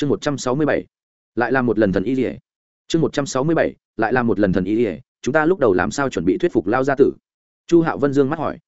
chương một trăm sáu mươi bảy, lại là một lần thần y ỉa chương một trăm sáu mươi bảy, lại là một lần thần y ỉa chúng ta lúc đầu làm sao chuẩn bị thuyết phục lao gia tử? Chu hạo vân dương mắt hỏi.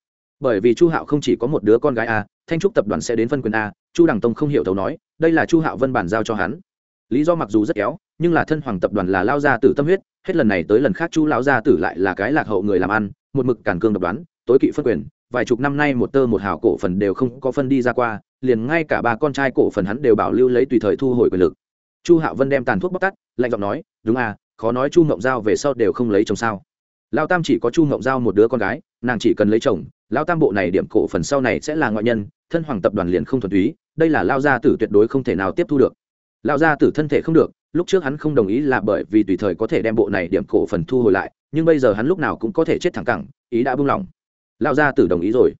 Bởi vì chu hạo không chỉ có một đứa con gái a, thanh trúc tập đoàn sẽ đến phân quyền a, chu đằng tông không hiểu thấu nói, đây là chu hạo vân bàn giao cho hắn. Lý do mặc dù rất kéo, nhưng là thân hoàng tập đoàn là lao gia tử tâm huyết, hết lần này tới lần khác chu lão gia tử lại là cái lạc hậu người làm ăn, một mực cản cương độc đoán, tối kỵ phân quyền vài chục năm nay một tơ một hào cổ phần đều không có phân đi ra qua, liền ngay cả ba con trai cổ phần hắn đều bảo lưu lấy tùy thời thu hồi quyền lực. Chu hạo vân đem tàn thuốc bóc tắt, lạnh giọng nói, đúng à khó nói chu ngộng giao về sau đều không lấy chồng sao? Lao tam chỉ có chu ngộng giao một đứa con gái, nàng chỉ cần lấy chồng lao tam bộ này điểm cổ phần sau này sẽ là ngoại nhân, thân hoàng tập đoàn liền không thuần túy, đây là lao gia tử tuyệt đối không thể nào tiếp thu được. Lao gia tử thân thể không được, lúc trước hắn không đồng ý là bởi vì tùy thời có thể đem bộ này điểm cổ phần thu hồi lại, nhưng bây giờ hắn lúc nào cũng có thể chết thẳng cẳng, ý đã buông lỏng. Lão gia tử đồng ý rồi.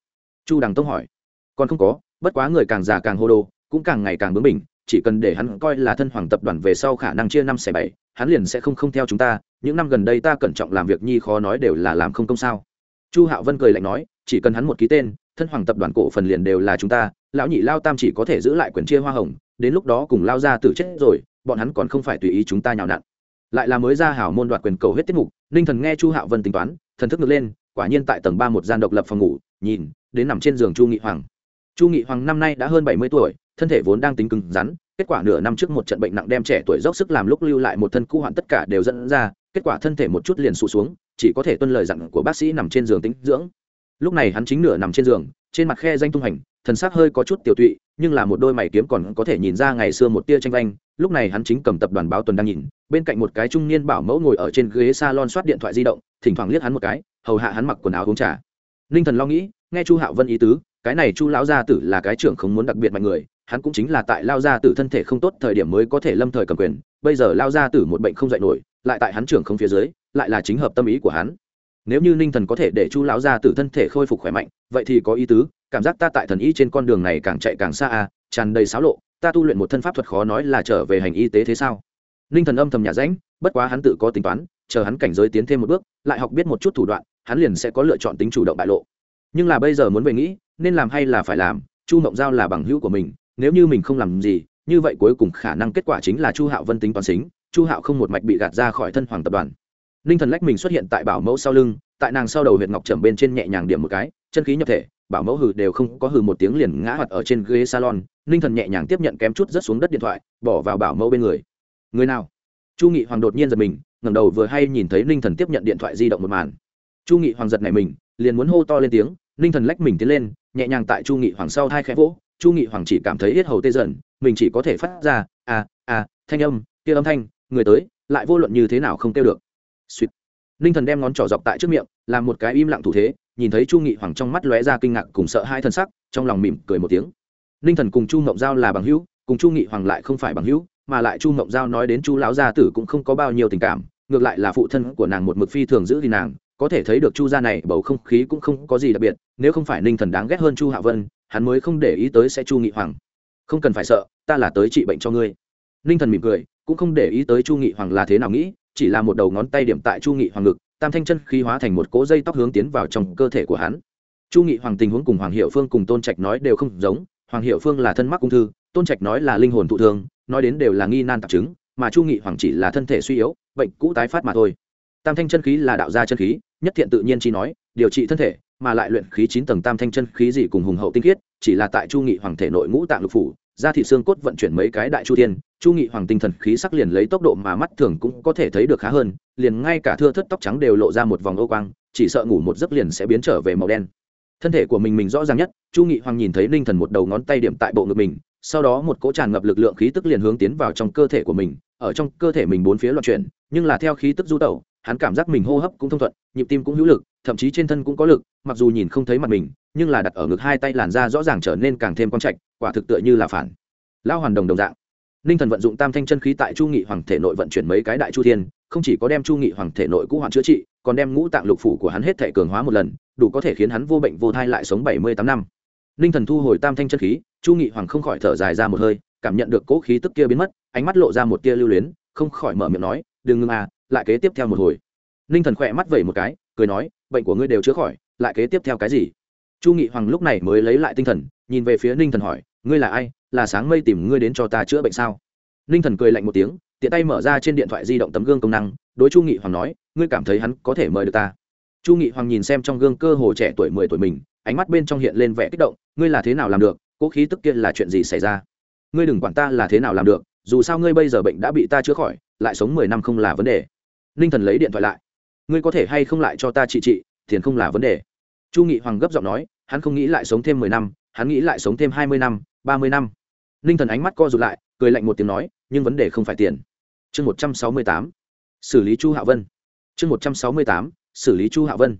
Chu đằng tông hỏi. Còn không có bất quá người càng già càng hô đồ, cũng càng ngày càng bướng bỉnh chỉ cần để hắn coi là thân hoàng tập đoàn về sau khả năng chia năm xẻ bảy hắn liền sẽ không không theo chúng ta những năm gần đây ta cẩn trọng làm việc nhi khó nói đều là làm không công sao. Chu hạo vân cười lạnh nói chỉ cần hắn một ký tên thân hoàng tập đoàn cổ phần liền đều là chúng ta lão nhị lao tam chỉ có thể giữ lại quyền chia hoa hồng đến lúc đó cùng lao ra tử chết rồi bọn hắn còn không phải tùy ý chúng ta nhào nặn. Lại là mới ra hảo môn đoạt quyền cầu hết tiết mục ninh thần nghe chu hạo vân tính toán thần thức ngược lên quả nhiên tại tầng ba một gian độc lập phòng ngủ, nhìn, đến nằm trên giường chu nghị hoàng. Chu nghị hoàng năm nay đã hơn bảy mươi tuổi, thân thể vốn đang tính cứng rắn, kết quả nửa năm trước một trận bệnh nặng đem trẻ tuổi dốc sức làm lúc lưu lại một thân cũ hoạn tất cả đều dẫn ra, kết quả thân thể một chút liền sụt xuống, chỉ có thể tuân lời dặn của bác sĩ nằm trên giường tính dưỡng. Lúc này hắn chính nửa nằm trên giường, trên mặt khe danh tung hành, thần sắc hơi có chút tiểu tụy, nhưng là một đôi mày kiếm còn có thể nhìn ra ngày xưa một tia tranh vanh. Lúc này hắn chính cầm tập đoàn báo tuần đang nhìn, bên cạnh một cái trung niên bảo mẫu ngồi ở trên ghế salon soát điện thoại di động, thỉnh thoảng liếc hắn một cái hầu hạ hắn mặc quần áo uống trà. Ninh thần lo nghĩ, nghe chu hạo vân ý tứ, cái này chu lão gia tử là cái trưởng không muốn đặc biệt mạnh người, hắn cũng chính là tại lao gia tử thân thể không tốt thời điểm mới có thể lâm thời cầm quyền, bây giờ lao gia tử một bệnh không dạy nổi, lại tại hắn trưởng không phía dưới, lại là chính hợp tâm ý của hắn. Nếu như ninh thần có thể để chu lão gia tử thân thể khôi phục khỏe mạnh, vậy thì có ý tứ, cảm giác ta tại thần y trên con đường này càng chạy càng xa à tràn đầy xáo lộ, ta tu luyện một thân pháp thuật khó nói là trở về hành y tế thế sao? Ninh thần âm thầm nhà rãnh, bất quá hắn tự có tính toán chờ hắn cảnh giới tiến thêm một bước, lại học biết một chút thủ đoạn, hắn liền sẽ có lựa chọn tính chủ động bại lộ. Nhưng là bây giờ muốn về nghĩ, nên làm hay là phải làm, chu mộng giao là bằng hữu của mình, nếu như mình không làm gì, như vậy cuối cùng khả năng kết quả chính là chu hạo vân tính toàn xính, chu hạo không một mạch bị gạt ra khỏi thân hoàng tập đoàn. Ninh thần lách mình xuất hiện tại bảo mẫu sau lưng, tại nàng sau đầu huyệt ngọc trầm bên trên nhẹ nhàng điểm một cái, chân khí nhập thể, bảo mẫu hừ đều không có hừ một tiếng liền ngã hoạt ở trên ghế salon ninh thần nhẹ nhàng tiếp nhận kém chút rất xuống đất điện thoại, bỏ vào bảo mẫu bên người. Người nào? Chu nghị hoàng đột nhiên giật mình ngẩng đầu vừa hay nhìn thấy ninh thần tiếp nhận điện thoại di động một màn. Chu nghị hoàng giật này mình, liền muốn hô to lên tiếng, ninh thần lách mình tiến lên, nhẹ nhàng tại chu nghị hoàng sau hai khẽ vỗ. Chu nghị hoàng chỉ cảm thấy hết hầu tê dần, mình chỉ có thể phát ra à à thanh âm, kia âm thanh, người tới, lại vô luận như thế nào không kêu được. Suýt ninh thần đem ngón trỏ dọc tại trước miệng, làm một cái im lặng thủ thế, nhìn thấy chu nghị hoàng trong mắt lóe ra kinh ngạc cùng sợ hai thân sắc, trong lòng mỉm cười một tiếng. Ninh thần cùng chu mộng giao là bằng hữu, cùng chu nghị hoàng lại không phải bằng hữu mà lại chu mộng giao nói đến chu lão gia tử cũng không có bao nhiêu tình cảm, ngược lại là phụ thân của nàng một mực phi thường giữ thì nàng, có thể thấy được chu gia này bầu không khí cũng không có gì đặc biệt, nếu không phải ninh thần đáng ghét hơn chu hạ vân, hắn mới không để ý tới sẽ chu nghị hoàng. Không cần phải sợ, ta là tới trị bệnh cho ngươi. Ninh thần mỉm cười, cũng không để ý tới chu nghị hoàng là thế nào nghĩ, chỉ là một đầu ngón tay điểm tại chu nghị hoàng ngực, tam thanh chân khí hóa thành một cỗ dây tóc hướng tiến vào trong cơ thể của hắn. Chu nghị hoàng tình huống cùng hoàng hiệu phương cùng tôn trạch nói đều không giống, hoàng hiệu phương là thân mắc ung thư, tôn trạch nói là linh hồn thụ thương nói đến đều là nghi nan tạp chứng, mà chu nghị hoàng chỉ là thân thể suy yếu, bệnh cũ tái phát mà thôi. Tam thanh chân khí là đạo gia chân khí, nhất thiện tự nhiên chi nói, điều trị thân thể, mà lại luyện khí chín tầng tam thanh chân khí gì cùng hùng hậu tinh khiết, chỉ là tại chu nghị hoàng thể nội ngũ tạng lục phủ ra thị xương cốt vận chuyển mấy cái đại chu thiên chu nghị hoàng tinh thần khí sắc liền lấy tốc độ mà mắt thường cũng có thể thấy được khá hơn, liền ngay cả thưa thất tóc trắng đều lộ ra một vòng ô quang, chỉ sợ ngủ một giấc liền sẽ biến trở về màu đen. Thân thể của mình mình rõ ràng nhất, chu nghị hoàng nhìn thấy ninh thần một đầu ngón tay điểm tại bộ ngực mình sau đó một cỗ tràn ngập lực lượng khí tức liền hướng tiến vào trong cơ thể của mình, ở trong cơ thể mình bốn phía loạn chuyển, nhưng là theo khí tức du tẩu, hắn cảm giác mình hô hấp cũng thông thuận, nhịp tim cũng hữu lực, thậm chí trên thân cũng có lực, mặc dù nhìn không thấy mặt mình, nhưng là đặt ở ngực hai tay làn da rõ ràng trở nên càng thêm quan trạch, quả thực tựa như là phản. Lao hoàn đồng đồng dạng. Ninh thần vận dụng tam thanh chân khí tại chu nghị hoàng thể nội vận chuyển mấy cái đại chu thiên, không chỉ có đem chu nghị hoàng thể nội cũ hoạn chữa trị, còn đem ngũ tạng lục phủ của hắn hết thể cường hóa một lần, đủ có thể khiến hắn vô bệnh vô thai lại sống bảy mươi tám năm. Ninh thần thu hồi tam thanh chân khí chu nghị hoàng không khỏi thở dài ra một hơi, cảm nhận được cỗ khí tức kia biến mất, ánh mắt lộ ra một tia lưu luyến, không khỏi mở miệng nói, đừng ngưng à lại kế tiếp theo một hồi. Ninh thần khỏe mắt vẩy một cái, cười nói, bệnh của ngươi đều chữa khỏi, lại kế tiếp theo cái gì? Chu nghị hoàng lúc này mới lấy lại tinh thần, nhìn về phía ninh thần hỏi, ngươi là ai? Là sáng mây tìm ngươi đến cho ta chữa bệnh sao? Ninh thần cười lạnh một tiếng, tiện tay mở ra trên điện thoại di động tấm gương công năng, đối chu nghị hoàng nói, ngươi cảm thấy hắn có thể mời được ta? Chu nghị hoàng nhìn xem trong gương cơ hồ trẻ tuổi mười tuổi mình, ánh mắt bên trong hiện lên vẻ kích động, ngươi là thế nào làm được? Cố khí tức kia là chuyện gì xảy ra? Ngươi đừng quản ta là thế nào làm được, dù sao ngươi bây giờ bệnh đã bị ta chữa khỏi, lại sống mười năm không là vấn đề. Ninh thần lấy điện thoại lại. Ngươi có thể hay không lại cho ta trị trị, tiền không là vấn đề. Chu nghị hoàng gấp giọng nói, hắn không nghĩ lại sống thêm mười năm, hắn nghĩ lại sống thêm hai mươi năm, ba mươi năm. Ninh thần ánh mắt co rụt lại, cười lạnh một tiếng nói, nhưng vấn đề không phải tiền. Chương một trăm sáu mươi tám. Xử lý chu hạ vân. Chương một trăm sáu mươi tám. Xử lý chu hạ vân.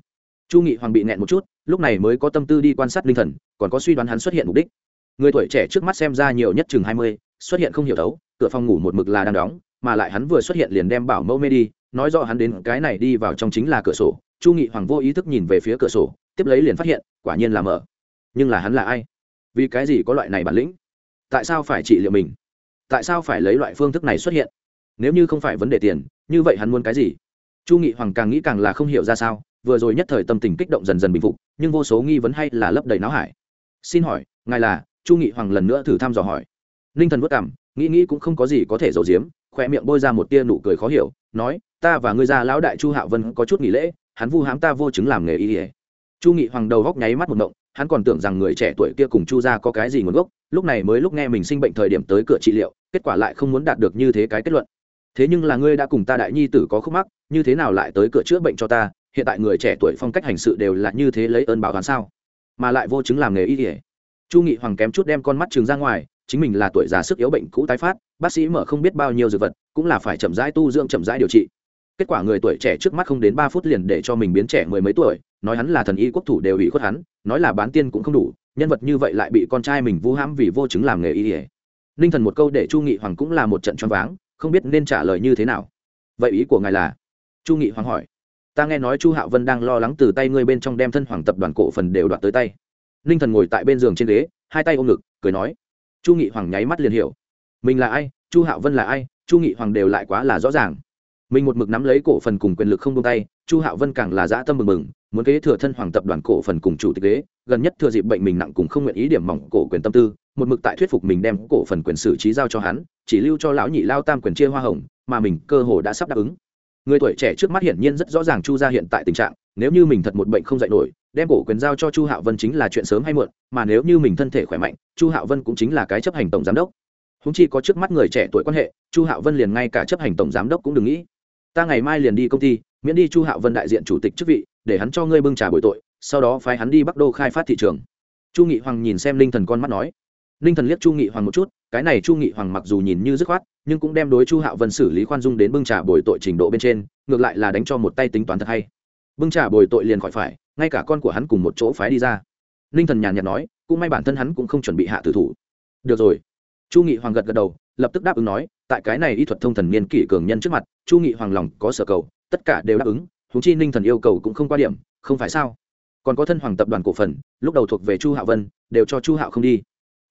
Chu nghị hoàng bị nẹn một chút, lúc này mới có tâm tư đi quan sát ninh thần, còn có suy đoán hắn xuất hiện mục đích người tuổi trẻ trước mắt xem ra nhiều nhất chừng hai mươi xuất hiện không hiểu thấu, cửa phòng ngủ một mực là đang đóng mà lại hắn vừa xuất hiện liền đem bảo mẫu mê đi nói rõ hắn đến cái này đi vào trong chính là cửa sổ. Chu nghị hoàng vô ý thức nhìn về phía cửa sổ tiếp lấy liền phát hiện quả nhiên là mở. Nhưng là hắn là ai? Vì cái gì có loại này bản lĩnh? Tại sao phải trị liệu mình? Tại sao phải lấy loại phương thức này xuất hiện? Nếu như không phải vấn đề tiền như vậy hắn muốn cái gì? Chu nghị hoàng càng nghĩ càng là không hiểu ra sao vừa rồi nhất thời tâm tình kích động dần dần bình phục nhưng vô số nghi vấn hay là lấp đầy não hải. Xin hỏi ngài là chu nghị hoàng lần nữa thử thăm dò hỏi. Ninh thần vất cảm nghĩ nghĩ cũng không có gì có thể giấu giếm khỏe miệng bôi ra một tia nụ cười khó hiểu, nói, ta và ngươi gia lão đại chu hạo vân có chút nghỉ lễ, hắn vu hãm ta vô chứng làm nghề y ỉa chu nghị hoàng đầu góc nháy mắt một động, hắn còn tưởng rằng người trẻ tuổi kia cùng chu gia có cái gì nguồn gốc, lúc này mới lúc nghe mình sinh bệnh thời điểm tới cửa trị liệu, kết quả lại không muốn đạt được như thế cái kết luận. Thế nhưng là ngươi đã cùng ta đại nhi tử có khúc mắc, như thế nào lại tới cửa chữa bệnh cho ta, hiện tại người trẻ tuổi phong cách hành sự đều là như thế lấy ơn bảo hắn sao, mà lại vô chứng làm nghề y ỉa chu nghị hoàng kém chút đem con mắt trường ra ngoài, chính mình là tuổi già sức yếu bệnh cũ tái phát, bác sĩ mở không biết bao nhiêu dược vật, cũng là phải chậm rãi tu dưỡng, chậm rãi điều trị. Kết quả người tuổi trẻ trước mắt không đến ba phút liền để cho mình biến trẻ mười mấy tuổi, nói hắn là thần y quốc thủ đều ủy khuất hắn, nói là bán tiên cũng không đủ, nhân vật như vậy lại bị con trai mình vu hãm vì vô chứng làm nghề y ỉa ninh thần một câu để chu nghị hoàng cũng là một trận choáng váng, không biết nên trả lời như thế nào. Vậy ý của ngài là? Chu nghị hoàng hỏi. Ta nghe nói chu hạo vân đang lo lắng từ tay ngươi bên trong đem thân hoàng tập đoàn cổ phần đều đoạt tới tay ninh thần ngồi tại bên giường trên ghế, hai tay ôm ngực, cười nói. Chu nghị hoàng nháy mắt liền hiểu. Mình là ai? Chu hạo vân là ai? Chu nghị hoàng đều lại quá là rõ ràng. Mình một mực nắm lấy cổ phần cùng quyền lực không tung tay, chu hạo vân càng là dã tâm mừng mừng, muốn kế thừa thân hoàng tập đoàn cổ phần cùng chủ tịch ghế, gần nhất thừa dịp bệnh mình nặng cùng không nguyện ý điểm mỏng cổ quyền tâm tư, một mực tại thuyết phục mình đem cổ phần quyền xử trí giao cho hắn, chỉ lưu cho lão nhị lao tam quyền chia hoa hồng, mà mình cơ hồ đã sắp đáp ứng. Người tuổi trẻ trước mắt hiển nhiên rất rõ ràng chu ra hiện tại tình trạng, nếu như mình thật một bệnh không dạy nổi đem cổ quyền giao cho chu hạo vân chính là chuyện sớm hay muộn, mà nếu như mình thân thể khỏe mạnh, chu hạo vân cũng chính là cái chấp hành tổng giám đốc. Húng chi có trước mắt người trẻ tuổi quan hệ, chu hạo vân liền ngay cả chấp hành tổng giám đốc cũng đừng nghĩ. Ta ngày mai liền đi công ty, miễn đi chu hạo vân đại diện chủ tịch chức vị, để hắn cho ngươi bưng trà bồi tội, sau đó phái hắn đi bắc đô khai phát thị trường. Chu nghị hoàng nhìn xem linh thần con mắt nói. Linh thần liếc chu nghị hoàng một chút, cái này chu nghị hoàng mặc dù nhìn như dứt khoát, nhưng cũng đem đối chu hạo vân xử lý khoan dung đến bưng trà bồi tội trình độ bên trên, ngược lại là đánh cho một tay tính toán thật hay bưng trả bồi tội liền khỏi phải, ngay cả con của hắn cùng một chỗ phái đi ra. Ninh thần nhàn nhạt nói, cũng may bản thân hắn cũng không chuẩn bị hạ tử thủ. Được rồi. Chu nghị hoàng gật gật đầu, lập tức đáp ứng nói, tại cái này y thuật thông thần niên kỷ cường nhân trước mặt, chu nghị hoàng lòng có sở cầu, tất cả đều đáp ứng húng chi ninh thần yêu cầu cũng không qua điểm, không phải sao? Còn có thân hoàng tập đoàn cổ phần, lúc đầu thuộc về chu hạo vân, đều cho chu hạo không đi.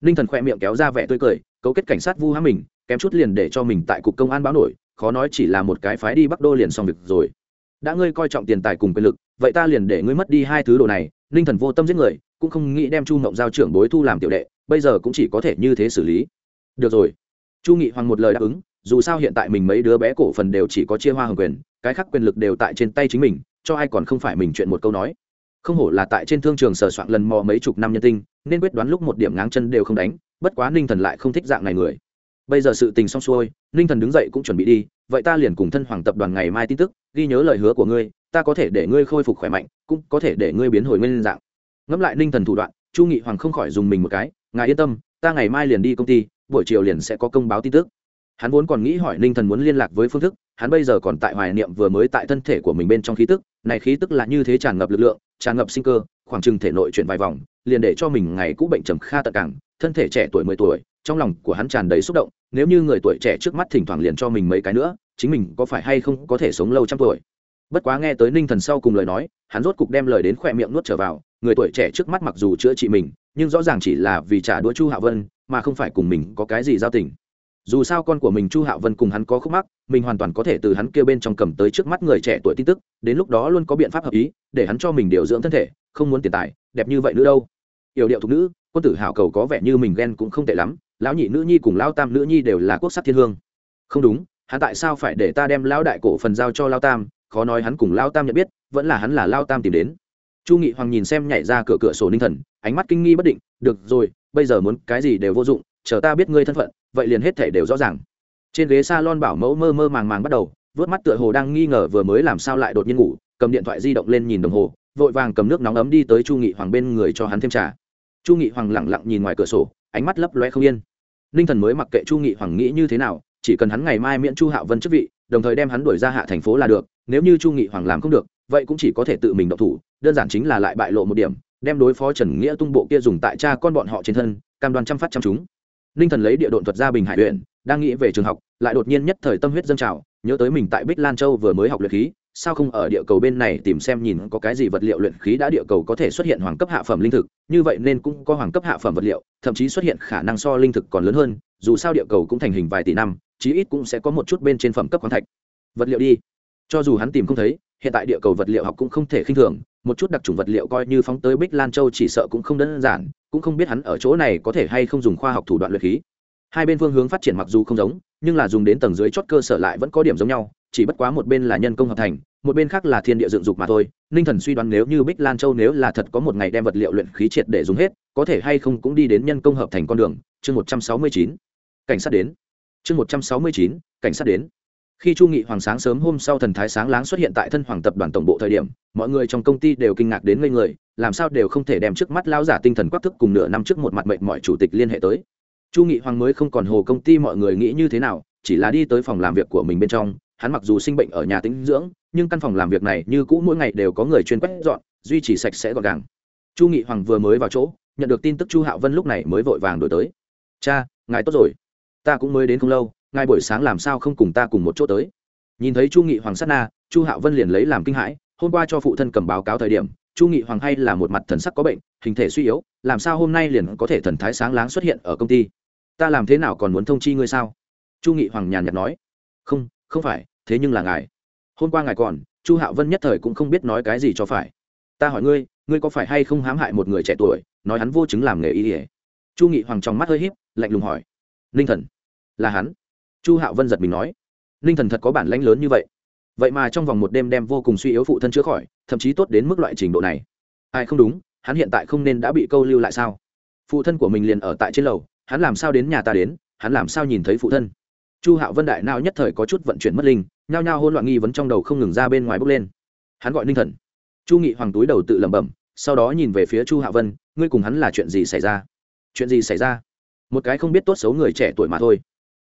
Ninh thần khoe miệng kéo ra vẻ tươi cười, cấu kết cảnh sát vu hãm mình, kém chút liền để cho mình tại cục công an báo nổi, khó nói chỉ là một cái phái đi bắc đô liền xong việc rồi đã ngươi coi trọng tiền tài cùng quyền lực, vậy ta liền để ngươi mất đi hai thứ đồ này, ninh thần vô tâm giết người, cũng không nghĩ đem chu mộng giao trưởng bối thu làm tiểu đệ, bây giờ cũng chỉ có thể như thế xử lý. Được rồi. Chu nghị hoàng một lời đáp ứng, dù sao hiện tại mình mấy đứa bé cổ phần đều chỉ có chia hoa hồng quyền, cái khác quyền lực đều tại trên tay chính mình, cho ai còn không phải mình chuyện một câu nói. Không hổ là tại trên thương trường sờ soạn lần mò mấy chục năm nhân tinh, nên quyết đoán lúc một điểm ngáng chân đều không đánh, bất quá ninh thần lại không thích dạng này người. Bây giờ sự tình xong xuôi, ninh thần đứng dậy cũng chuẩn bị đi, vậy ta liền cùng thân hoàng tập đoàn ngày mai tin tức ghi nhớ lời hứa của ngươi, ta có thể để ngươi khôi phục khỏe mạnh, cũng có thể để ngươi biến hồi nguyên dạng. Ngẫm lại ninh thần thủ đoạn, chu nghị hoàng không khỏi dùng mình một cái, ngài yên tâm, ta ngày mai liền đi công ty, buổi chiều liền sẽ có công báo tin tức. Hắn vốn còn nghĩ hỏi ninh thần muốn liên lạc với phương thức, hắn bây giờ còn tại hoài niệm vừa mới tại thân thể của mình bên trong khí tức, này khí tức là như thế tràn ngập lực lượng, tràn ngập sinh cơ, khoảng chừng thể nội chuyển vài vòng, liền để cho mình ngày cũ bệnh trầm kha tật cảng thân thể trẻ tuổi mười tuổi, trong lòng của hắn tràn đầy xúc động, nếu như người tuổi trẻ trước mắt thỉnh thoảng liền cho mình mấy cái nữa chính mình có phải hay không có thể sống lâu trăm tuổi. Bất quá nghe tới ninh thần sau cùng lời nói, hắn rốt cục đem lời đến khỏe miệng nuốt trở vào, người tuổi trẻ trước mắt mặc dù chữa trị mình, nhưng rõ ràng chỉ là vì trả đũa chu hạ vân, mà không phải cùng mình có cái gì giao tình. Dù sao con của mình chu hạ vân cùng hắn có khúc mắc, mình hoàn toàn có thể từ hắn kêu bên trong cầm tới trước mắt người trẻ tuổi tin tức, đến lúc đó luôn có biện pháp hợp ý, để hắn cho mình điều dưỡng thân thể, không muốn tiền tài, đẹp như vậy nữa đâu. Yểu điệu thục nữ, quân tử hảo cầu có vẻ như mình ghen cũng không tệ lắm, lão nhị nữ nhi cùng lão tam nữ nhi đều là quốc sắc thiên hương. Không đúng hắn tại sao phải để ta đem lão đại cổ phần giao cho lao tam? Khó nói hắn cùng lao tam nhận biết, vẫn là hắn là lao tam tìm đến. Chu nghị hoàng nhìn xem nhảy ra cửa cửa sổ ninh thần, ánh mắt kinh nghi bất định, được rồi, bây giờ muốn cái gì đều vô dụng, chờ ta biết ngươi thân phận, vậy liền hết thể đều rõ ràng. Trên ghế s a lon bảo mẫu mơ mơ màng màng bắt đầu, vớt mắt tựa hồ đang nghi ngờ vừa mới làm sao lại đột nhiên ngủ, cầm điện thoại di động lên nhìn đồng hồ, vội vàng cầm nước nóng ấm đi tới chu nghị hoàng bên người cho hắn thêm trà. Chu nghị hoàng lẳng lặng nhìn ngoài cửa sổ, ánh mắt lấp loe không yên. Ninh thần mới mặc kệ chu nghị hoàng nghĩ như thế nào chỉ cần hắn ngày mai miễn chu hạo vân chức vị, đồng thời đem hắn đuổi ra hạ thành phố là được, nếu như chu nghị hoàng làm không được, vậy cũng chỉ có thể tự mình độc thủ, đơn giản chính là lại bại lộ một điểm, đem đối phó trần nghĩa tung bộ kia dùng tại cha con bọn họ trên thân, cam đoan chăm phát chăm chúng ninh thần lấy địa độn thuật ra bình hải huyện đang nghĩ về trường học, lại đột nhiên nhất thời tâm huyết dâng trào, nhớ tới mình tại bích lan châu vừa mới học luyện khí, sao không ở địa cầu bên này tìm xem nhìn có cái gì vật liệu luyện khí đã địa cầu có thể xuất hiện hoàng cấp hạ phẩm linh thực, như vậy nên cũng có hoàng cấp hạ phẩm vật liệu, thậm chí xuất hiện khả năng so linh thực còn lớn hơn, dù sao địa cầu cũng thành hình vài tỷ năm chí ít cũng sẽ có một chút bên trên phẩm cấp khoáng thạch. Vật liệu đi. Cho dù hắn tìm không thấy, hiện tại địa cầu vật liệu học cũng không thể khinh thường, một chút đặc trùng vật liệu coi như phóng tới bích lan châu chỉ sợ cũng không đơn giản, cũng không biết hắn ở chỗ này có thể hay không dùng khoa học thủ đoạn luyện khí. Hai bên phương hướng phát triển mặc dù không giống, nhưng là dùng đến tầng dưới chót cơ sở lại vẫn có điểm giống nhau, chỉ bất quá một bên là nhân công hợp thành, một bên khác là thiên địa dựng dục mà thôi. Ninh thần suy đoán nếu như bích lan châu nếu là thật có một ngày đem vật liệu luyện khí triệt để dùng hết, có thể hay không cũng đi đến nhân công hợp thành con đường. Chương một trăm sáu mươi chín. Cảnh sát đến chương một trăm sáu mươi chín, cảnh sát đến. Khi chu nghị hoàng sáng sớm hôm sau thần thái sáng láng xuất hiện tại thân hoàng tập đoàn tổng bộ thời điểm, mọi người trong công ty đều kinh ngạc đến ngây người, làm sao đều không thể đem trước mắt lao giả tinh thần quắc thức cùng nửa năm trước một mặt mệnh mọi chủ tịch liên hệ tới. Chu nghị hoàng mới không còn hồ công ty mọi người nghĩ như thế nào, chỉ là đi tới phòng làm việc của mình bên trong, hắn mặc dù sinh bệnh ở nhà tĩnh dưỡng, nhưng căn phòng làm việc này như cũ mỗi ngày đều có người chuyên quét dọn, duy trì sạch sẽ gọn gàng. Chu nghị hoàng vừa mới vào chỗ, nhận được tin tức chu hạo vân lúc này mới vội vàng đổi tới. Cha, ngài tốt rồi ta cũng mới đến không lâu ngay buổi sáng làm sao không cùng ta cùng một chỗ tới? Nhìn thấy chu nghị hoàng sát na, chu hạo vân liền lấy làm kinh hãi, hôm qua cho phụ thân cầm báo cáo thời điểm, chu nghị hoàng hay là một mặt thần sắc có bệnh, hình thể suy yếu, làm sao hôm nay liền có thể thần thái sáng láng xuất hiện ở công ty? Ta làm thế nào còn muốn thông chi ngươi sao? Chu nghị hoàng nhàn nhạt nói. Không không phải, thế nhưng là ngài. Hôm qua ngài còn, chu hạo vân nhất thời cũng không biết nói cái gì cho phải. Ta hỏi ngươi ngươi có phải hay không hãm hại một người trẻ tuổi, nói hắn vô chứng làm nghề y ỉa chu nghị hoàng trong mắt hơi h í p lạnh lùng hỏi. Ninh thần là hắn. Chu hạo vân giật mình nói, ninh thần thật có bản lãnh lớn như vậy. Vậy mà trong vòng một đêm đem vô cùng suy yếu phụ thân chữa khỏi, thậm chí tốt đến mức loại trình độ này. Ai không đúng, hắn hiện tại không nên đã bị câu lưu lại sao? Phụ thân của mình liền ở tại trên lầu, hắn làm sao đến nhà ta đến, hắn làm sao nhìn thấy phụ thân? Chu hạo vân đại nao nhất thời có chút vận chuyển mất linh, nhao nhao hôn loạn nghi vấn trong đầu không ngừng ra bên ngoài bốc lên. Hắn gọi ninh thần. Chu nghị hoàng túi đầu tự lẩm bẩm, sau đó nhìn về phía chu hạo vân, ngươi cùng hắn là chuyện gì xảy ra? Chuyện gì xảy ra? Một cái không biết tốt xấu người trẻ tuổi mà thôi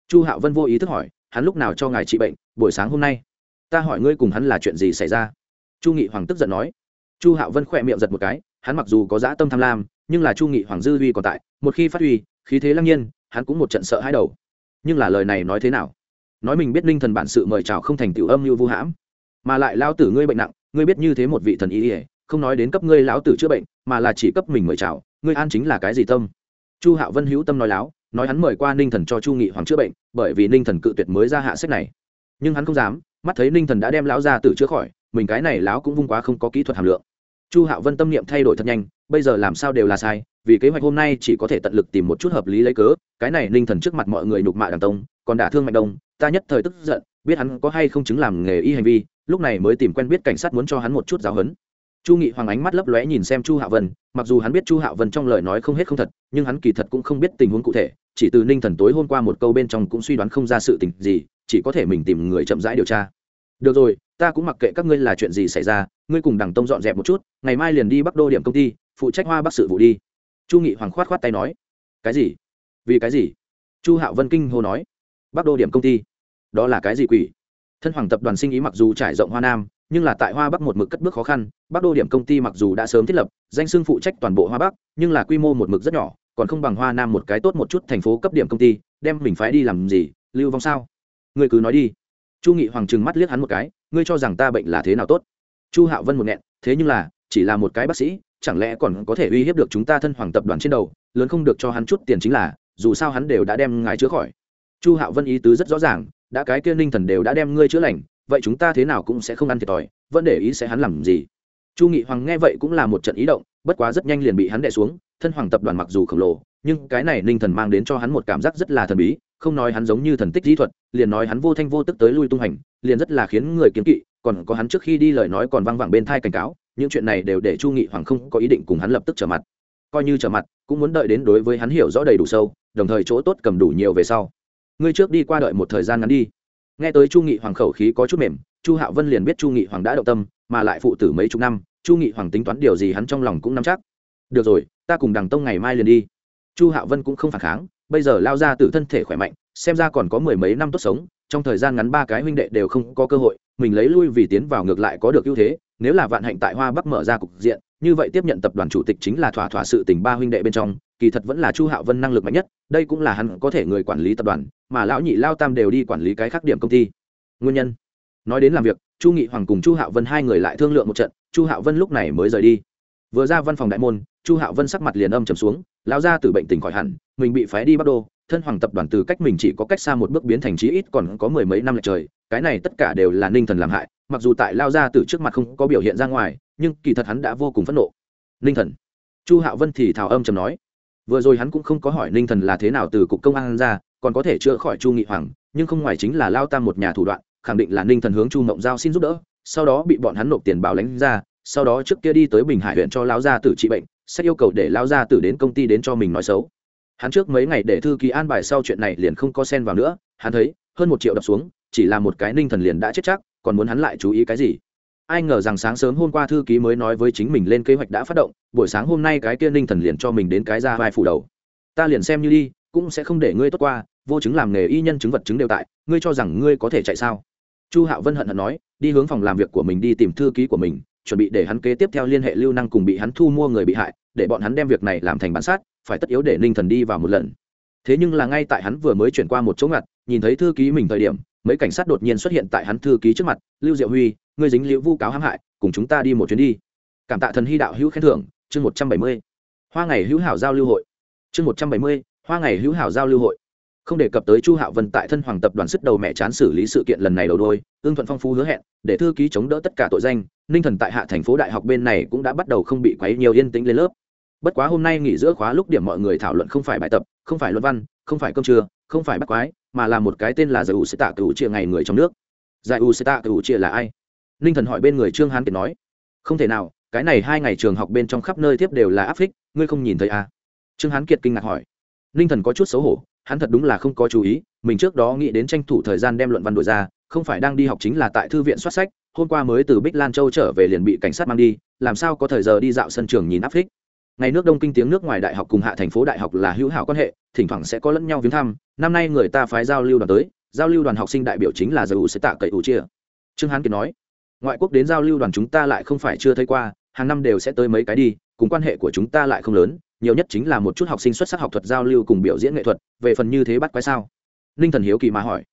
chu hạo vân vô ý thức hỏi, hắn lúc nào cho ngài trị bệnh, buổi sáng hôm nay? Ta hỏi ngươi cùng hắn là chuyện gì xảy ra? Chu nghị hoàng tức giận nói. Chu hạo vân khỏe miệng giật một cái, hắn mặc dù có dã tâm tham lam, nhưng là chu nghị hoàng dư huy còn tại, một khi phát huy, khí thế lăng nhiên, hắn cũng một trận sợ hãi đầu. Nhưng là lời này nói thế nào? Nói mình biết linh thần bản sự mời chào không thành tiểu âm như vu hãm, mà lại lao tử ngươi bệnh nặng, ngươi biết như thế một vị thần ý ỉa không nói đến cấp ngươi lão tử chữa bệnh, mà là chỉ cấp mình mời chào, ngươi an chính là cái gì tâm? Chu hạo vân hữu tâm nói láo nói hắn mời qua ninh thần cho chu nghị hoàng chữa bệnh, bởi vì ninh thần cự tuyệt mới ra hạ sách này. Nhưng hắn không dám, mắt thấy ninh thần đã đem lão ra tử chữa khỏi, mình cái này lão cũng vung quá không có kỹ thuật hàm lượng. Chu hạo vân tâm niệm thay đổi thật nhanh, bây giờ làm sao đều là sai, vì kế hoạch hôm nay chỉ có thể tận lực tìm một chút hợp lý lấy cớ, cái này ninh thần trước mặt mọi người nhục mạ đàng tông, còn đả thương mạnh đông, ta nhất thời tức giận, biết hắn có hay không chứng làm nghề y hành vi, lúc này mới tìm quen biết cảnh sát muốn cho hắn một chút giáo huấn chu nghị hoàng ánh mắt lấp lóe nhìn xem chu hạ vân, mặc dù hắn biết chu hạ vân trong lời nói không hết không thật, nhưng hắn kỳ thật cũng không biết tình huống cụ thể, chỉ từ ninh thần tối hôm qua một câu bên trong cũng suy đoán không ra sự tình gì, chỉ có thể mình tìm người chậm rãi điều tra. Được rồi, ta cũng mặc kệ các ngươi là chuyện gì xảy ra, ngươi cùng đằng tông dọn dẹp một chút, ngày mai liền đi bắc đô điểm công ty, phụ trách hoa bắc sự vụ đi. Chu nghị hoàng khoát khoát tay nói. Cái gì? Vì cái gì? Chu hạo vân kinh hô nói. Bắc đô điểm công ty? Đó là cái gì quỷ? Thân hoàng tập đoàn sinh ý mặc dù trải rộng hoa nam nhưng là tại hoa bắc một mực cất bước khó khăn, bắc đô điểm công ty mặc dù đã sớm thiết lập, danh xưng phụ trách toàn bộ hoa bắc, nhưng là quy mô một mực rất nhỏ, còn không bằng hoa nam một cái tốt một chút thành phố cấp điểm công ty, đem mình phái đi làm gì, lưu vong sao? Ngươi cứ nói đi. Chu nghị hoàng trừng mắt liếc hắn một cái, ngươi cho rằng ta bệnh là thế nào tốt? Chu hạo vân một nghẹn, thế nhưng là, chỉ là một cái bác sĩ, chẳng lẽ còn có thể uy hiếp được chúng ta thân hoàng tập đoàn trên đầu, lớn không được cho hắn chút tiền chính là, dù sao hắn đều đã đem ngài chữa khỏi. Chu hạo vân ý tứ rất rõ ràng, đã cái kia ninh thần đều đã đem ngươi chữa lành vậy chúng ta thế nào cũng sẽ không ăn thiệt thòi, vẫn để ý sẽ hắn làm gì. Chu nghị hoàng nghe vậy cũng là một trận ý động, bất quá rất nhanh liền bị hắn đè xuống, thân hoàng tập đoàn mặc dù khổng lồ, nhưng cái này ninh thần mang đến cho hắn một cảm giác rất là thần bí, không nói hắn giống như thần tích kỹ thuật, liền nói hắn vô thanh vô tức tới lui tung hành, liền rất là khiến người kiếm kỵ, còn có hắn trước khi đi lời nói còn văng vẳng bên thai cảnh cáo, những chuyện này đều để chu nghị hoàng không có ý định cùng hắn lập tức trở mặt. Coi như trở mặt, cũng muốn đợi đến đối với hắn hiểu rõ đầy đủ sâu, đồng thời chỗ tốt cầm đủ nhiều về sau. Ngươi trước đi qua đợi một thời gian ngắn đi nghe tới chu nghị hoàng khẩu khí có chút mềm, chu hạo vân liền biết chu nghị hoàng đã động tâm, mà lại phụ tử mấy chục năm, chu nghị hoàng tính toán điều gì hắn trong lòng cũng nắm chắc. Được rồi, ta cùng đằng tông ngày mai liền đi. Chu hạo vân cũng không phản kháng, bây giờ lao ra từ thân thể khỏe mạnh, xem ra còn có mười mấy năm tốt sống, trong thời gian ngắn ba cái huynh đệ đều không có cơ hội, mình lấy lui vì tiến vào ngược lại có được ưu thế, nếu là vạn hạnh tại hoa bắc mở ra cục diện như vậy tiếp nhận tập đoàn chủ tịch chính là thỏa thỏa sự tình ba huynh đệ bên trong, kỳ thật vẫn là chu hạo vân năng lực mạnh nhất, đây cũng là hắn có thể người quản lý tập đoàn, mà lão nhị lao tam đều đi quản lý cái khác điểm công ty. Nguyên nhân? Nói đến làm việc, chu nghị hoàng cùng chu hạo vân hai người lại thương lượng một trận, chu hạo vân lúc này mới rời đi. Vừa ra văn phòng đại môn, chu hạo vân sắc mặt liền âm trầm xuống, lão ra từ bệnh tình khỏi hẳn, mình bị phái đi bắc đô, thân hoàng tập đoàn từ cách mình chỉ có cách xa một bước biến thành chí ít còn có mười mấy năm lệch trời, cái này tất cả đều là ninh thần làm hại, mặc dù tại lao ra từ trước mặt không có biểu hiện ra ngoài nhưng kỳ thật hắn đã vô cùng phẫn nộ. Ninh thần. Chu hạo vân thì thào âm trầm nói, vừa rồi hắn cũng không có hỏi ninh thần là thế nào từ cục công an ra, còn có thể chữa khỏi chu nghị hoàng, nhưng không ngoài chính là lao tam một nhà thủ đoạn, khẳng định là ninh thần hướng chu mộng giao xin giúp đỡ, sau đó bị bọn hắn nộp tiền bảo lãnh ra, sau đó trước kia đi tới bình hải huyện cho lao gia tử trị bệnh, sẽ yêu cầu để lao gia tử đến công ty đến cho mình nói xấu. Hắn trước mấy ngày để thư ký an bài sau chuyện này liền không có sen vào nữa, hắn thấy, hơn một triệu đập xuống, chỉ là một cái ninh thần liền đã chết chắc, còn muốn hắn lại chú ý cái gì? Ai ngờ rằng sáng sớm hôm qua thư ký mới nói với chính mình lên kế hoạch đã phát động, buổi sáng hôm nay cái kia ninh thần liền cho mình đến cái ra vai phủ đầu. Ta liền xem như đi, cũng sẽ không để ngươi tốt qua, vô chứng làm nghề y nhân chứng vật chứng đều tại, ngươi cho rằng ngươi có thể chạy sao? Chu hạo vân hận hận nói, đi hướng phòng làm việc của mình đi tìm thư ký của mình, chuẩn bị để hắn kế tiếp theo liên hệ lưu năng cùng bị hắn thu mua người bị hại, để bọn hắn đem việc này làm thành bản sát, phải tất yếu để ninh thần đi vào một lần. Thế nhưng là ngay tại hắn vừa mới chuyển qua một chỗ ngặt, nhìn thấy thư ký mình thời điểm, mấy cảnh sát đột nhiên xuất hiện tại hắn thư ký trước mặt, lưu diệu huy ngươi dính liễu vu cáo hãm hại, cùng chúng ta đi một chuyến đi. Cảm tạ thần hy đạo hữu khen thưởng, chương một trăm bảy mươi. Hoa ngày hữu hảo giao lưu hội. Chương một trăm bảy mươi, hoa ngày hữu hảo giao lưu hội. Không đề cập tới chu hạo vân tại thân hoàng tập đoàn sức đầu mẹ chán xử lý sự kiện lần này đầu đôi, ương thuận phong phú hứa hẹn, để thư ký chống đỡ tất cả tội danh, ninh thần tại hạ thành phố đại học bên này cũng đã bắt đầu không bị quấy nhiều yên tĩnh lên lớp. Bất quá hôm nay nghỉ giữa khóa lúc điểm mọi người thảo luận không phải bài tập, không phải luận văn, không phải cơm trưa, không phải bắt quái, mà là một cái tên là giải u sẽ tạ cựu chia ngày người trong nước. Giải u sẽ tạ cựu chia là ai? Ninh thần hỏi bên người trương hán kiệt nói, không thể nào, cái này hai ngày trường học bên trong khắp nơi tiếp đều là áp phích, ngươi không nhìn thấy à? trương hán kiệt kinh ngạc hỏi. Ninh thần có chút xấu hổ, hắn thật đúng là không có chú ý, mình trước đó nghĩ đến tranh thủ thời gian đem luận văn đổi ra, không phải đang đi học chính là tại thư viện soát sách, hôm qua mới từ bích lan châu trở về liền bị cảnh sát mang đi, làm sao có thời giờ đi dạo sân trường nhìn áp phích? Ngày nước đông kinh tiếng nước ngoài đại học cùng hạ thành phố đại học là hữu hảo quan hệ, thỉnh thoảng sẽ có lẫn nhau viếng thăm, năm nay người ta phái giao lưu đoàn tới, giao lưu đoàn học sinh đại biểu chính là giới ủ sẽ tạ cậy ủ chia. Trương hán kiệt nói ngoại quốc đến giao lưu đoàn chúng ta lại không phải chưa thấy qua, hàng năm đều sẽ tới mấy cái đi, cùng quan hệ của chúng ta lại không lớn, nhiều nhất chính là một chút học sinh xuất sắc học thuật giao lưu cùng biểu diễn nghệ thuật, về phần như thế bắt quái sao? Ninh thần hiếu kỳ mà hỏi.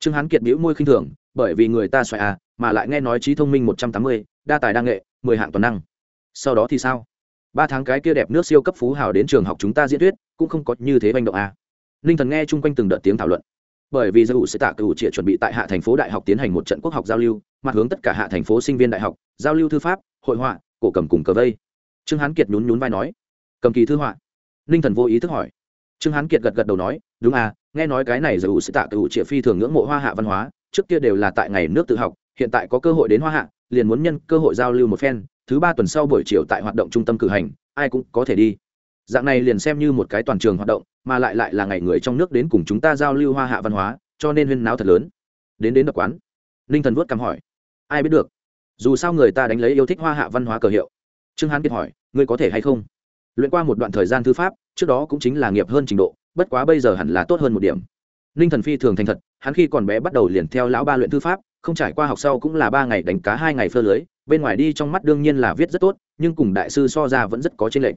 Trương hán kiệt bĩu môi khinh thường, bởi vì người ta xoài à mà lại nghe nói trí thông minh một trăm tám mươi, đa tài đa nghệ, mười hạng toàn năng. Sau đó thì sao? Ba tháng cái kia đẹp nước siêu cấp phú hào đến trường học chúng ta diễn thuyết, cũng không có như thế manh động à. ninh thần nghe chung quanh từng đợt tiếng thảo luận bởi vì giới sẽ tạ cựu trịa chuẩn bị tại hạ thành phố đại học tiến hành một trận quốc học giao lưu, mặt hướng tất cả hạ thành phố sinh viên đại học, giao lưu thư pháp, hội họa, cổ cầm cùng cờ vây. Trương hán kiệt nhún nhún vai nói, cầm kỳ thư họa? Ninh thần vô ý thức hỏi. Trương hán kiệt gật gật đầu nói, đúng à nghe nói cái này giới sẽ tạ cựu trịa phi thường ngưỡng mộ hoa hạ văn hóa, trước kia đều là tại ngày nước tự học, hiện tại có cơ hội đến hoa hạ, liền muốn nhân cơ hội giao lưu một phen, thứ ba tuần sau buổi chiều tại hoạt động trung tâm cử hành, ai cũng có thể đi dạng này liền xem như một cái toàn trường hoạt động, mà lại lại là ngày người trong nước đến cùng chúng ta giao lưu hoa hạ văn hóa, cho nên huyên náo thật lớn. Đến đến đập quán, ninh thần vuốt cằm hỏi, ai biết được, dù sao người ta đánh lấy yêu thích hoa hạ văn hóa cờ hiệu. Trương hán kiệt hỏi, ngươi có thể hay không? Luyện qua một đoạn thời gian thư pháp, trước đó cũng chính là nghiệp hơn trình độ, bất quá bây giờ hẳn là tốt hơn một điểm. Ninh thần phi thường thành thật, hắn khi còn bé bắt đầu liền theo lão ba luyện thư pháp, không trải qua học sau cũng là ba ngày đánh cá hai ngày phơ lưới, bên ngoài đi trong mắt đương nhiên là viết rất tốt, nhưng cùng đại sư so ra vẫn rất có tranh lệch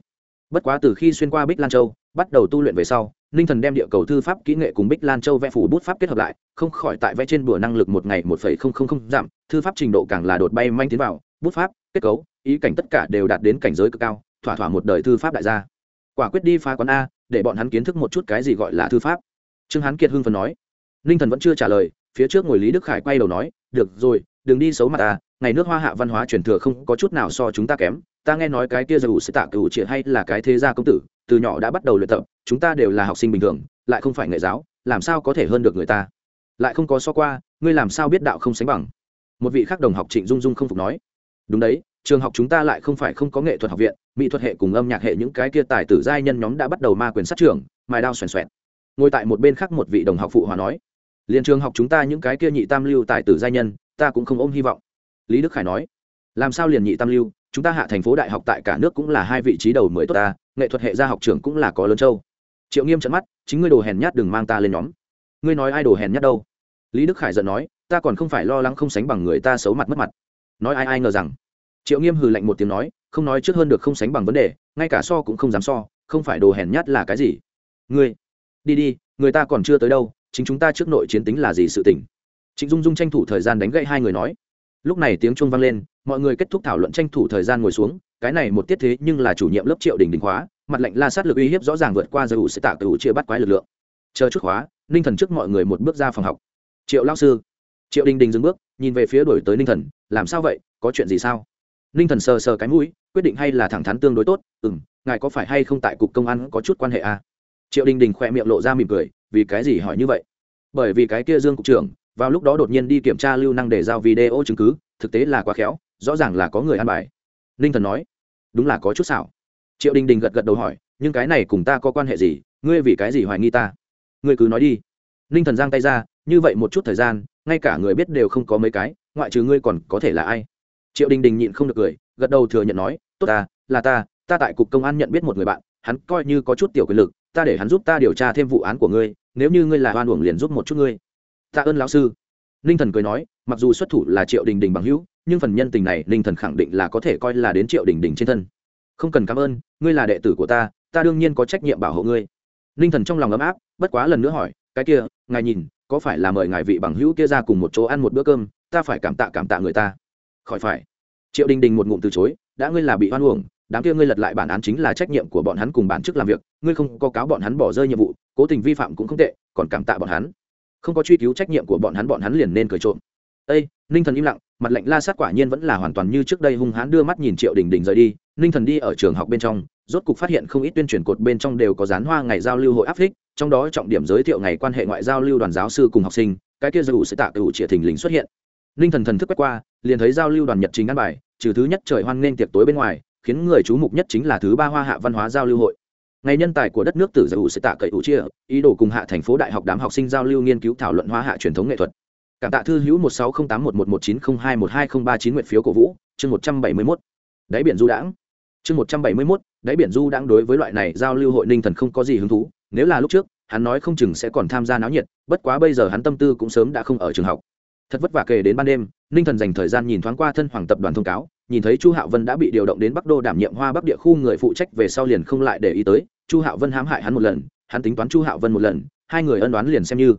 bất quá từ khi xuyên qua bích lan châu, bắt đầu tu luyện về sau, ninh thần đem địa cầu thư pháp kỹ nghệ cùng bích lan châu vẽ phủ bút pháp kết hợp lại, không khỏi tại vẽ trên bửa năng lực một ngày một phẩy không không không giảm, thư pháp trình độ càng là đột bay manh tiến vào, bút pháp, kết cấu, ý cảnh tất cả đều đạt đến cảnh giới cực cao, thỏa thỏa một đời thư pháp đại gia. Quả quyết đi phá quán a, để bọn hắn kiến thức một chút cái gì gọi là thư pháp. Trương hán kiệt hưng phần nói. Ninh thần vẫn chưa trả lời, phía trước ngồi lý đức khải quay đầu nói, được rồi, đừng đi xấu mặt ta, ngày nước hoa hạ văn hóa truyền thừa không có chút nào so chúng ta kém ta nghe nói cái kia dù sẽ tạ cựu triệt hay là cái thế gia công tử, từ nhỏ đã bắt đầu luyện tập, chúng ta đều là học sinh bình thường, lại không phải nghệ giáo, làm sao có thể hơn được người ta? Lại không có so qua, ngươi làm sao biết đạo không sánh bằng? Một vị khác đồng học trịnh dung dung không phục nói. Đúng đấy, trường học chúng ta lại không phải không có nghệ thuật học viện, mỹ thuật hệ cùng âm nhạc hệ những cái kia tài tử giai nhân nhóm đã bắt đầu ma quyền sát trường, mài đao xoèn xoẹt. Ngồi tại một bên khác một vị đồng học phụ hòa nói. Liền trường học chúng ta những cái kia nhị tam lưu tài tử giai nhân, ta cũng không ôm hy vọng. Lý đức khải nói. Làm sao liền nhị tam lưu? Chúng ta hạ thành phố đại học tại cả nước cũng là hai vị trí đầu mới tốt ta, nghệ thuật hệ gia học trường cũng là có lớn châu triệu nghiêm trận mắt, chính ngươi đồ hèn nhát đừng mang ta lên nhóm. Ngươi nói ai đồ hèn nhát đâu? Lý đức khải giận nói, ta còn không phải lo lắng không sánh bằng người ta xấu mặt mất mặt. Nói ai ai ngờ rằng, triệu nghiêm hừ lạnh một tiếng nói, không nói trước hơn được không sánh bằng vấn đề, ngay cả so cũng không dám so, không phải đồ hèn nhát là cái gì? Ngươi, đi đi, người ta còn chưa tới đâu, chính chúng ta trước nội chiến tính là gì sự tình? Trịnh dung dung tranh thủ thời gian đánh gậy hai người nói lúc này tiếng chuông vang lên, mọi người kết thúc thảo luận tranh thủ thời gian ngồi xuống, cái này một tiết thế nhưng là chủ nhiệm lớp triệu đình đình khóa, mặt lệnh la sát lực uy hiếp rõ ràng vượt qua giới ủ sẽ tạ cựu chia bắt quái lực lượng. Chờ chút khóa, ninh thần trước mọi người một bước ra phòng học. Triệu lao sư. Triệu đình đình dừng bước, nhìn về phía đổi tới ninh thần, làm sao vậy? Có chuyện gì sao? Ninh thần sờ sờ cái mũi, quyết định hay là thẳng thắn tương đối tốt ừ m ngài có phải hay không tại cục công an có chút quan hệ à? triệu đình đình khỏe miệng lộ ra mỉm cười, vì cái gì hỏi như vậy? Bởi vì cái kia dương cục trưởng vào lúc đó đột nhiên đi kiểm tra lưu năng để giao video chứng cứ, thực tế là quá khéo, rõ ràng là có người ăn bài. Ninh thần nói, đúng là có chút xảo. Triệu đình đình gật gật đầu hỏi, nhưng cái này cùng ta có quan hệ gì? Ngươi vì cái gì hoài nghi ta? Ngươi cứ nói đi. Ninh thần giang tay ra, như vậy một chút thời gian, ngay cả người biết đều không có mấy cái, ngoại trừ ngươi còn có thể là ai? Triệu đình đình nhịn không được cười, gật đầu thừa nhận nói, tốt ta, là ta ta tại cục công an nhận biết một người bạn, hắn coi như có chút tiểu quyền lực, ta để hắn giúp ta điều tra thêm vụ án của ngươi, nếu như ngươi là hoan uổng liền giúp một chút ngươi tạ ơn lão sư. Ninh thần cười nói, mặc dù xuất thủ là triệu đình đình bằng hữu, nhưng phần nhân tình này ninh thần khẳng định là có thể coi là đến triệu đình đình trên thân. Không cần cảm ơn, ngươi là đệ tử của ta ta đương nhiên có trách nhiệm bảo hộ ngươi. Ninh thần trong lòng ấm áp, bất quá lần nữa hỏi, cái kia, ngài nhìn, có phải là mời ngài vị bằng hữu kia ra cùng một chỗ ăn một bữa cơm, ta phải cảm tạ cảm tạ người ta. Khỏi phải. Triệu đình đình một ngụm từ chối, đã ngươi là bị hoan uổng, đám kia ngươi lật lại bản án chính là trách nhiệm của bọn hắn cùng bản chức làm việc, ngươi không có cáo bọn hắn bỏ rơi nhiệm vụ, cố tình vi phạm cũng không tệ, còn cảm tạ bọn hắn không có truy cứu trách nhiệm của bọn hắn bọn hắn liền nên cười trộm. Ây ninh thần im lặng mặt lạnh la sát quả nhiên vẫn là hoàn toàn như trước đây hung hãn đưa mắt nhìn triệu đình đình rời đi. Ninh thần đi ở trường học bên trong rốt cục phát hiện không ít tuyên truyền cột bên trong đều có dán hoa ngày giao lưu hội áp thích, trong đó trọng điểm giới thiệu ngày quan hệ ngoại giao lưu đoàn giáo sư cùng học sinh cái kia dù sẽ tạ cựu trịa thình lình xuất hiện. Ninh thần thần thức quét qua liền thấy giao lưu đoàn nhật trình ăn bài trừ thứ nhất trời hoan nghênh tiệc tối bên ngoài khiến người chú mục nhất chính là thứ ba hoa hạ văn hóa giao lưu hội ngày nhân tài của đất nước tử giải sẽ tạ cậy ủ chia, ý đồ cùng hạ thành phố đại học đám học sinh giao lưu nghiên cứu thảo luận hóa hạ truyền thống nghệ thuật. Cảm tạ thư hữu một sáu không tám một một một chín không hai một hai không ba chín nguyện phiếu cổ vũ, chương một trăm bảy mươi mốt. Đáy biển du đãng. Chương một trăm bảy mươi mốt, đáy biển du đãng đối với loại này giao lưu hội ninh thần không có gì hứng thú, nếu là lúc trước, hắn nói không chừng sẽ còn tham gia náo nhiệt, bất quá bây giờ hắn tâm tư cũng sớm đã không ở trường học. Thật vất vả kể đến ban đêm, ninh thần dành thời gian nhìn thoáng qua thân hoàng tập đoàn thông cáo nhìn thấy chu hạo vân đã bị điều động đến bắc đô đảm nhiệm hoa bắc địa khu người phụ trách về sau liền không lại để ý tới, chu hạo vân hãm hại hắn một lần, hắn tính toán chu hạo vân một lần, hai người ân đoán liền xem như.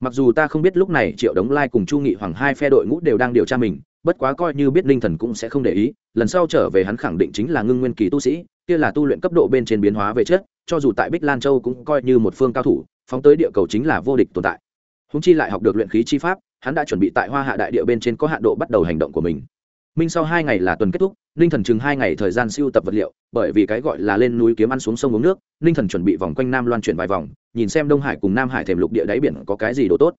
Mặc dù ta không biết lúc này triệu đống lai cùng chu nghị hoàng hai phe đội ngũ đều đang điều tra mình, bất quá coi như biết linh thần cũng sẽ không để ý, lần sau trở về hắn khẳng định chính là ngưng nguyên kỳ tu sĩ, kia là tu luyện cấp độ bên trên biến hóa về chất, cho dù tại bích lan châu cũng coi như một phương cao thủ, phóng tới địa cầu chính là vô địch tồn tại. Húng chi lại học được luyện khí chi pháp, hắn đã chuẩn bị tại hoa hạ đại địa bên trên có hạn độ bắt đầu hành động của mình minh sau hai ngày là tuần kết thúc ninh thần chừng hai ngày thời gian siêu tập vật liệu, bởi vì cái gọi là lên núi kiếm ăn xuống sông uống nước ninh thần chuẩn bị vòng quanh nam loan chuyển vài vòng, nhìn xem đông hải cùng nam hải thềm lục địa đáy biển có cái gì đồ tốt.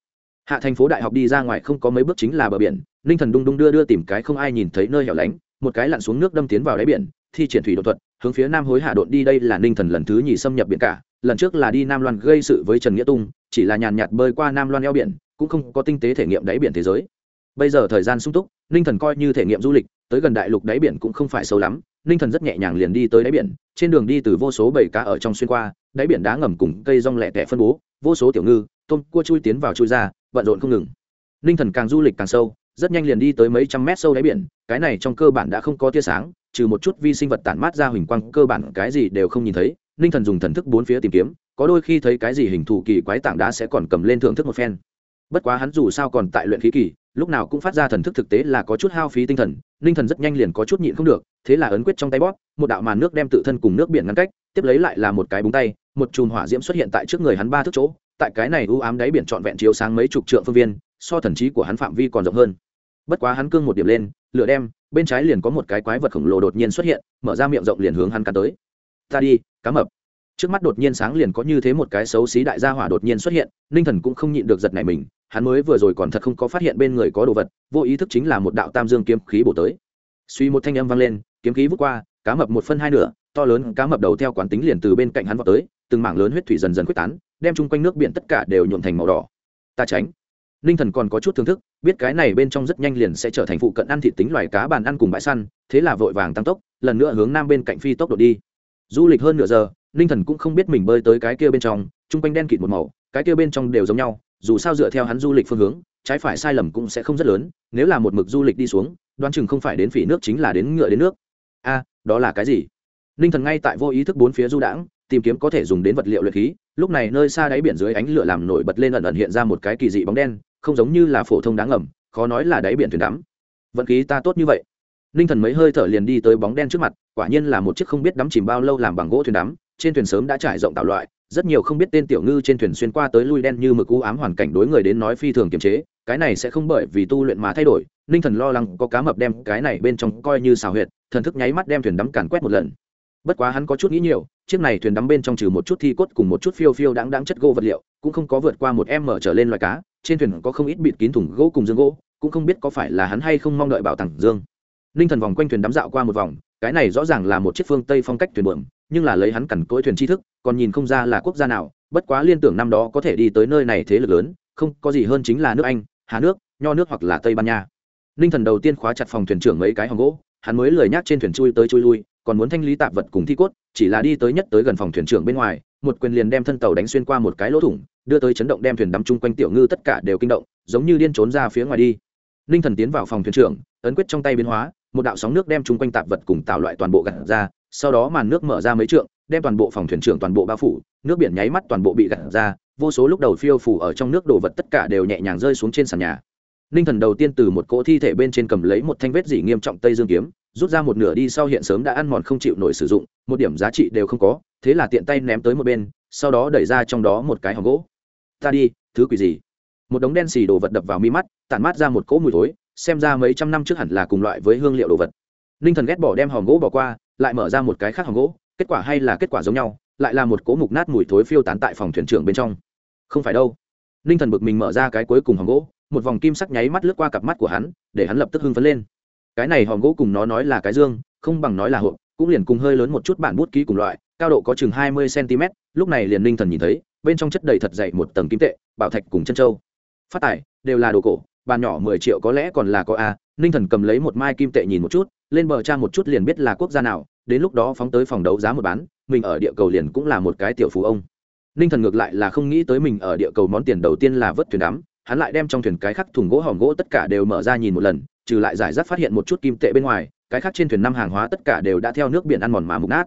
Hạ thành phố đại học đi ra ngoài không có mấy bước chính là bờ biển ninh thần đung đung đưa đưa tìm cái không ai nhìn thấy nơi hẻo lánh, một cái lặn xuống nước đâm tiến vào đáy biển, thi triển thủy đột thuật, hướng phía nam hối hạ đột đi đây là ninh thần lần thứ nhì xâm nhập biển cả, lần trước là đi nam loan gây sự với trần nghĩa tung, chỉ là nhàn nhạt bơi qua nam loan eo biển, cũng không có tinh tế thể nghiệm đáy biển thế giới bây giờ thời gian sung túc, ninh thần coi như thể nghiệm du lịch, tới gần đại lục đáy biển cũng không phải sâu lắm. Ninh thần rất nhẹ nhàng liền đi tới đáy biển, trên đường đi từ vô số bầy cá ở trong xuyên qua, đáy biển đá ngầm cùng cây rong lẹ tẻ phân bố, vô số tiểu ngư, tôm, cua chui tiến vào chui ra, bận rộn không ngừng. Ninh thần càng du lịch càng sâu, rất nhanh liền đi tới mấy trăm mét sâu đáy biển, cái này trong cơ bản đã không có tia sáng, trừ một chút vi sinh vật tản mát ra huỳnh quang, cơ bản cái gì đều không nhìn thấy. Ninh thần dùng thần thức bốn phía tìm kiếm, có đôi khi thấy cái gì hình thù kỳ quái tảng đá sẽ còn cầm lên thưởng thức một phen. Bất quá hắn dù sao còn tại luyện khí kỳ lúc nào cũng phát ra thần thức thực tế là có chút hao phí tinh thần, ninh thần rất nhanh liền có chút nhịn không được, thế là ấn quyết trong tay bóp, một đạo màn nước đem tự thân cùng nước biển ngăn cách, tiếp lấy lại là một cái búng tay, một chùm hỏa diễm xuất hiện tại trước người hắn ba thước chỗ, tại cái này u ám đáy biển trọn vẹn chiếu sáng mấy chục trượng phương viên, so thần trí của hắn phạm vi còn rộng hơn. Bất quá hắn cương một điểm lên, lửa đem, bên trái liền có một cái quái vật khổng lồ đột nhiên xuất hiện, mở ra miệng rộng liền hướng hắn cắn tới. Ta đi, cá mập. Trước mắt đột nhiên sáng liền có như thế một cái xấu xí đại gia hỏa đột nhiên xuất hiện, ninh thần cũng không nhịn được giật này mình hắn mới vừa rồi còn thật không có phát hiện bên người có đồ vật, vô ý thức chính là một đạo tam dương kiếm khí bổ tới. Suy một thanh âm vang lên, kiếm khí vút qua, cá mập một phân hai nửa, to lớn cá mập đầu theo quán tính liền từ bên cạnh hắn vào tới, từng mảng lớn huyết thủy dần dần quyết tán, đem chung quanh nước biển tất cả đều nhuộm thành màu đỏ. Ta tránh. Ninh thần còn có chút thưởng thức, biết cái này bên trong rất nhanh liền sẽ trở thành phụ cận ăn thịt tính loài cá bàn ăn cùng bãi săn, thế là vội vàng tăng tốc, lần nữa hướng nam bên cạnh phi tốc độ đi. Du lịch hơn nửa giờ, ninh thần cũng không biết mình bơi tới cái kia bên trong, chung quanh đen kịt một màu, cái kia bên trong đều giống nhau dù sao dựa theo hắn du lịch phương hướng, trái phải sai lầm cũng sẽ không rất lớn, nếu là một mực du lịch đi xuống, đoán chừng không phải đến phỉ nước chính là đến ngựa đến nước. A, đó là cái gì? Ninh thần ngay tại vô ý thức bốn phía du đãng, tìm kiếm có thể dùng đến vật liệu luyện khí, lúc này nơi xa đáy biển dưới ánh lửa làm nổi bật lên ẩn ẩn hiện ra một cái kỳ dị bóng đen, không giống như là phổ thông đáng ngầm, khó nói là đáy biển thuyền đắm. Vận khí ta tốt như vậy. Ninh thần mấy hơi thở liền đi tới bóng đen trước mặt, quả nhiên là một chiếc không biết đắm chìm bao lâu làm bằng gỗ thuyền đắm, trên thuyền sớm đã trải rộng tạo loại rất nhiều không biết tên tiểu ngư trên thuyền xuyên qua tới lui đen như mực u ám hoàn cảnh đối người đến nói phi thường kiềm chế, cái này sẽ không bởi vì tu luyện mà thay đổi, ninh thần lo lắng có cá mập đem cái này bên trong coi như xào huyệt, thần thức nháy mắt đem thuyền đắm càn quét một lần. Bất quá hắn có chút nghĩ nhiều, chiếc này thuyền đắm bên trong trừ một chút thi cốt cùng một chút phiêu phiêu đáng đáng chất gỗ vật liệu, cũng không có vượt qua một em mở trở lên loài cá, trên thuyền có không ít bịt kín thùng gỗ cùng dương gỗ, cũng không biết có phải là hắn hay không mong đợi bảo tàng dương. Ninh thần vòng quanh thuyền đắm dạo qua một vòng, cái này rõ ràng là một chiếc phương tây phong cách thuyền buồm nhưng là lấy hắn cằn cỗi thuyền tri thức, còn nhìn không ra là quốc gia nào, bất quá liên tưởng năm đó có thể đi tới nơi này thế lực lớn, không, có gì hơn chính là nước anh, hà nước, nho nước hoặc là tây ban nha. Ninh thần đầu tiên khóa chặt phòng thuyền trưởng mấy cái hòn gỗ, hắn mới lười nhác trên thuyền chui tới chui lui, còn muốn thanh lý tạp vật cùng thi cốt, chỉ là đi tới nhất tới gần phòng thuyền trưởng bên ngoài, một quyền liền đem thân tàu đánh xuyên qua một cái lỗ thủng, đưa tới chấn động đem thuyền đắm chung quanh tiểu ngư tất cả đều kinh động, giống như điên trốn ra phía ngoài đi. Ninh thần tiến vào phòng thuyền trưởng, ấn quyết trong tay biến hóa, một đạo sóng nước đem chung quanh tạp vật cùng tạo loại toàn bộ gặt ra sau đó màn nước mở ra mấy trượng, đem toàn bộ phòng thuyền trưởng, toàn bộ bao phủ, nước biển nháy mắt toàn bộ bị gặt ra, vô số lúc đầu phiêu phủ ở trong nước đồ vật tất cả đều nhẹ nhàng rơi xuống trên sàn nhà. Ninh thần đầu tiên từ một cỗ thi thể bên trên cầm lấy một thanh vết dỉ nghiêm trọng tây dương kiếm, rút ra một nửa đi sau hiện sớm đã ăn mòn không chịu nổi sử dụng, một điểm giá trị đều không có, thế là tiện tay ném tới một bên, sau đó đẩy ra trong đó một cái hòm gỗ. Ta đi, thứ quỷ gì? Một đống đen xì đồ vật đập vào mi mắt, tản mát ra một cỗ mùi thối, xem ra mấy trăm năm trước hẳn là cùng loại với hương liệu đồ vật. Ninh thần ghét bỏ đem hòm gỗ bỏ qua lại mở ra một cái khác hòm gỗ, kết quả hay là kết quả giống nhau, lại là một cỗ mục nát mùi thối phiêu tán tại phòng thuyền trưởng bên trong. Không phải đâu. Ninh thần bực mình mở ra cái cuối cùng hòm gỗ, một vòng kim sắc nháy mắt lướt qua cặp mắt của hắn, để hắn lập tức hưng phấn lên. Cái này hòm gỗ cùng nó nói là cái dương, không bằng nói là hộp, cũng liền cùng hơi lớn một chút bản bút ký cùng loại, cao độ có chừng hai mươi cm lúc này liền ninh thần nhìn thấy, bên trong chất đầy thật dày một tầng kim tệ, bảo thạch cùng chân trâu phát tài, đều là đồ cổ, bàn nhỏ mười triệu có lẽ còn là có a ninh thần cầm lấy một mai kim tệ nhìn một chút, lên bờ tra một chút liền biết là quốc gia nào, đến lúc đó phóng tới phòng đấu giá một bán, mình ở địa cầu liền cũng là một cái tiểu phú ông. Ninh thần ngược lại là không nghĩ tới mình ở địa cầu món tiền đầu tiên là vớt thuyền đắm, hắn lại đem trong thuyền cái khắc thùng gỗ hòm gỗ tất cả đều mở ra nhìn một lần, trừ lại giải rác phát hiện một chút kim tệ bên ngoài, cái khác trên thuyền năm hàng hóa tất cả đều đã theo nước biển ăn mòn mà mục nát.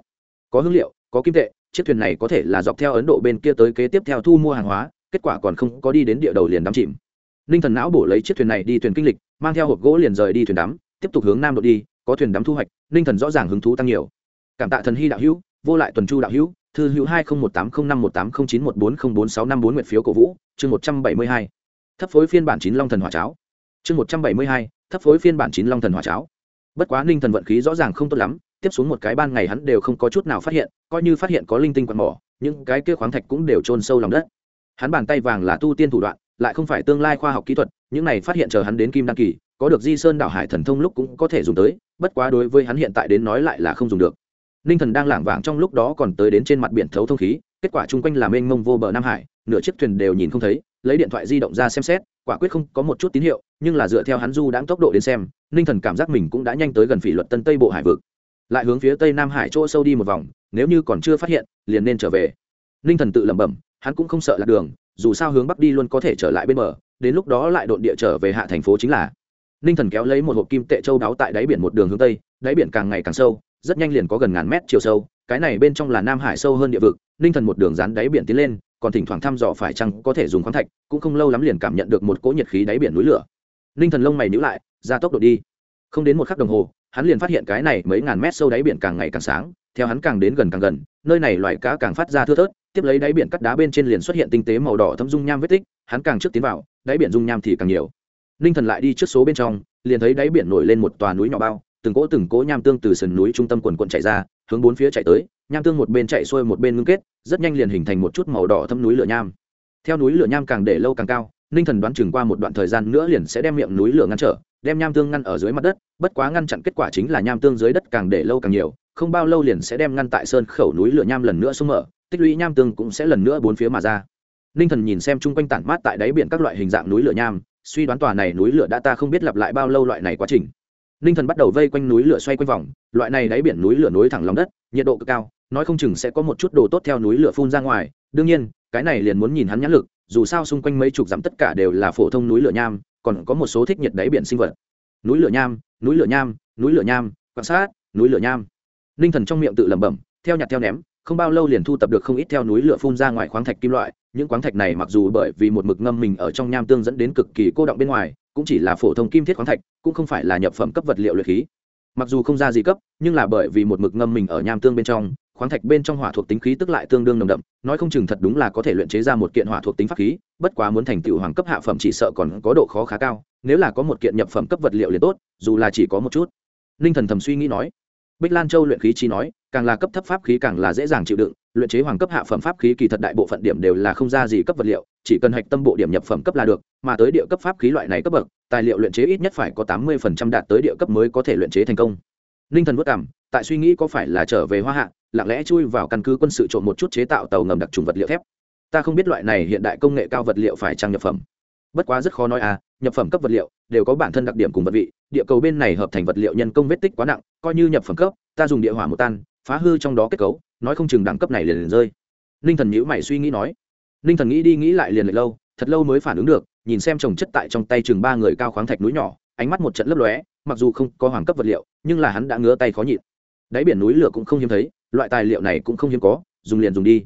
Có hương liệu, có kim tệ, chiếc thuyền này có thể là dọc theo ấn độ bên kia tới kế tiếp theo thu mua hàng hóa, kết quả còn không có đi đến địa đầu liền đắm chìm. Ninh thần não bổ lấy chiếc thuyền này đi thuyền kinh lịch mang theo hộp gỗ liền rời đi thuyền đắm, tiếp tục hướng nam đội đi, có thuyền đắm thu hoạch, ninh thần rõ ràng hứng thú tăng nhiều. Cảm tạ thần hy đạo hữu, vô lại tuần chu đạo hữu, thư hữu hai nghìn một tám không năm một tám không chín một bốn không bốn sáu năm bốn nguyện phiếu cổ vũ, chương một trăm bảy mươi hai. Thấp phối phiên bản chín long thần hỏa cháo. Chương một trăm bảy mươi hai, thấp phối phiên bản chín long thần hỏa cháo. Bất quá ninh thần vận khí rõ ràng không tốt lắm, tiếp xuống một cái ban ngày hắn đều không có chút nào phát hiện, coi như phát hiện có linh tinh quạt mỏ, những cái kia khoáng thạch cũng đều trôn sâu lòng đất. Hắn bàn tay vàng là tu tiên thủ đoạn lại không phải tương lai khoa học kỹ thuật, những này phát hiện chờ hắn đến kim đăng kỳ, có được di sơn đảo hải thần thông lúc cũng có thể dùng tới, bất quá đối với hắn hiện tại đến nói lại là không dùng được. Ninh thần đang lảng vảng trong lúc đó còn tới đến trên mặt biển thấu thông khí, kết quả chung quanh là mênh mông vô bờ nam hải, nửa chiếc thuyền đều nhìn không thấy, lấy điện thoại di động ra xem xét, quả quyết không có một chút tín hiệu, nhưng là dựa theo hắn du đãng tốc độ đến xem ninh thần cảm giác mình cũng đã nhanh tới gần phỉ luật tân tây bộ hải vực. Lại hướng phía tây nam hải chỗ sâu đi một vòng, nếu như còn chưa phát hiện, liền nên trở về. Ninh thần tự lẩm bẩm, hắn cũng không sợ lạc đường dù sao hướng bắc đi luôn có thể trở lại bên bờ, đến lúc đó lại độn địa trở về hạ thành phố chính là. Ninh thần kéo lấy một hộp kim tệ châu đáo tại đáy biển một đường hướng tây, đáy biển càng ngày càng sâu, rất nhanh liền có gần ngàn mét chiều sâu, cái này bên trong là nam hải sâu hơn địa vực. Ninh thần một đường dán đáy biển tiến lên, còn thỉnh thoảng thăm dò phải chăng có thể dùng khoáng thạch, cũng không lâu lắm liền cảm nhận được một cỗ nhiệt khí đáy biển núi lửa. Ninh thần lông mày nhữ lại, ra tốc độ đi. Không đến một khắc đồng hồ, hắn liền phát hiện cái này mấy ngàn mét sâu đáy biển càng ngày càng sáng theo hắn càng đến gần càng gần, nơi này loài cá càng phát ra thưa thớt, tiếp lấy đáy biển cắt đá bên trên liền xuất hiện tinh tế màu đỏ thâm dung nham vết tích, hắn càng trước tiến vào, đáy biển dung nham thì càng nhiều. Ninh thần lại đi trước số bên trong, liền thấy đáy biển nổi lên một tòa núi nhỏ bao, từng cỗ từng cỗ nham tương từ sườn núi trung tâm quần quận chạy ra, hướng bốn phía chạy tới, nham tương một bên chạy xuôi một bên ngưng kết, rất nhanh liền hình thành một chút màu đỏ thâm núi lửa nham. Theo núi lửa nham càng để lâu càng cao ninh thần đoán chừng qua một đoạn thời gian nữa liền sẽ đem miệng núi lửa ngăn trở, đem nham tương ngăn ở dưới mặt đất, bất quá ngăn chặn kết quả chính là nham tương dưới đất càng để lâu càng nhiều không bao lâu liền sẽ đem ngăn tại sơn khẩu núi lửa nham lần nữa xuống mở tích lũy nham tương cũng sẽ lần nữa bốn phía mà ra ninh thần nhìn xem chung quanh tản mát tại đáy biển các loại hình dạng núi lửa nham suy đoán tòa này núi lửa đã ta không biết lặp lại bao lâu loại này quá trình ninh thần bắt đầu vây quanh núi lửa xoay quanh vòng loại này đáy biển núi lửa nối thẳng lòng đất nhiệt độ cực cao nói không chừng sẽ có một chút đồ tốt theo núi lửa phun ra ngoài đương nhiên cái này liền muốn nhìn hắn nhãn lực dù sao xung quanh mấy chục dặm tất cả đều là phổ thông núi lửa nham còn có một số thích nhiệt đáy biển sinh vật núi lửa nham núi lửa nham núi lửa nham quan sát núi lửa nham ninh thần trong miệng tự lẩm bẩm, theo nhặt theo ném, không bao lâu liền thu tập được không ít theo núi lửa phun ra ngoài khoáng thạch kim loại. Những khoáng thạch này mặc dù bởi vì một mực ngâm mình ở trong nham tương dẫn đến cực kỳ cô động bên ngoài, cũng chỉ là phổ thông kim thiết khoáng thạch, cũng không phải là nhập phẩm cấp vật liệu luyện khí. Mặc dù không ra gì cấp, nhưng là bởi vì một mực ngâm mình ở nham tương bên trong, khoáng thạch bên trong hỏa thuộc tính khí tức lại tương đương nồng đậm, nói không chừng thật đúng là có thể luyện chế ra một kiện hỏa thuộc tính pháp khí, bất quá muốn thành tựu hoàng cấp hạ phẩm chỉ sợ còn có độ khó khá cao, nếu là có một kiện nhập phẩm cấp vật liệu liền tốt, dù là chỉ có một chút. Ninh thần thầm suy nghĩ nói bích lan châu luyện khí chi nói, càng là cấp thấp pháp khí càng là dễ dàng chịu đựng, luyện chế hoàng cấp hạ phẩm pháp khí kỳ thật đại bộ phận điểm đều là không ra gì cấp vật liệu, chỉ cần hạch tâm bộ điểm nhập phẩm cấp là được, mà tới địa cấp pháp khí loại này cấp bậc, tài liệu luyện chế ít nhất phải có tám mươi phần trăm đạt tới địa cấp mới có thể luyện chế thành công. Ninh thần vất cảm tại suy nghĩ có phải là trở về hoa hạ, lặng lẽ chui vào căn cứ quân sự trộn một chút chế tạo tàu ngầm đặc trùng vật liệu thép. Ta không biết loại này hiện đại công nghệ cao vật liệu phải trang nhập phẩm. Bất quá rất khó nói à nhập phẩm cấp vật liệu đều có bản thân đặc điểm cùng vật vị địa cầu bên này hợp thành vật liệu nhân công vết tích quá nặng, coi như nhập phẩm cấp, ta dùng địa hỏa một tan, phá hư trong đó kết cấu, nói không chừng đẳng cấp này liền liền rơi. Ninh thần nhữ mày suy nghĩ nói. Ninh thần nghĩ đi nghĩ lại liền lại lâu, thật lâu mới phản ứng được, nhìn xem trồng chất tại trong tay chừng ba người cao khoáng thạch núi nhỏ, ánh mắt một trận lấp lóe, mặc dù không có hoàng cấp vật liệu, nhưng là hắn đã ngứa tay khó nhịn. Đáy biển núi lửa cũng không hiếm thấy, loại tài liệu này cũng không hiếm có, dùng liền dùng đi.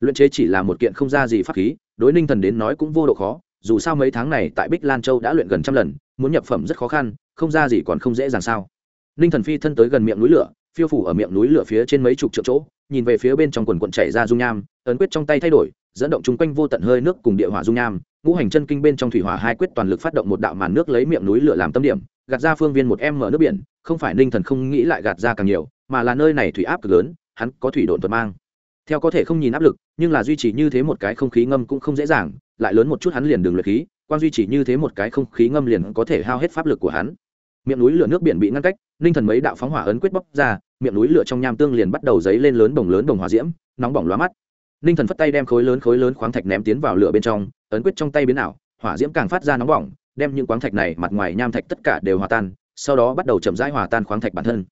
Luyện chế chỉ là một kiện không ra gì pháp khí, đối ninh thần đến nói cũng vô độ khó, dù sao mấy tháng này tại bích lan châu đã luyện gần trăm lần muốn nhập phẩm rất khó khăn, không ra gì còn không dễ dàng sao. Ninh thần phi thân tới gần miệng núi lửa, phiêu phủ ở miệng núi lửa phía trên mấy chục triệu chỗ, nhìn về phía bên trong quần quận chảy ra dung nham, ấn quyết trong tay thay đổi, dẫn động chung quanh vô tận hơi nước cùng địa hỏa dung nham, ngũ hành chân kinh bên trong thủy hỏa hai quyết toàn lực phát động một đạo màn nước lấy miệng núi lửa làm tâm điểm, gạt ra phương viên một em mở nước biển, không phải ninh thần không nghĩ lại gạt ra càng nhiều, mà là nơi này thủy áp cực lớn, hắn có thủy độn thuật mang. Theo có thể không nhìn áp lực, nhưng là duy trì như thế một cái không khí ngâm cũng không dễ dàng, lại lớn một chút hắn liền đường luyện khí quan duy chỉ như thế một cái không khí ngâm liền có thể hao hết pháp lực của hắn. Miệng núi lửa nước biển bị ngăn cách ninh thần mấy đạo phóng hỏa ấn quyết bóc ra, miệng núi lửa trong nham tương liền bắt đầu dấy lên lớn đồng lớn đồng hỏa diễm, nóng bỏng lóa mắt. Ninh thần phất tay đem khối lớn khối lớn khoáng thạch ném tiến vào lửa bên trong, ấn quyết trong tay biến ảo, hỏa diễm càng phát ra nóng bỏng, đem những khoáng thạch này mặt ngoài nham thạch tất cả đều hòa tan, sau đó bắt đầu chậm rãi hòa tan khoáng thạch bản thân.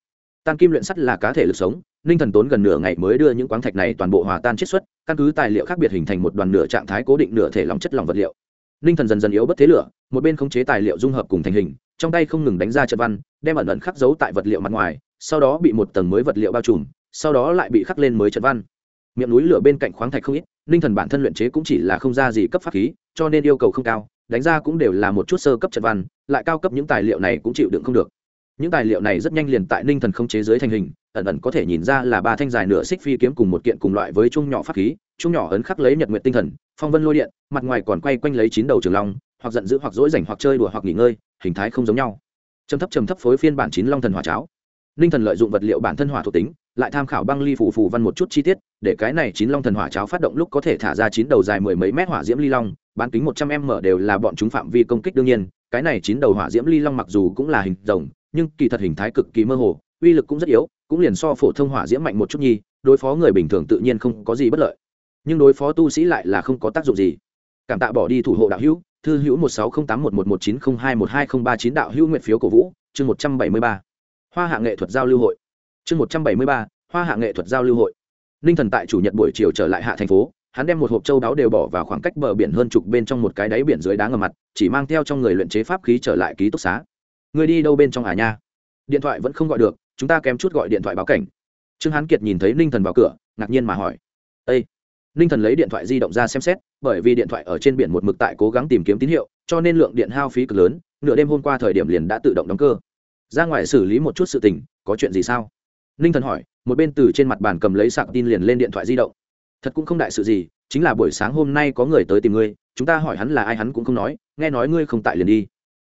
Tan kim luyện sắt là cá thể lực sống ninh thần tốn gần nửa ngày mới đưa những khoáng thạch này toàn bộ hòa tan chiết xuất, căn cứ tài liệu khác biệt hình thành một đoàn nửa trạng thái cố định nửa thể lòng chất lỏng vật liệu ninh thần dần dần yếu bất thế lửa, một bên khống chế tài liệu dung hợp cùng thành hình, trong tay không ngừng đánh ra trận văn, đem ẩn ẩn khắc dấu tại vật liệu mặt ngoài, sau đó bị một tầng mới vật liệu bao trùm, sau đó lại bị khắc lên mới trận văn. Miệng núi lửa bên cạnh khoáng thạch không ít, ninh thần bản thân luyện chế cũng chỉ là không ra gì cấp pháp khí, cho nên yêu cầu không cao, đánh ra cũng đều là một chút sơ cấp trận văn, lại cao cấp những tài liệu này cũng chịu đựng không được những tài liệu này rất nhanh liền tại ninh thần không chế giới thành hình, ẩn ẩn có thể nhìn ra là ba thanh dài nửa xích phi kiếm cùng một kiện cùng loại với chung nhỏ pháp khí chung nhỏ ấn khắc lấy nhật nguyện tinh thần, phong vân lôi điện, mặt ngoài còn quay quanh lấy chín đầu trường long, hoặc giận dữ hoặc dỗi rảnh hoặc chơi đùa hoặc nghỉ ngơi, hình thái không giống nhau. Trầm thấp trầm thấp phối phiên bản chín long thần hỏa cháo. Ninh thần lợi dụng vật liệu bản thân hỏa thuộc tính, lại tham khảo băng ly phủ phù văn một chút chi tiết, để cái này chín long thần hỏa cháo phát động lúc có thể thả ra chín đầu dài mười mấy mét hỏa diễm ly long, bán kính một trăm m đều là bọn chúng phạm vi công kích đương nhiên, cái này chín đầu hỏa diễm ly long mặc dù cũng là hình rồng nhưng kỳ thật hình thái cực kỳ mơ hồ, uy lực cũng rất yếu, cũng liền so phổ thông hỏa diễm mạnh một chút nhi đối phó người bình thường tự nhiên không có gì bất lợi. Nhưng đối phó tu sĩ lại là không có tác dụng gì. Cảm tạ bỏ đi thủ hộ đạo hữu, thư hữu một sáu không tám một một một chín không hai một hai không ba chín đạo hữu nguyện phiếu cổ vũ, chương một trăm bảy mươi ba. Hoa hạ nghệ thuật giao lưu hội. Chương một trăm bảy mươi ba, hoa hạ nghệ thuật giao lưu hội. Ninh thần tại chủ nhật buổi chiều trở lại hạ thành phố, hắn đem một hộp châu đáo đều bỏ vào khoảng cách bờ biển hơn chục bên trong một cái đáy biển dưới đá ngầm mặt, chỉ mang theo trong người luyện chế pháp khí trở lại ký túc xá. Ngươi đi đâu bên trong à nha? Điện thoại vẫn không gọi được, chúng ta kém chút gọi điện thoại báo cảnh. Trương hán kiệt nhìn thấy ninh thần vào cửa, ngạc nhiên mà hỏi. Â ninh thần lấy điện thoại di động ra xem xét, bởi vì điện thoại ở trên biển một mực tại cố gắng tìm kiếm tín hiệu, cho nên lượng điện hao phí cực lớn, nửa đêm hôm qua thời điểm liền đã tự động đóng cơ. Ra ngoài xử lý một chút sự tình, có chuyện gì sao? Ninh thần hỏi, một bên từ trên mặt bàn cầm lấy sạc tin liền lên điện thoại di động. Thật cũng không đại sự gì, chính là buổi sáng hôm nay có người tới tìm ngươi, chúng ta hỏi hắn là ai hắn cũng không nói, nghe nói ngươi không tại liền đi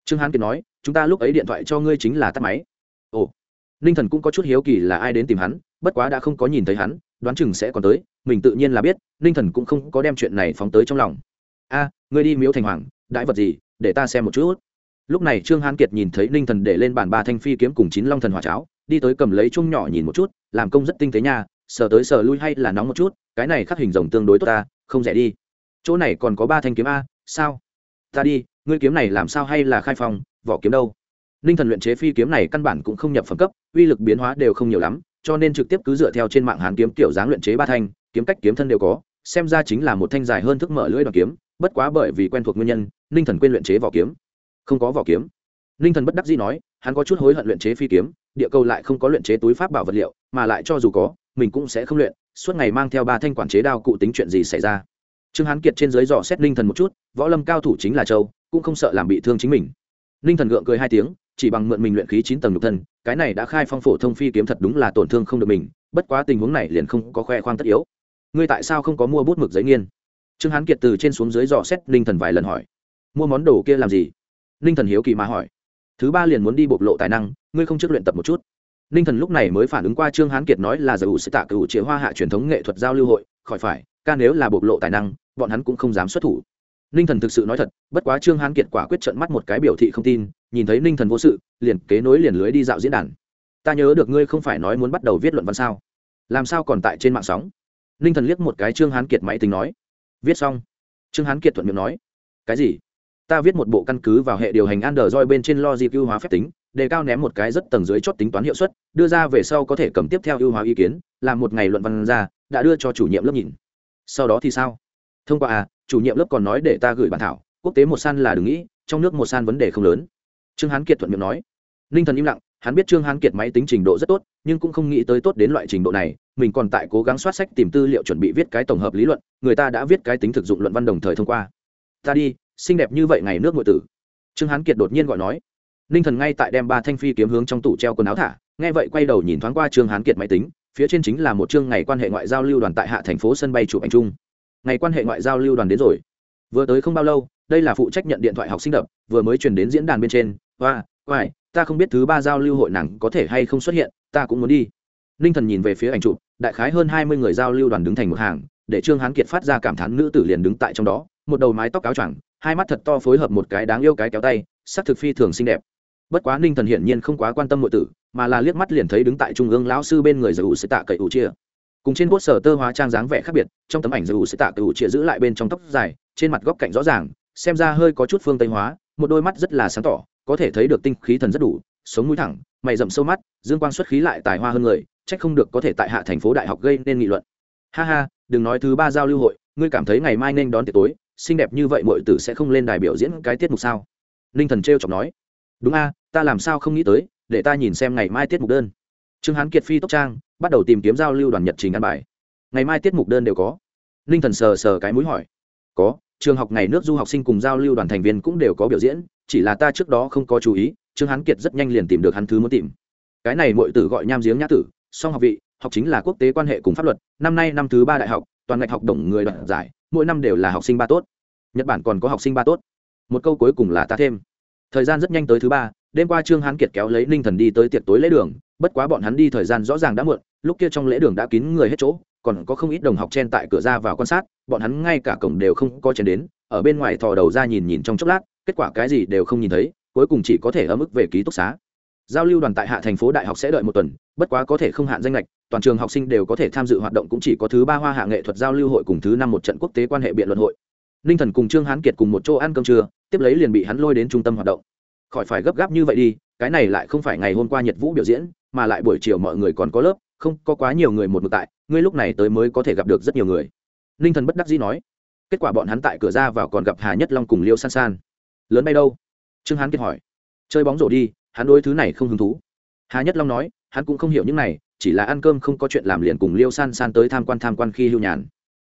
trương hán kiệt nói, chúng ta lúc ấy điện thoại cho ngươi chính là tắt máy. Ồ, ninh thần cũng có chút hiếu kỳ là ai đến tìm hắn, bất quá đã không có nhìn thấy hắn, đoán chừng sẽ còn tới, mình tự nhiên là biết, ninh thần cũng không có đem chuyện này phóng tới trong lòng. A, ngươi đi miếu thành hoàng, đãi vật gì, để ta xem một chút. Lúc này trương hán kiệt nhìn thấy ninh thần để lên bàn ba thanh phi kiếm cùng chín long thần hỏa cháo, đi tới cầm lấy chung nhỏ nhìn một chút, làm công rất tinh tế nha, sờ tới sờ lui hay là nóng một chút, cái này khắc hình rồng tương đối tốt ta, không rẻ đi. Chỗ này còn có ba thanh kiếm a, sao? Ta đi ngươi kiếm này làm sao hay là khai phong, vỏ kiếm đâu? Ninh thần luyện chế phi kiếm này căn bản cũng không nhập phẩm cấp, uy lực biến hóa đều không nhiều lắm, cho nên trực tiếp cứ dựa theo trên mạng hán kiếm kiểu dáng luyện chế ba thanh, kiếm cách kiếm thân đều có, xem ra chính là một thanh dài hơn thức mở lưỡi đoàn kiếm, bất quá bởi vì quen thuộc nguyên nhân ninh thần quên luyện chế vỏ kiếm. Không có vỏ kiếm. Ninh thần bất đắc dĩ nói, hắn có chút hối hận luyện chế phi kiếm, địa cầu lại không có luyện chế túi pháp bảo vật liệu, mà lại cho dù có, mình cũng sẽ không luyện, suốt ngày mang theo ba thanh quản chế đao cụ tính chuyện gì xảy ra. Trương hán kiệt trên dưới dò xét ninh thần một chút, võ lâm cao thủ chính là châu cũng không sợ làm bị thương chính mình. Ninh thần gượng cười hai tiếng, chỉ bằng mượn mình luyện khí chín tầng nhục thân, cái này đã khai phong phổ thông phi kiếm thật đúng là tổn thương không được mình, bất quá tình huống này liền không có khoe khoang tất yếu. Ngươi tại sao không có mua bút mực giấy nghiên? Trương hán kiệt từ trên xuống dưới dò xét ninh thần vài lần hỏi. Mua món đồ kia làm gì? Ninh thần hiếu kỳ mà hỏi. Thứ ba liền muốn đi bộc lộ tài năng, ngươi không trước luyện tập một chút. Ninh thần lúc này mới phản ứng qua trương hán kiệt nói là giải ủ sẽ tạ cựu chĩa hoa hạ truyền thống nghệ thuật giao lưu hội, khỏi phải, ca nếu là bộc lộ tài năng, bọn hắn cũng không dám xuất thủ ninh thần thực sự nói thật, bất quá trương hán kiệt quả quyết trận mắt một cái biểu thị không tin, nhìn thấy ninh thần vô sự, liền kế nối liền lưới đi dạo diễn đàn. Ta nhớ được ngươi không phải nói muốn bắt đầu viết luận văn sao? Làm sao còn tại trên mạng sóng? Ninh thần liếc một cái trương hán kiệt máy tính nói. Viết xong. Trương hán kiệt thuận miệng nói. Cái gì? Ta viết một bộ căn cứ vào hệ điều hành android bên trên logic ưu hóa phép tính, đề cao ném một cái rất tầng dưới chót tính toán hiệu suất, đưa ra về sau có thể cầm tiếp theo ưu hóa ý kiến, làm một ngày luận văn ra, đã đưa cho chủ nhiệm lớp nhìn. Sau đó thì sao? Thông qua à chủ nhiệm lớp còn nói để ta gửi bản thảo, quốc tế một san là đừng nghĩ, trong nước một san vấn đề không lớn. Trương hán kiệt thuận miệng nói. Ninh thần im lặng, hắn biết trương hán kiệt máy tính trình độ rất tốt, nhưng cũng không nghĩ tới tốt đến loại trình độ này, mình còn tại cố gắng soát sách tìm tư liệu chuẩn bị viết cái tổng hợp lý luận, người ta đã viết cái tính thực dụng luận văn đồng thời thông qua. Ta đi, xinh đẹp như vậy ngày nước ngụy tử. Trương hán kiệt đột nhiên gọi nói. Ninh thần ngay tại đem ba thanh phi kiếm hướng trong tủ treo quần áo thả, nghe vậy quay đầu nhìn thoáng qua trương hán kiệt máy tính, phía trên chính là một chương ngày quan hệ ngoại giao lưu đoàn tại hạ thành phố sân bay chụp ảnh chung ngày quan hệ ngoại giao lưu đoàn đến rồi. Vừa tới không bao lâu, đây là phụ trách nhận điện thoại học sinh đập, vừa mới truyền đến diễn đàn bên trên. Và quài ta không biết thứ ba giao lưu hội nàng có thể hay không xuất hiện, ta cũng muốn đi. Ninh thần nhìn về phía ảnh chụp, đại khái hơn hai mươi người giao lưu đoàn đứng thành một hàng, để trương hán kiệt phát ra cảm thán nữ tử liền đứng tại trong đó, một đầu mái tóc áo choàng, hai mắt thật to phối hợp một cái đáng yêu cái kéo tay, sắc thực phi thường xinh đẹp. Bất quá ninh thần hiển nhiên không quá quan tâm mọi tử, mà là liếc mắt liền thấy đứng tại trung ương lão sư bên người giải ủ sẽ tạ cậy ủ chia cùng trên bốt sở tơ hóa trang dáng vẻ khác biệt, trong tấm ảnh giải ủ sẽ tạ cậy chĩa giữ lại bên trong tóc dài, trên mặt góc cạnh rõ ràng, xem ra hơi có chút phương tây hóa, một đôi mắt rất là sáng tỏ, có thể thấy được tinh khí thần rất đủ, sống mũi thẳng, mày rậm sâu mắt, dương quang xuất khí lại tài hoa hơn người trách không được có thể tại hạ thành phố đại học gây nên nghị luận. Ha ha, đừng nói thứ ba giao lưu hội, ngươi cảm thấy ngày mai nên đón tiệc tối, xinh đẹp như vậy mọi tử sẽ không lên đài biểu diễn cái tiết mục sao? Ninh thần t r chọc nói. Đúng a, ta làm sao không nghĩ tới, để ta nhìn xem ngày mai tiết mục đơn trương hán kiệt phi tốc trang, bắt đầu tìm kiếm giao lưu đoàn nhật trình ăn bài. Ngày mai tiết mục đơn đều có. Ninh thần sờ sờ cái mũi hỏi. Có, trường học ngày nước du học sinh cùng giao lưu đoàn thành viên cũng đều có biểu diễn, chỉ là ta trước đó không có chú ý, trương hán kiệt rất nhanh liền tìm được hắn thứ muốn tìm. Cái này mọi tử gọi nham giếng nhã tử, song học vị, học chính là quốc tế quan hệ cùng pháp luật, năm nay năm thứ ba đại học, toàn ngạch học đồng người đoạt giải, mỗi năm đều là học sinh ba tốt. Nhật bản còn có học sinh ba tốt. Một câu cuối cùng là ta thêm. Thời gian rất nhanh tới thứ ba, đêm qua trương hán kiệt kéo lấy ninh thần đi tới tiệc tối lễ đường bất quá bọn hắn đi thời gian rõ ràng đã muộn, lúc kia trong lễ đường đã kín người hết chỗ, còn có không ít đồng học chen tại cửa ra vào quan sát, bọn hắn ngay cả cổng đều không có chen đến, ở bên ngoài thò đầu ra nhìn nhìn trong chốc lát, kết quả cái gì đều không nhìn thấy, cuối cùng chỉ có thể ở mức về ký túc xá. Giao lưu đoàn tại hạ thành phố đại học sẽ đợi một tuần, bất quá có thể không hạn danh lệch, toàn trường học sinh đều có thể tham dự hoạt động cũng chỉ có thứ ba hoa hạ nghệ thuật giao lưu hội cùng thứ năm một trận quốc tế quan hệ biện luận hội. Ninh thần cùng trương hán kiệt cùng một chỗ ăn cơm trưa, tiếp lấy liền bị hắn lôi đến trung tâm hoạt động. Khỏi phải gấp gáp như vậy đi, cái này lại không phải ngày hôm qua nhật vũ biểu diễn mà lại buổi chiều mọi người còn có lớp, không có quá nhiều người một mực tại, ngươi lúc này tới mới có thể gặp được rất nhiều người. Ninh thần bất đắc dĩ nói. Kết quả bọn hắn tại cửa ra vào còn gặp hà nhất long cùng liêu san san. Lớn bay đâu? Trương hán kiệt hỏi. Chơi bóng rổ đi, hắn đối thứ này không hứng thú. Hà nhất long nói, hắn cũng không hiểu những này, chỉ là ăn cơm không có chuyện làm liền cùng liêu san san tới tham quan tham quan khi hưu nhàn.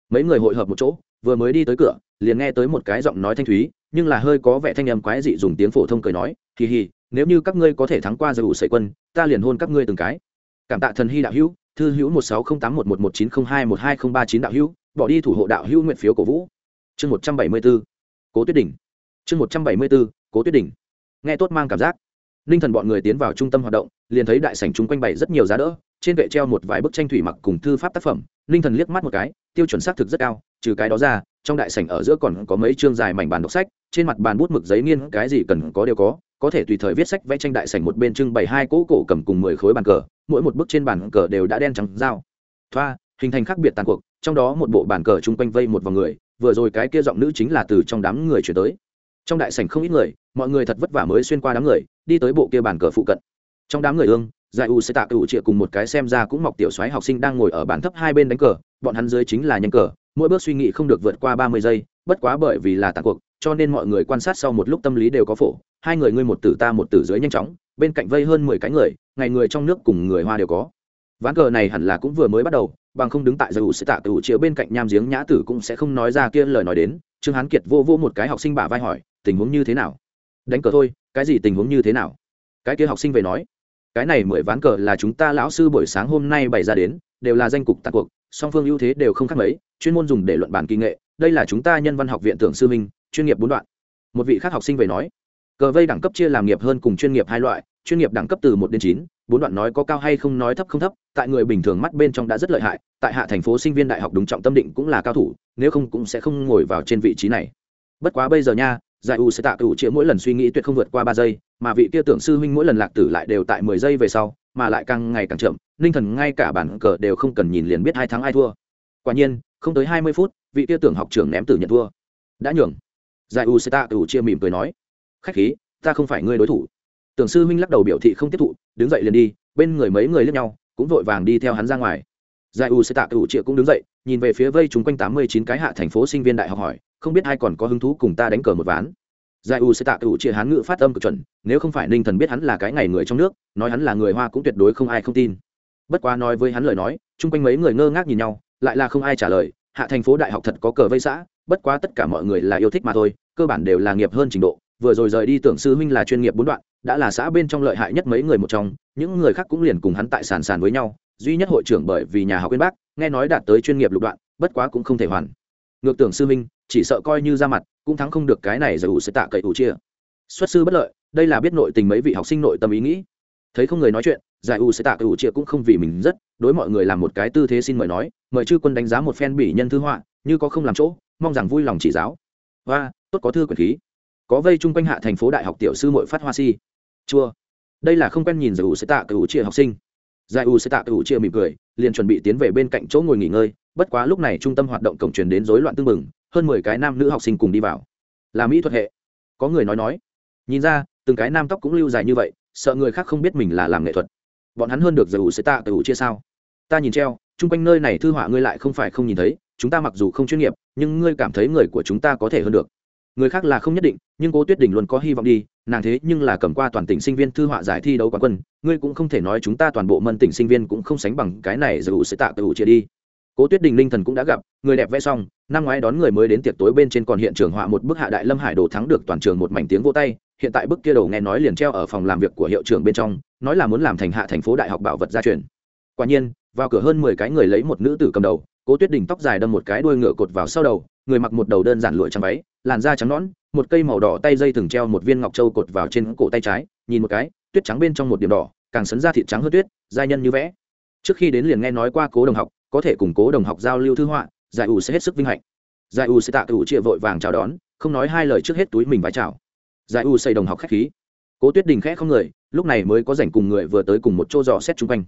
Mấy người hội hợp một chỗ, vừa mới đi tới cửa, liền nghe tới một cái giọng nói thanh thúy, nhưng là hơi có vẻ thanh âm quái dị dùng tiếng phổ thông cười nói kỳ hì nếu như các ngươi có thể thắng qua giải ủ sẩy quân, ta liền hôn các ngươi từng cái. Cảm tạ thần hy đạo hữu, thư hữu một sáu không tám một một một chín không hai một hai không ba chín đạo hữu, bỏ đi thủ hộ đạo hữu nguyện phiếu cổ vũ. Chương một trăm bảy mươi b ố cố tuyết đỉnh. Chương một trăm bảy mươi b ố cố tuyết đỉnh. Nghe tốt mang cảm giác. Ninh thần bọn người tiến vào trung tâm hoạt động, liền thấy đại sảnh chúng quanh bày rất nhiều giá đỡ, trên vệ treo một vài bức tranh thủy mặc cùng thư pháp tác phẩm. Ninh thần liếc mắt một cái, tiêu chuẩn xác thực rất cao, trừ cái đó ra, trong đại sảnh ở giữa còn có mấy chương dài mảnh bàn đọc sách, trên mặt bàn bút mực giấy nghiên cái gì cần có đều có có thể tùy thời viết sách vẽ tranh đại sảnh một bên trưng bày hai cỗ cổ cầm cùng mười khối bàn cờ, mỗi một bức trên bàn cờ đều đã đen trắng dao thoa, hình thành khác biệt tàn cuộc, trong đó một bộ bàn cờ chung quanh vây một vòng người, vừa rồi cái kia giọng nữ chính là từ trong đám người chuyển tới. Trong đại sảnh không ít người, mọi người thật vất vả mới xuyên qua đám người, đi tới bộ kia bàn cờ phụ cận. Trong đám người ương giải u sẽ tạ cựu trịa cùng một cái xem ra cũng mọc tiểu xoáy học sinh đang ngồi ở bàn thấp hai bên đánh cờ, bọn hắn dưới chính là nhanh cờ, mỗi bước suy nghĩ không được vượt qua ba mươi giây, bất quá bởi vì là tàn cuộc, cho nên mọi người quan sát sau một lúc tâm lý đều có phổ hai người ngươi một tử ta một tử dưới nhanh chóng, bên cạnh vây hơn mười cái người, ngày người trong nước cùng người hoa đều có. Ván cờ này hẳn là cũng vừa mới bắt đầu, bằng không đứng tại giải ủ sẽ tạ cựu chiếu bên cạnh nham giếng nhã tử cũng sẽ không nói ra kia lời nói đến. Trương hán kiệt vô vô một cái học sinh bả vai hỏi, tình huống như thế nào? Đánh cờ thôi, cái gì tình huống như thế nào? Cái kia học sinh về nói, cái này mười ván cờ là chúng ta lão sư buổi sáng hôm nay bày ra đến, đều là danh cục tạc cuộc, song phương ưu thế đều không khác mấy, chuyên môn dùng để luận bản kỳ nghệ, đây là chúng ta nhân văn học viện tưởng sư minh chuyên nghiệp bốn đoạn. Một vị khác học sinh về nói cờ vây đẳng cấp chia làm nghiệp hơn cùng chuyên nghiệp hai loại, chuyên nghiệp đẳng cấp từ một đến chín, bốn đoạn nói có cao hay không nói thấp không thấp, tại người bình thường mắt bên trong đã rất lợi hại, tại hạ thành phố sinh viên đại học đúng trọng tâm định cũng là cao thủ, nếu không cũng sẽ không ngồi vào trên vị trí này. Bất quá bây giờ nha, giải u sẽ tạ cựu chĩa mỗi lần suy nghĩ tuyệt không vượt qua ba giây, mà vị kia tưởng sư huynh mỗi lần lạc tử lại đều tại mười giây về sau, mà lại càng ngày càng chậm, ninh thần ngay cả bản cờ đều không cần nhìn liền biết hai thắng ai thua. Quả nhiên, không tới hai mươi phút, vị kia tưởng học trưởng ném tử nhận thua. Đã nhường. Giải u sẽ tạ cựu chia mỉm cười nói khách khí, ta không phải ngươi đối thủ. Tưởng sư huynh lắc đầu biểu thị không tiếp thụ, đứng dậy liền đi, bên người mấy người lướt nhau, cũng vội vàng đi theo hắn ra ngoài. Giải u sẽ tạ cựu triệu cũng đứng dậy, nhìn về phía vây chúng quanh tám mươi chín cái hạ thành phố sinh viên đại học hỏi, không biết ai còn có hứng thú cùng ta đánh cờ một ván. Giải u sẽ tạ cựu triệu hán ngự phát âm cực chuẩn, nếu không phải ninh thần biết hắn là cái ngày người trong nước, nói hắn là người hoa cũng tuyệt đối không ai không tin. Bất quá nói với hắn lời nói, chung quanh mấy người ngơ ngác nhìn nhau, lại là không ai trả lời, hạ thành phố đại học thật có cờ vây xã, bất quá tất cả mọi người là yêu thích mà thôi, cơ bản đều là nghiệp hơn trình độ vừa rồi rời đi tưởng sư huynh là chuyên nghiệp bốn đoạn, đã là xã bên trong lợi hại nhất mấy người một trong, những người khác cũng liền cùng hắn tại sàn sàn với nhau, duy nhất hội trưởng bởi vì nhà học viên bác, nghe nói đạt tới chuyên nghiệp lục đoạn, bất quá cũng không thể hoàn. Ngược tưởng sư minh chỉ sợ coi như ra mặt, cũng thắng không được cái này giải ủ sẽ tạ cậy ủ chia. Xuất sư bất lợi, đây là biết nội tình mấy vị học sinh nội tâm ý nghĩ. Thấy không người nói chuyện, giải ủ sẽ tạ cậy ủ chia cũng không vì mình rất, đối mọi người làm một cái tư thế xin mời nói, mời chư quân đánh giá một phen bỉ nhân thư họa, như có không làm chỗ, mong rằng vui lòng chỉ giáo. Và tốt có thư quyền khí có vây chung quanh hạ thành phố đại học tiểu sư mội phát hoa si. Chua. Đây là không quen nhìn giải ủ sẽ tạ cựu chia học sinh. Giải u sẽ tạ cựu chia mỉm cười, liền chuẩn bị tiến về bên cạnh chỗ ngồi nghỉ ngơi, bất quá lúc này trung tâm hoạt động cổng truyền đến rối loạn tương mừng hơn mười cái nam nữ học sinh cùng đi vào. Là mỹ thuật hệ. Có người nói nói. Nhìn ra, từng cái nam tóc cũng lưu dài như vậy, sợ người khác không biết mình là làm nghệ thuật. Bọn hắn hơn được giải u sẽ tạ cựu chia sao? Ta nhìn treo, chung quanh nơi này thư họa ngươi lại không phải không nhìn thấy, chúng ta mặc dù không chuyên nghiệp, nhưng ngươi cảm thấy người của chúng ta có thể hơn được người khác là không nhất định, nhưng cố tuyết đình luôn có hy vọng đi, nàng thế nhưng là cầm qua toàn tỉnh sinh viên thư họa giải thi đấu quán quân, ngươi cũng không thể nói chúng ta toàn bộ mân tỉnh sinh viên cũng không sánh bằng cái này dù sẽ tạ cựu chia đi. Cố tuyết đình linh thần cũng đã gặp, người đẹp vẽ xong, năm ngoái đón người mới đến tiệc tối bên trên còn hiện trường họa một bức hạ đại lâm hải đồ thắng được toàn trường một mảnh tiếng vô tay, hiện tại bức kia đầu nghe nói liền treo ở phòng làm việc của hiệu trưởng bên trong, nói là muốn làm thành hạ thành phố đại học bảo vật gia truyền. Quả nhiên, vào cửa hơn mười cái người lấy một nữ tử cầm đầu, cố tuyết đình tóc dài đâm một cái đuôi ngựa cột vào sau đầu người mặc một đầu đơn giản lụa trắng váy, làn da trắng nõn, một cây màu đỏ tay dây thừng treo một viên ngọc châu cột vào trên cổ tay trái, nhìn một cái, tuyết trắng bên trong một điểm đỏ, càng sấn ra thịt trắng hơn tuyết, giai nhân như vẽ. Trước khi đến liền nghe nói qua cố đồng học, có thể cùng cố đồng học giao lưu thư họa, giải ủ sẽ hết sức vinh hạnh. Giải ủ sẽ tạ ủ chia vội vàng chào đón, không nói hai lời trước hết túi mình vái chào. Giải ủ xây đồng học khách khí. Cố tuyết đình khẽ không người, lúc này mới có rảnh cùng người vừa tới cùng một chỗ dò xét chung quanh.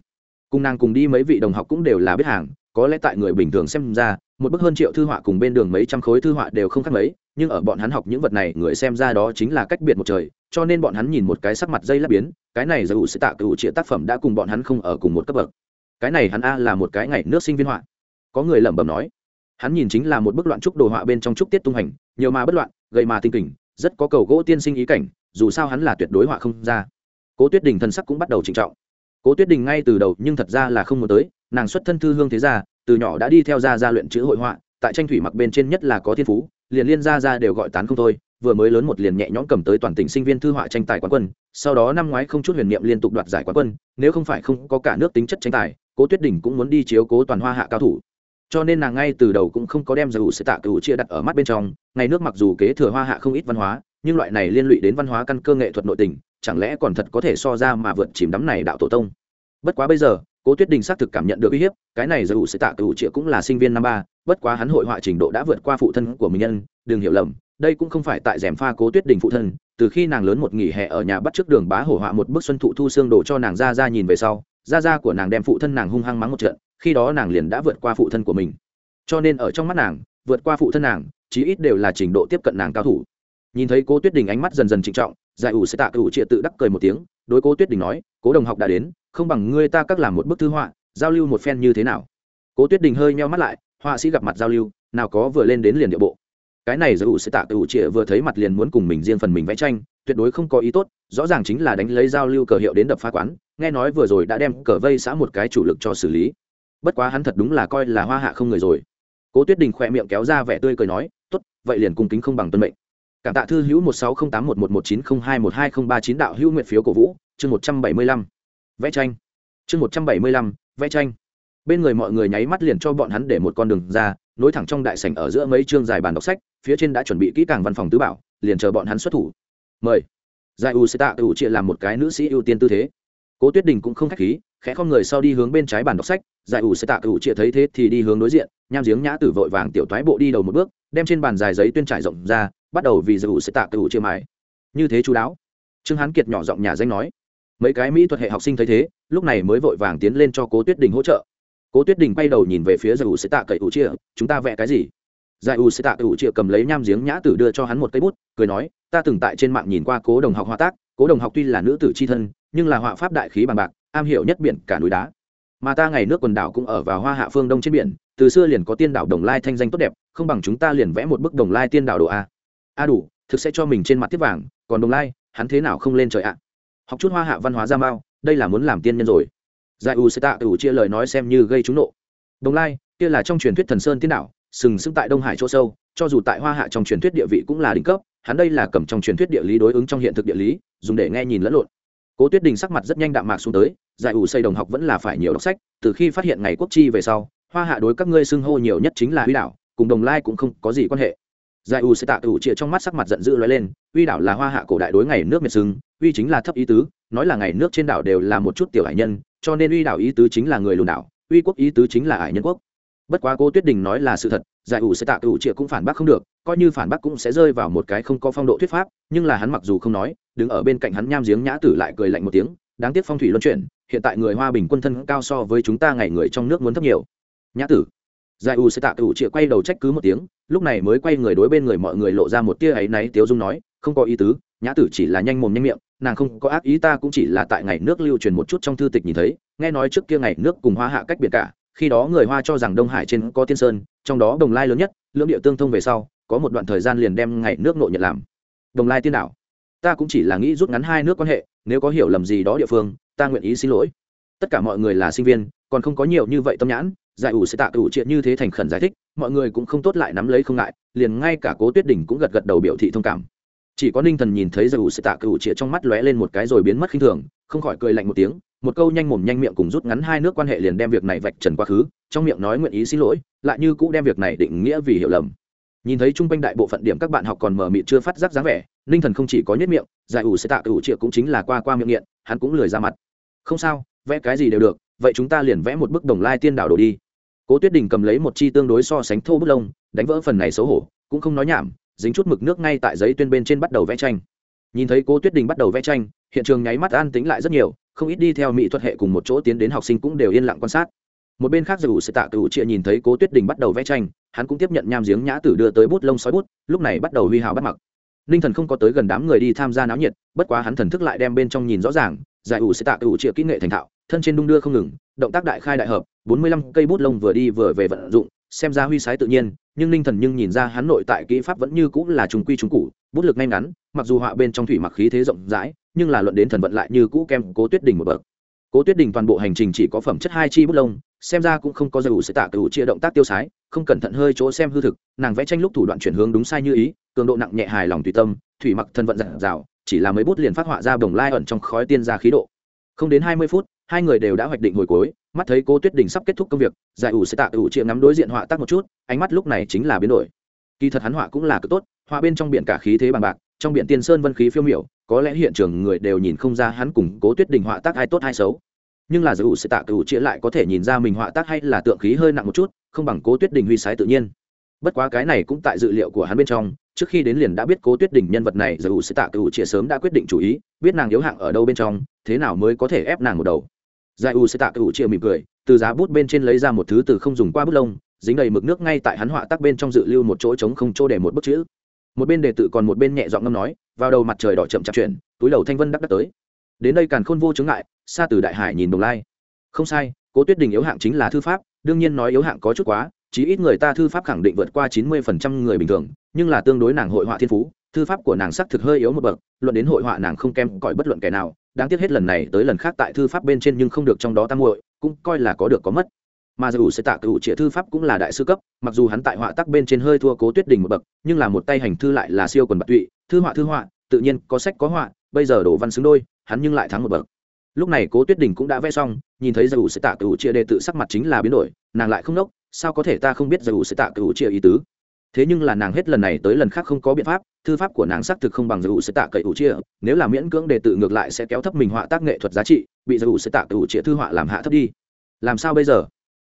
Cùng nàng cùng đi mấy vị đồng học cũng đều là biết hàng, có lẽ tại người bình thường xem ra một bức hơn triệu thư họa cùng bên đường mấy trăm khối thư họa đều không khác mấy, nhưng ở bọn hắn học những vật này, người xem ra đó chính là cách biệt một trời, cho nên bọn hắn nhìn một cái sắc mặt dây lát biến, cái này dù sẽ tạ cựu trịa tác phẩm đã cùng bọn hắn không ở cùng một cấp bậc. Cái này hắn a là một cái ngày nước sinh viên họa. Có người lẩm bẩm nói, hắn nhìn chính là một bức loạn trúc đồ họa bên trong trúc tiết tung hành, nhiều mà bất loạn, gầy mà tinh kình, rất có cầu gỗ tiên sinh ý cảnh, dù sao hắn là tuyệt đối họa không ra. Cố tuyết đình thân sắc cũng bắt đầu trịnh trọng. Cố tuyết đình ngay từ đầu nhưng thật ra là không muốn tới nàng xuất thân thư hương thế gia, từ nhỏ đã đi theo gia gia luyện chữ hội họa, tại tranh thủy mặc bên trên nhất là có thiên phú, liền liên gia gia đều gọi tán không thôi, vừa mới lớn một liền nhẹ nhõm cầm tới toàn tỉnh sinh viên thư họa tranh tài quán quân, sau đó năm ngoái không chút huyền niệm liên tục đoạt giải quán quân, nếu không phải không có cả nước tính chất tranh tài, cố tuyết đình cũng muốn đi chiếu cố toàn hoa hạ cao thủ. Cho nên nàng ngay từ đầu cũng không có đem giải ủ sẽ tạ cựu chia đặt ở mắt bên trong, ngày nước mặc dù kế thừa hoa hạ không ít văn hóa, nhưng loại này liên lụy đến văn hóa căn cơ nghệ thuật nội tình, chẳng lẽ còn thật có thể so ra mà vượt chìm đắm này đạo tổ tông? Bất quá bây giờ cố tuyết đình xác thực cảm nhận được uy hiếp, cái này dù sẽ tạ cựu triệu cũng là sinh viên năm ba, bất quá hắn hội họa trình độ đã vượt qua phụ thân của mình nhân, đừng hiểu lầm, đây cũng không phải tại rèm pha cố tuyết đình phụ thân, từ khi nàng lớn một nghỉ hè ở nhà bắt trước đường bá hổ họa một bức xuân thụ thu xương đổ cho nàng ra ra nhìn về sau ra ra của nàng đem phụ thân nàng hung hăng mắng một trận, khi đó nàng liền đã vượt qua phụ thân của mình. Cho nên ở trong mắt nàng, vượt qua phụ thân nàng, chí ít đều là trình độ tiếp cận nàng cao thủ. Nhìn thấy cố tuyết đình ánh mắt dần dần trịnh trọng giải ủ sẽ tạ cựu triệu tự đắc cười một tiếng đối cố tuyết đình nói, cố đồng học đã đến, không bằng ngươi ta các làm một bức thư họa, giao lưu một phen như thế nào? Cố tuyết đình hơi meo mắt lại, họa sĩ gặp mặt giao lưu, nào có vừa lên đến liền địa bộ. Cái này giải ủ sẽ tạ ủ trịa vừa thấy mặt liền muốn cùng mình riêng phần mình vẽ tranh, tuyệt đối không có ý tốt, rõ ràng chính là đánh lấy giao lưu cờ hiệu đến đập phá quán, nghe nói vừa rồi đã đem cờ vây xã một cái chủ lực cho xử lý. Bất quá hắn thật đúng là coi là hoa hạ không người rồi. Cố tuyết đình khỏe miệng kéo ra vẻ tươi cười nói t ố t vậy liền cung kính không bằng tuân mệnh cảm tạ thư hữu một sáu không tám một một một chín không hai một hai không ba chín đạo hữu nguyện phiếu cổ vũ, chương một trăm bảy mươi lăm. Vẽ tranh. Chương một trăm bảy mươi lăm, vẽ tranh. Bên người mọi người nháy mắt liền cho bọn hắn để một con đường ra, nối thẳng trong đại sảnh ở giữa mấy chương dài bàn đọc sách, phía trên đã chuẩn bị kỹ càng văn phòng tứ bảo, liền chờ bọn hắn xuất thủ. Mời. Giải u sẽ tạ ủ chia làm một cái nữ sĩ ưu tiên tư thế. Cố tuyết đình cũng không k h á c h khí, khẽ không người sau đi hướng bên trái bàn đọc sách, giải ủ sẽ tạ ủ chia thấy thế thì đi hướng đối diện, nham giếng nhã tử vội vàng tiểu thoái bộ đi đầu một bước, đem trên bàn dài giấy tuyên trải rộng ra bắt đầu vì giữ sẽ tạ cựu chia mài. Như thế chú đáo. Trương hán kiệt nhỏ giọng nhà danh nói. Mấy cái mỹ thuật hệ học sinh thấy thế, lúc này mới vội vàng tiến lên cho cố tuyết đình hỗ trợ. Cố tuyết đình quay đầu nhìn về phía giải ủ sẽ tạ cậy ủ chia chúng ta vẽ cái gì? Giải ủ sẽ tạ ủ chia cầm lấy nham giếng nhã tử đưa cho hắn một cây bút, cười nói, ta từng tại trên mạng nhìn qua cố đồng học họa tác. Cố đồng học tuy là nữ tử c h i thân, nhưng là họa pháp đại khí bằng bạc, am hiểu nhất biển cả núi đá. Mà ta ngày nước quần đảo cũng ở vào hoa hạ phương đông trên biển, từ xưa liền có tiên đảo đồng lai thanh danh tốt đẹp, không bằng chúng ta liền vẽ một bức đồng lai tiên đảo đồ a a đủ, thực sẽ cho mình trên mặt tiếp vàng, còn đồng lai, hắn thế nào không lên trời ạ? Học chút hoa hạ văn hóa ra mao, đây là muốn làm tiên nhân rồi. Giải u sẽ tạ ủ chia lời nói xem như gây trúng nộ. Đồng lai, kia là trong truyền thuyết thần sơn tiên đạo sừng sững tại đông hải chỗ sâu, cho dù tại hoa hạ trong truyền thuyết địa vị cũng là đỉnh cấp, hắn đây là cầm trong truyền thuyết địa lý đối ứng trong hiện thực địa lý, dùng để nghe nhìn lẫn lộn. Cố tuyết đình sắc mặt rất nhanh đạm mạc xuống tới, giải ủ xây đồng học vẫn là phải nhiều đọc sách, từ khi phát hiện ngày quốc chi về sau, hoa hạ đối các ngươi xưng hô nhiều nhất chính là huy đảo, cùng đồng lai cũng không có gì quan hệ giải U sẽ tạ ủ trịa trong mắt sắc mặt giận dữ lóe lên, uy đảo là hoa hạ cổ đại đối ngày nước miệt xưng uy chính là thấp ý tứ, nói là ngày nước trên đảo đều là một chút tiểu hải nhân, cho nên uy đảo ý tứ chính là người lùn đảo, uy quốc ý tứ chính là hải nhân quốc. Bất quá cô tuyết đình nói là sự thật, giải ủ sẽ tạ ủ trịa cũng phản bác không được, coi như phản bác cũng sẽ rơi vào một cái không có phong độ thuyết pháp, nhưng là hắn mặc dù không nói, đứng ở bên cạnh hắn nham giếng nhã tử lại cười lạnh một tiếng, đáng tiếc phong thủy luân chuyển, hiện tại người hoa bình quân thân cao so với chúng ta ngày người trong nước muốn thấp nhiều. Nhã tử giải u sẽ tạ cựu chịa quay đầu trách cứ một tiếng, lúc này mới quay người đối bên người mọi người lộ ra một tia ấy náy tiếu dung nói, không có ý tứ, nhã tử chỉ là nhanh mồm nhanh miệng, nàng không có ác ý ta cũng chỉ là tại ngày nước lưu truyền một chút trong thư tịch nhìn thấy, nghe nói trước kia ngày nước cùng hoa hạ cách biệt cả, khi đó người hoa cho rằng đông hải trên có tiên sơn, trong đó đồng lai lớn nhất, lưỡng địa tương thông về sau, có một đoạn thời gian liền đem ngày nước nội nhận làm. Đồng lai tiên đảo, ta cũng chỉ là nghĩ rút ngắn hai nước quan hệ, nếu có hiểu lầm gì đó địa phương, ta nguyện ý xin lỗi. Tất cả mọi người là sinh viên, còn không có nhiều như vậy tâm nhãn giải ủ sẽ tạ ủ triệt như thế thành khẩn giải thích, mọi người cũng không tốt lại nắm lấy không ngại, liền ngay cả cố tuyết đỉnh cũng gật gật đầu biểu thị thông cảm. Chỉ có ninh thần nhìn thấy giải ủ sẽ tạ ủ triệt trong mắt lóe lên một cái rồi biến mất khinh thường, không khỏi cười lạnh một tiếng, một câu nhanh mồm nhanh miệng cùng rút ngắn hai nước quan hệ liền đem việc này vạch trần quá khứ, trong miệng nói nguyện ý xin lỗi, lại như cũ đem việc này định nghĩa vì hiểu lầm. Nhìn thấy chung quanh đại bộ phận điểm các bạn học còn mờ mịt chưa phát giác dáng vẻ, ninh thần không chỉ có nhất miệng, giải ủ sẽ tạ ủ triệt cũng chính là qua qua miệng nghiện, hắn cũng lười ra mặt. Không sao, vẽ cái gì đều được, vậy chúng ta liền vẽ một bức đồng lai tiên đảo đồ đi cố tuyết đình cầm lấy một chi tương đối so sánh thô bút lông, đánh vỡ phần này xấu hổ, cũng không nói nhảm, dính chút mực nước ngay tại giấy tuyên bên trên bắt đầu vẽ tranh. Nhìn thấy cố tuyết đình bắt đầu vẽ tranh, hiện trường nháy mắt an tính lại rất nhiều, không ít đi theo mỹ thuật hệ cùng một chỗ tiến đến học sinh cũng đều yên lặng quan sát. Một bên khác dù sẽ tạ cựu trịa nhìn thấy cố tuyết đình bắt đầu vẽ tranh, hắn cũng tiếp nhận nham giếng nhã tử đưa tới bút lông sói bút, lúc này bắt đầu huy hào bắt mặc. Ninh thần không có tới gần đám người đi tham gia náo nhiệt, bất quá hắn thần thức lại đem bên trong nhìn rõ ràng, giải ủ sẽ tạ cựu trịa kỹ nghệ thành thạo, thân trên đung đưa không ngừng động tác đại khai đại hợp, bốn mươi lăm cây bút lông vừa đi vừa về vận dụng, xem ra huy sái tự nhiên, nhưng ninh thần nhưng nhìn ra hắn nội tại kỹ pháp vẫn như cũng là trùng quy trùng cụ bút lực ngay ngắn, mặc dù họa bên trong thủy mặc khí thế rộng rãi, nhưng là luận đến thần vận lại như cũ kem cố tuyết đình một bậc. Cố tuyết đình toàn bộ hành trình chỉ có phẩm chất hai chi bút lông, xem ra cũng không có dầu sẽ tạ cựu chia động tác tiêu sái, không cẩn thận hơi chỗ xem hư thực, nàng vẽ tranh lúc thủ đoạn chuyển hướng đúng sai như ý, cường độ nặng nhẹ hài lòng tùy tâm, thủy mặc thân vận dặn dào, chỉ là mấy bút liền phát họa ra bồng lai ẩn trong khói tiên ra khí độ. Không đến hai mươi phút hai người đều đã hoạch định hồi cuối, mắt thấy cô tuyết đình sắp kết thúc công việc, giải ủ sẽ tạ ủ chịa ngắm đối diện họa tác một chút, ánh mắt lúc này chính là biến đổi. Kỳ thật hắn họa cũng là cực tốt, họa bên trong biển cả khí thế bằng bạc, trong biển tiên sơn vân khí phiêu miểu, có lẽ hiện trường người đều nhìn không ra hắn cùng cố tuyết đình họa tác ai tốt ai xấu. Nhưng là giải ủ sẽ tạ ủ chịa lại có thể nhìn ra mình họa tác hay là tượng khí hơi nặng một chút, không bằng cố tuyết đình huy sái tự nhiên. Bất quá cái này cũng tại dự liệu của hắn bên trong, trước khi đến liền đã biết cố tuyết đình nhân vật này giải ủ sẽ tạ cựu chia sớm đã quyết định chủ ý, biết nàng yếu hạng ở đâu bên trong, thế nào mới có thể ép nàng một đầu giải u sẽ tạ cựu chia mỉm cười, từ giá bút bên trên lấy ra một thứ từ không dùng qua bút lông, dính đầy mực nước ngay tại hắn họa tác bên trong dự lưu một chỗ trống không chỗ để một bức chữ. Một bên đề tự còn một bên nhẹ giọng ngâm nói, vào đầu mặt trời đỏ chậm chạp chuyển, túi đầu thanh vân đắc đắc tới. Đến đây càn khôn vô chứng ngại, xa từ đại hải nhìn đồng lai. Không sai, cố tuyết đình yếu hạng chính là thư pháp, đương nhiên nói yếu hạng có chút quá, chí ít người ta thư pháp khẳng định vượt qua chín mươi phần trăm người bình thường, nhưng là tương đối nàng hội họa thiên phú thư pháp của nàng sắc thực hơi yếu một bậc, luận đến hội họa nàng không kém cỏi bất luận kẻ nào, đáng tiếc hết lần này tới lần khác tại thư pháp bên trên nhưng không được trong đó tam muội, cũng coi là có được có mất. Mà dù sẽ tạ cựu trịa thư pháp cũng là đại sư cấp, mặc dù hắn tại họa tác bên trên hơi thua cố tuyết đình một bậc, nhưng là một tay hành thư lại là siêu quần bạc tụy, thư họa thư họa, tự nhiên có sách có họa, bây giờ đổ văn xứng đôi, hắn nhưng lại thắng một bậc. Lúc này cố tuyết đình cũng đã vẽ xong, nhìn thấy dù sẽ tạ cựu chia đệ tự sắc mặt chính là biến đổi, nàng lại không đốc sao có thể ta không biết dù sẽ tạ cựu chia ý tứ? Thế nhưng là nàng hết lần này tới lần khác không có biện pháp, thư pháp của nàng xác thực không bằng dù sẽ tạ cậy ủ chia nếu là miễn cưỡng đề tự ngược lại sẽ kéo thấp mình họa tác nghệ thuật giá trị, bị dù sẽ tạ cậy ủ chia thư họa làm hạ thấp đi. Làm sao bây giờ?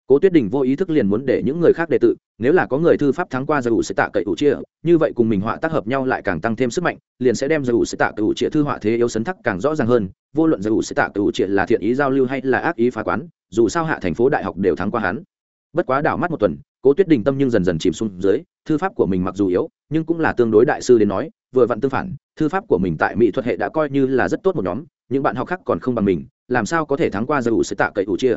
Cố tuyết đình vô ý thức liền muốn để những người khác đề tự, nếu là có người thư pháp thắng qua dù sẽ tạ cậy ủ chia như vậy cùng mình họa tác hợp nhau lại càng tăng thêm sức mạnh, liền sẽ đem dù sẽ tạ cậy ủ chia thư họa thế yếu sấn thắc càng rõ ràng hơn. Vô luận dù sẽ tạ cậy ủ chia là thiện ý giao lưu hay là ác ý phá quán, dù sao hạ thành phố đại học đều thắng qua hắn. Bất quá đảo mắt một tuần cố tuyết đình tâm nhưng dần dần chìm xuống dưới, thư pháp của mình mặc dù yếu, nhưng cũng là tương đối đại sư đến nói, vừa vặn tương phản, thư pháp của mình tại mỹ thuật hệ đã coi như là rất tốt một nhóm, những bạn học khác còn không bằng mình, làm sao có thể thắng qua giải ủ sẽ tạ cậy ủ chia?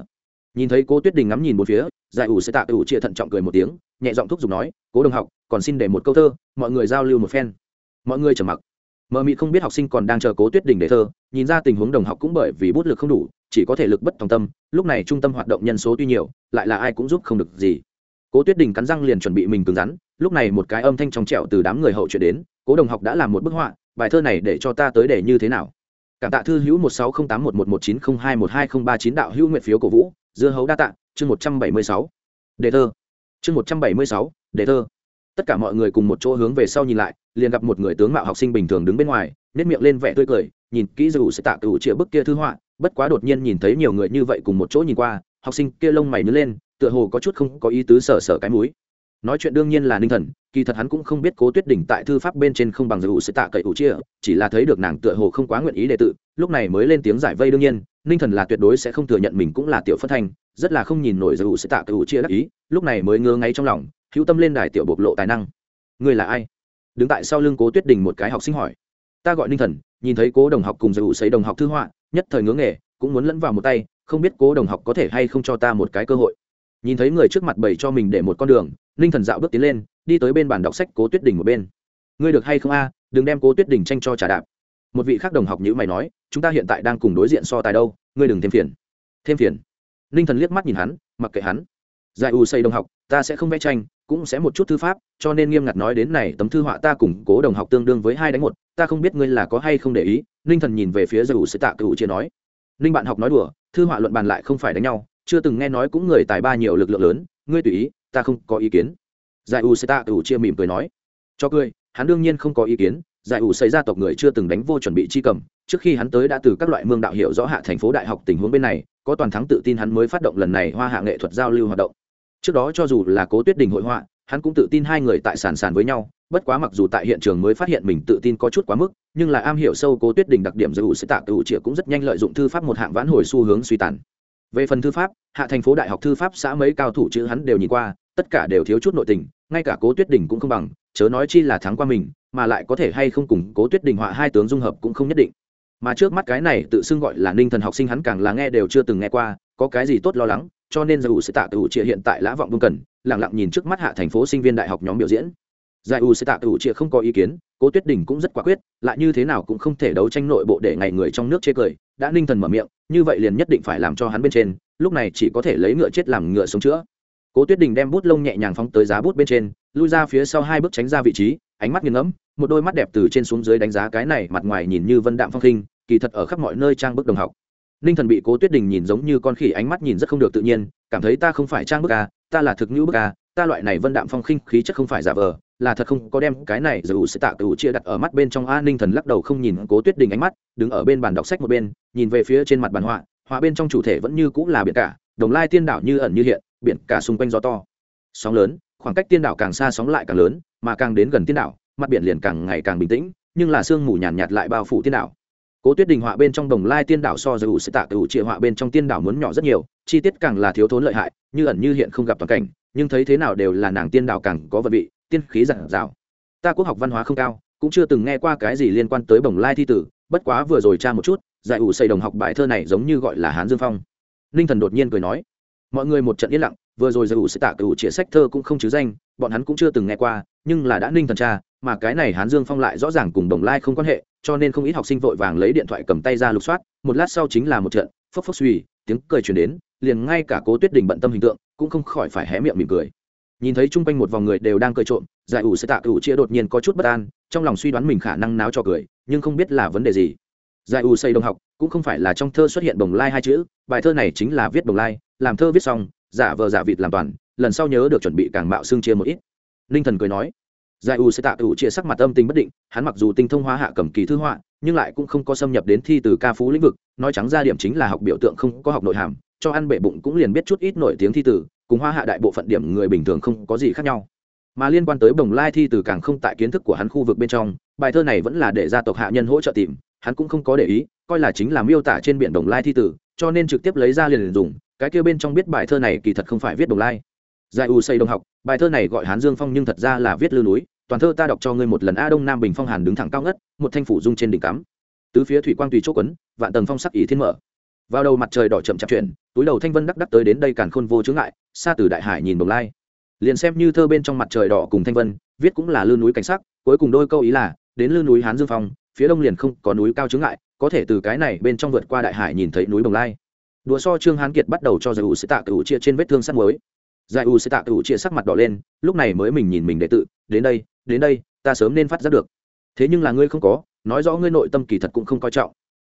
Nhìn thấy cố tuyết đình ngắm nhìn một phía, giải ủ sẽ tạ cậy ủ chia thận trọng cười một tiếng, nhẹ giọng thúc giục nói, cố đồng học, còn xin để một câu thơ, mọi người giao lưu một phen. Mọi người trầm mặc. Mờ mị không biết học sinh còn đang chờ cố tuyết đình để thơ, nhìn ra tình huống đồng học cũng bởi vì bút lực không đủ, chỉ có thể lực bất tòng tâm, lúc này trung tâm hoạt động nhân số tuy nhiều, lại là ai cũng giúp không được gì cố tuyết đình cắn răng liền chuẩn bị mình cứng rắn, lúc này một cái âm thanh trong trẻo từ đám người hậu chuyển đến, cố đồng học đã làm một bức họa, bài thơ này để cho ta tới để như thế nào? Cảm tạ thư hữu một sáu không tám một một một chín không hai một hai không ba chín đạo hữu nguyện phiếu cổ vũ, dưa hấu đa tạ, chương một trăm bảy mươi sáu. Đề thơ. Chương một trăm bảy mươi sáu, đề thơ. Tất cả mọi người cùng một chỗ hướng về sau nhìn lại, liền gặp một người tướng mạo học sinh bình thường đứng bên ngoài nếp miệng lên vẻ tươi cười, nhìn kỹ dù sẽ tạ cựu chĩa bức kia thư họa, bất quá đột nhiên nhìn thấy nhiều người như vậy cùng một chỗ nhìn qua, học sinh kia lông mày nứa lên tựa hồ có chút không có ý tứ sở sở cái mũi. Nói chuyện đương nhiên là ninh thần, kỳ thật hắn cũng không biết cố tuyết đỉnh tại thư pháp bên trên không bằng dù sẽ tạ cậy ủ chia, chỉ là thấy được nàng tựa hồ không quá nguyện ý đệ tự, lúc này mới lên tiếng giải vây đương nhiên, ninh thần là tuyệt đối sẽ không thừa nhận mình cũng là tiểu phân thanh, rất là không nhìn nổi dù sẽ tạ cậy ủ chia đắc ý, lúc này mới ngơ ngay trong lòng, hữu tâm lên đài tiểu bộc lộ tài năng. Người là ai? Đứng tại sau lưng cố tuyết đình một cái học sinh hỏi. Ta gọi ninh thần, nhìn thấy cố đồng học cùng dù xấy đồng học thư họa, nhất thời ngưỡng nghề, cũng muốn lẫn vào một tay, không biết cố đồng học có thể hay không cho ta một cái cơ hội nhìn thấy người trước mặt bày cho mình để một con đường, ninh thần dạo bước tiến lên, đi tới bên bàn đọc sách cố tuyết đình một bên. Ngươi được hay không a? Đừng đem cố tuyết đình tranh cho trả đạp. Một vị khác đồng học như mày nói, chúng ta hiện tại đang cùng đối diện so tài đâu, ngươi đừng thêm phiền. Thêm phiền? Ninh thần liếc mắt nhìn hắn, mặc kệ hắn. Giải u xây đồng học, ta sẽ không vẽ tranh, cũng sẽ một chút thư pháp, cho nên nghiêm ngặt nói đến này, tấm thư họa ta cùng cố đồng học tương đương với hai đánh một, ta không biết ngươi là có hay không để ý. Ninh thần nhìn về phía giải u sẽ tạ cựu chia nói. Ninh bạn học nói đùa, thư họa luận bàn lại không phải đánh nhau chưa từng nghe nói cũng người tài ba nhiều lực lượng lớn, ngươi tùy ý, ta không có ý kiến. Giải u sẽ tạ ủ chia mỉm cười nói. Cho cười, hắn đương nhiên không có ý kiến, giải ủ xảy ra tộc người chưa từng đánh vô chuẩn bị chi cầm, trước khi hắn tới đã từ các loại mương đạo hiểu rõ hạ thành phố đại học tình huống bên này, có toàn thắng tự tin hắn mới phát động lần này hoa hạ nghệ thuật giao lưu hoạt động. Trước đó cho dù là cố tuyết đình hội họa, hắn cũng tự tin hai người tại sàn sàn với nhau, bất quá mặc dù tại hiện trường mới phát hiện mình tự tin có chút quá mức, nhưng là am hiểu sâu cố tuyết đình đặc điểm giải ủ sẽ tạ ủ chia cũng rất nhanh lợi dụng thư pháp một hạng vãn hồi xu hướng suy tàn về phần thư pháp, hạ thành phố đại học thư pháp xã mấy cao thủ chữ hắn đều nhìn qua, tất cả đều thiếu chút nội tình, ngay cả cố tuyết đình cũng không bằng, chớ nói chi là thắng qua mình, mà lại có thể hay không cùng cố tuyết đình họa hai tướng dung hợp cũng không nhất định. Mà trước mắt cái này tự xưng gọi là ninh thần học sinh hắn càng là nghe đều chưa từng nghe qua, có cái gì tốt lo lắng, cho nên dù sẽ tạ cựu trịa hiện tại lã vọng vương cần lẳng lặng nhìn trước mắt hạ thành phố sinh viên đại học nhóm biểu diễn. Giải u sẽ tạ cựu trịa không có ý kiến, cố tuyết đình cũng rất quả quyết, lại như thế nào cũng không thể đấu tranh nội bộ để ngày người trong nước chê cười đã ninh thần mở miệng như vậy liền nhất định phải làm cho hắn bên trên lúc này chỉ có thể lấy ngựa chết làm ngựa sống chữa. Cố tuyết đình đem bút lông nhẹ nhàng phóng tới giá bút bên trên lui ra phía sau hai bước tránh ra vị trí ánh mắt nghiêng ngẫm một đôi mắt đẹp từ trên xuống dưới đánh giá cái này mặt ngoài nhìn như vân đạm phong khinh kỳ thật ở khắp mọi nơi trang bức đồng học. Ninh thần bị cố tuyết đình nhìn giống như con khỉ ánh mắt nhìn rất không được tự nhiên cảm thấy ta không phải trang bức à, ta là thực ngữ bức à, ta loại này vân đạm phong khinh khí chất không phải giả vờ là thật không có đem cái này dù sẽ tạ cựu chia đặt ở mắt bên trong a ninh thần lắc đầu không nhìn cố tuyết đình ánh mắt đứng ở bên bàn đọc sách một bên nhìn về phía trên mặt bàn họa họa bên trong chủ thể vẫn như cũng là biển cả đồng lai tiên đảo như ẩn như hiện biển cả xung quanh gió to. Sóng lớn khoảng cách tiên đảo càng xa sóng lại càng lớn mà càng đến gần tiên đảo mặt biển liền càng ngày càng bình tĩnh nhưng là sương mù nhàn nhạt, nhạt lại bao phủ tiên đảo. Cố tuyết đình họa bên trong đồng lai tiên đảo so với ủ sẽ tạ ủ chia họa bên trong tiên đảo muốn nhỏ rất nhiều chi tiết càng là thiếu thốn lợi hại như ẩn như hiện không gặp toàn cảnh nhưng thấy thế nào đều là nàng tiên đảo càng có vật vị tiên khí giản dạo ta quốc học văn hóa không cao, cũng chưa từng nghe qua cái gì liên quan tới bồng lai thi tử, bất quá vừa rồi tra một chút, giải ủ xây đồng học bài thơ này giống như gọi là hán dương phong. Ninh thần đột nhiên cười nói, mọi người một trận yên lặng, vừa rồi giải ủ sẽ tạ cựu chĩa sách thơ cũng không chứ danh, bọn hắn cũng chưa từng nghe qua, nhưng là đã ninh thần tra, mà cái này hán dương phong lại rõ ràng cùng đồng lai không quan hệ, cho nên không ít học sinh vội vàng lấy điện thoại cầm tay ra lục soát, một lát sau chính là một trận, phốc phốc suy, tiếng cười chuyển đến, liền ngay cả cố tuyết đình bận tâm hình tượng, cũng không khỏi phải hé miệng mỉm cười nhìn thấy chung quanh một vòng người đều đang cười trộm, giải ủ sẽ tạ cựu chia đột nhiên có chút bất an, trong lòng suy đoán mình khả năng náo cho cười, nhưng không biết là vấn đề gì. Giải ủ xây đồng học, cũng không phải là trong thơ xuất hiện đồng lai hai chữ, bài thơ này chính là viết đồng lai, làm thơ viết xong, giả vờ giả vịt làm toàn, lần sau nhớ được chuẩn bị càng mạo xương chia một ít. Ninh thần cười nói, giải ủ sẽ tạ cựu chia sắc mặt âm tình bất định, hắn mặc dù tinh thông hóa hạ cầm kỳ thư họa, nhưng lại cũng không có xâm nhập đến thi từ ca phú lĩnh vực, nói trắng ra điểm chính là học biểu tượng không có học nội hàm cho ăn bệ bụng cũng liền biết chút ít nổi tiếng thi tử, cùng hoa hạ đại bộ phận điểm người bình thường không có gì khác nhau. Mà liên quan tới bồng lai thi từ càng không tại kiến thức của hắn khu vực bên trong, bài thơ này vẫn là để gia tộc hạ nhân hỗ trợ tìm, hắn cũng không có để ý, coi là chính là miêu tả trên biển đồng lai thi tử, cho nên trực tiếp lấy ra liền dùng, cái kia bên trong biết bài thơ này kỳ thật không phải viết đồng lai. Giải u xây đồng học, bài thơ này gọi hán dương phong nhưng thật ra là viết lư núi, toàn thơ ta đọc cho ngươi một lần a đông nam bình phong hàn đứng thẳng cao ngất, một thanh phủ dung trên đỉnh cắm. Tứ phía thủy quang tùy chốt quấn, vạn tầng phong sắc ý thiên mở vào đầu mặt trời đỏ chậm chạp chuyển, túi đầu thanh vân đắc đắc tới đến đây càn khôn vô chướng ngại xa từ đại hải nhìn bồng lai. Liền xem như thơ bên trong mặt trời đỏ cùng thanh vân, viết cũng là lư núi cảnh sắc, cuối cùng đôi câu ý là, đến lư núi hán dương phong, phía đông liền không có núi cao chướng ngại, có thể từ cái này bên trong vượt qua đại hải nhìn thấy núi bồng lai. Đùa so trương hán kiệt bắt đầu cho giải ủ sẽ tạ cựu chia trên vết thương sắt mới giải ủ sẽ tạ cựu chia sắc mặt đỏ lên, lúc này mới mình nhìn mình đệ tự, đến đây đến đây, ta sớm nên phát giác được. Thế nhưng là ngươi không có, nói rõ ngươi nội tâm kỳ thật cũng không coi trọng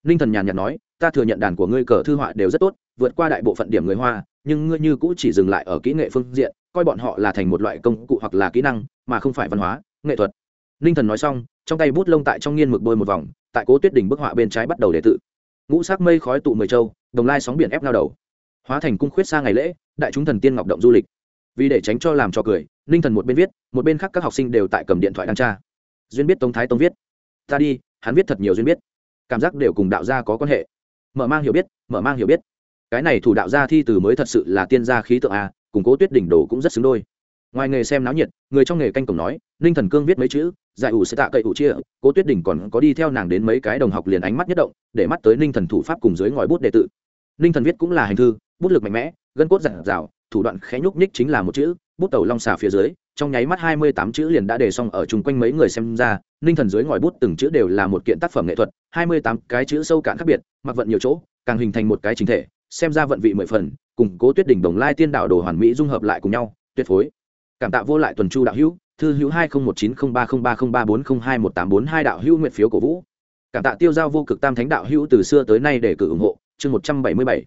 ninh thần nhàn nhạt nói, ta thừa nhận đàn của ngươi cờ thư họa đều rất tốt, vượt qua đại bộ phận điểm người hoa, nhưng ngươi như cũ chỉ dừng lại ở kỹ nghệ phương diện, coi bọn họ là thành một loại công cụ hoặc là kỹ năng, mà không phải văn hóa, nghệ thuật. Ninh thần nói xong, trong tay bút lông tại trong nghiên mực bôi một vòng, tại cố tuyết đỉnh bức họa bên trái bắt đầu để tự. Ngũ sắc mây khói tụ mười châu, đồng lai sóng biển ép lao đầu. Hóa thành cung khuyết xa ngày lễ, đại chúng thần tiên ngọc động du lịch. Vì để tránh cho làm cho cười ninh thần một bên viết, một bên khác các học sinh đều tại cầm điện thoại đăng tra. Duyên biết tống thái tông viết. Ta đi, hắn viết thật nhiều duyên biết cảm giác đều cùng đạo gia có quan hệ. Mở mang hiểu biết, mở mang hiểu biết. Cái này thủ đạo gia thi từ mới thật sự là tiên gia khí tượng a củng cố tuyết đỉnh đồ cũng rất xứng đôi. Ngoài nghề xem náo nhiệt, người trong nghề canh cổng nói, ninh thần cương viết mấy chữ, giải ủ sẽ tạ cậy ủ chia. Cố tuyết đỉnh còn có đi theo nàng đến mấy cái đồng học liền ánh mắt nhất động, để mắt tới ninh thần thủ pháp cùng dưới ngòi bút đệ tự. Ninh thần viết cũng là hành thư, bút lực mạnh mẽ, gân cốt giản rào thủ đoạn khẽ nhúc nhích chính là một chữ, bút tàu long xà phía dưới, trong nháy mắt hai mươi tám chữ liền đã để xong ở chung quanh mấy người xem ra, ninh thần dưới ngòi bút từng chữ đều là một kiện tác phẩm nghệ thuật, hai mươi tám cái chữ sâu cạn khác biệt, mặc vận nhiều chỗ, càng hình thành một cái chính thể, xem ra vận vị mười phần củng cố tuyết đỉnh đồng lai tiên đạo đồ hoàn mỹ dung hợp lại cùng nhau, tuyệt phối. Cảm tạ vô lại tuần chu đạo hữu, thư hữu hai nghìn một chín không ba không ba không ba bốn không hai một tám bốn hai đạo hữu nguyện phiếu cổ vũ. Cảm tạ tiêu giao vô cực tam thánh đạo hữu từ xưa tới nay để cử ủng hộ, chương một trăm bảy mươi bảy.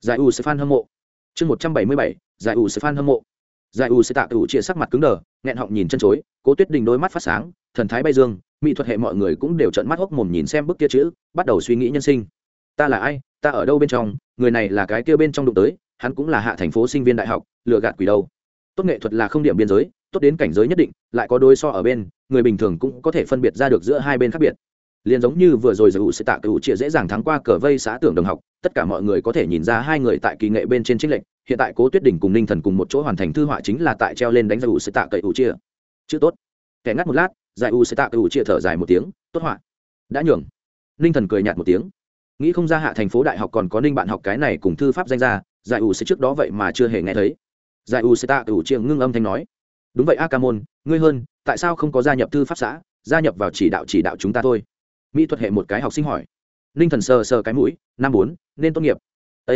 Giải u sẽ fan hâm mộ. Chương một trăm bảy mươi bảy giải ủ sẽ fan hâm mộ. Giải ủ sẽ tạ ủ chia sắc mặt cứng đờ, nghẹn họng nhìn chân chối, cố tuyết đình đôi mắt phát sáng, thần thái bay dương, mỹ thuật hệ mọi người cũng đều trận mắt hốc mồm nhìn xem bức kia chữ, bắt đầu suy nghĩ nhân sinh. Ta là ai? Ta ở đâu bên trong? Người này là cái kia bên trong đụng tới, hắn cũng là hạ thành phố sinh viên đại học, lừa gạt quỷ đâu. Tốt nghệ thuật là không điểm biên giới, tốt đến cảnh giới nhất định, lại có đôi so ở bên, người bình thường cũng có thể phân biệt ra được giữa hai bên khác biệt liền giống như vừa rồi giải sẽ tạ cựu chia dễ dàng thắng qua cờ vây xã tưởng đồng học, tất cả mọi người có thể nhìn ra hai người tại kỳ nghệ bên trên trích lệnh hiện tại cố tuyết đỉnh cùng ninh thần cùng một chỗ hoàn thành thư họa chính là tại treo lên đánh giải sẽ tạ cựu chia chữ tốt. Kẻ ngắt một lát, giải u sẽ tạ cựu chia thở dài một tiếng, tốt họa. Đã nhường. Ninh thần cười nhạt một tiếng. Nghĩ không ra hạ thành phố đại học còn có ninh bạn học cái này cùng thư pháp danh ra giải u sẽ trước đó vậy mà chưa hề nghe thấy. Giải u sẽ tạ cựu chia ngưng âm thanh nói. Đúng vậy a ca môn ngươi hơn, tại sao không có gia nhập thư pháp xã? Gia nhập vào chỉ đạo chỉ đạo chúng ta thôi mỹ thuật hệ một cái học sinh hỏi. Ninh thần sờ sờ cái mũi năm bốn, nên tốt nghiệp. Â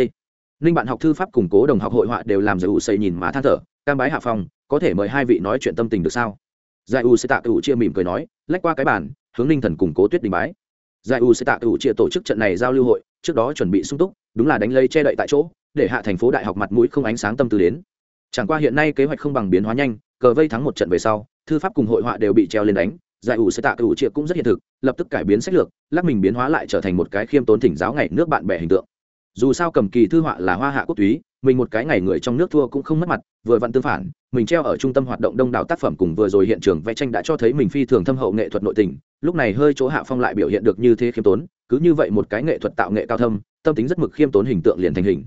ninh bạn học thư pháp củng cố đồng học hội họa đều làm giải ủ xây nhìn má than thở, cam bái hạ phòng có thể mời hai vị nói chuyện tâm tình được sao? Giải u sẽ tạ ủ chia mỉm cười nói, lách qua cái bàn, hướng ninh thần củng cố tuyết đình bái. Giải u sẽ tạ ủ chia tổ chức trận này giao lưu hội, trước đó chuẩn bị sung túc, đúng là đánh lây che đậy tại chỗ, để hạ thành phố đại học mặt mũi không ánh sáng tâm tư đến. Chẳng qua hiện nay kế hoạch không bằng biến hóa nhanh, cờ vây thắng một trận về sau, thư pháp cùng hội họa đều bị treo lên đánh giải ủ sẽ tạ ủ triệu cũng rất hiện thực, lập tức cải biến sách lược, lắc mình biến hóa lại trở thành một cái khiêm tốn thỉnh giáo ngày nước bạn bè hình tượng. Dù sao cầm kỳ thư họa là hoa hạ quốc túy, mình một cái ngày người trong nước thua cũng không mất mặt, vừa vặn tương phản, mình treo ở trung tâm hoạt động đông đảo tác phẩm cùng vừa rồi hiện trường vẽ tranh đã cho thấy mình phi thường thâm hậu nghệ thuật nội tình, lúc này hơi chỗ hạ phong lại biểu hiện được như thế khiêm tốn, cứ như vậy một cái nghệ thuật tạo nghệ cao thâm, tâm tính rất mực khiêm tốn hình tượng liền thành hình.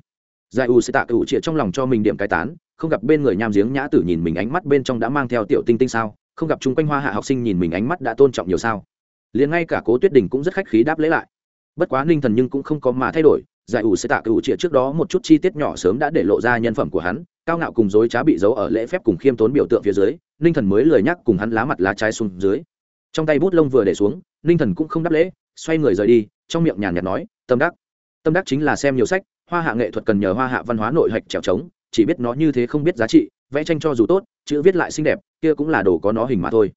Giải u sẽ tạ cựu triệt trong lòng cho mình điểm cái tán, không gặp bên người nham giếng nhã tử nhìn mình ánh mắt bên trong đã mang theo tiểu tinh tinh sao? Không gặp chung quanh hoa hạ học sinh nhìn mình ánh mắt đã tôn trọng nhiều sao. Liền ngay cả cố tuyết đình cũng rất khách khí đáp lễ lại. Bất quá ninh thần nhưng cũng không có mà thay đổi, giải ủ sẽ tạ cựu triệt trước đó một chút chi tiết nhỏ sớm đã để lộ ra nhân phẩm của hắn, cao ngạo cùng dối trá bị giấu ở lễ phép cùng khiêm tốn biểu tượng phía dưới, ninh thần mới lời nhắc cùng hắn lá mặt lá trái xuống dưới. Trong tay bút lông vừa để xuống, ninh thần cũng không đáp lễ, xoay người rời đi, trong miệng nhàn nhạt nói, tâm đắc. Tâm đắc chính là xem nhiều sách, hoa hạ nghệ thuật cần nhờ hoa hạ văn hóa nội hạch trèo trống, chỉ biết nó như thế không biết giá trị vẽ tranh cho dù tốt, chữ viết lại xinh đẹp, kia cũng là đồ có nó hình mà thôi.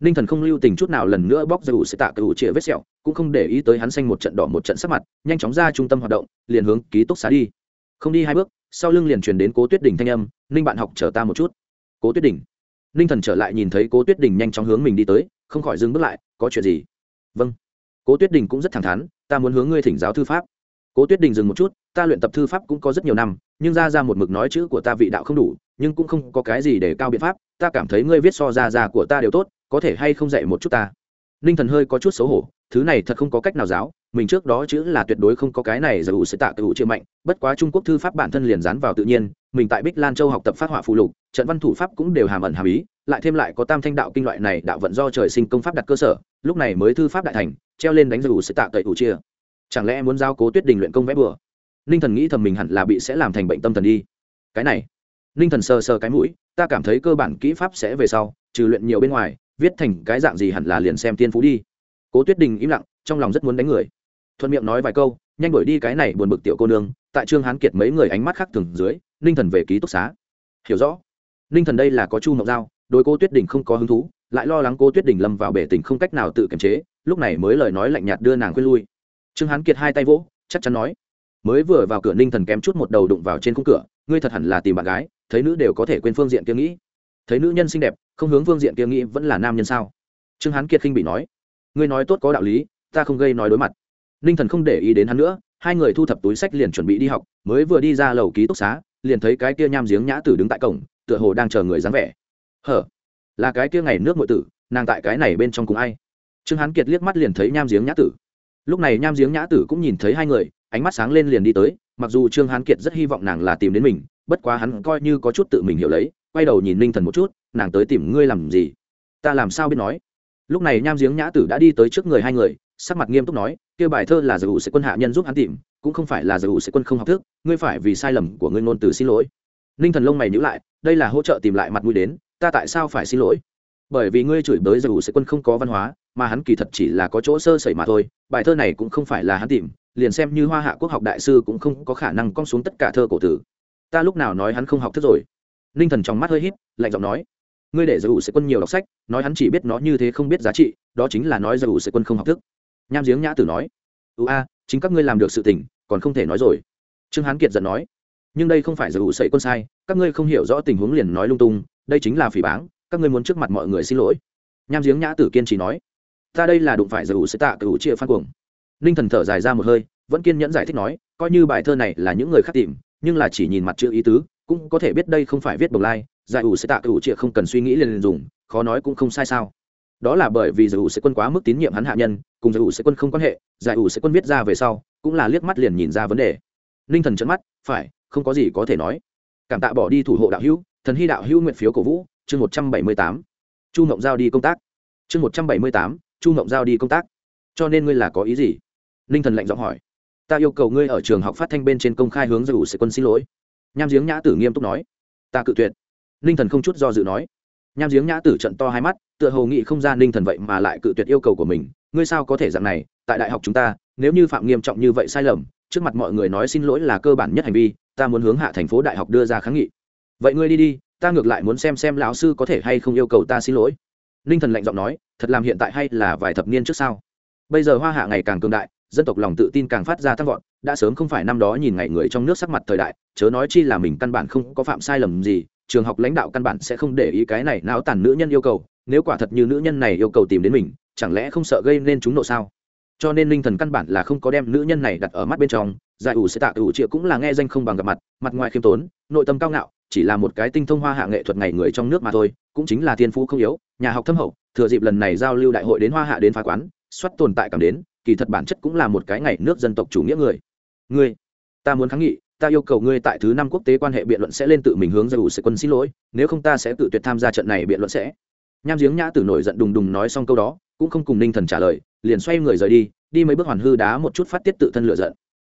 Ninh thần không lưu tình chút nào lần nữa bóc ra ủ sẽ tạ cựu chĩa vết sẹo, cũng không để ý tới hắn xanh một trận đỏ một trận sắc mặt, nhanh chóng ra trung tâm hoạt động, liền hướng ký túc xá đi. Không đi hai bước, sau lưng liền truyền đến cố tuyết đình thanh âm, ninh bạn học chờ ta một chút. Cố tuyết đình? Ninh thần trở lại nhìn thấy cố tuyết đình nhanh chóng hướng mình đi tới, không khỏi dừng bước lại, có chuyện gì? Vâng. Cố tuyết đình cũng rất thẳng thắn, ta muốn hướng ngươi thỉnh giáo thư pháp cố tuyết đình dừng một chút, ta luyện tập thư pháp cũng có rất nhiều năm, nhưng ra ra một mực nói chữ của ta vị đạo không đủ, nhưng cũng không có cái gì để cao biện pháp, ta cảm thấy ngươi viết so ra ra của ta đều tốt, có thể hay không dạy một chút ta? Ninh thần hơi có chút xấu hổ, thứ này thật không có cách nào giáo, mình trước đó chữ là tuyệt đối không có cái này dù sẽ tạ tự chia mạnh, bất quá trung quốc thư pháp bản thân liền dán vào tự nhiên, mình tại bích lan châu học tập phát họa phụ lục, trận văn thủ pháp cũng đều hàm ẩn hàm ý, lại thêm lại có tam thanh đạo kinh loại này đạo vận do trời sinh công pháp đặt cơ sở, lúc này mới thư pháp đại thành, treo lên đánh dù sẽ tạ tẩy chia chẳng lẽ muốn giao cố tuyết đình luyện công vẽ bừa? Ninh thần nghĩ thầm mình hẳn là bị sẽ làm thành bệnh tâm thần đi. Cái này, ninh thần sờ sờ cái mũi, ta cảm thấy cơ bản kỹ pháp sẽ về sau, trừ luyện nhiều bên ngoài, viết thành cái dạng gì hẳn là liền xem tiên phú đi. Cố tuyết đình im lặng, trong lòng rất muốn đánh người. Thuận miệng nói vài câu, nhanh đổi đi cái này buồn bực tiểu cô nương, tại trương hán kiệt mấy người ánh mắt khác thường dưới, ninh thần về ký túc xá. Hiểu rõ. Ninh thần đây là có chu mộng giao, đối cô tuyết đình không có hứng thú, lại lo lắng cô tuyết đình lâm vào bể tình không cách nào tự kiềm chế, lúc này mới lời nói lạnh nhạt đưa nàng khuyên lui trương hán kiệt hai tay vỗ, chắc chắn nói, mới vừa vào cửa ninh thần kém chút một đầu đụng vào trên khung cửa, ngươi thật hẳn là tìm bạn gái, thấy nữ đều có thể quên phương diện kia nghĩ. Thấy nữ nhân xinh đẹp, không hướng phương diện kia nghĩ vẫn là nam nhân sao? Trương hán kiệt khinh bị nói, ngươi nói tốt có đạo lý, ta không gây nói đối mặt. Ninh thần không để ý đến hắn nữa, hai người thu thập túi sách liền chuẩn bị đi học, mới vừa đi ra lầu ký túc xá, liền thấy cái kia nham giếng nhã tử đứng tại cổng, tựa hồ đang chờ người dáng vẻ. Hở, là cái kia ngày nước ngội tử, nàng tại cái này bên trong cùng ai? Trương hán kiệt liếc mắt liền thấy nham giếng nhã tử lúc này nham giếng nhã tử cũng nhìn thấy hai người, ánh mắt sáng lên liền đi tới, mặc dù trương hán kiệt rất hy vọng nàng là tìm đến mình, bất quá hắn coi như có chút tự mình hiểu lấy, quay đầu nhìn ninh thần một chút, nàng tới tìm ngươi làm gì? Ta làm sao biết nói? Lúc này nham giếng nhã tử đã đi tới trước người hai người, sắc mặt nghiêm túc nói, kêu bài thơ là giải ủ sẽ quân hạ nhân giúp hắn tìm, cũng không phải là giải ủ sẽ quân không học thức, ngươi phải vì sai lầm của ngươi ngôn từ xin lỗi. Ninh thần lông mày nhữ lại, đây là hỗ trợ tìm lại mặt mũi đến, ta tại sao phải xin lỗi? Bởi vì ngươi chửi bới dù sẽ quân không có văn hóa, mà hắn kỳ thật chỉ là có chỗ sơ sẩy mà thôi, bài thơ này cũng không phải là hắn tìm, liền xem như hoa hạ quốc học đại sư cũng không có khả năng con xuống tất cả thơ cổ tử. Ta lúc nào nói hắn không học thức rồi? Ninh thần trong mắt hơi hít lạnh giọng nói, ngươi để dù sẽ quân nhiều đọc sách, nói hắn chỉ biết nó như thế không biết giá trị, đó chính là nói dù sẽ quân không học thức. Nham giếng nhã tử nói ưu a, chính các ngươi làm được sự tình, còn không thể nói rồi. Trương hán kiệt giận nói, nhưng đây không phải dù ủ sậy quân sai, các ngươi không hiểu rõ tình huống liền nói lung tung, đây chính là phỉ báng các ngươi muốn trước mặt mọi người xin lỗi. Nham giếng nhã tử kiên trì nói, ta đây là đụng phải giải ủ sẽ tạ cựu chia phan cuồng. Ninh thần thở dài ra một hơi, vẫn kiên nhẫn giải thích nói, coi như bài thơ này là những người khác tìm, nhưng là chỉ nhìn mặt chữ ý tứ, cũng có thể biết đây không phải viết bồng lai giải ủ sẽ tạ cựu chia không cần suy nghĩ liền dùng, khó nói cũng không sai sao. Đó là bởi vì giải ủ sẽ quân quá mức tín nhiệm hắn hạ nhân, cùng giải ủ sẽ quân không quan hệ giải ủ sẽ quân viết ra về sau, cũng là liếc mắt liền nhìn ra vấn đề. Ninh thần trợn mắt, phải, không có gì có thể nói. Cảm tạ bỏ đi thủ hộ đạo hữu, thần hy đạo hữu nguyện phiếu cổ vũ chương một trăm bảy mươi tám, chu mộng giao đi công tác. Chương một trăm bảy mươi tám, chu mộng giao đi công tác. Cho nên ngươi là có ý gì? Ninh thần lạnh giọng hỏi. Ta yêu cầu ngươi ở trường học phát thanh bên trên công khai hướng giải ủ sẽ quân xin lỗi. Nham giếng nhã tử nghiêm túc nói. Ta cự tuyệt. Ninh thần không chút do dự nói. Nham giếng nhã tử trận to hai mắt, tựa hồ nghị không ra ninh thần vậy mà lại cự tuyệt yêu cầu của mình. Ngươi sao có thể dạng này? Tại đại học chúng ta, nếu như phạm nghiêm trọng như vậy sai lầm, trước mặt mọi người nói xin lỗi là cơ bản nhất hành vi, ta muốn hướng hạ thành phố đại học đưa ra kháng nghị. Vậy ngươi đi đi ta ngược lại muốn xem xem lão sư có thể hay không yêu cầu ta xin lỗi. Ninh thần lạnh giọng nói, thật làm hiện tại hay là vài thập niên trước sau bây giờ hoa hạ ngày càng cường đại, dân tộc lòng tự tin càng phát ra tăng vọt, đã sớm không phải năm đó nhìn ngày người trong nước sắc mặt thời đại, chớ nói chi là mình căn bản không có phạm sai lầm gì, trường học lãnh đạo căn bản sẽ không để ý cái này não tàn nữ nhân yêu cầu, nếu quả thật như nữ nhân này yêu cầu tìm đến mình, chẳng lẽ không sợ gây nên chúng nộ sao? Cho nên linh thần căn bản là không có đem nữ nhân này đặt ở mắt bên trong, giải ủ sẽ tạ ủ triệu cũng là nghe danh không bằng gặp mặt mặt ngoài khiêm tốn, nội tâm cao ngạo chỉ là một cái tinh thông hoa hạ nghệ thuật ngày người trong nước mà thôi, cũng chính là thiên phú không yếu, nhà học thâm hậu, thừa dịp lần này giao lưu đại hội đến hoa hạ đến phá quán, xuất tồn tại cảm đến, kỳ thật bản chất cũng là một cái ngày nước dân tộc chủ nghĩa người. Ngươi, ta muốn kháng nghị, ta yêu cầu ngươi tại thứ năm quốc tế quan hệ biện luận sẽ lên tự mình hướng ra ủ sẽ quân xin lỗi, nếu không ta sẽ tự tuyệt tham gia trận này biện luận sẽ. Nham giếng nhã tử nổi giận đùng đùng nói xong câu đó, cũng không cùng ninh thần trả lời, liền xoay người rời đi đi mấy bước hoàn hư đá một chút phát tiết tự thân lựa giận.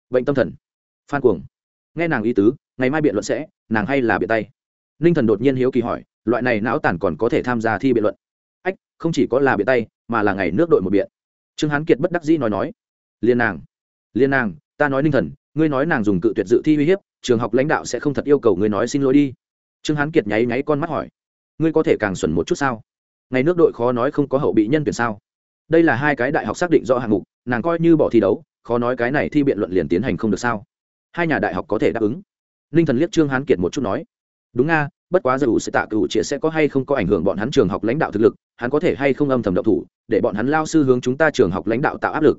Bệnh tâm thần. Phan cuồng. Nghe nàng ý tứ ngày mai biện luận sẽ, nàng hay là biện tay. Ninh thần đột nhiên hiếu kỳ hỏi, loại này não tản còn có thể tham gia thi biện luận? Ách, không chỉ có là biện tay, mà là ngày nước đội một biện. Trương hán kiệt bất đắc dĩ nói nói, liên nàng liên nàng, ta nói ninh thần, ngươi nói nàng dùng cự tuyệt dự thi uy hiếp, trường học lãnh đạo sẽ không thật yêu cầu ngươi nói xin lỗi đi. Trương hán kiệt nháy nháy con mắt hỏi, ngươi có thể càng xuẩn một chút sao? Ngày nước đội khó nói không có hậu bị nhân tuyển sao? Đây là hai cái đại học xác định rõ hạng mục, nàng coi như bỏ thi đấu, khó nói cái này thi biện luận liền tiến hành không được sao? Hai nhà đại học có thể đáp ứng ninh thần liếc trương hán kiệt một chút nói, đúng nga bất quá dù sẽ tạ cựu chia sẽ có hay không có ảnh hưởng bọn hắn trường học lãnh đạo thực lực, hắn có thể hay không âm thầm độc thủ, để bọn hắn lao sư hướng chúng ta trường học lãnh đạo tạo áp lực.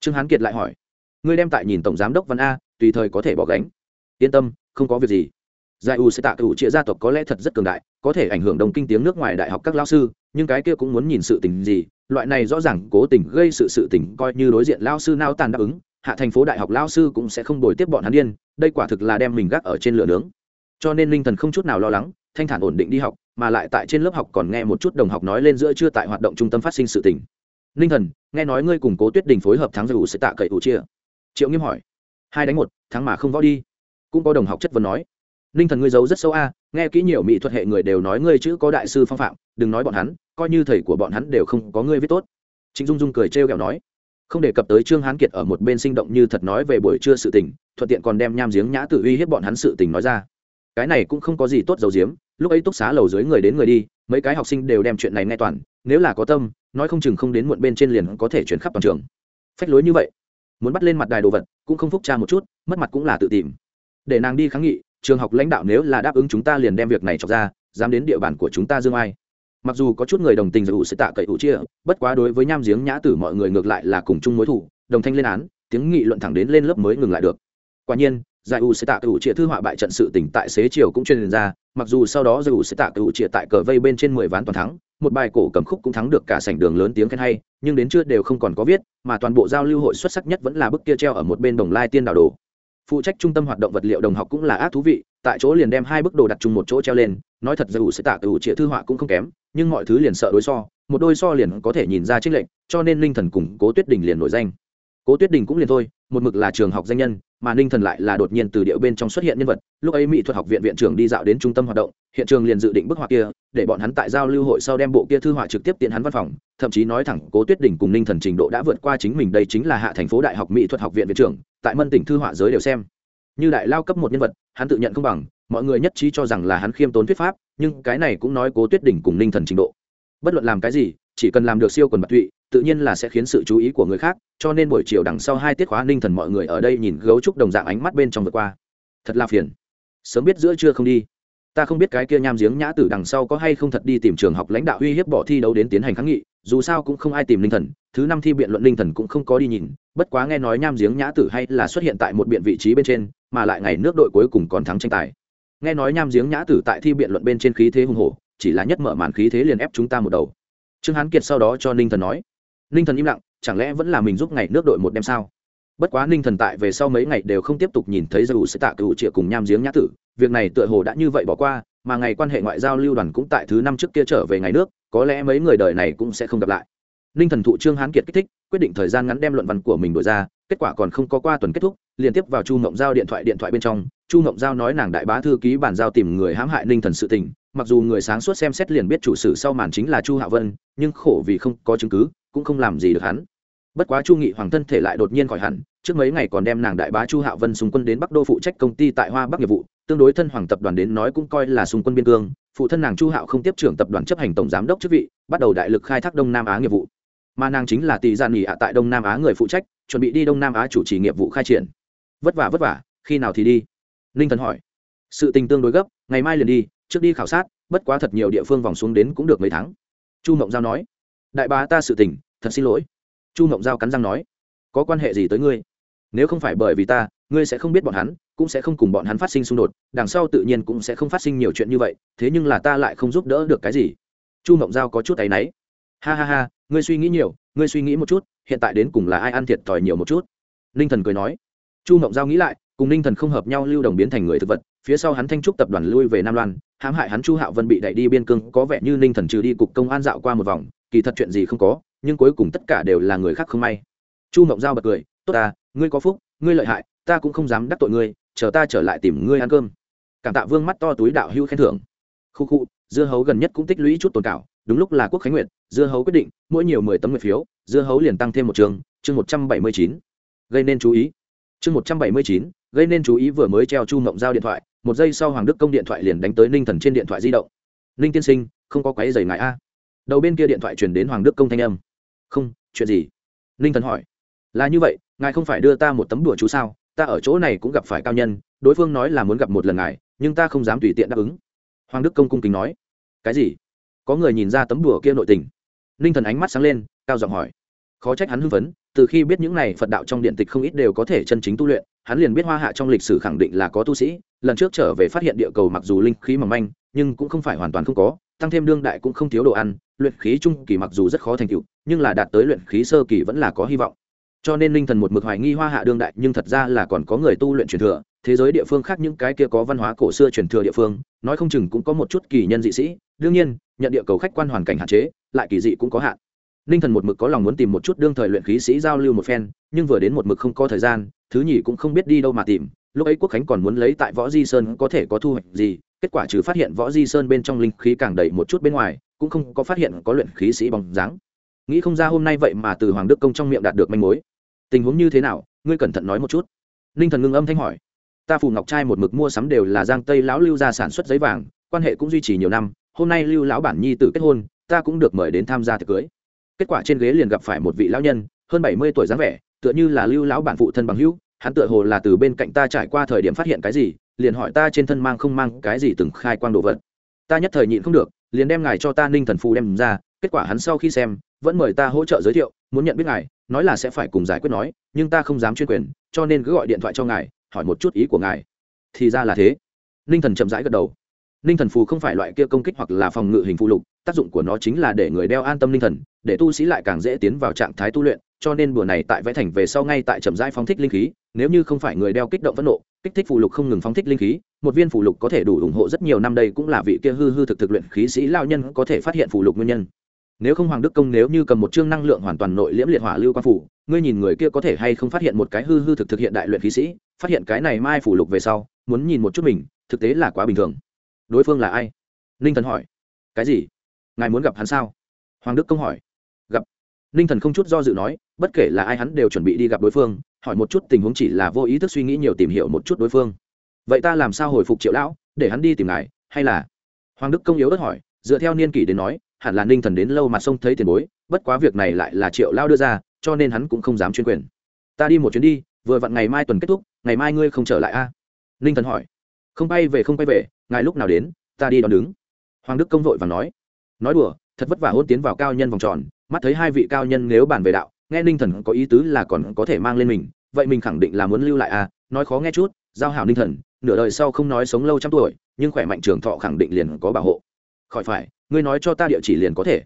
Trương hán kiệt lại hỏi, ngươi đem tại nhìn tổng giám đốc văn a, tùy thời có thể bỏ gánh. Yên tâm, không có việc gì. Giải u sẽ tạ cựu chia gia tộc có lẽ thật rất cường đại, có thể ảnh hưởng đồng kinh tiếng nước ngoài đại học các lao sư, nhưng cái kia cũng muốn nhìn sự tình gì, loại này rõ ràng cố tình gây sự sự tình coi như đối diện lao sư nao tàn đáp ứng hạ thành phố đại học lao sư cũng sẽ không đổi tiếp bọn hắn điên, đây quả thực là đem mình gác ở trên lửa nướng. Cho nên linh thần không chút nào lo lắng, thanh thản ổn định đi học, mà lại tại trên lớp học còn nghe một chút đồng học nói lên giữa chưa tại hoạt động trung tâm phát sinh sự tình. Linh thần, nghe nói ngươi cùng cố tuyết đình phối hợp thắng giải sẽ tạ cậy ủ chia. Triệu nghiêm hỏi. Hai đánh một, thắng mà không võ đi. Cũng có đồng học chất vấn nói. Ninh thần ngươi giấu rất sâu a, nghe kỹ nhiều mỹ thuật hệ người đều nói ngươi chữ có đại sư phong phạm, đừng nói bọn hắn, coi như thầy của bọn hắn đều không có ngươi viết tốt. Trịnh dung dung cười trêu ghẹo nói không đề cập tới trương hán kiệt ở một bên sinh động như thật nói về buổi trưa sự tình, thuận tiện còn đem nham giếng nhã tự uy hiếp bọn hắn sự tình nói ra. Cái này cũng không có gì tốt dầu diếm lúc ấy túc xá lầu dưới người đến người đi, mấy cái học sinh đều đem chuyện này nghe toàn, nếu là có tâm, nói không chừng không đến muộn bên trên liền có thể chuyển khắp toàn trường. Phách lối như vậy, muốn bắt lên mặt đài đồ vật, cũng không phúc tra một chút, mất mặt cũng là tự tìm. Để nàng đi kháng nghị, trường học lãnh đạo nếu là đáp ứng chúng ta liền đem việc này chọc ra, dám đến địa bàn của chúng ta dương ai? Mặc dù có chút người đồng tình dù sẽ tạ cậy ủ chia, bất quá đối với nham giếng nhã tử mọi người ngược lại là cùng chung mối thủ, đồng thanh lên án, tiếng nghị luận thẳng đến lên lớp mới ngừng lại được. Quả nhiên, giải u sẽ tạ cựu chia thư họa bại trận sự tỉnh tại xế chiều cũng truyền ra, mặc dù sau đó giải u sẽ tạ cựu chia tại cờ vây bên trên mười ván toàn thắng, một bài cổ cầm khúc cũng thắng được cả sảnh đường lớn tiếng khen hay, nhưng đến trưa đều không còn có viết, mà toàn bộ giao lưu hội xuất sắc nhất vẫn là bức kia treo ở một bên đồng lai tiên đảo đồ. Phụ trách trung tâm hoạt động vật liệu đồng học cũng là ác thú vị tại chỗ liền đem hai bức đồ đặt chung một chỗ treo lên, nói thật dù sẽ tạ cựu chĩa thư họa cũng không kém, nhưng mọi thứ liền sợ đối so, một đôi so liền có thể nhìn ra trích lệnh cho nên linh thần cùng cố tuyết đình liền nổi danh. Cố tuyết đình cũng liền thôi, một mực là trường học danh nhân, mà ninh thần lại là đột nhiên từ điệu bên trong xuất hiện nhân vật, lúc ấy mỹ thuật học viện viện trưởng đi dạo đến trung tâm hoạt động, hiện trường liền dự định bức họa kia, để bọn hắn tại giao lưu hội sau đem bộ kia thư họa trực tiếp tiện hắn văn phòng, thậm chí nói thẳng cố tuyết đình cùng ninh thần trình độ đã vượt qua chính mình, đây chính là hạ thành phố đại học mỹ thuật học viện viện trưởng, tại mân tỉnh thư họa giới đều xem như đại lao cấp một nhân vật, hắn tự nhận không bằng, mọi người nhất trí cho rằng là hắn khiêm tốn thuyết pháp, nhưng cái này cũng nói cố tuyết đỉnh cùng ninh thần trình độ. Bất luận làm cái gì, chỉ cần làm được siêu quần bạc tụy, tự nhiên là sẽ khiến sự chú ý của người khác, cho nên buổi chiều đằng sau hai tiết khóa ninh thần mọi người ở đây nhìn gấu trúc đồng dạng ánh mắt bên trong vượt qua. Thật là phiền. Sớm biết giữa trưa không đi. Ta không biết cái kia nham giếng nhã tử đằng sau có hay không thật đi tìm trường học lãnh đạo uy hiếp bỏ thi đấu đến tiến hành kháng nghị, dù sao cũng không ai tìm linh thần, thứ năm thi biện luận linh thần cũng không có đi nhìn, bất quá nghe nói nham giếng nhã tử hay là xuất hiện tại một biện vị trí bên trên mà lại ngày nước đội cuối cùng còn thắng tranh tài. Nghe nói nham giếng nhã tử tại thi biện luận bên trên khí thế hùng hổ, chỉ là nhất mở màn khí thế liền ép chúng ta một đầu. Trương hán kiệt sau đó cho ninh thần nói, ninh thần im lặng, chẳng lẽ vẫn là mình giúp ngày nước đội một đêm sao? Bất quá ninh thần tại về sau mấy ngày đều không tiếp tục nhìn thấy dầu sẽ tạ cựu trịa cùng nham giếng nhã tử, việc này tựa hồ đã như vậy bỏ qua, mà ngày quan hệ ngoại giao lưu đoàn cũng tại thứ năm trước kia trở về ngày nước, có lẽ mấy người đời này cũng sẽ không gặp lại. Ninh thần thụ trương hán kiệt kích thích, quyết định thời gian ngắn đem luận văn của mình đổi ra, kết quả còn không có qua tuần kết thúc liên tiếp vào chu ngộng giao điện thoại điện thoại bên trong, chu ngộng giao nói nàng đại bá thư ký bản giao tìm người hãm hại ninh thần sự tình, mặc dù người sáng suốt xem xét liền biết chủ sử sau màn chính là chu hạ vân, nhưng khổ vì không có chứng cứ, cũng không làm gì được hắn. Bất quá chu nghị hoàng thân thể lại đột nhiên khỏi hẳn, trước mấy ngày còn đem nàng đại bá chu hạ vân xung quân đến bắc đô phụ trách công ty tại hoa bắc nghiệp vụ, tương đối thân hoàng tập đoàn đến nói cũng coi là xung quân biên cương, phụ thân nàng chu hạo không tiếp trưởng tập đoàn chấp hành tổng giám đốc chức vị, bắt đầu đại lực khai thác đông nam á nghiệp vụ. Mà nàng chính là tỷ gian nghỉ ạ tại đông nam á người phụ trách, chuẩn bị đi đông nam á chủ trì nghiệp vụ khai triển vất vả vất vả, khi nào thì đi? Ninh thần hỏi. Sự tình tương đối gấp, ngày mai liền đi, trước đi khảo sát, bất quá thật nhiều địa phương vòng xuống đến cũng được mấy tháng. Chu mộng giao nói. Đại bá ta sự tình, thật xin lỗi. Chu mộng giao cắn răng nói. Có quan hệ gì tới ngươi? Nếu không phải bởi vì ta, ngươi sẽ không biết bọn hắn, cũng sẽ không cùng bọn hắn phát sinh xung đột, đằng sau tự nhiên cũng sẽ không phát sinh nhiều chuyện như vậy, thế nhưng là ta lại không giúp đỡ được cái gì. Chu mộng giao có chút áy náy. Ha ha ha, ngươi suy nghĩ nhiều, ngươi suy nghĩ một chút, hiện tại đến cùng là ai ăn thiệt thòi nhiều một chút? Ninh thần cười nói chu mộng giao nghĩ lại, cùng ninh thần không hợp nhau lưu đồng biến thành người thực vật, phía sau hắn thanh trúc tập đoàn lui về nam loan, hãm hại hắn chu hạo vân bị đẩy đi biên cương, có vẻ như ninh thần trừ đi cục công an dạo qua một vòng, kỳ thật chuyện gì không có, nhưng cuối cùng tất cả đều là người khác không may. Chu mộng giao bật cười, tốt ta, ngươi có phúc, ngươi lợi hại, ta cũng không dám đắc tội ngươi, chờ ta trở lại tìm ngươi ăn cơm. Cảm tạ vương mắt to túi đạo hưu khen thưởng. Khu khu, dưa hấu gần nhất cũng tích lũy chút tồn cảo, đúng lúc là quốc khánh nguyệt, dưa hấu quyết định, mỗi nhiều mười tấm nguyện phiếu, dưa hấu liền tăng thêm một trường, chương một trăm bảy mươi chín. Gây nên chú ý chương một trăm bảy mươi chín, gây nên chú ý vừa mới treo chu mộng giao điện thoại, một giây sau hoàng đức công điện thoại liền đánh tới ninh thần trên điện thoại di động. Ninh tiên sinh, không có quấy giày ngại a? Đầu bên kia điện thoại chuyển đến hoàng đức công thanh âm. Không, chuyện gì? Ninh thần hỏi. Là như vậy, ngài không phải đưa ta một tấm đùa chú sao? Ta ở chỗ này cũng gặp phải cao nhân, đối phương nói là muốn gặp một lần ngài, nhưng ta không dám tùy tiện đáp ứng. Hoàng đức công cung kính nói. Cái gì? Có người nhìn ra tấm đùa kia nội tình? Ninh thần ánh mắt sáng lên, cao giọng hỏi. Khó trách hắn hưng phấn từ khi biết những này phật đạo trong điện tịch không ít đều có thể chân chính tu luyện, hắn liền biết hoa hạ trong lịch sử khẳng định là có tu sĩ. Lần trước trở về phát hiện địa cầu mặc dù linh khí mỏng manh, nhưng cũng không phải hoàn toàn không có, tăng thêm đương đại cũng không thiếu đồ ăn, luyện khí trung kỳ mặc dù rất khó thành tựu, nhưng là đạt tới luyện khí sơ kỳ vẫn là có hy vọng. Cho nên linh thần một mực hoài nghi hoa hạ đương đại, nhưng thật ra là còn có người tu luyện truyền thừa. Thế giới địa phương khác những cái kia có văn hóa cổ xưa truyền thừa địa phương, nói không chừng cũng có một chút kỳ nhân dị sĩ. Đương nhiên, nhận địa cầu khách quan hoàn cảnh hạn chế, lại kỳ dị cũng có hạn ninh thần một mực có lòng muốn tìm một chút đương thời luyện khí sĩ giao lưu một phen, nhưng vừa đến một mực không có thời gian, thứ nhì cũng không biết đi đâu mà tìm. Lúc ấy quốc khánh còn muốn lấy tại võ di sơn có thể có thu hoạch gì, kết quả trừ phát hiện võ di sơn bên trong linh khí càng đầy một chút bên ngoài, cũng không có phát hiện có luyện khí sĩ bằng dáng. Nghĩ không ra hôm nay vậy mà từ hoàng đức công trong miệng đạt được manh mối. Tình huống như thế nào, ngươi cẩn thận nói một chút. Ninh thần ngưng âm thanh hỏi. Ta phù ngọc trai một mực mua sắm đều là giang tây lão lưu ra sản xuất giấy vàng, quan hệ cũng duy trì nhiều năm, hôm nay lưu lão bản nhi tử kết hôn, ta cũng được mời đến tham gia tiệc cưới kết quả trên ghế liền gặp phải một vị lão nhân, hơn bảy mươi tuổi dáng vẻ, tựa như là lưu lão bản phụ thân bằng hữu. Hắn tựa hồ là từ bên cạnh ta trải qua thời điểm phát hiện cái gì, liền hỏi ta trên thân mang không mang cái gì từng khai quang đồ vật. Ta nhất thời nhịn không được, liền đem ngài cho ta ninh thần phù đem ra, kết quả hắn sau khi xem, vẫn mời ta hỗ trợ giới thiệu, muốn nhận biết ngài, nói là sẽ phải cùng giải quyết nói, nhưng ta không dám chuyên quyền, cho nên cứ gọi điện thoại cho ngài, hỏi một chút ý của ngài. Thì ra là thế. Ninh thần chậm rãi gật đầu ninh thần phù không phải loại kia công kích hoặc là phòng ngự hình phụ lục, tác dụng của nó chính là để người đeo an tâm ninh thần, để tu sĩ lại càng dễ tiến vào trạng thái tu luyện, cho nên bữa này tại vẽ thành về sau ngay tại chậm rãi phóng thích linh khí, nếu như không phải người đeo kích động phẫn nộ, kích thích phụ lục không ngừng phóng thích linh khí, một viên phụ lục có thể đủ ủng hộ rất nhiều năm đây cũng là vị kia hư hư thực thực luyện khí sĩ lao nhân có thể phát hiện phụ lục nguyên nhân. Nếu không hoàng đức công nếu như cầm một chương năng lượng hoàn toàn nội liễm liệt hỏa lưu quan phủ ngươi nhìn người kia có thể hay không phát hiện một cái hư hư thực thực hiện đại luyện khí sĩ, phát hiện cái này mai phủ lục về sau, muốn nhìn một chút mình, thực tế là quá bình thường đối phương là ai? Ninh thần hỏi. Cái gì? Ngài muốn gặp hắn sao? Hoàng đức công hỏi. Gặp. Ninh thần không chút do dự nói, bất kể là ai hắn đều chuẩn bị đi gặp đối phương, hỏi một chút tình huống chỉ là vô ý thức suy nghĩ nhiều tìm hiểu một chút đối phương. Vậy ta làm sao hồi phục triệu lão, để hắn đi tìm ngài, hay là? Hoàng đức công yếu đất hỏi, dựa theo niên kỷ đến nói, hẳn là ninh thần đến lâu mà sông thấy tiền bối, bất quá việc này lại là triệu lao đưa ra, cho nên hắn cũng không dám chuyên quyền. Ta đi một chuyến đi, vừa vặn ngày mai tuần kết thúc, ngày mai ngươi không trở lại a? À? ninh thần hỏi không bay về không bay về, ngài lúc nào đến, ta đi đón đứng. Hoàng đức công vội và nói. Nói đùa, thật vất vả hôn tiến vào cao nhân vòng tròn, mắt thấy hai vị cao nhân nếu bàn về đạo, nghe ninh thần có ý tứ là còn có thể mang lên mình, vậy mình khẳng định là muốn lưu lại à nói khó nghe chút, giao hảo ninh thần, nửa đời sau không nói sống lâu trăm tuổi, nhưng khỏe mạnh trường thọ khẳng định liền có bảo hộ. Khỏi phải, ngươi nói cho ta địa chỉ liền có thể.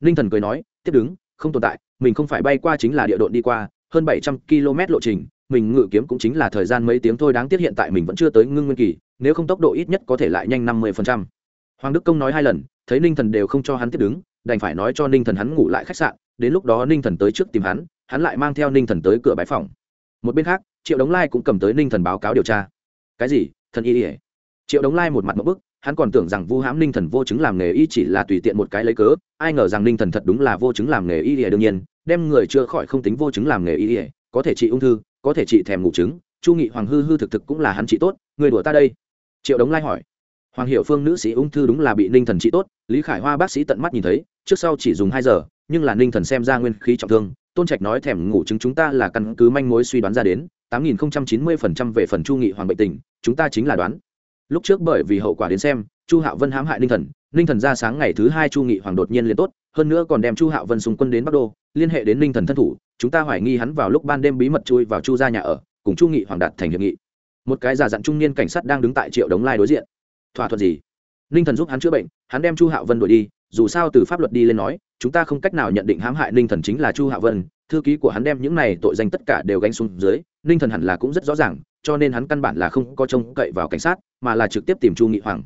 Ninh thần cười nói, tiếp đứng, không tồn tại, mình không phải bay qua chính là địa độn đi qua, hơn bảy trăm km lộ trình, mình ngự kiếm cũng chính là thời gian mấy tiếng thôi đáng tiếc hiện tại mình vẫn chưa tới ngưng nguyên kỳ nếu không tốc độ ít nhất có thể lại nhanh năm mươi hoàng đức công nói hai lần, thấy ninh thần đều không cho hắn tiếp đứng, đành phải nói cho ninh thần hắn ngủ lại khách sạn, đến lúc đó ninh thần tới trước tìm hắn hắn lại mang theo ninh thần tới cửa bãi phòng. Một bên khác, triệu đống lai cũng cầm tới ninh thần báo cáo điều tra. Cái gì? Thần y ỉa triệu đống lai một mặt một bức, hắn còn tưởng rằng vu hãm ninh thần vô chứng làm nghề y chỉ là tùy tiện một cái lấy cớ, ai ngờ rằng ninh thần thật đúng là vô chứng làm nghề y ỉa đương nhiên, đem người chữa khỏi không tính vô chứng làm nghề y ỉa có thể trị ung thư, có thể trị thèm ngủ trứng, chu nghị hoàng hư hư thực thực cũng là hắn trị tốt, người đùa ta đây triệu đống lai hỏi. Hoàng hiệu phương nữ sĩ ung thư đúng là bị ninh thần trị tốt, lý khải hoa bác sĩ tận mắt nhìn thấy, trước sau chỉ dùng hai giờ, nhưng là ninh thần xem ra nguyên khí trọng thương, tôn trạch nói thèm ngủ chứng chúng ta là căn cứ manh mối suy đoán ra đến, tám nghìn chín mươi phần trăm về phần chu nghị hoàng bệnh tình, chúng ta chính là đoán. Lúc trước bởi vì hậu quả đến xem, chu hạo vân hãm hại ninh thần ninh thần ra sáng ngày thứ hai chu nghị hoàng đột nhiên liền tốt, hơn nữa còn đem chu hạo vân xung quân đến bắc đô, liên hệ đến ninh thần thân thủ, chúng ta hoài nghi hắn vào lúc ban đêm bí mật chui vào chu ra nhà ở, cùng chu nghị hoàng đạt thành hiệp nghị một cái già dặn trung niên cảnh sát đang đứng tại triệu đống lai đối diện. Thỏa thuận gì? Ninh thần giúp hắn chữa bệnh, hắn đem chu hạo vân đuổi đi, dù sao từ pháp luật đi lên nói, chúng ta không cách nào nhận định hãm hại ninh thần chính là chu hạo vân, thư ký của hắn đem những này tội danh tất cả đều gánh xuống dưới, ninh thần hẳn là cũng rất rõ ràng, cho nên hắn căn bản là không có trông cậy vào cảnh sát, mà là trực tiếp tìm chu nghị hoàng.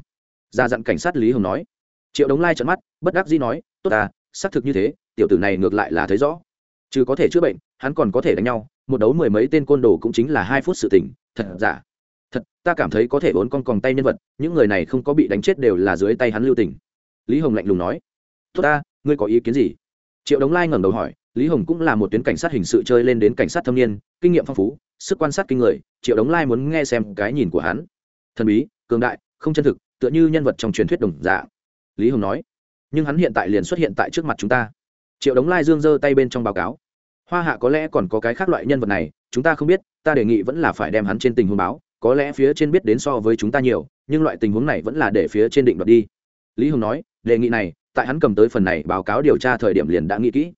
Ra dặn cảnh sát lý hồng nói. Triệu đống lai trận mắt, bất đắc dĩ nói, tốt ta, xác thực như thế, tiểu tử này ngược lại là thấy rõ. Chứ có thể chữa bệnh, hắn còn có thể đánh nhau, một đấu mười mấy tên côn đồ cũng chính là hai phút sự tỉnh thật giả? Thật, ta cảm thấy có thể vốn con còng tay nhân vật, những người này không có bị đánh chết đều là dưới tay hắn lưu tình. Lý hồng lạnh lùng nói. Tốt ta, ngươi có ý kiến gì? Triệu đống lai ngẩng đầu hỏi, lý hồng cũng là một tuyến cảnh sát hình sự chơi lên đến cảnh sát thâm niên, kinh nghiệm phong phú, sức quan sát kinh người, triệu đống lai muốn nghe xem cái nhìn của hắn. Thần bí, cường đại, không chân thực, tựa như nhân vật trong truyền thuyết đồng dạ lý hồng nói. Nhưng hắn hiện tại liền xuất hiện tại trước mặt chúng ta. Triệu đống lai dương giơ tay bên trong báo cáo. Hoa hạ có lẽ còn có cái khác loại nhân vật này chúng ta không biết, ta đề nghị vẫn là phải đem hắn trên tình huống báo, có lẽ phía trên biết đến so với chúng ta nhiều, nhưng loại tình huống này vẫn là để phía trên định đoạt đi. Lý hồng nói, đề nghị này, tại hắn cầm tới phần này báo cáo điều tra thời điểm liền đã nghĩ kỹ.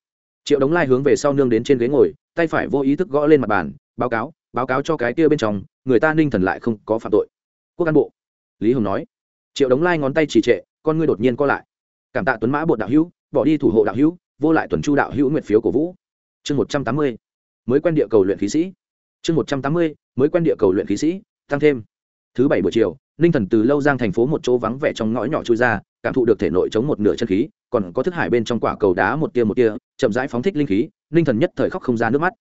Triệu đống lai hướng về sau nương đến trên ghế ngồi, tay phải vô ý thức gõ lên mặt bàn, báo cáo báo cáo cho cái kia bên trong, người ta ninh thần lại không có phạm tội. Quốc cán bộ. Lý hồng nói. Triệu đống lai ngón tay chỉ trệ, con ngươi đột nhiên co lại. Cảm tạ tuấn mã bột đạo hữu, bỏ đi thủ hộ đạo hữu, vô lại tuần chu đạo hữu nguyệt phiếu của vũ. Chương một trăm tám mươi mới quen địa cầu luyện khí sĩ. Chương một trăm tám mươi, mới quen địa cầu luyện khí sĩ, tăng thêm. Thứ bảy buổi chiều, ninh thần từ lâu giang thành phố một chỗ vắng vẻ trong ngõ nhỏ chui ra, cảm thụ được thể nội chống một nửa chân khí, còn có thức hải bên trong quả cầu đá một tia một tia, chậm rãi phóng thích linh khí, ninh thần nhất thời khóc không ra nước mắt.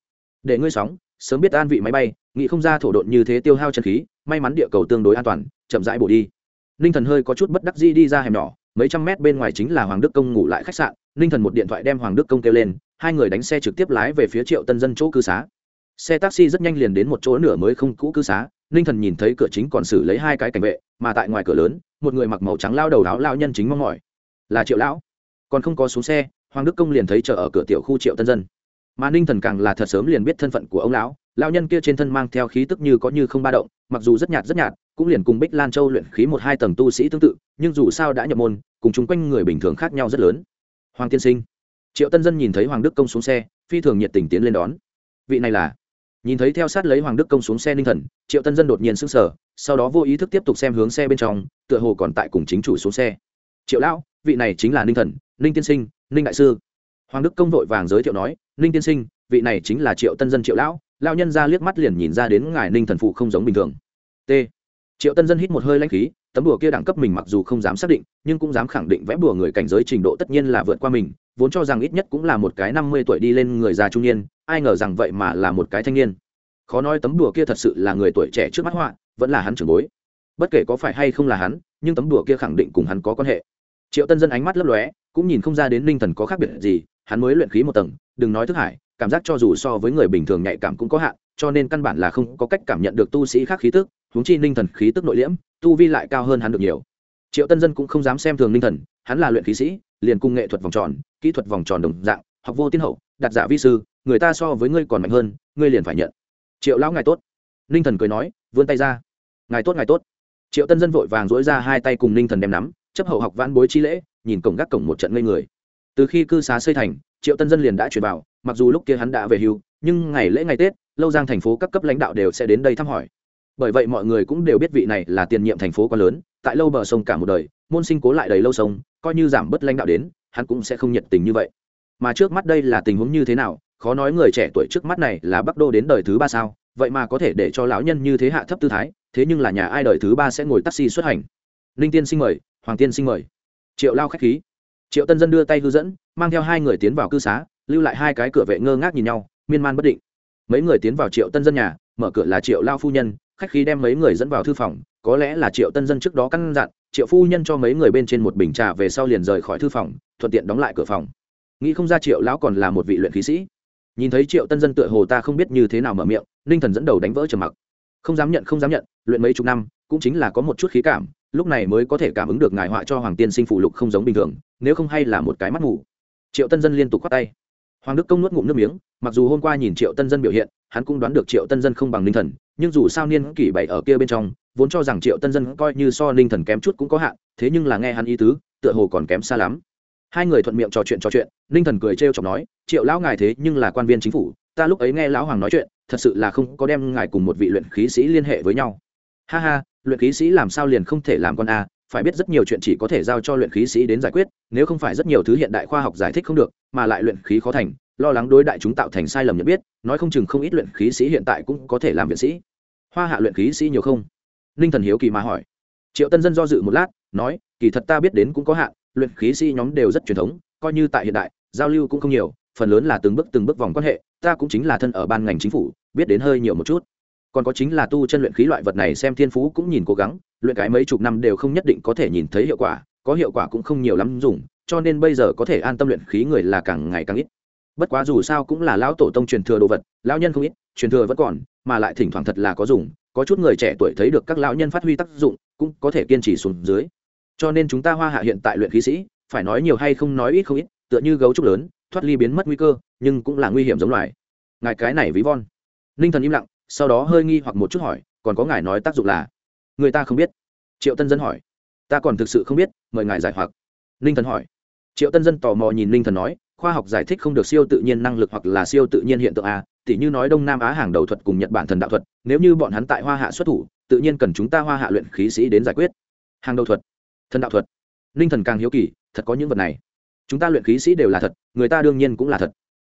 Để ngươi sóng, sớm biết an vị máy bay, nghĩ không ra thổ độn như thế tiêu hao chân khí, may mắn địa cầu tương đối an toàn, chậm rãi bổ đi. Ninh thần hơi có chút bất đắc dĩ đi ra hẻm nhỏ, mấy trăm mét bên ngoài chính là hoàng đức công ngủ lại khách sạn, ninh thần một điện thoại đem hoàng đức công kêu lên hai người đánh xe trực tiếp lái về phía triệu tân dân chỗ cư xá. Xe taxi rất nhanh liền đến một chỗ nửa mới không cũ cư xá, ninh thần nhìn thấy cửa chính còn xử lấy hai cái cảnh vệ, mà tại ngoài cửa lớn, một người mặc màu trắng lao đầu áo lao nhân chính mong mỏi. Là triệu lão. Còn không có xuống xe, hoàng đức công liền thấy chờ ở cửa tiểu khu triệu tân dân. Mà ninh thần càng là thật sớm liền biết thân phận của ông lão lao nhân kia trên thân mang theo khí tức như có như không ba động, mặc dù rất nhạt rất nhạt, cũng liền cùng bích lan châu luyện khí một hai tầng tu sĩ tương tự, nhưng dù sao đã nhập môn, cùng chung quanh người bình thường khác nhau rất lớn. Hoàng tiên sinh triệu tân dân nhìn thấy hoàng đức công xuống xe phi thường nhiệt tình tiến lên đón vị này là nhìn thấy theo sát lấy hoàng đức công xuống xe ninh thần triệu tân dân đột nhiên sững sờ, sau đó vô ý thức tiếp tục xem hướng xe bên trong, tựa hồ còn tại cùng chính chủ xuống xe. Triệu lão, vị này chính là ninh thần, ninh tiên sinh, ninh đại sư. Hoàng đức công vội vàng giới thiệu nói, ninh tiên sinh, vị này chính là triệu tân dân triệu lão. Lao nhân ra liếc mắt liền nhìn ra đến ngài ninh thần phụ không giống bình thường. T triệu tân dân hít một hơi lãnh khí, tấm đùa kia đẳng cấp mình mặc dù không dám xác định, nhưng cũng dám khẳng định vẽ bùa người cảnh giới trình độ tất nhiên là vượt qua mình, vốn cho rằng ít nhất cũng là một cái năm mươi tuổi đi lên người già trung niên, ai ngờ rằng vậy mà là một cái thanh niên. Khó nói tấm đùa kia thật sự là người tuổi trẻ trước mắt họa, vẫn là hắn trưởng bối. Bất kể có phải hay không là hắn, nhưng tấm đùa kia khẳng định cùng hắn có quan hệ. Triệu tân dân ánh mắt lấp lóe, cũng nhìn không ra đến ninh thần có khác biệt gì, hắn mới luyện khí một tầng, đừng nói thức hải, cảm giác cho dù so với người bình thường nhạy cảm cũng có hạn, cho nên căn bản là không có cách cảm nhận được tu sĩ khác khí tức huống chi ninh thần khí tức nội liễm, tu vi lại cao hơn hắn được nhiều. Triệu tân dân cũng không dám xem thường ninh thần, hắn là luyện khí sĩ, liền cung nghệ thuật vòng tròn, kỹ thuật vòng tròn đồng dạng, học vô tiên hậu đặt giả vi sư, người ta so với ngươi còn mạnh hơn, ngươi liền phải nhận. Triệu lão, ngài tốt. Ninh thần cười nói, vươn tay ra. Ngài tốt ngài tốt. Triệu tân dân vội vàng dỗi ra hai tay cùng ninh thần đem nắm, chấp hậu học vãn bối chi lễ, nhìn cổng gác cổng một trận ngây người. Từ khi cư xá xây thành, triệu tân dân liền đã chuyển vào, mặc dù lúc kia hắn đã về hưu, nhưng ngày lễ ngày tết, lâu giang thành phố các cấp lãnh đạo đều sẽ đến đây thăm hỏi bởi vậy mọi người cũng đều biết vị này là tiền nhiệm thành phố quá lớn, tại lâu bờ sông cả một đời, môn sinh cố lại đầy lâu sông, coi như giảm bớt lãnh đạo đến, hắn cũng sẽ không nhiệt tình như vậy. Mà trước mắt đây là tình huống như thế nào, khó nói người trẻ tuổi trước mắt này là bắc đô đến đời thứ ba sao, vậy mà có thể để cho lão nhân như thế hạ thấp tư thái, thế nhưng là nhà ai đời thứ ba sẽ ngồi taxi xuất hành? Linh tiên sinh mời, hoàng tiên sinh mời. Triệu lao khách khí. Triệu tân dân đưa tay hư dẫn, mang theo hai người tiến vào cư xá, lưu lại hai cái cửa vệ ngơ ngác nhìn nhau, miên man bất định. Mấy người tiến vào triệu tân dân nhà, mở cửa là triệu lao phu nhân khách khí đem mấy người dẫn vào thư phòng, có lẽ là triệu tân dân trước đó căn dặn, triệu phu nhân cho mấy người bên trên một bình trà về sau liền rời khỏi thư phòng, thuận tiện đóng lại cửa phòng. Nghĩ không ra triệu lão còn là một vị luyện khí sĩ. Nhìn thấy triệu tân dân tựa hồ ta không biết như thế nào mở miệng, ninh thần dẫn đầu đánh vỡ trầm mặc. Không dám nhận, không dám nhận, luyện mấy chục năm, cũng chính là có một chút khí cảm, lúc này mới có thể cảm ứng được ngài họa cho hoàng tiên sinh phụ lục không giống bình thường, nếu không hay là một cái mắt ngủ triệu tân dân liên tục khoát tay. Hoàng đức công nuốt ngụm nước miếng, mặc dù hôm qua nhìn triệu tân dân biểu hiện, hắn cũng đoán được triệu tân dân không bằng ninh thần nhưng dù sao niên kỷ bảy ở kia bên trong, vốn cho rằng triệu tân dân coi như so ninh thần kém chút cũng có hạn, thế nhưng là nghe hắn ý tứ, tựa hồ còn kém xa lắm. Hai người thuận miệng trò chuyện trò chuyện, ninh thần cười trêu chọc nói, triệu lão ngài thế nhưng là quan viên chính phủ, ta lúc ấy nghe lão hoàng nói chuyện, thật sự là không có đem ngài cùng một vị luyện khí sĩ liên hệ với nhau. Ha ha, luyện khí sĩ làm sao liền không thể làm con a, phải biết rất nhiều chuyện chỉ có thể giao cho luyện khí sĩ đến giải quyết, nếu không phải rất nhiều thứ hiện đại khoa học giải thích không được, mà lại luyện khí khó thành lo lắng đối đại chúng tạo thành sai lầm nhận biết, nói không chừng không ít luyện khí sĩ hiện tại cũng có thể làm viện sĩ. Hoa hạ luyện khí sĩ nhiều không? Ninh thần hiếu kỳ mà hỏi. Triệu tân dân do dự một lát, nói, kỳ thật ta biết đến cũng có hạn, luyện khí sĩ nhóm đều rất truyền thống, coi như tại hiện đại, giao lưu cũng không nhiều, phần lớn là từng bước từng bước vòng quan hệ, ta cũng chính là thân ở ban ngành chính phủ, biết đến hơi nhiều một chút. Còn có chính là tu chân luyện khí loại vật này xem thiên phú cũng nhìn cố gắng, luyện cái mấy chục năm đều không nhất định có thể nhìn thấy hiệu quả, có hiệu quả cũng không nhiều lắm dùng, cho nên bây giờ có thể an tâm luyện khí người là càng ngày càng ít bất quá dù sao cũng là lão tổ tông truyền thừa đồ vật, lão nhân không ít, truyền thừa vẫn còn, mà lại thỉnh thoảng thật là có dùng, có chút người trẻ tuổi thấy được các lão nhân phát huy tác dụng, cũng có thể kiên trì xuống dưới. Cho nên chúng ta hoa hạ hiện tại luyện khí sĩ, phải nói nhiều hay không nói ít không ít, tựa như gấu trúc lớn, thoát ly biến mất nguy cơ, nhưng cũng là nguy hiểm giống loài. Ngài cái này ví von. Ninh thần im lặng, sau đó hơi nghi hoặc một chút hỏi, còn có ngài nói tác dụng là? Người ta không biết. Triệu tân dân hỏi. Ta còn thực sự không biết, mời ngài giải hoặc. Ninh thần hỏi. Triệu tân dân tò mò nhìn ninh thần nói khoa học giải thích không được siêu tự nhiên năng lực hoặc là siêu tự nhiên hiện tượng a, tỉ như nói đông nam á hàng đầu thuật cùng nhật bản thần đạo thuật, nếu như bọn hắn tại hoa hạ xuất thủ, tự nhiên cần chúng ta hoa hạ luyện khí sĩ đến giải quyết. Hàng đầu thuật, thần đạo thuật. Ninh thần càng hiếu kỳ, thật có những vật này. Chúng ta luyện khí sĩ đều là thật, người ta đương nhiên cũng là thật.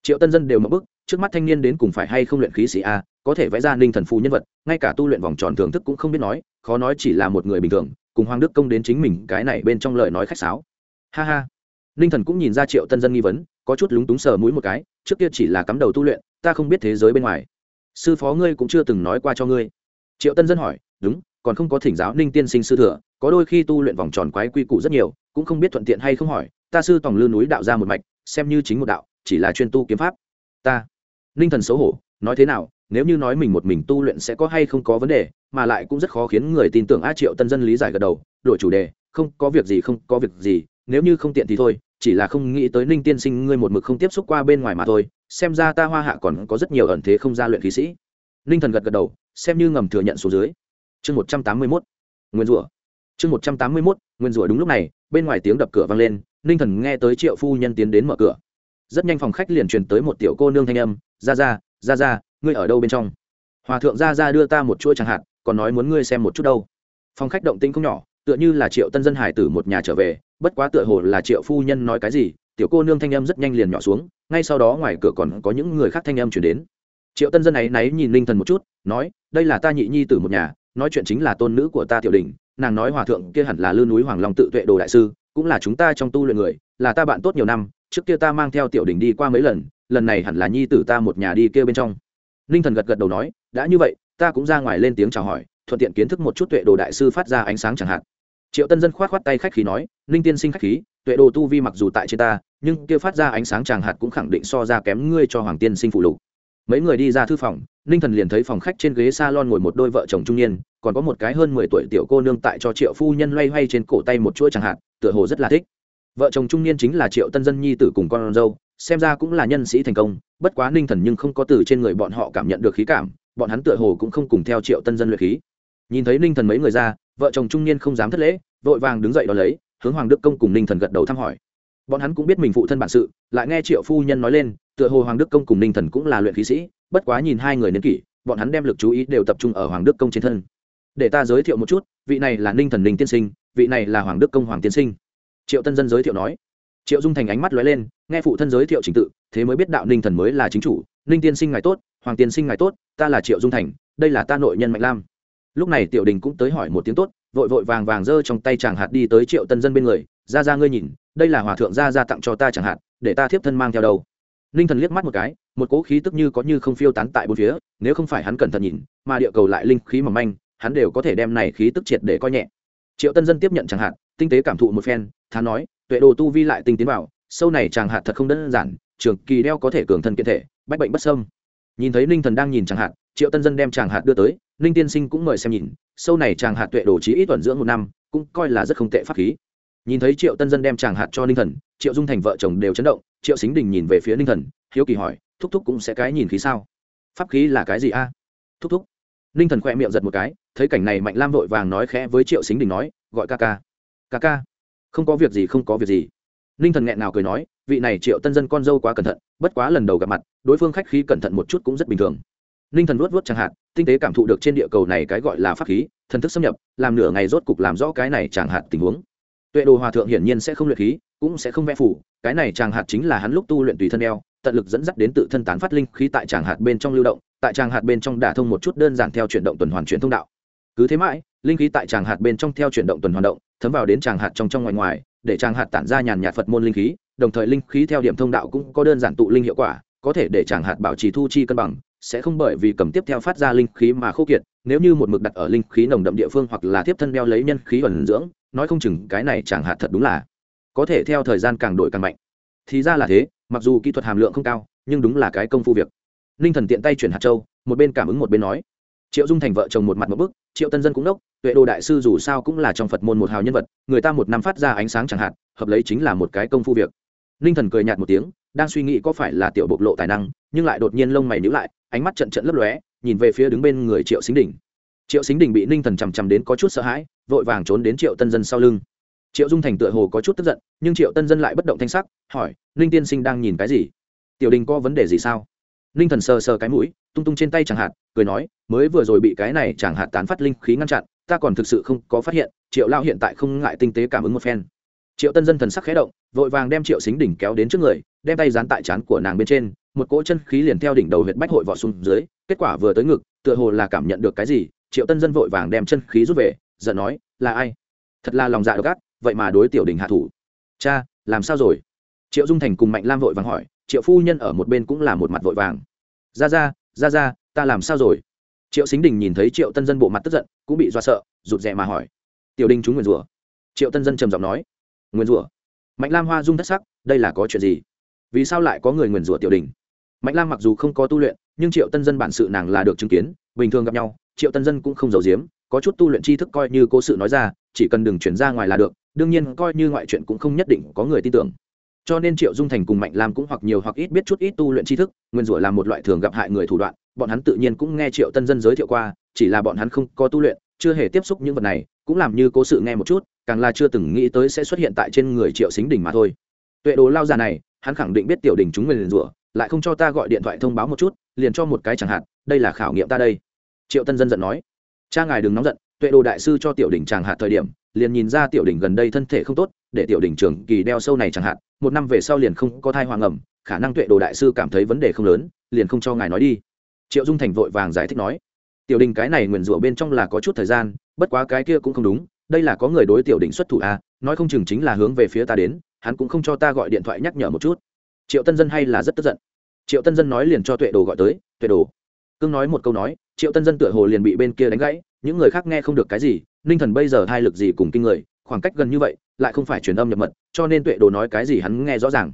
Triệu tân dân đều mở bức trước mắt thanh niên đến cùng phải hay không luyện khí sĩ a, có thể vẽ ra ninh thần phù nhân vật, ngay cả tu luyện vòng tròn thưởng thức cũng không biết nói, khó nói chỉ là một người bình thường, cùng hoàng đức công đến chính mình cái này bên trong lời nói khách sáo. Ha ha ninh thần cũng nhìn ra triệu tân dân nghi vấn, có chút lúng túng sờ mũi một cái, trước kia chỉ là cắm đầu tu luyện, ta không biết thế giới bên ngoài. Sư phó ngươi cũng chưa từng nói qua cho ngươi. Triệu tân dân hỏi, đúng, còn không có thỉnh giáo ninh tiên sinh sư thừa, có đôi khi tu luyện vòng tròn quái quy củ rất nhiều, cũng không biết thuận tiện hay không hỏi, ta sư tòng lư núi đạo ra một mạch, xem như chính một đạo, chỉ là chuyên tu kiếm pháp. Ta. Ninh thần xấu hổ, nói thế nào, nếu như nói mình một mình tu luyện sẽ có hay không có vấn đề, mà lại cũng rất khó khiến người tin tưởng a triệu tân dân lý giải gật đầu, đổi chủ đề, không có việc gì, không có việc gì, nếu như không tiện thì thôi chỉ là không nghĩ tới ninh tiên sinh ngươi một mực không tiếp xúc qua bên ngoài mà thôi, xem ra ta hoa hạ còn có rất nhiều ẩn thế không gia luyện khí sĩ. Ninh thần gật gật đầu, xem như ngầm thừa nhận số dưới. Chương một trăm tám mươi mốt, nguyên rủa. Chương một trăm tám mươi mốt, nguyên rủa đúng lúc này, bên ngoài tiếng đập cửa vang lên, ninh thần nghe tới triệu phu nhân tiến đến mở cửa. Rất nhanh phòng khách liền truyền tới một tiểu cô nương thanh âm ra ra ra ra ngươi ở đâu bên trong? Hòa thượng ra ra đưa ta một chuỗi chẳng hạn, còn nói muốn ngươi xem một chút đâu. Phòng khách động tĩnh không nhỏ tựa như là triệu tân dân hải tử một nhà trở về, bất quá tựa hồ là triệu phu nhân nói cái gì, tiểu cô nương thanh âm rất nhanh liền nhỏ xuống, ngay sau đó ngoài cửa còn có những người khác thanh âm chuyển đến. Triệu tân dân ấy náy nhìn linh thần một chút, nói, đây là ta nhị nhi tử một nhà, nói chuyện chính là tôn nữ của ta tiểu đình, nàng nói hòa thượng kia hẳn là lư núi hoàng long tự tuệ đồ đại sư, cũng là chúng ta trong tu luyện người, là ta bạn tốt nhiều năm, trước kia ta mang theo tiểu đình đi qua mấy lần lần này hẳn là nhi tử ta một nhà đi kia bên trong. Ninh thần gật gật đầu nói, đã như vậy, ta cũng ra ngoài lên tiếng chào hỏi, thuận tiện kiến thức một chút tuệ đồ đại sư phát ra ánh sáng chẳng hạn triệu tân dân k h o á t khoát tay khách khí nói, ninh tiên sinh khách khí, tuệ đồ tu vi mặc dù tại trên ta, nhưng kia phát ra ánh sáng tràng hạt cũng khẳng định so ra kém ngươi cho hoàng tiên sinh phụ lục. Mấy người đi ra thư phòng, ninh thần liền thấy phòng khách trên ghế s a lon ngồi một đôi vợ chồng trung niên, còn có một cái hơn mười tuổi tiểu cô nương tại cho triệu phu nhân loay hoay trên cổ tay một chuỗi chẳng hạn tựa hồ rất là thích. Vợ chồng trung niên chính là triệu tân dân nhi tử cùng con dâu, xem ra cũng là nhân sĩ thành công, bất quá ninh thần nhưng không có từ trên người bọn họ cảm nhận được khí cảm, bọn hắn tựa hồ cũng không cùng theo triệu tân dân luyện khí. Nhìn thấy ninh thần mấy người ra, vợ chồng trung niên không dám thất lễ vội vàng đứng dậy đ ó lấy, hướng hoàng đức công cùng ninh thần gật đầu thăm hỏi. Bọn hắn cũng biết mình phụ thân bản sự, lại nghe triệu phu nhân nói lên, tựa hồ hoàng đức công cùng ninh thần cũng là luyện khí sĩ, bất quá nhìn hai người niên kỷ, bọn hắn đem lực chú ý đều tập trung ở hoàng đức công trên thân. Để ta giới thiệu một chút, vị này là ninh thần ninh tiên sinh, vị này là hoàng đức công hoàng tiên sinh. Triệu tân dân giới thiệu nói. Triệu dung thành ánh mắt lóe lên, nghe phụ thân giới thiệu trình tự, thế mới biết đạo ninh thần mới là chính chủ, ninh tiên sinh ngài tốt, hoàng tiên sinh ngài tốt, ta là triệu dung thành, đây là ta nội nhân mạnh lam. Lúc này tiểu đình cũng tới hỏi một tiếng tốt vội vội vàng vàng giơ trong tay chàng hạt đi tới triệu tân dân bên người, ra ra ngươi nhìn, đây là hòa thượng gia ra tặng cho ta chẳng hạn để ta thiếp thân mang theo đầu ninh thần liếc mắt một cái, một cỗ khí tức như có như không phiêu tán tại bốn phía, nếu không phải hắn cẩn thận nhìn, mà địa cầu lại linh khí mỏng manh, hắn đều có thể đem này khí tức triệt để coi nhẹ. Triệu tân dân tiếp nhận chẳng hạn tinh tế cảm thụ một phen, thán nói, tuệ đồ tu vi lại tinh tiến vào, sâu này chàng hạt thật không đơn giản, trường kỳ đeo có thể cường thân kiện thể, bách bệnh bất sâm nhìn thấy ninh thần đang nhìn chàng hạt, triệu tân dân đem chàng hạt đưa tới ninh tiên sinh cũng mời xem nhìn, sâu này chàng hạt tuệ đồ chí ít tuần dưỡng một năm, cũng coi là rất không tệ pháp khí. Nhìn thấy triệu tân dân đem chàng hạt cho ninh thần, triệu dung thành vợ chồng đều chấn động, triệu xính đình nhìn về phía ninh thần, hiếu kỳ hỏi, thúc thúc cũng sẽ cái nhìn khí sao? Pháp khí là cái gì a? Thúc thúc. Ninh thần khoe miệng giật một cái, thấy cảnh này mạnh lam vội vàng nói khẽ với triệu xính đình nói, gọi ca ca. Ca ca? Không có việc gì, không có việc gì. Ninh thần nghẹn nào cười nói, vị này triệu tân dân con dâu quá cẩn thận, bất quá lần đầu gặp mặt, đối phương khách khí cẩn thận một chút cũng rất bình thường ninh thần vuốt vuốt chẳng hạn, tinh tế cảm thụ được trên địa cầu này cái gọi là pháp khí, thần thức xâm nhập, làm nửa ngày rốt cục làm rõ cái này chẳng hạn tình huống. Tuệ đồ hòa thượng hiển nhiên sẽ không luyện khí, cũng sẽ không vẽ phủ cái này chẳng hạt chính là hắn lúc tu luyện tùy thân đeo tận lực dẫn dắt đến tự thân tán phát linh khí tại chẳng hạt bên trong lưu động, tại tràng hạt bên trong đả thông một chút đơn giản theo chuyển động tuần hoàn chuyển thông đạo. Cứ thế mãi, linh khí tại tràng hạt bên trong theo chuyển động tuần hoàn động, thấm vào đến tràng hạt trong trong ngoài ngoài, để tràng hạt tản ra nhàn nhạt phật môn linh khí, đồng thời linh khí theo điểm thông đạo cũng có đơn giản tụ linh hiệu quả, có thể để tràng hạt bảo trì thu chi cân bằng sẽ không bởi vì cầm tiếp theo phát ra linh khí mà khô kiệt, nếu như một mực đặt ở linh khí nồng đậm địa phương hoặc là tiếp thân đeo lấy nhân khí ẩn dưỡng, nói không chừng cái này chẳng hạt thật đúng là có thể theo thời gian càng đổi càng mạnh. Thì ra là thế, mặc dù kỹ thuật hàm lượng không cao, nhưng đúng là cái công phu việc. Ninh thần tiện tay chuyển hạt châu, một bên cảm ứng một bên nói. Triệu dung thành vợ chồng một mặt một bức, triệu tân dân cũng đốc, tuệ đồ đại sư dù sao cũng là trong phật môn một hào nhân vật, người ta một năm phát ra ánh sáng chẳng hạn, hợp lấy chính là một cái công phu việc. Ninh thần cười nhạt một tiếng, đang suy nghĩ có phải là tiểu bộc lộ tài năng, nhưng lại đột nhiên lông mày nhíu lại ánh mắt trận trận lấp lóe, nhìn về phía đứng bên người triệu xính đình. Triệu xính đình bị ninh thần chằm chằm đến có chút sợ hãi, vội vàng trốn đến triệu tân dân sau lưng. Triệu dung thành tựa hồ có chút tức giận, nhưng triệu tân dân lại bất động thanh sắc, hỏi, ninh tiên sinh đang nhìn cái gì? Tiểu đình có vấn đề gì sao? Ninh thần sờ sờ cái mũi, tung tung trên tay chẳng hạn cười nói, mới vừa rồi bị cái này chẳng hạn tán phát linh khí ngăn chặn, ta còn thực sự không có phát hiện, triệu lao hiện tại không ngại tinh tế cảm ứng một phen. Triệu tân dân thần sắc khẽ động, vội vàng đem triệu xính đỉnh kéo đến trước người, đem tay dán tại trán của nàng bên trên một cỗ chân khí liền theo đỉnh đầu huyệt bách hội vọt xuống dưới, kết quả vừa tới ngực, tựa hồ là cảm nhận được cái gì, triệu tân dân vội vàng đem chân khí rút về, giận nói, là ai? Thật là lòng dạ độc ác, vậy mà đối tiểu đình hạ thủ. Cha, làm sao rồi? Triệu dung thành cùng mạnh lam vội vàng hỏi, triệu phu nhân ở một bên cũng là một mặt vội vàng. Ra ra ra ra, ta làm sao rồi? Triệu xính đình nhìn thấy triệu tân dân bộ mặt tức giận, cũng bị do sợ, rụt rè mà hỏi, tiểu đình chúng nguyền rủa? Triệu tân dân trầm giọng nói, nguyền rủa? Mạnh lam hoa dung thất sắc, đây là có chuyện gì? Vì sao lại có người nguyền rủa tiểu đình mạnh lam mặc dù không có tu luyện, nhưng triệu tân dân bản sự nàng là được chứng kiến, bình thường gặp nhau, triệu tân dân cũng không giàu giếm, có chút tu luyện tri thức coi như cố sự nói ra, chỉ cần đừng chuyển ra ngoài là được, đương nhiên coi như ngoại chuyện cũng không nhất định có người tin tưởng. Cho nên triệu dung thành cùng mạnh lam cũng hoặc nhiều hoặc ít biết chút ít tu luyện tri thức, nguyên rủa là một loại thường gặp hại người thủ đoạn, bọn hắn tự nhiên cũng nghe triệu tân dân giới thiệu qua, chỉ là bọn hắn không có tu luyện, chưa hề tiếp xúc những vật này, cũng làm như cố sự nghe một chút, càng là chưa từng nghĩ tới sẽ xuất hiện tại trên người triệu xính đình mà thôi. Tuệ đồ lao già này, hắn khẳng định biết tiểu đình chúng nguyên rủa lại không cho ta gọi điện thoại thông báo một chút, liền cho một cái chẳng hạn, đây là khảo nghiệm ta đây. Triệu tân dân giận nói. Cha ngài đừng nóng giận, tuệ đồ đại sư cho tiểu đình chẳng hạn thời điểm, liền nhìn ra tiểu đình gần đây thân thể không tốt, để tiểu đình trường kỳ đeo sâu này chẳng hạn, một năm về sau liền không có thai hoàng ẩm, khả năng tuệ đồ đại sư cảm thấy vấn đề không lớn, liền không cho ngài nói đi. Triệu dung thành vội vàng giải thích nói. Tiểu đình cái này nguyền rủa bên trong là có chút thời gian, bất quá cái kia cũng không đúng, đây là có người đối tiểu đình xuất thủ à nói không chừng chính là hướng về phía ta đến, hắn cũng không cho ta gọi điện thoại nhắc nhở một chút triệu tân dân hay là rất tức giận. Triệu tân dân nói liền cho tuệ đồ gọi tới, tuệ đồ. Cưng nói một câu nói, triệu tân dân tựa hồ liền bị bên kia đánh gãy, những người khác nghe không được cái gì, ninh thần bây giờ hai lực gì cùng kinh người, khoảng cách gần như vậy, lại không phải truyền âm nhập mật, cho nên tuệ đồ nói cái gì hắn nghe rõ ràng.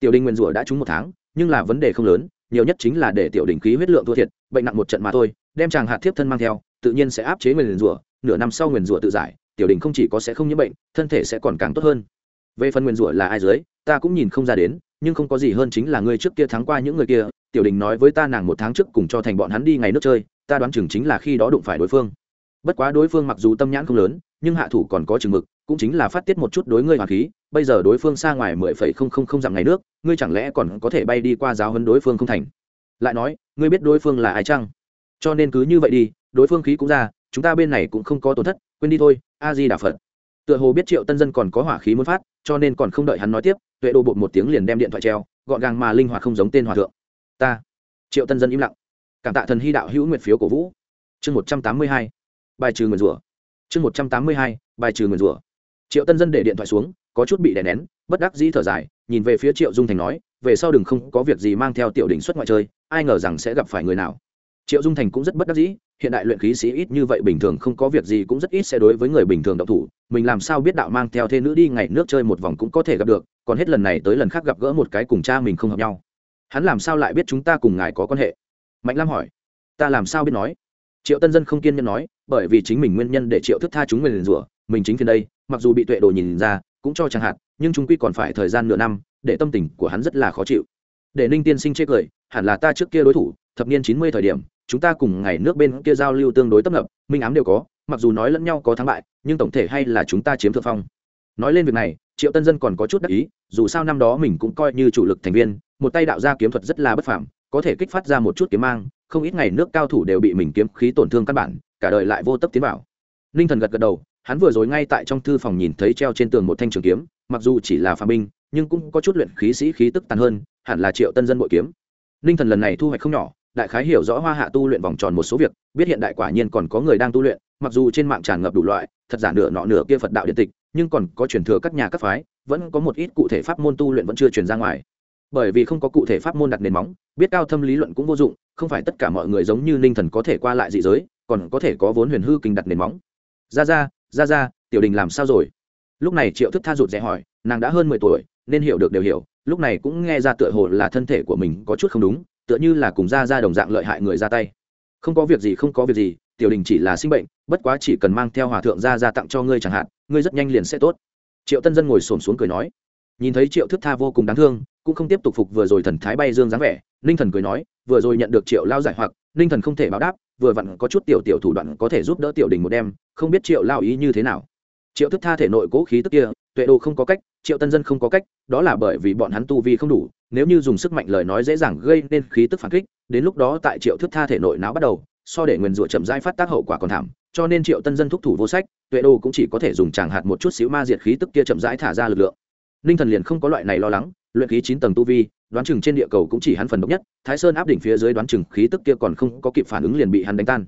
Tiểu đình nguyên rủa đã trúng một tháng, nhưng là vấn đề không lớn, nhiều nhất chính là để tiểu đình khí huyết lượng thua thiệt, bệnh nặng một trận mà thôi, đem chàng hạt thiếp thân mang theo, tự nhiên sẽ áp chế nguyền rủa, nửa năm sau nguyền rủa tự giải, tiểu đình không chỉ có sẽ không nhiễm bệnh, thân thể sẽ còn càng tốt hơn. Về phần nguyền rủa là ai dưới, ta cũng nhìn không ra đến nhưng không có gì hơn chính là ngươi trước kia thắng qua những người kia, tiểu đình nói với ta nàng một tháng trước cùng cho thành bọn hắn đi ngày nước chơi, ta đoán chừng chính là khi đó đụng phải đối phương. Bất quá đối phương mặc dù tâm nhãn không lớn, nhưng hạ thủ còn có chừng mực, cũng chính là phát tiết một chút đối ngươi hoàng khí, bây giờ đối phương xa ngoài mười phẩy không không không dặm ngày nước, ngươi chẳng lẽ còn có thể bay đi qua giáo hấn đối phương không thành? Lại nói, ngươi biết đối phương là ai chăng? Cho nên cứ như vậy đi, đối phương khí cũng ra, chúng ta bên này cũng không có tổn thất, quên đi thôi, a di đà phật. Tựa hồ biết triệu tân dân còn có hỏa khí muốn phát, cho nên còn không đợi hắn nói tiếp tuệ đồ bột một tiếng liền đem điện thoại treo, gọn gàng mà linh hoạt không giống tên hòa thượng. Ta, triệu tân dân im lặng. Cảm tạ thần hy đạo hữu nguyệt phiếu cổ vũ. Chương một trăm tám mươi hai, bài trừ nguyền rủa. Chương một trăm tám mươi hai, bài trừ nguyền rủa. Triệu tân dân để điện thoại xuống, có chút bị đè nén, bất đắc dĩ thở dài, nhìn về phía triệu dung thành nói, về sau đừng không có việc gì mang theo tiểu đình xuất ngoại chơi, ai ngờ rằng sẽ gặp phải người nào. Triệu dung thành cũng rất bất đắc dĩ, hiện đại luyện khí sĩ ít như vậy bình thường không có việc gì cũng rất ít sẽ đối với người bình thường độc thủ, mình làm sao biết đạo mang theo thê nữ đi ngày nước chơi một vòng cũng có thể gặp được còn hết lần này tới lần khác gặp gỡ một cái cùng cha mình không hợp nhau. Hắn làm sao lại biết chúng ta cùng ngài có quan hệ? Mạnh lam hỏi. Ta làm sao biết nói? Triệu tân dân không kiên nhẫn nói, bởi vì chính mình nguyên nhân để triệu thức tha chúng mình rủa, mình chính phiên đây, mặc dù bị tuệ đồ nhìn ra, cũng cho chẳng hạn, nhưng chúng quy còn phải thời gian nửa năm, để tâm tình của hắn rất là khó chịu. Để ninh tiên sinh chê cười, hẳn là ta trước kia đối thủ, thập niên chín mươi thời điểm, chúng ta cùng ngày nước bên kia giao lưu tương đối tấp nập, minh ám đều có, mặc dù nói lẫn nhau có thắng bại, nhưng tổng thể hay là chúng ta chiếm thượng phong nói lên việc này, triệu tân dân còn có chút đắc ý, dù sao năm đó mình cũng coi như chủ lực thành viên, một tay đạo gia kiếm thuật rất là bất phàm, có thể kích phát ra một chút kiếm mang, không ít ngày nước cao thủ đều bị mình kiếm khí tổn thương căn bản, cả đời lại vô tấp tiến vào. Ninh thần gật gật đầu, hắn vừa rồi ngay tại trong thư phòng nhìn thấy treo trên tường một thanh trường kiếm, mặc dù chỉ là phà binh, nhưng cũng có chút luyện khí sĩ khí tức tàn hơn, hẳn là triệu tân dân bội kiếm. Ninh thần lần này thu hoạch không nhỏ, đại khái hiểu rõ hoa hạ tu luyện vòng tròn một số việc, biết hiện đại quả nhiên còn có người đang tu luyện, mặc dù trên mạng tràn ngập đủ loại, thật giả nửa nọ nửa kia phật đạo điện tịch nhưng còn có truyền thừa các nhà các phái, vẫn có một ít cụ thể pháp môn tu luyện vẫn chưa truyền ra ngoài. Bởi vì không có cụ thể pháp môn đặt nền móng, biết cao thâm lý luận cũng vô dụng, không phải tất cả mọi người giống như ninh thần có thể qua lại dị giới, còn có thể có vốn huyền hư kinh đặt nền móng. Ra ra ra ra tiểu đình làm sao rồi? Lúc này triệu thức tha rụt rẽ hỏi, nàng đã hơn mười tuổi, nên hiểu được đều hiểu, lúc này cũng nghe ra tựa hồ là thân thể của mình có chút không đúng, tựa như là cùng ra ra đồng dạng lợi hại người ra tay. Không có việc gì, không có việc gì tiểu đình chỉ là sinh bệnh, bất quá chỉ cần mang theo hòa thượng ra ra tặng cho ngươi chẳng hạn, ngươi rất nhanh liền sẽ tốt. Triệu tân dân ngồi xổm xuống cười nói. Nhìn thấy triệu thức tha vô cùng đáng thương, cũng không tiếp tục phục vừa rồi thần thái bay dương dáng vẻ, ninh thần cười nói, vừa rồi nhận được triệu lao giải hoặc, ninh thần không thể báo đáp, vừa vặn có chút tiểu tiểu thủ đoạn có thể giúp đỡ tiểu đình một đêm, không biết triệu lao ý như thế nào. Triệu thức tha thể nội cố khí tức kia, tuệ đồ không có cách, triệu tân dân không có cách, đó là bởi vì bọn hắn tu vi không đủ, nếu như dùng sức mạnh lời nói dễ dàng gây nên khí tức phản kích, đến lúc đó tại triệu thức tha thể nội não bắt đầu so để nguyền rủa chậm rãi phát tác hậu quả còn thảm, cho nên triệu tân dân thúc thủ vô sách, tuệ đồ cũng chỉ có thể dùng tràng hạt một chút xíu ma diệt khí tức kia chậm rãi thả ra lực lượng. Ninh thần liền không có loại này lo lắng, luyện khí chín tầng tu vi, đoán chừng trên địa cầu cũng chỉ hắn phần độc nhất, thái sơn áp đỉnh phía dưới đoán chừng khí tức kia còn không có kịp phản ứng liền bị hắn đánh tan.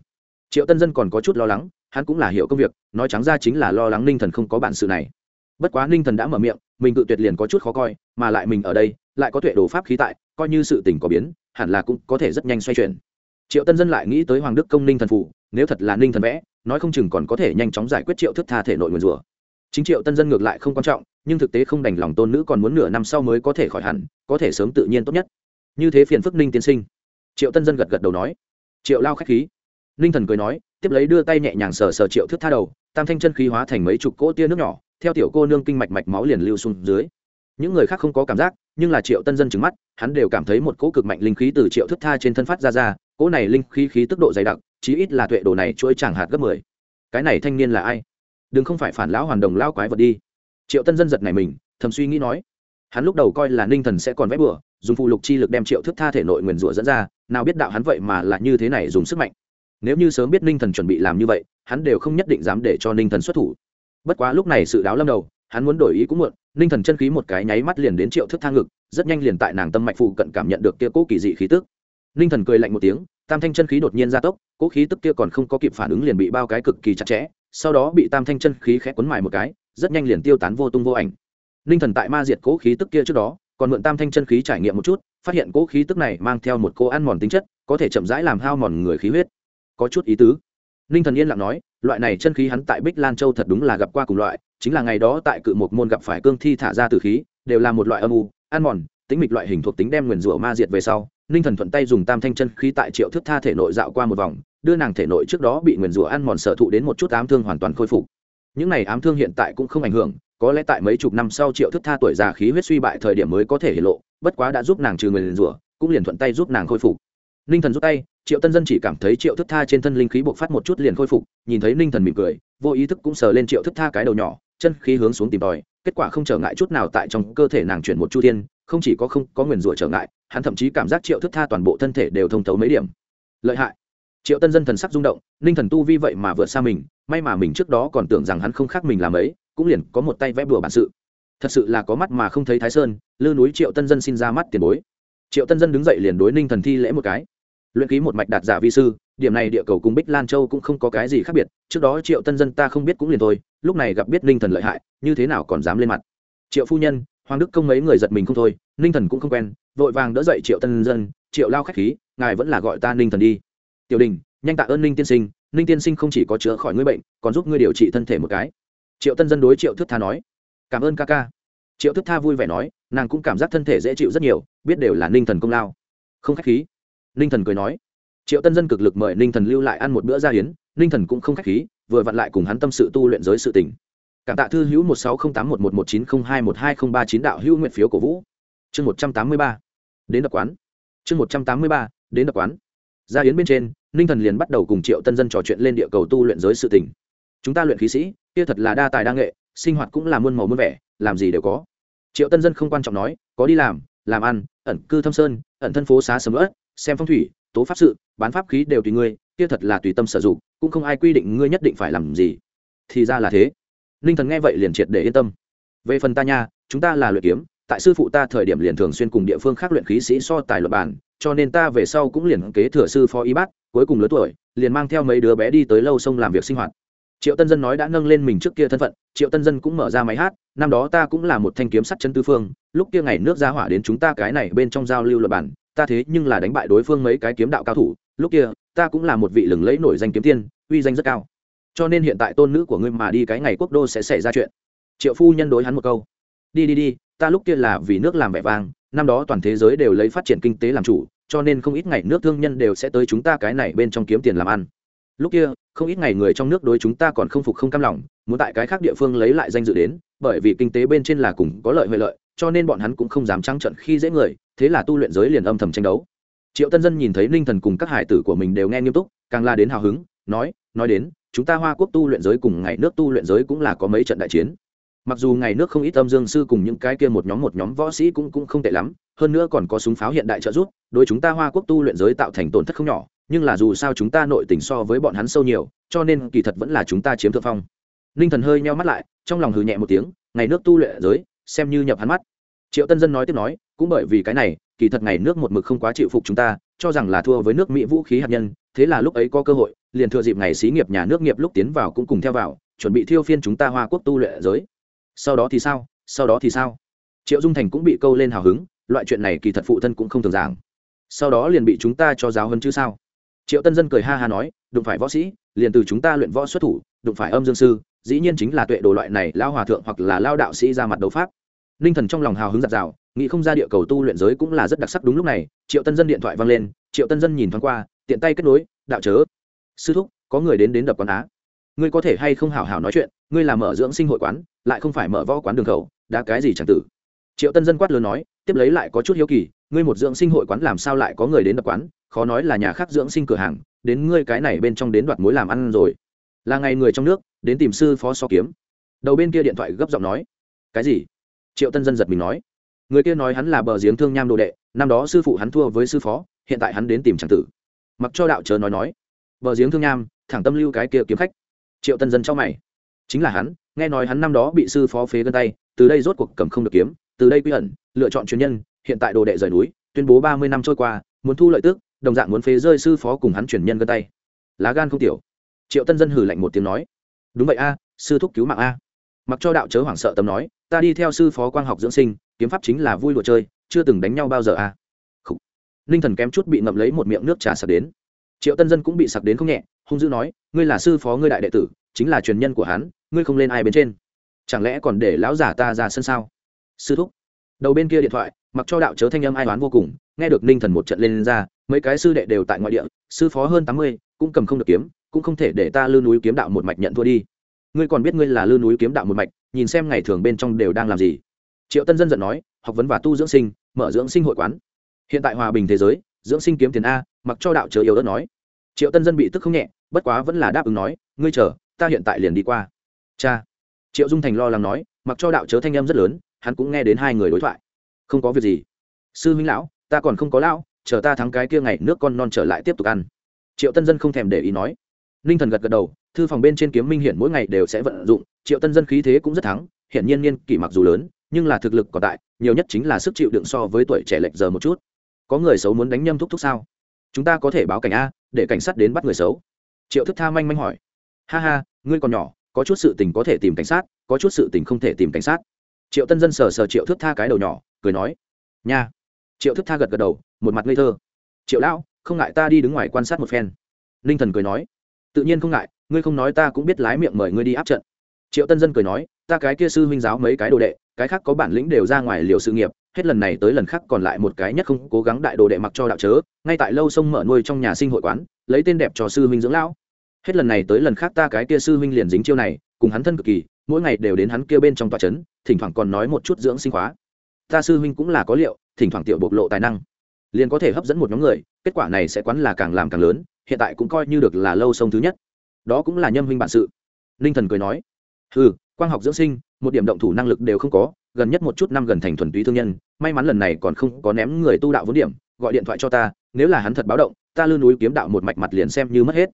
Triệu tân dân còn có chút lo lắng, hắn cũng là hiểu công việc, nói trắng ra chính là lo lắng ninh thần không có bản sự này. Bất quá ninh thần đã mở miệng, mình cự tuyệt liền có chút khó coi, mà lại mình ở đây, lại có tuệ đồ pháp khí tại, coi như sự tình có biến, hẳn là cũng có thể rất nhanh xoay chuyển triệu tân dân lại nghĩ tới hoàng đức công ninh thần phủ nếu thật là ninh thần vẽ, nói không chừng còn có thể nhanh chóng giải quyết triệu thức tha thể nội nguyền rủa. Chính triệu tân dân ngược lại không quan trọng, nhưng thực tế không đành lòng tôn nữ còn muốn nửa năm sau mới có thể khỏi hẳn, có thể sớm tự nhiên tốt nhất. Như thế phiền phức ninh tiên sinh. Triệu tân dân gật gật đầu nói. Triệu lao k h á c h khí. Ninh thần cười nói, tiếp lấy đưa tay nhẹ nhàng sờ sờ triệu thức tha đầu, tam thanh chân khí hóa thành mấy chục cỗ tia nước nhỏ, theo tiểu cô nương kinh mạch mạch máu liền lưu xuống dưới. Những người khác không có cảm giác, nhưng là triệu tân dân trứng mắt, hắn đều cảm thấy một cỗ cực mạnh linh khí từ triệu thức tha trên thân phát ra ra cỗ này linh khí khí tức độ dày đặc, chí ít là tuệ đồ này chuỗi chẳng hạt gấp mười. Cái này thanh niên là ai? Đừng không phải phản lão hoàn đồng lao quái vật đi. Triệu tân dân giật này mình, thầm suy nghĩ nói. Hắn lúc đầu coi là ninh thần sẽ còn vét bừa, dùng phụ lục chi lực đem triệu thức tha thể nội nguyền rủa dẫn ra, nào biết đạo hắn vậy mà là như thế này dùng sức mạnh. Nếu như sớm biết ninh thần chuẩn bị làm như vậy, hắn đều không nhất định dám để cho ninh thần xuất thủ. Bất quá lúc này sự đáo lâm đầu, hắn muốn đổi ý cũng muộn, ninh thần chân khí một cái nháy mắt liền đến triệu thức tha ngực, rất nhanh liền tại nàng tâm mạch phụ cận cảm nhận được kia cố kỳ dị khí tức ninh thần cười lạnh một tiếng, tam thanh chân khí đột nhiên gia tốc cố khí tức kia còn không có kịp phản ứng liền bị bao cái cực kỳ chặt chẽ, sau đó bị tam thanh chân khí khẽ quấn mài một cái, rất nhanh liền tiêu tán vô tung vô ảnh. Ninh thần tại ma diệt cố khí tức kia trước đó, còn mượn tam thanh chân khí trải nghiệm một chút, phát hiện cố khí tức này mang theo một cô ăn mòn tính chất, có thể chậm rãi làm hao mòn người khí huyết. Có chút ý tứ. Ninh thần yên lặng nói, loại này chân khí hắn tại bích lan châu thật đúng là gặp qua cùng loại, chính là ngày đó tại cự một môn gặp phải cương thi thả ra từ khí, đều là một loại âm u, ăn mòn, tính mịch loại hình thuộc tính đem nguyền rủa ma diệt về sau ninh thần thuận tay dùng tam thanh chân khí tại triệu thức tha thể nội dạo qua một vòng, đưa nàng thể nội trước đó bị nguyền rủa ăn mòn sở thụ đến một chút ám thương hoàn toàn khôi phục. Những này ám thương hiện tại cũng không ảnh hưởng, có lẽ tại mấy chục năm sau triệu thức tha tuổi già khí huyết suy bại thời điểm mới có thể hiện lộ, bất quá đã giúp nàng trừ nguyền rủa, cũng liền thuận tay giúp nàng khôi phục. Ninh thần rút tay, triệu tân dân chỉ cảm thấy triệu thức tha trên thân linh khí bộc phát một chút liền khôi phục, nhìn thấy ninh thần mỉm cười, vô ý thức cũng sờ lên triệu thức tha cái đầu nhỏ, chân khí hướng xuống tìm tòi, kết quả không trở ngại chút nào tại trong cơ thể nàng chuyển một chu thiên không chỉ có không có nguyền rủa trở ngại, hắn thậm chí cảm giác triệu thức tha toàn bộ thân thể đều thông thấu mấy điểm. Lợi hại. Triệu tân dân thần sắc rung động, ninh thần tu vi vậy mà vượt xa mình, may mà mình trước đó còn tưởng rằng hắn không khác mình làm ấy, cũng liền có một tay vẽ bùa bản sự. Thật sự là có mắt mà không thấy thái sơn, lư núi triệu tân dân xin ra mắt tiền bối. Triệu tân dân đứng dậy liền đối ninh thần thi lễ một cái. Luyện ký một mạch đạt giả vi sư, điểm này địa cầu cùng bích lan châu cũng không có cái gì khác biệt, trước đó triệu tân dân ta không biết cũng liền thôi, lúc này gặp biết ninh thần lợi hại, như thế nào còn dám lên mặt. Triệu phu nhân hoàng đức công mấy người giật mình không thôi, ninh thần cũng không quen, vội vàng đỡ dậy triệu tân dân, triệu lao khách khí, ngài vẫn là gọi ta ninh thần đi. Tiểu đình, nhanh tạ ơn ninh tiên sinh, ninh tiên sinh không chỉ có chữa khỏi ngươi bệnh, còn giúp ngươi điều trị thân thể một cái. Triệu tân dân đối triệu thức tha nói. Cảm ơn ca ca. Triệu thức tha vui vẻ nói, nàng cũng cảm giác thân thể dễ chịu rất nhiều, biết đều là ninh thần công lao. Không khách khí. Ninh thần cười nói. Triệu tân dân cực lực mời ninh thần lưu lại ăn một bữa gia hiến, ninh thần cũng không khách khí, vừa vặn lại cùng hắn tâm sự tu luyện giới sự tỉnh cảm tạ thư hữu một sáu không tám một một một chín không hai một hai không ba chín đạo hữu nguyện phiếu cổ vũ. Chương một trăm tám mươi ba. Đến đập quán. Chương một trăm tám mươi ba, đến đập quán. Gia yến bên trên, ninh thần liền bắt đầu cùng triệu tân dân trò chuyện lên địa cầu tu luyện giới sự tình. Chúng ta luyện khí sĩ, kia thật là đa tài đa nghệ, sinh hoạt cũng là muôn màu muôn vẻ, làm gì đều có. Triệu tân dân không quan trọng nói, có đi làm làm ăn, ẩn cư thâm sơn, ẩn thân phố xá sầm ớt, xem phong thủy, tố pháp sự, bán pháp khí đều tùy ngươi, kia thật là tùy tâm sử dụng, cũng không ai quy định ngươi nhất định phải làm gì. Thì ra là thế ninh thần nghe vậy liền triệt để yên tâm. Về phần ta nha, chúng ta là luyện kiếm, tại sư phụ ta thời điểm liền thường xuyên cùng địa phương khác luyện khí sĩ so tài luật bản cho nên ta về sau cũng liền kế thừa sư phó y bát, cuối cùng lớn tuổi, liền mang theo mấy đứa bé đi tới lâu sông làm việc sinh hoạt. Triệu tân dân nói đã nâng lên mình trước kia thân phận, triệu tân dân cũng mở ra máy hát, năm đó ta cũng là một thanh kiếm sắt chân tư phương, lúc kia ngày nước ra hỏa đến chúng ta cái này bên trong giao lưu luật bản ta thế nhưng là đánh bại đối phương mấy cái kiếm đạo cao thủ, lúc kia, ta cũng là một vị lừng lẫy nổi danh kiếm tiên, uy danh rất cao cho nên hiện tại tôn nữ của ngươi mà đi cái ngày quốc đô sẽ xảy ra chuyện. Triệu phu nhân đối hắn một câu. Đi đi đi, ta lúc kia là vì nước làm vẻ vang, năm đó toàn thế giới đều lấy phát triển kinh tế làm chủ, cho nên không ít ngày nước thương nhân đều sẽ tới chúng ta cái này bên trong kiếm tiền làm ăn. Lúc kia, không ít ngày người trong nước đối chúng ta còn không phục không cam lòng, muốn tại cái khác địa phương lấy lại danh dự đến, bởi vì kinh tế bên trên là cùng có lợi huệ lợi, cho nên bọn hắn cũng không dám trăng trận khi dễ người, thế là tu luyện giới liền âm thầm tranh đấu. Triệu tân dân nhìn thấy ninh thần cùng các hải tử của mình đều nghe nghiêm túc, càng la đến hào hứng, nói nói đến chúng ta hoa quốc tu luyện giới cùng ngày nước tu luyện giới cũng là có mấy trận đại chiến. Mặc dù ngày nước không ít âm dương sư cùng những cái kia một nhóm một nhóm võ sĩ cũng cũng không tệ lắm, hơn nữa còn có súng pháo hiện đại trợ giúp, đối chúng ta hoa quốc tu luyện giới tạo thành tổn thất không nhỏ, nhưng là dù sao chúng ta nội tình so với bọn hắn sâu nhiều, cho nên kỳ thật vẫn là chúng ta chiếm thượng phong. Ninh thần hơi nheo mắt lại, trong lòng hừ nhẹ một tiếng, ngày nước tu luyện giới, xem như nhập hắn mắt. Triệu tân dân nói tiếp nói, cũng bởi vì cái này, kỳ thật ngày nước một mực không quá chịu phục chúng ta, cho rằng là thua với nước mỹ vũ khí hạt nhân thế là lúc ấy có cơ hội, liền thừa dịp ngày xí nghiệp nhà nước nghiệp lúc tiến vào cũng cùng theo vào, chuẩn bị thiêu phiên chúng ta hoa quốc tu luyện giới. Sau đó thì sao? Sau đó thì sao? Triệu dung thành cũng bị câu lên hào hứng, loại chuyện này kỳ thật phụ thân cũng không thường giảng. Sau đó liền bị chúng ta cho giáo hơn chứ sao? Triệu tân dân cười ha ha nói, đụng phải võ sĩ, liền từ chúng ta luyện võ xuất thủ, đụng phải âm dương sư, dĩ nhiên chính là tuệ đồ loại này lao hòa thượng hoặc là lao đạo sĩ ra mặt đấu pháp. Ninh thần trong lòng hào hứng giặt rào nghĩ không ra địa cầu tu luyện giới cũng là rất đặc sắc đúng lúc này, triệu tân dân điện thoại vang lên, triệu tân dân nhìn thoáng qua tiện tay kết nối, đạo chớ. Sư thúc, có người đến đến đập quán á. Ngươi có thể hay không hảo hảo nói chuyện, ngươi làm mở dưỡng sinh hội quán, lại không phải mở võ quán đường khẩu, đã cái gì chẳng tử. Triệu tân dân quát lớn nói, tiếp lấy lại có chút hiếu kỳ, ngươi một dưỡng sinh hội quán làm sao lại có người đến đập quán, khó nói là nhà khác dưỡng sinh cửa hàng, đến ngươi cái này bên trong đến đoạt mối làm ăn rồi. Là ngày người trong nước, đến tìm sư phó so kiếm. Đầu bên kia điện thoại gấp giọng nói, cái gì? Triệu tân dân giật mình nói, người kia nói hắn là bờ giếng thương nham đồ đệ, năm đó sư phụ hắn thua với sư phó, hiện tại hắn đến tìm tràng tử mặc cho đạo chớ nói nói. Bờ giếng thương nham, thẳng tâm lưu cái kia kiếm khách. Triệu tân dân cho mày. Chính là hắn, nghe nói hắn năm đó bị sư phó phế gân tay, từ đây rốt cuộc cầm không được kiếm, từ đây quy ẩn, lựa chọn chuyên nhân, hiện tại đồ đệ rời núi, tuyên bố ba mươi năm trôi qua, muốn thu lợi tước đồng dạng muốn phế rơi sư phó cùng hắn chuyển nhân gân tay. Lá gan không tiểu. Triệu tân dân hử lạnh một tiếng nói. Đúng vậy a, sư thúc cứu mạng a. Mặc cho đạo chớ hoảng sợ tâm nói, ta đi theo sư phó quang học dưỡng sinh, kiếm pháp chính là vui đùa chơi, chưa từng đánh nhau bao giờ a. à ninh thần kém chút bị ngậm lấy một miệng nước trà sặc đến. Triệu tân dân cũng bị sặc đến không nhẹ hung dữ nói ngươi là sư phó ngươi đại đệ tử chính là truyền nhân của hắn ngươi không lên ai bên trên. Chẳng lẽ còn để lão giả ta ra sân sao? Sư thúc. Đầu bên kia điện thoại mặc cho đạo chớ thanh âm ai oán vô cùng nghe được ninh thần một trận lên, lên ra mấy cái sư đệ đều tại ngoại địa sư phó hơn tám mươi cũng cầm không được kiếm cũng không thể để ta lư núi kiếm đạo một mạch nhận thua đi. Ngươi còn biết ngươi là lư núi kiếm đạo một mạch nhìn xem ngày thường bên trong đều đang làm gì. Triệu tân dân giận nói học vấn và tu dưỡng sinh mở dưỡng sinh hội quán hiện tại hòa bình thế giới, dưỡng sinh kiếm tiền a, mặc cho đạo chớ yếu ớt nói. Triệu tân dân bị tức không nhẹ, bất quá vẫn là đáp ứng nói, ngươi chờ, ta hiện tại liền đi qua. Cha. Triệu dung thành lo lắng nói, mặc cho đạo chớ thanh em rất lớn, hắn cũng nghe đến hai người đối thoại. Không có việc gì. Sư minh lão, ta còn không có lão, chờ ta thắng cái kia ngày nước con non trở lại tiếp tục ăn. Triệu tân dân không thèm để ý nói. Ninh thần gật gật đầu, thư phòng bên trên kiếm minh hiển mỗi ngày đều sẽ vận dụng, triệu tân dân khí thế cũng rất thắng, hiển nhiên niên kỷ mặc dù lớn, nhưng là thực lực còn tại, nhiều nhất chính là sức chịu đựng so với tuổi trẻ lệch giờ một chút có người xấu muốn đánh nhâm thúc thúc sao? Chúng ta có thể báo cảnh a, để cảnh sát đến bắt người xấu. Triệu thức tha manh manh hỏi. Ha ha, ngươi còn nhỏ, có chút sự tình có thể tìm cảnh sát, có chút sự tình không thể tìm cảnh sát. Triệu tân dân sờ sờ triệu thức tha cái đầu nhỏ, cười nói. Nha. Triệu thức tha gật gật đầu, một mặt ngây thơ. Triệu lão, không ngại ta đi đứng ngoài quan sát một phen. Ninh thần cười nói. Tự nhiên không ngại, ngươi không nói ta cũng biết lái miệng mời ngươi đi áp trận. Triệu tân dân cười nói, ta cái kia sư huynh giáo mấy cái đồ đệ, cái khác có bản lĩnh đều ra ngoài liều sự nghiệp hết lần này tới lần khác còn lại một cái nhất không cố gắng đại đồ đệ mặc cho đạo chớ, ngay tại lâu sông mở nuôi trong nhà sinh hội quán, lấy tên đẹp cho sư huynh dưỡng lão. Hết lần này tới lần khác ta cái kia sư huynh liền dính chiêu này, cùng hắn thân cực kỳ, mỗi ngày đều đến hắn kia bên trong tòa trấn thỉnh thoảng còn nói một chút dưỡng sinh khóa. Ta sư huynh cũng là có liệu, thỉnh thoảng tiểu bộc lộ tài năng, liền có thể hấp dẫn một nhóm người, kết quả này sẽ quán là càng làm càng lớn, hiện tại cũng coi như được là lâu sông thứ nhất. Đó cũng là nhâm huynh bản sự. Ninh thần cười nói. Ừ quang học dưỡng sinh, một điểm động thủ năng lực đều không có, gần nhất một chút năm gần thành thuần túy thương nhân, may mắn lần này còn không có ném người tu đạo vốn điểm, gọi điện thoại cho ta, nếu là hắn thật báo động, ta lư núi kiếm đạo một mạch mặt liền xem như mất hết.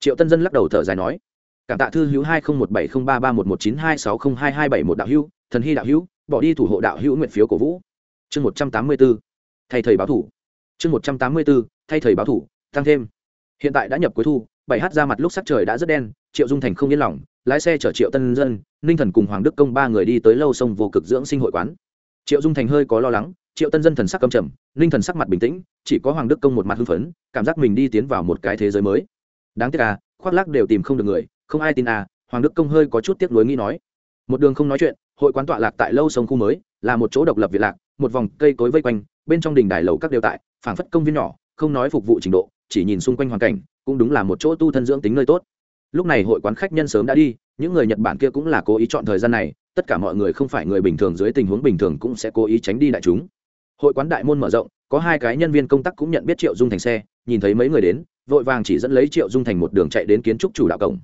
Triệu tân dân lắc đầu thở dài nói, cảm tạ thư hữu hai nghìn một bảy không ba ba một một chín hai sáu không hai hai bảy một đạo hữu, thần hy đạo hữu, bỏ đi thủ hộ đạo hữu nguyện phiếu cổ vũ. Chương một trăm tám mươi b ố thay thầy báo thủ. Chương một trăm tám mươi b ố thay thầy báo thủ, tăng thêm. Hiện tại đã nhập cuối thu, bảy h ra mặt lúc sắc trời đã rất đen, triệu dung thành không yên lòng lái xe chở triệu tân dân, ninh thần cùng hoàng đức công ba người đi tới lâu sông vô cực dưỡng sinh hội quán. Triệu dung thành hơi có lo lắng, triệu tân dân thần sắc cầm trầm, ninh thần sắc mặt bình tĩnh, chỉ có hoàng đức công một mặt hưng phấn, cảm giác mình đi tiến vào một cái thế giới mới. Đáng tiếc à khoác lắc đều tìm không được người, không ai tin à hoàng đức công hơi có chút tiếc nuối nghĩ nói. Một đường không nói chuyện, hội quán tọa lạc tại lâu sông khu mới, là một chỗ độc lập việt lạc, một vòng cây cối vây quanh, bên trong đình đài lầu các đều tại, phảng phất công viên nhỏ, không nói phục vụ trình độ, chỉ nhìn xung quanh hoàn cảnh, cũng đúng là một chỗ tu thân dưỡng tính nơi tốt lúc này hội quán khách nhân sớm đã đi, những người nhật bản kia cũng là cố ý chọn thời gian này, tất cả mọi người không phải người bình thường dưới tình huống bình thường cũng sẽ cố ý tránh đi đại chúng. Hội quán đại môn mở rộng, có hai cái nhân viên công tác cũng nhận biết triệu dung thành xe, nhìn thấy mấy người đến, vội vàng chỉ dẫn lấy triệu dung thành một đường chạy đến kiến trúc chủ đạo cổng.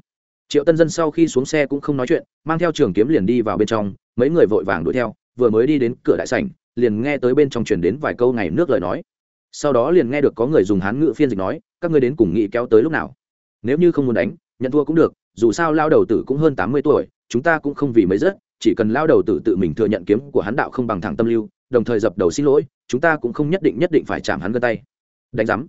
Triệu tân dân sau khi xuống xe cũng không nói chuyện, mang theo trường kiếm liền đi vào bên trong, mấy người vội vàng đuổi theo, vừa mới đi đến cửa đại sảnh, liền nghe tới bên trong truyền đến vài câu ngày nước lời nói. Sau đó liền nghe được có người dùng hán ngữ phiên dịch nói, các ngươi đến cùng nghị kéo tới lúc nào? Nếu như không muốn đánh nhận thua cũng được, dù sao lao đầu tử cũng hơn tám mươi tuổi, chúng ta cũng không vì mấy rất chỉ cần lao đầu tử tự mình thừa nhận kiếm của hắn đạo không bằng thẳng tâm lưu, đồng thời dập đầu xin lỗi, chúng ta cũng không nhất định nhất định phải chạm hắn gân tay. Đánh giám.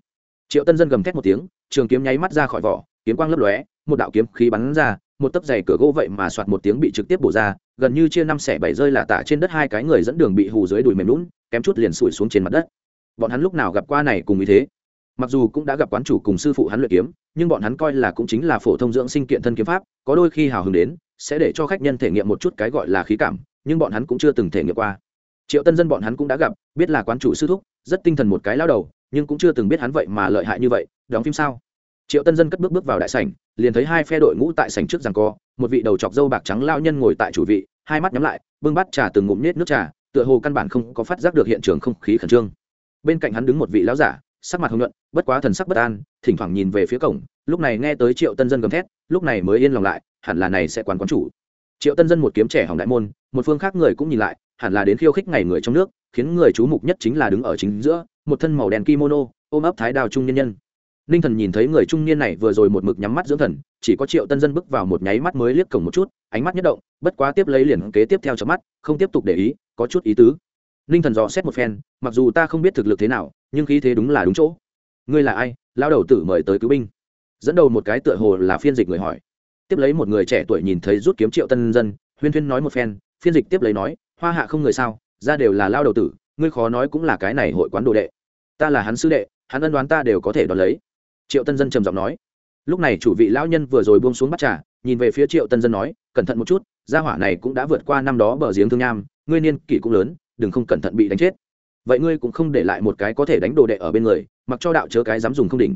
Triệu tân dân gầm thét một tiếng, trường kiếm nháy mắt ra khỏi vỏ, kiếm quang lấp lóe, một đạo kiếm khí bắn ra, một tấc giày cửa gỗ vậy mà soạt một tiếng bị trực tiếp bổ ra, gần như chia năm xẻ bảy rơi là tả trên đất hai cái người dẫn đường bị hù dưới đùi mềm lún, kém chút liền sủi xuống trên mặt đất. Bọn hắn lúc nào gặp qua này cùng như thế? Mặc dù cũng đã gặp quán chủ cùng sư phụ hắn luyện kiếm, nhưng bọn hắn coi là cũng chính là phổ thông dưỡng sinh kiện thân kiếm pháp, có đôi khi hào hứng đến, sẽ để cho khách nhân thể nghiệm một chút cái gọi là khí cảm, nhưng bọn hắn cũng chưa từng thể nghiệm qua. Triệu tân dân bọn hắn cũng đã gặp, biết là quán chủ sư thúc, rất tinh thần một cái lao đầu, nhưng cũng chưa từng biết hắn vậy mà lợi hại như vậy, đóng phim sao? Triệu tân dân cất bước bước vào đại sảnh, liền thấy hai phe đội ngũ tại sảnh trước rằng co, một vị đầu chọc dâu bạc trắng lao nhân ngồi tại chủ vị, hai mắt nhắm lại, bưng bắt trà từng ngụm nết nước trà, tựa hồ căn bản không có phát giác được hiện trường không khí khẩn trương. Bên cạnh hắn đứng một vị lão giả sắc mặt hồng nhuận, bất quá thần sắc bất an, thỉnh thoảng nhìn về phía cổng, lúc này nghe tới triệu tân dân gầm thét, lúc này mới yên lòng lại, hẳn là này sẽ quán quán chủ. Triệu tân dân một kiếm trẻ hỏng đại môn, một phương khác người cũng nhìn lại, hẳn là đến khiêu khích ngày người trong nước, khiến người chú mục nhất chính là đứng ở chính giữa, một thân màu đen kimono, ôm ấp thái đào trung nhân nhân. Ninh thần nhìn thấy người trung niên này vừa rồi một mực nhắm mắt dưỡng thần, chỉ có triệu tân dân bước vào một nháy mắt mới liếc cổng một chút, ánh mắt nhất động, bất quá tiếp lấy liền kế tiếp theo chớp mắt, không tiếp tục để ý, có chút ý tứ. Ninh thần dò xét một phen, mặc dù ta không biết thực lực thế nào nhưng khí thế đúng là đúng chỗ. Ngươi là ai? Lao đầu tử mời tới cứu binh. Dẫn đầu một cái tựa hồ là phiên dịch người hỏi. Tiếp lấy một người trẻ tuổi nhìn thấy rút kiếm triệu tân dân, huyên thuyên nói một phen. Phiên dịch tiếp lấy nói, hoa hạ không người sao? Ra đều là lao đầu tử, ngươi khó nói cũng là cái này hội quán đồ đệ. Ta là hắn sư đệ, hắn ân đoán ta đều có thể đón lấy. Triệu tân dân trầm giọng nói. Lúc này chủ vị lão nhân vừa rồi buông xuống bắt trà, nhìn về phía triệu tân dân nói, cẩn thận một chút, gia hỏa này cũng đã vượt qua năm đó bờ giếng thương nham, ngươi niên kỷ cũng lớn, đừng không cẩn thận bị đánh chết vậy ngươi cũng không để lại một cái có thể đánh đồ đệ ở bên người, mặc cho đạo chớ cái dám dùng không đỉnh.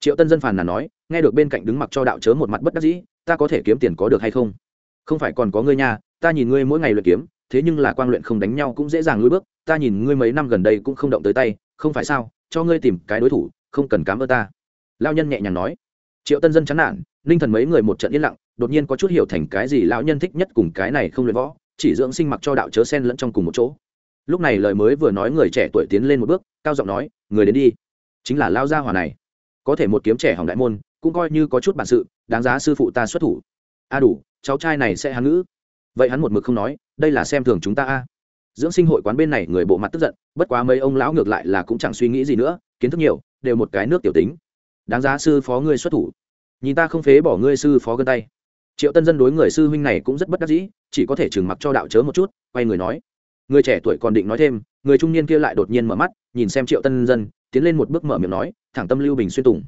Triệu tân dân phàn nàn nói, nghe được bên cạnh đứng mặc cho đạo chớ một mặt bất đắc dĩ, ta có thể kiếm tiền có được hay không? Không phải còn có ngươi nha, ta nhìn ngươi mỗi ngày luyện kiếm, thế nhưng là quan luyện không đánh nhau cũng dễ dàng lùi bước, ta nhìn ngươi mấy năm gần đây cũng không động tới tay, không phải sao, cho ngươi tìm cái đối thủ, không cần cám ơn ta. Lao nhân nhẹ nhàng nói. Triệu tân dân chán nản, ninh thần mấy người một trận yên lặng, đột nhiên có chút hiểu thành cái gì lão nhân thích nhất cùng cái này không luyện võ, chỉ dưỡng sinh mặc cho đạo chớ sen lẫn trong cùng một chỗ lúc này lời mới vừa nói người trẻ tuổi tiến lên một bước, cao giọng nói, người đến đi. Chính là lao gia hòa này. Có thể một kiếm trẻ hỏng đại môn, cũng coi như có chút bản sự, đáng giá sư phụ ta xuất thủ. A đủ, cháu trai này sẽ hắn ngữ. Vậy hắn một mực không nói, đây là xem thường chúng ta a. Dưỡng sinh hội quán bên này người bộ mặt tức giận, bất quá mấy ông lão ngược lại là cũng chẳng suy nghĩ gì nữa, kiến thức nhiều, đều một cái nước tiểu tính. Đáng giá sư phó ngươi xuất thủ. Nhìn ta không phế bỏ ngươi sư phó gân tay. Triệu tân dân đối người sư huynh này cũng rất bất đắc dĩ, chỉ có thể trừng mặc cho đạo chớ một chút, quay người nói người trẻ tuổi còn định nói thêm, người trung niên kia lại đột nhiên mở mắt, nhìn xem triệu tân dân, tiến lên một bước mở miệng nói, thẳng tâm lưu bình xuyên tùng.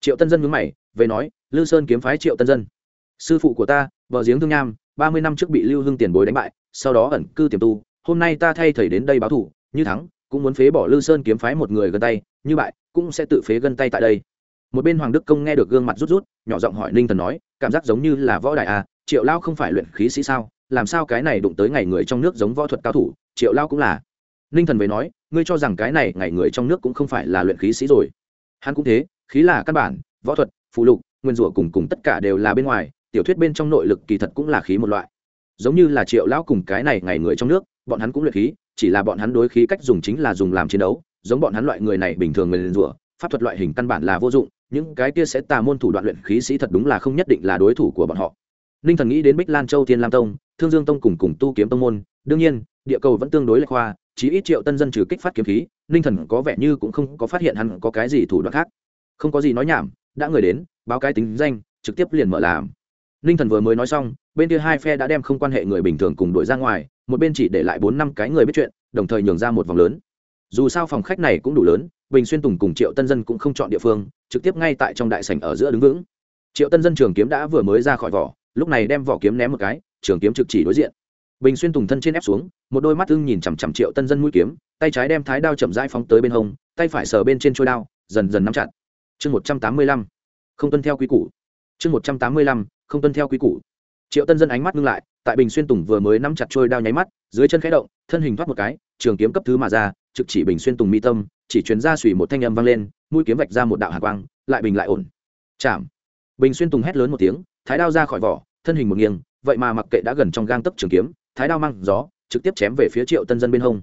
Triệu tân dân nhướng mày, về nói, lư sơn kiếm phái triệu tân dân. Sư phụ của ta, vợ giếng thương nham, ba mươi năm trước bị lưu hưng tiền bối đánh bại, sau đó ẩn cư tiềm tu, hôm nay ta thay thầy đến đây báo thủ, như thắng, cũng muốn phế bỏ lư sơn kiếm phái một người gần tay, như bại, cũng sẽ tự phế gân tay tại đây. Một bên hoàng đức công nghe được gương mặt rút rút, nhỏ giọng hỏi ninh thần nói, cảm giác giống như là võ đại à triệu lao không phải luyện khí sĩ sao? Làm sao cái này đụng tới ngày người trong nước giống võ thuật cao thủ, triệu lao cũng là. Ninh thần về nói, ngươi cho rằng cái này ngày người trong nước cũng không phải là luyện khí sĩ rồi. Hắn cũng thế, khí là căn bản, võ thuật phụ lục, nguyên rủa cùng cùng tất cả đều là bên ngoài, tiểu thuyết bên trong nội lực kỳ thật cũng là khí một loại. Giống như là triệu lão cùng cái này ngày người trong nước, bọn hắn cũng luyện khí, chỉ là bọn hắn đối khí cách dùng chính là dùng làm chiến đấu, giống bọn hắn loại người này bình thường nguyên rủa, pháp thuật loại hình căn bản là vô dụng, những cái kia sẽ tà môn thủ đoạn luyện khí sĩ thật đúng là không nhất định là đối thủ của bọn họ. Ninh thần nghĩ đến bích lan châu thiên lam tông thương dương tông cùng cùng tu kiếm tông môn, đương nhiên, địa cầu vẫn tương đối lệch khoa, chí ít triệu tân dân trừ kích phát kiếm khí, ninh thần có vẻ như cũng không có phát hiện hắn có cái gì thủ đoạn khác. Không có gì nói nhảm, đã người đến, báo cái tính danh, trực tiếp liền mở làm. Ninh thần vừa mới nói xong, bên kia hai phe đã đem không quan hệ người bình thường cùng đội ra ngoài, một bên chỉ để lại bốn năm cái người biết chuyện, đồng thời nhường ra một vòng lớn. Dù sao phòng khách này cũng đủ lớn, bình xuyên tùng cùng triệu tân dân cũng không chọn địa phương, trực tiếp ngay tại trong đại sảnh ở giữa đứng vững. Triệu tân dân trường kiếm đã vừa mới ra khỏi vỏ, lúc này đem vỏ kiếm ném một cái trường kiếm trực chỉ đối diện. Bình xuyên tùng thân trên ép xuống, một đôi mắt ưng nhìn chằm chằm triệu tân dân mũi kiếm, tay trái đem thái đao chậm rãi phóng tới bên hông, tay phải sờ bên trên trôi đao, dần dần nắm chặt. Chương một trăm tám mươi lăm, không tuân theo quy củ. Chương một trăm tám mươi lăm, không tuân theo quy củ. Triệu tân dân ánh mắt ngưng lại, tại bình xuyên tùng vừa mới nắm chặt trôi đao nháy mắt, dưới chân khẽ động, thân hình thoát một cái, trường kiếm cấp thứ mà ra, trực chỉ bình xuyên tùng mi tâm, chỉ chuyến ra xùy một thanh âm vang lên, mũi kiếm vạch ra một đạo hạ quang, lại bình lại ổn. Chạm. Bình xuyên tùng hét lớn một tiếng, thái đao ra khỏi vỏ, thân hình một nghiêng vậy mà mặc kệ đã gần trong gang tấc trường kiếm, thái đao mang gió, trực tiếp chém về phía triệu tân dân bên hông.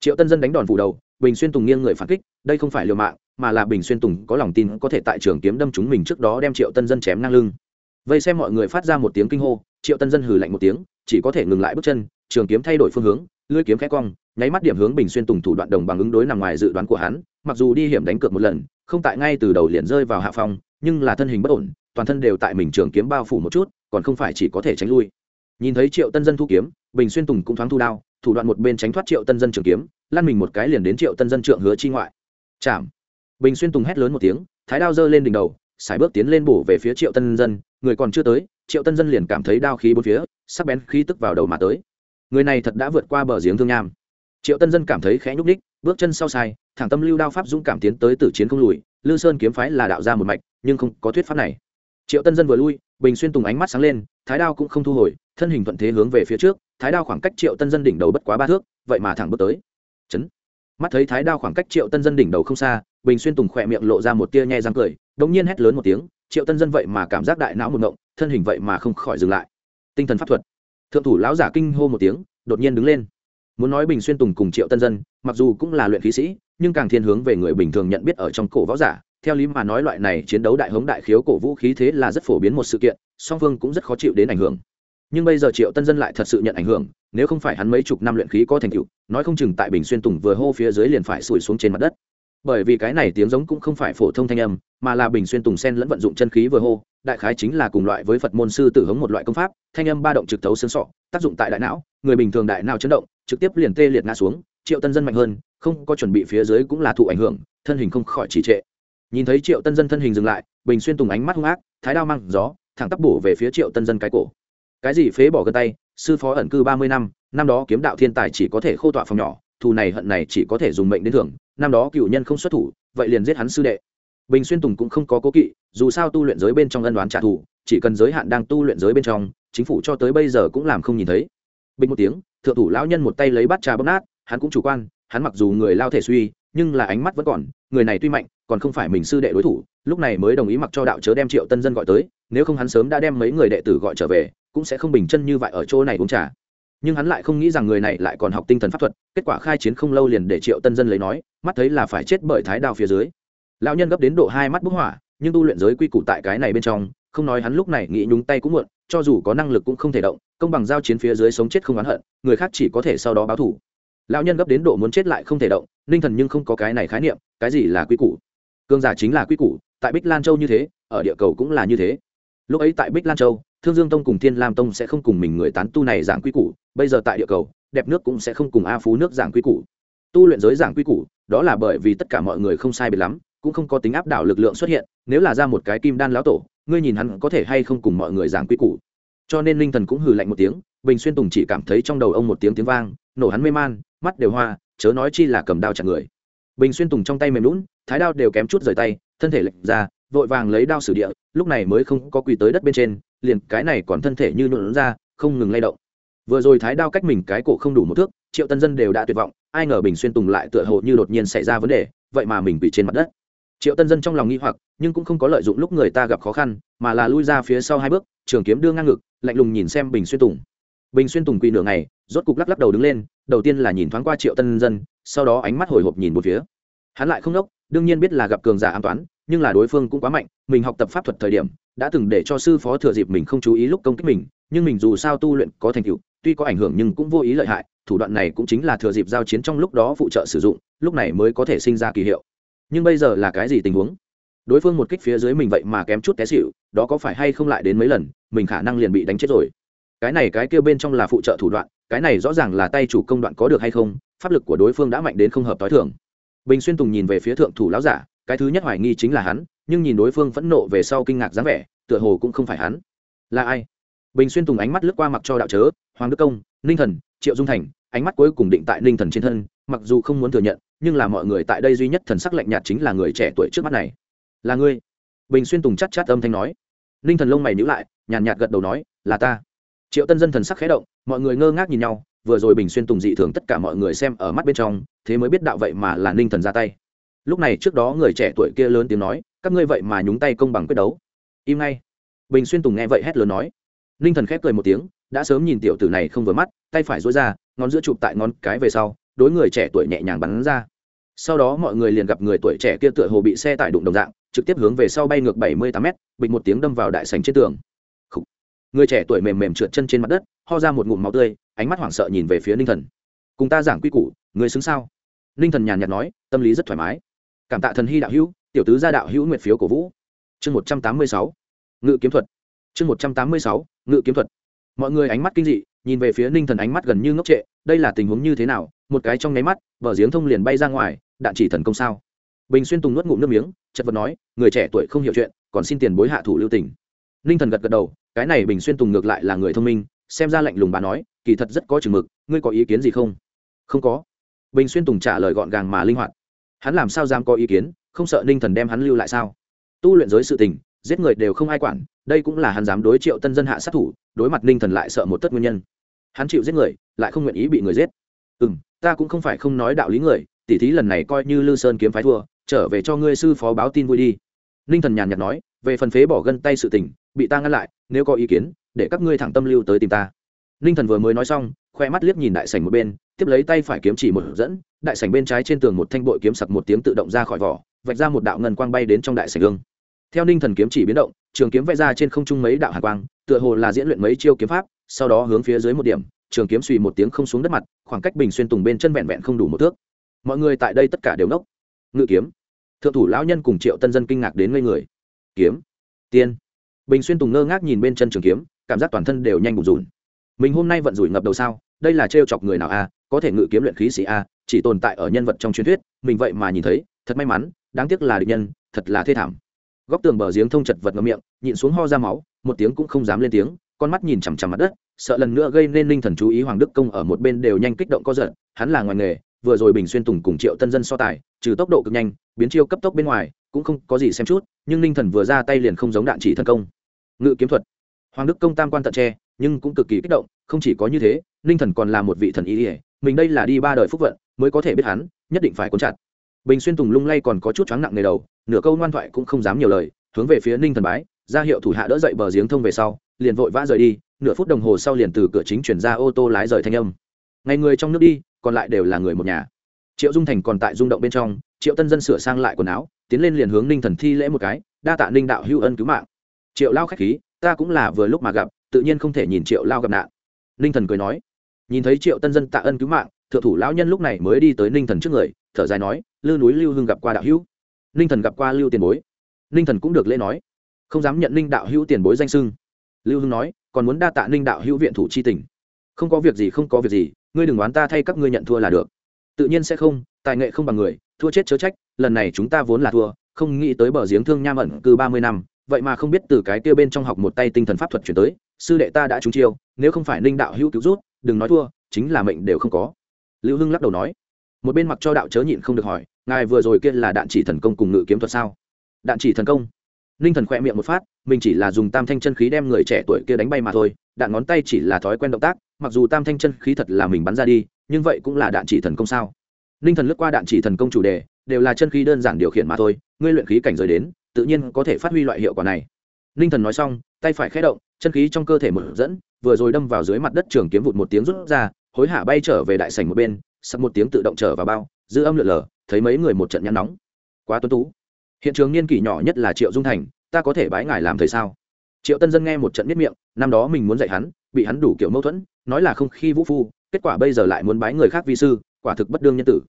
Triệu tân dân đánh đòn phủ đầu, bình xuyên tùng nghiêng người phản kích, đây không phải liều mạng, mà là bình xuyên tùng có lòng tin có thể tại trường kiếm đâm chúng mình trước đó đem triệu tân dân chém ngang lưng. Vây xem mọi người phát ra một tiếng kinh hô, triệu tân dân hừ lạnh một tiếng, chỉ có thể ngừng lại bước chân, trường kiếm thay đổi phương hướng, lưỡi kiếm khẽ cong, nháy mắt điểm hướng bình xuyên tùng thủ đoạn đồng bằng ứng đối nằm ngoài dự đoán của hắn, mặc dù đi hiểm đánh cược một lần, không tại ngay từ đầu liền rơi vào hạ phòng nhưng là thân hình bất ổn toàn thân đều tại mình trường kiếm bao phủ một chút, còn không phải chỉ có thể tránh lui. Nhìn thấy triệu tân dân thu kiếm, bình xuyên tùng cũng thoáng thu đao, thủ đoạn một bên tránh thoát triệu tân dân trường kiếm, lăn mình một cái liền đến triệu tân dân trượng hứa chi ngoại. Chạm. Bình xuyên tùng hét lớn một tiếng, thái đao giơ lên đỉnh đầu, sải bước tiến lên bổ về phía triệu tân dân, người còn chưa tới, triệu tân dân liền cảm thấy đao khí bốn phía, sắc bén khí tức vào đầu mà tới. Người này thật đã vượt qua bờ giếng thương nham. Triệu tân dân cảm thấy khẽ nhúc ních bước chân sau sai, thẳng tâm lưu đao pháp dũng cảm tiến tới tử chiến không lùi, lư sơn kiếm phái là đạo ra một mạch, nhưng không có thuyết pháp này triệu tân dân vừa lui, bình xuyên tùng ánh mắt sáng lên, thái đao cũng không thu hồi, thân hình thuận thế hướng về phía trước, thái đao khoảng cách triệu tân dân đỉnh đầu bất quá ba thước, vậy mà thẳng bước tới. Chấn. Mắt thấy thái đao khoảng cách triệu tân dân đỉnh đầu không xa, bình xuyên tùng khỏe miệng lộ ra một tia nhẹ răng cười đống nhiên hét lớn một tiếng, triệu tân dân vậy mà cảm giác đại não một ngộng, thân hình vậy mà không khỏi dừng lại. Tinh thần pháp thuật. Thượng thủ lão giả kinh hô một tiếng, đột nhiên đứng lên. Muốn nói bình xuyên tùng cùng triệu tân dân, mặc dù cũng là luyện khí sĩ, nhưng càng thiên hướng về người bình thường nhận biết ở trong cổ võ giả theo lý mà nói loại này chiến đấu đại hống đại khiếu cổ vũ khí thế là rất phổ biến một sự kiện, song phương cũng rất khó chịu đến ảnh hưởng. Nhưng bây giờ triệu tân dân lại thật sự nhận ảnh hưởng, nếu không phải hắn mấy chục năm luyện khí có thành tựu, nói không chừng tại bình xuyên tùng vừa hô phía dưới liền phải sủi xuống trên mặt đất. Bởi vì cái này tiếng giống cũng không phải phổ thông thanh âm, mà là bình xuyên tùng sen lẫn vận dụng chân khí vừa hô, đại khái chính là cùng loại với phật môn sư tử hống một loại công pháp, thanh âm ba động trực thấu xương sọ, tác dụng tại đại não, người bình thường đại não chấn động, trực tiếp liền tê liệt ngã xuống, triệu tân dân mạnh hơn, không có chuẩn bị phía dưới cũng là thụ ảnh hưởng, thân hình không khỏi trì trệ nhìn thấy triệu tân dân thân hình dừng lại, bình xuyên tùng ánh mắt hung ác, thái đao mang gió, thẳng tắp bổ về phía triệu tân dân cái cổ. Cái gì phế bỏ gân tay, sư phó ẩn cư ba mươi năm năm đó kiếm đạo thiên tài chỉ có thể khô tọa phòng nhỏ, thù này hận này chỉ có thể dùng mệnh đến thưởng, năm đó cựu nhân không xuất thủ, vậy liền giết hắn sư đệ. Bình xuyên tùng cũng không có cố kỵ, dù sao tu luyện giới bên trong ân đoán trả thù, chỉ cần giới hạn đang tu luyện giới bên trong, chính phủ cho tới bây giờ cũng làm không nhìn thấy. Bình một tiếng, thượng thủ lão nhân một tay lấy bát trà bóp nát, hắn cũng chủ quan, hắn mặc dù người lao thể suy, nhưng là ánh mắt vẫn còn, người này tuy mạnh còn không phải mình sư đệ đối thủ, lúc này mới đồng ý mặc cho đạo chớ đem triệu tân dân gọi tới, nếu không hắn sớm đã đem mấy người đệ tử gọi trở về, cũng sẽ không bình chân như vậy ở chỗ này uống trà. Nhưng hắn lại không nghĩ rằng người này lại còn học tinh thần pháp thuật, kết quả khai chiến không lâu liền để triệu tân dân lấy nói, mắt thấy là phải chết bởi thái đao phía dưới. Lão nhân gấp đến độ hai mắt bức hỏa, nhưng tu luyện giới quy củ tại cái này bên trong, không nói hắn lúc này nghĩ nhúng tay cũng muộn, cho dù có năng lực cũng không thể động, công bằng giao chiến phía dưới sống chết không oán hận, người khác chỉ có thể sau đó báo thủ. Lão nhân gấp đến độ muốn chết lại không thể động ninh thần nhưng không có cái này khái niệm, cái gì là quy củ? Cương giả chính là quy củ, tại bích lan châu như thế, ở địa cầu cũng là như thế. Lúc ấy tại bích lan châu, thương dương tông cùng thiên lam tông sẽ không cùng mình người tán tu này giảng quy củ, bây giờ tại địa cầu, đẹp nước cũng sẽ không cùng a phú nước giảng quy củ. Tu luyện giới giảng quy củ, đó là bởi vì tất cả mọi người không sai biệt lắm, cũng không có tính áp đảo lực lượng xuất hiện, nếu là ra một cái kim đan lão tổ, ngươi nhìn hắn có thể hay không cùng mọi người giảng quy củ. Cho nên linh thần cũng hừ lạnh một tiếng, bình xuyên tùng chỉ cảm thấy trong đầu ông một tiếng tiếng vang, nổ hắn mê man, mắt đều hoa, chớ nói chi là cầm đao chặt người bình xuyên tùng trong tay mềm lún, thái đao đều kém chút rời tay, thân thể lệch ra, vội vàng lấy đao sử địa, lúc này mới không có quỳ tới đất bên trên, liền cái này còn thân thể như nhuộn ra, không ngừng lay động. Vừa rồi thái đao cách mình cái cổ không đủ một thước, triệu tân dân đều đã tuyệt vọng, ai ngờ bình xuyên tùng lại tựa hồ như đột nhiên xảy ra vấn đề, vậy mà mình bị trên mặt đất. Triệu tân dân trong lòng nghi hoặc, nhưng cũng không có lợi dụng lúc người ta gặp khó khăn, mà là lui ra phía sau hai bước, trường kiếm đưa ngang ngực, lạnh lùng nhìn xem bình xuyên tùng. Bình xuyên tùng quỳ nửa ngày, rốt cục lắc lắc đầu đứng lên, đầu tiên là nhìn thoáng qua triệu tân dân sau đó ánh mắt hồi hộp nhìn một phía. Hắn lại không đốc, đương nhiên biết là gặp cường giả an toán, nhưng là đối phương cũng quá mạnh, mình học tập pháp thuật thời điểm, đã từng để cho sư phó thừa dịp mình không chú ý lúc công kích mình, nhưng mình dù sao tu luyện có thành tựu, tuy có ảnh hưởng nhưng cũng vô ý lợi hại, thủ đoạn này cũng chính là thừa dịp giao chiến trong lúc đó phụ trợ sử dụng, lúc này mới có thể sinh ra kỳ hiệu. Nhưng bây giờ là cái gì tình huống? Đối phương một kích phía dưới mình vậy mà kém chút té xịu đó có phải hay không lại đến mấy lần, mình khả năng liền bị đánh chết rồi. Cái này cái kia bên trong là phụ trợ thủ đoạn, cái này rõ ràng là tay chủ công đoạn có được hay không pháp lực của đối phương đã mạnh đến không hợp t h i thường. Bình xuyên tùng nhìn về phía thượng thủ lão giả, cái thứ nhất hoài nghi chính là hắn, nhưng nhìn đối phương phẫn nộ về sau kinh ngạc dáng vẻ, tựa hồ cũng không phải hắn. Là ai? Bình xuyên tùng ánh mắt lướt qua mặc cho đạo chớ, hoàng đức công, ninh thần, triệu dung thành, ánh mắt cuối cùng định tại ninh thần trên thân, mặc dù không muốn thừa nhận, nhưng là mọi người tại đây duy nhất thần sắc lạnh nhạt chính là người trẻ tuổi trước mắt này. Là ngươi? Bình xuyên tùng chắc chát âm thanh nói. Ninh thần lông mày nhữ lại, nhàn nhạt gật đầu nói, là ta. Triệu tân dân thần sắc khé động, mọi người ngơ ngác nhìn nhau vừa rồi bình xuyên tùng dị thường tất cả mọi người xem ở mắt bên trong, thế mới biết đạo vậy mà là ninh thần ra tay. Lúc này trước đó người trẻ tuổi kia lớn tiếng nói, các ngươi vậy mà nhúng tay công bằng quyết đấu. Im ngay. Bình xuyên tùng nghe vậy hét lớn nói. Ninh thần khép cười một tiếng, đã sớm nhìn tiểu tử này không vừa mắt, tay phải dối ra, ngón giữa chụp tại ngón cái về sau, đối người trẻ tuổi nhẹ nhàng bắn ra. Sau đó mọi người liền gặp người tuổi trẻ kia tựa hồ bị xe tải đụng đồng dạng, trực tiếp hướng về sau bay ngược bảy mươi tám mét bịch một tiếng đâm vào đại sành trên tường người trẻ tuổi mềm mềm trượt chân trên mặt đất, ho ra một ngụm máu tươi, ánh mắt hoảng sợ nhìn về phía ninh thần. Cùng ta giảng quy củ, người xứng sao? Ninh thần nhàn nhạt nói, tâm lý rất thoải mái. Cảm tạ thần hy đạo hữu, tiểu tứ gia đạo hữu nguyệt phiếu cổ vũ. Chương một trăm tám mươi sáu, ngự kiếm thuật. Chương một trăm tám mươi sáu, ngự kiếm thuật. Mọi người ánh mắt kinh dị, nhìn về phía ninh thần ánh mắt gần như ngốc trệ, đây là tình huống như thế nào? Một cái trong nháy mắt vở giếng thông liền bay ra ngoài, đạn chỉ thần công sao? Bình xuyên tùng nuốt ngụm nước miếng, chật vật nói, người trẻ tuổi không hiểu chuyện, còn xin tiền bối hạ thủ lưu tình. Ninh thần gật gật đầu cái này bình xuyên tùng ngược lại là người thông minh, xem ra lạnh lùng bà nói, kỳ thật rất có chừng mực, ngươi có ý kiến gì không? Không có. Bình xuyên tùng trả lời gọn gàng mà linh hoạt. Hắn làm sao dám có ý kiến, không sợ ninh thần đem hắn lưu lại sao? Tu luyện giới sự tình, giết người đều không ai quản, đây cũng là hắn dám đối triệu tân dân hạ sát thủ, đối mặt ninh thần lại sợ một tất nguyên nhân. Hắn chịu giết người, lại không nguyện ý bị người giết. Ừ m ta cũng không phải không nói đạo lý người, tỉ thí lần này coi như lư sơn kiếm phái thua, trở về cho ngươi sư phó báo tin vui đi. Ninh thần nhàn nhạt nói, về phần phế bỏ gân tay sự tình, bị ta ngăn lại nếu có ý kiến, để các ngươi thẳng tâm lưu tới tìm ta. Ninh thần vừa mới nói xong, khoe mắt liếc nhìn đại sảnh một bên, tiếp lấy tay phải kiếm chỉ một dẫn, đại sảnh bên trái trên tường một thanh bội kiếm sặc một tiếng tự động ra khỏi vỏ, vạch ra một đạo ngân quang bay đến trong đại sảnh gương. Theo ninh thần kiếm chỉ biến động, trường kiếm vẽ ra trên không trung mấy đạo hạ quang, tựa hồ là diễn luyện mấy chiêu kiếm pháp, sau đó hướng phía dưới một điểm, trường kiếm suy một tiếng không xuống đất mặt, khoảng cách bình xuyên tùng bên chân vẹn vẹn không đủ một thước. Mọi người tại đây tất cả đều nốc ngự kiếm. Thượng thủ lão nhân cùng triệu tân dân kinh ngạc đến ngây người. Kiếm. Tiên bình xuyên tùng ngơ ngác nhìn bên chân trường kiếm, cảm giác toàn thân đều nhanh bùn rùn. Mình hôm nay vận rủi ngập đầu sao? Đây là trêu chọc người nào a? Có thể ngự kiếm luyện khí sĩ a, chỉ tồn tại ở nhân vật trong truyền thuyết, mình vậy mà nhìn thấy, thật may mắn, đáng tiếc là địch nhân, thật là thê thảm. Góc tường bờ giếng thông chật vật ngậm miệng, nhịn xuống ho ra máu, một tiếng cũng không dám lên tiếng, con mắt nhìn chằm chằm mặt đất, sợ lần nữa gây nên linh thần chú ý hoàng đức công ở một bên đều nhanh kích động co giật, hắn là ngoài nghề, vừa rồi bình xuyên tùng cùng triệu tân dân so tài, trừ tốc độ cực nhanh, biến chiêu cấp tốc bên ngoài, cũng không có gì xem chút, nhưng linh thần vừa ra tay liền không giống đạn chỉ thân công ngự kiếm thuật. Hoàng đức công tam quan tận tre nhưng cũng cực kỳ kích động, không chỉ có như thế, ninh thần còn là một vị thần ý ỉa mình đây là đi ba đời phúc vận, mới có thể biết hắn, nhất định phải cuốn chặt. Bình xuyên tùng lung lay còn có chút choáng nặng nề đầu, nửa câu ngoan thoại cũng không dám nhiều lời, hướng về phía ninh thần bái, ra hiệu thủ hạ đỡ dậy bờ giếng thông về sau, liền vội vã rời đi, nửa phút đồng hồ sau liền từ cửa chính chuyển ra ô tô lái rời thanh âm. Ngày người trong nước đi, còn lại đều là người một nhà. Triệu dung thành còn tại rung động bên trong, triệu tân dân sửa sang lại quần áo, tiến lên liền hướng ninh thần thi lễ một cái, đa tạ ninh đạo hữu ân cứu mạng triệu lao k h á c h khí, ta cũng là vừa lúc mà gặp, tự nhiên không thể nhìn triệu lao gặp nạn. Ninh thần cười nói, nhìn thấy triệu tân dân tạ ân cứu mạng, thượng thủ lão nhân lúc này mới đi tới ninh thần trước người, thở dài nói, lưu núi lưu hưng gặp qua đạo hữu. Ninh thần gặp qua lưu tiền bối. Ninh thần cũng được lễ nói, không dám nhận ninh đạo hữu tiền bối danh sưng lưu hưng nói, còn muốn đa tạ ninh đạo hữu viện thủ c h i tình. Không có việc gì, không có việc gì, ngươi đừng đoán ta thay các ngươi nhận thua là được. Tự nhiên sẽ không, tài nghệ không bằng người, thua chết chớ trách, lần này chúng ta vốn là thua, không nghĩ tới bờ giếng thương nham ẩn cư ba mươi năm vậy mà không biết từ cái kia bên trong học một tay tinh thần pháp thuật chuyển tới, sư đệ ta đã trúng chiêu, nếu không phải ninh đạo hữu cứu rút, đừng nói thua, chính là mệnh đều không có. Lưu hưng lắc đầu nói. Một bên mặc cho đạo chớ nhịn không được hỏi, ngài vừa rồi kia là đạn chỉ thần công cùng ngự kiếm thuật sao? Đạn chỉ thần công. Ninh thần khỏe miệng một phát, mình chỉ là dùng tam thanh chân khí đem người trẻ tuổi kia đánh bay mà thôi, đạn ngón tay chỉ là thói quen động tác, mặc dù tam thanh chân khí thật là mình bắn ra đi, nhưng vậy cũng là đạn chỉ thần công sao? Ninh thần lướt qua đạn chỉ thần công chủ đề, đều là chân khí đơn giản điều khiển mà thôi, ngươi luyện khí cảnh giới đến tự nhiên có thể phát huy loại hiệu quả này. Ninh thần nói xong, tay phải khé động, chân khí trong cơ thể mở dẫn, vừa rồi đâm vào dưới mặt đất trường kiếm vụt một tiếng rút ra, hối hả bay trở về đại sảnh một bên, sắp một tiếng tự động trở vào bao giữ âm lượn lờ, thấy mấy người một trận nhăn nóng. Quá tuân tú. Hiện trường niên kỷ nhỏ nhất là triệu dung thành, ta có thể bái ngài làm thầy sao? Triệu tân dân nghe một trận miết miệng, năm đó mình muốn dạy hắn, bị hắn đủ kiểu mâu thuẫn, nói là không khi vũ phu, kết quả bây giờ lại muốn bái người khác vi sư, quả thực bất đương nhân tử.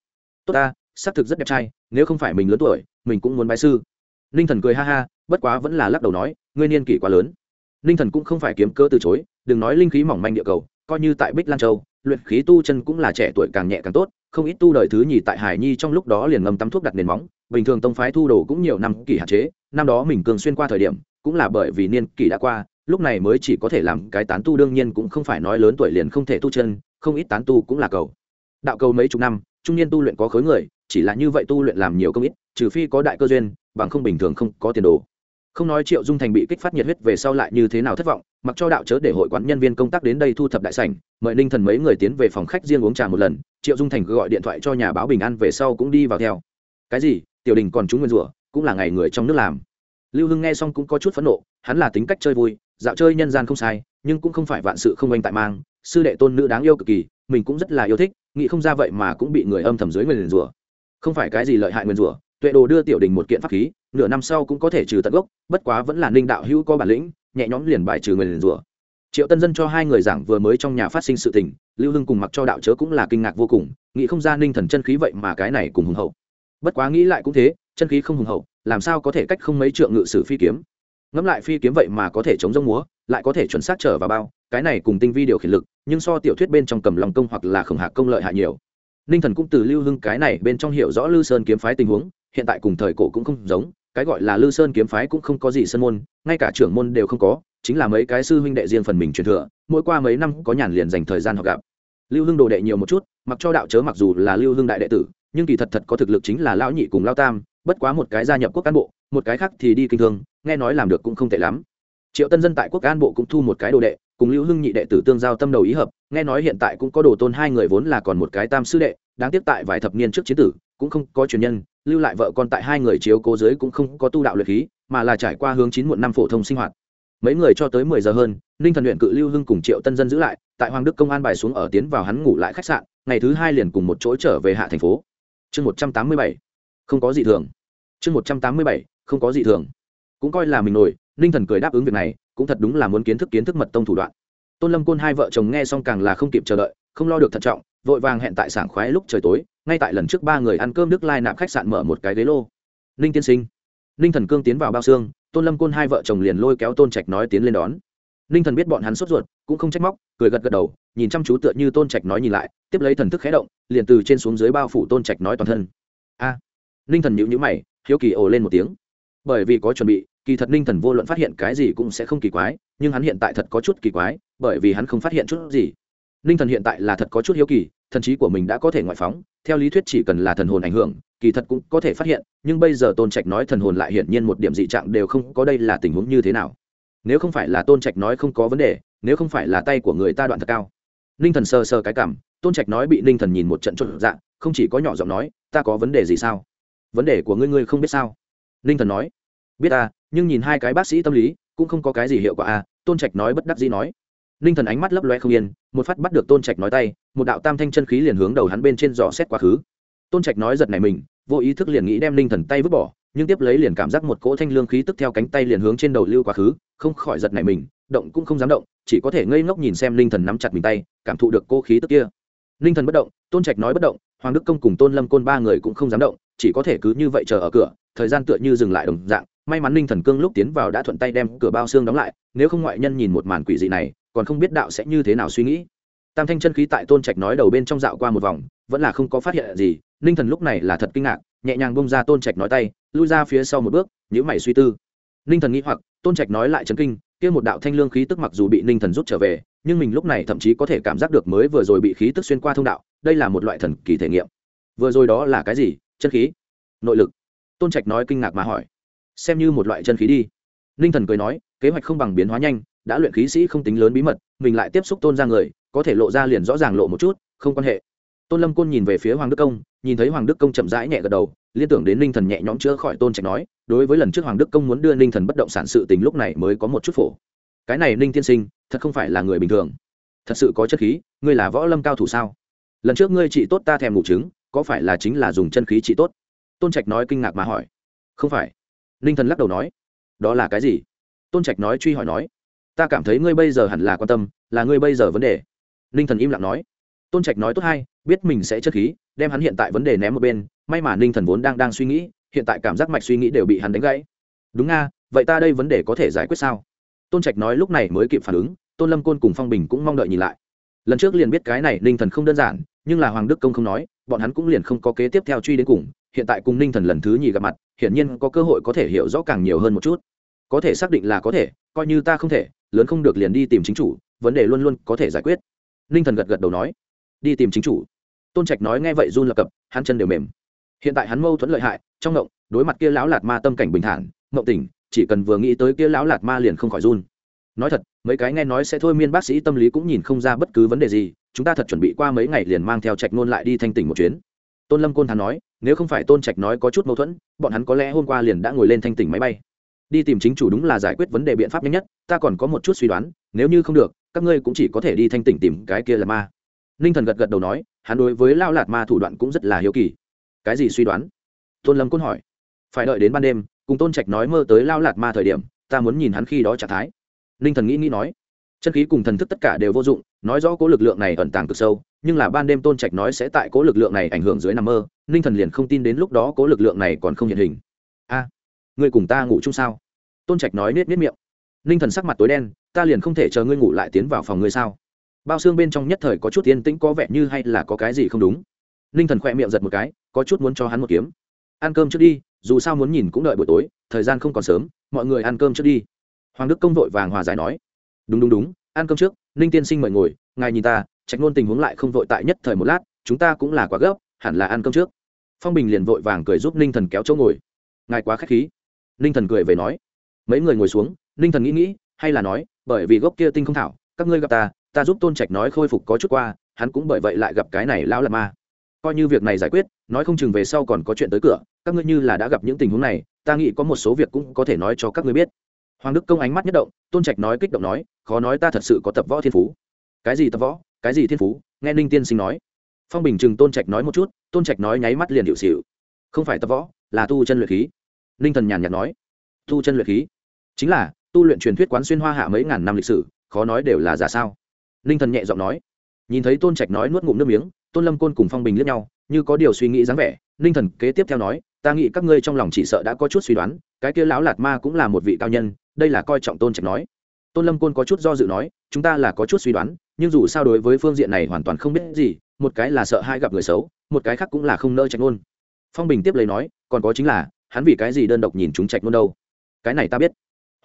Tốt ta, xác thực rất đẹp trai, nếu không phải mình lớn tuổi, mình cũng muốn bái sư ninh thần cười ha ha, bất quá vẫn là lắc đầu nói, ngươi niên kỷ quá lớn. Ninh thần cũng không phải kiếm cơ từ chối, đừng nói linh khí mỏng manh địa cầu, coi như tại bích lan châu, luyện khí tu chân cũng là trẻ tuổi càng nhẹ càng tốt, không ít tu đời thứ nhì tại hải nhi trong lúc đó liền ngâm tắm thuốc đặt nền móng, bình thường tông phái thu đồ cũng nhiều năm kỷ hạn chế, năm đó mình cường xuyên qua thời điểm, cũng là bởi vì niên kỷ đã qua, lúc này mới chỉ có thể làm cái tán tu đương nhiên cũng không phải nói lớn tuổi liền không thể tu chân, không ít tán tu cũng là cầu. Đạo cầu mấy chục năm, trung niên tu luyện có khối người, chỉ là như vậy tu luyện làm nhiều công ít, trừ phi có đại cơ duyên bằng không bình thường không có tiền đồ. Không nói triệu dung thành bị kích phát nhiệt huyết về sau lại như thế nào thất vọng, mặc cho đạo chớ để hội quán nhân viên công tác đến đây thu thập đại sảnh, mời ninh thần mấy người tiến về phòng khách riêng uống trà một lần, triệu dung thành gọi điện thoại cho nhà báo bình an về sau cũng đi vào theo. Cái gì? Tiểu đình còn chúng nguyên rủa, cũng là ngày người trong nước làm. Lưu hưng nghe xong cũng có chút phẫn nộ, hắn là tính cách chơi vui, dạo chơi nhân gian không sai, nhưng cũng không phải vạn sự không oanh tại mang, sư đệ tôn nữ đáng yêu cực kỳ, mình cũng rất là yêu thích, nghĩ không ra vậy mà cũng bị người âm thầm dưới nguyền rủa. Không phải cái gì lợi hại nguyền rủa tuệ đồ đưa tiểu đình một kiện pháp khí, nửa năm sau cũng có thể trừ tận gốc, bất quá vẫn là ninh đạo hữu có bản lĩnh, nhẹ nhõm liền bài trừ nguyền rủa. Triệu tân dân cho hai người giảng vừa mới trong nhà phát sinh sự tình, lưu hưng cùng mặc cho đạo chớ cũng là kinh ngạc vô cùng, nghĩ không ra ninh thần chân khí vậy mà cái này cùng hùng hậu. Bất quá nghĩ lại cũng thế, chân khí không hùng hậu, làm sao có thể cách không mấy trượng ngự sử phi kiếm? Ngẫm lại phi kiếm vậy mà có thể chống rông múa, lại có thể chuẩn xác trở vào bao, cái này cùng tinh vi điều khiển lực, nhưng so tiểu thuyết bên trong cầm lòng công hoặc là khổng hạ công lợi hại nhiều. Ninh thần cũng từ lưu hưng cái này bên trong hiểu rõ lư sơn kiếm phái tình huống hiện tại cùng thời cổ cũng không giống, cái gọi là lư sơn kiếm phái cũng không có gì sân môn, ngay cả trưởng môn đều không có, chính là mấy cái sư huynh đệ riêng phần mình truyền thừa, mỗi qua mấy năm có nhàn liền dành thời gian học gặp. Lưu hưng đồ đệ nhiều một chút, mặc cho đạo chớ mặc dù là lưu hưng đại đệ tử, nhưng kỳ thật thật có thực lực chính là lão nhị cùng lao tam, bất quá một cái gia nhập quốc cán bộ, một cái khác thì đi kinh thương, nghe nói làm được cũng không tệ lắm. Triệu tân dân tại quốc an bộ cũng thu một cái đồ đệ, cùng lưu hưng nhị đệ tử tương giao tâm đầu ý hợp nghe nói hiện tại cũng có đồ tôn hai người vốn là còn một cái tam sư đệ, đáng tiếc tại vài thập niên trước chiến tử, cũng không có truyền nhân, lưu lại vợ con tại hai người chiếu cố giới cũng không có tu đạo luyện khí, mà là trải qua hướng chín muộn năm phổ thông sinh hoạt. Mấy người cho tới mười giờ hơn, ninh thần luyện cự lưu hưng cùng triệu tân dân giữ lại, tại hoàng đức công an bài xuống ở tiến vào hắn ngủ lại khách sạn, ngày thứ hai liền cùng một chỗ trở về hạ thành phố. Chương một trăm tám mươi bảy, không có gì thường. Chương một trăm tám mươi bảy, không có gì thường. Cũng coi là mình nổi, ninh thần cười đáp ứng việc này, cũng thật đúng là muốn kiến thức kiến thức mật tông thủ đoạn tôn lâm côn hai vợ chồng nghe xong càng là không kịp chờ đợi, không lo được thận trọng, vội vàng hẹn tại sảng khoái lúc trời tối, ngay tại lần trước ba người ăn cơm đức lai nạp khách sạn mở một cái ghế lô. Ninh tiên sinh. Ninh thần cương tiến vào bao xương, tôn lâm côn hai vợ chồng liền lôi kéo tôn trạch nói tiến lên đón. Ninh thần biết bọn hắn sốt ruột, cũng không trách móc, cười gật gật đầu, nhìn chăm chú tựa như tôn trạch nói nhìn lại, tiếp lấy thần thức khé động, liền từ trên xuống dưới bao phủ tôn trạch nói toàn thân. A. Ninh thần nhịu nhữ mày, hiếu kỳ ồ lên một tiếng. Bởi vì có chuẩn bị kỳ thật ninh thần vô luận phát hiện cái gì cũng sẽ không kỳ quái, nhưng hắn hiện tại thật có chút kỳ quái, bởi vì hắn không phát hiện chút gì. Ninh thần hiện tại là thật có chút hiếu kỳ, thần trí của mình đã có thể ngoại phóng, theo lý thuyết chỉ cần là thần hồn ảnh hưởng, kỳ thật cũng có thể phát hiện, nhưng bây giờ tôn trạch nói thần hồn lại hiển nhiên một điểm dị trạng đều không có đây là tình huống như thế nào. Nếu không phải là tôn trạch nói không có vấn đề, nếu không phải là tay của người ta đoạn thật cao. Ninh thần sờ sờ cái cảm, tôn trạch nói bị ninh thần nhìn một trận trộn dạng, không chỉ có nhỏ giọng nói, ta có vấn đề gì sao? Vấn đề của ngươi ngươi không biết sao? Ninh thần nói. Biết à nhưng nhìn hai cái bác sĩ tâm lý, cũng không có cái gì hiệu quả à tôn trạch nói bất đắc dĩ nói. Ninh thần ánh mắt lấp loe không yên, một phát bắt được tôn trạch nói tay, một đạo tam thanh chân khí liền hướng đầu hắn bên trên giỏ xét quá khứ. Tôn trạch nói giật này mình, vô ý thức liền nghĩ đem ninh thần tay vứt bỏ, nhưng tiếp lấy liền cảm giác một cỗ thanh lương khí tức theo cánh tay liền hướng trên đầu lưu quá khứ, không khỏi giật này mình, động cũng không dám động, chỉ có thể ngây ngốc nhìn xem ninh thần nắm chặt mình tay, cảm thụ được cô khí tức kia. Ninh thần bất động, tôn trạch nói bất động, hoàng đức công cùng tôn lâm côn ba người cũng không dám động, chỉ có thể cứ như vậy chờ ở cửa, thời gian tựa như dừng lại đồng dạng may mắn ninh thần cương lúc tiến vào đã thuận tay đem cửa bao xương đóng lại, nếu không ngoại nhân nhìn một màn quỷ dị này, còn không biết đạo sẽ như thế nào suy nghĩ. Tam thanh chân khí tại tôn trạch nói đầu bên trong dạo qua một vòng, vẫn là không có phát hiện gì ninh thần lúc này là thật kinh ngạc, nhẹ nhàng bông ra tôn trạch nói tay, lui ra phía sau một bước nhữ mày suy tư. Ninh thần nghĩ hoặc, tôn trạch nói lại chấn kinh, kia một đạo thanh lương khí tức mặc dù bị ninh thần rút trở về, nhưng mình lúc này thậm chí có thể cảm giác được mới vừa rồi bị khí tức xuyên qua thông đạo, đây là một loại thần kỳ thể nghiệm. Vừa rồi đó là cái gì? Chân khí? Nội lực. Tôn trạch nói kinh ngạc mà hỏi xem như một loại chân khí đi. Ninh thần cười nói, kế hoạch không bằng biến hóa nhanh, đã luyện khí sĩ không tính lớn bí mật, mình lại tiếp xúc tôn ra người, có thể lộ ra liền rõ ràng lộ một chút, không quan hệ. Tôn lâm côn nhìn về phía hoàng đức công, nhìn thấy hoàng đức công chậm rãi nhẹ gật đầu, liên tưởng đến ninh thần nhẹ nhõm chữa khỏi tôn trạch nói, đối với lần trước hoàng đức công muốn đưa ninh thần bất động sản sự tình lúc này mới có một chút phổ. Cái này ninh tiên sinh, thật không phải là người bình thường. Thật sự có chất khí, ngươi là võ lâm cao thủ sao? Lần trước ngươi trị tốt ta thèm ngủ trứng, có phải là chính là dùng chân khí trị tốt? Tôn trạch nói kinh ngạc mà hỏi. Không phải ninh thần lắc đầu nói, đó là cái gì? Tôn trạch nói truy hỏi nói, ta cảm thấy ngươi bây giờ hẳn là quan tâm, là ngươi bây giờ vấn đề. Ninh thần im lặng nói, tôn trạch nói tốt hay, biết mình sẽ chất khí, đem hắn hiện tại vấn đề ném một bên, may mà ninh thần vốn đang đang suy nghĩ, hiện tại cảm giác mạch suy nghĩ đều bị hắn đánh gãy. Đúng nga, vậy ta đây vấn đề có thể giải quyết sao? Tôn trạch nói lúc này mới kịp phản ứng, tôn lâm côn cùng phong bình cũng mong đợi nhìn lại. Lần trước liền biết cái này ninh thần không đơn giản, nhưng là hoàng đức công không nói, bọn hắn cũng liền không có kế tiếp theo truy đến cùng hiện tại cùng ninh thần lần thứ nhì gặp mặt, hiển nhiên có cơ hội có thể hiểu rõ càng nhiều hơn một chút. Có thể xác định là có thể, coi như ta không thể, lớn không được liền đi tìm chính chủ, vấn đề luôn luôn có thể giải quyết. Ninh thần gật gật đầu nói, đi tìm chính chủ. Tôn trạch nói nghe vậy run lập cập, hắn chân đều mềm. Hiện tại hắn mâu thuẫn lợi hại, trong ngộng, đối mặt kia lão lạt ma tâm cảnh bình thản, ngộng tỉnh, chỉ cần vừa nghĩ tới kia lão lạt ma liền không khỏi run. Nói thật, mấy cái nghe nói sẽ thôi miên bác sĩ tâm lý cũng nhìn không ra bất cứ vấn đề gì, chúng ta thật chuẩn bị qua mấy ngày liền mang theo trạch nôn lại đi thanh tỉnh một chuyến. Tôn lâm côn thắn nói nếu không phải tôn trạch nói có chút mâu thuẫn, bọn hắn có lẽ hôm qua liền đã ngồi lên thanh tỉnh máy bay. Đi tìm chính chủ đúng là giải quyết vấn đề biện pháp nhanh nhất, ta còn có một chút suy đoán, nếu như không được, các ngươi cũng chỉ có thể đi thanh tỉnh tìm cái kia là ma. Ninh thần gật gật đầu nói, hắn đối với lao lạt ma thủ đoạn cũng rất là hiếu kỳ. Cái gì suy đoán? Tôn lâm côn hỏi. Phải đợi đến ban đêm, cùng tôn trạch nói mơ tới lao lạt ma thời điểm, ta muốn nhìn hắn khi đó trạng thái. Ninh thần nghĩ nghĩ nói chân khí cùng thần thức tất cả đều vô dụng nói rõ cố lực lượng này ẩn tàng cực sâu nhưng là ban đêm tôn trạch nói sẽ tại cố lực lượng này ảnh hưởng dưới nằm mơ ninh thần liền không tin đến lúc đó cố lực lượng này còn không hiện hình. A à, ngươi cùng ta ngủ chung sao? Tôn trạch nói nết nết miệng. Ninh thần sắc mặt tối đen ta liền không thể chờ ngươi ngủ lại tiến vào phòng ngươi sao? Bao xương bên trong nhất thời có chút yên tĩnh có vẻ như hay là có cái gì không đúng. Ninh thần khỏe miệng giật một cái có chút muốn cho hắn một kiếm. Ăn cơm trước đi dù sao muốn nhìn cũng đợi buổi tối thời gian không còn sớm mọi người ăn cơm trước đi. Hoàng đức công vội vàng hòa giải nói đúng đúng đúng, ăn cơm trước, ninh tiên sinh mời ngồi, ngài nhìn ta, trạch ngôn tình huống lại không vội tại nhất thời một lát, chúng ta cũng là quá gấp, hẳn là ăn cơm trước. Phong bình liền vội vàng cười giúp ninh thần kéo chỗ ngồi. Ngài quá k h á c h khí. Ninh thần cười về nói. Mấy người ngồi xuống, ninh thần nghĩ nghĩ, hay là nói, bởi vì gốc kia tinh không thảo, các ngươi gặp ta ta giúp tôn trạch nói khôi phục có chút qua, hắn cũng bởi vậy lại gặp cái này lão là ma. Coi như việc này giải quyết, nói không chừng về sau còn có chuyện tới cửa, các ngươi như là đã gặp những tình huống này, ta nghĩ có một số việc cũng có thể nói cho các ngươi biết hoàng đức công ánh mắt nhất động, tôn trạch nói kích động nói, khó nói ta thật sự có tập võ thiên phú. Cái gì tập võ? Cái gì thiên phú? Nghe ninh tiên sinh nói. Phong bình chừng tôn trạch nói một chút, tôn trạch nói nháy mắt liền hiệu xịu không phải tập võ, là tu chân luyện khí. Ninh thần nhàn nhạt nói. Tu chân luyện khí? Chính là, tu luyện truyền thuyết quán xuyên hoa hạ mấy ngàn năm lịch sử, khó nói đều là giả sao? Ninh thần nhẹ giọng nói. Nhìn thấy tôn trạch nói nuốt ngụm nước miếng, tôn lâm côn cùng phong bình liếc nhau, như có điều suy nghĩ dáng vẻ, ninh thần kế tiếp theo nói, ta nghĩ các ngươi trong lòng chỉ sợ đã có chút suy đoán, cái kia lão lạt ma cũng là một vị cao nhân đây là coi trọng tôn trạch nói. Tôn lâm côn có chút do dự nói, chúng ta là có chút suy đoán, nhưng dù sao đối với phương diện này hoàn toàn không biết gì, một cái là sợ hai gặp người xấu, một cái khác cũng là không nỡ trạch ngôn. Phong bình tiếp lấy nói, còn có chính là, hắn vì cái gì đơn độc nhìn chúng trạch ngôn đâu? Cái này ta biết.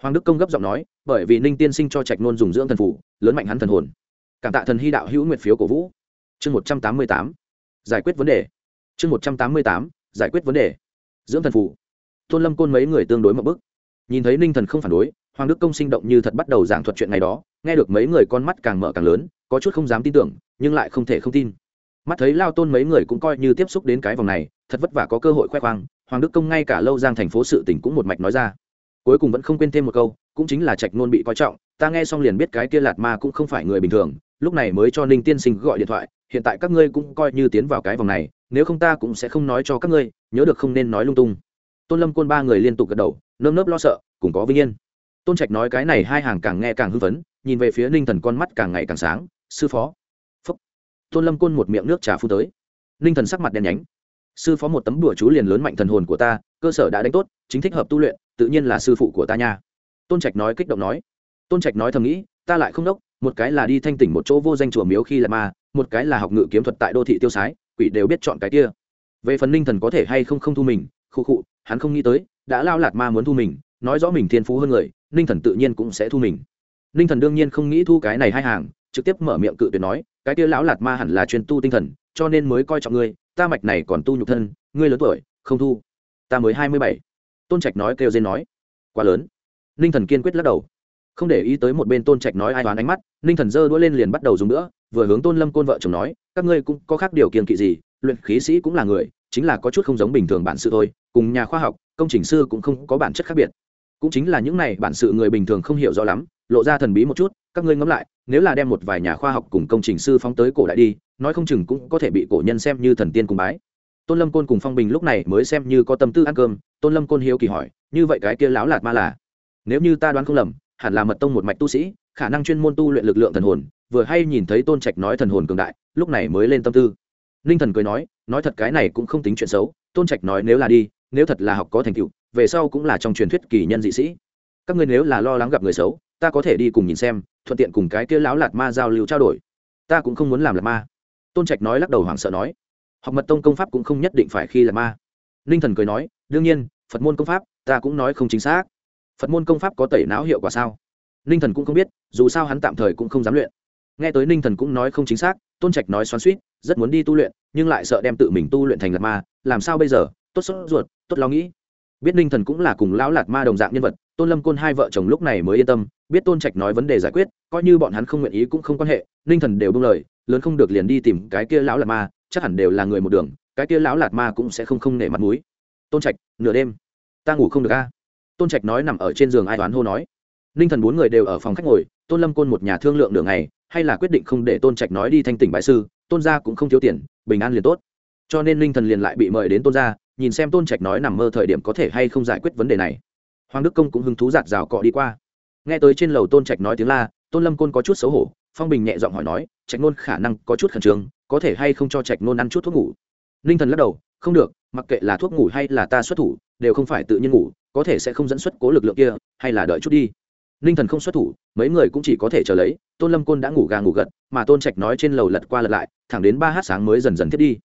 Hoàng đức công gấp giọng nói, bởi vì ninh tiên sinh cho trạch ngôn dùng dưỡng thần phủ lớn mạnh hắn thần hồn. Cảm tạ thần hy đạo hữu nguyệt phiếu cổ vũ. Chương một trăm tám mươi tám. Giải quyết vấn đề. Chương một trăm tám mươi tám. Giải quyết vấn đề. Dưỡng thần phủ tôn lâm côn mấy người tương đối một bức nhìn thấy ninh thần không phản đối, hoàng đức công sinh động như thật bắt đầu giảng thuật chuyện ngày đó, nghe được mấy người con mắt càng mở càng lớn, có chút không dám tin tưởng, nhưng lại không thể không tin. Mắt thấy lao tôn mấy người cũng coi như tiếp xúc đến cái vòng này, thật vất vả có cơ hội khoe khoang, hoàng đức công ngay cả lâu giang thành phố sự tỉnh cũng một mạch nói ra. Cuối cùng vẫn không quên thêm một câu, cũng chính là trạch nôn bị coi trọng, ta nghe xong liền biết cái kia lạt ma cũng không phải người bình thường, lúc này mới cho ninh tiên sinh gọi điện thoại, hiện tại các ngươi cũng coi như tiến vào cái vòng này, nếu không ta cũng sẽ không nói cho các ngươi, nhớ được không nên nói lung tung. Tôn lâm côn ba người liên tục gật đầu nơm nớp lo sợ, cùng có vinh yên. Tôn trạch nói cái này hai hàng càng nghe càng hưng phấn, nhìn về phía ninh thần con mắt càng ngày càng sáng, sư phó. Phúc. Tôn lâm côn một miệng nước trà phu tới. Ninh thần sắc mặt đen nhánh. Sư phó một tấm đùa chú liền lớn mạnh thần hồn của ta, cơ sở đã đánh tốt, chính thích hợp tu luyện, tự nhiên là sư phụ của ta nha. Tôn trạch nói kích động nói. Tôn trạch nói thầm nghĩ, ta lại không đốc, một cái là đi thanh tỉnh một chỗ vô danh chùa miếu khi là ma, một cái là học ngự kiếm thuật tại đô thị tiêu sái, quỷ đều biết chọn cái kia. Về phần ninh thần có thể hay không không thu mình khu khụ, hắn không nghĩ tới, đã lao lạt ma muốn thu mình, nói rõ mình thiên phú hơn người, ninh thần tự nhiên cũng sẽ thu mình. Ninh thần đương nhiên không nghĩ thu cái này hai hàng, trực tiếp mở miệng cự tuyệt nói, cái kia lão lạt ma hẳn là chuyên tu tinh thần, cho nên mới coi trọng ngươi, ta mạch này còn tu nhục thân, ngươi lớn tuổi, không thu. Ta mới hai mươi bảy. Tôn trạch nói kêu dên nói. Quá lớn. Ninh thần kiên quyết lắc đầu. Không để ý tới một bên tôn trạch nói ai đoán ánh mắt, ninh thần giơ đũa lên liền bắt đầu dùng nữa, vừa hướng tôn lâm côn vợ chồng nói, các ngươi cũng có khác điều kiện kỵ gì, luyện khí sĩ cũng là người chính là có chút không giống bình thường bản sự thôi, cùng nhà khoa học, công trình sư cũng không có bản chất khác biệt. Cũng chính là những này bản sự người bình thường không hiểu rõ lắm, lộ ra thần bí một chút, các ngươi ngẫm lại, nếu là đem một vài nhà khoa học cùng công trình sư phóng tới cổ đại đi, nói không chừng cũng có thể bị cổ nhân xem như thần tiên cùng bái. Tôn lâm côn cùng phong bình lúc này mới xem như có tâm tư ăn cơm, tôn lâm côn hiếu kỳ hỏi, như vậy cái kia láo lạt ma là? Nếu như ta đoán không lầm, hẳn là mật tông một mạch tu sĩ, khả năng chuyên môn tu luyện lực lượng thần hồn, vừa hay nhìn thấy tôn trạch nói thần hồn cường đại, lúc này mới lên tâm tư ninh thần cười nói nói thật cái này cũng không tính chuyện xấu, tôn trạch nói nếu là đi, nếu thật là học có thành tựu, về sau cũng là trong truyền thuyết kỳ nhân dị sĩ. Các ngươi nếu là lo lắng gặp người xấu, ta có thể đi cùng nhìn xem, thuận tiện cùng cái kia lão lạt ma giao lưu trao đổi. Ta cũng không muốn làm lạt ma. Tôn trạch nói lắc đầu hoảng sợ nói, học mật tông công pháp cũng không nhất định phải khi là ma. Ninh thần cười nói, đương nhiên, phật môn công pháp, ta cũng nói không chính xác. Phật môn công pháp có tẩy não hiệu quả sao? Ninh thần cũng không biết, dù sao hắn tạm thời cũng không dám luyện nghe tới ninh thần cũng nói không chính xác, tôn trạch nói xoắn suýt rất muốn đi tu luyện, nhưng lại sợ đem tự mình tu luyện thành lạt ma, làm sao bây giờ? Tốt sốt ruột, tốt lo nghĩ. Biết ninh thần cũng là cùng lão lạt ma đồng dạng nhân vật, tôn lâm côn hai vợ chồng lúc này mới yên tâm, biết tôn trạch nói vấn đề giải quyết, coi như bọn hắn không nguyện ý cũng không quan hệ, ninh thần đều bưng lời, lớn không được liền đi tìm cái kia lão lạt ma, chắc hẳn đều là người một đường, cái kia lão lạt ma cũng sẽ không không nể mặt mũi. Tôn trạch, nửa đêm, ta ngủ không được a. Tôn trạch nói nằm ở trên giường ai toán hô nói. Ninh thần bốn người đều ở phòng khách ngồi, tôn lâm côn một nhà thương lượng đường ngày hay là quyết định không để tôn trạch nói đi thanh tỉnh bại sư, tôn gia cũng không thiếu tiền, bình an liền tốt. Cho nên linh thần liền lại bị mời đến tôn gia, nhìn xem tôn trạch nói nằm mơ thời điểm có thể hay không giải quyết vấn đề này. Hoàng đức công cũng hứng thú giạt rào cọ đi qua. Nghe tới trên lầu tôn trạch nói tiếng la, tôn lâm côn có chút xấu hổ, phong bình nhẹ giọng hỏi nói, trạch nôn khả năng có chút khẩn trương, có thể hay không cho trạch nôn ăn chút thuốc ngủ? Ninh thần lắc đầu, không được, mặc kệ là thuốc ngủ hay là ta xuất thủ, đều không phải tự nhiên ngủ, có thể sẽ không dẫn xuất cố lực lượng kia, hay là đợi chút đi ninh thần không xuất thủ, mấy người cũng chỉ có thể chờ lấy, tôn lâm côn đã ngủ gà ngủ gật, mà tôn trạch nói trên lầu lật qua lật lại, thẳng đến ba h sáng mới dần dần thiết đi.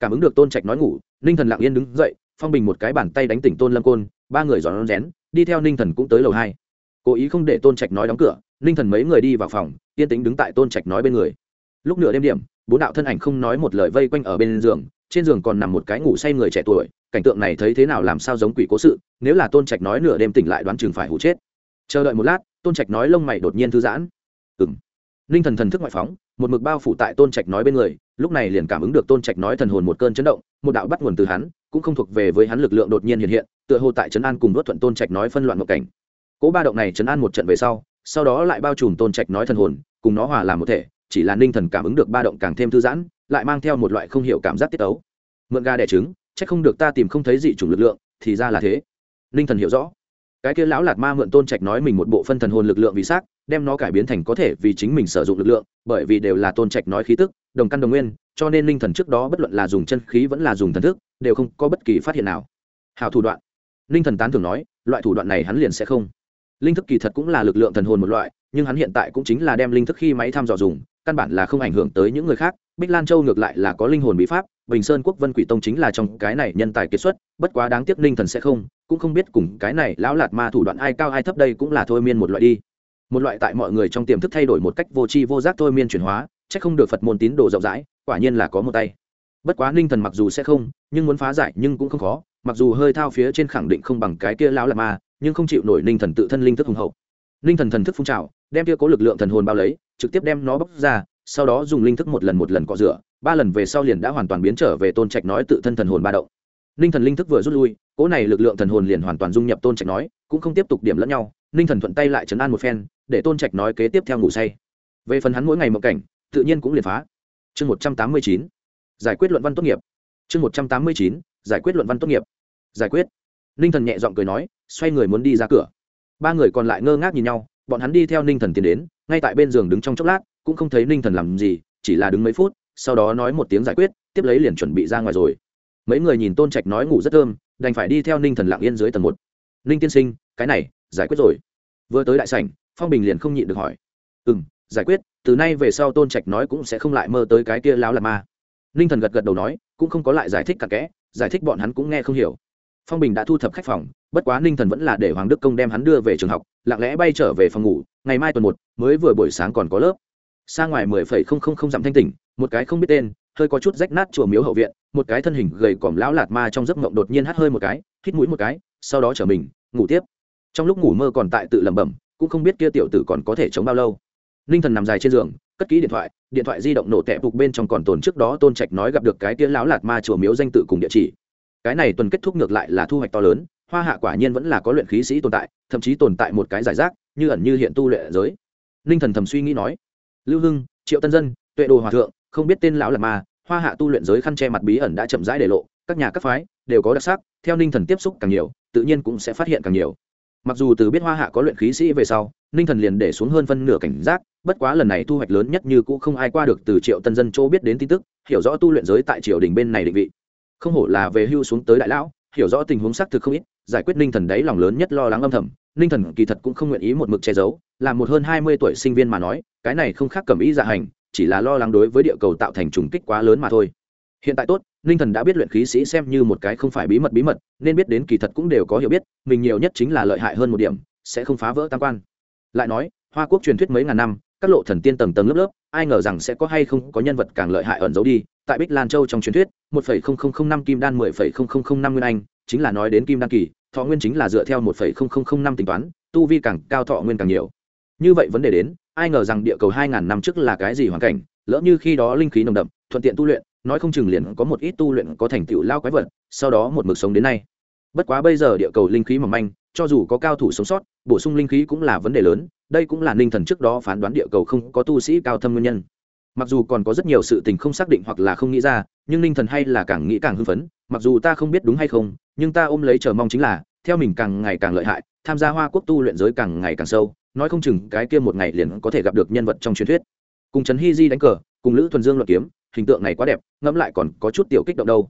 Cảm ứng được tôn trạch nói ngủ ninh thần lặng yên đứng dậy, phong bình một cái bàn tay đánh tỉnh tôn lâm côn, ba người giòn rén, đi theo ninh thần cũng tới lầu hai. Cố ý không để tôn trạch nói đóng cửa ninh thần mấy người đi vào phòng, yên tĩnh đứng tại tôn trạch nói bên người. Lúc nửa đêm điểm, bốn đạo thân ảnh không nói một lời vây quanh ở bên giường, trên giường còn nằm một cái ngủ say người trẻ tuổi, cảnh tượng này thấy thế nào làm sao giống quỷ cố sự, nếu là tôn trạch nói nửa đêm tỉnh lại đoán chừng phải hụ chết chờ đợi một lát, tôn trạch nói lông mày đột nhiên thư giãn. Ừng ninh thần thần thức ngoại phóng, một mực bao phủ tại tôn trạch nói bên người, lúc này liền cảm ứng được tôn trạch nói thần hồn một cơn chấn động, một đạo bắt nguồn từ hắn, cũng không thuộc về với hắn lực lượng đột nhiên hiện hiện, tựa hồ tại trấn an cùng đốt thuận tôn trạch nói phân loạn một cảnh. Cố ba động này trấn an một trận về sau sau đó lại bao trùm tôn trạch nói thần hồn, cùng nó hòa làm một thể, chỉ là ninh thần cảm ứng được ba động càng thêm thư giãn, lại mang theo một loại không hiểu cảm giác tiết ấu mượn ga đẻ trứng c h ắ c không được ta tìm không thấy dị chủng lực lượng, thì ra là thế. Ninh thần hiểu rõ cái kia lão lạt ma mượn tôn trạch nói mình một bộ phân thần hồn lực lượng vì xác, đem nó cải biến thành có thể vì chính mình sử dụng lực lượng, bởi vì đều là tôn trạch nói khí tức, đồng căn đồng nguyên, cho nên linh thần trước đó bất luận là dùng chân khí vẫn là dùng thần thức, đều không có bất kỳ phát hiện nào. Hào thủ đoạn. Linh thần tán thường nói, loại thủ đoạn này hắn liền sẽ không. Linh thức kỳ thật cũng là lực lượng thần hồn một loại, nhưng hắn hiện tại cũng chính là đem linh thức khi máy thăm dò dùng, căn bản là không ảnh hưởng tới những người khác. Bích lan châu ngược lại là có linh hồn bí pháp, bình sơn quốc vân quỷ tông chính là trong cái này nhân tài kiệt xuất, bất quá đáng tiếc ninh thần sẽ không cũng không biết cùng cái này lão lạt ma thủ đoạn ai cao ai thấp đây cũng là thôi miên một loại đi. Một loại tại mọi người trong tiềm thức thay đổi một cách vô tri vô giác thôi miên chuyển hóa, chắc không được phật môn tín đồ rộng rãi, quả nhiên là có một tay. Bất quá ninh thần mặc dù sẽ không, nhưng muốn phá giải nhưng cũng không khó, mặc dù hơi thao phía trên khẳng định không bằng cái kia lão lạt ma, nhưng không chịu nổi ninh thần tự thân linh thức hùng hậu. Ninh thần thần thức phun trào, đem kia cố lực lượng thần hồn bao lấy, trực tiếp đem nó bóc ra, sau đó dùng linh thức một lần một lần cọ rửa, ba lần về sau liền đã hoàn toàn biến trở về tôn trạch nói tự thân thần hồn ba động ninh thần linh thức vừa rút lui, cỗ này lực lượng thần hồn liền hoàn toàn dung nhập tôn trạch nói, cũng không tiếp tục điểm lẫn nhau. Ninh thần thuận tay lại chấn an một phen, để tôn trạch nói kế tiếp theo ngủ say. Về phần hắn mỗi ngày mộng cảnh, tự nhiên cũng liền phá. Chương một trăm tám mươi chín, giải quyết luận văn tốt nghiệp. Chương một trăm tám mươi chín, giải quyết luận văn tốt nghiệp. Giải quyết. Ninh thần nhẹ g i ọ n g cười nói, xoay người muốn đi ra cửa. Ba người còn lại ngơ ngác nhìn nhau, bọn hắn đi theo ninh thần tiến đến, ngay tại bên giường đứng trong chốc lát, cũng không thấy ninh thần làm gì, chỉ là đứng mấy phút, sau đó nói một tiếng giải quyết, tiếp lấy liền chuẩn bị ra ngoài rồi mấy người nhìn tôn trạch nói ngủ rất thơm, đành phải đi theo ninh thần lặng yên dưới tầng một. Ninh tiên sinh, cái này, giải quyết rồi. Vừa tới đại sảnh, phong bình liền không nhịn được hỏi. Ừ m giải quyết, từ nay về sau tôn trạch nói cũng sẽ không lại mơ tới cái kia lao là ma. Ninh thần gật gật đầu nói, cũng không có lại giải thích cả kẽ, giải thích bọn hắn cũng nghe không hiểu. Phong bình đã thu thập khách phòng, bất quá ninh thần vẫn là để hoàng đức công đem hắn đưa về trường học, lặng lẽ bay trở về phòng ngủ, ngày mai tuần một, mới vừa buổi sáng còn có lớp. Xa ngoài mười phẩy không không không dặm thanh tỉnh, một cái không biết tên hơi có chút rách nát chùa miếu hậu viện, một cái thân hình gầy còm lão lạt ma trong giấc mộng đột nhiên hắt hơi một cái, hít mũi một cái, sau đó trở mình, ngủ tiếp. Trong lúc ngủ mơ còn tại tự lẩm bẩm, cũng không biết kia tiểu tử còn có thể chống bao lâu. Ninh thần nằm dài trên giường, cất kỹ điện thoại điện thoại di động nổ tẹp phục bên trong còn tồn trước đó tôn trạch nói gặp được cái tia lão lạt ma chùa miếu danh tự cùng địa chỉ. Cái này tuần kết thúc ngược lại là thu hoạch to lớn, hoa hạ quả nhiên vẫn là có luyện khí sĩ tồn tại, thậm chí tồn tại một cái giải rác, như ẩn như hiện tu luyện giới. Ninh thần thầm suy nghĩ nói, lưu hưng, triệu tân dân, tuệ đồ hòa thượng không biết tên lão lạt ma, hoa hạ tu luyện giới khăn che mặt bí ẩn đã chậm rãi để lộ, các nhà các phái đều có đặc sắc, theo ninh thần tiếp xúc càng nhiều, tự nhiên cũng sẽ phát hiện càng nhiều. Mặc dù từ biết hoa hạ có luyện khí sĩ về sau, ninh thần liền để xuống hơn phân nửa cảnh giác, bất quá lần này thu hoạch lớn nhất như cũng không ai qua được từ triệu tân dân châu biết đến tin tức, hiểu rõ tu luyện giới tại triều đình bên này định vị. Không hổ là về hưu xuống tới đại lão, hiểu rõ tình huống xác thực không ít, giải quyết ninh thần đấy lòng lớn nhất lo lắng âm thầm, ninh thần kỳ thật cũng không nguyện ý một mực che giấu, là một hơn hai mươi tuổi sinh viên mà nói, cái này không khác cầm ý dạ hành chỉ là lo lắng đối với địa cầu tạo thành trùng kích quá lớn mà thôi. Hiện tại tốt, ninh thần đã biết luyện khí sĩ xem như một cái không phải bí mật bí mật, nên biết đến kỳ thật cũng đều có hiểu biết, mình nhiều nhất chính là lợi hại hơn một điểm, sẽ không phá vỡ tam quan. Lại nói, hoa quốc truyền thuyết mấy ngàn năm, các lộ thần tiên tầng tầng lớp lớp, ai ngờ rằng sẽ có hay không có nhân vật càng lợi hại ẩn giấu đi. Tại bích lan châu trong truyền thuyết, một phẩy không không không năm kim đan, mười phẩy không không không năm nguyên anh, chính là nói đến kim đan kỳ, thọ nguyên chính là dựa theo một phẩy không không không năm tính toán, tu vi càng cao thọ nguyên càng nhiều như vậy vấn đề đến, ai ngờ rằng địa cầu hai ngàn năm trước là cái gì hoàn cảnh, lỡ như khi đó linh khí nồng đậm, thuận tiện tu luyện, nói không chừng liền có một ít tu luyện có thành tựu lao quái vật, sau đó một mực sống đến nay. Bất quá bây giờ địa cầu linh khí mỏng manh, cho dù có cao thủ sống sót, bổ sung linh khí cũng là vấn đề lớn, đây cũng là ninh thần trước đó phán đoán địa cầu không có tu sĩ cao thâm nguyên nhân. Mặc dù còn có rất nhiều sự tình không xác định hoặc là không nghĩ ra, nhưng ninh thần hay là càng nghĩ càng hưng phấn, mặc dù ta không biết đúng hay không, nhưng ta ôm lấy chờ mong chính là, theo mình càng ngày càng lợi hại, tham gia hoa quốc tu luyện giới càng ngày càng sâu nói không chừng cái kia một ngày liền có thể gặp được nhân vật trong truyền thuyết. Cùng trấn hy di đánh cờ, cùng lữ thuần dương luận kiếm, hình tượng này quá đẹp, ngẫm lại còn có chút tiểu kích động đâu.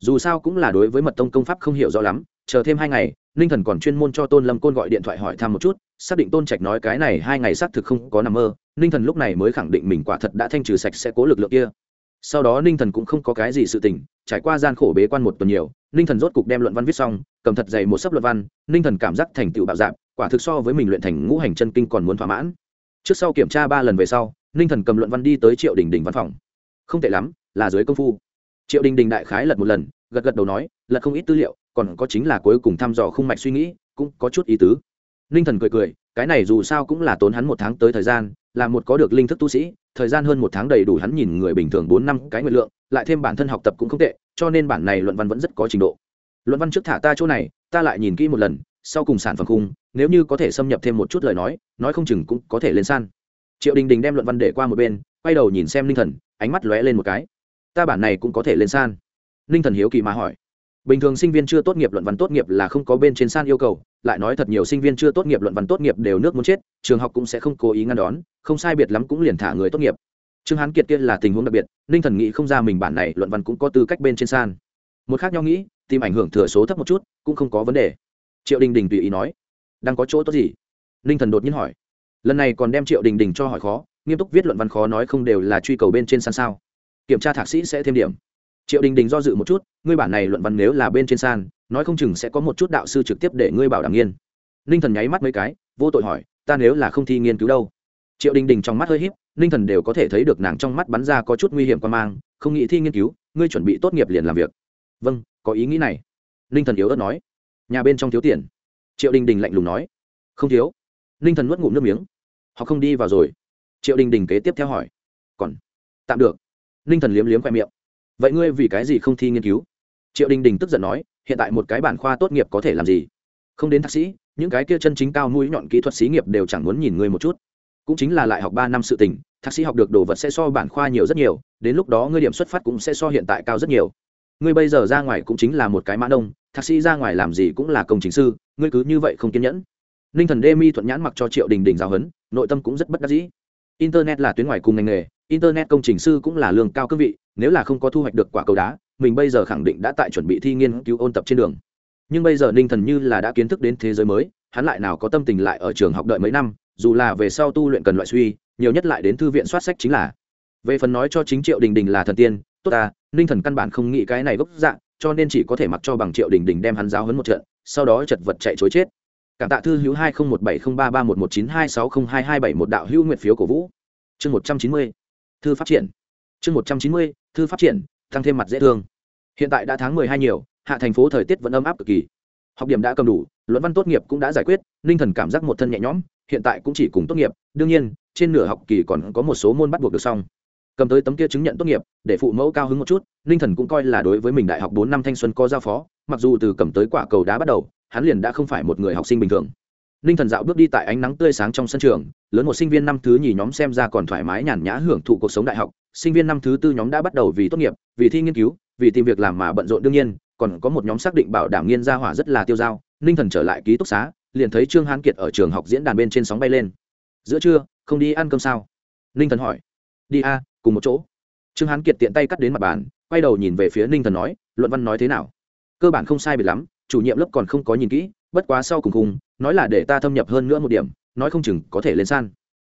Dù sao cũng là đối với mật tông công pháp không hiểu rõ lắm, chờ thêm hai ngày, ninh thần còn chuyên môn cho tôn lâm côn gọi điện thoại hỏi thăm một chút, xác định tôn trạch nói cái này hai ngày xác thực không có nằm mơ, ninh thần lúc này mới khẳng định mình quả thật đã thanh trừ sạch sẽ cố lực lượng kia. Sau đó ninh thần cũng không có cái gì sự tình, trải qua gian khổ bế quan một tuần nhiều, ninh thần rốt cục đem luận văn viết xong, cầm thật dày một sấp luận văn, ninh thần cảm giác thành tựu bạo dạp quả thực so với mình luyện thành ngũ hành chân kinh còn muốn thỏa mãn. Trước sau kiểm tra ba lần về sau, ninh thần cầm luận văn đi tới triệu đình đình văn phòng. Không tệ lắm, là dưới công phu. Triệu đình đình đại khái lật một lần, gật gật đầu nói, lật không ít tư liệu, còn có chính là cuối cùng thăm dò khung mạch suy nghĩ, cũng có chút ý tứ. Ninh thần cười cười, cái này dù sao cũng là tốn hắn một tháng tới thời gian, là một có được linh thức tu sĩ, thời gian hơn một tháng đầy đủ hắn nhìn người bình thường bốn năm cái nguyện lượng, lại thêm bản thân học tập cũng không tệ, cho nên bản này luận văn vẫn rất có trình độ. Luận văn trước thả ta chỗ này, ta lại nhìn kỹ một lần sau cùng sản phẩm khung, nếu như có thể xâm nhập thêm một chút lời nói nói không chừng cũng có thể lên san triệu đình đình đem luận văn để qua một bên, quay đầu nhìn xem Ninh thần, ánh mắt lóe lên một cái. Ta bản này cũng có thể lên san Ninh thần hiếu kỳ mà hỏi. Bình thường sinh viên chưa tốt nghiệp luận văn tốt nghiệp là không có bên trên san yêu cầu, lại nói thật nhiều sinh viên chưa tốt nghiệp luận văn tốt nghiệp đều nước muốn chết, trường học cũng sẽ không cố ý ngăn đón, không sai biệt lắm cũng liền thả người tốt nghiệp. Trương hán kiệt kia là tình huống đặc biệt, ninh thần nghĩ không ra mình bản này luận văn cũng có tư cách bên trên san một khác nhau nghĩ, tìm ảnh hưởng thừa số thấp một chút, cũng không có vấn đề triệu đình đình tùy ý nói, đang có chỗ tốt gì? Ninh thần đột nhiên hỏi, lần này còn đem triệu đình đình cho hỏi khó, nghiêm túc viết luận văn khó nói không đều là truy cầu bên trên san sao? Kiểm tra thạc sĩ sẽ thêm điểm. Triệu đình đình do dự một chút, ngươi bản này luận văn nếu là bên trên san nói không chừng sẽ có một chút đạo sư trực tiếp để ngươi bảo đảm nghiên. Ninh thần nháy mắt mấy cái, vô tội hỏi, ta nếu là không thi nghiên cứu đâu? Triệu đình đình trong mắt hơi h í p ninh thần đều có thể thấy được nàng trong mắt bắn ra có chút nguy hiểm quan mang, không nghĩ thi nghiên cứu, ngươi chuẩn bị tốt nghiệp liền làm việc. Vâng có ý nghĩ này. Ninh thần yếu ớt nói nhà bên trong thiếu tiền. Triệu đình đình lạnh lùng nói, không thiếu. Ninh thần nuốt ngụm nước miếng, họ không đi vào rồi. Triệu đình đình kế tiếp theo hỏi, còn tạm được. Ninh thần liếm liếm khoe miệng, vậy ngươi vì cái gì không thi nghiên cứu? Triệu đình đình tức giận nói, hiện tại một cái bản khoa tốt nghiệp có thể làm gì? Không đến thạc sĩ, những cái kia chân chính cao mũi nhọn kỹ thuật xí nghiệp đều chẳng muốn nhìn ngươi một chút. Cũng chính là lại học ba năm sự tình, thạc sĩ học được đồ vật sẽ so bản khoa nhiều rất nhiều, đến lúc đó ngươi điểm xuất phát cũng sẽ so hiện tại cao rất nhiều ngươi bây giờ ra ngoài cũng chính là một cái mã đông thạc sĩ ra ngoài làm gì cũng là công chính sư, ngươi cứ như vậy không kiên nhẫn. Ninh thần đê mi thuận nhãn mặc cho triệu đình đình giáo huấn, nội tâm cũng rất bất đắc dĩ. Internet là tuyến ngoài cùng ngành nghề, internet công trình sư cũng là lương cao cương vị, nếu là không có thu hoạch được quả cầu đá, mình bây giờ khẳng định đã tại chuẩn bị thi nghiên cứu ôn tập trên đường. Nhưng bây giờ ninh thần như là đã kiến thức đến thế giới mới, hắn lại nào có tâm tình lại ở trường học đợi mấy năm, dù là về sau tu luyện cần loại suy, nhiều nhất lại đến thư viện soát sách chính là. Về phần nói cho chính triệu đình đình là thần tiên tốt ta, ninh thần căn bản không nghĩ cái này gốc dạng, cho nên chỉ có thể mặc cho bằng triệu đình đình đem hắn giáo hấn một trận, sau đó chật vật chạy chối chết. Cảm tạ thư hữu hai nghìn một bảy không ba ba một một chín hai sáu không hai hai bảy một đạo hữu nguyện phiếu cổ vũ. Chương một trăm chín mươi, thư phát triển. Chương một trăm chín mươi, thư phát triển tăng thêm mặt dễ thương. Hiện tại đã tháng mười hai nhiều, hạ thành phố thời tiết vẫn ấm áp cực kỳ. Học điểm đã cầm đủ, luận văn tốt nghiệp cũng đã giải quyết, ninh thần cảm giác một thân nhẹ nhõm, hiện tại cũng chỉ cùng tốt nghiệp, đương nhiên, trên nửa học kỳ còn có một số môn bắt buộc được xong cầm tới tấm kia chứng nhận tốt nghiệp, để phụ mẫu cao hứng một chút, ninh thần cũng coi là đối với mình đại học bốn năm thanh xuân có giao phó, mặc dù từ cầm tới quả cầu đá bắt đầu, hắn liền đã không phải một người học sinh bình thường. Ninh thần dạo bước đi tại ánh nắng tươi sáng trong sân trường, lớn một sinh viên năm thứ nhì nhóm xem ra còn thoải mái nhàn nhã hưởng thụ cuộc sống đại học, sinh viên năm thứ tư nhóm đã bắt đầu vì tốt nghiệp, vì thi nghiên cứu, vì tìm việc làm mà bận rộn đương nhiên, còn có một nhóm xác định bảo đảm nghiên gia hỏa rất là tiêu dao, ninh thần trở lại ký túc xá, liền thấy trương hán kiệt ở trường học diễn đàn bên trên sóng bay lên. Giữa trưa, không đi ăn cơm sao? Ninh thần hỏi. Đi a cùng một chỗ. Trương hán kiệt tiện tay cắt đến mặt bàn, quay đầu nhìn về phía ninh thần nói, luận văn nói thế nào? Cơ bản không sai biệt lắm, chủ nhiệm lớp còn không có nhìn kỹ, bất quá sau cùng cùng, nói là để ta thâm nhập hơn nữa một điểm, nói không chừng có thể lên san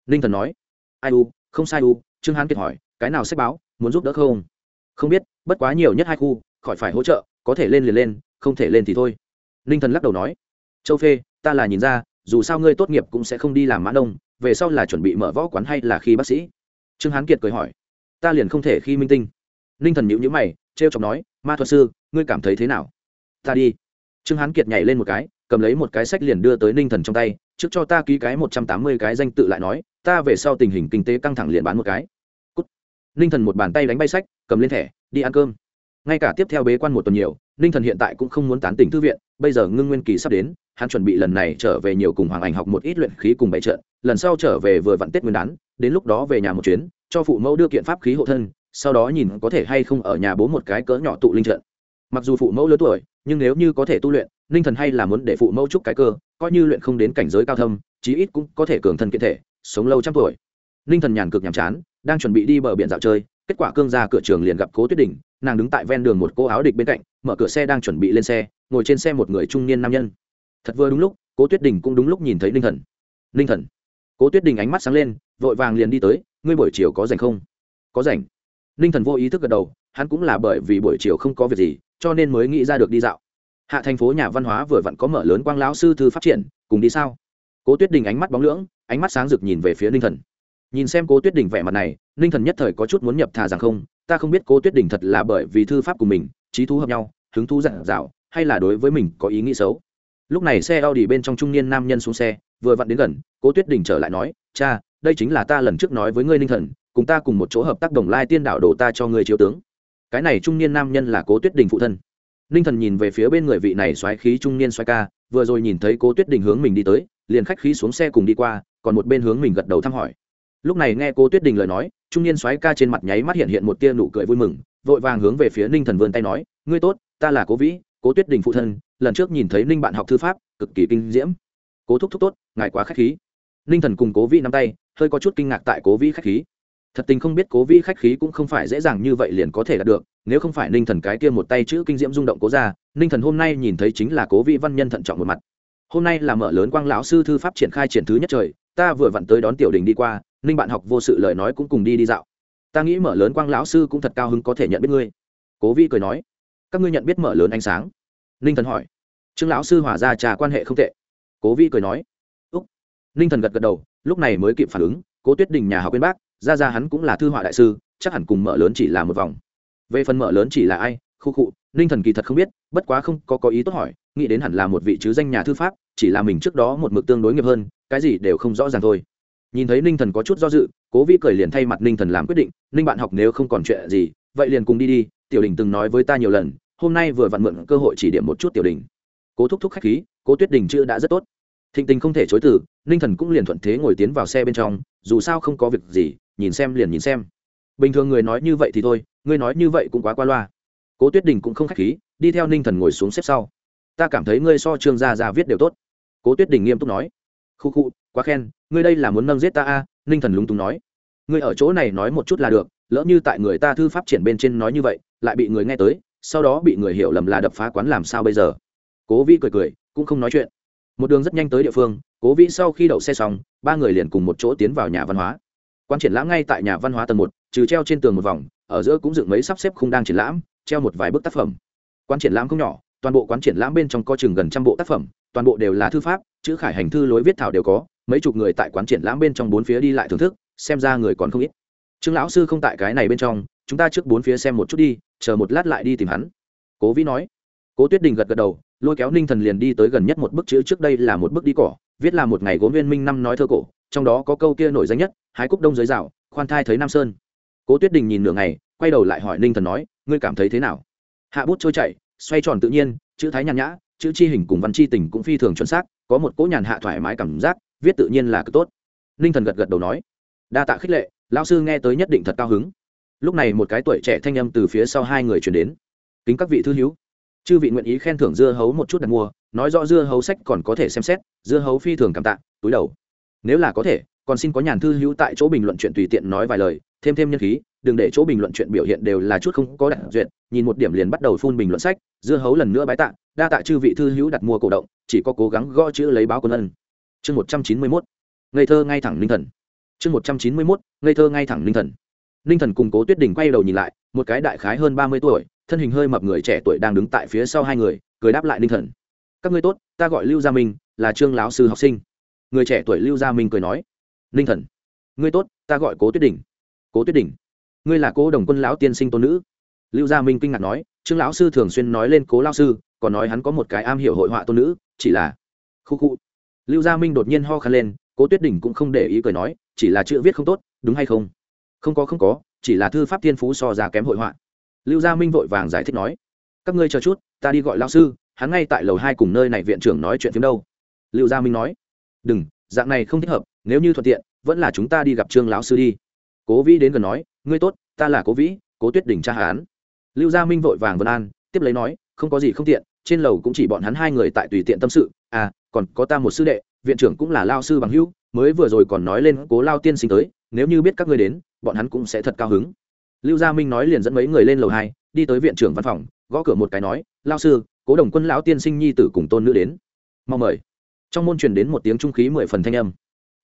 ninh thần nói, ai u, không sai u. Trương hán kiệt hỏi, cái nào sách báo, muốn giúp đỡ không? Không biết, bất quá nhiều nhất hai khu, khỏi phải hỗ trợ, có thể lên liền lên, không thể lên thì thôi. Ninh thần lắc đầu nói, châu phê, ta là nhìn ra, dù sao ngươi tốt nghiệp cũng sẽ không đi làm mã đông về sau là chuẩn bị mở võ quán hay là khi bác sĩ? Trương hán kiệt cười hỏi ta liền không thể khi minh tinh. Ninh thần nhữ nhữ mày t r e o chọc nói ma thuật sư ngươi cảm thấy thế nào? Ta đi. Trương hán kiệt nhảy lên một cái cầm lấy một cái sách liền đưa tới ninh thần trong tay trước cho ta ký cái một trăm tám mươi cái danh tự lại nói ta về sau tình hình kinh tế căng thẳng liền bán một cái. Cút. ninh thần một bàn tay đánh bay sách cầm lên thẻ đi ăn cơm. Ngay cả tiếp theo bế quan một tuần nhiều ninh thần hiện tại cũng không muốn tán tỉnh thư viện bây giờ ngưng nguyên kỳ sắp đến hắn chuẩn bị lần này trở về nhiều cùng hoàng ảnh học một ít luyện khí cùng bày trợ, lần sau trở về vừa vặn tết nguyên đán đến lúc đó về nhà một chuyến, cho phụ mẫu đưa kiện pháp khí hộ thân, sau đó nhìn có thể hay không ở nhà bố một cái cỡ nhỏ tụ linh trận. Mặc dù phụ mẫu lớn tuổi, nhưng nếu như có thể tu luyện, ninh thần hay là muốn để phụ mẫu chúc cái cơ, coi như luyện không đến cảnh giới cao thâm, chí ít cũng có thể cường thân kiện thể, sống lâu trăm tuổi. Ninh thần nhàn cực nhàm chán, đang chuẩn bị đi bờ biển dạo chơi, kết quả cương ra cửa trường liền gặp cố tuyết đình, nàng đứng tại ven đường một cô áo địch bên cạnh, mở cửa xe đang chuẩn bị lên xe, ngồi trên xe một người trung niên nam nhân. Thật vừa đúng lúc, cố tuyết đình cũng đúng lúc nhìn thấy ninh thần. Ninh thần cố tuyết đình ánh mắt sáng lên, vội vàng liền đi tới, ngươi buổi chiều có rảnh không? Có rảnh. Ninh thần vô ý thức gật đầu, hắn cũng là bởi vì buổi chiều không có việc gì, cho nên mới nghĩ ra được đi dạo. Hạ thành phố nhà văn hóa vừa vặn có mở lớn quang lão sư thư phát triển, cùng đi sao? Cố tuyết đình ánh mắt bóng lưỡng, ánh mắt sáng rực nhìn về phía ninh thần. Nhìn xem cố tuyết đình vẻ mặt này, ninh thần nhất thời có chút muốn nhập thà rằng không, ta không biết cố tuyết đình thật là bởi vì thư pháp của mình, trí thú hợp nhau, hứng thú dặn dạo hay là đối với mình có ý nghĩ xấu? Lúc này xe a u d i bên trong trung niên nam nhân xuống xe vừa vặn đến gần, cố tuyết đình trở lại nói, cha, đây chính là ta lần trước nói với ngươi ninh thần, cùng ta cùng một chỗ hợp tác đồng lai tiên đảo đồ ta cho ngươi chiếu tướng. Cái này trung niên nam nhân là cố tuyết đình phụ thân. Ninh thần nhìn về phía bên người vị này xoáy khí trung niên xoáy ca, vừa rồi nhìn thấy cố tuyết đình hướng mình đi tới, liền khách khí xuống xe cùng đi qua, còn một bên hướng mình gật đầu thăm hỏi. Lúc này nghe cố tuyết đình lời nói, trung niên xoáy ca trên mặt nháy mắt hiện hiện một tia nụ cười vui mừng, vội vàng hướng về phía ninh thần vươn tay nói, ngươi tốt, ta là cố vĩ, cố tuyết đình phụ thân, lần trước nhìn thấy ninh bạn học thư pháp, cực kỳ kinh diễm cố thúc thúc tốt ngại quá k h á c h khí. Ninh thần cùng cố vĩ nắm tay, hơi có chút kinh ngạc tại cố vĩ k h á c h khí. Thật tình không biết cố vĩ khách khí cũng không phải dễ dàng như vậy liền có thể đạt được, nếu không phải ninh thần cái kia một tay chữ kinh diễm rung động cố ra, ninh thần hôm nay nhìn thấy chính là cố vĩ văn nhân thận trọng một mặt. Hôm nay là mở lớn quang lão sư thư pháp triển khai triển thứ nhất trời, ta vừa vặn tới đón tiểu đình đi qua, ninh bạn học vô sự lời nói cũng cùng đi đi dạo. Ta nghĩ mở lớn quang lão sư cũng thật cao hứng có thể nhận biết ngươi. Cố vĩ cười nói, các ngươi nhận biết mở lớn ánh sáng? Ninh thần hỏi. Trương lão sư hỏa ra trà quan hệ không tệ cố vĩ cười nói, úc. Ninh thần gật gật đầu, lúc này mới kịp phản ứng, cố tuyết đình nhà học bên bác, ra ra hắn cũng là thư họa đại sư, chắc hẳn cùng mở lớn chỉ là một vòng. Về phần mở lớn chỉ là ai, khu khụ ninh thần kỳ thật không biết, bất quá không có có ý tốt hỏi, nghĩ đến hẳn là một vị chứ danh nhà thư pháp, chỉ là mình trước đó một mực tương đối nghiệp hơn, cái gì đều không rõ ràng thôi. Nhìn thấy ninh thần có chút do dự, cố vĩ cười liền thay mặt ninh thần làm quyết định, ninh bạn học nếu không còn chuyện gì, vậy liền cùng đi đi, tiểu đình từng nói với ta nhiều lần, hôm nay vừa vặn mượn cơ hội chỉ điểm một chút tiểu đình. Cố thúc thúc khách khí, cố tuyết đình chưa đã rất tốt thịnh tình không thể chối từ, ninh thần cũng liền thuận thế ngồi tiến vào xe bên trong, dù sao không có việc gì, nhìn xem liền nhìn xem. Bình thường người nói như vậy thì thôi ngươi nói như vậy cũng quá qua loa. Cố tuyết đình cũng không khách khí, đi theo ninh thần ngồi xuống xếp sau. Ta cảm thấy ngươi so trương gia gia viết đều tốt. Cố tuyết đình nghiêm túc nói. Khu khu, quá khen, ngươi đây là muốn nâng giết ta a? Ninh thần lúng túng nói. Ngươi ở chỗ này nói một chút là được, lỡ như tại người ta thư pháp triển bên trên nói như vậy, lại bị người nghe tới, sau đó bị người hiểu lầm là đập phá quán làm sao bây giờ? Cố vi cười cười, cũng không nói chuyện một đường rất nhanh tới địa phương, cố vĩ sau khi đậu xe xong, ba người liền cùng một chỗ tiến vào nhà văn hóa. Quan triển lãm ngay tại nhà văn hóa tầng một, trừ treo trên tường một vòng, ở giữa cũng dựng mấy sắp xếp khung đang triển lãm, treo một vài bức tác phẩm. Quan triển lãm không nhỏ, toàn bộ quán triển lãm bên trong có chừng gần trăm bộ tác phẩm, toàn bộ đều là thư pháp, chữ khải hành thư lối viết thảo đều có, mấy chục người tại quán triển lãm bên trong bốn phía đi lại thưởng thức, xem ra người còn không ít. Trương lão sư không tại cái này bên trong, chúng ta trước bốn phía xem một chút đi, chờ một lát lại đi tìm hắn. Cố vĩ nói cố tuyết đình gật gật đầu, lôi kéo ninh thần liền đi tới gần nhất một bức chữ trước đây là một bức đi cỏ, viết là một ngày gốm viên minh năm nói thơ cổ, trong đó có câu kia nổi danh nhất, hái cúc đông giới rào, khoan thai thấy nam sơn. Cố tuyết đình nhìn nửa ngày, quay đầu lại hỏi ninh thần nói, ngươi cảm thấy thế nào? Hạ bút trôi chảy, xoay tròn tự nhiên, chữ thái nhàn nhã, chữ chi hình cùng văn chi tình cũng phi thường chuẩn xác, có một cỗ nhàn hạ thoải mái cảm giác, viết tự nhiên là cực tốt. Ninh thần gật gật đầu nói, đa tạ khích lệ lao sư nghe tới nhất định thật cao hứng. Lúc này một cái tuổi trẻ thanh âm từ phía sau hai người chuyển đến. Kính các vị thư hiếu chư vị nguyện ý khen thưởng dưa hấu một chút đặt mua, nói rõ dưa hấu sách còn có thể xem xét, dưa hấu phi thường cảm tạ, túi đầu. Nếu là có thể, còn xin có nhàn thư hữu tại chỗ bình luận chuyện tùy tiện nói vài lời, thêm thêm nhân khí, đừng để chỗ bình luận chuyện biểu hiện đều là chút không có đặc duyệt, nhìn một điểm liền bắt đầu phun bình luận sách, dưa hấu lần nữa bái tạ, đa tạ chư vị thư hữu đặt mua cổ động, chỉ có cố gắng gõ chữ lấy báo quân ân. Chương một trăm chín mươi mốt. Ngây thơ ngay thẳng ninh thần. Chương một trăm chín mươi mốt. Ngây thơ ngay thẳng ninh thần. Ninh thần cùng cố tuyết đình quay đầu nhìn lại, một cái đại khái hơn ba mươi tuổi thân hình hơi mập người trẻ tuổi đang đứng tại phía sau hai người, cười đáp lại ninh thần. Các ngươi tốt, ta gọi lưu gia minh, là trương lão sư học sinh. Người trẻ tuổi lưu gia minh cười nói. Ninh thần, ngươi tốt, ta gọi cố tuyết đình cố tuyết đình ngươi là cố đồng quân lão tiên sinh tôn nữ? Lưu gia minh kinh ngạc nói. Trương lão sư thường xuyên nói lên cố lao sư, còn nói hắn có một cái am hiểu hội họa tôn nữ, chỉ là khu khu. Lưu gia minh đột nhiên ho khăn lên. Cố tuyết đình cũng không để ý cười nói. Chỉ là chữ viết không tốt, đúng hay không? Không có không có, chỉ là thư pháp thiên phú so ra kém hội họa lưu gia minh vội vàng giải thích nói, các ngươi chờ chút, ta đi gọi lao sư, hắn ngay tại lầu hai cùng nơi này viện trưởng nói chuyện phim đâu. Lưu gia minh nói, đừng, dạng này không thích hợp, nếu như thuận tiện, vẫn là chúng ta đi gặp trương lão sư đi. Cố vĩ đến gần nói, ngươi tốt, ta là cố vĩ, cố tuyết đình cha hán lưu gia minh vội vàng vân an, tiếp lấy nói, không có gì không tiện, trên lầu cũng chỉ bọn hắn hai người tại tùy tiện tâm sự à còn có ta một sư đệ, viện trưởng cũng là lao sư bằng hữu, mới vừa rồi còn nói lên cố lao tiên sinh tới, nếu như biết các ngươi đến, bọn hắn cũng sẽ thật cao hứng lưu gia minh nói liền dẫn mấy người lên lầu hai, đi tới viện trưởng văn phòng, gõ cửa một cái nói, lao sư, cố đồng quân lão tiên sinh nhi tử cùng tôn nữ đến. Mong mời. Trong môn truyền đến một tiếng trung khí mười phần thanh âm.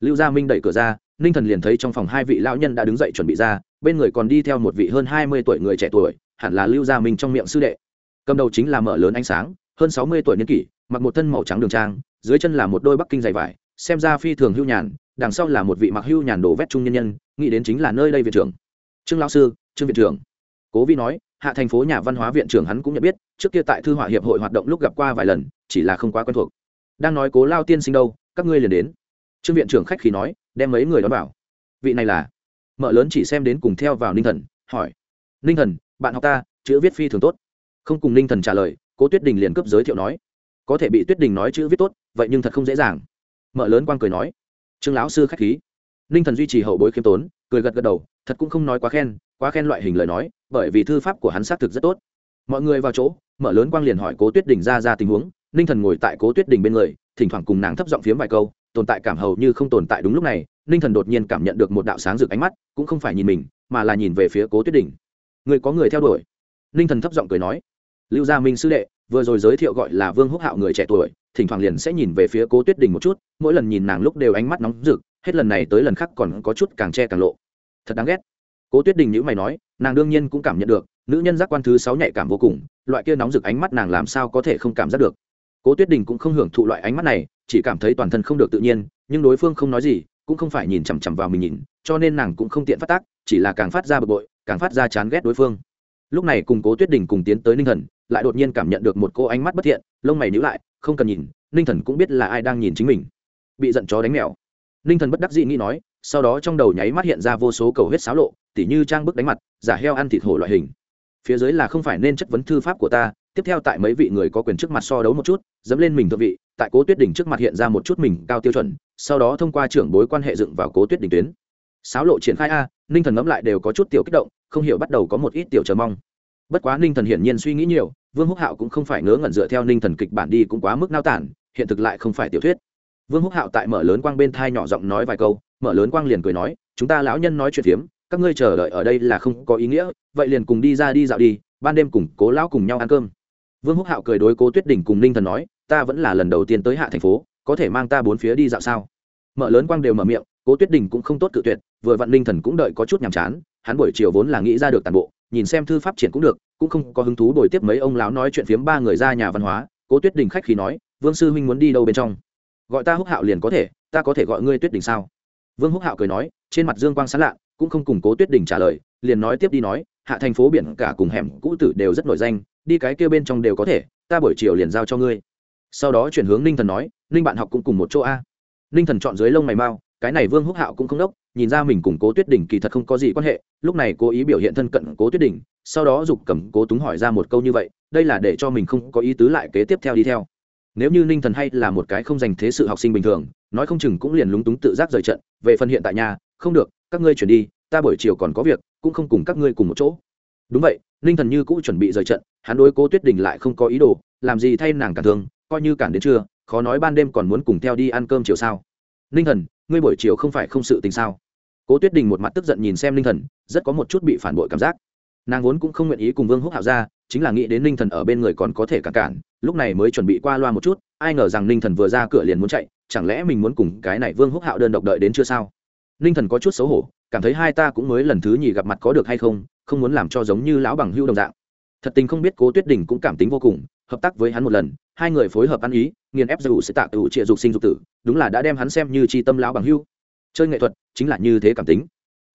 Lưu gia minh đẩy cửa ra, ninh thần liền thấy trong phòng hai vị lão nhân đã đứng dậy chuẩn bị ra, bên người còn đi theo một vị hơn hai mươi tuổi người trẻ tuổi, hẳn là lưu gia minh trong miệng sư đệ. Cầm đầu chính là mở lớn ánh sáng, hơn sáu mươi tuổi niên kỷ, mặc một thân màu trắng đường trang, dưới chân là một đôi bắc kinh dày vải, xem ra phi thường hưu nhàn, đằng sau là một vị mặc hưu nhàn đổ vét trung nhân nhân, nghĩ đến chính là nơi đây viện trưởng. Trương lão sư trương viện trưởng. Cố vi nói, hạ thành phố nhà văn hóa viện trưởng hắn cũng nhận biết, trước kia tại thư họa hiệp hội hoạt động lúc gặp qua vài lần, chỉ là không quá quen thuộc. Đang nói cố lao tiên sinh đâu, các ngươi liền đến. Trương viện trưởng khách khí nói, đem mấy người đón vào. Vị này là? Mợ lớn chỉ xem đến cùng theo vào ninh thần, hỏi. Ninh thần, bạn học ta, chữ viết phi thường tốt. Không cùng ninh thần trả lời, cố tuyết đình liền cấp giới thiệu nói. Có thể bị tuyết đình nói chữ viết tốt, vậy nhưng thật không dễ dàng. Mợ lớn quang cười nói. Trương lão sư khách khí. Ninh thần duy trì hậu bối khiêm tốn, cười gật gật đầu, thật cũng không nói quá khen quá khen loại hình lời nói, bởi vì thư pháp của hắn xác thực rất tốt. Mọi người vào chỗ, mở lớn quang liền hỏi cố tuyết đình ra ra tình huống, ninh thần ngồi tại cố tuyết đình bên người, thỉnh thoảng cùng nàng thấp giọng phiếm vài câu, tồn tại cảm hầu như không tồn tại đúng lúc này, ninh thần đột nhiên cảm nhận được một đạo sáng rực ánh mắt, cũng không phải nhìn mình, mà là nhìn về phía cố tuyết đình. Người có người theo đuổi? Ninh thần thấp giọng cười nói. Lưu gia minh sư đệ, vừa rồi giới thiệu gọi là vương húc hạo người trẻ tuổi, thỉnh thoảng liền sẽ nhìn về phía cố tuyết đình một chút, mỗi lần nhìn nàng lúc đều ánh mắt nóng rực, hết lần này tới lần khác còn có chút càng che càng lộ. Thật đáng ghét cố tuyết đình nhữ mày nói, nàng đương nhiên cũng cảm nhận được, nữ nhân giác quan thứ sáu nhạy cảm vô cùng, loại kia nóng rực ánh mắt nàng làm sao có thể không cảm giác được. Cố tuyết đình cũng không hưởng thụ loại ánh mắt này, chỉ cảm thấy toàn thân không được tự nhiên, nhưng đối phương không nói gì, cũng không phải nhìn chằm chằm vào mình nhìn, cho nên nàng cũng không tiện phát tác, chỉ là càng phát ra bực bội, càng phát ra chán ghét đối phương. Lúc này cùng cố tuyết đình cùng tiến tới ninh thần, lại đột nhiên cảm nhận được một cô ánh mắt bất thiện, lông mày nhữ lại, không cần nhìn, ninh thần cũng biết là ai đang nhìn chính mình. Bị giận chó đánh mèo. Ninh thần bất đắc dĩ nghĩ nói sau đó trong đầu nháy mắt hiện ra vô số cầu huyết xáo lộ, tỉ như trang bức đánh mặt, giả heo ăn thịt hổ loại hình. Phía dưới là không phải nên chất vấn thư pháp của ta, tiếp theo tại mấy vị người có quyền trước mặt so đấu một chút, dẫm lên mình thượng vị, tại cố tuyết đỉnh trước mặt hiện ra một chút mình cao tiêu chuẩn, sau đó thông qua trưởng bối quan hệ dựng vào cố tuyết đỉnh tuyến. Sáo lộ triển khai a, ninh thần ngẫm lại đều có chút tiểu kích động, không hiểu bắt đầu có một ít tiểu chờ mong. Bất quá ninh thần hiển nhiên suy nghĩ nhiều, vương húc hạo cũng không phải ngớ ngẩn dựa theo ninh thần kịch bản đi cũng quá mức nao tản, hiện thực lại không phải tiểu thuyết. Vương húc hạo tại mở lớn quang bên thai nhỏ giọng nói vài câu mở lớn quang liền cười nói, chúng ta lão nhân nói chuyện phiếm, các ngươi chờ đợi ở đây là không có ý nghĩa, vậy liền cùng đi ra đi dạo đi, ban đêm cùng cố lão cùng nhau ăn cơm. Vương húc hạo cười đối cố tuyết Đỉnh cùng ninh thần nói, ta vẫn là lần đầu tiên tới hạ thành phố, có thể mang ta bốn phía đi dạo sao? Mở lớn quang đều mở miệng, cố tuyết đình cũng không tốt cự tuyệt, vừa vặn ninh thần cũng đợi có chút nhàm chán, hắn buổi chiều vốn là nghĩ ra được toàn bộ, nhìn xem thư pháp triển cũng được, cũng không có hứng thú đổi tiếp mấy ông lão nói chuyện phiếm ba người ra nhà văn hóa, cố tuyết đình khách khí nói, vương sư huynh muốn đi đâu bên trong? Gọi ta húc hạo liền có thể, ta có thể gọi ngươi tuyết đình sao? Vương húc hạo cười nói trên mặt dương quang sán lạ cũng không củng cố tuyết đình trả lời liền nói tiếp đi nói hạ thành phố biển cả cùng hẻm cũ tử đều rất nổi danh đi cái kia bên trong đều có thể ta buổi chiều liền giao cho ngươi. Sau đó chuyển hướng ninh thần nói ninh bạn học cũng cùng một chỗ a. Ninh thần chọn dưới lông mày mau cái này vương húc hạo cũng không đốc nhìn ra mình cùng cố tuyết Đình kỳ thật không có gì quan hệ lúc này cố ý biểu hiện thân cận cố tuyết Đình, sau đó giục cầm cố túng hỏi ra một câu như vậy đây là để cho mình không có ý tứ lại kế tiếp theo đi theo. Nếu như ninh thần hay là một cái không dành thế sự học sinh bình thường nói không chừng cũng liền lúng túng tự giác rời trận, về phần hiện tại nhà không được, các ngươi chuyển đi, ta buổi chiều còn có việc, cũng không cùng các ngươi cùng một chỗ. Đúng vậy, ninh thần như cũ chuẩn bị rời trận, hắn đối cố tuyết đình lại không có ý đồ, làm gì thay nàng cản thương, coi như cản đến trưa, khó nói ban đêm còn muốn cùng theo đi ăn cơm chiều sao. Ninh thần, ngươi buổi chiều không phải không sự tình sao? Cố tuyết đình một mặt tức giận nhìn xem ninh thần, rất có một chút bị phản bội cảm giác. Nàng vốn cũng không nguyện ý cùng vương húc hạo ra, chính là nghĩ đến ninh thần ở bên người còn có thể cản cản, lúc này mới chuẩn bị qua loa một chút, ai ngờ rằng ninh thần vừa ra cửa liền muốn chạy chẳng lẽ mình muốn cùng cái này vương húc hạo đơn độc đợi đến chưa sao? Ninh thần có chút xấu hổ, cảm thấy hai ta cũng mới lần thứ nhì gặp mặt có được hay không không muốn làm cho giống như lão bằng hưu đồng dạng. Thật tình không biết cố tuyết đình cũng cảm tính vô cùng, hợp tác với hắn một lần, hai người phối hợp ăn ý, nghiền ép dù sẽ tạ ủ trịa dục sinh dục tử, đúng là đã đem hắn xem như tri tâm lão bằng hưu. Chơi nghệ thuật, chính là như thế cảm tính.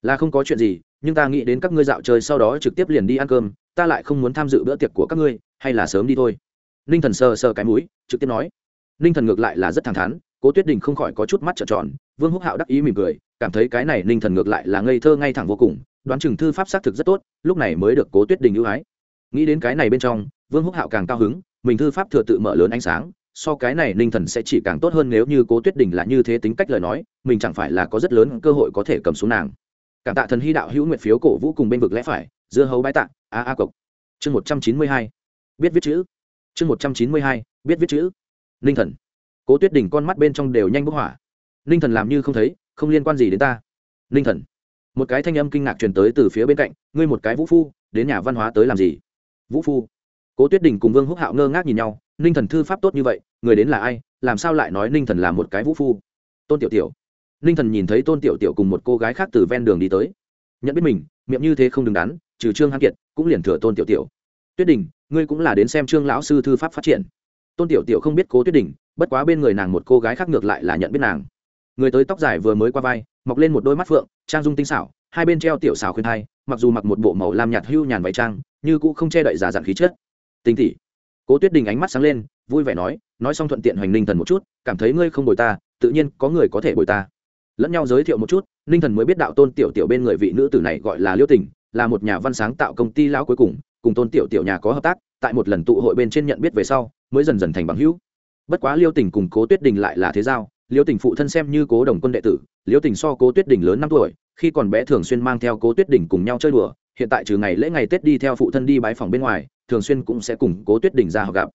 Là không có chuyện gì, nhưng ta nghĩ đến các ngươi dạo chơi sau đó trực tiếp liền đi ăn cơm, ta lại không muốn tham dự bữa tiệc của các ngươi, hay là sớm đi thôi. Ninh thần sờ sờ cái mũi, trực tiếp nói. Ninh thần ngược lại là rất thẳng thắn cố tuyết đình không khỏi có chút mắt trợn tròn, vương húc hạo đắc ý mỉm cười, cảm thấy cái này ninh thần ngược lại là ngây thơ ngay thẳng vô cùng, đoán chừng thư pháp xác thực rất tốt, lúc này mới được cố tuyết đình ưu ái. Nghĩ đến cái này bên trong, vương húc hạo càng cao hứng, mình thư pháp thừa tự mở lớn ánh sáng, so cái này ninh thần sẽ chỉ càng tốt hơn nếu như cố tuyết đình là như thế tính cách lời nói, mình chẳng phải là có rất lớn cơ hội có thể cầm xuống nàng. Cảm tạ thần hy đạo hữu nguyện phiếu cổ vũ cùng bên vực lẽ phải, dưa hấu bãi tạ, a a cộc. Chương một trăm chín mươi hai, biết viết chữ. Chương một trăm chín mươi hai, biết viết chữ. Ninh thần cố tuyết đình con mắt bên trong đều nhanh bức hỏa. Ninh thần làm như không thấy, không liên quan gì đến ta. Ninh thần. Một cái thanh âm kinh ngạc truyền tới từ phía bên cạnh, ngươi một cái vũ phu, đến nhà văn hóa tới làm gì? Vũ phu. Cố tuyết đình cùng vương húc hạo ngơ ngác nhìn nhau, ninh thần thư pháp tốt như vậy, người đến là ai, làm sao lại nói ninh thần là một cái vũ phu? Tôn tiểu tiểu. Ninh thần nhìn thấy tôn tiểu tiểu cùng một cô gái khác từ ven đường đi tới. Nhận biết mình, miệng như thế không đứng đắn, trừ trương hán kiệt, cũng liền thừa tôn tiểu tiểu. Tuyết đình, ngươi cũng là đến xem trương lão sư thư pháp phát triển. Tôn tiểu tiểu không biết cố tuyết đình bất quá bên người nàng một cô gái khác ngược lại là nhận biết nàng. Người tới tóc dài vừa mới qua vai, mọc lên một đôi mắt phượng, trang dung tinh xảo, hai bên treo tiểu xảo khuyên thai, mặc dù mặc một bộ màu lam nhạt hưu nhàn váy trang, như cũ không che đậy giả dặn khí chất. Tinh tỉ cố tuyết đình ánh mắt sáng lên, vui vẻ nói nói xong thuận tiện hoành ninh thần một chút, cảm thấy ngươi không bồi ta, tự nhiên có người có thể bồi ta. Lẫn nhau giới thiệu một chút, ninh thần mới biết đạo tôn tiểu tiểu bên người vị nữ tử này gọi là liêu tình, là một nhà văn sáng tạo công ty lão cuối cùng cùng tôn tiểu tiểu nhà có hợp tác, tại một lần tụ hội bên trên nhận biết về sau, mới dần dần thành bằng hữu bất quá liêu tình cùng cố tuyết đình lại là thế giao. Liêu tình phụ thân xem như cố đồng quân đệ tử, liêu tình so cố tuyết đình lớn năm tuổi, khi còn bé thường xuyên mang theo cố tuyết đình cùng nhau chơi đùa, hiện tại trừ ngày lễ ngày tết đi theo phụ thân đi bái phòng bên ngoài, thường xuyên cũng sẽ cùng cố tuyết đình ra họ gặp.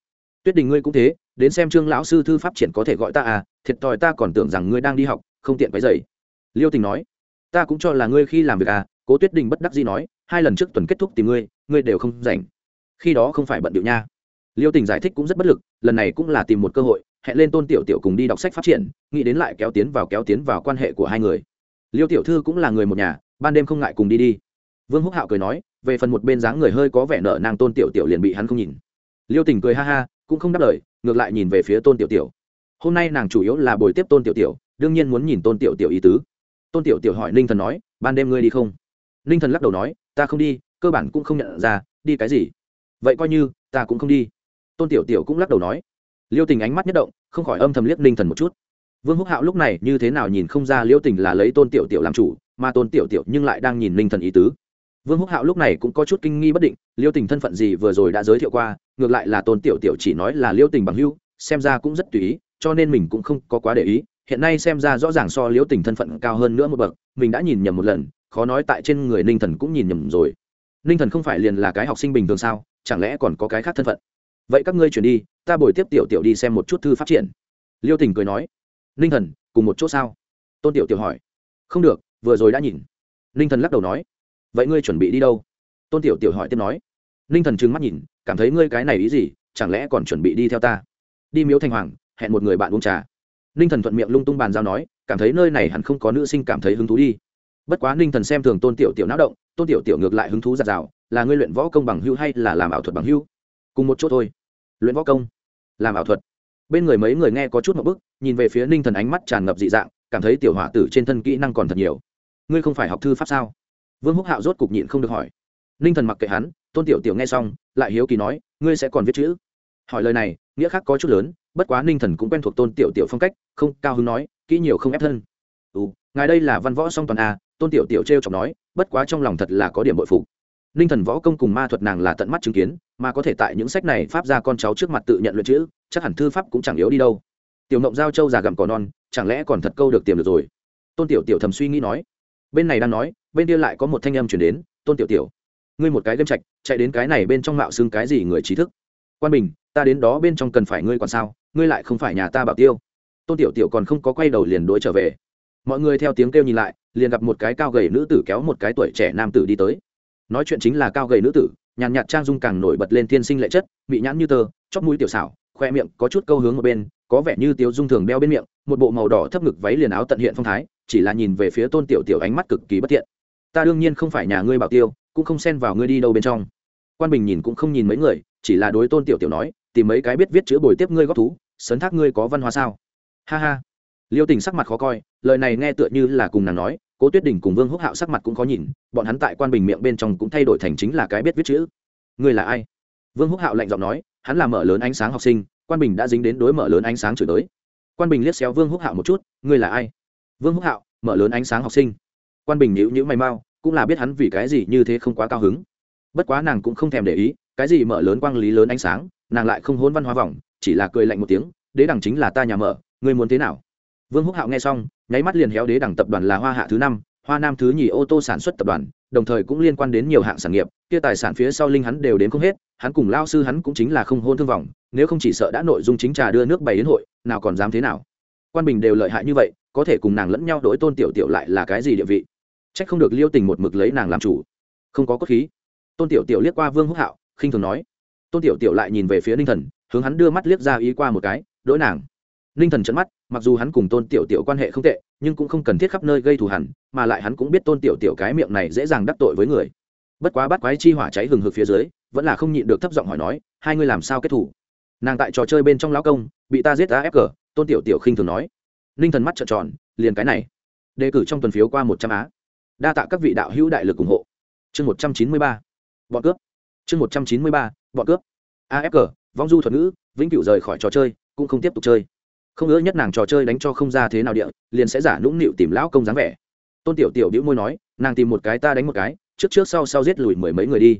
Tuyết đình ngươi cũng thế, đến xem trương lão sư thư pháp triển có thể gọi ta à thiệt thòi ta còn tưởng rằng ngươi đang đi học, không tiện váy dày liêu tình nói, ta cũng cho là ngươi khi làm việc à cố tuyết đình bất đắc dĩ nói, hai lần trước tuần kết thúc tìm ngươi ngươi đều không rảnh. Khi đó không phải bận điệu nha liêu tình giải thích cũng rất bất lực, lần này cũng là tìm một cơ hội, hẹn lên tôn tiểu tiểu cùng đi đọc sách phát triển, nghĩ đến lại kéo tiến vào kéo tiến vào quan hệ của hai người. Liêu tiểu thư cũng là người một nhà, ban đêm không ngại cùng đi đi. Vương húc hạo cười nói, về phần một bên dáng người hơi có vẻ nợ nàng tôn tiểu tiểu liền bị hắn không nhìn. Liêu tình cười ha ha, cũng không đáp lời, ngược lại nhìn về phía tôn tiểu tiểu. Hôm nay nàng chủ yếu là buổi tiếp tôn tiểu tiểu, đương nhiên muốn nhìn tôn tiểu tiểu ý tứ. Tôn tiểu tiểu hỏi ninh thần nói, ban đêm ngươi đi không? Ninh thần lắc đầu nói, ta không đi, cơ bản cũng không nhận ra, đi cái gì? Vậy coi như, ta cũng không đi tôn tiểu tiểu cũng lắc đầu nói, liêu tình ánh mắt nhất động, không khỏi âm thầm liếc ninh thần một chút. vương húc hạo lúc này như thế nào nhìn không ra liêu tình là lấy tôn tiểu tiểu làm chủ, mà tôn tiểu tiểu nhưng lại đang nhìn ninh thần ý tứ. vương húc hạo lúc này cũng có chút kinh nghi bất định, liêu tình thân phận gì vừa rồi đã giới thiệu qua, ngược lại là tôn tiểu tiểu chỉ nói là liêu tình bằng hưu xem ra cũng rất tùy ý, cho nên mình cũng không có quá để ý. hiện nay xem ra rõ ràng so liêu tình thân phận cao hơn nữa một bậc, mình đã nhìn nhầm một lần, khó nói tại trên người ninh thần cũng nhìn nhầm rồi. ninh thần không phải liền là cái học sinh bình thường sao, chẳng lẽ còn có cái khác thân phận? Vậy các ngươi chuyển đi, ta bồi tiếp tiểu tiểu đi xem một chút thư phát triển. Liêu tình cười nói, ninh thần, cùng một chỗ sao? Tôn tiểu tiểu hỏi. Không được, vừa rồi đã nhìn. Ninh thần lắc đầu nói, vậy ngươi chuẩn bị đi đâu? Tôn tiểu tiểu hỏi tiếp nói, ninh thần trừng mắt nhìn, cảm thấy ngươi cái này ý gì, chẳng lẽ còn chuẩn bị đi theo ta? Đi miếu thanh hoàng, hẹn một người bạn uống trà. Ninh thần thuận miệng lung tung bàn giao nói, cảm thấy nơi này hẳn không có nữ sinh cảm thấy hứng thú đi. Bất quá ninh thần xem thường tôn tiểu tiểu náo động, tôn tiểu tiểu ngược lại hứng thú giặt rào, là ngươi luyện võ công bằng hưu hay là làm ảo thuật bằng hưu cùng một chỗ thôi. Luyện võ công, làm ảo thuật. Bên người mấy người nghe có chút một bức, nhìn về phía ninh thần ánh mắt tràn ngập dị dạng, cảm thấy tiểu hỏa tử trên thân kỹ năng còn thật nhiều. Ngươi không phải học thư pháp sao? Vương húc hạo rốt cục nhịn không được hỏi. Ninh thần mặc kệ hắn, tôn tiểu tiểu nghe xong, lại hiếu kỳ nói, ngươi sẽ còn viết chữ? Hỏi lời này, nghĩa khác có chút lớn, bất quá ninh thần cũng quen thuộc tôn tiểu tiểu phong cách, không, cao hứng nói, kỹ nhiều không ép thân. Ừ ngài đây là văn võ song toàn a tôn tiểu tiểu t r e o chọc nói, bất quá trong lòng thật là có điểm bội phụ ninh thần võ công cùng ma thuật nàng là tận mắt chứng kiến, mà có thể tại những sách này pháp ra con cháu trước mặt tự nhận luyện chữ, chắc hẳn thư pháp cũng chẳng yếu đi đâu. Tiểu mộng giao châu già gặm cỏ non, chẳng lẽ còn thật câu được tiềm được rồi? Tôn tiểu tiểu thầm suy nghĩ nói. Bên này đang nói, bên kia lại có một thanh âm chuyển đến, tôn tiểu tiểu, ngươi một cái game trạch, chạy đến cái này bên trong mạo xưng cái gì người trí thức? Quan bình, ta đến đó bên trong cần phải ngươi còn sao, ngươi lại không phải nhà ta bảo tiêu. Tôn tiểu tiểu còn không có quay đầu liền đuổi trở về. Mọi người theo tiếng kêu nhìn lại, liền gặp một cái cao gầy nữ tử kéo một cái tuổi trẻ nam tử đi tới nói chuyện chính là cao gầy nữ tử, nhàn nhạt trang dung càng nổi bật lên thiên sinh lệ chất bị nhãn như tơ, chóp mũi tiểu xảo, khoe miệng có chút câu hướng một bên, có vẻ như tiếu dung thường đeo bên miệng, một bộ màu đỏ thấp ngực váy liền áo tận hiện phong thái, chỉ là nhìn về phía tôn tiểu tiểu ánh mắt cực kỳ bất thiện. Ta đương nhiên không phải nhà ngươi bảo tiêu, cũng không xen vào ngươi đi đâu bên trong. Quan bình nhìn cũng không nhìn mấy người, chỉ là đối tôn tiểu tiểu nói, tìm mấy cái biết viết chữ bồi tiếp ngươi góp thú, sấn thác ngươi có văn hóa sao? Ha ha. Liêu tình sắc mặt khó coi, lời này nghe tựa như là cùng nàng nói cố tuyết đình cùng vương húc hạo sắc mặt cũng khó nhìn, bọn hắn tại quan bình miệng bên trong cũng thay đổi thành chính là cái biết viết chữ. Ngươi là ai? Vương húc hạo lạnh giọng nói, hắn là mở lớn ánh sáng học sinh, quan bình đã dính đến đối mở lớn ánh sáng chửi tới quan bình liếc xéo vương húc hạo một chút ngươi là ai? Vương húc hạo, mở lớn ánh sáng học sinh. Quan bình nhíu nhíu mày mau, cũng là biết hắn vì cái gì như thế không quá cao hứng. Bất quá nàng cũng không thèm để ý, cái gì mở lớn quang lý lớn ánh sáng, nàng lại không hôn văn hóa vòng chỉ là cười lạnh một tiếng, đế đẳng chính là ta nhà mở, ngươi muốn thế nào? Vương húc hạo nghe xong, nháy mắt liền héo đế đẳng tập đoàn là hoa hạ thứ năm, hoa nam thứ nhì ô tô sản xuất tập đoàn, đồng thời cũng liên quan đến nhiều hạng sản nghiệp, kia tài sản phía sau linh hắn đều đến không hết, hắn cùng lao sư hắn cũng chính là không hôn thương vọng, nếu không chỉ sợ đã nội dung chính trà đưa nước bày đến hội, nào còn dám thế nào. Quan bình đều lợi hại như vậy, có thể cùng nàng lẫn nhau đổi tôn tiểu tiểu lại là cái gì địa vị? Trách không được liêu tình một mực lấy nàng làm chủ. Không có cốt khí. Tôn tiểu tiểu liếc qua vương húc hạo, khinh thường nói. Tôn tiểu tiểu lại nhìn về phía ninh thần, hướng hắn đưa mắt liếc ra ý qua một cái, đỗi nàng. Ninh thần trận mắt mặc dù hắn cùng tôn tiểu tiểu quan hệ không tệ, nhưng cũng không cần thiết khắp nơi gây thù hẳn mà lại hắn cũng biết tôn tiểu tiểu cái miệng này dễ dàng đắc tội với người. Bất quá bắt quái chi hỏa cháy hừng hực phía dưới, vẫn là không nhịn được thấp giọng hỏi nói, hai ngươi làm sao kết thủ nàng tại trò chơi bên trong lão công, bị ta giết ta ép cờ tôn tiểu tiểu khinh thường nói. Ninh thần mắt trợn tròn, liền cái này. Đề cử trong tuần phiếu qua một trăm á. Đa tạ các vị đạo hữu đại lực ủng hộ. Chương một trăm chín mươi ba. Bọn cướp. Chương một trăm chín mươi ba. Bọn cướp. Afg, vong du thuật ngữ, vĩnh cửu rời khỏi trò chơi, cũng không tiếp tục chơi không ngỡ nhất nàng trò chơi đánh cho không ra thế nào địa, liền sẽ giả nũng nịu tìm lão công dáng vẻ. Tôn tiểu tiểu đĩu môi nói, nàng tìm một cái ta đánh một cái, trước trước sau sau giết lùi mười mấy người đi.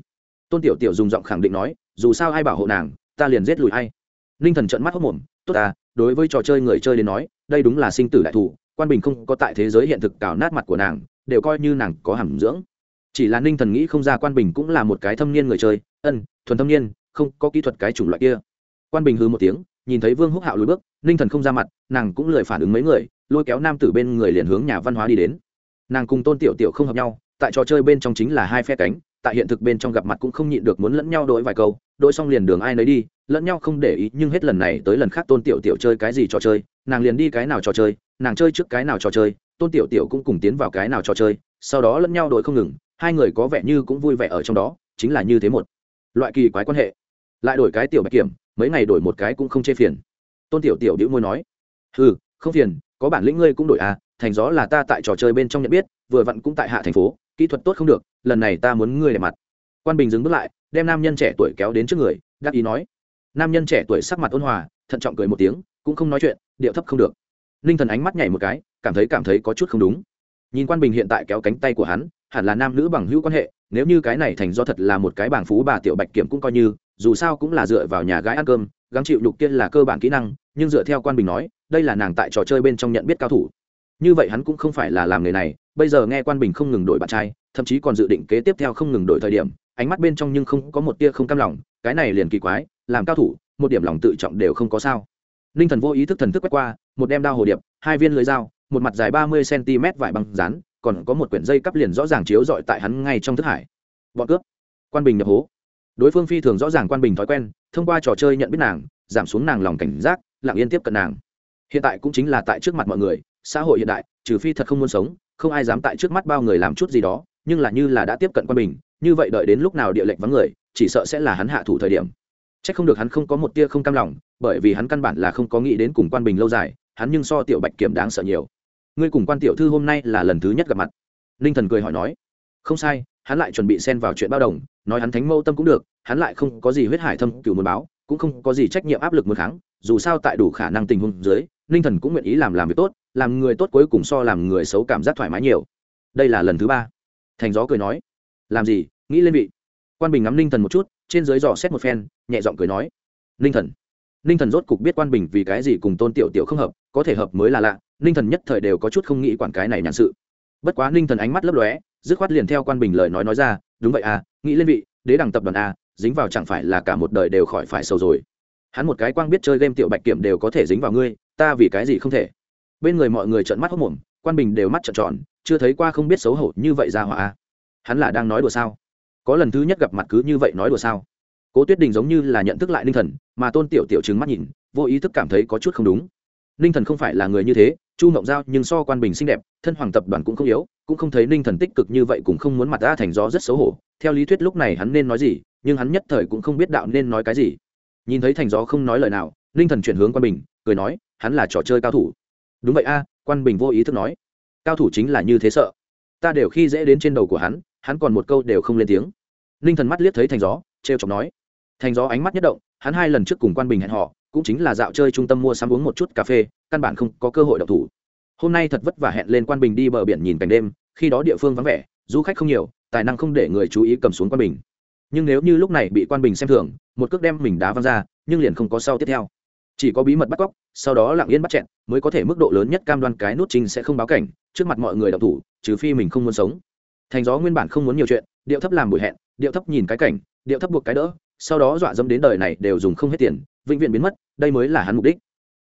Tôn tiểu tiểu dùng giọng khẳng định nói, dù sao ai bảo hộ nàng, ta liền giết lùi ai. Ninh thần trận mắt hốc mồm, tốt à đối với trò chơi người chơi đến nói, đây đúng là sinh tử đại thủ quan bình không có tại thế giới hiện thực cào nát mặt của nàng, đều coi như nàng có hàm dưỡng. Chỉ là ninh thần nghĩ không ra quan bình cũng là một cái thâm niên người chơi, ân, thuần thâm niên, không có kỹ thuật cái chủng loại kia. Quan bình hư một tiếng nhìn thấy vương húc hạo lùi bước, ninh thần không ra mặt, nàng cũng lười phản ứng mấy người, lôi kéo nam tử bên người liền hướng nhà văn hóa đi đến. Nàng cùng tôn tiểu tiểu không hợp nhau, tại trò chơi bên trong chính là hai phe cánh, tại hiện thực bên trong gặp mặt cũng không nhịn được muốn lẫn nhau đổi vài câu, đổi xong liền đường ai nấy đi, lẫn nhau không để ý, nhưng hết lần này tới lần khác tôn tiểu tiểu chơi cái gì trò chơi, nàng liền đi cái nào trò chơi, nàng chơi trước cái nào trò chơi, tôn tiểu tiểu cũng cùng tiến vào cái nào trò chơi, sau đó lẫn nhau đổi không ngừng, hai người có vẻ như cũng vui vẻ ở trong đó, chính là như thế một loại kỳ quái quan hệ. Lại đổi cái tiểu bạch kiểm mấy ngày đổi một cái cũng không chê phiền. Tôn tiểu tiểu đĩu môi nói ừ không phiền, có bản lĩnh ngươi cũng đổi à thành gió là ta tại trò chơi bên trong nhận biết, vừa vặn cũng tại hạ thành phố, kỹ thuật tốt không được, lần này ta muốn ngươi đẹp mặt. Quan bình dừng bước lại, đem nam nhân trẻ tuổi kéo đến trước người, đắc ý nói, nam nhân trẻ tuổi sắc mặt ôn hòa, thận trọng cười một tiếng, cũng không nói chuyện, điệu thấp không được. Ninh thần ánh mắt nhảy một cái, cảm thấy cảm thấy có chút không đúng. Nhìn quan bình hiện tại kéo cánh tay của hắn, hẳn là nam nữ bằng hữu quan hệ, nếu như cái này thành do thật là một cái bảng phú bà tiểu bạch kiểm cũng coi như dù sao cũng là dựa vào nhà gái ăn cơm, gắng chịu nhục kia là cơ bản kỹ năng, nhưng dựa theo quan bình nói, đây là nàng tại trò chơi bên trong nhận biết cao thủ. Như vậy hắn cũng không phải là làm nghề này, bây giờ nghe quan bình không ngừng đổi bạn trai, thậm chí còn dự định kế tiếp theo không ngừng đổi thời điểm, ánh mắt bên trong nhưng không có một tia không cam lòng, cái này liền kỳ quái, làm cao thủ, một điểm lòng tự trọng đều không có sao. Ninh thần vô ý thức thần thức quét qua, một đem đao hồ điệp, hai viên lưới dao, một mặt dài ba mươi cm vải băng rán, còn có một quyển dây cắp liền rõ ràng chiếu dọi tại hắn ngay trong thức hải. Bọn cướp. Quan bình nhập hố đối phương phi thường rõ ràng quan bình thói quen, thông qua trò chơi nhận biết nàng, giảm xuống nàng lòng cảnh giác, lặng yên tiếp cận nàng. Hiện tại cũng chính là tại trước mặt mọi người, xã hội hiện đại, trừ phi thật không muốn sống, không ai dám tại trước mắt bao người làm chút gì đó, nhưng là như là đã tiếp cận quan bình, như vậy đợi đến lúc nào địa lệnh vắng người, chỉ sợ sẽ là hắn hạ thủ thời điểm. C h ắ c không được hắn không có một tia không cam lòng, bởi vì hắn căn bản là không có nghĩ đến cùng quan bình lâu dài, hắn nhưng so tiểu bạch kiểm đáng sợ nhiều. Ngươi cùng quan tiểu thư hôm nay là lần thứ nhất gặp mặt. Ninh thần cười hỏi nói, không sai, hắn lại chuẩn bị xen vào chuyện bao đồng nói hắn thánh mâu tâm cũng được, hắn lại không có gì huyết hải thâm cựu muốn báo, cũng không có gì trách nhiệm áp lực muốn kháng, dù sao tại đủ khả năng tình huống dưới, ninh thần cũng nguyện ý làm làm việc tốt, làm người tốt cuối cùng so làm người xấu cảm giác thoải mái nhiều. Đây là lần thứ ba. Thành gió cười nói, làm gì? Nghĩ lên vị. Quan bình ngắm ninh thần một chút, trên dưới dò xét một phen, nhẹ giọng cười nói, ninh thần. Ninh thần rốt cục biết quan bình vì cái gì cùng tôn tiểu tiểu không hợp, có thể hợp mới là lạ, ninh thần nhất thời đều có chút không nghĩ quản cái này nhàn sự. Bất quá ninh thần ánh mắt lấp lóe, dứt khoát liền theo quan bình lời nói nói ra đúng vậy à nghĩ lên vị, đế đẳng tập đoàn a, dính vào chẳng phải là cả một đời đều khỏi phải sầu rồi. Hắn một cái quang biết chơi game tiểu bạch kiểm đều có thể dính vào ngươi, ta vì cái gì không thể? Bên người mọi người trợn mắt hốc mồm quan bình đều mắt trợn tròn, chưa thấy qua không biết xấu hổ như vậy ra hỏa hắn là đang nói đùa sao? Có lần thứ nhất gặp mặt cứ như vậy nói đùa sao? Cố tuyết đình giống như là nhận thức lại ninh thần, mà tôn tiểu tiểu chứng mắt nhìn, vô ý thức cảm thấy có chút không đúng. Ninh thần không phải là người như thế chu mộng giao nhưng so quan bình xinh đẹp, thân hoàng tập đoàn cũng không yếu, cũng không thấy ninh thần tích cực như vậy cũng không muốn mặt ra thành gió rất xấu hổ. Theo lý thuyết lúc này hắn nên nói gì, nhưng hắn nhất thời cũng không biết đạo nên nói cái gì. Nhìn thấy thành gió không nói lời nào, ninh thần chuyển hướng quan bình, cười nói, hắn là trò chơi cao thủ. Đúng vậy a, quan bình vô ý thức nói. Cao thủ chính là như thế sợ. Ta đều khi dễ đến trên đầu của hắn hắn còn một câu đều không lên tiếng. Ninh thần mắt liếc thấy thành gió t r e o chọc nói. Thành gió ánh mắt nhất động, hắn hai lần trước cùng quan bình hẹn họ cũng chính là dạo chơi trung tâm mua sắm uống một chút cà phê, căn bản không có cơ hội đọc thủ. Hôm nay thật vất vả hẹn lên quan bình đi bờ biển nhìn cảnh đêm, khi đó địa phương vắng vẻ, du khách không nhiều, tài năng không để người chú ý cầm xuống quan bình. Nhưng nếu như lúc này bị quan bình xem thường, một cước đem mình đá văng ra, nhưng liền không có sau tiếp theo. Chỉ có bí mật bắt cóc, sau đó lặng yên bắt chẹn, mới có thể mức độ lớn nhất cam đoan cái nút trình sẽ không báo cảnh, trước mặt mọi người đọc thủ, trừ phi mình không muốn sống. Thành gió nguyên bản không muốn nhiều chuyện, điệu thấp làm buổi hẹn, điệu thấp nhìn cái cảnh, điệu thấp buộc cái đỡ, sau đó dọa dẫm đến đời này đều dùng không hết tiền vĩnh viễn biến mất, đây mới là hắn mục đích.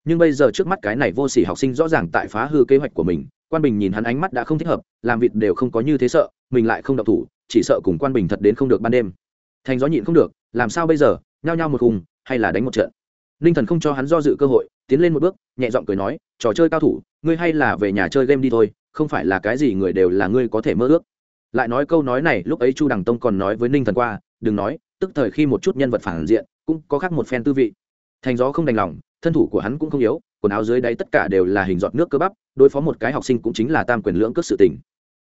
Nhưng bây giờ trước mắt cái này vô sỉ học sinh rõ ràng tại phá hư kế hoạch của mình, quan bình nhìn hắn ánh mắt đã không thích hợp, làm vịt đều không có như thế sợ, mình lại không động thủ, chỉ sợ cùng quan bình thật đến không được ban đêm. Thành gió nhịn không được, làm sao bây giờ, nhao nhao một cùng hay là đánh một trận. Ninh thần không cho hắn do dự cơ hội, tiến lên một bước, nhẹ giọng cười nói, trò chơi cao thủ, ngươi hay là về nhà chơi game đi thôi, không phải là cái gì người đều là ngươi có thể mơ ước. Lại nói câu nói này, lúc ấy chu đằng tông còn nói với ninh thần qua, đừng nói, tức thời khi một chút nhân vật phản diện, cũng có khác một phen tư vị thành gió không đành lòng, thân thủ của hắn cũng không yếu, quần áo dưới đáy tất cả đều là hình giọt nước cơ bắp, đối phó một cái học sinh cũng chính là tam quyền lưỡng cước sự tình.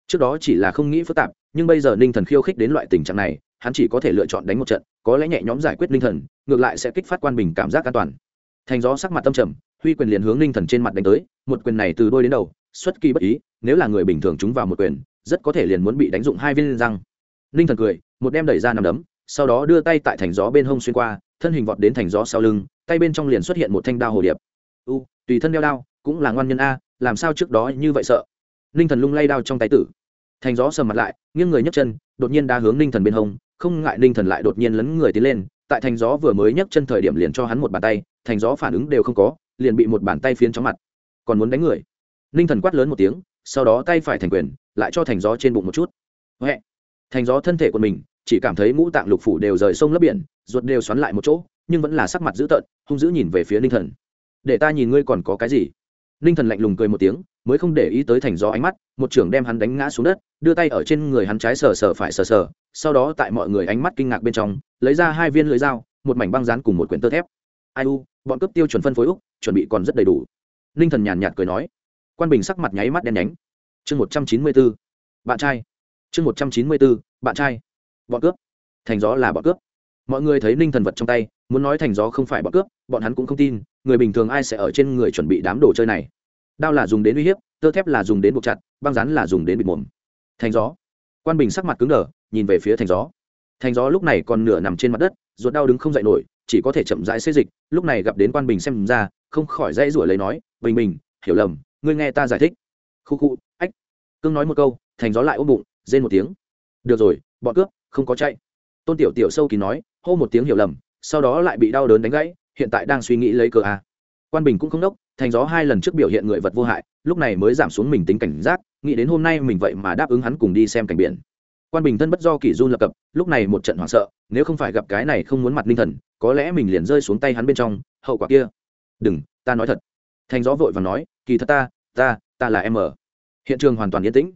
Trước đó chỉ là không nghĩ phức tạp, nhưng bây giờ ninh thần khiêu khích đến loại tình trạng này, hắn chỉ có thể lựa chọn đánh một trận, có lẽ nhẹ nhõm giải quyết ninh thần, ngược lại sẽ kích phát quan bình cảm giác an toàn. Thành gió sắc mặt tâm trầm, huy quyền liền hướng ninh thần trên mặt đánh tới, một quyền này từ đôi đến đầu, xuất kỳ bất ý, nếu là người bình thường chúng vào một quyền, rất có thể liền muốn bị đánh dụng hai viên răng. Ninh thần cười, một đem đẩy ra nằm đấm, sau đó đưa tay tại thành gió bên hông xuyên qua, thân hình vọt đến thành gió sau lưng tay bên trong liền xuất hiện một thanh đao hồ điệp. U, tùy thân đeo đao, cũng là ngoan nhân a, làm sao trước đó như vậy sợ? Ninh thần lung lay đao trong tay tử. Thành gió sầm mặt lại, nghiêng người nhấc chân, đột nhiên đá hướng ninh thần bên hông, không ngại ninh thần lại đột nhiên lấn người tiến lên, tại thành gió vừa mới nhấc chân thời điểm liền cho hắn một bàn tay, thành gió phản ứng đều không có, liền bị một bàn tay phiến chóng mặt. Còn muốn đánh người? Ninh thần quát lớn một tiếng, sau đó tay phải thành quyền, lại cho thành gió trên bụng một chút. Huệ! Thành gió thân thể của mình, chỉ cảm thấy ngũ tạng lục phủ đều rời sông lấp biển, ruột đều xoắn lại một chỗ nhưng vẫn là sắc mặt dữ tợn, hung dữ nhìn về phía ninh thần. Để ta nhìn ngươi còn có cái gì? Ninh thần lạnh lùng cười một tiếng, mới không để ý tới thành gió ánh mắt, một trưởng đem hắn đánh ngã xuống đất, đưa tay ở trên người hắn trái sờ sờ phải sờ sờ, sau đó tại mọi người ánh mắt kinh ngạc bên trong, lấy ra hai viên lưới dao, một mảnh băng rán cùng một quyển tơ thép. Ai u, bọn cấp tiêu chuẩn phân phối úc, chuẩn bị còn rất đầy đủ. Ninh thần nhàn nhạt cười nói. Quan bình sắc mặt nháy mắt đen nhánh. Chương một trăm chín mươi b ố bạn trai. Chương một trăm chín mươi b ố bạn trai. Bọn cướp. Thành gió là bọn cướp mọi người thấy ninh thần vật trong tay, muốn nói thành gió không phải bọn cướp, bọn hắn cũng không tin, người bình thường ai sẽ ở trên người chuẩn bị đám đồ chơi này. Đao là dùng đến uy hiếp, tơ thép là dùng đến buộc chặt, băng rán là dùng đến bịt mồm. Thành gió. Quan bình sắc mặt cứng đờ, nhìn về phía thành gió. Thành gió lúc này còn nửa nằm trên mặt đất, ruột đau đứng không dậy nổi, chỉ có thể chậm rãi xê dịch, lúc này gặp đến quan bình xem ra, không khỏi dãy rủa lấy nói, bình bình, hiểu lầm, ngươi nghe ta giải thích. Khu khu, ách. Cưng nói một câu, thành gió lại ôm bụng, rên một tiếng. Được rồi, bọn cướp, không có chạy. Tôn tiểu tiểu sâu kỳ nói hô một tiếng hiểu lầm, sau đó lại bị đau đớn đánh gãy, hiện tại đang suy nghĩ lấy cờ a. Quan bình cũng không đốc, thành gió hai lần trước biểu hiện người vật vô hại, lúc này mới giảm xuống mình tính cảnh giác, nghĩ đến hôm nay mình vậy mà đáp ứng hắn cùng đi xem cảnh biển. Quan bình thân bất do kỷ run lập cập, lúc này một trận hoảng sợ, nếu không phải gặp cái này không muốn mặt ninh thần, có lẽ mình liền rơi xuống tay hắn bên trong, hậu quả kia. Đừng, ta nói thật. Thành gió vội và nói, kỳ thật ta ta ta là em ở. Hiện trường hoàn toàn yên tĩnh.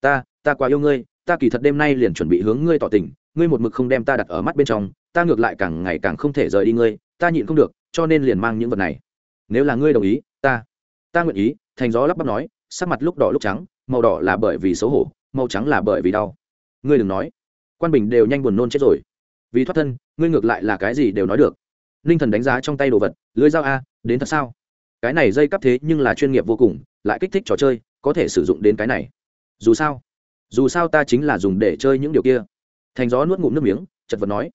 Ta ta quá yêu ngươi, ta kỳ thật đêm nay liền chuẩn bị hướng ngươi tỏ tình ngươi một mực không đem ta đặt ở mắt bên trong, ta ngược lại càng ngày càng không thể rời đi ngươi, ta nhịn không được, cho nên liền mang những vật này. Nếu là ngươi đồng ý, ta ta nguyện ý, thành gió lắp bắp nói, sắc mặt lúc đỏ lúc trắng, màu đỏ là bởi vì xấu hổ, màu trắng là bởi vì đau. Ngươi đừng nói. Quan bình đều nhanh buồn nôn chết rồi. Vì thoát thân, ngươi ngược lại là cái gì đều nói được. Ninh thần đánh giá trong tay đồ vật, lưới dao a, đến thật sao? Cái này dây cắp thế nhưng là chuyên nghiệp vô cùng, lại kích thích trò chơi, có thể sử dụng đến cái này. Dù sao dù sao ta chính là dùng để chơi những điều kia thành gió nuốt ngụm nước miếng, chật vật nói.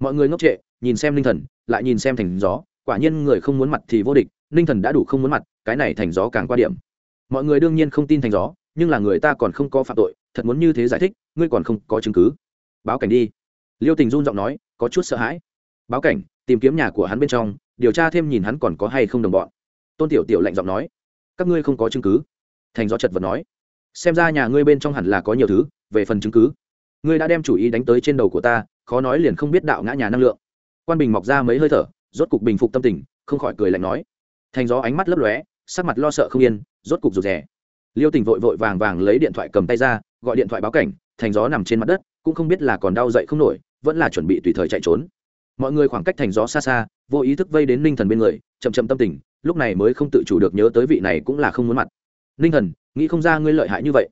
Mọi người ngốc trệ, nhìn xem ninh thần, lại nhìn xem thành gió, quả nhiên người không muốn mặt thì vô địch ninh thần đã đủ không muốn mặt, cái này thành gió càng qua điểm. Mọi người đương nhiên không tin thành gió, nhưng là người ta còn không có phạm tội, thật muốn như thế giải thích, ngươi còn không có chứng cứ. Báo cảnh đi. Liêu tình run giọng nói, có chút sợ hãi. Báo cảnh, tìm kiếm nhà của hắn bên trong, điều tra thêm nhìn hắn còn có hay không đồng bọn. Tôn tiểu tiểu lạnh giọng nói, các ngươi không có chứng cứ. Thành gió chật vật nói, xem ra nhà ngươi bên trong hẳn là có nhiều thứ, về phần chứng cứ ngươi đã đem chủ ý đánh tới trên đầu của ta, khó nói liền không biết đạo ngã nhà năng lượng. Quan bình mọc ra mấy hơi thở, rốt cục bình phục tâm tình, không khỏi cười lạnh nói. Thành gió ánh mắt lấp lóe, sắc mặt lo sợ không yên, rốt cục rụt rè. Liêu tình vội vội vàng vàng lấy điện thoại cầm tay ra, gọi điện thoại báo cảnh, thành gió nằm trên mặt đất, cũng không biết là còn đau dậy không nổi, vẫn là chuẩn bị tùy thời chạy trốn. Mọi người khoảng cách thành gió xa xa, vô ý thức vây đến ninh thần bên người, chậm chậm tâm tình, lúc này mới không tự chủ được nhớ tới vị này cũng là không muốn mặt. Ninh thần, nghĩ không ra ngươi lợi hại như vậy.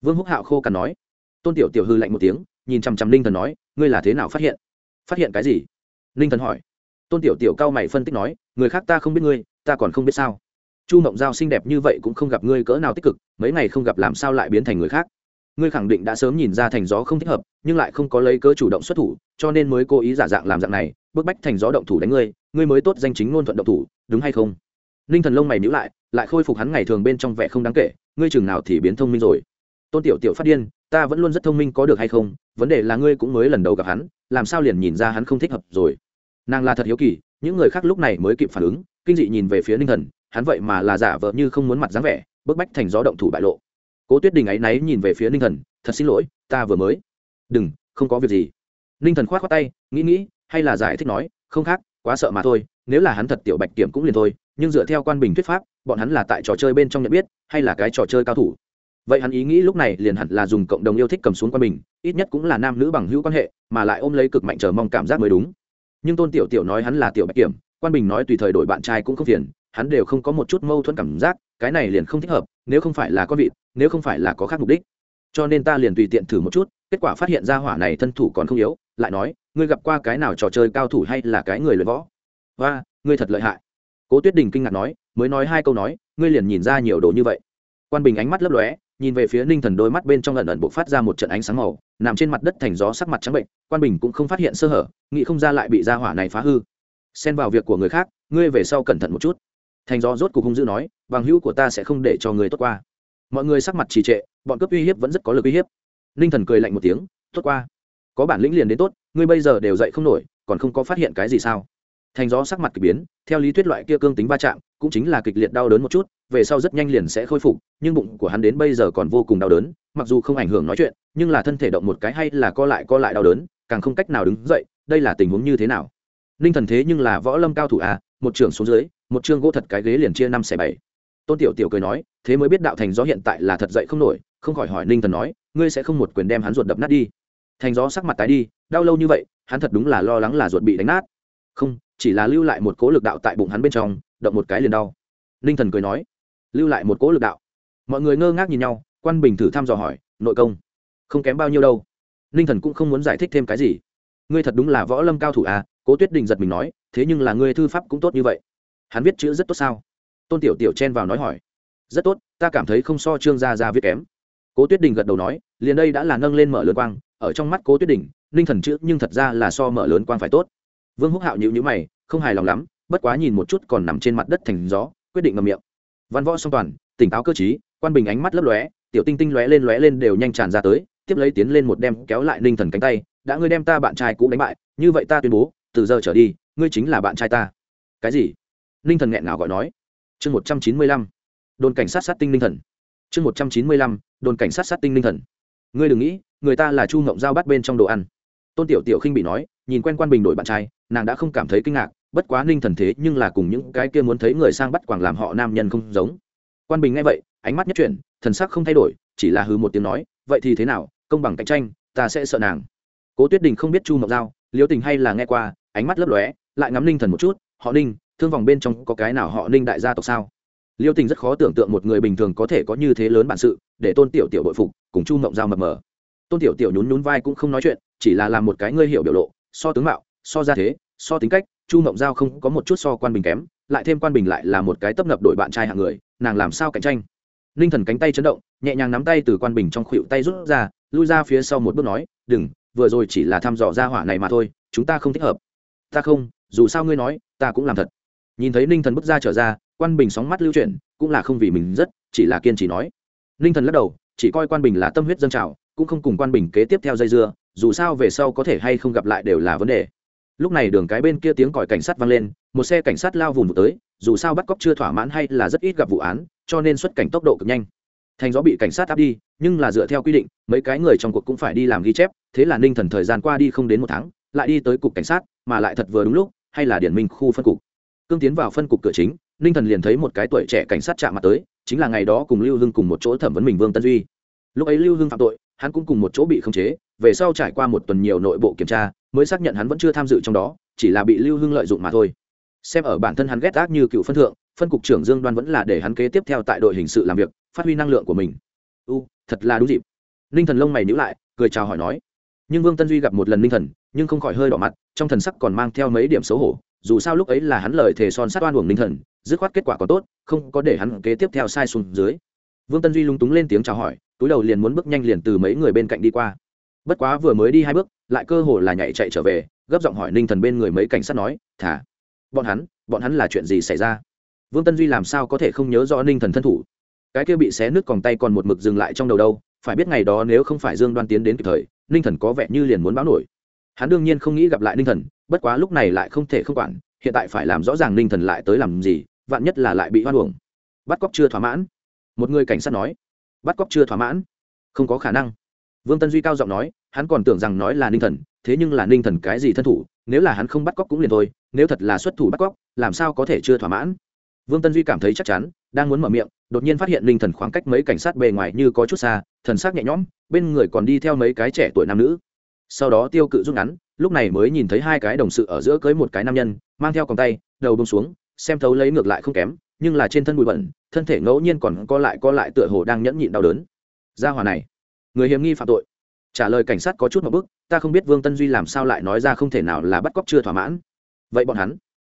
Vương húc hạo khô cằn nói tôn tiểu tiểu hư lạnh một tiếng, nhìn chằm chằm ninh thần nói, ngươi là thế nào phát hiện? Phát hiện cái gì? Ninh thần hỏi. Tôn tiểu tiểu cao mày phân tích nói, người khác ta không biết ngươi, ta còn không biết sao. Chu mộng giao xinh đẹp như vậy cũng không gặp ngươi cỡ nào tích cực, mấy ngày không gặp làm sao lại biến thành người khác? Ngươi khẳng định đã sớm nhìn ra thành gió không thích hợp, nhưng lại không có lấy cớ chủ động xuất thủ, cho nên mới cố ý giả dạng làm dạng này, bức bách thành gió động thủ đánh ngươi ngươi mới tốt danh chính ngôn thuận động thủ, đúng hay không? Ninh thần lông mày nhữ lại lại khôi phục hắn ngày thường bên trong vẻ không đáng kể, ngươi chừng nào thì biến thông minh rồi? Tôn tiểu tiểu phát điên ta vẫn luôn rất thông minh có được hay không, vấn đề là ngươi cũng mới lần đầu gặp hắn, làm sao liền nhìn ra hắn không thích hợp rồi. Nàng là thật hiếu kỳ, những người khác lúc này mới kịp phản ứng, kinh dị nhìn về phía ninh thần, hắn vậy mà là giả vợ như không muốn mặt dáng vẻ, bức bách thành gió động thủ bại lộ. Cố tuyết đình áy náy nhìn về phía ninh thần, thật xin lỗi, ta vừa mới đừng, không có việc gì. Ninh thần k h o á t khoác tay, nghĩ nghĩ, hay là giải thích nói, không khác, quá sợ mà thôi, nếu là hắn thật tiểu bạch kiểm cũng liền thôi, nhưng dựa theo quan bình thuyết pháp, bọn hắn là tại trò chơi bên trong nhận biết, hay là cái trò chơi cao thủ vậy hắn ý nghĩ lúc này liền hẳn là dùng cộng đồng yêu thích cầm xuống quan bình ít nhất cũng là nam nữ bằng hữu quan hệ, mà lại ôm lấy cực mạnh chờ mong cảm giác mới đúng. Nhưng tôn tiểu tiểu nói hắn là tiểu bạch kiểm, quan bình nói tùy thời đổi bạn trai cũng không phiền, hắn đều không có một chút mâu thuẫn cảm giác, cái này liền không thích hợp, nếu không phải là con vịt, nếu không phải là có khác mục đích. Cho nên ta liền tùy tiện thử một chút, kết quả phát hiện ra hỏa này thân thủ còn không yếu, lại nói, ngươi gặp qua cái nào trò chơi cao thủ hay là cái người luyện võ? Và ngươi thật lợi hại. Cố tuyết đình kinh ngạc nói, mới nói hai câu nói, ngươi liền nhìn ra nhiều đồ như vậy. Quan bình ánh mắt lấp lóe nhìn về phía ninh thần đôi mắt bên trong lần ẩn bộ phát ra một trận ánh sáng màu, nằm trên mặt đất thành gió sắc mặt trắng bệnh, quan bình cũng không phát hiện sơ hở, nghĩ không ra lại bị ra hỏa này phá hư. Xen vào việc của người khác, ngươi về sau cẩn thận một chút. Thành gió rốt cuộc hung dữ nói, bằng hữu của ta sẽ không để cho người tốt qua. Mọi người sắc mặt trì trệ, bọn cướp uy hiếp vẫn rất có lực uy hiếp. Ninh thần cười lạnh một tiếng, tốt qua. Có bản lĩnh liền đến tốt, ngươi bây giờ đều dậy không nổi, còn không có phát hiện cái gì sao? Thành gió sắc mặt k ỳ biến, theo lý thuyết loại kia cương tính va chạm, cũng chính là kịch liệt đau đớn một chút về sau rất nhanh liền sẽ khôi phục, nhưng bụng của hắn đến bây giờ còn vô cùng đau đớn, mặc dù không ảnh hưởng nói chuyện, nhưng là thân thể động một cái hay là co lại co lại đau đớn, càng không cách nào đứng dậy, đây là tình huống như thế nào? Ninh thần thế nhưng là võ lâm cao thủ à một trường xuống dưới, một chương gỗ thật cái ghế liền chia năm xẻ bảy. Tôn tiểu tiểu cười nói, thế mới biết đạo thành gió hiện tại là thật dậy không nổi, không khỏi hỏi ninh thần nói, ngươi sẽ không một quyền đem hắn ruột đập nát đi. Thành gió sắc mặt tái đi, đau lâu như vậy, hắn thật đúng là lo lắng là ruột bị đánh nát. Không, chỉ là lưu lại một cố lực đạo tại bụng hắn bên trong, động một cái liền đau. Ninh thần cười nói lưu lại một cỗ lực đạo. Mọi người ngơ ngác nhìn nhau, quan bình thử thăm dò hỏi, nội công, không kém bao nhiêu đâu. Ninh thần cũng không muốn giải thích thêm cái gì. Ngươi thật đúng là võ lâm cao thủ à cố tuyết đình giật mình nói, thế nhưng là ngươi thư pháp cũng tốt như vậy. Hắn viết chữ rất tốt sao? Tôn tiểu tiểu chen vào nói hỏi. Rất tốt, ta cảm thấy không so trương gia ra viết kém. Cố tuyết đình gật đầu nói, liền đây đã là nâng lên mở lớn quang, ở trong mắt cố tuyết đình, ninh thần chữ nhưng thật ra là so mở lớn quang phải tốt. Vương húc hạo nhịu nhữ mày, không hài lòng lắm, bất quá nhìn một chút còn nằm trên mặt đất thành gió, quyết định ngầm miệng văn võ song toàn, tỉnh táo cơ t quan bình ánh mắt lấp lóe, tiểu tinh tinh lóe lên lóe lên đều nhanh tràn ra tới, tiếp lấy tiến lên một đem kéo lại ninh thần cánh tay, đã ngươi đem ta bạn trai cũ đánh bại, như vậy ta tuyên bố, từ giờ trở đi, ngươi chính là bạn trai ta. Cái gì? Ninh thần nghẹn ngào gọi nói. Chương một trăm chín mươi lăm, đồn cảnh sát sát tinh ninh thần. Chương một trăm chín mươi lăm, đồn cảnh sát sát tinh ninh thần. Ngươi đừng nghĩ, người ta là chu ngộng giao bắt bên trong đồ ăn. Tôn tiểu tiểu khinh bị nói, nhìn quen quan bình đổi bạn trai, nàng đã không cảm thấy kinh ngạc bất quá ninh thần thế nhưng là cùng những cái kia muốn thấy người sang bắt quảng làm họ nam nhân không giống. Quan bình nghe vậy, ánh mắt nhất chuyển, thần sắc không thay đổi, chỉ là hứ một tiếng nói, vậy thì thế nào, công bằng cạnh tranh, ta sẽ sợ nàng. Cố tuyết đình không biết chu ngọc giao liễu tình hay là nghe qua, ánh mắt lấp lóe, lại ngắm ninh thần một chút, họ ninh, thương vòng bên trong có cái nào họ ninh đại gia tộc sao? Liêu tình rất khó tưởng tượng một người bình thường có thể có như thế lớn bản sự, để tôn tiểu tiểu bội phục, cùng chu mộng giao mập mờ. Tôn tiểu tiểu nhún nhún vai cũng không nói chuyện, chỉ là làm một cái ngươi hiểu biểu lộ, so tướng mạo, so gia thế, so tính cách chu mộng giao không có một chút so quan bình kém, lại thêm quan bình lại là một cái tấp nập đội bạn trai hạng người, nàng làm sao cạnh tranh? Ninh thần cánh tay chấn động, nhẹ nhàng nắm tay từ quan bình trong khuỵu tay rút ra, lui ra phía sau một bước nói, đừng, vừa rồi chỉ là thăm dò ra hỏa này mà thôi, chúng ta không thích hợp. Ta không, dù sao ngươi nói, ta cũng làm thật. Nhìn thấy ninh thần bước ra trở ra, quan bình sóng mắt lưu chuyển, cũng là không vì mình rất, chỉ là kiên trì nói. Ninh thần lắc đầu, chỉ coi quan bình là tâm huyết dân trào, cũng không cùng quan bình kế tiếp theo dây dưa, dù sao về sau có thể hay không gặp lại đều là vấn đề lúc này đường cái bên kia tiếng còi cảnh sát vang lên, một xe cảnh sát lao vùng tới, dù sao bắt cóc chưa thỏa mãn hay là rất ít gặp vụ án, cho nên xuất cảnh tốc độ cực nhanh. Thành gió bị cảnh sát áp đi, nhưng là dựa theo quy định, mấy cái người trong cuộc cũng phải đi làm ghi chép, thế là ninh thần thời gian qua đi không đến một tháng, lại đi tới cục cảnh sát, mà lại thật vừa đúng lúc, hay là điển minh khu phân cục. Cương tiến vào phân cục cửa chính, ninh thần liền thấy một cái tuổi trẻ cảnh sát chạm mặt tới, chính là ngày đó cùng lưu hưng cùng một chỗ thẩm vấn mình vương tân duy. Lúc ấy lưu hưng phạm tội, hắn cũng cùng một chỗ bị khống chế, về sau trải qua một tuần nhiều nội bộ kiểm tra mới xác nhận hắn vẫn chưa tham dự trong đó, chỉ là bị lưu hưng lợi dụng mà thôi. Xem ở bản thân hắn ghét ác như cựu phân thượng, phân cục trưởng dương đoan vẫn là để hắn kế tiếp theo tại đội hình sự làm việc, phát huy năng lượng của mình. U, thật là đúng dịp. Ninh thần lông mày nhữ lại, cười chào hỏi nói. Nhưng vương tân duy gặp một lần ninh thần, nhưng không khỏi hơi đỏ mặt, trong thần sắc còn mang theo mấy điểm xấu hổ, dù sao lúc ấy là hắn lời thề son sát oan uổng ninh thần, dứt khoát kết quả có tốt, không có để hắn kế tiếp theo sai xuống dưới. Vương tân duy lung túng lên tiếng chào hỏi, túi đầu liền muốn bước nhanh liền từ mấy người bên cạnh đi qua bất quá vừa mới đi hai bước, lại cơ hồ là nhảy chạy trở về, gấp giọng hỏi ninh thần bên người mấy cảnh sát nói, thả, bọn hắn bọn hắn là chuyện gì xảy ra? Vương tân duy làm sao có thể không nhớ rõ ninh thần thân thủ? Cái kia bị xé nước còn tay còn một mực dừng lại trong đầu đâu, phải biết ngày đó nếu không phải dương đoan tiến đến kịp thời, ninh thần có vẻ như liền muốn báo nổi. Hắn đương nhiên không nghĩ gặp lại ninh thần, bất quá lúc này lại không thể không quản, hiện tại phải làm rõ ràng ninh thần lại tới làm gì, vạn nhất là lại bị hoan uổng. Bắt cóc chưa thỏa mãn. Một người cảnh sát nói. Bắt cóc chưa thỏa mãn? Không có khả năng vương tân duy cao giọng nói, hắn còn tưởng rằng nói là ninh thần, thế nhưng là ninh thần cái gì thân thủ, nếu là hắn không bắt cóc cũng liền thôi, nếu thật là xuất thủ bắt cóc, làm sao có thể chưa thỏa mãn? Vương tân duy cảm thấy chắc chắn, đang muốn mở miệng, đột nhiên phát hiện ninh thần khoảng cách mấy cảnh sát bề ngoài như có chút xa, thần sắc nhẹ nhõm, bên người còn đi theo mấy cái trẻ tuổi nam nữ. Sau đó tiêu cự rút ngắn, lúc này mới nhìn thấy hai cái đồng sự ở giữa cưới một cái nam nhân, mang theo còng tay, đầu bông xuống, xem thấu lấy ngược lại không kém, nhưng là trên thân bụi bẩn, thân thể ngẫu nhiên còn co lại co lại tựa hồ đang nhẫn nhịn đau đớn. Gia hòa này người hiểm nghi phạm tội. Trả lời cảnh sát có chút một bức ta không biết vương tân duy làm sao lại nói ra không thể nào là bắt cóc chưa thỏa mãn. Vậy bọn hắn?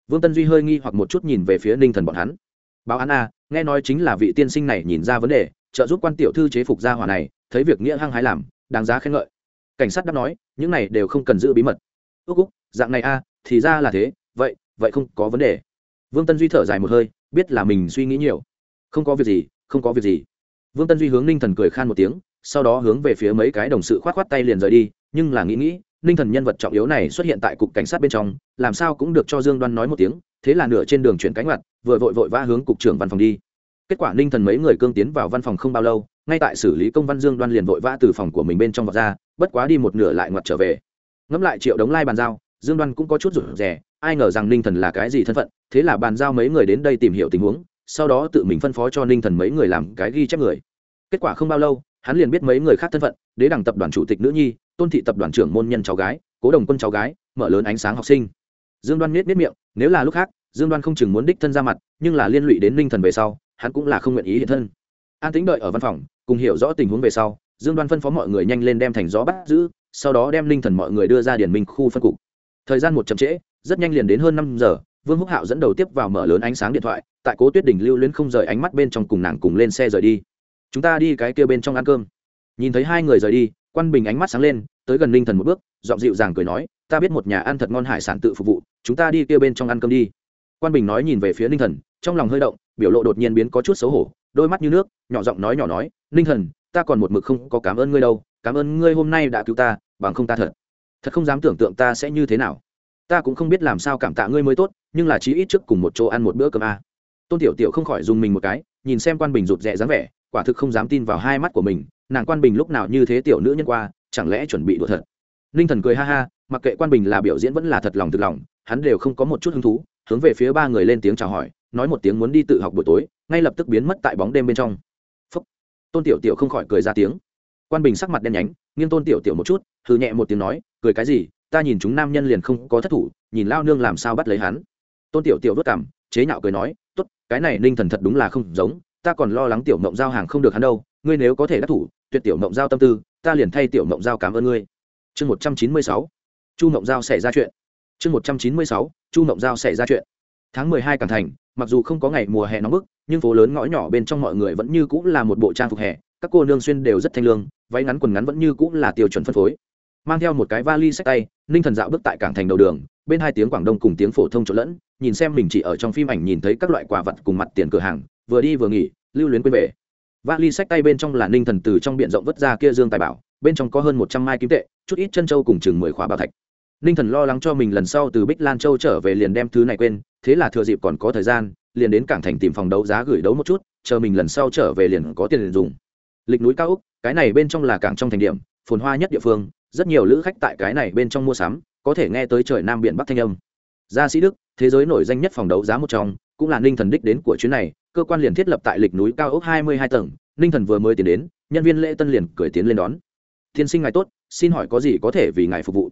Vương tân duy hơi nghi hoặc một chút nhìn về phía ninh thần bọn hắn. Báo án a, nghe nói chính là vị tiên sinh này nhìn ra vấn đề, trợ giúp quan tiểu thư chế phục gia hỏa này, thấy việc nghĩa hăng hái làm, đáng giá khen ngợi. Cảnh sát đáp nói, những này đều không cần giữ bí mật. Ước úc, dạng này a, thì ra là thế, vậy vậy không có vấn đề. Vương tân duy thở dài một hơi, biết là mình suy nghĩ nhiều. Không có việc gì, không có việc gì. Vương tân duy hướng ninh thần cười khan một tiếng sau đó hướng về phía mấy cái đồng sự khoát khoát tay liền rời đi, nhưng là nghĩ nghĩ, ninh thần nhân vật trọng yếu này xuất hiện tại cục cảnh sát bên trong, làm sao cũng được cho dương đoan nói một tiếng, thế là nửa trên đường chuyển cánh mặt vừa vội vội vã hướng cục trưởng văn phòng đi. Kết quả ninh thần mấy người cương tiến vào văn phòng không bao lâu, ngay tại xử lý công văn dương đoan liền vội vã từ phòng của mình bên trong vọt ra, bất quá đi một nửa lại ngoặt trở về. Ngẫm lại triệu đống lai bàn giao, dương đoan cũng có chút rủi rẻ ai ngờ rằng ninh thần là cái gì thân phận, thế là bàn giao mấy người đến đây tìm hiểu tình huống, sau đó tự mình phân phó cho ninh thần mấy người làm cái ghi chép người. Kết quả không bao lâu hắn liền biết mấy người khác thân phận, đế đẳng tập đoàn chủ tịch nữ nhi, tôn thị tập đoàn trưởng môn nhân cháu gái, cố đồng quân cháu gái, mở lớn ánh sáng học sinh. Dương đoan miết miết miệng, nếu là lúc khác, dương đoan không chừng muốn đích thân ra mặt, nhưng là liên lụy đến ninh thần về sau, hắn cũng là không nguyện ý hiện thân. An tính đợi ở văn phòng, cùng hiểu rõ tình huống về sau, dương đoan phân phó mọi người nhanh lên đem thành gió bắt giữ, sau đó đem ninh thần mọi người đưa ra điển minh khu phân cục. Thời gian một chậm trễ, rất nhanh liền đến hơn năm giờ, vương húc hạo dẫn đầu tiếp vào mở lớn ánh sáng điện thoại, tại cố tuyết đình lưu luyến không rời ánh mắt bên trong cùng nàng cùng lên xe rời đi chúng ta đi cái kia bên trong ăn cơm. Nhìn thấy hai người rời đi, quan bình ánh mắt sáng lên, tới gần ninh thần một bước, giọng dịu dàng cười nói, ta biết một nhà ăn thật ngon hải sản tự phục vụ, chúng ta đi kia bên trong ăn cơm đi. Quan bình nói nhìn về phía ninh thần, trong lòng hơi động, biểu lộ đột nhiên biến có chút xấu hổ, đôi mắt như nước, nhỏ giọng nói nhỏ nói, ninh thần, ta còn một mực không có cảm ơn ngươi đâu, cảm ơn ngươi hôm nay đã cứu ta, bằng không ta thật thật không dám tưởng tượng ta sẽ như thế nào. Ta cũng không biết làm sao cảm tạ ngươi mới tốt, nhưng là chí ít trước cùng một chỗ ăn một bữa cơm a. À. tôn tiểu tiểu không khỏi dùng mình một cái, nhìn xem quan bình rụt rè dáng vẻ quả thực không dám tin vào hai mắt của mình, nàng quan bình lúc nào như thế tiểu nữ nhân qua, chẳng lẽ chuẩn bị đùa thật? Ninh thần cười ha ha, mặc kệ quan bình là biểu diễn vẫn là thật lòng thực lòng, hắn đều không có một chút hứng thú, hướng về phía ba người lên tiếng chào hỏi, nói một tiếng muốn đi tự học buổi tối, ngay lập tức biến mất tại bóng đêm bên trong. Phúc. tôn tiểu tiểu không khỏi cười ra tiếng. Quan bình sắc mặt đen nhánh, nghiêng tôn tiểu tiểu một chút, hừ nhẹ một tiếng nói, cười cái gì, ta nhìn chúng nam nhân liền không có thất thủ, nhìn lao nương làm sao bắt lấy hắn. Tôn tiểu tiểu vất cảm, chế nhạo cười nói t ố t cái này ninh thần thật đúng là không giống ta còn lo lắng tiểu mộng giao hàng không được hắn đâu, ngươi nếu có thể đắc thủ, tuyệt tiểu mộng giao tâm tư, ta liền thay tiểu mộng giao cảm ơn ngươi. Chương một trăm chín mươi sáu, chu mộng giao xảy ra chuyện. Chương một trăm chín mươi sáu, chu mộng giao xảy ra chuyện. Tháng mười hai cảng thành, mặc dù không có ngày mùa hè nóng bức, nhưng phố lớn ngõ nhỏ bên trong mọi người vẫn như cũng là một bộ trang phục hè, các cô nương xuyên đều rất thanh lương, váy ngắn quần ngắn vẫn như cũng là tiêu chuẩn phân phối. Mang theo một cái vali sách tay, ninh thần dạo bước tại cảng thành đầu đường, bên hai tiếng quảng đông cùng tiếng phổ thông trộn lẫn, nhìn xem mình chỉ ở trong phim ảnh nhìn thấy các loại quà vật cùng mặt tiền cửa hàng vừa đi vừa nghỉ, lưu luyến quên về. Ly sách tay bên trong là ninh thần từ trong b i ể n rộng vất ra kia dương tài bảo, bên trong có hơn một trăm mai kim tệ, chút ít chân châu cùng chừng mười khóa bảo thạch. Ninh thần lo lắng cho mình lần sau từ bích lan châu trở về liền đem thứ này quên, thế là thừa dịp còn có thời gian, liền đến cảng thành tìm phòng đấu giá gửi đấu một chút, chờ mình lần sau trở về liền có tiền liền dùng. Lịch núi cao úc, cái này bên trong là cảng trong thành điểm, phồn hoa nhất địa phương, rất nhiều lữ khách tại cái này bên trong mua sắm, có thể nghe tới trời nam biển bắc thanh âm. Gia sĩ đức, thế giới nổi danh nhất phòng đấu giá một trong, cũng là ninh thần đích đến của chuyến này cơ quan liền thiết lập tại lịch núi cao ốc hai mươi hai tầng, ninh thần vừa mới tiến đến, nhân viên lễ tân liền cười tiến lên đón. Tiên sinh ngài tốt, xin hỏi có gì có thể vì ngài phục vụ?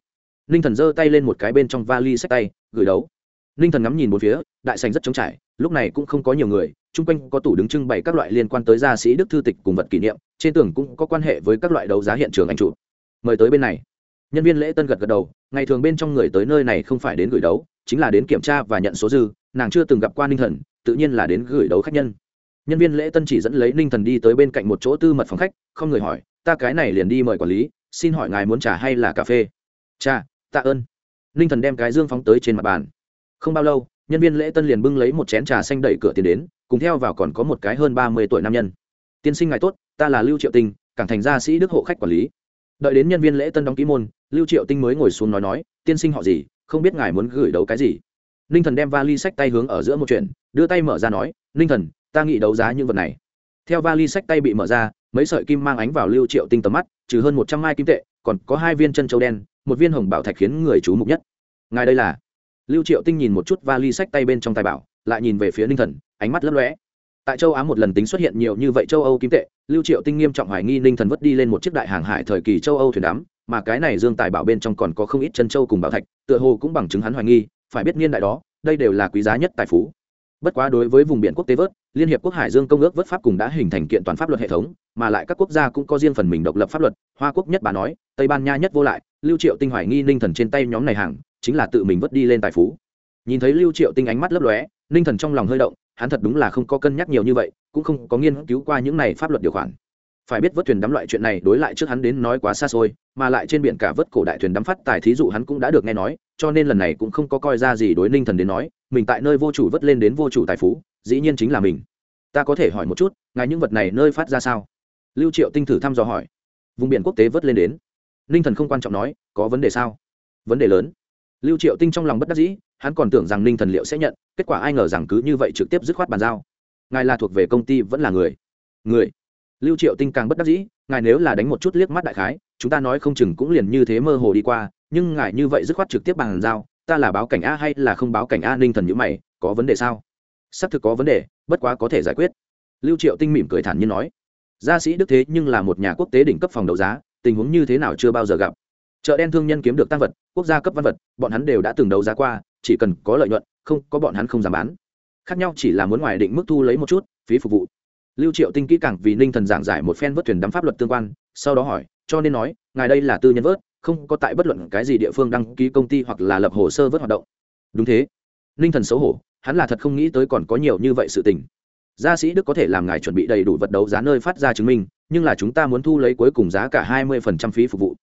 Ninh thần giơ tay lên một cái bên trong vali sách tay, gửi đấu. Ninh thần ngắm nhìn một phía, đại sành rất trống trải, lúc này cũng không có nhiều người, chung quanh có tủ đứng trưng bày các loại liên quan tới gia sĩ đức thư tịch cùng vật kỷ niệm, trên tường cũng có quan hệ với các loại đấu giá hiện trường anh chủ mời tới bên này. Nhân viên lễ tân gật gật đầu, ngày thường bên trong người tới nơi này không phải đến gửi đấu, chính là đến kiểm tra và nhận số dư, nàng chưa từng gặp qua ninh thần tự nhiên là đến gửi đấu khách nhân. Nhân viên lễ tân chỉ dẫn lấy ninh thần đi tới bên cạnh một chỗ tư mật phòng khách, không người hỏi, ta cái này liền đi mời quản lý, xin hỏi ngài muốn trà hay là cà phê? Trà, tạ ơn. Ninh thần đem cái dương phóng tới trên mặt bàn. Không bao lâu, nhân viên lễ tân liền bưng lấy một chén trà xanh đẩy cửa tiền đến, cùng theo vào còn có một cái hơn ba mươi tuổi nam nhân. Tiên sinh ngài tốt, ta là lưu triệu tinh, cảng thành gia sĩ đức hộ khách quản lý. Đợi đến nhân viên lễ tân đóng ký môn, lưu triệu tinh mới ngồi xuống nói nói, tiên sinh họ gì, không biết ngài muốn gửi đấu cái gì? Ninh thần đem vali sách tay hướng ở giữa một chuyện, đưa tay mở ra nói ninh thần, ta nghĩ đấu giá những vật này. Theo vali sách tay bị mở ra, mấy sợi kim mang ánh vào lưu triệu tinh tầm mắt, trừ hơn một trăm mai kim tệ, còn có hai viên chân châu đen, một viên hồng bảo thạch khiến người chú mục nhất. Ngài đây là? Lưu triệu tinh nhìn một chút vali sách tay bên trong tài bảo, lại nhìn về phía ninh thần, ánh mắt lấp lóe. Tại châu á một lần tính xuất hiện nhiều như vậy châu âu kim tệ, lưu triệu tinh nghiêm trọng hoài nghi ninh thần vất đi lên một chiếc đại hàng hải thời kỳ châu âu thuyền đám mà cái này dương tài bảo bên trong còn có không ít chân châu cùng bảo thạch, tựa hồ cũng bằng chứng hắn hoài nghi phải biết niên đại đó, đây đều là quý giá nhất tài phú. Bất quá đối với vùng biển quốc tế vớt, liên hiệp quốc hải dương công ước vớt pháp cùng đã hình thành kiện toàn pháp luật hệ thống, mà lại các quốc gia cũng có riêng phần mình độc lập pháp luật, hoa quốc nhất bà nói, tây ban nha nhất vô lại, lưu triệu tinh hoài nghi ninh thần trên tay nhóm này hàng, chính là tự mình vớt đi lên tài phú. Nhìn thấy lưu triệu tinh ánh mắt lấp lóe, ninh thần trong lòng hơi động, hắn thật đúng là không có cân nhắc nhiều như vậy, cũng không có nghiên cứu qua những này pháp luật điều khoản phải biết vớt thuyền đắm loại chuyện này đối lại trước hắn đến nói quá xa xôi, mà lại trên biển cả vớt cổ đại thuyền đắm phát tài thí dụ hắn cũng đã được nghe nói, cho nên lần này cũng không có coi ra gì đối ninh thần đến nói, mình tại nơi vô chủ vớt lên đến vô chủ tài phú, dĩ nhiên chính là mình. Ta có thể hỏi một chút, ngài những vật này nơi phát ra sao? Lưu triệu tinh thử thăm dò hỏi. Vùng biển quốc tế vớt lên đến. Ninh thần không quan trọng nói, có vấn đề sao? Vấn đề lớn. Lưu triệu tinh trong lòng bất đắc dĩ, hắn còn tưởng rằng ninh thần liệu sẽ nhận, kết quả ai ngờ rằng cứ như vậy trực tiếp dứt khoát bàn giao. Ngài là thuộc về công ty vẫn là người? Người lưu triệu tinh càng bất đắc dĩ, ngài nếu là đánh một chút liếc mắt đại khái, chúng ta nói không chừng cũng liền như thế mơ hồ đi qua, nhưng ngài như vậy dứt khoát trực tiếp bàn giao, ta là báo cảnh a hay là không báo cảnh a ninh thần nhữ mày, có vấn đề sao? Xác thực có vấn đề, bất quá có thể giải quyết. Lưu triệu tinh mỉm cười thản nhiên nói, gia sĩ đức thế nhưng là một nhà quốc tế đỉnh cấp phòng đấu giá, tình huống như thế nào chưa bao giờ gặp. Chợ đen thương nhân kiếm được tăng vật, quốc gia cấp văn vật, bọn hắn đều đã từng đấu giá qua, chỉ cần có lợi nhuận, không, có bọn hắn không dám bán. Khác nhau chỉ là muốn ngoài định mức thu lấy một chút, phí phục vụ lưu triệu tinh kỹ càng vì ninh thần giảng giải một phen vớt thuyền đắm pháp luật tương quan, sau đó hỏi, cho nên nói, ngài đây là tư nhân vớt, không có tại bất luận cái gì địa phương đăng ký công ty hoặc là lập hồ sơ vớt hoạt động. Đúng thế. Ninh thần xấu hổ, hắn là thật không nghĩ tới còn có nhiều như vậy sự tình. Gia sĩ đức có thể làm ngài chuẩn bị đầy đủ vật đấu giá nơi phát ra chứng minh, nhưng là chúng ta muốn thu lấy cuối cùng giá cả hai mươi phần trăm phí phục vụ.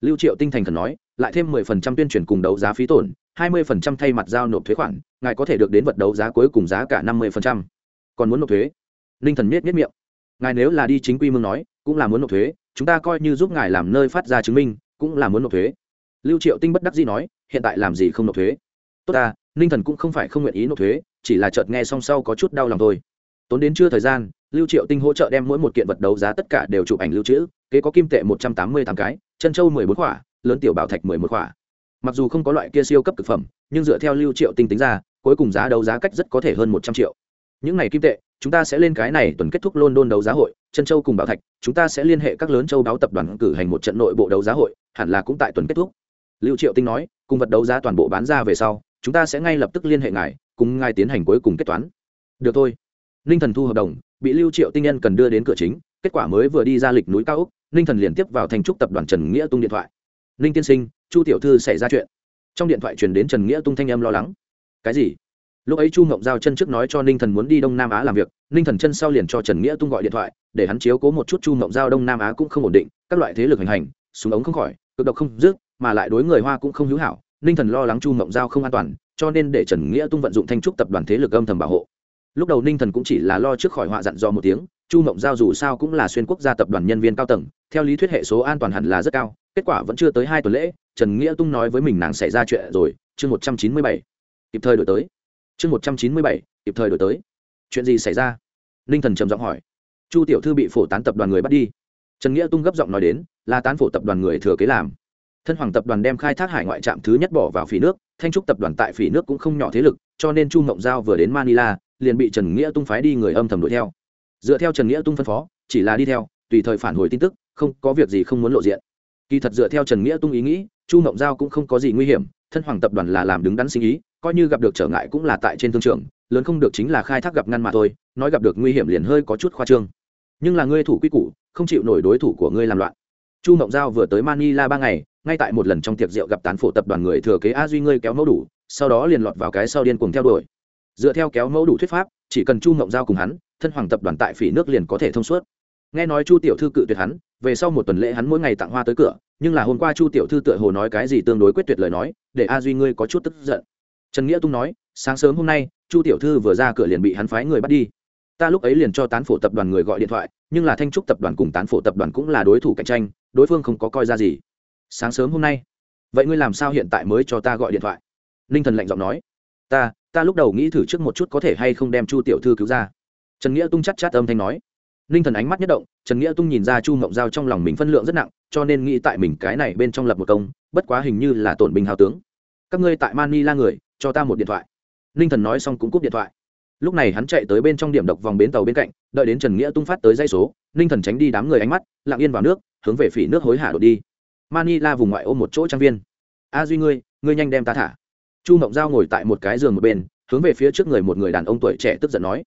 Lưu triệu tinh thành thần nói, lại thêm mười phần trăm tuyên truyền cùng đấu giá phí tổn, hai mươi phần trăm thay mặt giao nộp thuế khoản, ngài có thể được đến vật đấu giá cuối cùng giá cả năm mươi phần trăm. Còn muốn nộp thuế? Ninh thần miết miết miệng. Ngài nếu là đi chính quy mương nói, cũng là muốn nộp thuế, chúng ta coi như giúp ngài làm nơi phát ra chứng minh, cũng là muốn nộp thuế. Lưu triệu tinh bất đắc dĩ nói, hiện tại làm gì không nộp thuế? Tốt ta ninh thần cũng không phải không nguyện ý nộp thuế, chỉ là chợt nghe song sau có chút đau lòng thôi. Tốn đến chưa thời gian, lưu triệu tinh hỗ trợ đem mỗi một kiện vật đấu giá tất cả đều chụp ảnh lưu trữ, kế có kim tệ một trăm tám mươi tám cái, chân châu mười bốn khỏa, lớn tiểu bảo thạch mười một khỏa. Mặc dù không có loại kia siêu cấp thực phẩm, nhưng dựa theo lưu triệu tinh tính ra, cuối cùng giá đấu giá cách rất có thể hơn một trăm triệu những ngày kim tệ, chúng ta sẽ lên cái này tuần kết thúc london đấu giá hội chân châu cùng bảo thạch, chúng ta sẽ liên hệ các lớn châu báo tập đoàn cử hành một trận nội bộ đấu giá hội, hẳn là cũng tại tuần kết thúc. Lưu triệu tinh nói, cùng vật đấu giá toàn bộ bán ra về sau, chúng ta sẽ ngay lập tức liên hệ ngài, cùng ngài tiến hành cuối cùng kết toán. Được thôi. Ninh thần thu hợp đồng, bị lưu triệu tinh nhân cần đưa đến cửa chính, kết quả mới vừa đi ra lịch núi cao úc ninh thần liền tiếp vào thành trúc tập đoàn trần nghĩa tung điện thoại. Ninh tiên sinh, chu tiểu thư xảy ra chuyện. Trong điện thoại truyền đến trần nghĩa tung thanh âm lo lắng. Cái gì? Lúc ấy chu ngộng giao chân trước nói cho ninh thần muốn đi đông nam á làm việc, ninh thần chân sau liền cho trần nghĩa tung gọi điện thoại, để hắn chiếu cố một chút chu ngộng giao đông nam á cũng không ổn định, các loại thế lực hành hành, súng ống không khỏi, cực độc không dứt, mà lại đối người hoa cũng không hữu hảo, ninh thần lo lắng chu ngộng giao không an toàn, cho nên để trần nghĩa tung vận dụng thanh trúc tập đoàn thế lực âm thầm bảo hộ. Lúc đầu ninh thần cũng chỉ là lo trước khỏi họa dặn dò một tiếng, chu mộng giao dù sao cũng là xuyên quốc gia tập đoàn nhân viên cao tầng, theo lý thuyết hệ số an toàn hẳn là rất cao, kết quả vẫn chưa tới hai tuần lễ, trần nghĩa tung nói với mình nàng xảy ra chuyện rồi, chương một trăm chín mươi bảy. Kịp thời đổi tới chương một trăm chín mươi bảy, kịp thời đổi tới. Chuyện gì xảy ra? Ninh thần trầm giọng hỏi. Chu tiểu thư bị phổ tán tập đoàn người bắt đi. Trần nghĩa tung gấp giọng nói đến, là tán phổ tập đoàn người thừa kế làm. Thân hoàng tập đoàn đem khai thác hải ngoại trạm thứ nhất bỏ vào phỉ nước, thanh trúc tập đoàn tại phỉ nước cũng không nhỏ thế lực, cho nên chu mộng giao vừa đến manila, liền bị trần nghĩa tung phái đi người âm thầm đuổi theo. Dựa theo trần nghĩa tung phân phó, chỉ là đi theo, tùy thời phản hồi tin tức, không có việc gì không muốn lộ diện. Kỳ thật dựa theo trần nghĩa tung ý nghĩ, chu mộng giao cũng không có gì nguy hiểm thân hoàng tập đoàn là làm đứng đắn sinh ý, coi như gặp được trở ngại cũng là tại trên thương trường, lớn không được chính là khai thác gặp ngăn mà thôi, nói gặp được nguy hiểm liền hơi có chút khoa trương. Nhưng là ngươi thủ quy củ, không chịu nổi đối thủ của ngươi làm loạn. Chu mộng giao vừa tới manila ba ngày, ngay tại một lần trong tiệc rượu gặp tán phổ tập đoàn người thừa kế a duy ngươi kéo mẫu đủ, sau đó liền lọt vào cái sau điên cuồng theo đuổi. Dựa theo kéo mẫu đủ thuyết pháp, chỉ cần chu mộng giao cùng hắn, thân hoàng tập đoàn tại phỉ nước liền có thể thông suốt. Nghe nói chu tiểu thư cự tuyệt hắn, về sau một tuần lễ hắn mỗi ngày tặng hoa tới cửa nhưng là hôm qua chu tiểu thư tựa hồ nói cái gì tương đối quyết tuyệt lời nói, để a duy ngươi có chút tức giận. Trần nghĩa tung nói, sáng sớm hôm nay, chu tiểu thư vừa ra cửa liền bị hắn phái người bắt đi. Ta lúc ấy liền cho tán phổ tập đoàn người gọi điện thoại, nhưng là thanh trúc tập đoàn cùng tán phổ tập đoàn cũng là đối thủ cạnh tranh, đối phương không có coi ra gì. Sáng sớm hôm nay, vậy ngươi làm sao hiện tại mới cho ta gọi điện thoại? Ninh thần lạnh giọng nói, ta ta lúc đầu nghĩ thử trước một chút có thể hay không đem chu tiểu thư cứu ra. Trần nghĩa tung chắc chát âm thanh nói ninh thần ánh mắt nhất động, trần nghĩa tung nhìn ra chu mộng giao trong lòng mình phân lượng rất nặng, cho nên nghĩ tại mình cái này bên trong lập một công, bất quá hình như là tổn binh hào tướng. Các ngươi tại mani la người, cho ta một điện thoại. Ninh thần nói xong cũng cúp điện thoại. Lúc này hắn chạy tới bên trong điểm độc vòng bến tàu bên cạnh, đợi đến trần nghĩa tung phát tới dây số ninh thần tránh đi đám người ánh mắt, lặng yên vào nước, hướng về phỉ nước hối hả đột đi. Manila vùng ngoại ô một chỗ trang viên. A duy ngươi ngươi nhanh đem ta thả. Chu mộng giao ngồi tại một cái giường một bên, hướng về phía trước người một người đàn ông tuổi trẻ tức giận nói.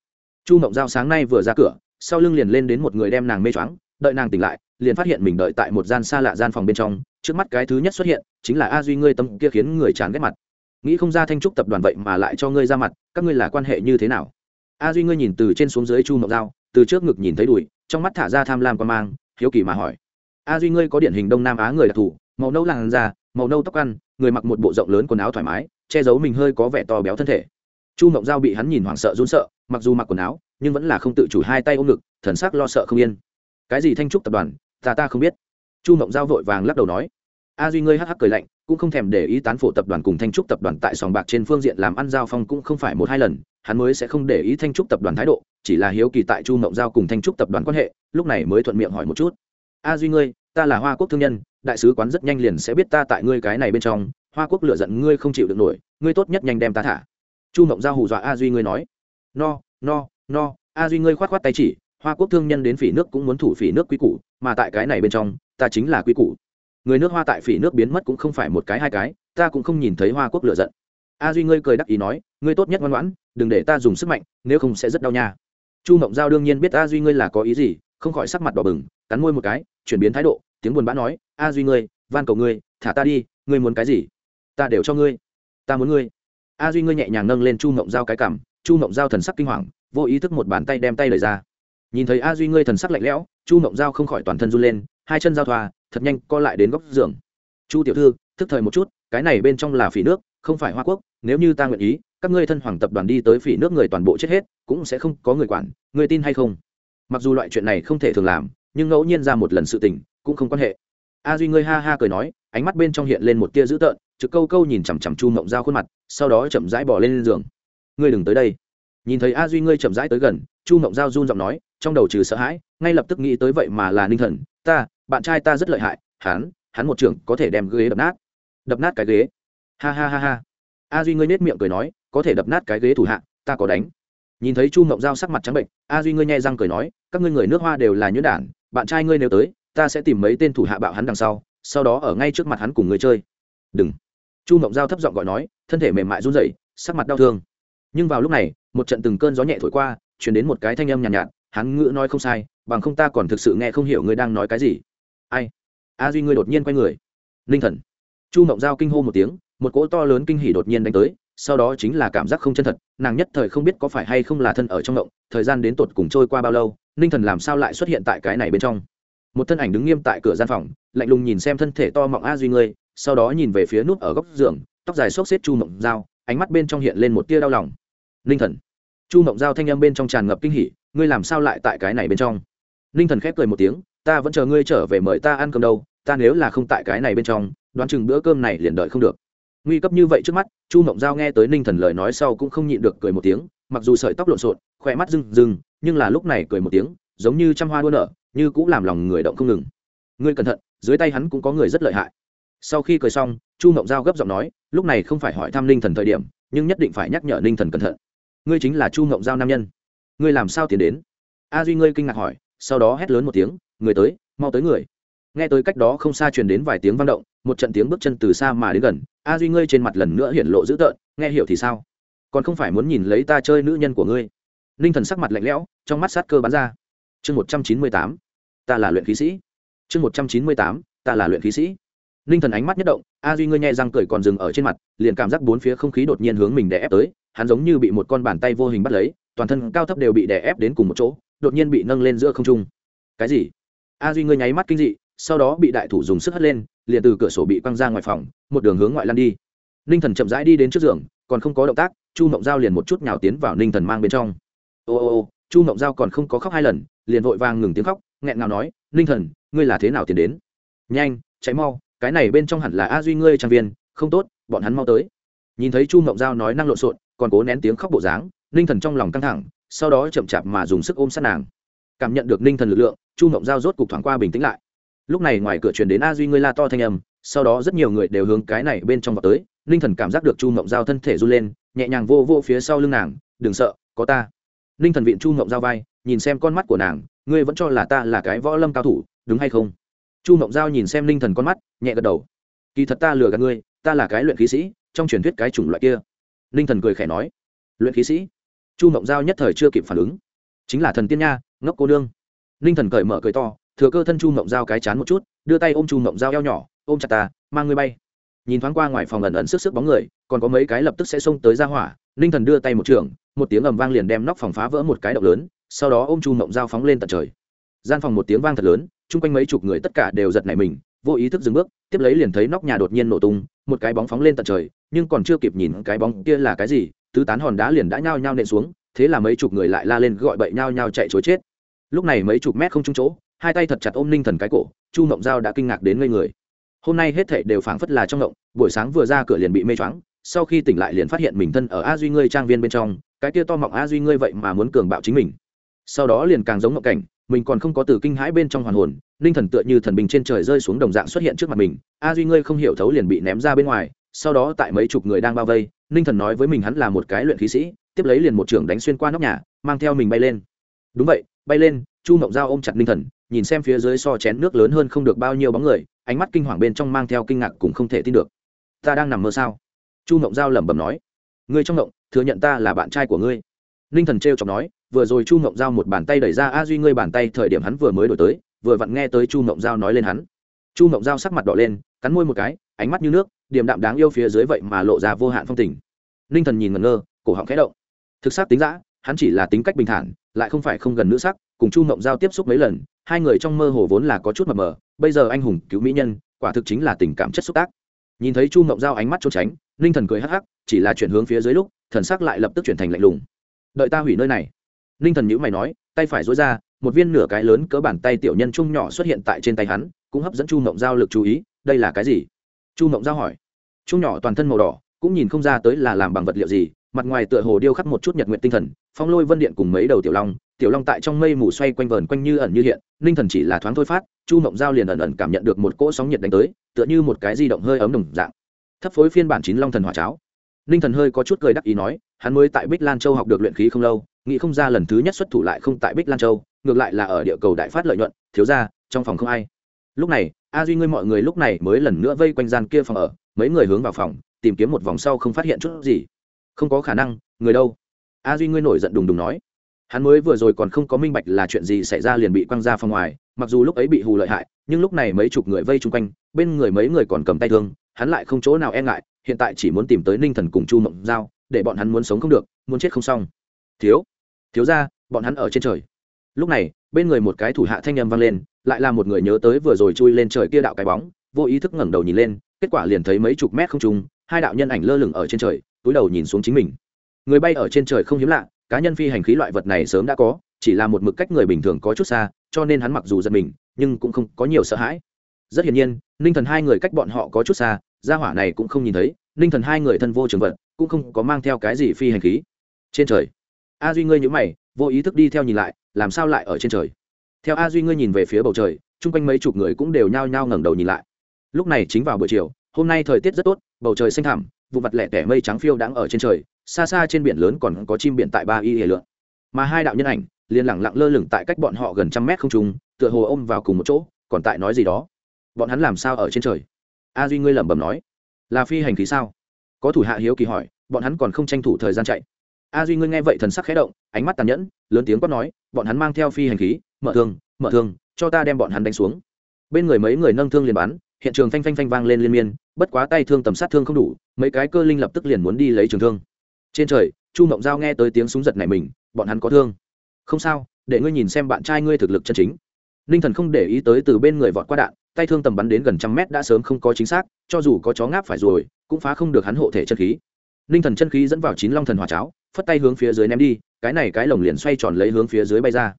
Chu mộng giao sáng nay vừa ra cửa sau lưng liền lên đến một người đem nàng mê choáng, đợi nàng tỉnh lại, liền phát hiện mình đợi tại một gian xa lạ gian phòng bên trong, trước mắt cái thứ nhất xuất hiện, chính là a duy ngươi tâm kia khiến người chán ghét mặt. Nghĩ không ra thanh trúc tập đoàn vậy mà lại cho ngươi ra mặt, các ngươi là quan hệ như thế nào? A duy ngươi nhìn từ trên xuống dưới chu Mộc dao từ trước ngực nhìn thấy đùi, trong mắt thả ra tham lam quan mang, hiếu kỳ mà hỏi. A duy ngươi có điển hình đông nam á người đặc thù, màu nâu làn da, màu nâu tóc ăn, người mặc một bộ rộng lớn quần áo thoải mái, che giấu mình hơi có vẻ to béo thân thể. Chu mộng dao bị hắn nhìn hoảng sợ run sợ, mặc dù mặc quần áo nhưng vẫn là không tự chủ hai tay ôm ngực, thần sắc lo sợ không yên. Cái gì thanh trúc tập đoàn, ta ta không biết. Chu mộng giao vội vàng lắc đầu nói. A duy ngươi hắc hắc cười lạnh, cũng không thèm để ý tán phổ tập đoàn cùng thanh trúc tập đoàn tại sòng bạc trên phương diện làm ăn giao phong cũng không phải một hai lần, hắn mới sẽ không để ý thanh trúc tập đoàn thái độ, chỉ là hiếu kỳ tại chu mộng giao cùng thanh trúc tập đoàn quan hệ, lúc này mới thuận miệng hỏi một chút. A duy ngươi, ta là hoa quốc thương nhân, đại sứ quán rất nhanh liền sẽ biết ta tại ngươi cái này bên trong, hoa quốc lựa giận ngươi không chịu được nổi, ngươi tốt nhất nhanh đem ta thả. Chu mộng giao hù dọa a duy ngươi nói. No no no, a duy ngươi khoát khoát tay chỉ, hoa quốc thương nhân đến phỉ nước cũng muốn thủ phỉ nước quý củ, mà tại cái này bên trong, ta chính là quý củ. Người nước hoa tại phỉ nước biến mất cũng không phải một cái hai cái, ta cũng không nhìn thấy hoa quốc lựa giận. A duy ngươi cười đắc ý nói, ngươi tốt nhất ngoan ngoãn, đừng để ta dùng sức mạnh, nếu không sẽ rất đau nha. Chu mộng giao đương nhiên biết a duy ngươi là có ý gì, không khỏi sắc mặt đỏ bừng, cắn môi một cái, chuyển biến thái độ, tiếng buồn bã nói, a duy ngươi, van cầu ngươi, thả ta đi, ngươi muốn cái gì? Ta đều cho ngươi, ta muốn ngươi. A duy ngươi nhẹ nhàng nâng lên chu mộng giao cái cảm chu mộng giao thần sắc kinh hoàng, vô ý thức một bàn tay đem tay lời ra. Nhìn thấy a duy ngươi thần sắc lạnh lẽo, chu mộng giao không khỏi toàn thân run lên, hai chân giao thoa, thật nhanh co lại đến góc giường. Chu tiểu thư, thức thời một chút, cái này bên trong là phỉ nước, không phải hoa quốc, nếu như ta nguyện ý, các ngươi thân hoàng tập đoàn đi tới phỉ nước người toàn bộ chết hết, cũng sẽ không có người quản người tin hay không? Mặc dù loại chuyện này không thể thường làm, nhưng ngẫu nhiên ra một lần sự tình, cũng không quan hệ. A duy ngươi ha ha cười nói, ánh mắt bên trong hiện lên một tia dữ tợn, trực câu câu nhìn chằm chằm chu mộng Giao khuôn mặt, sau đó chậm rãi bỏ lên giường ngươi đừng tới đây. Nhìn thấy a duy ngươi chậm rãi tới gần, chu mộng giao run giọng nói, trong đầu trừ sợ hãi, ngay lập tức nghĩ tới vậy mà là ninh thần, ta, bạn trai ta rất lợi hại, hắn hắn một trưởng có thể đem ghế đập nát. Đập nát cái ghế? Ha ha ha ha. A duy ngươi nết miệng cười nói, có thể đập nát cái ghế thủ hạ, ta có đánh. Nhìn thấy chu mộng giao sắc mặt trắng bệnh, a duy ngươi nhai răng cười nói, các ngươi người nước hoa đều là nhuyễn đản, bạn trai ngươi nếu tới, ta sẽ tìm mấy tên thủ hạ bạo hắn đằng sau sau đó ở ngay trước mặt hắn cùng người chơi. Đừng. Chu mộng giao thấp giọng gọi nói, thân thể mềm mại run rẩy, sắc mặt đau thương nhưng vào lúc này một trận từng cơn gió nhẹ thổi qua chuyển đến một cái thanh âm nhàn nhạt, nhạt hắn ngữ nói không sai bằng không ta còn thực sự nghe không hiểu ngươi đang nói cái gì. Ai? A duy ngươi đột nhiên quay người. Ninh thần. Chu mộng giao kinh hô một tiếng một cỗ to lớn kinh hỉ đột nhiên đánh tới sau đó chính là cảm giác không chân thật nàng nhất thời không biết có phải hay không là thân ở trong động thời gian đến tột cùng trôi qua bao lâu ninh thần làm sao lại xuất hiện tại cái này bên trong? Một thân ảnh đứng nghiêm tại cửa gian phòng lạnh lùng nhìn xem thân thể to mọng a duy ngươi sau đó nhìn về phía nút ở góc giường tóc dài xốc xếp chu mộng dao ánh mắt bên trong hiện lên một tia đau lòng ninh thần. Chu mộng giao thanh âm bên trong tràn ngập kinh hỉ, ngươi làm sao lại tại cái này bên trong? Ninh thần khép cười một tiếng, ta vẫn chờ ngươi trở về mời ta ăn cơm đâu, ta nếu là không tại cái này bên trong, đoán chừng bữa cơm này liền đợi không được. Nguy cấp như vậy trước mắt, chu mộng giao nghe tới ninh thần lời nói sau cũng không nhịn được cười một tiếng, mặc dù sợi tóc lộn xộn khỏe mắt rừng rừng nhưng là lúc này cười một tiếng, giống như trăm hoa đua nở, như cũng làm lòng người động không ngừng. Ngươi cẩn thận, dưới tay hắn cũng có người rất lợi hại. Sau khi cười xong, chu mộng giao gấp giọng nói, lúc này không phải hỏi thăm ninh thần thời điểm, nhưng nhất định phải nhắc nhở ninh thần cẩn thận ngươi chính là chu ngộng giao nam nhân. Ngươi làm sao tiến đến? A duy ngươi kinh ngạc hỏi, sau đó hét lớn một tiếng, người tới, mau tới người. Nghe tới cách đó không xa truyền đến vài tiếng vang động, một trận tiếng bước chân từ xa mà đến gần, a duy ngươi trên mặt lần nữa hiện lộ dữ tợn, nghe hiểu thì sao? Còn không phải muốn nhìn lấy ta chơi nữ nhân của ngươi. Ninh thần sắc mặt lạnh lẽo, trong mắt sát cơ bắn ra. Chương một trăm chín mươi tám, ta là luyện khí sĩ. Chương một trăm chín mươi tám, ta là luyện khí sĩ. Ninh thần ánh mắt nhất động, a duy ngươi nhẹ răng cười còn dừng ở trên mặt, liền cảm giác bốn phía không khí đột nhiên hướng mình đè ép tới hắn giống như bị một con bàn tay vô hình bắt lấy, toàn thân cao thấp đều bị đè ép đến cùng một chỗ, đột nhiên bị nâng lên giữa không trung. Cái gì? A duy ngươi nháy mắt kinh dị, sau đó bị đại thủ dùng sức hất lên, liền từ cửa sổ bị quăng ra ngoài phòng, một đường hướng ngoại lan đi. Ninh thần chậm rãi đi đến trước giường, còn không có động tác, chu mộng giao liền một chút nhào tiến vào ninh thần mang bên trong. Ô ô ô, chu mộng giao còn không có khóc hai lần, liền vội vàng ngừng tiếng khóc, nghẹn ngào nói, ninh thần, ngươi là thế nào tiến đến? Nhanh, chạy mau, cái này bên trong hẳn là a duy ngươi trang viên, không tốt, bọn hắn mau tới. Nhìn thấy chu mộng giao nói năng lộn xộn còn cố nén tiếng khóc bộ dáng, ninh thần trong lòng căng thẳng, sau đó chậm chạp mà dùng sức ôm sát nàng. Cảm nhận được ninh thần lực lượng, chu mộng giao rốt cục thoáng qua bình tĩnh lại. Lúc này ngoài cửa truyền đến a duy ngươi la to thanh âm, sau đó rất nhiều người đều hướng cái này bên trong vào tới, ninh thần cảm giác được chu mộng giao thân thể run lên, nhẹ nhàng vô vô phía sau lưng nàng, đừng sợ, có ta. Ninh thần viện chu mộng giao vai, nhìn xem con mắt của nàng, ngươi vẫn cho là ta là cái võ lâm cao thủ, đúng hay không? Chu mộng giao nhìn xem ninh thần con mắt, nhẹ gật đầu. Kỳ thật ta lừa gạt ngươi, ta là cái luyện khí sĩ, trong truyền thuyết cái chủng loại kia ninh thần cười khẽ nói, luyện khí sĩ, chu mộng giao nhất thời chưa kịp phản ứng. Chính là thần tiên nha, ngốc cô nương. Ninh thần cởi mở cười to, thừa cơ thân chu mộng giao cái chán một chút, đưa tay ôm chu mộng giao eo nhỏ, ôm chặt ta, mang ngươi bay. Nhìn thoáng qua ngoài phòng ẩn ẩn sức sức bóng người, còn có mấy cái lập tức sẽ xông tới ra hỏa ninh thần đưa tay một trường, một tiếng ầm vang liền đem nóc phòng phá vỡ một cái động lớn, sau đó ôm chu mộng giao phóng lên tận trời. Gian phòng một tiếng vang thật lớn, chung quanh mấy chục người tất cả đều giật nảy mình vô ý thức dừng bước, tiếp lấy liền thấy nóc nhà đột nhiên nổ tung, một cái bóng phóng lên tận trời, nhưng còn chưa kịp nhìn cái bóng kia là cái gì, tứ tán hòn đá liền đã nhao nhao nện xuống, thế là mấy chục người lại la lên gọi bậy nhao nhao chạy chối chết. Lúc này mấy chục mét không trúng chỗ, hai tay thật chặt ôm ninh thần cái cổ, chu mộng giao đã kinh ngạc đến ngây người. Hôm nay hết thảy đều phảng phất là trong động, buổi sáng vừa ra cửa liền bị mê choáng, sau khi tỉnh lại liền phát hiện mình thân ở a duy ngươi trang viên bên trong, cái kia to mọng a duy ngươi vậy mà muốn cường bạo chính mình. Sau đó liền càng giống ngộng cảnh, mình còn không có từ kinh hãi bên trong hoàn hồn ninh thần tựa như thần bình trên trời rơi xuống đồng dạng xuất hiện trước mặt mình, a duy ngươi không hiểu thấu liền bị ném ra bên ngoài, sau đó tại mấy chục người đang bao vây ninh thần nói với mình hắn là một cái luyện khí sĩ, tiếp lấy liền một trưởng đánh xuyên qua nóc nhà, mang theo mình bay lên. Đúng vậy, bay lên, chu mộng dao ôm chặt ninh thần, nhìn xem phía dưới so chén nước lớn hơn không được bao nhiêu bóng người, ánh mắt kinh hoàng bên trong mang theo kinh ngạc cũng không thể tin được. Ta đang nằm mơ sao? Chu mộng giao lẩm bẩm nói. Ngươi trong mộng thừa nhận ta là bạn trai của ngươi. Ninh thần t r e o chọc nói, vừa rồi chu mộng giao một bàn tay đẩy ra a duy ngươi bàn tay thời điểm hắn vừa mới đổi tới vừa vặn nghe tới chu mộng giao nói lên hắn. Chu mộng giao sắc mặt đỏ lên, cắn môi một cái, ánh mắt như nước, điềm đạm đáng yêu phía dưới vậy mà lộ ra vô hạn phong tình. Ninh thần nhìn ngẩn ngơ, cổ họng khẽ động. Thực xác tính giã hắn chỉ là tính cách bình thản, lại không phải không gần nữ sắc, cùng chu mộng giao tiếp xúc mấy lần, hai người trong mơ hồ vốn là có chút mập mờ, bây giờ anh hùng cứu mỹ nhân, quả thực chính là tình cảm chất xúc tác. Nhìn thấy chu mộng giao ánh mắt trốn tránh, ninh thần cười hắc hắc, chỉ là chuyển hướng phía dưới lúc, thần sắc lại lập tức chuyển thành lạnh lùng. Đợi ta hủy nơi này. Ninh thần nhữ mày nói, tay phải dối ra một viên nửa cái lớn cỡ bàn tay tiểu nhân chung nhỏ xuất hiện tại trên tay hắn, cũng hấp dẫn chu mộng giao lực chú ý, đây là cái gì? Chu mộng giao hỏi. Chung nhỏ toàn thân màu đỏ, cũng nhìn không ra tới là làm bằng vật liệu gì, mặt ngoài tựa hồ điêu khắc một chút nhật nguyện tinh thần, phong lôi vân điện cùng mấy đầu tiểu long tiểu long tại trong mây mù xoay quanh vờn quanh như ẩn như hiện ninh thần chỉ là thoáng thôi phát, chu mộng giao liền ẩn ẩn cảm nhận được một cỗ sóng nhiệt đánh tới, tựa như một cái di động hơi ấm đồng dạng. Thấp phối phiên bản chín long thần hỏa cháo. Ninh thần hơi có chút cười đắc ý nói, hắn mới tại bích lan châu học được luyện khí không lâu, nghĩ không ra lần thứ nhất xuất thủ lại không tại bích lan châu ngược lại là ở địa cầu đại phát lợi nhuận, thiếu ra, trong phòng không ai. Lúc này, a duy ngươi mọi người lúc này mới lần nữa vây quanh gian kia phòng ở, mấy người hướng vào phòng, tìm kiếm một vòng sau không phát hiện chút gì. Không có khả năng, người đâu? A duy ngươi nổi giận đùng đùng nói. Hắn mới vừa rồi còn không có minh bạch là chuyện gì xảy ra liền bị quăng ra phòng ngoài, mặc dù lúc ấy bị hù lợi hại, nhưng lúc này mấy chục người vây chung quanh, bên người mấy người còn cầm tay thương, hắn lại không chỗ nào e ngại, hiện tại chỉ muốn tìm tới ninh thần cùng chu mộng giao, để bọn hắn muốn sống không được, muốn chết không xong. Thiếu thiếu ra, bọn hắn ở trên trời lúc này, bên người một cái thủ hạ thanh â m vang lên, lại là một người nhớ tới vừa rồi chui lên trời kia đạo cái bóng, vô ý thức ngẩng đầu nhìn lên, kết quả liền thấy mấy chục mét không trung, hai đạo nhân ảnh lơ lửng ở trên trời, túi đầu nhìn xuống chính mình. Người bay ở trên trời không hiếm lạ, cá nhân phi hành khí loại vật này sớm đã có, chỉ là một mực cách người bình thường có chút xa, cho nên hắn mặc dù giật mình, nhưng cũng không có nhiều sợ hãi. Rất hiển nhiên, ninh thần hai người cách bọn họ có chút xa, gia hỏa này cũng không nhìn thấy, ninh thần hai người thân vô trường vật, cũng không có mang theo cái gì phi hành khí. Trên trời, a duy ngươi nhữ mày, vô ý thức đi theo nhìn lại làm sao lại ở trên trời? Theo a duy ngươi nhìn về phía bầu trời, chung quanh mấy chục người cũng đều nhao nhao ngẩng đầu nhìn lại. Lúc này chính vào buổi chiều, hôm nay thời tiết rất tốt, bầu trời xanh thẳm, vụ mặt lẻ tẻ mây trắng phiêu đang ở trên trời, xa xa trên biển lớn còn có chim biển tại ba y hệ lượn. Mà hai đạo nhân ảnh liền lẳng lặng lơ lửng tại cách bọn họ gần trăm mét không trung, tựa hồ ôm vào cùng một chỗ, còn tại nói gì đó. Bọn hắn làm sao ở trên trời? A duy ngươi lẩm bẩm nói. Là phi hành khí sao? Có thủ hạ hiếu kỳ hỏi, bọn hắn còn không tranh thủ thời gian chạy a duy ngươi nghe vậy thần sắc khẽ động, ánh mắt tàn nhẫn, lớn tiếng quát nói, bọn hắn mang theo phi hành khí, mở thương mở thương, cho ta đem bọn hắn đánh xuống. Bên người mấy người nâng thương liền bắn, hiện trường phanh phanh phanh vang lên liên miên, bất quá tay thương tầm sát thương không đủ, mấy cái cơ linh lập tức liền muốn đi lấy trường thương. Trên trời, chu mộng giao nghe tới tiếng súng giật này mình, bọn hắn có thương. Không sao, để ngươi nhìn xem bạn trai ngươi thực lực chân chính. Ninh thần không để ý tới từ bên người vọt qua đạn, tay thương tầm bắn đến gần trăm mét đã sớm không có chính xác, cho dù có chó ngáp phải rồi, cũng phá không được hắn hộ thể chân khí. Ninh thần chân khí dẫn vào chín long thần hỏa cháo phất tay hướng phía dưới ném đi, cái này cái lồng liền xoay tròn lấy hướng phía dưới bay ra.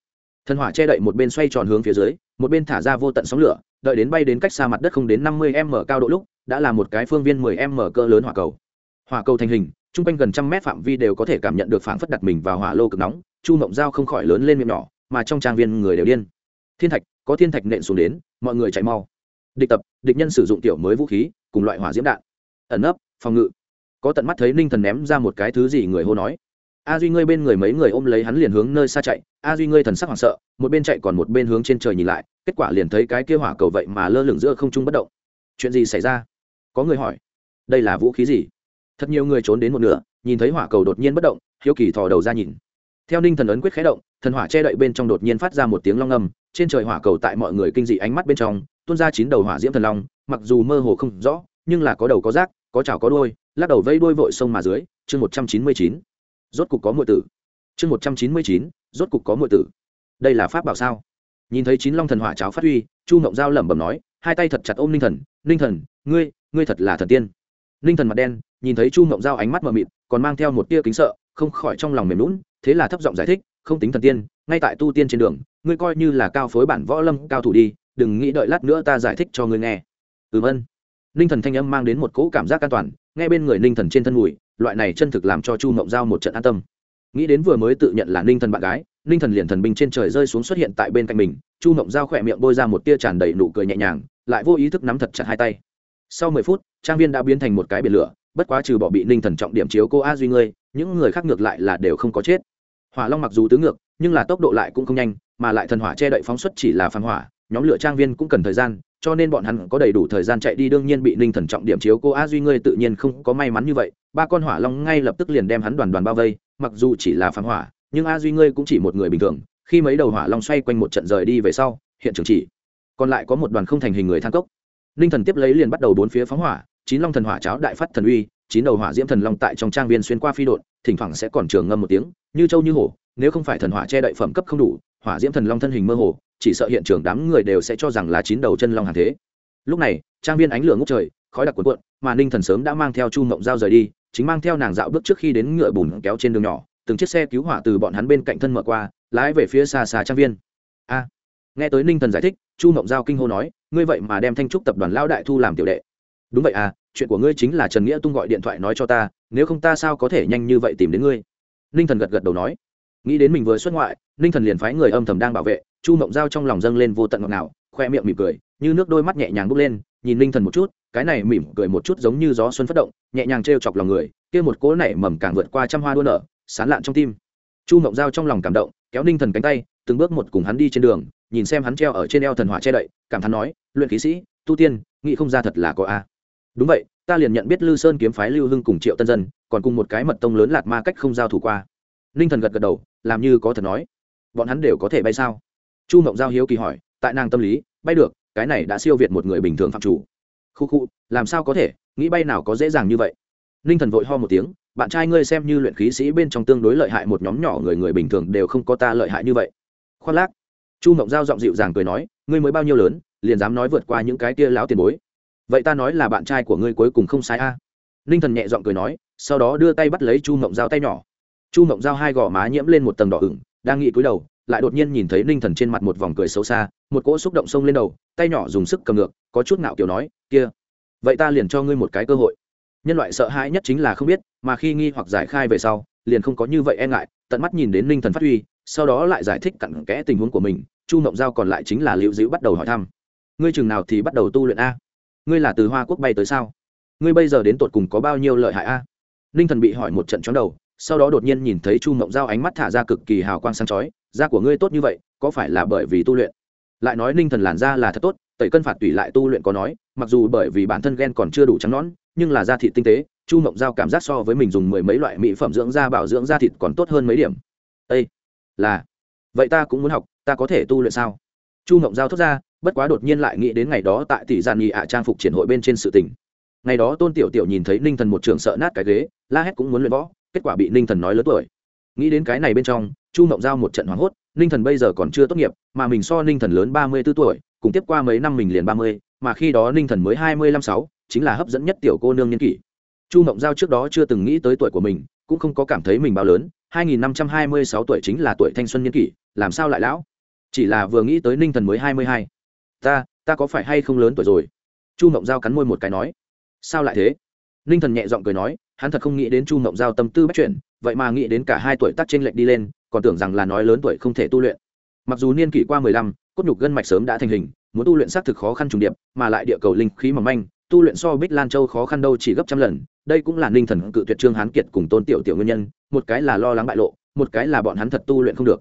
Thần hỏa che đậy một bên xoay tròn hướng phía dưới, một bên thả ra vô tận sóng lửa, đợi đến bay đến cách xa mặt đất không đến năm mươi m cao độ lúc, đã là một cái phương viên mười m cỡ lớn hỏa cầu. Hỏa cầu thành hình t r u n g quanh gần trăm mét phạm vi đều có thể cảm nhận được phảng phất đặt mình vào hỏa lô cực nóng, chu mộng dao không khỏi lớn lên miệng nhỏ, mà trong trang viên người đều điên. Thiên thạch, có thiên thạch nện xuống đến, mọi người chạy mau. Địch tập, địch nhân sử dụng tiểu mới vũ khí, cùng loại hỏa diễm đạn. Ẩn ấp phòng ngự có tận mắt thấy ninh thần ném ra một cái thứ gì người hô nói. A duy ngươi bên người mấy người ôm lấy hắn liền hướng nơi xa chạy. A duy ngươi thần sắc hoảng sợ, một bên chạy còn một bên hướng trên trời nhìn lại, kết quả liền thấy cái kia hỏa cầu vậy mà lơ lửng giữa không trung bất động. Chuyện gì xảy ra? Có người hỏi. Đây là vũ khí gì? Thật nhiều người trốn đến một nửa, nhìn thấy hỏa cầu đột nhiên bất động, hiếu kỳ thò đầu ra nhìn. Theo ninh thần ấn quyết khé động, thần hỏa che đậy bên trong đột nhiên phát ra một tiếng long âm, trên trời hỏa cầu tại mọi người kinh dị ánh mắt bên trong, tuôn ra chín đầu hỏa diễm thần long, mặc dù mơ hồ không rõ, nhưng là có đầu có rác, có chảo có đôi lắc đầu vây đuôi vội sông mà dưới, chương một trăm chín mươi chín, rốt cục có muội tử. Chương một trăm chín mươi chín, rốt cục có muội tử. Đây là pháp bảo sao? Nhìn thấy chín long thần hỏa cháo phát huy, chu ngộng giao lẩm bẩm nói, hai tay thật chặt ôm ninh thần ninh thần, ngươi ngươi thật là thần tiên. Ninh thần mặt đen, nhìn thấy chu ngộng giao ánh mắt mờ mịt, còn mang theo một tia kính sợ, không khỏi trong lòng mềm lún thế là thấp giọng giải thích, không tính thần tiên, ngay tại tu tiên trên đường, ngươi coi như là cao phối bản võ lâm cao thủ đi, đừng nghĩ đợi lát nữa ta giải thích cho ngươi nghe. Ừm ân ninh thần thanh âm mang đến một cỗ cảm giác an toàn nghe bên người ninh thần trên thân mùi, loại này chân thực làm cho chu mộng giao một trận an tâm. Nghĩ đến vừa mới tự nhận là ninh thần bạn gái, ninh thần liền thần binh trên trời rơi xuống xuất hiện tại bên cạnh mình, chu mộng giao khỏe miệng bôi ra một tia tràn đầy nụ cười nhẹ nhàng, lại vô ý thức nắm thật chặt hai tay. Sau mười phút, trang viên đã biến thành một cái biển lửa, bất quá trừ bỏ bị ninh thần trọng điểm chiếu cô a duy ngươi, những người khác ngược lại là đều không có chết. Hỏa long mặc dù tứ ngược, nhưng là tốc độ lại cũng không nhanh, mà lại thần hỏa che đậy phóng xuất chỉ là phản hỏa, nhóm lửa trang viên cũng cần thời gian cho nên bọn hắn có đầy đủ thời gian chạy đi, đương nhiên bị ninh thần trọng điểm chiếu cô a duy ngươi tự nhiên không có may mắn như vậy, ba con hỏa long ngay lập tức liền đem hắn đoàn đoàn bao vây, mặc dù chỉ là phán hỏa, nhưng a duy ngươi cũng chỉ một người bình thường, khi mấy đầu hỏa long xoay quanh một trận rời đi về sau, hiện trường chỉ còn lại có một đoàn không thành hình người thang cốc. Ninh thần tiếp lấy liền bắt đầu bốn phía phóng hỏa, chín long thần hỏa cháo đại phát thần uy, chín đầu hỏa diễm thần long tại trong trang viên xuyên qua phi đột thỉnh thoảng sẽ còn trường ngâm một tiếng, như châu như hổ, nếu không phải thần hỏa che đậy phẩm cấp không đủ, hỏa diễm thần long thân hình mơ hồ chỉ sợ hiện trường đám người đều sẽ cho rằng là chín đầu chân long hàng thế. Lúc này, trang viên ánh lửa ngốc trời, khói đặc cuộn cuộn, mà ninh thần sớm đã mang theo chu mộng giao rời đi, chính mang theo nàng dạo bước trước khi đến ngựa bùn kéo trên đường nhỏ, từng chiếc xe cứu hỏa từ bọn hắn bên cạnh thân mở qua, lái về phía xa xa trang viên. A. Nghe tới ninh thần giải thích, chu mộng giao kinh hô nói, ngươi vậy mà đem thanh trúc tập đoàn lão đại thu làm tiểu đệ. Đúng vậy à chuyện của ngươi chính là trần nghĩa tung gọi điện thoại nói cho ta, nếu không ta sao có thể nhanh như vậy tìm đến ngươi? Ninh thần gật gật đầu nói nghĩ đến mình vừa xuất ngoại, ninh thần liền phái người âm thầm đang bảo vệ, chu mộng giao trong lòng dâng lên vô tận ngọt ngào, khoe miệng mỉm cười, như nước đôi mắt nhẹ nhàng bốc lên, nhìn ninh thần một chút, cái này mỉm cười một chút giống như gió xuân phất động, nhẹ nhàng t r e o chọc lòng người, kia một cỗ nảy mầm càng vượt qua trăm hoa đua nở, sán lạn trong tim. Chu mộng giao trong lòng cảm động, kéo ninh thần cánh tay, từng bước một cùng hắn đi trên đường, nhìn xem hắn treo ở trên eo thần hỏa che đậy, cảm thán nói, luyện khí sĩ, tu tiên, nghĩ không ra thật là có a. Đúng vậy, ta liền nhận biết lư sơn kiếm phái lưu hưng cùng triệu tân dân, còn cùng một cái mật tông lớn lạt ma cách không giao thủ qua ninh thần gật gật đầu, làm như có thật nói. Bọn hắn đều có thể bay sao? Chu mộng giao hiếu kỳ hỏi, tại nàng tâm lý, bay được, cái này đã siêu việt một người bình thường phạm chủ. Khu khu, làm sao có thể, nghĩ bay nào có dễ dàng như vậy? Ninh thần vội ho một tiếng, bạn trai ngươi xem như luyện khí sĩ bên trong tương đối lợi hại một nhóm nhỏ người người bình thường đều không có ta lợi hại như vậy. Khoác lác. Chu mộng giao giọng dịu dàng cười nói, ngươi mới bao nhiêu lớn, liền dám nói vượt qua những cái tia láo tiền bối. Vậy ta nói là bạn trai của ngươi cuối cùng không sai a. Ninh thần nhẹ giọng cười nói, sau đó đưa tay bắt lấy chu mộng giao tay nhỏ chu mộng giao hai gò má nhiễm lên một tầng đỏ ửng, đang nghĩ cúi đầu, lại đột nhiên nhìn thấy ninh thần trên mặt một vòng cười xấu xa, một cỗ xúc động sông lên đầu, tay nhỏ dùng sức cầm ngược, có chút ngạo kiểu nói, kia, vậy ta liền cho ngươi một cái cơ hội. Nhân loại sợ hãi nhất chính là không biết, mà khi nghi hoặc giải khai về sau, liền không có như vậy e ngại, tận mắt nhìn đến ninh thần phát huy, sau đó lại giải thích cặn kẽ tình huống của mình, chu mộng giao còn lại chính là liệu dữ bắt đầu hỏi thăm. Ngươi chừng nào thì bắt đầu tu luyện a? Ngươi là từ hoa quốc bay tới sao? Ngươi bây giờ đến tột cùng có bao nhiêu lợi hại a? Ninh thần bị hỏi một trận chóng đầu sau đó đột nhiên nhìn thấy chu mộng giao ánh mắt thả ra cực kỳ hào quang sáng chói da của ngươi tốt như vậy có phải là bởi vì tu luyện? Lại nói ninh thần làn da là thật tốt tẩy cân phạt tùy lại tu luyện có nói mặc dù bởi vì bản thân ghen còn chưa đủ trắng nón, nhưng là da thịt tinh tế chu mộng giao cảm giác so với mình dùng mười mấy loại mỹ phẩm dưỡng da bảo dưỡng da thịt còn tốt hơn mấy điểm. Ây là vậy ta cũng muốn học ta có thể tu luyện sao? Chu mộng giao thốt ra bất quá đột nhiên lại nghĩ đến ngày đó tại tỷ giàn nghị ạ trang phục triển hội bên trên sự tình. Ngày đó tôn tiểu tiểu nhìn thấy ninh thần một trường sợ nát cái ghế la hét cũng muốn luyện võ kết quả bị ninh thần nói lớn tuổi. Nghĩ đến cái này bên trong, chu mộng giao một trận hoảng hốt, ninh thần bây giờ còn chưa tốt nghiệp, mà mình so ninh thần lớn ba mươi b ố tuổi, cùng tiếp qua mấy năm mình liền ba mươi, mà khi đó ninh thần mới hai mươi năm sáu, chính là hấp dẫn nhất tiểu cô nương nhân kỷ. Chu mộng giao trước đó chưa từng nghĩ tới tuổi của mình, cũng không có cảm thấy mình bao lớn, hai nghìn năm trăm hai mươi sáu tuổi chính là tuổi thanh xuân nhân kỷ, làm sao lại lão? Chỉ là vừa nghĩ tới ninh thần mới hai mươi hai. Ta ta có phải hay không lớn tuổi rồi? Chu mộng giao cắn môi một cái nói. Sao lại thế? Ninh thần nhẹ giọng cười nói hắn thật không nghĩ đến chu mộng giao tâm tư bắt chuyển, vậy mà nghĩ đến cả hai tuổi tác t r ê n lệch đi lên, còn tưởng rằng là nói lớn tuổi không thể tu luyện. Mặc dù niên kỷ qua mười lăm, cốt nhục gân mạch sớm đã thành hình, muốn tu luyện xác thực khó khăn trùng điệp, mà lại địa cầu linh khí mỏng manh, tu luyện so bích lan châu khó khăn đâu chỉ gấp trăm lần, đây cũng là ninh thần cự tuyệt trương hán kiệt cùng tôn tiểu tiểu nguyên nhân, một cái là lo lắng bại lộ, một cái là bọn hắn thật tu luyện không được.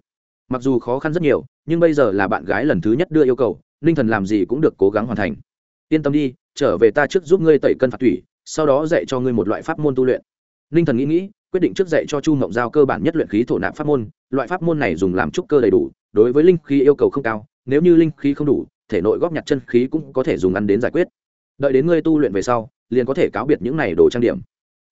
Mặc dù khó khăn rất nhiều, nhưng bây giờ là bạn gái lần thứ nhất đưa yêu cầu, ninh thần làm gì cũng được cố gắng hoàn thành. Yên tâm đi, trở về ta trước giúp ngươi tẩy cân phạt thủy sau đó dạy cho ngươi một loại pháp môn tu luyện. Ninh thần nghĩ nghĩ, quyết định trước dạy cho chu mộng giao cơ bản nhất luyện khí thổ nạp pháp môn. Loại pháp môn này dùng làm trúc cơ đầy đủ, đối với linh khí yêu cầu không cao, nếu như linh khí không đủ, thể nội góp nhặt chân khí cũng có thể dùng ăn đến giải quyết. Đợi đến ngươi tu luyện về sau, liền có thể cáo biệt những này đồ trang điểm.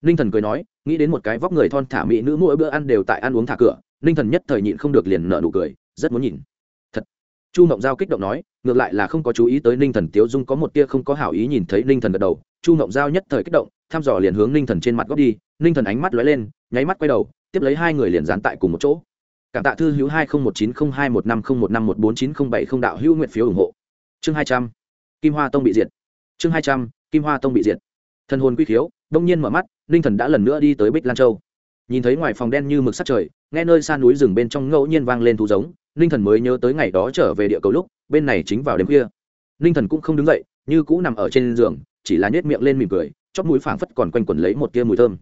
Ninh thần cười nói, nghĩ đến một cái vóc người thon thả mỹ nữ mỗi bữa ăn đều tại ăn uống thả cửa ninh thần nhất thời nhịn không được liền nợ nụ cười, rất muốn nhìn chu mộng giao kích động nói, ngược lại là không có chú ý tới ninh thần tiếu dung có một tia không có hảo ý nhìn thấy ninh thần gật đầu. Chu mộng giao nhất thời kích động, thăm dò liền hướng ninh thần trên mặt góp đi. Ninh thần ánh mắt lóe lên, nháy mắt quay đầu, tiếp lấy hai người liền dán tại cùng một chỗ. Cảm tạ thư hữu hai nghìn một chín không hai một năm không một năm một bốn chín không bảy không đạo hữu nguyện phiếu ủng hộ. Chương hai trăm, kim hoa tông bị diệt. Chương hai trăm, kim hoa tông bị diệt. Thần hồn quy khiếu, đông nhiên mở mắt, ninh thần đã lần nữa đi tới bích lan châu. Nhìn thấy ngoài phòng đen như mực sắt trời, nghe nơi xa núi rừng bên trong ngẫu nhiên vang lên thú giống ninh thần mới nhớ tới ngày đó trở về địa cầu lúc, bên này chính vào đêm khuya. Ninh thần cũng không đứng dậy, như cũ nằm ở trên giường, chỉ là nhét miệng lên mỉm cười, chóp mũi phảng phất còn quanh quẩn lấy một tia mùi thơm.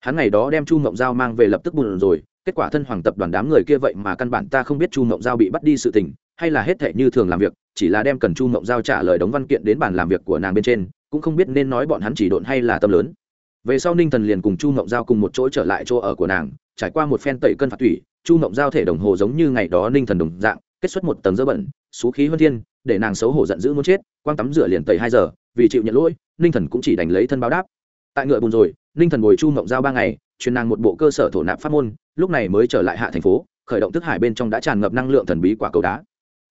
Hắn ngày đó đem chu mộng giao mang về lập tức buồn rồi, kết quả thân hoàng tập đoàn đám người kia vậy mà căn bản ta không biết chu mộng giao bị bắt đi sự tình, hay là hết thệ như thường làm việc, chỉ là đem cần chu mộng giao trả lời đóng văn kiện đến bàn làm việc của nàng bên trên, cũng không biết nên nói bọn hắn chỉ độn hay là tâm lớn. Về sau ninh thần liền cùng chu mộng giao cùng một chỗ trở lại chỗ ở của nàng trải qua một phen tẩy cân phạt thủy, chu mộng giao thể đồng hồ giống như ngày đó ninh thần đồng dạng, kết xuất một tầng dơ bẩn, xú khí hơn thiên, để nàng xấu hổ giận dữ muốn chết, quang tắm rửa liền tẩy hai giờ, vì chịu nhận lỗi, ninh thần cũng chỉ đành lấy thân báo đáp. Tại ngựa bùn rồi, ninh thần ngồi chu mộng giao ba ngày, truyền nàng một bộ cơ sở thổ nạp pháp môn, lúc này mới trở lại hạ thành phố, khởi động thức hải bên trong đã tràn ngập năng lượng thần bí quả cầu đá.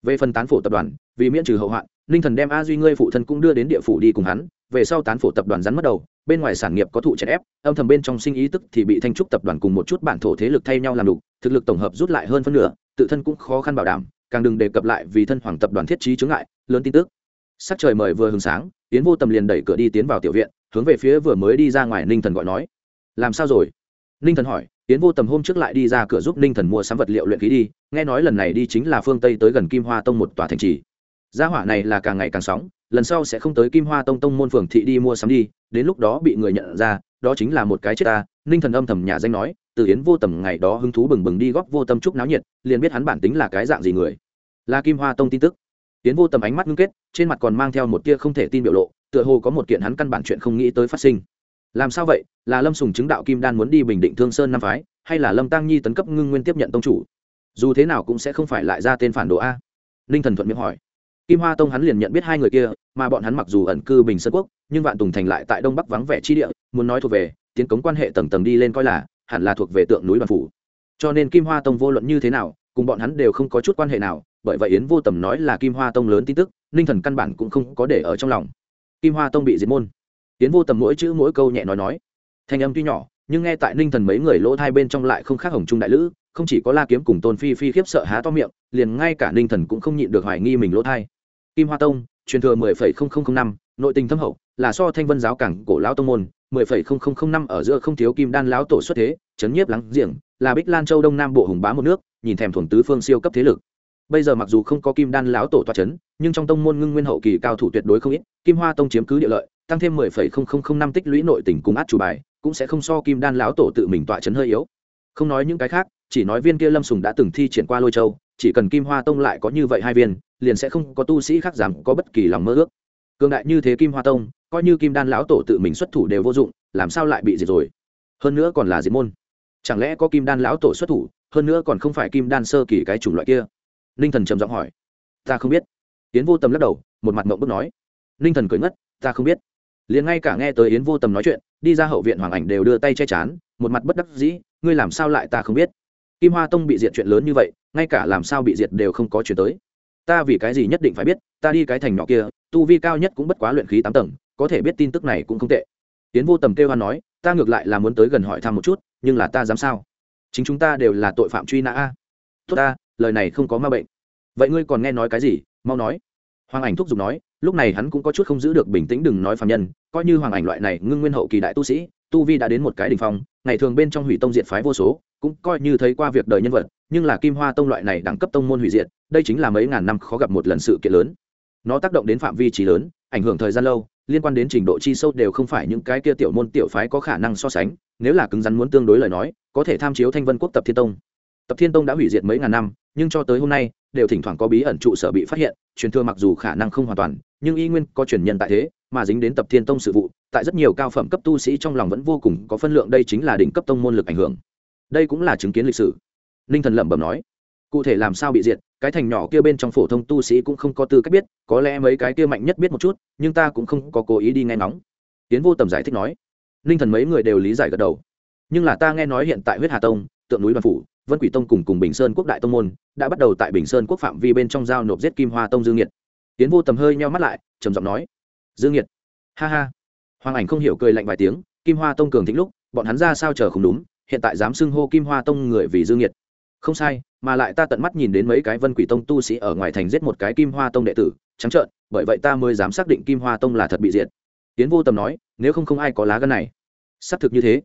Về phần tán phổ tập đoàn, vì miễn trừ hậu hoạn, ninh thần đem a duy ngươi phụ thân cũng đưa đến địa phủ đi cùng hắn về sau tán phổ tập đoàn rắn mất đầu, bên ngoài sản nghiệp có thụ chèn ép, âm thầm bên trong sinh ý tức thì bị thanh trúc tập đoàn cùng một chút bản thổ thế lực thay nhau làm đủ thực lực tổng hợp rút lại hơn phân nửa, tự thân cũng khó khăn bảo đảm, càng đừng đề cập lại vì thân hoàng tập đoàn thiết trí chướng ngại, lớn tin tức. Sắc trời mời vừa hừng sáng, yến vô tầm liền đẩy cửa đi tiến vào tiểu viện, hướng về phía vừa mới đi ra ngoài ninh thần gọi nói. Làm sao rồi? Ninh thần hỏi, yến vô tầm hôm trước lại đi ra cửa giúp ninh thần mua sắm vật liệu luyện khí đi, nghe nói lần này đi chính là phương tây tới gần kim hoa tông một tòa thành trì. Gia hỏa này là càng ngày càng sóng lần sau sẽ không tới kim hoa tông tông môn phường thị đi mua sắm đi, đến lúc đó bị người nhận ra, đó chính là một cái chết ta, ninh thần âm thầm nhà danh nói, từ yến vô tầm ngày đó hứng thú bừng bừng đi góp vô tâm trúc náo nhiệt, liền biết hắn bản tính là cái dạng gì người. Là kim hoa tông tin tức. Yến vô tầm ánh mắt ngưng kết, trên mặt còn mang theo một tia không thể tin biểu lộ, tựa hồ có một kiện hắn căn bản chuyện không nghĩ tới phát sinh. Làm sao vậy? Là lâm sùng chứng đạo kim đan muốn đi bình định thương sơn năm phái, hay là lâm tăng nhi tấn cấp ngưng nguyên tiếp nhận tông chủ? Dù thế nào cũng sẽ không phải lại ra tên phản đồ a. Ninh thần thuận miệng hỏi kim hoa tông hắn liền nhận biết hai người kia, mà bọn hắn mặc dù ẩn cư bình sơn quốc, nhưng vạn tùng thành lại tại đông bắc vắng vẻ chi địa, muốn nói thuộc về, tiến cống quan hệ tầng tầng đi lên coi là, hẳn là thuộc về tượng núi đoàn phủ. Cho nên kim hoa tông vô luận như thế nào, cùng bọn hắn đều không có chút quan hệ nào, bởi vậy yến vô tầm nói là kim hoa tông lớn tin tức, ninh thần căn bản cũng không có để ở trong lòng. Kim hoa tông bị diệt môn. Yến vô tầm mỗi chữ mỗi câu nhẹ nói nói. Thanh âm tuy nhỏ, nhưng nghe tại ninh thần mấy người lỗ hai bên trong lại không khác hồng trung đại lữ, không chỉ có la kiếm cùng tôn phi phi khiếp sợ há to miệng, liền ngay cả ninh thần cũng không nhịn được hoài nghi mình lỗ thai kim hoa tông, truyền thừa mười phẩy không không không năm, nội tình thâm hậu, là so thanh vân giáo cảng cổ lão tông môn, mười phẩy không không không năm ở giữa không thiếu kim đan lão tổ xuất thế, chấn nhiếp lắng giềng, là bích lan châu đông nam bộ hùng bá một nước, nhìn thèm thuần tứ phương siêu cấp thế lực. Bây giờ mặc dù không có kim đan lão tổ tọa chấn, nhưng trong tông môn ngưng nguyên hậu kỳ cao thủ tuyệt đối không ít, kim hoa tông chiếm cứ địa lợi, tăng thêm mười phẩy không không không năm tích lũy nội tình cùng át chủ bài, cũng sẽ không so kim đan lão tổ tự mình tọa chấn hơi yếu. Không nói những cái khác, chỉ nói viên kia lâm sùng đã từng thi triển qua lôi châu chỉ cần kim hoa tông lại có như vậy hai viên, liền sẽ không có tu sĩ khác dám có bất kỳ lòng mơ ước. Cường đại như thế kim hoa tông, coi như kim đan lão tổ tự mình xuất thủ đều vô dụng, làm sao lại bị diệt rồi? Hơn nữa còn là diệt môn. Chẳng lẽ có kim đan lão tổ xuất thủ, hơn nữa còn không phải kim đan sơ kỳ cái chủng loại kia? Ninh thần trầm giọng hỏi. Ta không biết. Yến vô tầm lắc đầu, một mặt mộng bức nói. Ninh thần cười ngất, ta không biết. Liền ngay cả nghe tới yến vô tầm nói chuyện, đi ra hậu viện hoàng ảnh đều đưa tay che chán, một mặt bất đắc dĩ, ngươi làm sao lại ta không biết? Kim hoa tông bị diệt chuyện lớn như vậy, ngay cả làm sao bị diệt đều không có chuyện tới. Ta vì cái gì nhất định phải biết, ta đi cái thành nhỏ kia, tu vi cao nhất cũng bất quá luyện khí tám tầng, có thể biết tin tức này cũng không tệ. Tiến vô tầm kêu hoan nói, ta ngược lại là muốn tới gần hỏi thăm một chút, nhưng là ta dám sao? Chính chúng ta đều là tội phạm truy nã a. Tốt ta, lời này không có ma bệnh. Vậy ngươi còn nghe nói cái gì? Mau nói. Hoàng ảnh thúc giục nói, lúc này hắn cũng có chút không giữ được bình tĩnh đừng nói phạm nhân, coi như hoàng ảnh loại này ngưng nguyên hậu kỳ đại tu sĩ, tu vi đã đến một cái đ ỉ n h phong, ngày thường bên trong hủy tông diện phái vô số cũng coi như thấy qua việc đời nhân vật, nhưng là kim hoa tông loại này đẳng cấp tông môn hủy diệt, đây chính là mấy ngàn năm khó gặp một lần sự kiện lớn. Nó tác động đến phạm vi trí lớn, ảnh hưởng thời gian lâu, liên quan đến trình độ chi sâu đều không phải những cái kia tiểu môn tiểu phái có khả năng so sánh, nếu là cứng rắn muốn tương đối lời nói, có thể tham chiếu thanh vân quốc tập thiên tông. Tập thiên tông đã hủy diệt mấy ngàn năm, nhưng cho tới hôm nay, đều thỉnh thoảng có bí ẩn trụ sở bị phát hiện, truyền thừa mặc dù khả năng không hoàn toàn, nhưng y nguyên có truyền nhân tại thế, mà dính đến tập thiên tông sự vụ, tại rất nhiều cao phẩm cấp tu sĩ trong lòng vẫn vô cùng có phân lượng, đây chính là đỉnh cấp tông môn lực ảnh hưởng đây cũng là chứng kiến lịch sử. Ninh thần lẩm bẩm nói, cụ thể làm sao bị diệt, cái thành nhỏ kia bên trong phổ thông tu sĩ cũng không có tư cách biết, có lẽ mấy cái kia mạnh nhất biết một chút, nhưng ta cũng không có cố ý đi nghe ngóng. Tiến vô tầm giải thích nói, ninh thần mấy người đều lý giải gật đầu. Nhưng là ta nghe nói hiện tại huyết hà tông, tượng núi đoàn phủ, vân quỷ tông cùng cùng bình sơn quốc đại tông môn, đã bắt đầu tại bình sơn quốc phạm vi bên trong giao nộp giết kim hoa tông dương nhiệt. Tiến vô tầm hơi meo mắt lại, trầm giọng nói, dương nhiệt, ha ha. Hoàng ảnh không hiểu cười lạnh vài tiếng, kim hoa tông cường thịnh lúc, bọn hắn ra sao chờ không đúng? Hiện tại dám xưng hô kim hoa tông người vì dương nhiệt. Không sai, mà lại ta tận mắt nhìn đến mấy cái vân quỷ tông tu sĩ ở ngoài thành giết một cái kim hoa tông đệ tử, trắng trợn, bởi vậy ta mới dám xác định kim hoa tông là thật bị diệt. Tiến vô tầm nói, nếu không không ai có lá gân này. Xác thực như thế.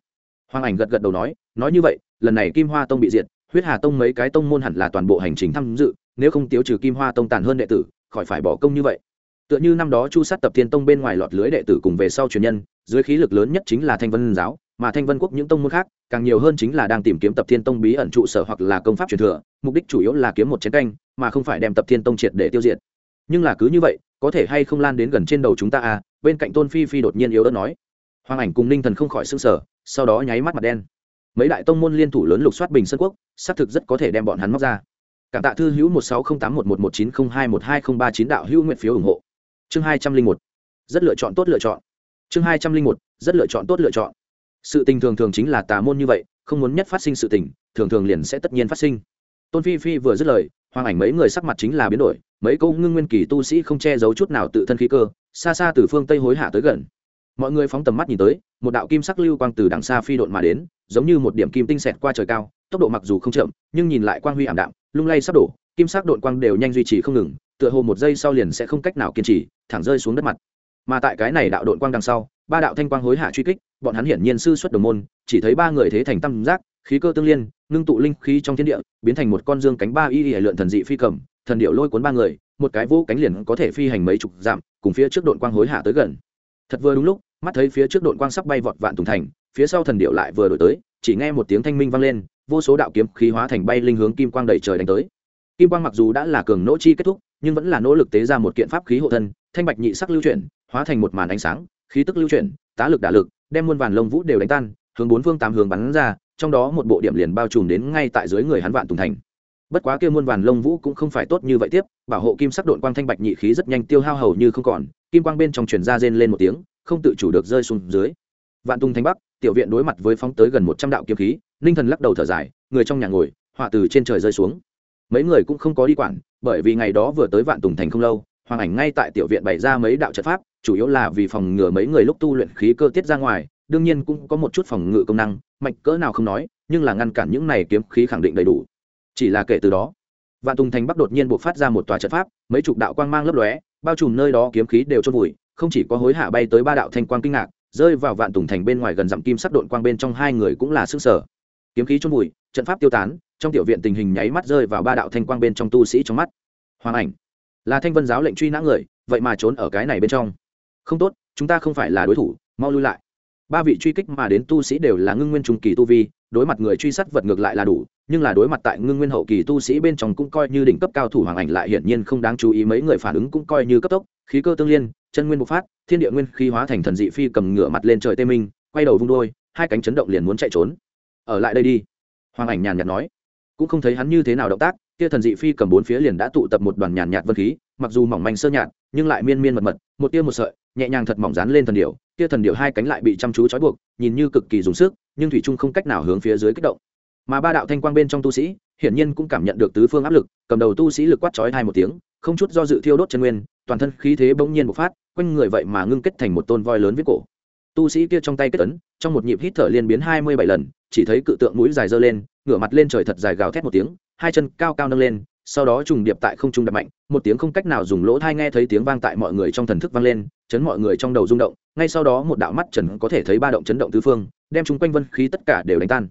Hoàng ảnh gật gật đầu nói nói như vậy, lần này kim hoa tông bị diệt, huyết hà tông mấy cái tông môn hẳn là toàn bộ hành trình tham dự, nếu không tiêu trừ kim hoa tông tàn hơn đệ tử, khỏi phải bỏ công như vậy. Tựa như năm đó chu sát tập thiên tông bên ngoài lọt lưới đệ tử cùng về sau truyền nhân, dưới khí lực lớn nhất chính là thanh vân giáo mà thanh vân quốc những tông môn khác, càng nhiều hơn chính là đang tìm kiếm tập thiên tông bí ẩn trụ sở hoặc là công pháp truyền thừa, mục đích chủ yếu là kiếm một chiến canh, mà không phải đem tập thiên tông triệt để tiêu diệt. Nhưng là cứ như vậy, có thể hay không lan đến gần trên đầu chúng ta à? Bên cạnh tôn phi phi đột nhiên yếu ớt nói. Hoàng ảnh cùng ninh thần không khỏi s ư n g sở sau đó nháy mắt mặt đen. Mấy đại tông môn liên thủ lớn lục soát bình sơn quốc, xác thực rất có thể đem bọn hắn móc ra. Cảm tạ thư hữu một sáu không tám một một một chín không hai một hai không ba chín đạo hữu nguyện phiếu ủng hộ. Chương hai trăm linh một. Rất lựa chọn tốt lựa chọn. Chương hai trăm linh một. Rất lựa chọn tốt lựa chọn sự tình thường thường chính là tà môn như vậy, không muốn nhất phát sinh sự tình, thường thường liền sẽ tất nhiên phát sinh. Tôn phi phi vừa dứt lời, hoàng ảnh mấy người sắc mặt chính là biến đổi, mấy câu ngưng nguyên kỳ tu sĩ không che giấu chút nào tự thân khí cơ, xa xa từ phương tây hối hạ tới gần. Mọi người phóng tầm mắt nhìn tới, một đạo kim sắc lưu quang từ đằng xa phi độn mà đến, giống như một điểm kim tinh xẹt qua trời cao, tốc độ mặc dù không chậm, nhưng nhìn lại quang huy ảm đạm, lung lay sắp đổ, kim sắc độn quang đều nhanh duy trì không ngừng, tựa hồ một giây sau liền sẽ không cách nào kiên trì, thẳng rơi xuống đất mặt mà tại cái này đạo độn quang đằng sau, ba đạo thanh quang hối hạ truy kích, bọn hắn hiển nhiên sư xuất đồng môn, chỉ thấy ba người thế thành tam giác, khí cơ tương liên, ngưng tụ linh khí trong thiên địa, biến thành một con dương cánh ba y hệ lượn thần dị phi cầm, thần điệu lôi cuốn ba người, một cái vô cánh liền có thể phi hành mấy chục dặm, cùng phía trước đội quang hối hạ tới gần. Thật vừa đúng lúc, mắt thấy phía trước đội quang sắp bay vọt vạn tùng thành, phía sau thần điệu lại vừa đổi tới, chỉ nghe một tiếng thanh minh vang lên, vô số đạo kiếm khí hóa thành bay linh hướng kim quang đầy trời đánh tới. Kim quang mặc dù đã là cường nỗ chi kết thúc, nhưng vẫn là nỗ lực tế ra một kiện pháp khí hộ thân, thanh bạch nhị sắc lưu chuyển hóa thành một màn ánh sáng, khí tức lưu chuyển, tá lực đả lực, đem muôn vàn lông vũ đều đánh tan, hướng bốn phương tám hướng bắn ra, trong đó một bộ điểm liền bao trùm đến ngay tại dưới người hắn vạn tùng thành. Bất quá kia muôn vàn lông vũ cũng không phải tốt như vậy tiếp, bảo hộ kim sắc đội quang thanh bạch nhị khí rất nhanh tiêu hao hầu như không còn, kim quang bên trong truyền ra rên lên một tiếng, không tự chủ được rơi xuống dưới. Vạn tùng thanh bắc, tiểu viện đối mặt với phóng tới gần một trăm đạo kiếm khí, ninh thần lắc đầu thở dài, người trong nhà ngồi, họa từ trên trời rơi xuống. Mấy người cũng không có đi quản, bởi vì ngày đó vừa tới vạn tùng thành không lâu, hoàng ảnh ngay tại tiểu viện bày ra mấy đạo trận pháp chủ yếu là vì phòng ngừa mấy người lúc tu luyện khí cơ tiết ra ngoài, đương nhiên cũng có một chút phòng ngự công năng, mạnh cỡ nào không nói, nhưng là ngăn cản những này kiếm khí khẳng định đầy đủ. Chỉ là kể từ đó, vạn tùng thành bắc đột nhiên buộc phát ra một tòa trận pháp, mấy chục đạo quang mang lấp lóe, bao trùm nơi đó kiếm khí đều trôn vùi, không chỉ có hối hạ bay tới ba đạo thanh quang kinh ngạc, rơi vào vạn tùng thành bên ngoài gần dặm kim sắc đội quang bên trong hai người cũng là sức sở. Kiếm khí trôn vùi, trận pháp tiêu tán, trong tiểu viện tình hình nháy mắt rơi vào ba đạo thanh quang bên trong tu sĩ trong mắt. Hoàng ảnh, là thanh vân giáo lệnh truy nã người, vậy mà trốn ở cái này bên trong không tốt, chúng ta không phải là đối thủ, mau lui lại. Ba vị truy kích mà đến tu sĩ đều là ngưng nguyên trung kỳ tu vi, đối mặt người truy sát vật ngược lại là đủ, nhưng là đối mặt tại ngưng nguyên hậu kỳ tu sĩ bên trong cũng coi như đỉnh cấp cao thủ hoàng ảnh lại hiển nhiên không đáng chú ý, mấy người phản ứng cũng coi như cấp tốc, khí cơ tương liên, chân nguyên bộc phát, thiên địa nguyên khí hóa thành thần dị phi cầm ngựa mặt lên trời tê minh, quay đầu vung đôi, hai cánh chấn động liền muốn chạy trốn. Ở lại đây đi, hoàng ảnh nhàn nhạt nói. Cũng không thấy hắn như thế nào động tác, kia thần dị phi cầm bốn phía liền đã tụ tập một đoàn nhàn nhạt vân khí mặc dù mỏng manh sơ nhạt, nhưng lại miên miên mật mật, một tia một sợi, nhẹ nhàng thật mỏng dán lên thần điểu kia thần điểu hai cánh lại bị chăm chú trói buộc, nhìn như cực kỳ dùng sức, nhưng thủy trung không cách nào hướng phía dưới kích động. Mà ba đạo thanh quang bên trong tu sĩ, hiển nhiên cũng cảm nhận được tứ phương áp lực, cầm đầu tu sĩ lực quát chói hai một tiếng, không chút do dự thiêu đốt chân nguyên, toàn thân khí thế bỗng nhiên bộc phát, quanh người vậy mà ngưng kết thành một tôn voi lớn viết cổ. Tu sĩ kia trong tay kết ấn, trong một nhịp hít thở liên biến hai mươi bảy lần, chỉ thấy cự tượng mũi dài dơ lên, ngửa mặt lên trời thật dài gào thét một tiếng, hai chân cao cao nâng lên sau đó trùng điệp tại không trung đập mạnh một tiếng không cách nào dùng lỗ thai nghe thấy tiếng vang tại mọi người trong thần thức vang lên chấn mọi người trong đầu rung động ngay sau đó một đạo mắt trần có thể thấy ba động chấn động tứ phương đem chúng quanh vân khí tất cả đều đánh tan.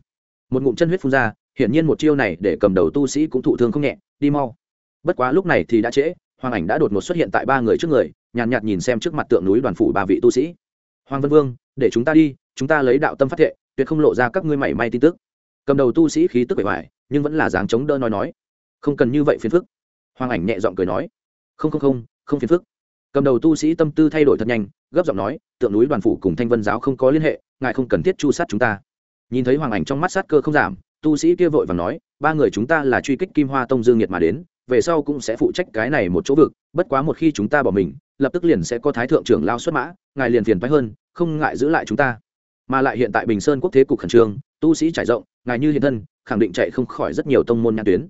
Một ngụm chân huyết phun ra hiển nhiên một chiêu này để cầm đầu tu sĩ cũng thụ thương không nhẹ đi mau. Bất quá lúc này thì đã trễ hoàng ảnh đã đột ngột xuất hiện tại ba người trước người nhàn nhạt, nhạt nhìn xem trước mặt tượng núi đoàn phủ ba vị tu sĩ. Hoàng vân vương để chúng ta đi chúng ta lấy đạo tâm phát thệ tuyệt không lộ ra các ngươi mảy may tin tức. Cầm đầu tu sĩ khí tức bề ngoài nhưng vẫn là dáng chống đỡ nói nói không cần như vậy phiền phức. Hoàng ảnh nhẹ giọng cười nói, không không không không phiền phức. Cầm đầu tu sĩ tâm tư thay đổi thật nhanh, gấp giọng nói, tượng núi đoàn phủ cùng thanh vân giáo không có liên hệ, ngài không cần thiết chu sát chúng ta. Nhìn thấy hoàng ảnh trong mắt sát cơ không giảm, tu sĩ kia vội và nói, ba người chúng ta là truy kích kim hoa tông dương nhiệt mà đến, về sau cũng sẽ phụ trách cái này một chỗ vực, bất quá một khi chúng ta bỏ mình, lập tức liền sẽ có thái thượng trưởng lao xuất mã, ngài liền phiền phái hơn, không ngại giữ lại chúng ta. Mà lại hiện tại bình sơn quốc thế cục khẩn trương, tu sĩ trải rộng, ngài như hiện thân, khẳng định chạy không khỏi rất nhiều tông môn nhãn tuyến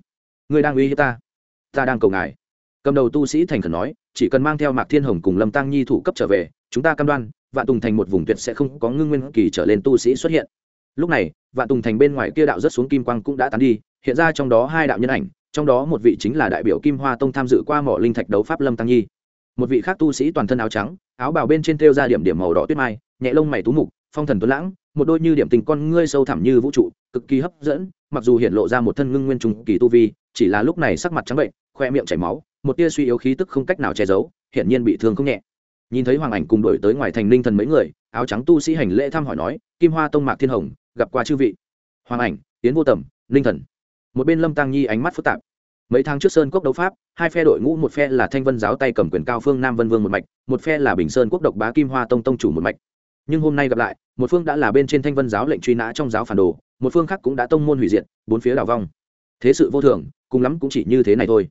người đang uy hiếp ta. Ta đang cầu ngài. Cầm đầu tu sĩ thành khẩn nói, chỉ cần mang theo mạc thiên hồng cùng lâm tăng nhi thủ cấp trở về, chúng ta cam đoan, vạn tùng thành một vùng tuyệt sẽ không có ngưng nguyên kỳ trở lên tu sĩ xuất hiện. Lúc này, vạn tùng thành bên ngoài kia đạo rất xuống kim quang cũng đã tán đi, hiện ra trong đó hai đạo nhân ảnh, trong đó một vị chính là đại biểu kim hoa tông tham dự qua mỏ linh thạch đấu pháp lâm tăng nhi. Một vị khác tu sĩ toàn thân áo trắng, áo bào bên trên thêu ra điểm điểm màu đỏ tuyết mai, nhẹ lông mày tú mục, phong thần tuấn lãng, một đôi như điểm tình con ngươi sâu thẳm như vũ trụ, cực kỳ hấp dẫn mặc dù hiện lộ ra một thân ngưng nguyên trùng kỳ tu vi, chỉ là lúc này sắc mặt trắng bệnh, khoe miệng chảy máu, một tia suy yếu khí tức không cách nào che giấu, hiển nhiên bị thương không nhẹ. Nhìn thấy hoàng ảnh cùng đổi tới ngoài thành ninh thần mấy người, áo trắng tu sĩ hành lễ thăm hỏi nói, kim hoa tông mạc thiên hồng, gặp qua chư vị. Hoàng ảnh, tiến vô tầm ninh thần. Một bên lâm tăng nhi ánh mắt phức tạp. Mấy tháng trước sơn quốc đấu pháp, hai phe đội ngũ, một phe là thanh vân giáo tay cầm quyền cao phương nam vân vương một mạch, một phe là bình sơn quốc độc bá kim hoa tông tông chủ một mạch nhưng hôm nay gặp lại, một phương đã là bên trên thanh vân giáo lệnh truy nã trong giáo phản đồ, một phương khác cũng đã tông môn hủy diệt, bốn phía đảo vong. Thế sự vô thường, cùng lắm cũng chỉ như thế này thôi.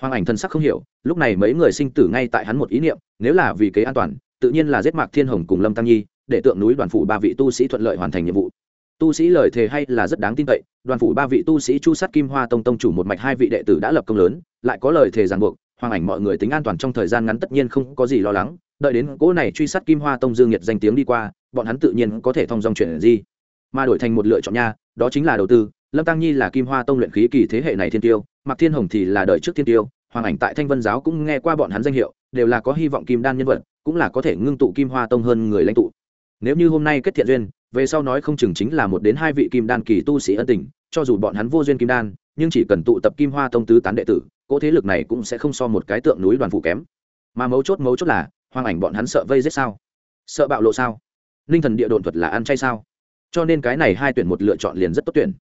Hoàng ảnh thân sắc không hiểu, lúc này mấy người sinh tử ngay tại hắn một ý niệm, nếu là vì kế an toàn, tự nhiên là giết mạc thiên hồng cùng lâm tăng nhi, để tượng núi đoàn phủ ba vị tu sĩ thuận lợi hoàn thành nhiệm vụ. Tu sĩ lời thề hay là rất đáng tin cậy, đoàn phủ ba vị tu sĩ chu sát kim hoa tông tông chủ một mạch hai vị đệ tử đã lập công lớn, lại có lời thề ràng buộc, hoàng ảnh mọi người tính an toàn trong thời gian ngắn tất nhiên không có gì lo lắng đợi đến cỗ này truy sát kim hoa tông dương nhiệt danh tiếng đi qua, bọn hắn tự nhiên có thể thông dòng chuyển gì mà đổi thành một lựa chọn nha, đó chính là đầu tư. Lâm tăng nhi là kim hoa tông luyện khí kỳ thế hệ này thiên tiêu, mạc thiên hồng thì là đời trước thiên tiêu, hoàng ảnh tại thanh vân giáo cũng nghe qua bọn hắn danh hiệu, đều là có hy vọng kim đan nhân vật, cũng là có thể ngưng tụ kim hoa tông hơn người lãnh tụ. Nếu như hôm nay kết thiện duyên, về sau nói không chừng chính là một đến hai vị kim đan kỳ tu sĩ ân tình, cho dù bọn hắn vô duyên kim đan, nhưng chỉ cần tụ tập kim hoa tông tứ tán đệ tử, cỗ thế lực này cũng sẽ không so một cái tượng núi đoàn phủ kém. Mà mấu chốt mấu chốt là hoang ảnh bọn hắn sợ vây giết sao? Sợ bạo lộ sao? Ninh thần địa đồn thuật là ăn chay sao? Cho nên cái này hai tuyển một lựa chọn liền rất tốt tuyển.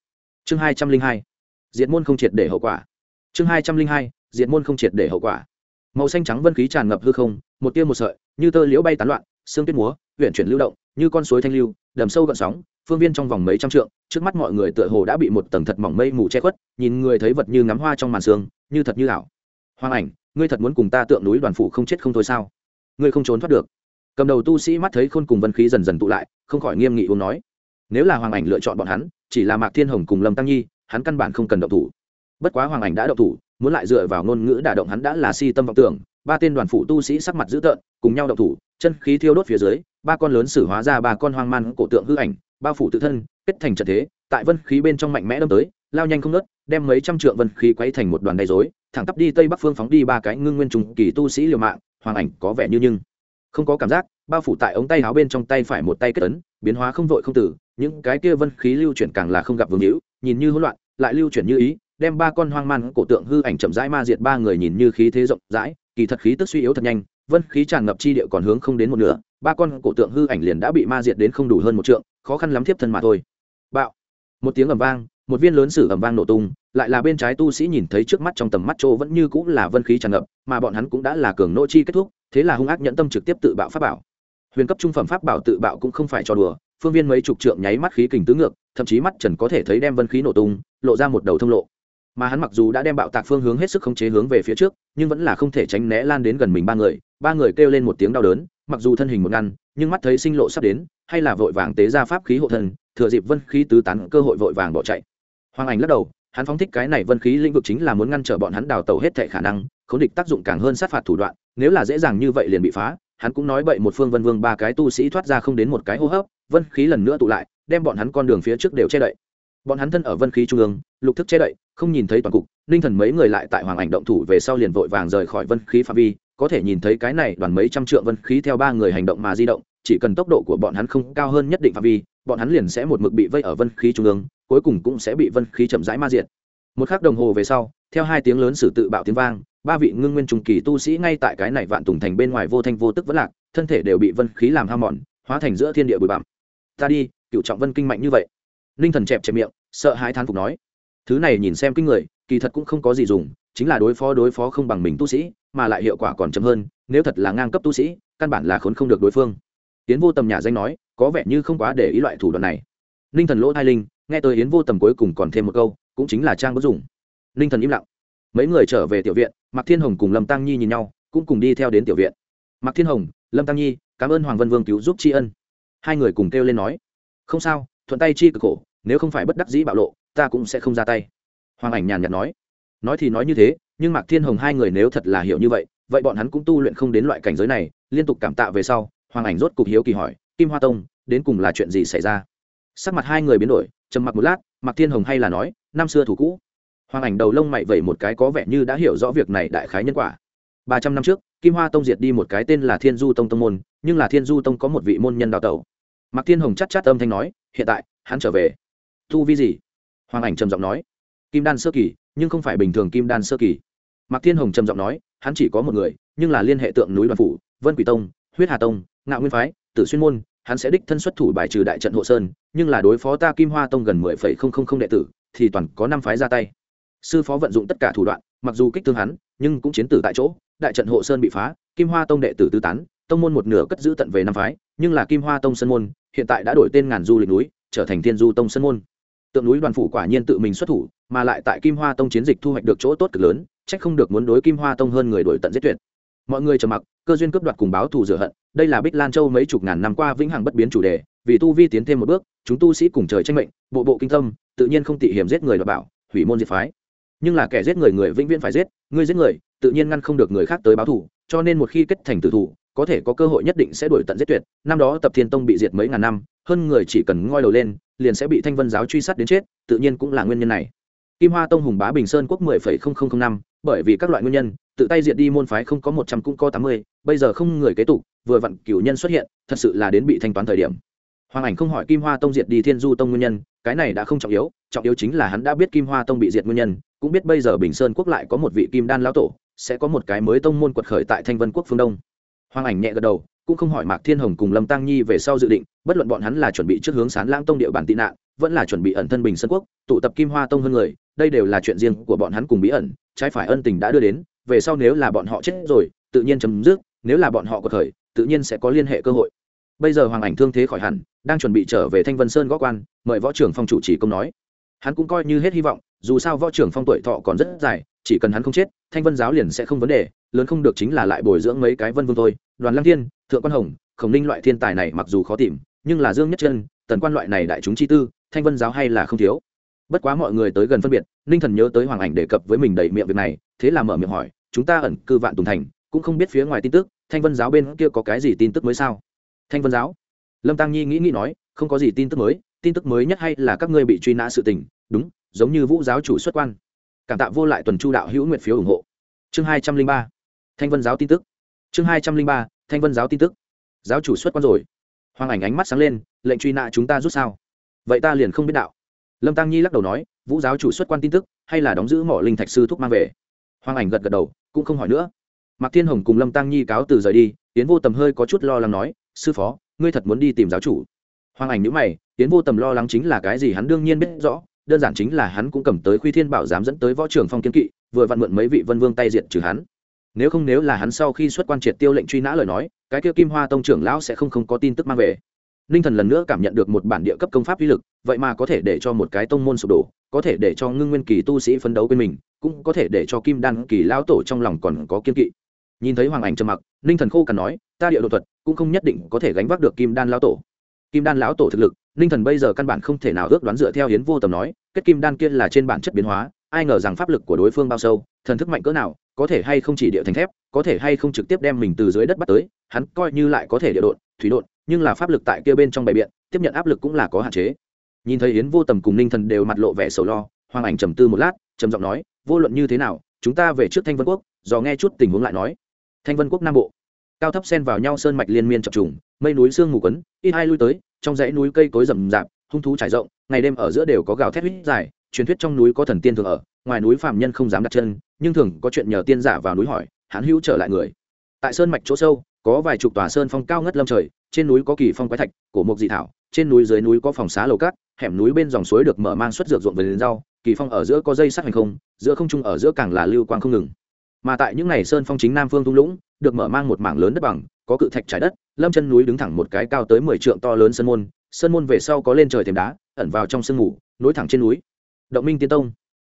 Chương hai trăm linh hai, diệt môn không triệt để hậu quả. Chương hai trăm linh hai, diệt môn không triệt để hậu quả. Màu xanh trắng vân khí tràn ngập hư không, một tia một sợi, như tơ liễu bay tán loạn, xương tuyết múa huyện chuyển lưu động, như con suối thanh lưu, đầm sâu gợn sóng, phương viên trong vòng mấy trăm trượng, trước mắt mọi người tựa hồ đã bị một tầng thật mỏng mây mù che khuất, nhìn người thấy vật như ngắm hoa trong màn sương, như thật như ảo. Hoàng ảnh, ngươi thật muốn cùng ta tượng núi đoàn phủ không chết không thôi sao? Ngươi không trốn thoát được. Cầm đầu tu sĩ mắt thấy khôn cùng vân khí dần dần tụ lại, không khỏi nghiêm nghị uống nói. Nếu là hoàng ảnh lựa chọn bọn hắn, chỉ là mạc thiên hồng cùng lâm tăng nhi, hắn căn bản không cần động thủ. Bất quá hoàng ảnh đã động thủ, muốn lại dựa vào ngôn ngữ đả động hắn đã là si tâm vọng tưởng. Ba tên đoàn phụ tu sĩ sắc mặt dữ tợn, cùng nhau động thủ, chân khí thiêu đốt phía dưới, ba con lớn xử hóa ra ba con hoang man cổ tượng hư ảnh, bao phủ tự thân, kết thành trận thế, tại vân khí bên trong mạnh mẽ đâm tới, lao nhanh không nớt đem mấy trăm trượng vân khí quấy thành một đoàn đầy dối thẳng tắp đi tây bắc phương phóng đi ba cái ngưng nguyên trùng kỳ tu sĩ liều mạng, hoàng ảnh có vẻ như nhưng không có cảm giác, bao phủ tại ống tay áo bên trong tay phải một tay kết ấn, biến hóa không vội không tử, những cái kia vân khí lưu chuyển càng là không gặp vương hữu, nhìn như hỗn loạn, lại lưu chuyển như ý, đem ba con hoang man cổ tượng hư ảnh chậm rãi ma diệt ba người nhìn như khí thế rộng rãi, kỳ thật khí tức suy yếu thật nhanh, vân khí tràn ngập chi địa còn hướng không đến một nửa, ba con cổ tượng hư ảnh liền đã bị ma diệt đến không đủ hơn một trượng, khó khăn lắm tiếp thân mà thôi. Bạo. Một tiếng ầm vang, một viên lớn sử ầm vang nổ tung lại là bên trái tu sĩ nhìn thấy trước mắt trong tầm mắt chỗ vẫn như cũng là vân khí tràn ngập, mà bọn hắn cũng đã là cường nỗ chi kết thúc, thế là hung ác nhẫn tâm trực tiếp tự bạo pháp bảo. Huyền cấp trung phẩm pháp bảo tự bạo cũng không phải cho đùa, phương viên mấy chục trượng nháy mắt khí kình tứ ngược, thậm chí mắt trần có thể thấy đem vân khí nổ tung, lộ ra một đầu thông lộ. Mà hắn mặc dù đã đem bạo tạc phương hướng hết sức khống chế hướng về phía trước, nhưng vẫn là không thể tránh né lan đến gần mình ba người ba người kêu lên một tiếng đau đớn, mặc dù thân hình một ngăn, nhưng mắt thấy sinh lộ sắp đến, hay là vội vàng tế ra pháp khí hộ thân, thừa dịp vân khí tứ tán, cơ hội vội vàng bỏ chạy. Hoàng ảnh lắc đầu hắn phóng thích cái này vân khí lĩnh vực chính là muốn ngăn trở bọn hắn đào tẩu hết thệ khả năng khống địch tác dụng càng hơn sát phạt thủ đoạn, nếu là dễ dàng như vậy liền bị phá, hắn cũng nói bậy một phương vân vương ba cái tu sĩ thoát ra không đến một cái hô hấp, vân khí lần nữa tụ lại, đem bọn hắn con đường phía trước đều che đậy. Bọn hắn thân ở vân khí trung ương, lục thức che đậy, không nhìn thấy toàn cục ninh thần mấy người lại tại hoàng ảnh động thủ về sau liền vội vàng rời khỏi vân khí phạm vi, có thể nhìn thấy cái này đoàn mấy trăm trượng vân khí theo ba người hành động mà di động chỉ cần tốc độ của bọn hắn không cao hơn nhất định phạm vi, bọn hắn liền sẽ một mực bị vây ở vân khí trung ương, cuối cùng cũng sẽ bị vân khí chậm rãi ma diệt. Một khắc đồng hồ về sau, theo hai tiếng lớn sử tự bạo tiếng vang, ba vị ngưng nguyên trung kỳ tu sĩ ngay tại cái này vạn tùng thành bên ngoài vô thanh vô tức vẫn lạc, thân thể đều bị vân khí làm ham mòn, hóa thành giữa thiên địa bụi bặm. Ta đi, cựu trọng vân kinh mạnh như vậy. Ninh thần chẹp chẹp miệng, sợ hãi thán phục nói. Thứ này nhìn xem kinh người, kỳ thật cũng không có gì dùng, chính là đối phó đối phó không bằng mình tu sĩ, mà lại hiệu quả còn chậm hơn, nếu thật là ngang cấp tu sĩ, căn bản là khốn không được đối phương tiến vô tầm nhà danh nói, có vẻ như không quá để ý loại thủ đoạn này. Ninh thần lỗ thai linh, nghe tới yến vô tầm cuối cùng còn thêm một câu, cũng chính là trang bất dùng. Ninh thần im lặng. Mấy người trở về tiểu viện, mạc thiên hồng cùng lâm tăng nhi nhìn nhau, cũng cùng đi theo đến tiểu viện. Mạc thiên hồng, lâm tăng nhi, cảm ơn hoàng vân vương cứu giúp tri ân. Hai người cùng kêu lên nói, không sao, thuận tay chi cực khổ, nếu không phải bất đắc dĩ bạo lộ, ta cũng sẽ không ra tay. Hoàng ảnh nhàn nhạt nói nói thì nói như thế, nhưng mạc thiên hồng hai người nếu thật là hiểu như vậy vậy bọn hắn cũng tu luyện không đến loại cảnh giới này, liên tục cảm tạ về sau hoàng ảnh rốt cục hiếu kỳ hỏi, kim hoa tông, đến cùng là chuyện gì xảy ra? Sắc mặt hai người biến đổi, trầm mặc một lát Mặc thiên hồng hay là nói, năm xưa thủ cũ. Hoàng ảnh đầu lông mày vẩy một cái có vẻ như đã hiểu rõ việc này đại khái nhân quả. Ba trăm năm trước, kim hoa tông diệt đi một cái tên là thiên du tông tông môn, nhưng là thiên du tông có một vị môn nhân đào tẩu. Mặc thiên hồng chắc chát âm thanh nói, hiện tại, hắn trở về. Thu vi gì? Hoàng ảnh trầm giọng nói, kim đan sơ kỳ, nhưng không phải bình thường kim đan sơ kỳ. Mạc thiên hồng trầm giọng nói, hắn chỉ có một người, nhưng là liên hệ tượng núi đoàn phủ, vân quỷ tông, huyết hà tông ngạo nguyên phái, tử xuyên môn, hắn sẽ đích thân xuất thủ bài trừ đại trận hộ sơn, nhưng là đối phó ta kim hoa tông gần mười phẩy không không không đệ tử, thì toàn có năm phái ra tay. Sư phó vận dụng tất cả thủ đoạn, mặc dù kích thương hắn, nhưng cũng chiến tử tại chỗ, đại trận hộ sơn bị phá, kim hoa tông đệ tử tư tán, tông môn một nửa cất giữ tận về năm phái, nhưng là kim hoa tông sân môn, hiện tại đã đổi tên ngàn du lịch núi, trở thành thiên du tông sân môn. Tượng núi đoàn phủ quả nhiên tự mình xuất thủ, mà lại tại kim hoa tông chiến dịch thu hoạch được chỗ tốt cực lớn trách không được muốn đối kim hoa tông hơn người đổi tận giết tuyệt mọi người trầm mặc, cơ duyên cướp đoạt cùng báo thù rửa hận, đây là bích lan châu mấy chục ngàn năm qua vĩnh hằng bất biến chủ đề, vì tu vi tiến thêm một bước, chúng tu sĩ cùng trời tranh mệnh, bộ bộ kinh tâm, tự nhiên không tị hiểm giết người đoạt bảo, hủy môn diệt phái. Nhưng là kẻ giết người người vĩnh viễn phải giết, người giết người, tự nhiên ngăn không được người khác tới báo thù, cho nên một khi kết thành tử thủ có thể có cơ hội nhất định sẽ đuổi tận giết tuyệt. Năm đó tập thiên tông bị diệt mấy ngàn năm, hơn người chỉ cần ngoi đầu lên, liền sẽ bị thanh vân giáo truy sát đến chết, tự nhiên cũng là nguyên nhân này kim hoa tông hùng bá bình sơn quốc mười phẩy không không không năm, bởi vì các loại nguyên nhân, tự tay diệt đi môn phái không có một trăm cũng có tám mươi, bây giờ không người kế tục, vừa vặn cửu nhân xuất hiện, thật sự là đến bị thanh toán thời điểm. Hoàng ảnh không hỏi kim hoa tông diệt đi thiên du tông nguyên nhân, cái này đã không trọng yếu trọng yếu chính là hắn đã biết kim hoa tông bị diệt nguyên nhân, cũng biết bây giờ bình sơn quốc lại có một vị kim đan lão tổ, sẽ có một cái mới tông môn quật khởi tại thanh vân quốc phương đông. Hoàng ảnh nhẹ gật đầu, cũng không hỏi mạc thiên hồng cùng lâm tăng nhi về sau dự định, bất luận bọn hắn là chuẩn bị trước hướng sán lãng tông địa bản tị nạn, vẫn là chuẩn bị ẩn thân bình sơn quốc, tụ tập kim hoa tông hơn người đây đều là chuyện riêng của bọn hắn cùng bí ẩn, trái phải ân tình đã đưa đến, về sau nếu là bọn họ chết rồi, tự nhiên chấm dứt, nếu là bọn họ có thời, tự nhiên sẽ có liên hệ cơ hội. Bây giờ hoàng ảnh thương thế khỏi hẳn, đang chuẩn bị trở về thanh vân sơn gó quan, mời võ trưởng phong chủ chỉ công nói. Hắn cũng coi như hết hy vọng, dù sao võ trưởng phong tuổi thọ còn rất dài, chỉ cần hắn không chết, thanh vân giáo liền sẽ không vấn đề, lớn không được chính là lại bồi dưỡng mấy cái vân vương thôi. Đoàn lăng thiên, thượng quan hồng, khổng ninh loại thiên tài này mặc dù khó tìm, nhưng là dương nhất chân, tần quan loại này đại chúng chi tư, thanh vân giáo hay là không thiếu bất quá mọi người tới gần phân biệt, ninh thần nhớ tới hoàng ảnh đề cập với mình đầy miệng việc này, thế là mở miệng hỏi, chúng ta ẩn cư vạn tùng thành, cũng không biết phía ngoài tin tức, thanh vân giáo bên kia có cái gì tin tức mới sao? Thanh vân giáo? Lâm tăng nhi nghĩ nghĩ nói, không có gì tin tức mới, tin tức mới nhất hay là các ngươi bị truy nã sự tình, đúng, giống như vũ giáo chủ xuất quan. Cảm tạ vô lại tuần chu đạo hữu nguyện phiếu ủng hộ. Chương hai trăm linh ba, thanh vân giáo tin tức. Chương hai trăm linh ba, thanh vân giáo tin tức. Giáo chủ xuất quan rồi. Hoàng ảnh ánh mắt sáng lên, lệnh truy nã chúng ta rút sao? Vậy ta liền không biết đạo lâm tăng nhi lắc đầu nói, vũ giáo chủ xuất quan tin tức, hay là đóng giữ mỏ linh thạch sư thúc mang về? Hoàng ảnh gật gật đầu, cũng không hỏi nữa. Mạc thiên hồng cùng lâm tăng nhi cáo từ rời đi tiến vô tầm hơi có chút lo lắng nói, sư phó, ngươi thật muốn đi tìm giáo chủ? Hoàng ảnh nhữ mày tiến vô tầm lo lắng chính là cái gì hắn đương nhiên biết rõ, đơn giản chính là hắn cũng cầm tới khuy thiên bảo dám dẫn tới võ trưởng phong kiến kỵ, vừa vặn mượn mấy vị vân vương tay diện trừ hắn. Nếu không nếu là hắn sau khi xuất quan triệt tiêu lệnh truy nã lời nói, cái kia kim hoa tông trưởng lão sẽ không không có tin tức mang về ninh thần lần nữa cảm nhận được một bản địa cấp công pháp uy lực, vậy mà có thể để cho một cái tông môn sụp đổ, có thể để cho ngưng nguyên kỳ tu sĩ phấn đấu quên mình, cũng có thể để cho kim đan kỳ lão tổ trong lòng còn có kiên kỵ. Nhìn thấy hoàng ảnh trầm mặc, ninh thần khô cằn nói, ta địa đột thuật cũng không nhất định có thể gánh vác được kim đan lão tổ. Kim đan lão tổ thực lực, ninh thần bây giờ căn bản không thể nào ước đoán dựa theo hiến vô tầm nói, kết kim đan kia là trên bản chất biến hóa, ai ngờ rằng pháp lực của đối phương bao sâu, thần thức mạnh cỡ nào, có thể hay không chỉ địa thành thép, có thể hay không trực tiếp đem mình từ dưới đất bắt tới, hắn coi như lại có thể địa đột thủy đột nhưng là pháp lực tại kia bên trong bày biện, tiếp nhận áp lực cũng là có hạn chế. Nhìn thấy yến vô tầm cùng ninh thần đều mặt lộ vẻ sầu lo, hoàng ảnh trầm tư một lát, trầm giọng nói, vô luận như thế nào, chúng ta về trước thanh vân quốc do nghe chút tình huống lại nói. Thanh vân quốc nam bộ. Cao thấp xen vào nhau sơn mạch liên miên chập trùng, mây núi sương mù quấn, ít hai lui tới, trong dãy núi cây cối rậm rạp, hung thú trải rộng, ngày đêm ở giữa đều có gào thét huyết dài, truyền thuyết trong núi có thần tiên thường ở, ngoài núi phạm nhân không dám đặt chân, nhưng thường có chuyện nhờ tiên giả vào núi hỏi, hãn hữu trở lại người. Tại sơn mạch chỗ sâu, có vài chục tòa sơn phong cao ngất lâm trời trên núi có kỳ phong quái thạch, cổ mộc dị thảo, trên núi dưới núi có phòng xá lầu cát, hẻm núi bên dòng suối được mở mang xuất dược ruộng vườn rau, kỳ phong ở giữa có dây sắt hành không, giữa không trung ở giữa càng là lưu quang không ngừng. Mà tại những ngày sơn phong chính nam phương thung lũng, được mở mang một mảng lớn đất bằng, có cự thạch trái đất, lâm chân núi đứng thẳng một cái cao tới mười trượng to lớn sơn môn sơn môn về sau có lên trời thềm đá, ẩn vào trong sương ngủ nối thẳng trên núi. Động minh tiên tông.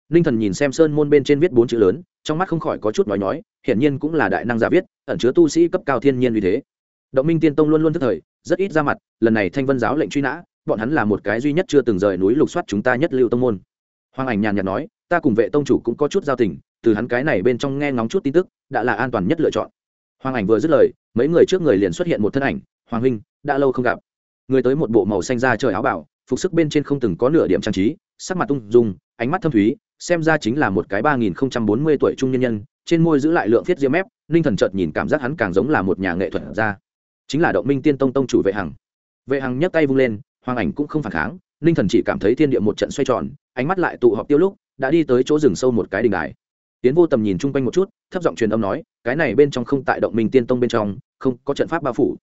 Ninh thần nhìn xem sơn môn bên trên viết bốn chữ lớn, trong mắt không khỏi có chút nói nói hiển nhiên cũng là đại năng giả viết, ẩn chứa tu sĩ cấp cao thiên nhiên vì thế động minh tiên tông luôn luôn thức thời, rất ít ra mặt, lần này thanh vân giáo lệnh truy nã, bọn hắn là một cái duy nhất chưa từng rời núi lục soát chúng ta nhất lưu tông môn. Hoàng ảnh nhàn nhạt nói, ta cùng vệ tông chủ cũng có chút giao tình, từ hắn cái này bên trong nghe ngóng chút tin tức, đã là an toàn nhất lựa chọn. Hoàng ảnh vừa dứt lời, mấy người trước người liền xuất hiện một thân ảnh, hoàng huynh, đã lâu không gặp. Người tới một bộ màu xanh da trời áo bảo phục sức bên trên không từng có nửa điểm trang trí, sắc mặt tung dung, ánh mắt thâm thúy, xem ra chính là một cái ba nghìn không trăm bốn mươi tuổi trung nhân nhân, trên môi giữ lại lượng thiết diêm mép ninh thần chợt nhìn cảm giác hắn càng giống là một nhà nghệ thuật ra chính là động minh tiên tông tông chủ vệ hằng. Vệ hằng nhấc tay vung lên, hoàng ảnh cũng không phản kháng, ninh thần chỉ cảm thấy thiên địa một trận xoay tròn, ánh mắt lại tụ họp tiêu lúc, đã đi tới chỗ rừng sâu một cái đình đài. Tiến vô tầm nhìn chung quanh một chút, thấp giọng truyền âm nói, cái này bên trong không tại động minh tiên tông bên trong, không có trận pháp bao phủ.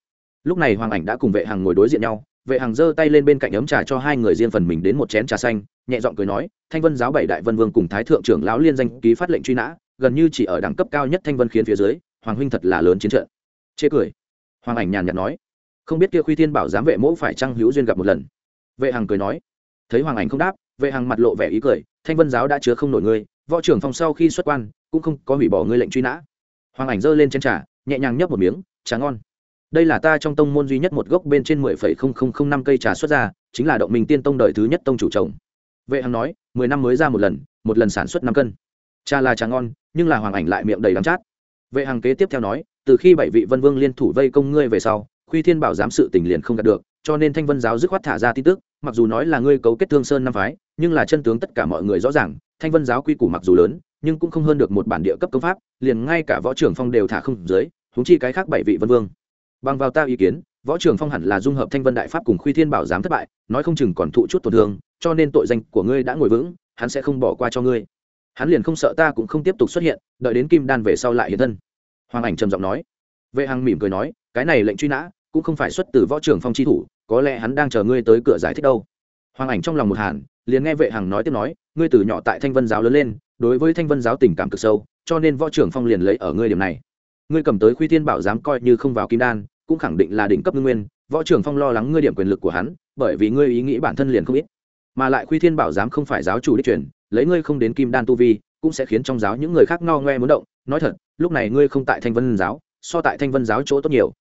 Lúc này hoàng ảnh đã cùng vệ hằng ngồi đối diện nhau, vệ hằng giơ tay lên bên cạnh ấm trà cho hai người riêng phần mình đến một chén trà xanh, nhẹ giọng cười nói, thanh vân giáo bảy đại vân vương cùng thái thượng trưởng lão liên danh ký phát lệnh truy nã, gần như chỉ ở đẳng cấp cao nhất thanh vân khiến phía dưới, hoàng huynh thật là lớn chiến trận. Chê cười hoàng ảnh nhàn nhạt nói, không biết kia khuy thiên bảo giám vệ mẫu phải trăng hữu duyên gặp một lần? Vệ hằng cười nói, thấy hoàng ảnh không đáp, vệ hằng mặt lộ vẻ ý cười, thanh vân giáo đã chứa không nổi ngươi, võ trưởng phòng sau khi xuất quan, cũng không có hủy bỏ ngươi lệnh truy nã. Hoàng ảnh giơ lên trên trà, nhẹ nhàng nhấp một miếng, trà ngon. Đây là ta trong tông môn duy nhất một gốc bên trên mười phẩy không không không năm cây trà xuất ra, chính là động minh tiên tông đời thứ nhất tông chủ trồng vệ hằng nói, mười năm mới ra một lần một lần sản xuất năm cân. Trà là trà ngon, nhưng là hoàng ảnh lại miệng đầy đắng chát. Vệ hằng kế tiếp theo nói từ khi bảy vị vân vương liên thủ vây công ngươi về sau, khuy thiên bảo giám sự tình liền không đạt được, cho nên thanh vân giáo dứt khoát thả ra tin tức, mặc dù nói là ngươi cấu kết thương sơn năm phái, nhưng là chân tướng tất cả mọi người rõ ràng, thanh vân giáo quy củ mặc dù lớn, nhưng cũng không hơn được một bản địa cấp công pháp, liền ngay cả võ trưởng phong đều thả không dưới húng chi cái khác bảy vị vân vương. Bằng vào ta ý kiến, võ trưởng phong hẳn là dung hợp thanh vân đại pháp cùng khuy thiên bảo giám thất bại, nói không chừng còn thụ chút tổn thương, cho nên tội danh của ngươi đã ngồi vững, hắn sẽ không bỏ qua cho ngươi. Hắn liền không sợ ta cũng không tiếp tục xuất hiện, đợi đến kim đan về sau lại hiện thân hoàng ảnh trầm giọng nói. Vệ hằng mỉm cười nói, cái này lệnh truy nã cũng không phải xuất từ võ trưởng phong chi thủ, có lẽ hắn đang chờ ngươi tới cửa giải thích đâu. Hoàng ảnh trong lòng một hàn, liền nghe vệ hằng nói tiếp nói, ngươi từ nhỏ tại thanh vân giáo lớn lên, đối với thanh vân giáo tình cảm cực sâu, cho nên võ trưởng phong liền lấy ở ngươi điểm này. Ngươi cầm tới khuy thiên bảo dám coi như không vào kim đan, cũng khẳng định là đỉnh cấp ngưng nguyên, võ trưởng phong lo lắng ngươi điểm quyền lực của hắn, bởi vì ngươi ý nghĩ bản thân liền không ít. Mà lại khuy thiên bảo dám không phải giáo chủ đích truyền, lấy ngươi không đến kim đan tu vi cũng sẽ khiến trong giáo những người khác no ngoe muốn động, nói thật, lúc này ngươi không tại thanh vân giáo, so tại thanh vân giáo chỗ tốt nhiều.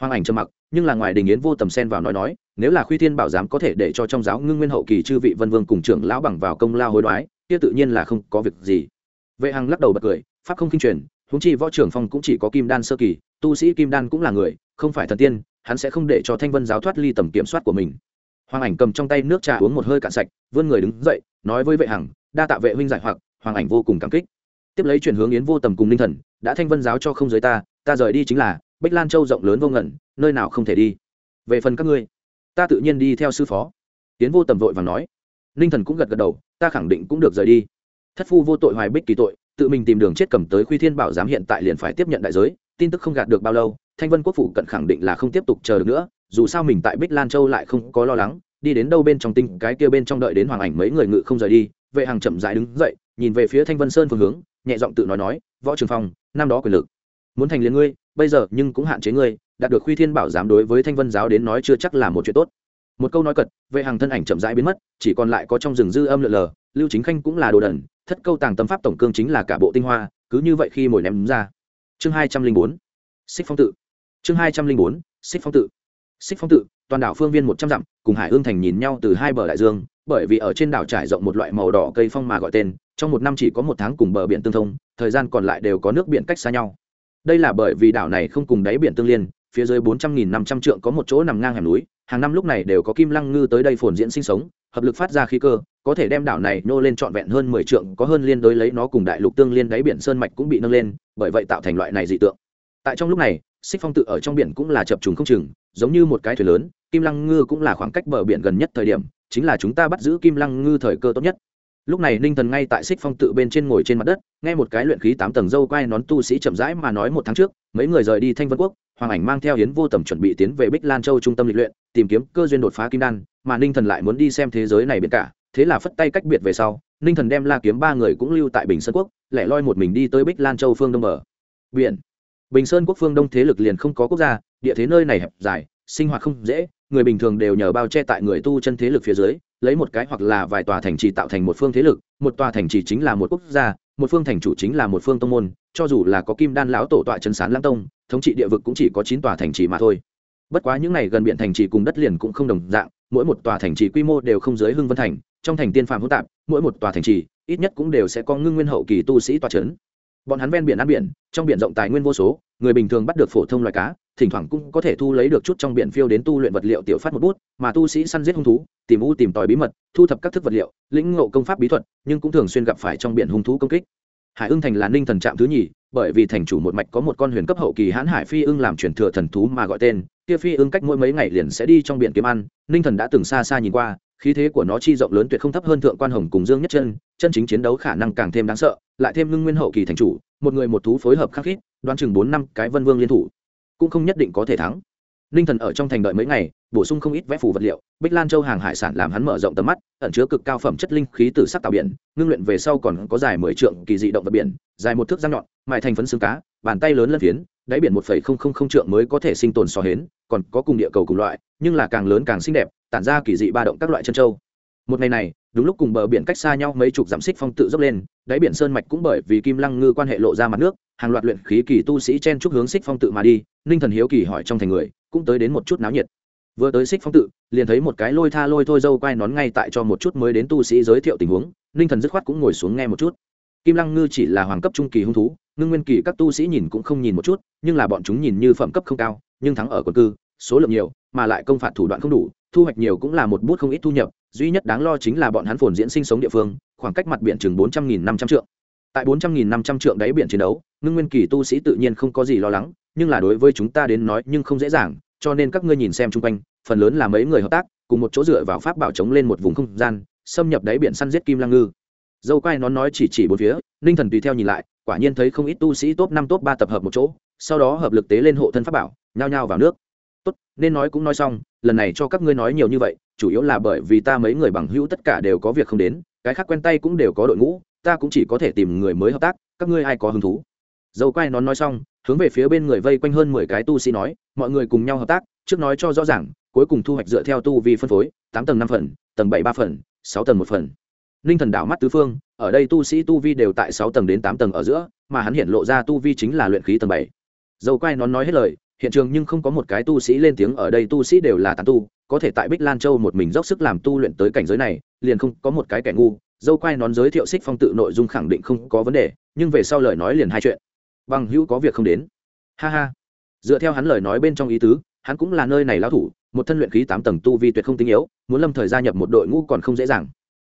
Hoàng ảnh trầm mặc, nhưng là ngoài đình yến vô tầm sen vào nói nói, nếu là khuy thiên bảo giám có thể để cho trong giáo ngưng nguyên hậu kỳ chư vị vân vương cùng trưởng lão bằng vào công lao hối đoái, kia tự nhiên là không có việc gì. Vệ hằng lắc đầu bật cười, pháp không kinh truyền húng chi võ trưởng phong cũng chỉ có kim đan sơ kỳ, tu sĩ kim đan cũng là người, không phải thần tiên, hắn sẽ không để cho thanh vân giáo thoát ly tầm kiểm soát của mình. Hoàng ảnh cầm trong tay nước trà uống một hơi cạn sạch, vươn người đứng dậy, nói với vệ hằng, đa tạ vệ huynh giải hoặc hoàng ảnh vô cùng cảm kích. Tiếp lấy chuyển hướng yến vô tầm cùng ninh thần, đã thanh vân giáo cho không giới ta ta rời đi chính là bích lan châu rộng lớn vô ngẩn nơi nào không thể đi. Về phần các ngươi, ta tự nhiên đi theo sư phó. Yến vô tầm vội và nói. Ninh thần cũng gật gật đầu, ta khẳng định cũng được rời đi. Thất phu vô tội hoài bích kỳ tội, tự mình tìm đường chết cầm tới khuy thiên bảo giám hiện tại liền phải tiếp nhận đại giới, tin tức không gạt được bao lâu, thanh vân quốc phủ cận khẳng định là không tiếp tục chờ được nữa, dù sao mình tại bích lan châu lại không có lo lắng, đi đến đâu bên trong tinh, cái kia bên trong đợi đến hoàng ảnh mấy người ngự không rời đi, vệ hàng chậm dãi đứng dậy nhìn về phía thanh vân sơn phương hướng, nhẹ giọng tự nói nói, võ trường phong, năm đó quyền lực, muốn thành liền ngươi, bây giờ nhưng cũng hạn chế ngươi, đạt được khuy thiên bảo giám đối với thanh vân giáo đến nói chưa chắc là một chuyện tốt. Một câu nói cật, vệ hàng thân ảnh chậm rãi biến mất, chỉ còn lại có trong rừng dư âm lượn lờ, lưu chính khanh cũng là đồ đần, thất câu tàng tâm pháp tổng cương chính là cả bộ tinh hoa, cứ như vậy khi mồi ném ra. Chương hai trăm linh bốn, xích phong tự. Chương hai trăm linh bốn, xích phong tự. Xích phong tự toàn đảo phương viên một trăm dặm, cùng hải ương thành nhìn nhau từ hai bờ đại dương, bởi vì ở trên đảo trải rộng một loại màu đỏ cây phong mà gọi tên, trong một năm chỉ có một tháng cùng bờ biển tương thông, thời gian còn lại đều có nước biển cách xa nhau. Đây là bởi vì đảo này không cùng đáy biển tương liên, phía dưới bốn trăm nghìn năm trăm trượng có một chỗ nằm ngang hẻm núi, hàng năm lúc này đều có kim lăng ngư tới đây phồn diễn sinh sống, hợp lực phát ra khí cơ, có thể đem đảo này nô lên trọn vẹn hơn mười trượng, có hơn liên đối lấy nó cùng đại lục tương liên đáy biển sơn mạch cũng bị nâng lên, bởi vậy tạo thành loại này dị tượng. Tại trong lúc này, xích phong tự ở trong biển cũng là chập trùng không chừng giống như một cái thuyền lớn, kim lăng ngư cũng là khoảng cách bờ biển gần nhất thời điểm, chính là chúng ta bắt giữ kim lăng ngư thời cơ tốt nhất. Lúc này ninh thần ngay tại xích phong tự bên trên ngồi trên mặt đất, nghe một cái luyện khí tám tầng dâu quai nón tu sĩ chậm rãi mà nói một tháng trước, mấy người rời đi thanh vân quốc, hoàng ảnh mang theo hiến vô tầm chuẩn bị tiến về bích lan châu trung tâm lịch luyện, tìm kiếm cơ duyên đột phá kim đan, mà ninh thần lại muốn đi xem thế giới này biển cả, thế là phất tay cách biệt về sau, ninh thần đem la kiếm ba người cũng lưu tại bình sơn quốc, lẻ loi một mình đi tới bích lan châu phương đông bờ. Biển. Bình sơn quốc phương đông thế lực liền không có quốc gia địa thế nơi này hẹp dài, sinh hoạt không dễ, người bình thường đều nhờ bao che tại người tu chân thế lực phía dưới, lấy một cái hoặc là vài tòa thành trì tạo thành một phương thế lực, một tòa thành trì chính là một quốc gia, một phương thành chủ chính là một phương tông môn, cho dù là có kim đan lão tổ tọa chân sán lãng tông, thống trị địa vực cũng chỉ có chín tòa thành trì mà thôi. Bất quá những này gần biển thành trì cùng đất liền cũng không đồng dạng, mỗi một tòa thành trì quy mô đều không dưới hưng vân thành, trong thành tiên phạm hỗn tạp, mỗi một tòa thành trì, ít nhất cũng đều sẽ có ngưng nguyên hậu kỳ tu sĩ tòa trấn bọn hắn ven biển ăn biển, trong biển rộng tài nguyên vô số, người bình thường bắt được phổ thông loài cá, thỉnh thoảng cũng có thể thu lấy được chút trong biển phiêu đến tu luyện vật liệu tiểu phát một bút, mà tu sĩ săn giết hung thú, tìm u, tìm tòi bí mật, thu thập các thức vật liệu, lĩnh ngộ công pháp bí thuật, nhưng cũng thường xuyên gặp phải trong biển hung thú công kích. Hải ưng thành là ninh thần trạm thứ nhì, bởi vì thành chủ một mạch có một con huyền cấp hậu kỳ hãn hải phi ưng làm truyền thừa thần thú mà gọi tên, kia phi ưng cách mỗi mấy ngày liền sẽ đi trong biển kiếm ăn, ninh thần đã từng xa xa nhìn qua khí thế của nó chi rộng lớn tuyệt không thấp hơn thượng quan hồng cùng dương nhất chân chân chính chiến đấu khả năng càng thêm đáng sợ, lại thêm ngưng nguyên hậu kỳ thành chủ, một người một thú phối hợp khắc khít, đoán chừng bốn năm cái vân vương liên thủ, cũng không nhất định có thể thắng. Ninh thần ở trong thành đợi mấy ngày, bổ sung không ít vẽ phù vật liệu, bích lan châu hàng hải sản làm hắn mở rộng tầm mắt, ẩn chứa cực cao phẩm chất linh khí từ sắc tạo biển, ngưng luyện về sau còn có dài mười trượng kỳ dị động vật biển, dài một thước răng nhọn, mài thành phấn xương cá, bàn tay lớn lân phiến, đáy biển một phẩy không không không trượng mới có thể sinh tồn so hến, còn có cùng địa cầu cùng loại, nhưng là càng lớn càng xinh đẹp tản ra kỳ dị ba động các loại chân châu. Một ngày này, đúng lúc cùng bờ biển cách xa nhau mấy chục dặm xích phong tự dốc lên, đáy biển sơn mạch cũng bởi vì kim lăng ngư quan hệ lộ ra mặt nước, hàng loạt luyện khí kỳ tu sĩ chen chúc hướng xích phong tự mà đi, ninh thần hiếu kỳ hỏi trong thành người, cũng tới đến một chút náo nhiệt. Vừa tới xích phong tự, liền thấy một cái lôi tha lôi thôi dâu quai nón ngay tại cho một chút mới đến tu sĩ giới thiệu tình huống, ninh thần dứt khoát cũng ngồi xuống nghe một chút. Kim lăng ngư chỉ là hoàng cấp trung kỳ hung thú, ngưng nguyên kỳ các tu sĩ nhìn cũng không nhìn một chút, nhưng là bọn chúng nhìn như phẩm cấp không cao, nhưng thắng ở quần cư, số lượng nhiều, mà lại công phạt thủ đoạn không đủ thu hoạch nhiều cũng là một bút không ít thu nhập, duy nhất đáng lo chính là bọn hắn phồn diễn sinh sống địa phương, khoảng cách mặt biển chừng bốn trăm nghìn năm trăm trượng. Tại bốn trăm nghìn năm trăm trượng đáy biển chiến đấu, ngưng nguyên kỳ tu sĩ tự nhiên không có gì lo lắng, nhưng là đối với chúng ta đến nói nhưng không dễ dàng, cho nên các ngươi nhìn xem chung quanh, phần lớn là mấy người hợp tác, cùng một chỗ dựa vào pháp bảo chống lên một vùng không gian, xâm nhập đáy biển săn giết kim lang ngư. Dâu quai nón nói chỉ chỉ bốn phía, ninh thần tùy theo nhìn lại, quả nhiên thấy không ít tu sĩ top năm top ba tập hợp một chỗ, sau đó hợp lực tế lên hộ thân pháp bảo, nhao nhao vào nước. Tốt, nên nói cũng nói xong lần này cho các ngươi nói nhiều như vậy, chủ yếu là bởi vì ta mấy người bằng hữu tất cả đều có việc không đến, cái khác quen tay cũng đều có đội ngũ, ta cũng chỉ có thể tìm người mới hợp tác, các ngươi ai có hứng thú? Dâu quai nón nói xong, hướng về phía bên người vây quanh hơn mười cái tu sĩ nói, mọi người cùng nhau hợp tác, trước nói cho rõ ràng, cuối cùng thu hoạch dựa theo tu vi phân phối, tám tầng năm phần, tầng bảy ba phần, sáu tầng một phần. Ninh thần đảo mắt tứ phương, ở đây tu sĩ tu vi đều tại sáu tầng đến tám tầng ở giữa, mà hắn hiện lộ ra tu vi chính là luyện khí tầng bảy. Dầu quai nón nói hết lời hiện trường nhưng không có một cái tu sĩ lên tiếng ở đây, tu sĩ đều là tán tu, có thể tại bích lan châu một mình dốc sức làm tu luyện tới cảnh giới này, liền không có một cái kẻ ngu. Dâu quai nón giới thiệu xích phong tự nội dung khẳng định không có vấn đề, nhưng về sau lời nói liền hai chuyện. Bằng hữu có việc không đến. Ha ha. Dựa theo hắn lời nói bên trong ý tứ, hắn cũng là nơi này lao thủ, một thân luyện khí tám tầng tu vi tuyệt không tinh yếu, muốn lâm thời gia nhập một đội ngũ còn không dễ dàng.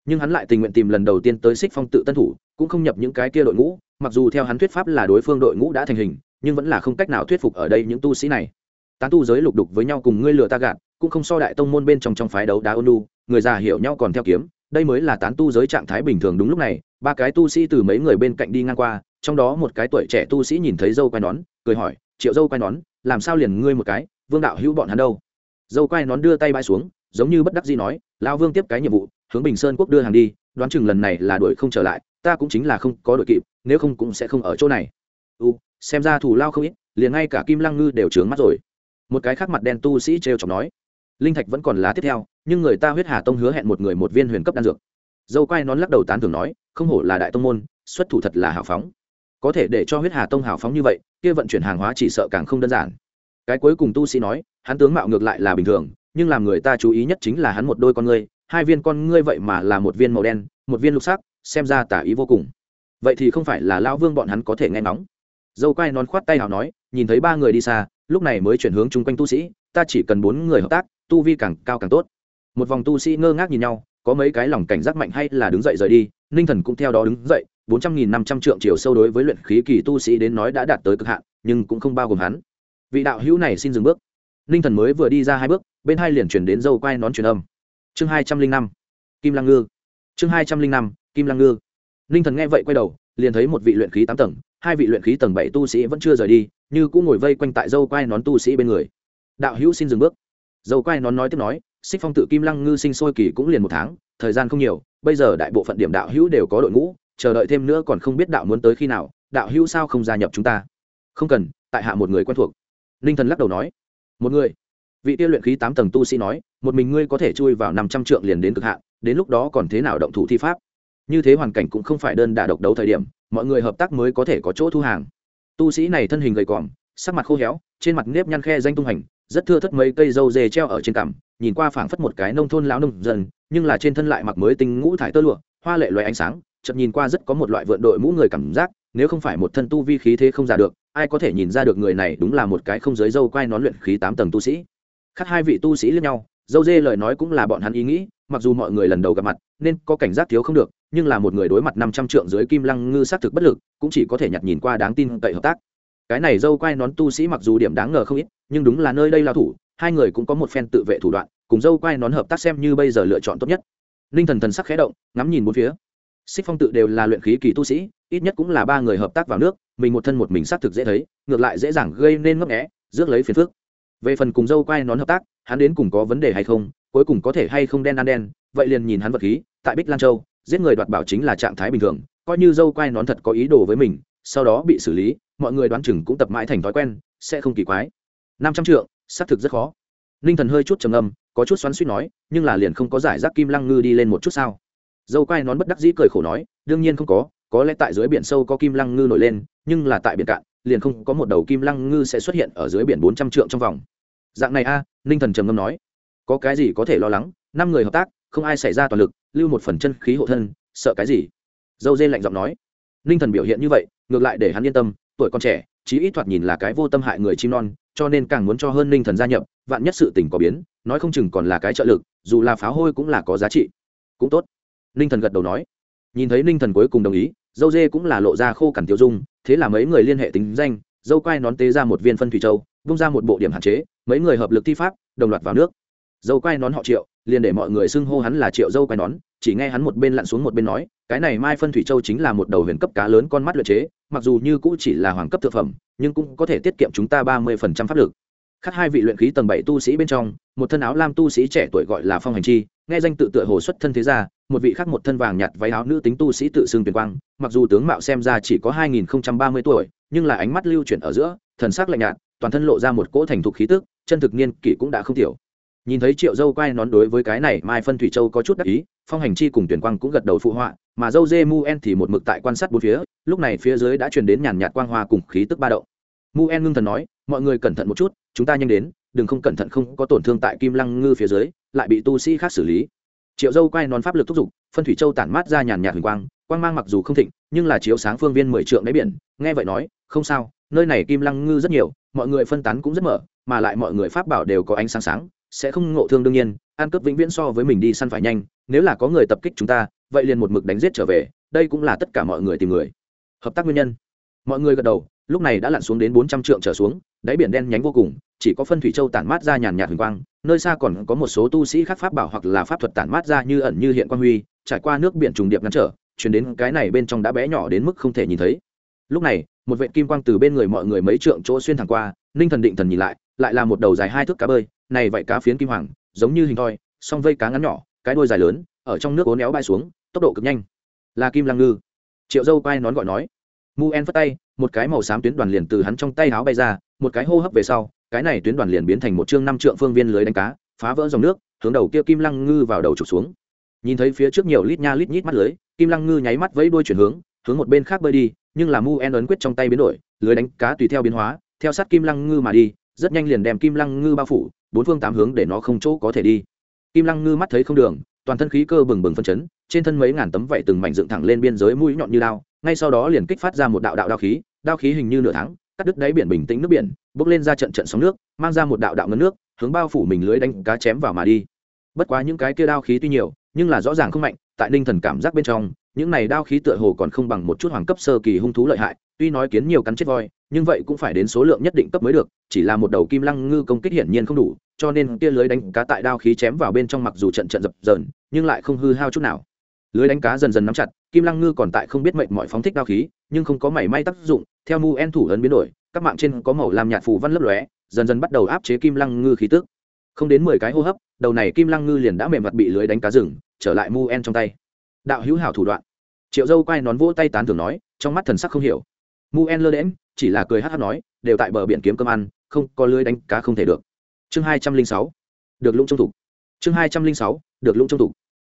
Nhưng hắn lại tình nguyện tìm lần đầu tiên tới xích phong tự tân thủ, cũng không nhập những cái kia đội ngũ, mặc dù theo hắn thuyết pháp là đối phương đội ngũ đã thành hình nhưng vẫn là không cách nào thuyết phục ở đây những tu sĩ này. Tán tu giới lục đục với nhau cùng ngươi lừa ta gạt, cũng không so đại tông môn bên trong trong phái đấu đá ôn lu người già hiểu nhau còn theo kiếm, đây mới là tán tu giới trạng thái bình thường đúng lúc này. Ba cái tu sĩ từ mấy người bên cạnh đi ngang qua, trong đó một cái tuổi trẻ tu sĩ nhìn thấy dâu quai nón, cười hỏi, triệu dâu quai nón, làm sao liền ngươi một cái, vương đạo hữu bọn hắn đâu? Dâu quai nón đưa tay bay xuống, giống như bất đắc dĩ nói lao vương tiếp cái nhiệm vụ, hướng bình sơn quốc đưa hàng đi, đoán chừng lần này là đuổi không trở lại, ta cũng chính là không có đội kịp, nếu không cũng sẽ không ở chỗ này xem ra thủ lao không ít, liền ngay cả kim lăng ngư đều trướng mắt rồi. Một cái khác mặt đen tu sĩ trêu chọc nói, linh thạch vẫn còn lá tiếp theo, nhưng người ta huyết hà tông hứa hẹn một người một viên huyền cấp đan dược. Dâu quai nón lắc đầu tán thường nói, không hổ là đại tông môn, xuất thủ thật là hào phóng. Có thể để cho huyết hà tông hào phóng như vậy, kia vận chuyển hàng hóa chỉ sợ càng không đơn giản. Cái cuối cùng tu sĩ nói, hắn tướng mạo ngược lại là bình thường, nhưng làm người ta chú ý nhất chính là hắn một đôi con ngươi, hai viên con ngươi vậy mà là một viên màu đen, một viên lục sắc, xem ra tả ý vô cùng. Vậy thì không phải là lao vương bọn hắn có thể nghe nóng dâu quai nón khoát tay nào nói, nhìn thấy ba người đi xa, lúc này mới chuyển hướng chung quanh tu sĩ, ta chỉ cần bốn người hợp tác, tu vi càng cao càng tốt. Một vòng tu sĩ ngơ ngác nhìn nhau, có mấy cái lòng cảnh giác mạnh hay là đứng dậy rời đi, ninh thần cũng theo đó đứng dậy, bốn trăm nghìn năm trăm trượng chiều sâu đối với luyện khí kỳ tu sĩ đến nói đã đạt tới cực hạn, nhưng cũng không bao gồm hắn. Vị đạo hữu này xin dừng bước. Ninh thần mới vừa đi ra hai bước, bên hai liền chuyển đến dâu quai nón truyền âm. Chương hai trăm linh năm, kim lăng ngư. Chương hai trăm linh năm, kim lăng ngư. Ninh thần nghe vậy quay đầu, liền thấy một vị luyện khí tám tầng hai vị luyện khí tầng bảy tu sĩ vẫn chưa rời đi, như cũng ngồi vây quanh tại dâu quai nón tu sĩ bên người. Đạo hữu xin dừng bước. Dâu quai nón nói tiếp nói, xích phong tự kim lăng ngư sinh sôi kỳ cũng liền một tháng, thời gian không nhiều, bây giờ đại bộ phận điểm đạo hữu đều có đội ngũ, chờ đợi thêm nữa còn không biết đạo muốn tới khi nào, đạo hữu sao không gia nhập chúng ta? Không cần, tại hạ một người quen thuộc. Ninh thần lắc đầu nói. Một người. Vị tiêu luyện khí tám tầng tu sĩ nói, một mình ngươi có thể chui vào năm trăm trượng liền đến cực hạn, đến lúc đó còn thế nào động thủ thi pháp? Như thế hoàn cảnh cũng không phải đơn đà độc đấu thời điểm mọi người hợp tác mới có thể có chỗ thu hàng. Tu sĩ này thân hình gầy còm, sắc mặt khô héo, trên mặt nếp nhăn khe danh tung hành, rất thưa thất mấy cây dâu dê treo ở trên cằm, nhìn qua phảng phất một cái nông thôn lão nông dân, nhưng là trên thân lại mặc mới tinh ngũ thải tơ lụa, hoa lệ loài ánh sáng, chợt nhìn qua rất có một loại vượn đội mũ người cảm giác, nếu không phải một thân tu vi khí thế không giả được, ai có thể nhìn ra được người này đúng là một cái không giới dâu quai nón luyện khí tám tầng tu sĩ. Khác hai vị tu sĩ lẫn nhau, dâu dê lời nói cũng là bọn hắn ý nghĩ mặc dù mọi người lần đầu gặp mặt, nên có cảnh giác thiếu không được, nhưng là một người đối mặt năm trăm trượng dưới kim lăng ngư xác thực bất lực, cũng chỉ có thể nhặt nhìn qua đáng tin cậy hợp tác. Cái này dâu quai nón tu sĩ mặc dù điểm đáng ngờ không ít, nhưng đúng là nơi đây lao thủ, hai người cũng có một phen tự vệ thủ đoạn, cùng dâu quai nón hợp tác xem như bây giờ lựa chọn tốt nhất. Ninh thần thần sắc khẽ động, ngắm nhìn bốn phía. Xích phong tự đều là luyện khí kỳ tu sĩ, ít nhất cũng là ba người hợp tác vào nước, mình một thân một mình xác thực dễ thấy, ngược lại dễ dàng gây nên ngấp nghẽ rước lấy phiền phước về phần cùng dâu quai nón hợp tác hắn đến cùng có vấn đề hay không, cuối cùng có thể hay không đen ăn đen, vậy liền nhìn hắn vật khí, tại bích lan châu, giết người đoạt bảo chính là trạng thái bình thường, coi như dâu quai nón thật có ý đồ với mình, sau đó bị xử lý, mọi người đoán chừng cũng tập mãi thành thói quen, sẽ không kỳ quái. Năm trăm trượng, xác thực rất khó. Ninh thần hơi chút trầm âm có chút xoắn suýt nói, nhưng là liền không có giải rác kim lăng ngư đi lên một chút sao? Dâu quai nón bất đắc dĩ cười khổ nói, đương nhiên không có có lẽ tại dưới biển sâu có kim lăng ngư nổi lên, nhưng là tại biển cạn, liền không có một đầu kim lăng ngư sẽ xuất hiện ở dưới biển bốn trăm trượng trong vòng dạng này a, ninh thần trầm ngâm nói, có cái gì có thể lo lắng, năm người hợp tác, không ai xảy ra toàn lực, lưu một phần chân khí hộ thân, sợ cái gì? Dâu dê lạnh giọng nói, ninh thần biểu hiện như vậy, ngược lại để hắn yên tâm, tuổi còn trẻ, chí ít thoạt nhìn là cái vô tâm hại người chim non, cho nên càng muốn cho hơn ninh thần gia nhập, vạn nhất sự tình có biến, nói không chừng còn là cái trợ lực, dù là pháo hôi cũng là có giá trị. Cũng tốt. Ninh thần gật đầu nói. Nhìn thấy ninh thần cuối cùng đồng ý, dâu dê cũng là lộ ra khô cằn tiêu dung, thế là mấy người liên hệ tính danh, dâu quai nón tế ra một viên phân thủy châu bung ra một bộ điểm hạn chế mấy người hợp lực thi pháp, đồng loạt vào nước. Dâu quai nón họ triệu, liền để mọi người xưng hô hắn là triệu dâu quai nón, chỉ nghe hắn một bên lặn xuống một bên nói, cái này mai phân thủy châu chính là một đầu huyền cấp cá lớn con mắt luyện chế, mặc dù như cũ chỉ là hoàng cấp thực phẩm, nhưng cũng có thể tiết kiệm chúng ta ba mươi phần trăm pháp lực. Khác hai vị luyện khí tầng bảy tu sĩ bên trong, một thân áo lam tu sĩ trẻ tuổi gọi là phong hành chi, nghe danh tự tựa hồ xuất thân thế gia, một vị khác một thân vàng nhạt váy áo nữ tính tu sĩ tự xưng tuyển quang, mặc dù tướng mạo xem ra chỉ có hai nghìn ba mươi tuổi, nhưng là ánh mắt lưu chuyển ở giữa, thần sắc lạnh nhạt toàn thân lộ ra một cỗ thành thục khí tức, chân thực niên kỷ cũng đã không tiểu. Nhìn thấy triệu dâu quay nón đối với cái này, mai phân thủy châu có chút đắc ý, phong hành chi cùng tuyển quang cũng gật đầu phụ họa, mà dâu dê mu en thì một mực tại quan sát bốn phía, lúc này phía dưới đã truyền đến nhàn nhạt quang hoa cùng khí tức ba đậu mu en ngưng thần nói, mọi người cẩn thận một chút, chúng ta nhanh đến, đừng không cẩn thận không có tổn thương tại kim lăng ngư phía dưới, lại bị tu sĩ khác xử lý. Triệu dâu quay nón pháp lực thúc giục, phân thủy châu tản mát ra nhàn nhạt huỳnh quang quang mang mặc dù không thịnh, nhưng là chiếu sáng phương viên mười trượng đáy biển, nghe vậy nói, không sao, nơi này kim lăng ngư rất nhiều mọi người phân tán cũng rất mở, mà lại mọi người pháp bảo đều có ánh sáng sáng, sẽ không ngộ thương đương nhiên, ăn cướp vĩnh viễn so với mình đi săn phải nhanh, nếu là có người tập kích chúng ta, vậy liền một mực đánh giết trở về, đây cũng là tất cả mọi người tìm người. Hợp tác nguyên nhân. Mọi người gật đầu, lúc này đã lặn xuống đến bốn trăm trượng trở xuống, đáy biển đen nhánh vô cùng, chỉ có phân thủy châu tản mát ra nhàn nhạt huỳnh quang, nơi xa còn có một số tu sĩ khác pháp bảo hoặc là pháp thuật tản mát ra như ẩn như hiện quang huy, trải qua nước biển trùng điệp ngăn trở, chuyển đến cái này bên trong đã bé nhỏ đến mức không thể nhìn thấy. Lúc này một vệ kim quang từ bên người mọi người mấy trượng chỗ xuyên thẳng qua, ninh thần định thần nhìn lại lại là một đầu dài hai thước cá bơi, này vậy cá phiến kim hoàng, giống như hình thoi, song vây cá ngắn nhỏ, cái đuôi dài lớn, ở trong nước ố néo bay xuống, tốc độ cực nhanh. Là kim lăng ngư. Triệu dâu quay nón gọi nói. Mu en phất tay, một cái màu xám tuyến đoàn liền từ hắn trong tay áo bay ra, một cái hô hấp về sau, cái này tuyến đoàn liền biến thành một chương năm trượng phương viên lưới đánh cá, phá vỡ dòng nước, hướng đầu kia kim lăng ngư vào đầu trục xuống. Nhìn thấy phía trước nhiều lít nha lít nhít mắt lưới, kim lăng ngư nháy mắt vẫy đuôi chuyển hướng hướng một bên khác bơi đi, nhưng là mu en ấn quyết trong tay biến đổi, lưới đánh cá tùy theo biến hóa, theo sát kim lăng ngư mà đi, rất nhanh liền đem kim lăng ngư bao phủ, bốn phương tám hướng để nó không chỗ có thể đi. Kim lăng ngư mắt thấy không đường, toàn thân khí cơ bừng bừng phân chấn, trên thân mấy ngàn tấm vảy từng mảnh dựng thẳng lên biên giới mũi nhọn như đao, ngay sau đó liền kích phát ra một đạo đạo đao khí đao khí hình như nửa tháng, cắt đứt đáy biển bình tĩnh nước biển, bốc lên ra trận trận sóng nước, mang ra một đạo đạo ngấn nước, hướng bao phủ mình lưới đánh cá chém vào mà đi. Bất quá những cái kia đao khí tuy nhiều, nhưng là rõ ràng không mạnh, tại ninh thần cảm giác bên trong những này đao khí tựa hồ còn không bằng một chút hoàng cấp sơ kỳ hung thú lợi hại, tuy nói kiến nhiều cắn chết voi, nhưng vậy cũng phải đến số lượng nhất định cấp mới được, chỉ là một đầu kim lăng ngư công kích hiển nhiên không đủ, cho nên tia lưới đánh cá tại đao khí chém vào bên trong mặc dù trận trận dập dờn, nhưng lại không hư hao chút nào. Lưới đánh cá dần dần nắm chặt, kim lăng ngư còn tại không biết mệnh mọi phóng thích đao khí, nhưng không có mảy may tác dụng, theo mu en thủ ấn biến đổi, các mạng trên có màu làm nhạt phù văn lấp lóe, dần dần bắt đầu áp chế kim lăng ngư khí tức. Không đến mười cái hô hấp, đầu này kim lăng ngư liền đã mềm mặt bị lưới đánh cá rừng trở lại mu en trong tay. Đạo hữu hảo thủ đoạn triệu dâu quay nón vỗ tay tán thường nói, trong mắt thần sắc không hiểu. Mu en lơ đễm chỉ là cười hát hát nói, đều tại bờ biển kiếm cơm ăn, không có lưới đánh cá không thể được. Chương hai trăm linh sáu, được lũng trong thục. Chương hai trăm linh sáu, được lũng trong thục.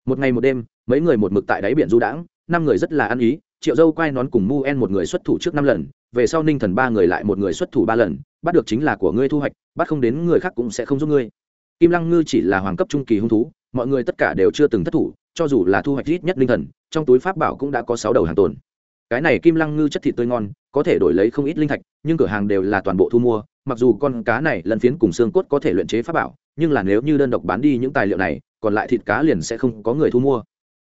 Một ngày một đêm, mấy người một mực tại đáy biển du đãng, năm người rất là ăn ý, triệu dâu quay nón cùng mu en một người xuất thủ trước năm lần, về sau ninh thần ba người lại một người xuất thủ ba lần, bắt được chính là của ngươi thu hoạch, bắt không đến người khác cũng sẽ không giúp ngươi. Kim lăng ngư chỉ là hoàng cấp trung kỳ hung thú mọi người tất cả đều chưa từng thất thủ, cho dù là thu hoạch ít nhất linh thần, trong túi pháp bảo cũng đã có sáu đầu hàng tồn. Cái này kim lăng ngư chất thịt tươi ngon, có thể đổi lấy không ít linh thạch, nhưng cửa hàng đều là toàn bộ thu mua, mặc dù con cá này lần phiến cùng xương cốt có thể luyện chế pháp bảo, nhưng là nếu như đơn độc bán đi những tài liệu này, còn lại thịt cá liền sẽ không có người thu mua.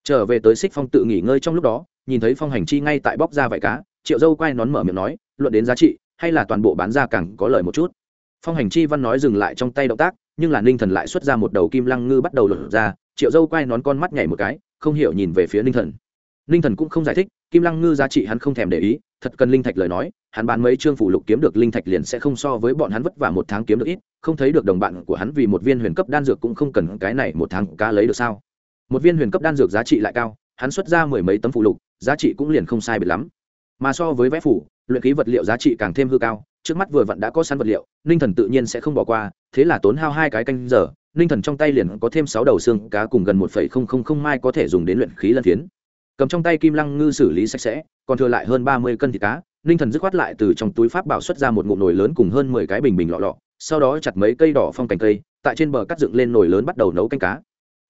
Trở về tới xích phong tự nghỉ ngơi trong lúc đó, nhìn thấy phong hành chi ngay tại bóc ra vải cá, triệu dâu quay nón mở miệng nói, luận đến giá trị, hay là toàn bộ bán ra càng có lợi một chút? Phong hành chi văn nói dừng lại trong tay động tác nhưng là ninh thần lại xuất ra một đầu kim lăng ngư bắt đầu lột ra, triệu dâu quay nón con mắt nhảy một cái, không hiểu nhìn về phía ninh thần. Ninh thần cũng không giải thích, kim lăng ngư giá trị hắn không thèm để ý, thật cần linh thạch lời nói, hắn bán mấy chương phủ lục kiếm được linh thạch liền sẽ không so với bọn hắn vất vả một tháng kiếm được ít, không thấy được đồng bạn của hắn vì một viên huyền cấp đan dược cũng không cần cái này một tháng cá lấy được sao. Một viên huyền cấp đan dược giá trị lại cao, hắn xuất ra mười mấy tấm phủ lục, giá trị cũng liền không sai biệt lắm. Mà so với vẽ phủ, luyện ký vật liệu giá trị càng thêm hư cao, trước mắt vừa vặn đã có sẵn vật liệu, ninh thần tự nhiên sẽ không bỏ qua thế là tốn hao hai cái canh giờ, ninh thần trong tay liền có thêm sáu đầu xương cá cùng gần một phẩy không không không mai có thể dùng đến luyện khí lân phiến. Cầm trong tay kim lăng ngư xử lý sạch sẽ, còn thừa lại hơn ba mươi cân thịt cá, ninh thần dứt khoát lại từ trong túi pháp bảo xuất ra một ngụm nồi lớn cùng hơn mười cái bình bình lọ lọ, sau đó chặt mấy cây đỏ phong cành cây, tại trên bờ cắt dựng lên nồi lớn bắt đầu nấu canh cá.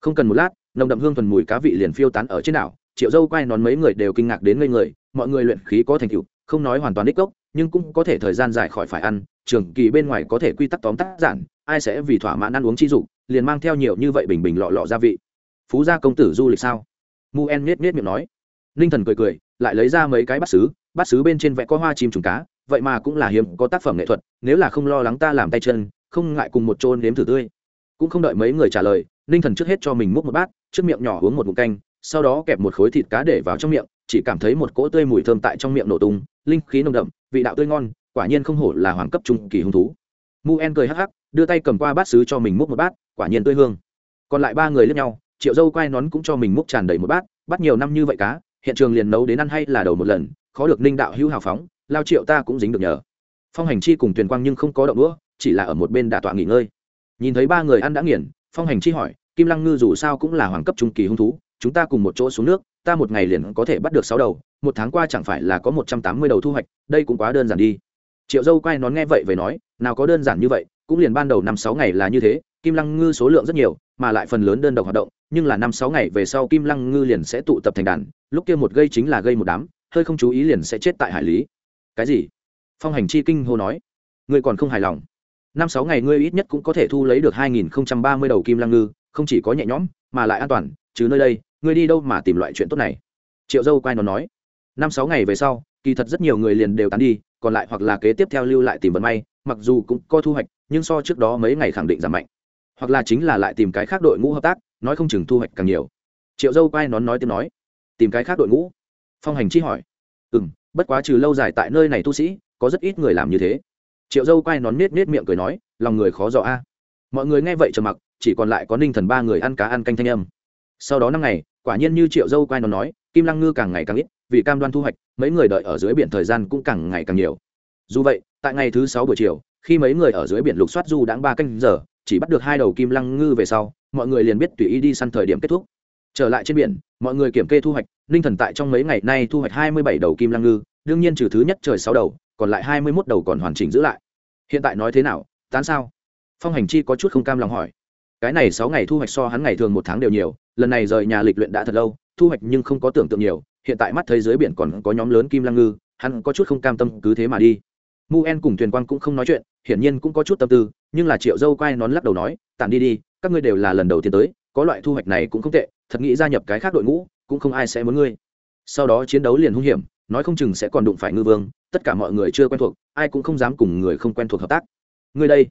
Không cần một lát, nồng đậm hương thuần mùi cá vị liền phiêu tán ở trên đảo, triệu dâu quay nón mấy người đều kinh ngạc đến ngây người, mọi người luyện khí có thành tựu, không nói hoàn toàn đích gốc, nhưng cũng có thể thời gian dài khỏi phải ăn, trường kỳ bên ngoài có thể quy tắc tóm tắt giản ai sẽ vì thỏa mãn ăn uống chi dục, liền mang theo nhiều như vậy bình bình lọ lọ gia vị. Phú gia công tử du lịch sao? Mu en miết miết miệng nói. Ninh thần cười cười, lại lấy ra mấy cái bát xứ bát xứ bên trên vẽ có hoa chim trùng cá, vậy mà cũng là hiếm, có tác phẩm nghệ thuật, nếu là không lo lắng ta làm tay chân, không ngại cùng một chôn nếm thử tươi. Cũng không đợi mấy người trả lời, ninh thần trước hết cho mình múc một bát, trước miệng nhỏ uống một mụn canh, sau đó kẹp một khối thịt cá để vào trong miệng, chỉ cảm thấy một cỗ tươi mùi thơm tại trong miệng nổ tung, linh khí nồng đậm, vị đạo tươi ngon, quả nhiên không hổ là hoàng cấp trung kỳ hung thú. Mu en cười hắc hắc đưa tay cầm qua bát sứ cho mình múc một bát, quả nhiên tươi hương. Còn lại ba người lẫn nhau, triệu dâu quay nón cũng cho mình múc tràn đầy một bát bắt nhiều năm như vậy cá, hiện trường liền nấu đến ăn hay là đầu một lần, khó được ninh đạo hữu hào phóng, lao triệu ta cũng dính được nhờ. Phong hành chi cùng tuyền quang nhưng không có động đũa, chỉ là ở một bên đà tọa nghỉ ngơi. Nhìn thấy ba người ăn đã nghiền, phong hành chi hỏi, kim lăng ngư dù sao cũng là hoàng cấp trung kỳ hung thú, chúng ta cùng một chỗ xuống nước, ta một ngày liền có thể bắt được sáu đầu, một tháng qua chẳng phải là có một trăm tám mươi đầu thu hoạch, đây cũng quá đơn giản đi. Triệu dâu quay nón nghe vậy về nói, nào có đơn giản như vậy cũng liền ban đầu năm sáu ngày là như thế, kim lăng ngư số lượng rất nhiều, mà lại phần lớn đơn độc hoạt động, nhưng là năm sáu ngày về sau kim lăng ngư liền sẽ tụ tập thành đàn, lúc kia một gây chính là gây một đám, hơi không chú ý liền sẽ chết tại hải lý. Cái gì? Phong hành chi kinh hô nói. Ngươi còn không hài lòng. Năm sáu ngày ngươi ít nhất cũng có thể thu lấy được hai nghìn ba mươi đầu kim lăng ngư, không chỉ có nhẹ nhõm, mà lại an toàn, chứ nơi đây, ngươi đi đâu mà tìm loại chuyện tốt này? Triệu dâu quay nó nói. Năm sáu ngày về sau, kỳ thật rất nhiều người liền đều tán đi, còn lại hoặc là kế tiếp theo lưu lại tìm vận may, mặc dù cũng có thu hoạch nhưng so trước đó mấy ngày khẳng định giảm mạnh. Hoặc là chính là lại tìm cái khác đội ngũ hợp tác, nói không chừng thu hoạch càng nhiều. Triệu dâu quay nón nói tiếng nói, tìm cái khác đội ngũ. Phong hành chi hỏi ừ m bất quá trừ lâu dài tại nơi này tu sĩ, có rất ít người làm như thế. Triệu dâu quay nón nết nết miệng cười nói, lòng người khó dò a. Mọi người nghe vậy trầm mặc, chỉ còn lại có ninh thần ba người ăn cá ăn canh thanh âm. Sau đó năm ngày, quả nhiên như triệu dâu quay nón nói, kim lăng ngư càng ngày càng ít, vì cam đoan thu hoạch, mấy người đợi ở dưới biển thời gian cũng càng ngày càng nhiều. Dù vậy, tại ngày thứ sáu buổi chiều khi mấy người ở dưới biển lục soát du đãng ba canh giờ, chỉ bắt được hai đầu kim lăng ngư về sau, mọi người liền biết tùy ý đi săn thời điểm kết thúc. Trở lại trên biển, mọi người kiểm kê thu hoạch, ninh thần tại trong mấy ngày nay thu hoạch hai mươi bảy đầu kim lăng ngư, đương nhiên trừ thứ nhất trời sáu đầu, còn lại hai mươi mốt đầu còn hoàn chỉnh giữ lại. Hiện tại nói thế nào, tán sao? Phong hành chi có chút không cam lòng hỏi. Cái này sáu ngày thu hoạch so hắn ngày thường một tháng đều nhiều, lần này rời nhà lịch luyện đã thật lâu, thu hoạch nhưng không có tưởng tượng nhiều, hiện tại mắt thấy dưới biển còn có nhóm lớn kim lăng ngư, hắn có chút không cam tâm cứ thế mà đi mu en cùng thuyền quang cũng không nói chuyện, hiển nhiên cũng có chút tâm tư, nhưng là triệu dâu quay nón lắc đầu nói tạm đi đi, các ngươi đều là lần đầu tiên tới, có loại thu hoạch này cũng không tệ, thật nghĩ gia nhập cái khác đội ngũ, cũng không ai sẽ muốn ngươi. Sau đó chiến đấu liền hung hiểm, nói không chừng sẽ còn đụng phải ngư vương, tất cả mọi người chưa quen thuộc, ai cũng không dám cùng người không quen thuộc hợp tác. Ngươi đây.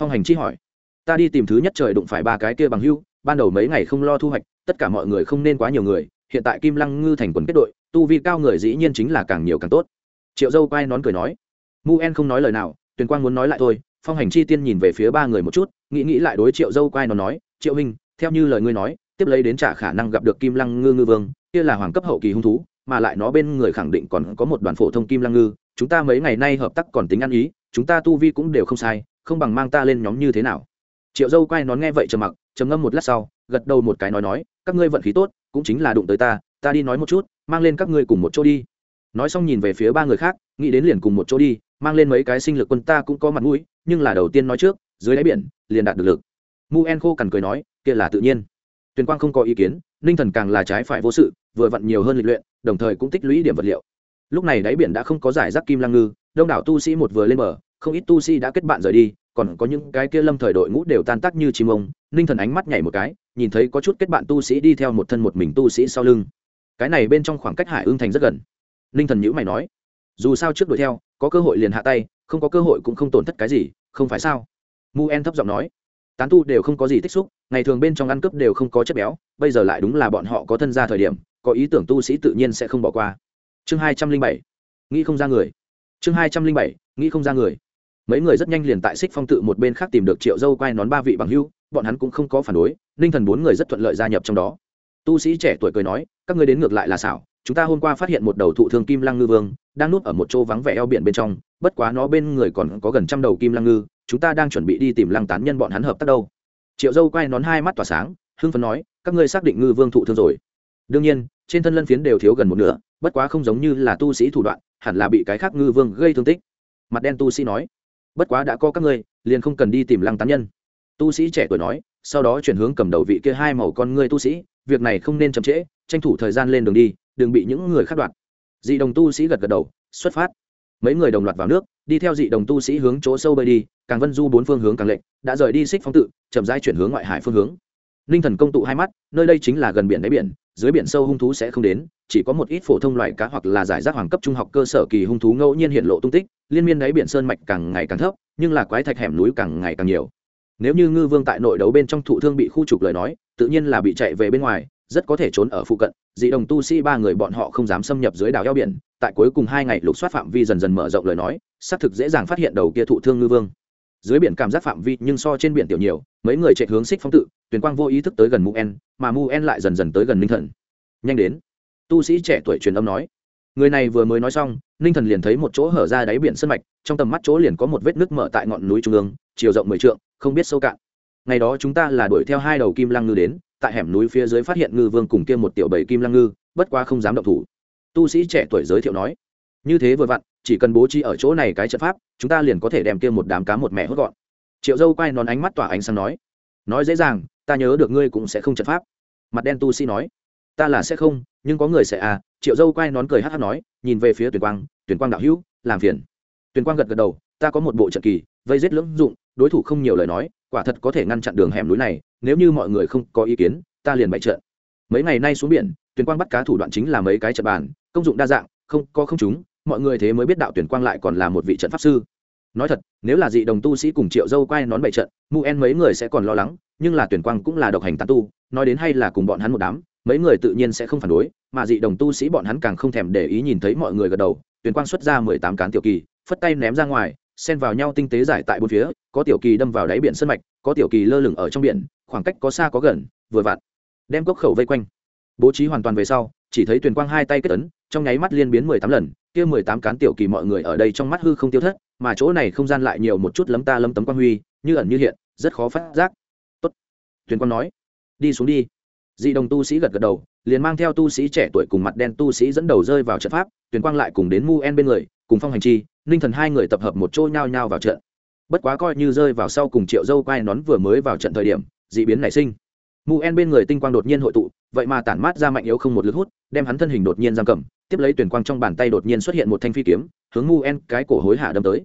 Phong hành chi hỏi. Ta đi tìm thứ nhất trời đụng phải ba cái kia bằng hưu, ban đầu mấy ngày không lo thu hoạch, tất cả mọi người không nên quá nhiều người, hiện tại kim lăng ngư thành quần kết đội, tu vi cao người dĩ nhiên chính là càng nhiều càng tốt. Triệu dâu quay nón cười nói mu en không nói lời nào, tuyền quang muốn nói lại thôi, phong hành chi tiên nhìn về phía ba người một chút, nghĩ nghĩ lại đối triệu dâu quay nó nói, triệu hình theo như lời ngươi nói, tiếp lấy đến trả khả năng gặp được kim lăng ngư ngư vương, kia là hoàng cấp hậu kỳ hung thú, mà lại nó bên người khẳng định còn có một đoàn phổ thông kim lăng ngư, chúng ta mấy ngày nay hợp tác còn tính ăn ý, chúng ta tu vi cũng đều không sai, không bằng mang ta lên nhóm như thế nào? Triệu dâu quay nón nghe vậy trầm mặc, trầm ngâm một lát sau, gật đầu một cái nói nói, các ngươi vận khí tốt, cũng chính là đụng tới ta ta đi nói một chút, mang lên các ngươi cùng một chỗ đi. Nói xong nhìn về phía ba người khác, nghĩ đến liền cùng một chỗ đi mang lên mấy cái sinh lực quân ta cũng có mặt mũi, nhưng là đầu tiên nói trước, dưới đáy biển, liền đạt được lực. Mu en khô cằn cười nói, kia là tự nhiên. Tuyền quang không có ý kiến, ninh thần càng là trái phải vô sự, vừa vặn nhiều hơn lịch luyện, đồng thời cũng tích lũy điểm vật liệu. Lúc này đáy biển đã không có giải rác kim lăng ngư, đông đảo tu sĩ một vừa lên bờ, không ít tu sĩ đã kết bạn rời đi, còn có những cái kia lâm thời đội ngũ đều tan tác như chim ông. Ninh thần ánh mắt nhảy một cái, nhìn thấy có chút kết bạn tu sĩ đi theo một thân một mình tu sĩ sau lưng. Cái này bên trong khoảng cách hải ương thành rất gần. Ninh thần nhữ mày nói dù sao trước đuổi theo, có cơ hội liền hạ tay, không có cơ hội cũng không tổn thất cái gì, không phải sao? Mu en thấp giọng nói. Tán tu đều không có gì tích xúc, ngày thường bên trong ăn cướp đều không có chất béo, bây giờ lại đúng là bọn họ có thân ra thời điểm, có ý tưởng tu sĩ tự nhiên sẽ không bỏ qua. Chương hai trăm linh bảy. Nghĩ không ra người. Chương hai trăm linh bảy. Nghĩ không ra người. Mấy người rất nhanh liền tại xích phong tự một bên khác tìm được triệu dâu quay nón ba vị bằng hưu, bọn hắn cũng không có phản đối, ninh thần bốn người rất thuận lợi gia nhập trong đó. Tu sĩ trẻ tuổi cười nói, các ngươi đến ngược lại là xảo chúng ta hôm qua phát hiện một đầu thụ thương kim lăng ngư vương, đang núp ở một chỗ vắng vẻ eo biển bên trong, bất quá nó bên người còn có gần trăm đầu kim lăng ngư, chúng ta đang chuẩn bị đi tìm lăng tán nhân bọn hắn hợp tác đâu. Triệu dâu quay nón hai mắt tỏa sáng, hưng phấn nói, các ngươi xác định ngư vương thụ thương rồi. Đương nhiên, trên thân lân phiến đều thiếu gần một nửa, bất quá không giống như là tu sĩ thủ đoạn, hẳn là bị cái khác ngư vương gây thương tích. Mặt đen tu sĩ nói, bất quá đã có các ngươi, liền không cần đi tìm lăng tán nhân. Tu sĩ trẻ tuổi nói, sau đó chuyển hướng cầm đầu vị kia hai màu con ngươi tu sĩ việc này không nên chậm trễ, tranh thủ thời gian lên đường đi, đừng bị những người khác đoạt. Dị đồng tu sĩ gật gật đầu, xuất phát. Mấy người đồng loạt vào nước, đi theo dị đồng tu sĩ hướng chỗ sâu bơi đi, càng vân du bốn phương hướng càng lệnh đã rời đi xích phong tự, chậm rãi chuyển hướng ngoại hải phương hướng. Ninh thần công tụ hai mắt, nơi đây chính là gần biển đáy biển, dưới biển sâu hung thú sẽ không đến, chỉ có một ít phổ thông loại cá hoặc là giải rác hoàng cấp trung học cơ sở kỳ hung thú ngẫu nhiên hiện lộ tung tích, liên miên đáy biển sơn mạch càng ngày càng thấp, nhưng là quái thạch hẻm núi càng ngày càng nhiều nếu như ngư vương tại nội đấu bên trong thụ thương bị khu trục lời nói, tự nhiên là bị chạy về bên ngoài, rất có thể trốn ở phụ cận, dị đồng tu sĩ ba người bọn họ không dám xâm nhập dưới đảo eo biển, tại cuối cùng hai ngày lục soát phạm vi dần dần mở rộng lời nói, xác thực dễ dàng phát hiện đầu kia thụ thương ngư vương. Dưới biển cảm giác phạm vi nhưng so trên biển tiểu nhiều, mấy người chạy hướng xích phong tự tuyển quang vô ý thức tới gần mu en, mà mu en lại dần dần tới gần ninh thần. Nhanh đến. Tu sĩ trẻ tuổi truyền âm nói. Người này vừa mới nói xong ninh thần liền thấy một chỗ hở ra đáy biển sân mạch, trong tầm mắt chỗ liền có một vết nước mở tại ngọn núi trung ương, chiều rộng mười trượng, không biết sâu cạn. Ngày đó chúng ta là đuổi theo hai đầu kim lăng ngư đến, tại hẻm núi phía dưới phát hiện ngư vương cùng kia một tiểu bảy kim lăng ngư, bất quá không dám động thủ. Tu sĩ trẻ tuổi giới thiệu nói, như thế vừa vặn, chỉ cần bố trí ở chỗ này cái trận pháp, chúng ta liền có thể đem kia một đám cá một mẹ hốt gọn. Triệu dâu quay nón ánh mắt tỏa ánh sáng nói nói dễ dàng, ta nhớ được ngươi cũng sẽ không trận pháp. Mặt đen tu sĩ nói, ta là sẽ không, nhưng có người sẽ à triệu dâu quay nón cười hát hát nói, nhìn về phía tuyển quang tuyển quang đạo hữu, làm phiền. Tuyển quang gật gật đầu, ta có một bộ trận kỳ, vây rết lưỡng dụng, đối thủ không nhiều lời nói, quả thật có thể ngăn chặn đường hẻm núi này, nếu như mọi người không có ý kiến, ta liền bày trận. Mấy ngày nay xuống biển tuyển quang bắt cá thủ đoạn chính là mấy cái trận bàn, công dụng đa dạng, không, có không chúng, mọi người thế mới biết đạo tuyển quang lại còn là một vị trận pháp sư. Nói thật, nếu là dị đồng tu sĩ cùng triệu dâu quay nón bày trận, mu en mấy người sẽ còn lo lắng, nhưng là tuyển quang cũng là độc hành tán tu, nói đến hay là cùng bọn hắn một đám mấy người tự nhiên sẽ không phản đối, mà dị đồng tu sĩ bọn hắn càng không thèm để ý nhìn thấy mọi người gật đầu tuyển quang xuất ra mười tám cán tiểu kỳ, phất tay ném ra ngoài, xen vào nhau tinh tế giải tại bốn phía, có tiểu kỳ đâm vào đáy biển sân mạch, có tiểu kỳ lơ lửng ở trong biển, khoảng cách có xa có gần, vừa vặn, đem cốc khẩu vây quanh. Bố trí hoàn toàn về sau, chỉ thấy tuyển quang hai tay kết ấn, trong nháy mắt liên biến mười tám lần, kia mười tám cán tiểu kỳ mọi người ở đây trong mắt hư không tiêu thất, mà chỗ này không gian lại nhiều một chút lấm ta lấm tấm quang huy, như ẩn như hiện, rất khó phát giác. Tốt tuyển quang nói, đi xuống đi dị đồng tu sĩ gật gật đầu, liền mang theo tu sĩ trẻ tuổi cùng mặt đen tu sĩ dẫn đầu rơi vào trận pháp tuyển quang lại cùng đến mu en bên người, cùng phong hành chi ninh thần hai người tập hợp một chỗ nhao nhao vào trận. Bất quá coi như rơi vào sau cùng triệu dâu quai nón vừa mới vào trận thời điểm, dị biến nảy sinh. Mu en bên người tinh quang đột nhiên hội tụ, vậy mà tản mát ra mạnh yếu không một lực hút, đem hắn thân hình đột nhiên giam cầm, tiếp lấy tuyển quang trong bàn tay đột nhiên xuất hiện một thanh phi kiếm, hướng mu en cái cổ hối hạ đâm tới.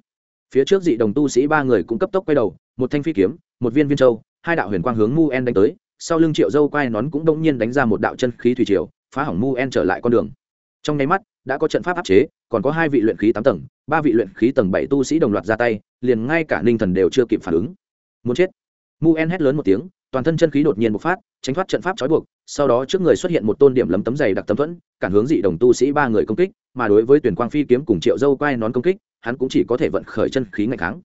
Phía trước dị đồng tu sĩ ba người cũng cấp tốc quay đầu, một thanh phi kiếm, một viên viên châu, hai đạo huyền quang hướng mu en đánh tới sau lưng triệu dâu quai nón cũng đông nhiên đánh ra một đạo chân khí thủy triều, phá hỏng mu en trở lại con đường. Trong nháy mắt, đã có trận pháp áp chế, còn có hai vị luyện khí tám tầng, ba vị luyện khí tầng bảy tu sĩ đồng loạt ra tay, liền ngay cả ninh thần đều chưa kịp phản ứng. Muốn chết. Mu en hét lớn một tiếng, toàn thân chân khí đột nhiên bộc phát, tránh thoát trận pháp trói buộc, sau đó trước người xuất hiện một tôn điểm lấm tấm dày đặc tấm thuẫn, cản hướng dị đồng tu sĩ ba người công kích, mà đối với tuyển quang phi kiếm cùng triệu dâu quai nón công kích, hắn cũng chỉ có thể vận khởi chân khí ngày kháng.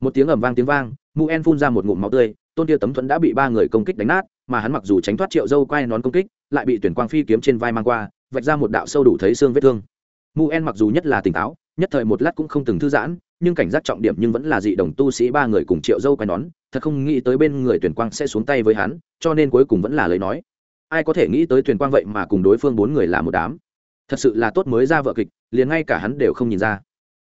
Một tiếng ầm vang tiếng vang, mu en phun ra một ngụm máu tươi, tôn tia tấm thuẫn đã bị ba người công kích đánh nát mà hắn mặc dù tránh thoát triệu dâu quai nón công kích, lại bị tuyển quang phi kiếm trên vai mang qua, vạch ra một đạo sâu đủ thấy xương vết thương. Mu en mặc dù nhất là tỉnh táo, nhất thời một lát cũng không từng thư giãn, nhưng cảnh giác trọng điểm nhưng vẫn là dị đồng tu sĩ ba người cùng triệu dâu quai nón, thật không nghĩ tới bên người tuyển quang sẽ xuống tay với hắn, cho nên cuối cùng vẫn là lời nói. Ai có thể nghĩ tới tuyển quang vậy mà cùng đối phương bốn người là một đám. Thật sự là tốt mới ra vợ kịch, liền ngay cả hắn đều không nhìn ra.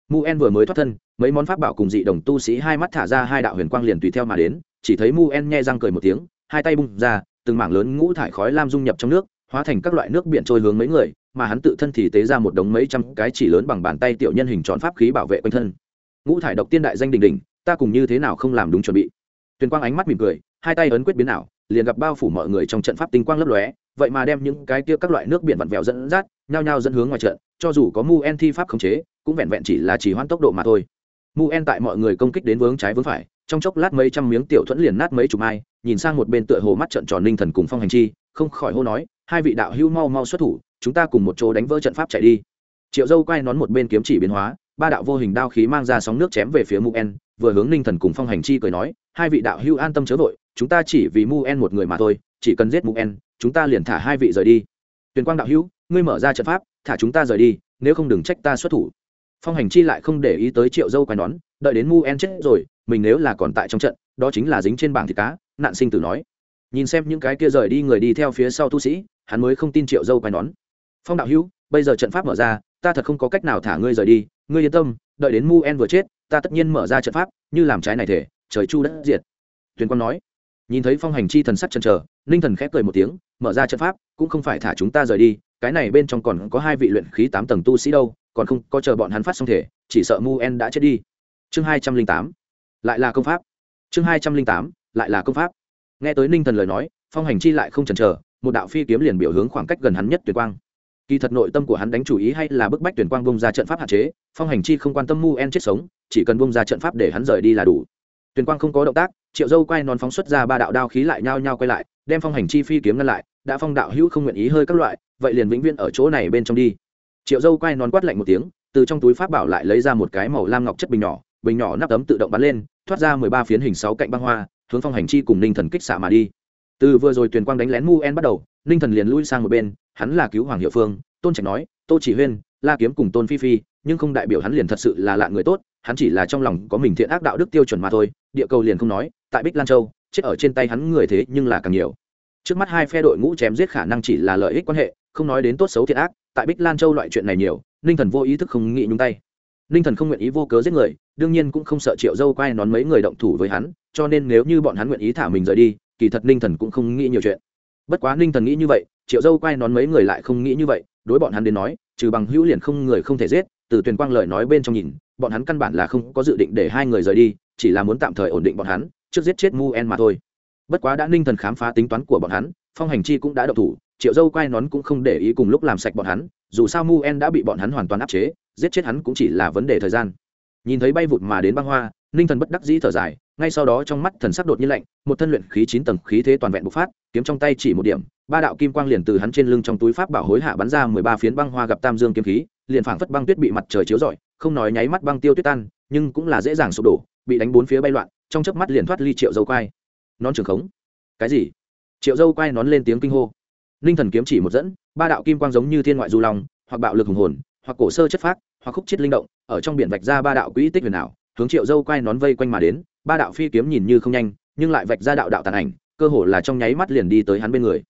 Mu en vừa mới thoát thân, mấy món pháp bảo cùng dị đồng tu sĩ hai mắt thả ra hai đạo huyền quang liền tùy theo mà đến, chỉ thấy mu en nghe răng cười một tiếng hai tay bung ra, từng mảng lớn ngũ thải khói lam dung nhập trong nước, hóa thành các loại nước biển trôi hướng mấy người, mà hắn tự thân thì tế ra một đống mấy trăm cái chỉ lớn bằng bàn tay tiểu nhân hình tròn pháp khí bảo vệ quanh thân. Ngũ thải độc tiên đại danh đình đình ta cùng như thế nào không làm đúng chuẩn bị? Tuyền quang ánh mắt mỉm cười, hai tay ấn quyết biến ảo, liền gặp bao phủ mọi người trong trận pháp tinh quang lấp lóe, vậy mà đem những cái kia các loại nước biển vặn vẹo dẫn dắt, nhao nhao dẫn hướng ngoài trận, cho dù có mu en thi pháp khống chế, cũng vẹn vẹn chỉ là chỉ hoãn tốc độ mà thôi. Mu en tại mọi người công kích đến vướng trái vướng phải trong chốc lát mấy trăm miếng tiểu thuẫn liền nát mấy chục mai, nhìn sang một bên tựa hồ mắt trận tròn ninh thần cùng phong hành chi, không khỏi hô nói, hai vị đạo hữu mau mau xuất thủ, chúng ta cùng một chỗ đánh vỡ trận pháp chạy đi. Triệu dâu quay nón một bên kiếm chỉ biến hóa, ba đạo vô hình đao khí mang ra sóng nước chém về phía mu en, vừa hướng ninh thần cùng phong hành chi cười nói, hai vị đạo hữu an tâm chớ vội, chúng ta chỉ vì mu en một người mà thôi, chỉ cần giết mu en, chúng ta liền thả hai vị rời đi. Tuyền quang đạo hữu, ngươi mở ra trận pháp, thả chúng ta rời đi, nếu không đừng trách ta xuất thủ. Phong hành chi lại không để ý tới triệu dâu quay nón, đợi đến mu en chết rồi mình nếu là còn tại trong trận, đó chính là dính trên bảng thịt cá, nạn sinh tử nói. Nhìn xem những cái kia rời đi người đi theo phía sau tu sĩ, hắn mới không tin triệu dâu quay nón. Phong đạo hữu, bây giờ trận pháp mở ra, ta thật không có cách nào thả ngươi rời đi. Ngươi yên tâm, đợi đến mu en vừa chết, ta tất nhiên mở ra trận pháp, như làm trái này thể, trời chu đất diệt. Tuyền quang nói. Nhìn thấy phong hành chi thần sắc chân trở ninh thần khép cười một tiếng, mở ra trận pháp, cũng không phải thả chúng ta rời đi, cái này bên trong còn có hai vị luyện khí tám tầng tu sĩ đâu, còn không có chờ bọn hắn phát xong thể, chỉ sợ mu en đã chết đi. Chương hai trăm linh tám lại là công pháp. Chương hai trăm linh tám, lại là công pháp. Nghe tới ninh thần lời nói, phong hành chi lại không chần chờ, một đạo phi kiếm liền biểu hướng khoảng cách gần hắn nhất tuyệt quang. Kỳ thật nội tâm của hắn đánh chủ ý hay là bức bách tuyển quang bông ra trận pháp hạn chế, phong hành chi không quan tâm mu en chết sống, chỉ cần bông ra trận pháp để hắn rời đi là đủ. Tuyển quang không có động tác, triệu dâu quay non phóng xuất ra ba đạo đao khí lại nhao nhao quay lại, đem phong hành chi phi kiếm ngăn lại, đã phong đạo hữu không nguyện ý hơi các loại, vậy liền vĩnh viễn ở chỗ này bên trong đi. Triệu dâu quay non quát lạnh một tiếng, từ trong túi pháp bảo lại lấy ra một cái màu lam ngọc chất bình nhỏ bình nhỏ nắp ấm tự động bắn lên thoát ra mười ba phiến hình sáu cạnh băng hoa, hướng phong hành chi cùng ninh thần kích xạ mà đi. Từ vừa rồi Tuyền quang đánh lén mu en bắt đầu, ninh thần liền lui sang một bên, hắn là cứu hoàng hiệu phương, tôn trạch nói, tô chỉ huyên, la kiếm cùng tôn phi phi, nhưng không đại biểu hắn liền thật sự là lạ người tốt, hắn chỉ là trong lòng có mình thiện ác đạo đức tiêu chuẩn mà thôi, địa cầu liền không nói, tại bích lan châu, chết ở trên tay hắn người thế nhưng là càng nhiều. Trước mắt hai phe đội ngũ chém giết khả năng chỉ là lợi ích quan hệ, không nói đến tốt xấu thiện ác, tại bích lan châu loại chuyện này nhiều, ninh thần vô ý thức không nghĩ nhúng tay ninh thần không nguyện ý vô cớ giết người, đương nhiên cũng không sợ triệu dâu quay nón mấy người động thủ với hắn, cho nên nếu như bọn hắn nguyện ý thả mình rời đi, kỳ thật ninh thần cũng không nghĩ nhiều chuyện. Bất quá ninh thần nghĩ như vậy, triệu dâu quay nón mấy người lại không nghĩ như vậy, đối bọn hắn đến nói, trừ bằng hữu liền không người không thể giết, từ tuyền quang lời nói bên trong nhìn, bọn hắn căn bản là không có dự định để hai người rời đi, chỉ là muốn tạm thời ổn định bọn hắn, trước giết chết mu en mà thôi. Bất quá đã ninh thần khám phá tính toán của bọn hắn, phong hành chi cũng đã độc thủ, triệu dâu Quay nón cũng không để ý cùng lúc làm sạch bọn hắn, dù sao mu en đã bị bọn hắn hoàn toàn áp chế giết chết hắn cũng chỉ là vấn đề thời gian. Nhìn thấy bay vụt mà đến băng hoa, ninh thần bất đắc dĩ thở dài, ngay sau đó trong mắt thần sắc đột nhiên lạnh, một thân luyện khí chín tầng khí thế toàn vẹn bộc phát, kiếm trong tay chỉ một điểm, ba đạo kim quang liền từ hắn trên lưng trong túi pháp bảo hối hạ bắn ra mười ba phiến băng hoa gặp tam dương kiếm khí, liền phảng phất băng tuyết bị mặt trời chiếu rọi, không nói nháy mắt băng tiêu tuyết tan, nhưng cũng là dễ dàng sụp đổ, bị đánh bốn phía bay loạn, trong chớp mắt liền thoát ly triệu dâu quai. Nón trường khống. Cái gì? Triệu dâu quai nón lên tiếng kinh hô. Ninh thần kiếm chỉ một dẫn, ba đạo kim quang giống như thiên ngoại du long, hoặc bạo lực hùng hồn, hoặc cổ sơ chất phác hoặc khúc chết linh động, ở trong biển vạch ra ba đạo quỹ tích huyền ảo, hướng triệu dâu quay nón vây quanh mà đến, ba đạo phi kiếm nhìn như không nhanh, nhưng lại vạch ra đạo đạo tàn ảnh, cơ hồ là trong nháy mắt liền đi tới hắn bên người.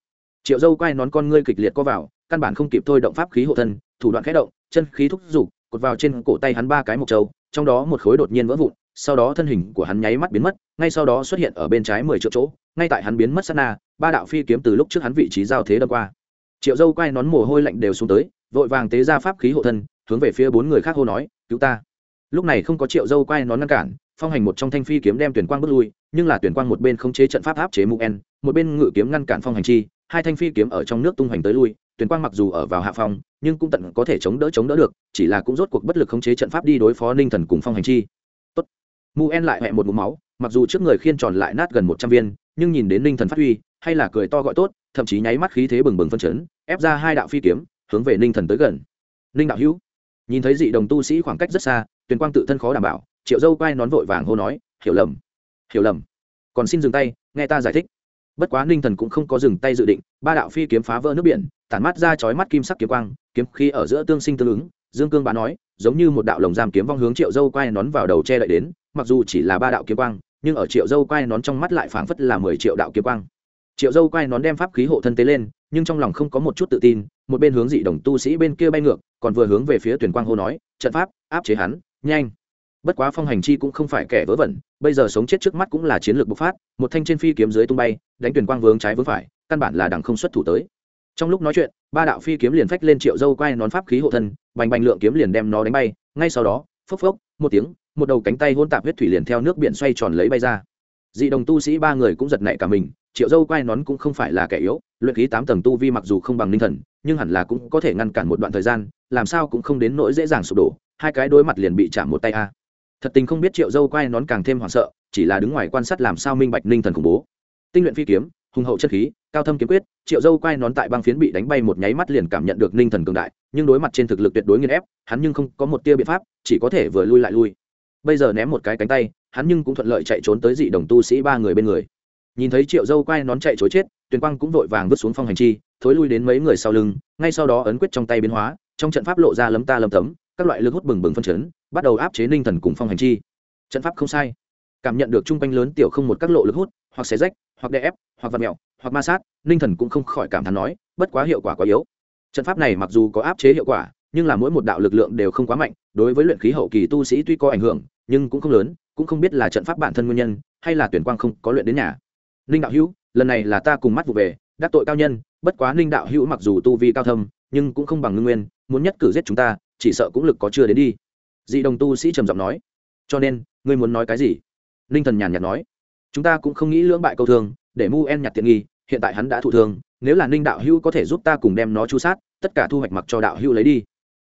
Triệu dâu quay nón con ngươi kịch liệt co vào, căn bản không kịp thôi động pháp khí hộ thân, thủ đoạn khẽ động, chân khí thúc giục, cột vào trên cổ tay hắn ba cái mộc trâu trong đó một khối đột nhiên vỡ vụn, sau đó thân hình của hắn nháy mắt biến mất, ngay sau đó xuất hiện ở bên trái mười triệu chỗ, ngay tại hắn biến mất sát na, ba đạo phi kiếm từ lúc trước hắn vị trí giao thế đâm qua. Triệu dâu quay nón mồ hôi lạnh đều xuống tới, vội vàng tế ra pháp khí hộ thân hướng về phía bốn người khác hô nói, cứu ta. Lúc này không có triệu dâu quay nón ngăn cản, phong hành một trong thanh phi kiếm đem tuyển quang bước lui, nhưng là tuyển quang một bên không chế trận pháp áp chế mục en, một bên ngự kiếm ngăn cản phong hành chi, hai thanh phi kiếm ở trong nước tung hoành tới lui, tuyển quang mặc dù ở vào hạ phong, nhưng cũng tận có thể chống đỡ chống đỡ được, chỉ là cũng rốt cuộc bất lực khống chế trận pháp đi đối phó ninh thần cùng phong hành chi. Tốt. mu en lại hẹ một mũ máu, mặc dù trước người khiên tròn lại nát gần một trăm viên, nhưng nhìn đến ninh thần phát huy, hay là cười to gọi tốt, thậm chí nháy mắt khí thế bừng bừng phân chấn, ép ra hai đạo phi kiếm, hướng về ninh thần tới gần. Ninh đạo hữu nhìn thấy dị đồng tu sĩ khoảng cách rất xa, tuyền quang tự thân khó đảm bảo, triệu dâu quay nón vội vàng hô nói, hiểu lầm hiểu lầm. Còn xin dừng tay, nghe ta giải thích. Bất quá ninh thần cũng không có dừng tay dự định, ba đạo phi kiếm phá vỡ nước biển, tản mắt ra chói mắt kim sắc kiếm quang, kiếm khí ở giữa tương sinh tương ứng, dương cương bá nói, giống như một đạo lồng giam kiếm vong hướng triệu dâu quay nón vào đầu che đậy đến, mặc dù chỉ là ba đạo kiếm quang, nhưng ở triệu dâu quay nón trong mắt lại phảng phất là mười triệu đạo kiếm quang. Triệu dâu quay nón đem pháp khí hộ thân tế lên nhưng trong lòng không có một chút tự tin, một bên hướng dị đồng tu sĩ bên kia bay ngược, còn vừa hướng về phía tuyển quang hô nói, trận pháp, áp chế hắn, nhanh. Bất quá phong hành chi cũng không phải kẻ vớ vẩn, bây giờ sống chết trước mắt cũng là chiến lược bộc phát, một thanh trên phi kiếm dưới tung bay, đánh tuyển quang vướng trái vướng phải, căn bản là đằng không xuất thủ tới. Trong lúc nói chuyện, ba đạo phi kiếm liền phách lên triệu dâu quay nón pháp khí hộ thân, bành bành lượng kiếm liền đem nó đánh bay, ngay sau đó, phốc phốc, một tiếng, một đầu cánh tay hôn tạp huyết thủy liền theo nước biển xoay tròn lấy bay ra. Dị đồng tu sĩ ba người cũng giật nảy cả mình triệu dâu quay nón cũng không phải là kẻ yếu, luyện khí tám tầng tu vi mặc dù không bằng ninh thần, nhưng hẳn là cũng có thể ngăn cản một đoạn thời gian, làm sao cũng không đến nỗi dễ dàng sụp đổ, hai cái đối mặt liền bị chạm một tay a. Thật tình không biết triệu dâu quay nón càng thêm hoảng sợ, chỉ là đứng ngoài quan sát làm sao minh bạch ninh thần khủng bố. Tinh luyện phi kiếm, hùng hậu chất khí, cao thâm kiếm quyết, triệu dâu quay nón tại băng phiến bị đánh bay một nháy mắt liền cảm nhận được ninh thần cường đại, nhưng đối mặt trên thực lực tuyệt đối nghiên ép, hắn nhưng không có một tia biện pháp, chỉ có thể vừa lui lại lui. Bây giờ ném một cái cánh tay, hắn nhưng cũng thuận lợi chạy trốn tới dị đồng tu sĩ ba người bên người nhìn thấy triệu dâu quay nón chạy chối chết, tuyền quang cũng vội vàng vứt xuống phong hành chi, thối lui đến mấy người sau lưng, ngay sau đó ấn quyết trong tay biến hóa, trong trận pháp lộ ra lấm ta lấm tấm, các loại lực hút bừng bừng phân chấn, bắt đầu áp chế ninh thần cùng phong hành chi. Trận pháp không sai. Cảm nhận được chung quanh lớn tiểu không một các lộ lực hút, hoặc xé rách, hoặc đè ép, hoặc vặt mẹo, hoặc ma sát, ninh thần cũng không khỏi cảm thán nói, bất quá hiệu quả quá yếu. Trận pháp này mặc dù có áp chế hiệu quả, nhưng là mỗi một đạo lực lượng đều không quá mạnh, đối với luyện khí hậu kỳ tu sĩ tuy có ảnh hưởng, nhưng cũng không lớn, cũng không biết là trận pháp bản thân nguyên nhân, hay là tuyển quang không có luyện đến nhà ninh đạo hữu, lần này là ta cùng mắt vụ về, đắc tội cao nhân, bất quá ninh đạo hữu mặc dù tu vi cao thâm, nhưng cũng không bằng ngưng nguyên, muốn nhất cử giết chúng ta, chỉ sợ cũng lực có chưa đến đi. Dị đồng tu sĩ trầm giọng nói. Cho nên, ngươi muốn nói cái gì? Ninh thần nhàn nhạt nói. Chúng ta cũng không nghĩ lưỡng bại câu thương, để mu en nhặt tiện nghi, hiện tại hắn đã thụ thương, nếu là ninh đạo hữu có thể giúp ta cùng đem nó chu sát, tất cả thu hoạch mặc cho đạo hữu lấy đi.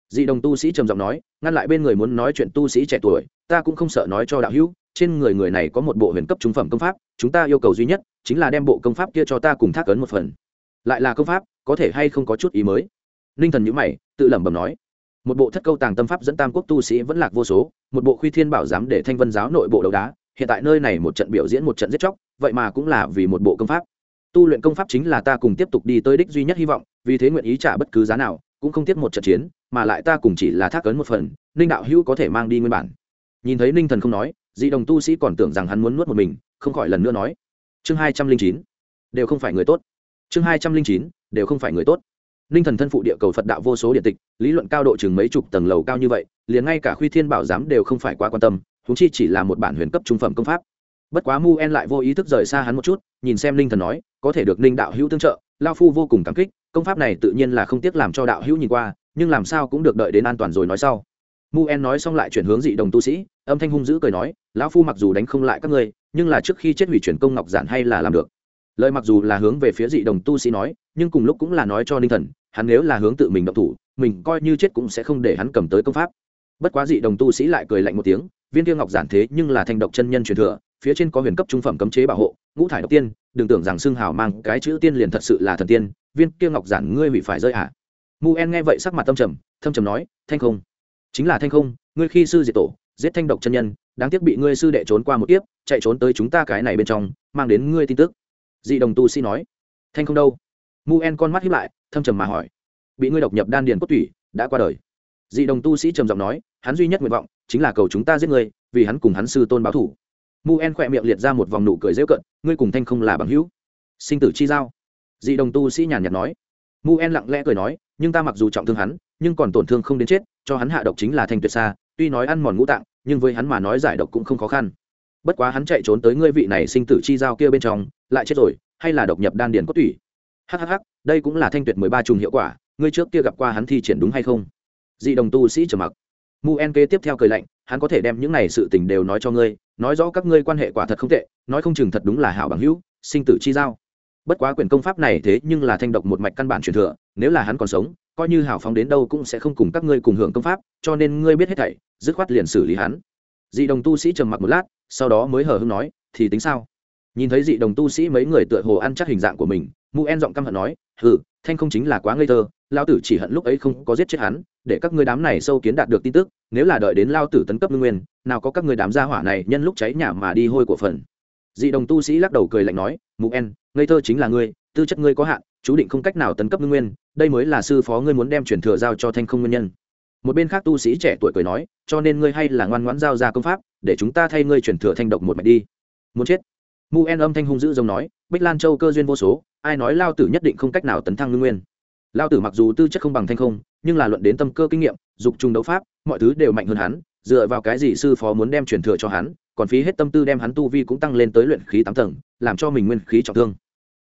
Dị đồng tu sĩ trầm giọng nói, ngăn lại bên người muốn nói chuyện tu sĩ trẻ tuổi, ta cũng không sợ nói cho đạo hữu, trên người người này có một bộ huyền cấp trung phẩm công pháp chúng ta yêu cầu duy nhất chính là đem bộ công pháp kia cho ta cùng thác ấn một phần. Lại là công pháp, có thể hay không có chút ý mới? Ninh thần nhữ mày, tự lẩm bẩm nói. Một bộ thất câu tàng tâm pháp dẫn tam quốc tu sĩ vẫn lạc vô số, một bộ khuy thiên bảo giám để thanh vân giáo nội bộ đấu đá, hiện tại nơi này một trận biểu diễn một trận giết chóc, vậy mà cũng là vì một bộ công pháp. Tu luyện công pháp chính là ta cùng tiếp tục đi tới đích duy nhất hy vọng, vì thế nguyện ý trả bất cứ giá nào, cũng không tiếc một trận chiến, mà lại ta cùng chỉ là thác ấn một phần, ninh đạo hữu có thể mang đi nguyên bản. Nhìn thấy ninh thần không nói dị đồng tu sĩ còn tưởng rằng hắn muốn nuốt một mình, không khỏi lần nữa nói. Chương hai trăm linh chín. Đều không phải người tốt. Chương hai trăm linh chín, đều không phải người tốt. Ninh thần thân phụ địa cầu phật đạo vô số điện tịch, lý luận cao độ chừng mấy chục tầng lầu cao như vậy, liền ngay cả khuy thiên bảo giám đều không phải quá quan tâm húng chi chỉ là một bản huyền cấp trung phẩm công pháp. Bất quá mu en lại vô ý thức rời xa hắn một chút, nhìn xem ninh thần nói, có thể được ninh đạo hữu tương trợ, lao phu vô cùng cảm kích, công pháp này tự nhiên là không tiếc làm cho đạo hữu nhìn qua, nhưng làm sao cũng được đợi đến an toàn rồi nói sau mu en nói xong lại chuyển hướng dị đồng tu sĩ, âm thanh hung dữ cười nói, lão phu mặc dù đánh không lại các ngươi, nhưng là trước khi chết hủy chuyển công ngọc giản hay là làm được. Lời mặc dù là hướng về phía dị đồng tu sĩ nói, nhưng cùng lúc cũng là nói cho ninh thần, hắn nếu là hướng tự mình động thủ, mình coi như chết cũng sẽ không để hắn cầm tới công pháp. Bất quá dị đồng tu sĩ lại cười lạnh một tiếng, viên tiêu ngọc giản thế nhưng là thanh độc chân nhân truyền thừa, phía trên có huyền cấp trung phẩm cấm chế bảo hộ, ngũ thải độc tiên, đừng tưởng rằng xưng hào mang cái chữ tiên liền thật sự là thần tiên, viên kia ngọc giản ngươi hủy phải rơi ạ à. mu en nghe vậy sắc mặt tâm trầm, thâm trầm nói, thanh không chính là thanh không, ngươi khi sư diệt tổ, giết thanh độc chân nhân, đáng tiếc bị ngươi sư đệ trốn qua một kiếp, chạy trốn tới chúng ta cái này bên trong, mang đến ngươi tin tức. Dị đồng tu sĩ nói. Thanh không đâu? Mu en con mắt hiếp lại, thâm trầm mà hỏi. Bị ngươi độc nhập đan điền cốt tủy, đã qua đời. Dị đồng tu sĩ trầm giọng nói, hắn duy nhất nguyện vọng, chính là cầu chúng ta giết ngươi, vì hắn cùng hắn sư tôn báo thủ mu en khỏe miệng liệt ra một vòng nụ cười rêu cận, ngươi cùng thanh không là bằng hữu. Sinh tử chi giao. Dị đồng tu sĩ nhàn nhạt nói mu en lặng lẽ cười nói, nhưng ta mặc dù trọng thương hắn, nhưng còn tổn thương không đến chết, cho hắn hạ độc chính là thanh tuyệt xa tuy nói ăn mòn ngũ tạng, nhưng với hắn mà nói giải độc cũng không khó khăn. Bất quá hắn chạy trốn tới ngươi vị này sinh tử chi giao kia bên trong, lại chết rồi, hay là độc nhập đan điền cốt tủy? Hhh đây cũng là thanh tuyệt mười ba trùng hiệu quả, ngươi trước kia gặp qua hắn thi triển đúng hay không? Dị đồng tu sĩ trầm mặc. Mu en kế tiếp theo cười lạnh, hắn có thể đem những này sự tình đều nói cho ngươi, nói rõ các ngươi quan hệ quả thật không tệ, nói không chừng thật đúng là hảo bằng hữu, sinh tử chi giao bất quá quyền công pháp này thế nhưng là thanh độc một mạch căn bản truyền thừa, nếu là hắn còn sống, coi như hảo phóng đến đâu cũng sẽ không cùng các ngươi cùng hưởng công pháp, cho nên ngươi biết hết thảy, dứt khoát liền xử lý hắn. Dị đồng tu sĩ trầm mặc một lát, sau đó mới hờ hưng nói, thì tính sao? Nhìn thấy dị đồng tu sĩ mấy người tựa hồ ăn chắc hình dạng của mình, mu en giọng căm hận nói, hừ, thanh không chính là quá ngây thơ lao tử chỉ hận lúc ấy không có giết chết hắn, để các ngươi đám này sâu kiến đạt được tin tức, nếu là đợi đến lao tử tấn cấp ngưng nguyên, nào có các ngươi đám gia hỏa này nhân lúc cháy nhà mà đi hôi của phần dị đồng tu sĩ lắc đầu cười lạnh nói mu en, ngây thơ chính là ngươi, tư chất ngươi có hạn, chú định không cách nào tấn cấp ngưng nguyên, đây mới là sư phó ngươi muốn đem truyền thừa giao cho thanh không nguyên nhân. Một bên khác tu sĩ trẻ tuổi cười nói, cho nên ngươi hay là ngoan ngoãn giao ra công pháp, để chúng ta thay ngươi truyền thừa thanh độc một mạch đi. Muốn chết? Mu en âm thanh hung dữ giống nói, bích lan châu cơ duyên vô số, ai nói lao tử nhất định không cách nào tấn thăng ngưng nguyên? Lao tử mặc dù tư chất không bằng thanh không, nhưng là luận đến tâm cơ kinh nghiệm, dục trùng đấu pháp, mọi thứ đều mạnh hơn hắn, dựa vào cái gì sư phó muốn đem truyền thừa cho hắn còn phí hết tâm tư đem hắn tu vi cũng tăng lên tới luyện khí tám tầng, làm cho mình nguyên khí trọng thương.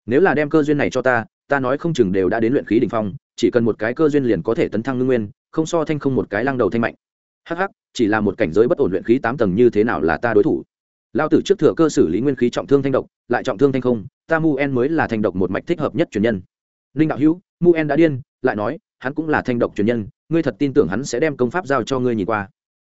Nếu là đem cơ duyên này cho ta ta nói không chừng đều đã đến luyện khí đ ỉ n h phong, chỉ cần một cái cơ duyên liền có thể tấn thăng ngưng nguyên, không so thanh không một cái lăng đầu thanh mạnh. Hh chỉ là một cảnh giới bất ổn luyện khí tám tầng như thế nào là ta đối thủ? Lao tử trước thừa cơ xử lý nguyên khí trọng thương thanh độc, lại trọng thương thanh không, ta mu en mới là thanh độc một mạch thích hợp nhất truyền nhân. Ninh đạo hữu, mu en đã điên, lại nói, hắn cũng là thanh độc truyền nhân, ngươi thật tin tưởng hắn sẽ đem công pháp giao cho ngươi nhìn qua.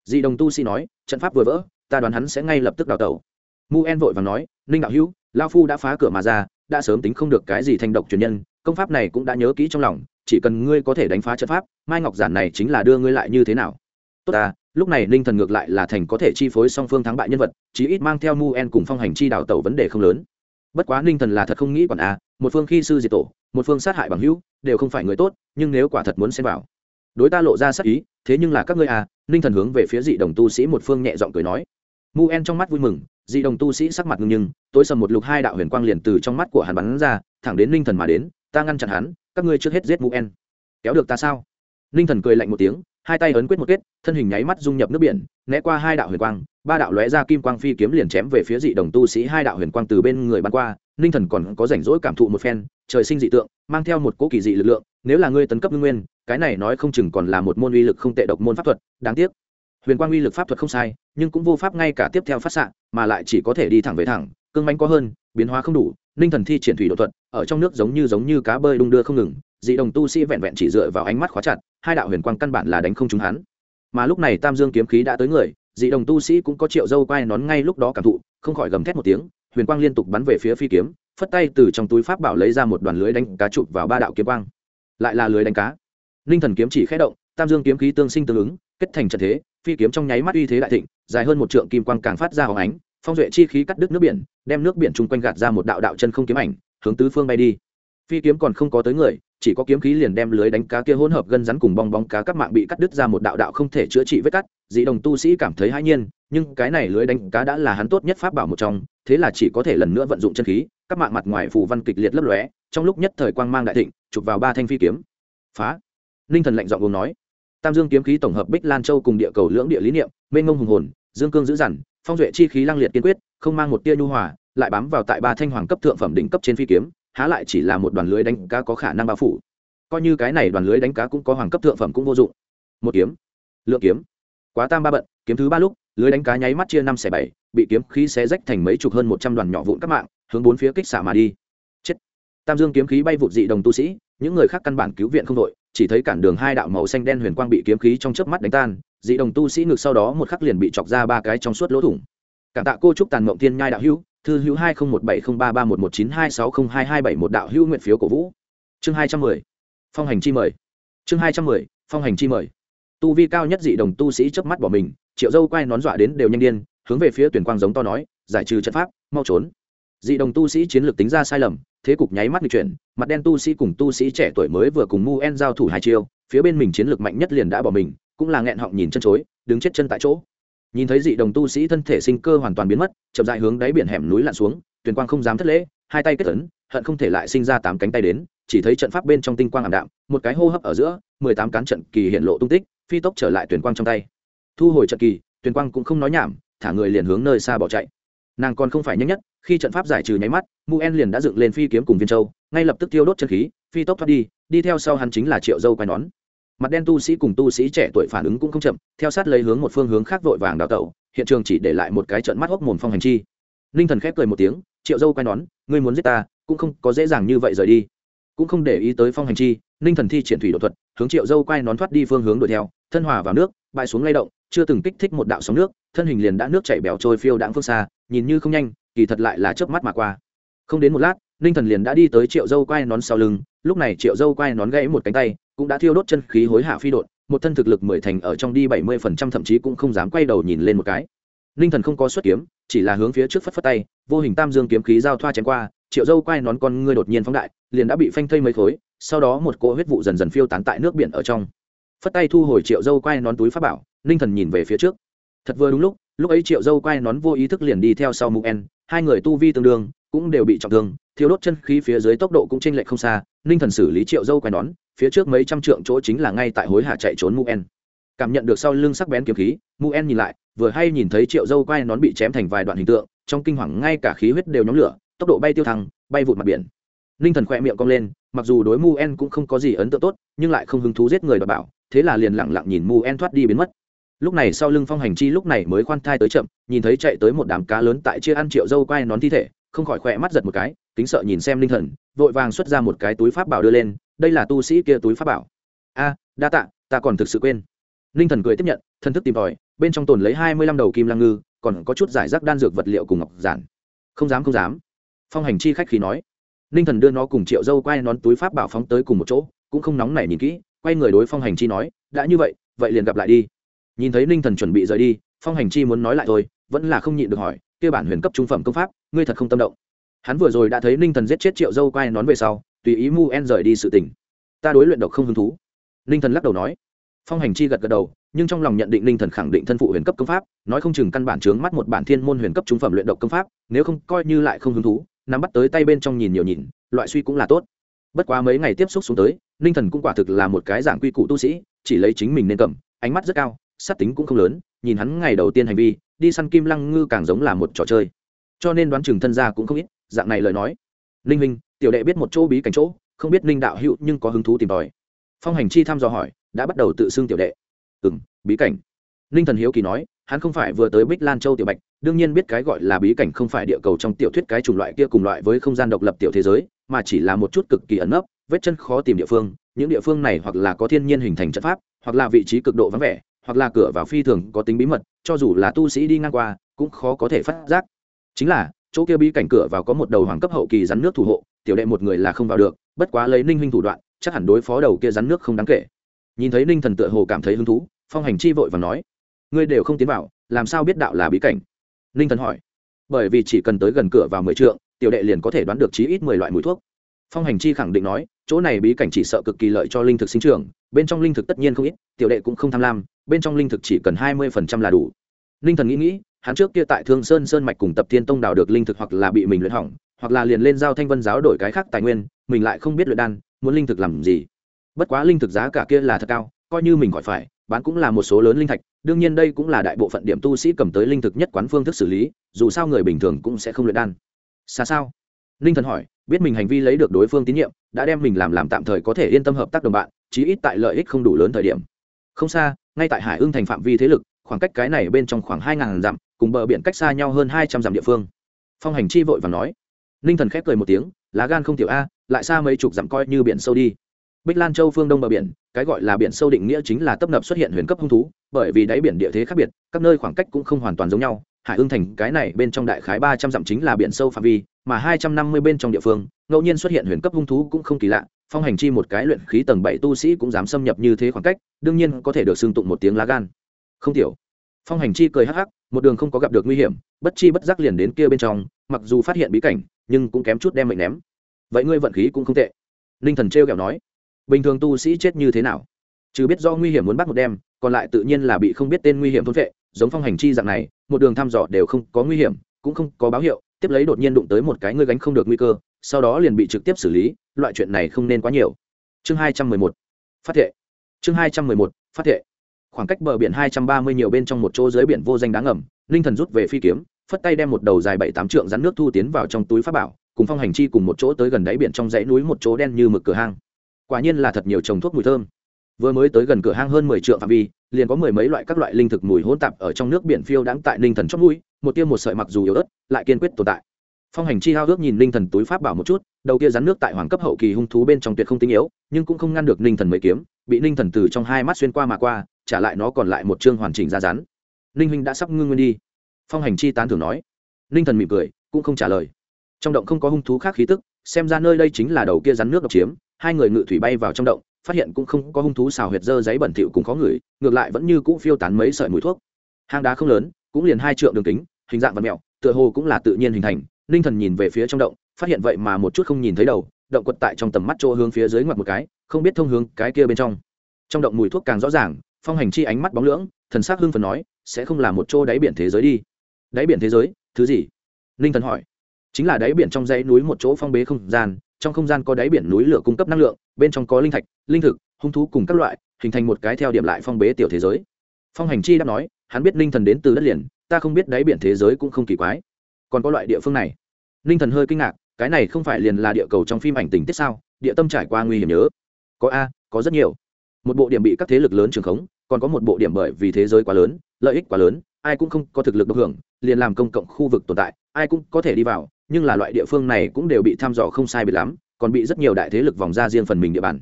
Dị đồng tu sĩ nói, trận pháp vừa vỡ ta đoán hắn sẽ ngay lập tức đào tẩu. Mu en vội và nói, ninh đạo hữu lao phu đã phá cửa mà ra, đã sớm tính không được cái gì thanh độc truyền nhân, công pháp này cũng đã nhớ kỹ trong lòng, chỉ cần ngươi có thể đánh phá trận pháp, mai ngọc giản này chính là đưa ngươi lại như thế nào? Tốt ta, lúc này ninh thần ngược lại là thành có thể chi phối song phương thắng bại nhân vật, chí ít mang theo mu en cùng phong hành chi đào tẩu vấn đề không lớn. Bất quá ninh thần là thật không nghĩ còn a, một phương khi sư diệt tổ, một phương sát hại bằng hữu, đều không phải người tốt, nhưng nếu quả thật muốn xem vào, đối ta lộ ra sắc ý, thế nhưng là các ngươi à ninh thần hướng về phía dị đồng tu sĩ một phương nhẹ giọng cười nói mu en trong mắt vui mừng, dị đồng tu sĩ sắc mặt ngưng nhưng, tối sầm một lục hai đạo huyền quang liền từ trong mắt của hắn bắn ra, thẳng đến ninh thần mà đến, ta ngăn chặn hắn, các ngươi trước hết giết mu en. Kéo được ta sao? Ninh thần cười lạnh một tiếng, hai tay ấn quyết một kết, thân hình nháy mắt dung nhập nước biển, né qua hai đạo huyền quang, ba đạo lóe ra kim quang phi kiếm liền chém về phía dị đồng tu sĩ, hai đạo huyền quang từ bên người bắn qua, ninh thần còn có rảnh rỗi cảm thụ một phen, trời sinh dị tượng, mang theo một cỗ kỳ dị lực lượng, nếu là ngươi tấn cấp ngưng nguyên, cái này nói không chừng còn là một môn uy lực không tệ độc môn pháp thuật, đáng tiếc huyền quang uy lực pháp thuật không sai, nhưng cũng vô pháp ngay cả tiếp theo phát xạ, mà lại chỉ có thể đi thẳng về thẳng, cương manh có hơn, biến hóa không đủ ninh thần thi triển thủy đột thuật, ở trong nước giống như giống như cá bơi đung đưa không ngừng, dị đồng tu sĩ vẹn vẹn chỉ dựa vào ánh mắt khóa chặt, hai đạo huyền quang căn bản là đánh không trúng hắn. Mà lúc này tam dương kiếm khí đã tới người, dị đồng tu sĩ cũng có triệu dâu quai nón ngay lúc đó cảm thụ, không khỏi gầm thét một tiếng, huyền quang liên tục bắn về phía phi kiếm, phất tay từ trong túi pháp bảo lấy ra một đoàn lưới đánh cá chụp vào ba đạo kiếm quang. Lại là lưới đánh cá. Ninh thần kiếm chỉ khé động, tam dương kiếm khí tương sinh tương ứng, kết thành trận thế phi kiếm trong nháy mắt uy thế đại thịnh, dài hơn một trượng kim quang càng phát ra hóng ánh, phong duệ chi khí cắt đứt nước biển, đem nước biển chung quanh gạt ra một đạo đạo chân không kiếm ảnh, hướng tứ phương bay đi. Phi kiếm còn không có tới người, chỉ có kiếm khí liền đem lưới đánh cá kia hỗn hợp gân rắn cùng bong bóng cá các mạng bị cắt đứt ra một đạo đạo không thể chữa trị vết cắt, dị đồng tu sĩ cảm thấy hãi nhiên, nhưng cái này lưới đánh cá đã là hắn tốt nhất pháp bảo một trong, thế là chỉ có thể lần nữa vận dụng chân khí, các mạng mặt ngoài phù văn kịch liệt lấp lóe, trong lúc nhất thời quang mang đại thịnh, chụp vào ba thanh phi kiếm. Phá! Ninh thần lạnh giọng uống nói tam dương kiếm khí tổng hợp bích lan châu cùng địa cầu lưỡng địa lý niệm, mênh ngông hùng hồn, dương cương dữ dằn, phong duệ chi khí lăng liệt kiên quyết, không mang một tia nhu hòa, lại bám vào tại ba thanh hoàng cấp thượng phẩm đỉnh cấp trên phi kiếm, há lại chỉ là một đoàn lưới đánh cá có khả năng bao phủ. Coi như cái này đoàn lưới đánh cá cũng có hoàng cấp thượng phẩm cũng vô dụng. Một kiếm, lượng kiếm, quá tam ba bận, kiếm thứ ba lúc, lưới đánh cá nháy mắt chia năm xẻ bảy, bị kiếm khí xé rách thành mấy chục hơn một trăm đoàn nhỏ vụn các mạng, hướng bốn phía kích xả mà đi. Chết. Tam dương kiếm khí bay vụt dị đồng tu sĩ, những người khác căn bản cứu viện không đội chỉ thấy cản đường hai đạo màu xanh đen huyền quang bị kiếm khí trong chớp mắt đánh tan, dị đồng tu sĩ ngực sau đó một khắc liền bị chọc ra ba cái trong suốt lỗ thủng. Cảm tạ cô trúc tàn mộng thiên nhai đạo hữu, thư hữu hai không một bảy không ba ba một một chín hai sáu không hai hai bảy một đạo hữu nguyện phiếu cổ vũ. Chương hai trăm mười, phong hành chi mời. Chương hai trăm mười, phong hành chi mời. Tu vi cao nhất dị đồng tu sĩ chớp mắt bỏ mình, triệu dâu quay nón dọa đến đều nhanh điên, hướng về phía tuyển quang giống to nói, giải trừ trận pháp, mau trốn dị đồng tu sĩ chiến lược tính ra sai lầm, thế cục nháy mắt nghịch chuyển, mặt đen tu sĩ cùng tu sĩ trẻ tuổi mới vừa cùng mu en giao thủ hai chiêu, phía bên mình chiến lược mạnh nhất liền đã bỏ mình, cũng là nghẹn họng nhìn chân chối, đứng chết chân tại chỗ. Nhìn thấy dị đồng tu sĩ thân thể sinh cơ hoàn toàn biến mất, chậm dại hướng đáy biển hẻm núi lặn xuống tuyển quang không dám thất lễ, hai tay kết tấn hận không thể lại sinh ra tám cánh tay đến, chỉ thấy trận pháp bên trong tinh quang ảm đạm, một cái hô hấp ở giữa, mười tám cán trận kỳ hiện lộ tung tích, phi tốc trở lại tuyển quang trong tay. Thu hồi trận kỳ tuyển quang cũng không nói nhảm, thả người liền hướng nơi xa bỏ chạy nàng còn không phải nhanh nhất, khi trận pháp giải trừ nháy mắt mu en liền đã dựng lên phi kiếm cùng viên châu, ngay lập tức tiêu đốt chân khí, phi tốc thoát đi đi theo sau hắn chính là triệu dâu quai nón. Mặt đen tu sĩ cùng tu sĩ trẻ tuổi phản ứng cũng không chậm, theo sát lấy hướng một phương hướng khác vội vàng đào tẩu, hiện trường chỉ để lại một cái trận mắt hốc mồm phong hành chi. Ninh thần khép cười một tiếng, triệu dâu quai nón, ngươi muốn giết ta, cũng không có dễ dàng như vậy rời đi. Cũng không để ý tới phong hành chi, ninh thần thi triển thủy đột thuật, hướng triệu dâu quai nón thoát đi phương hướng đuổi theo, thân hòa vào nước bại xuống lay động, chưa từng kích thích một đạo sóng nước thân hình liền đã nước chảy bèo trôi phiêu đãng phương xa, nhìn như không nhanh, kỳ thật lại là chớp mắt mà qua. Không đến một lát, ninh thần liền đã đi tới triệu dâu quai nón sau lưng, lúc này triệu dâu quai nón gãy một cánh tay, cũng đã thiêu đốt chân khí hối hạ phi đột một thân thực lực mười thành ở trong đi bảy mươi phần trăm, thậm chí cũng không dám quay đầu nhìn lên một cái. Ninh thần không có xuất kiếm, chỉ là hướng phía trước phất phất tay, vô hình tam dương kiếm khí giao thoa chém qua, triệu dâu quai nón con ngươi đột nhiên phóng đại, liền đã bị phanh thây mấy khối, sau đó một cỗ huyết vụ dần dần phiêu tán tại nước biển ở trong. Phất tay thu hồi triệu dâu quai nón túi pháp bảo, ninh thần nhìn về phía trước thật vừa đúng lúc lúc ấy triệu dâu quay nón vô ý thức liền đi theo sau mục en, hai người tu vi tương đương, cũng đều bị trọng thương thiếu đốt chân khí phía dưới tốc độ cũng chênh lệch không xa, ninh thần xử lý triệu dâu quay nón, phía trước mấy trăm trượng chỗ chính là ngay tại hối hạ chạy trốn mục en. Cảm nhận được sau lưng sắc bén kiếm khí, mục en nhìn lại, vừa hay nhìn thấy triệu dâu quay nón bị chém thành vài đoạn hình tượng, trong kinh hoàng ngay cả khí huyết đều nhóm lửa, tốc độ bay tiêu thăng, bay vụt mặt biển. Ninh thần khỏe miệng cong lên, mặc dù đối mu en cũng không có gì ấn tượng tốt, nhưng lại không hứng thú giết người đ bảo, thế là liền lẳng lặng nhìn mu en thoát đi biến mất lúc này sau lưng phong hành chi lúc này mới khoan thai tới chậm, nhìn thấy chạy tới một đám cá lớn tại chia ăn triệu dâu quay nón thi thể, không khỏi khỏe mắt giật một cái, kính sợ nhìn xem linh thần, vội vàng xuất ra một cái túi pháp bảo đưa lên, đây là tu sĩ kia túi pháp bảo. A, đa tạ, ta còn thực sự quên. Linh thần cười tiếp nhận thân thức tìm tòi, bên trong tồn lấy hai mươi lăm đầu kim lăng ngư, còn có chút giải rác đan dược vật liệu cùng ngọc giản. Không dám không dám. Phong hành chi khách khí nói. Ninh thần đưa nó cùng triệu dâu quay nón túi pháp bảo phóng tới cùng một chỗ, cũng không nóng nảy nhìn kỹ, quay người đối phong hành chi nói, đã như vậy vậy liền gặp lại đi nhìn thấy ninh thần chuẩn bị rời đi, phong hành chi muốn nói lại thôi, vẫn là không nhịn được hỏi, kia bản huyền cấp trung phẩm công pháp, ngươi thật không tâm động? Hắn vừa rồi đã thấy ninh thần giết chết triệu dâu quay nón về sau, tùy ý mu en rời đi sự tình. Ta đối luyện độc không hứng thú. Ninh thần lắc đầu nói. Phong hành chi gật gật đầu, nhưng trong lòng nhận định ninh thần khẳng định thân phụ huyền cấp công pháp, nói không chừng căn bản chướng mắt một bản thiên môn huyền cấp trung phẩm luyện độc công pháp, nếu không coi như lại không hứng thú, nắm bắt tới tay bên trong nhìn nhiều nhìn, loại suy cũng là tốt. Bất quá mấy ngày tiếp xúc xuống tới, ninh thần cũng quả thực là một cái dạng quy củ tu sĩ, chỉ lấy chính mình nên cầm, ánh mắt rất cao sát tính cũng không lớn, nhìn hắn ngày đầu tiên hành vi, đi săn kim lăng ngư càng giống là một trò chơi. Cho nên đoán chừng thân gia cũng không ít, dạng này lời nói. Ninh minh, tiểu đệ biết một chỗ bí cảnh chỗ, không biết ninh đạo hữu nhưng có hứng thú tìm tòi. Phong hành chi thăm dò hỏi, đã bắt đầu tự xưng tiểu đệ. Ừ m bí cảnh. Ninh thần hiếu kỳ nói, hắn không phải vừa tới bích lan châu tiểu bạch, đương nhiên biết cái gọi là bí cảnh không phải địa cầu trong tiểu thuyết cái chủng loại kia cùng loại với không gian độc lập tiểu thế giới, mà chỉ là một chút cực kỳ ẩn nấp, vết chân khó tìm địa phương, những địa phương này hoặc là có thiên nhiên hình thành trận pháp, hoặc là vị trí cực độ vắng vẻ hoặc là cửa vào phi thường có tính bí mật, cho dù là tu sĩ đi ngang qua, cũng khó có thể phát giác. Chính là, chỗ kia bí cảnh cửa vào có một đầu hoàng cấp hậu kỳ rắn nước thủ hộ, tiểu đệ một người là không vào được, bất quá lấy ninh huynh thủ đoạn, chắc hẳn đối phó đầu kia rắn nước không đáng kể. Nhìn thấy ninh thần tựa hồ cảm thấy hứng thú, phong hành chi vội và nói, ngươi đều không tiến vào, làm sao biết đạo là bí cảnh? Ninh thần hỏi, bởi vì chỉ cần tới gần cửa vào mười trượng, tiểu đệ liền có thể đoán được chí ít mười loại mùi thuốc. Phong hành chi khẳng định nói, chỗ này bí cảnh chỉ sợ cực kỳ lợi cho linh thực sinh trưởng, bên trong linh thực tất nhiên không ít, tiểu đệ cũng không tham lam bên trong linh thực chỉ cần hai mươi phần trăm là đủ. Linh thần nghĩ nghĩ, hắn trước kia tại thương sơn sơn mạch cùng tập thiên tông đào được linh thực hoặc là bị mình luyện hỏng, hoặc là liền lên giao thanh vân giáo đổi cái khác tài nguyên, mình lại không biết luyện đan, muốn linh thực làm gì. Bất quá linh thực giá cả kia là thật cao, coi như mình khỏi phải, bán cũng là một số lớn linh thạch, đương nhiên đây cũng là đại bộ phận điểm tu sĩ cầm tới linh thực nhất quán phương thức xử lý, dù sao người bình thường cũng sẽ không luyện đan. Xa sao? Linh thần hỏi, biết mình hành vi lấy được đối phương tín nhiệm, đã đem mình làm làm tạm thời có thể yên tâm hợp tác đồng bạn, chí ít tại lợi ích không đủ lớn thời điểm. Không xa ngay tại hải ưng thành phạm vi thế lực, khoảng cách cái này bên trong khoảng hai ngàn dặm, cùng bờ biển cách xa nhau hơn hai trăm dặm địa phương. Phong hành chi vội và nói. Ninh thần khép cười một tiếng, lá gan không tiểu a, lại xa mấy chục dặm coi như biển sâu đi. Bích lan châu phương đông bờ biển, cái gọi là biển sâu định nghĩa chính là tấp nập xuất hiện huyền cấp hung thú, bởi vì đáy biển địa thế khác biệt, các nơi khoảng cách cũng không hoàn toàn giống nhau. Hải ương thành cái này bên trong đại khái ba trăm dặm chính là biển sâu phạm vi, mà hai trăm năm mươi bên trong địa phương, ngẫu nhiên xuất hiện huyền cấp hung thú cũng không kỳ lạ phong hành chi một cái luyện khí tầng bảy tu sĩ cũng dám xâm nhập như thế khoảng cách, đương nhiên có thể được xưng tụng một tiếng lá gan. Không tiểu. Phong hành chi cười hắc hắc, một đường không có gặp được nguy hiểm, bất chi bất giác liền đến kia bên trong, mặc dù phát hiện bí cảnh, nhưng cũng kém chút đem mệnh ném. Vậy ngươi vận khí cũng không tệ. Ninh thần trêu kẹo nói, bình thường tu sĩ chết như thế nào? Chứ biết do nguy hiểm muốn bắt một đem, còn lại tự nhiên là bị không biết tên nguy hiểm thôn vệ giống phong hành chi dạng này, một đường thăm dò đều không có nguy hiểm, cũng không có báo hiệu, tiếp lấy đột nhiên đụng tới một cái ngươi gánh không được nguy cơ, sau đó liền bị trực tiếp xử lý loại chuyện này không nên quá nhiều. Chương hai trăm mười một, phát thệ. Chương hai trăm mười một, phát thệ. Khoảng cách bờ biển hai trăm ba mươi nhiều bên trong một chỗ dưới biển vô danh đáng ngầm linh thần rút về phi kiếm, phất tay đem một đầu dài bảy tám trượng rắn nước thu tiến vào trong túi pháp bảo, cùng phong hành chi cùng một chỗ tới gần đáy biển trong dãy núi một chỗ đen như mực cửa hang. Quả nhiên là thật nhiều trồng thuốc mùi thơm. Vừa mới tới gần cửa hang hơn mười trượng phạm vi, liền có mười mấy loại các loại linh thực mùi hỗn tạp ở trong nước biển phiêu đãng tại linh thần chót mũi, một tiêm một sợi mặc dù yếu ớt, lại kiên quyết tồn tại phong hành chi hao ước nhìn linh thần túi pháp bảo một chút đầu kia rắn nước tại hoàng cấp hậu kỳ hung thú bên trong tuyệt không tinh yếu nhưng cũng không ngăn được linh thần mấy kiếm bị linh thần từ trong hai mắt xuyên qua mà qua trả lại nó còn lại một chương hoàn chỉnh ra rắn. Linh huynh đã sắp ngưng nguyên đi. Phong hành chi tán thường nói. Linh thần mỉm cười cũng không trả lời. Trong động không có hung thú khác khí tức xem ra nơi đây chính là đầu kia rắn nước độc chiếm hai người ngự thủy bay vào trong động phát hiện cũng không có hung thú xào huyệt dơ giấy bẩn thỉu cùng có người, ngược lại vẫn như cũ phiêu tán mấy sợi mùi thuốc. Hang đá không lớn cũng liền hai trượng đường kính hình dạng và mẹo tựa hồ cũng là tự nhiên hình thành ninh thần nhìn về phía trong động, phát hiện vậy mà một chút không nhìn thấy đầu, động quật tại trong tầm mắt chỗ hướng phía dưới ngoặt một cái, không biết thông hướng cái kia bên trong. Trong động mùi thuốc càng rõ ràng, phong hành chi ánh mắt bóng lưỡng, thần s ắ c hưng phần nói, sẽ không là một chỗ đáy biển thế giới đi. Đáy biển thế giới? Thứ gì? Ninh thần hỏi. Chính là đáy biển trong dãy núi một chỗ phong bế không gian, trong không gian có đáy biển núi lửa cung cấp năng lượng, bên trong có linh thạch, linh thực, hung thú cùng các loại, hình thành một cái theo điểm lại phong bế tiểu thế giới. Phong hành chi đã nói, hắn biết ninh thần đến từ đất liền, ta không biết đáy biển thế giới cũng không kỳ quái còn có loại địa phương này. Ninh thần hơi kinh ngạc, cái này không phải liền là địa cầu trong phim ảnh tình tiết sao? Địa tâm trải qua nguy hiểm nhớ. Có a, có rất nhiều. Một bộ điểm bị các thế lực lớn trường khống, còn có một bộ điểm bởi vì thế giới quá lớn, lợi ích quá lớn, ai cũng không có thực lực độc hưởng, liền làm công cộng khu vực tồn tại, ai cũng có thể đi vào, nhưng là loại địa phương này cũng đều bị thăm dò không sai biệt lắm, còn bị rất nhiều đại thế lực vòng ra riêng phần mình địa bàn.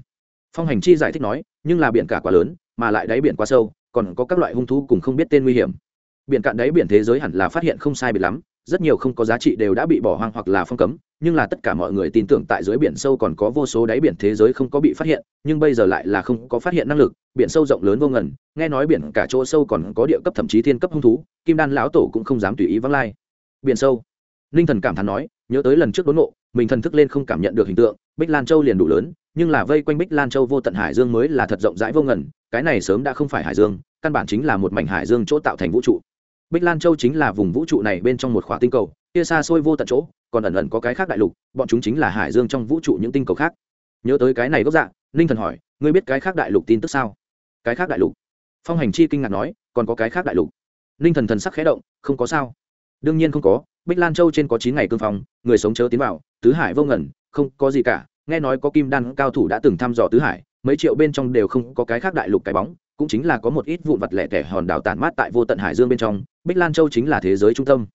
Phong hành chi giải thích nói, nhưng là biển cả quá lớn, mà lại đáy biển quá sâu, còn có các loại hung thú cùng không biết tên nguy hiểm. Biển cạn đáy biển thế giới hẳn là phát hiện không sai biệt lắm rất nhiều không có giá trị đều đã bị bỏ hoang hoặc là phong cấm, nhưng là tất cả mọi người tin tưởng tại dưới biển sâu còn có vô số đáy biển thế giới không có bị phát hiện, nhưng bây giờ lại là không có phát hiện năng lực, biển sâu rộng lớn vô ngần, nghe nói biển cả chỗ sâu còn có địa cấp thậm chí thiên cấp hung thú, kim đan lão tổ cũng không dám tùy ý vắng lai. Biển sâu. Ninh thần cảm thán nói, nhớ tới lần trước đốn nộ mình thần thức lên không cảm nhận được hình tượng, bích lan châu liền đủ lớn, nhưng là vây quanh bích lan châu vô tận hải dương mới là thật rộng rãi vô ngần, cái này sớm đã không phải hải dương, căn bản chính là một mảnh hải dương chỗ tạo thành vũ trụ bích lan châu chính là vùng vũ trụ này bên trong một khóa tinh cầu, kia xa xôi vô tận chỗ, còn ẩn ẩn có cái khác đại lục, bọn chúng chính là hải dương trong vũ trụ những tinh cầu khác. Nhớ tới cái này gốc dạng ninh thần hỏi, ngươi biết cái khác đại lục tin tức sao? Cái khác đại lục? Phong hành chi kinh ngạc nói, còn có cái khác đại lục? Ninh thần thần sắc khẽ động, không có sao. Đương nhiên không có, bích lan châu trên có chín ngày cương phong, người sống chớ tiến vào, tứ hải vô ngẩn không có gì cả, nghe nói có kim đan cao thủ đã từng thăm dò tứ hải, mấy triệu bên trong đều không có cái khác đại lục cái bóng cũng chính là có một ít vụn vật lẻ tẻ hòn đảo tản mát tại vô tận hải dương bên trong, bích lan châu chính là thế giới trung tâm.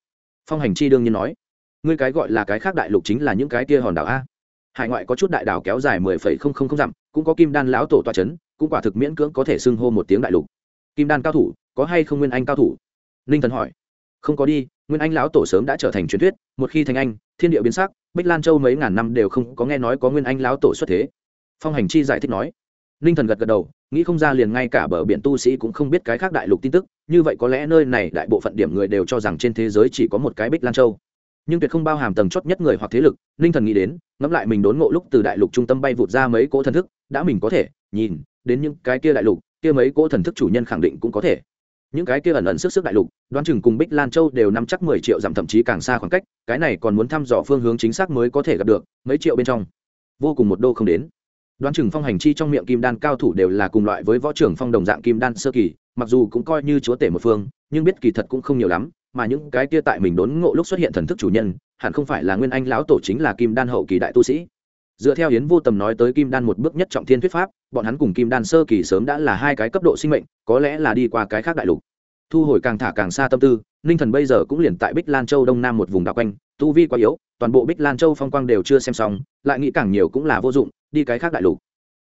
Phong hành chi đương nhiên nói, ngươi cái gọi là cái khác đại lục chính là những cái kia hòn đảo a. Hải ngoại có chút đại đảo kéo dài mười phẩy không không không dặm, cũng có kim đan lão tổ toa c h ấ n cũng quả thực miễn cưỡng có thể xưng hô một tiếng đại lục. Kim đan cao thủ, có hay không nguyên anh cao thủ? Ninh thần hỏi. Không có đi, nguyên anh lão tổ sớm đã trở thành truyền thuyết, một khi thành anh, thiên địa biến sắc, bích lan châu mấy ngàn năm đều không có nghe nói có nguyên anh lão tổ xuất thế. Phong hành chi giải thích nói. Ninh thần gật gật đầu nghĩ không ra liền ngay cả bờ biển tu sĩ cũng không biết cái khác đại lục tin tức, như vậy có lẽ nơi này đại bộ phận điểm người đều cho rằng trên thế giới chỉ có một cái bích lan châu. Nhưng tuyệt không bao hàm tầng chót nhất người hoặc thế lực, ninh thần nghĩ đến, ngẫm lại mình đốn ngộ lúc từ đại lục trung tâm bay vụt ra mấy cỗ thần thức, đã mình có thể nhìn đến những cái kia đại lục, kia mấy cỗ thần thức chủ nhân khẳng định cũng có thể. Những cái kia ẩn ẩn sức sức đại lục, đoán chừng cùng bích lan châu đều nắm chắc mười triệu dặm thậm chí càng xa khoảng cách, cái này còn muốn thăm dò phương hướng chính xác mới có thể gặp được, mấy triệu bên trong. Vô cùng một đô không đến đoán chừng phong hành chi trong miệng kim đan cao thủ đều là cùng loại với võ trưởng phong đồng dạng kim đan sơ kỳ, mặc dù cũng coi như chúa tể một phương, nhưng biết kỳ thật cũng không nhiều lắm, mà những cái kia tại mình đốn ngộ lúc xuất hiện thần thức chủ nhân, hẳn không phải là nguyên anh lão tổ chính là kim đan hậu kỳ đại tu sĩ. Dựa theo hiến vô tầm nói tới kim đan một bước nhất trọng thiên thuyết pháp, bọn hắn cùng kim đan sơ kỳ sớm đã là hai cái cấp độ sinh mệnh, có lẽ là đi qua cái khác đại lục. Thu hồi càng thả càng xa tâm tư, ninh thần bây giờ cũng liền tại bích lan châu đông nam một vùng đạo quanh, tu vi quá yếu, toàn bộ bích lan châu phong quang đều chưa xem xong, lại nghĩ càng nhiều cũng là vô dụng đi cái khác đại lục.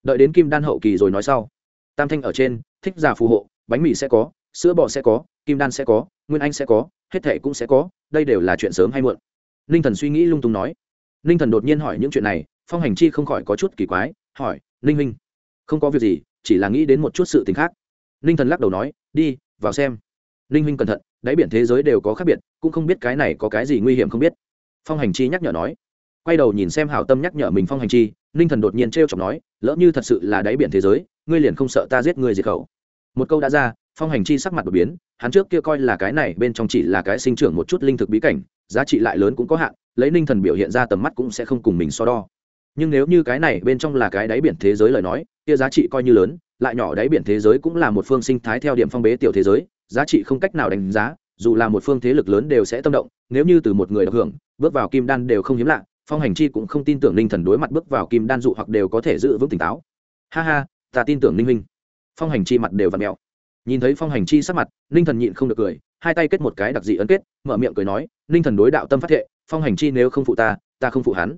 Đợi đến kim đan hậu kỳ rồi nói sau. Tam thanh ở trên thích giả phù hộ bánh mì sẽ có sữa bò sẽ có kim đan sẽ có nguyên anh sẽ có hết thệ cũng sẽ có đây đều là chuyện sớm hay muộn. Ninh thần suy nghĩ lung tung nói. Ninh thần đột nhiên hỏi những chuyện này phong hành chi không khỏi có chút kỳ quái hỏi ninh Minh, không có việc gì chỉ là nghĩ đến một chút sự t ì n h khác. Ninh thần lắc đầu nói đi vào xem. Ninh Minh cẩn thận đáy biển thế giới đều có khác biệt cũng không biết cái này có cái gì nguy hiểm không biết. Phong hành chi nhắc nhở nói. Quay đầu nhìn xem hảo tâm nhắc nhở mình phong hành chi ninh thần đột nhiên t r e o chọc nói, lỡ như thật sự là đáy biển thế giới, ngươi liền không sợ ta giết ngươi diệt khẩu. Một câu đã ra, phong hành chi sắc mặt đột biến, hắn trước kia coi là cái này bên trong chỉ là cái sinh trưởng một chút linh thực bí cảnh, giá trị lại lớn cũng có hạn, lấy ninh thần biểu hiện ra tầm mắt cũng sẽ không cùng mình so đo. Nhưng nếu như cái này bên trong là cái đáy biển thế giới lời nói, kia giá trị coi như lớn, lại nhỏ đáy biển thế giới cũng là một phương sinh thái theo điểm phong bế tiểu thế giới, giá trị không cách nào đánh giá, dù là một phương thế lực lớn đều sẽ tâm động, nếu như từ một người được hưởng, bước vào kim đan đều không hiếm lạ phong hành chi cũng không tin tưởng ninh thần đối mặt bước vào kim đan dụ hoặc đều có thể giữ vững tỉnh táo. Ha ha, ta tin tưởng ninh minh phong hành chi mặt đều v ặ mẹo. Nhìn thấy phong hành chi sắc mặt ninh thần nhịn không được cười, hai tay kết một cái đặc dị ấn kết, mở miệng cười nói ninh thần đối đạo tâm phát thệ, phong hành chi nếu không phụ ta ta không phụ hắn.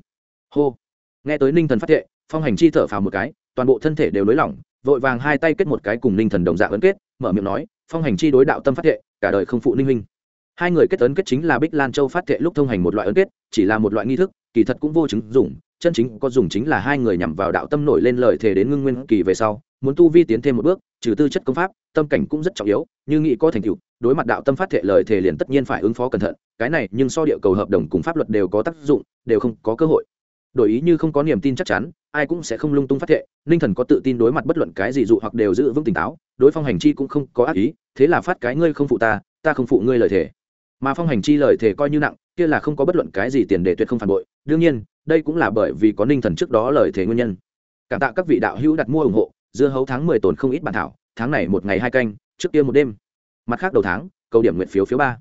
Hô. Nghe tới ninh thần phát thệ, phong hành chi thở phào một cái, toàn bộ thân thể đều lối lỏng, vội vàng hai tay kết một cái cùng ninh thần đồng dạng ấn kết, mở miệng nói, phong hành chi đối đạo tâm phát thệ, cả đời không phụ ninh Minh. hai người kết ấn kết chính là bích lan châu phát thệ lúc thông hành một loại ấn kết, chỉ là một loại nghi thức kỳ thật cũng vô chứng dùng, chân chính có dùng chính là hai người nhằm vào đạo tâm nổi lên lời thề đến ngưng nguyên kỳ về sau, muốn tu vi tiến thêm một bước, trừ tư chất công pháp, tâm cảnh cũng rất trọng yếu, như nghĩ có thành tựu, đối mặt đạo tâm phát thệ lời thề liền tất nhiên phải ứng phó cẩn thận, cái này nhưng so địa cầu hợp đồng cùng pháp luật đều có tác dụng, đều không có cơ hội. Đổi ý như không có niềm tin chắc chắn, ai cũng sẽ không lung tung phát thệ ninh thần có tự tin đối mặt bất luận cái gì dụ hoặc đều giữ vững tỉnh táo, đối phong hành chi cũng không có ác ý, thế là phát cái ngươi không phụ ta ta không phụ ngươi lời thề mà phong hành chi lời thề coi như nặng, kia là không có bất luận cái gì tiền để tuyệt không phản bội. Đương nhiên, đây cũng là bởi vì có ninh thần trước đó lời thề nguyên nhân. Cảm tạ các vị đạo hữu đặt mua ủng hộ, dưa hấu tháng mười tồn không ít bản thảo, tháng này một ngày hai canh, trước kia một đêm. Mặt khác đầu tháng cầu điểm nguyện phiếu phiếu ba.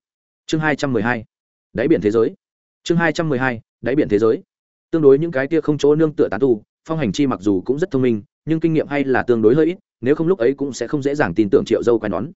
Chương hai trăm mười hai. Đáy biển thế giới. Chương hai trăm mười hai, đáy biển thế giới. Tương đối những cái kia không chỗ nương tựa tán tu, phong hành chi mặc dù cũng rất thông minh, nhưng kinh nghiệm hay là tương đối hơi ít, nếu không lúc ấy cũng sẽ không dễ dàng tin tưởng triệu dâu quay nón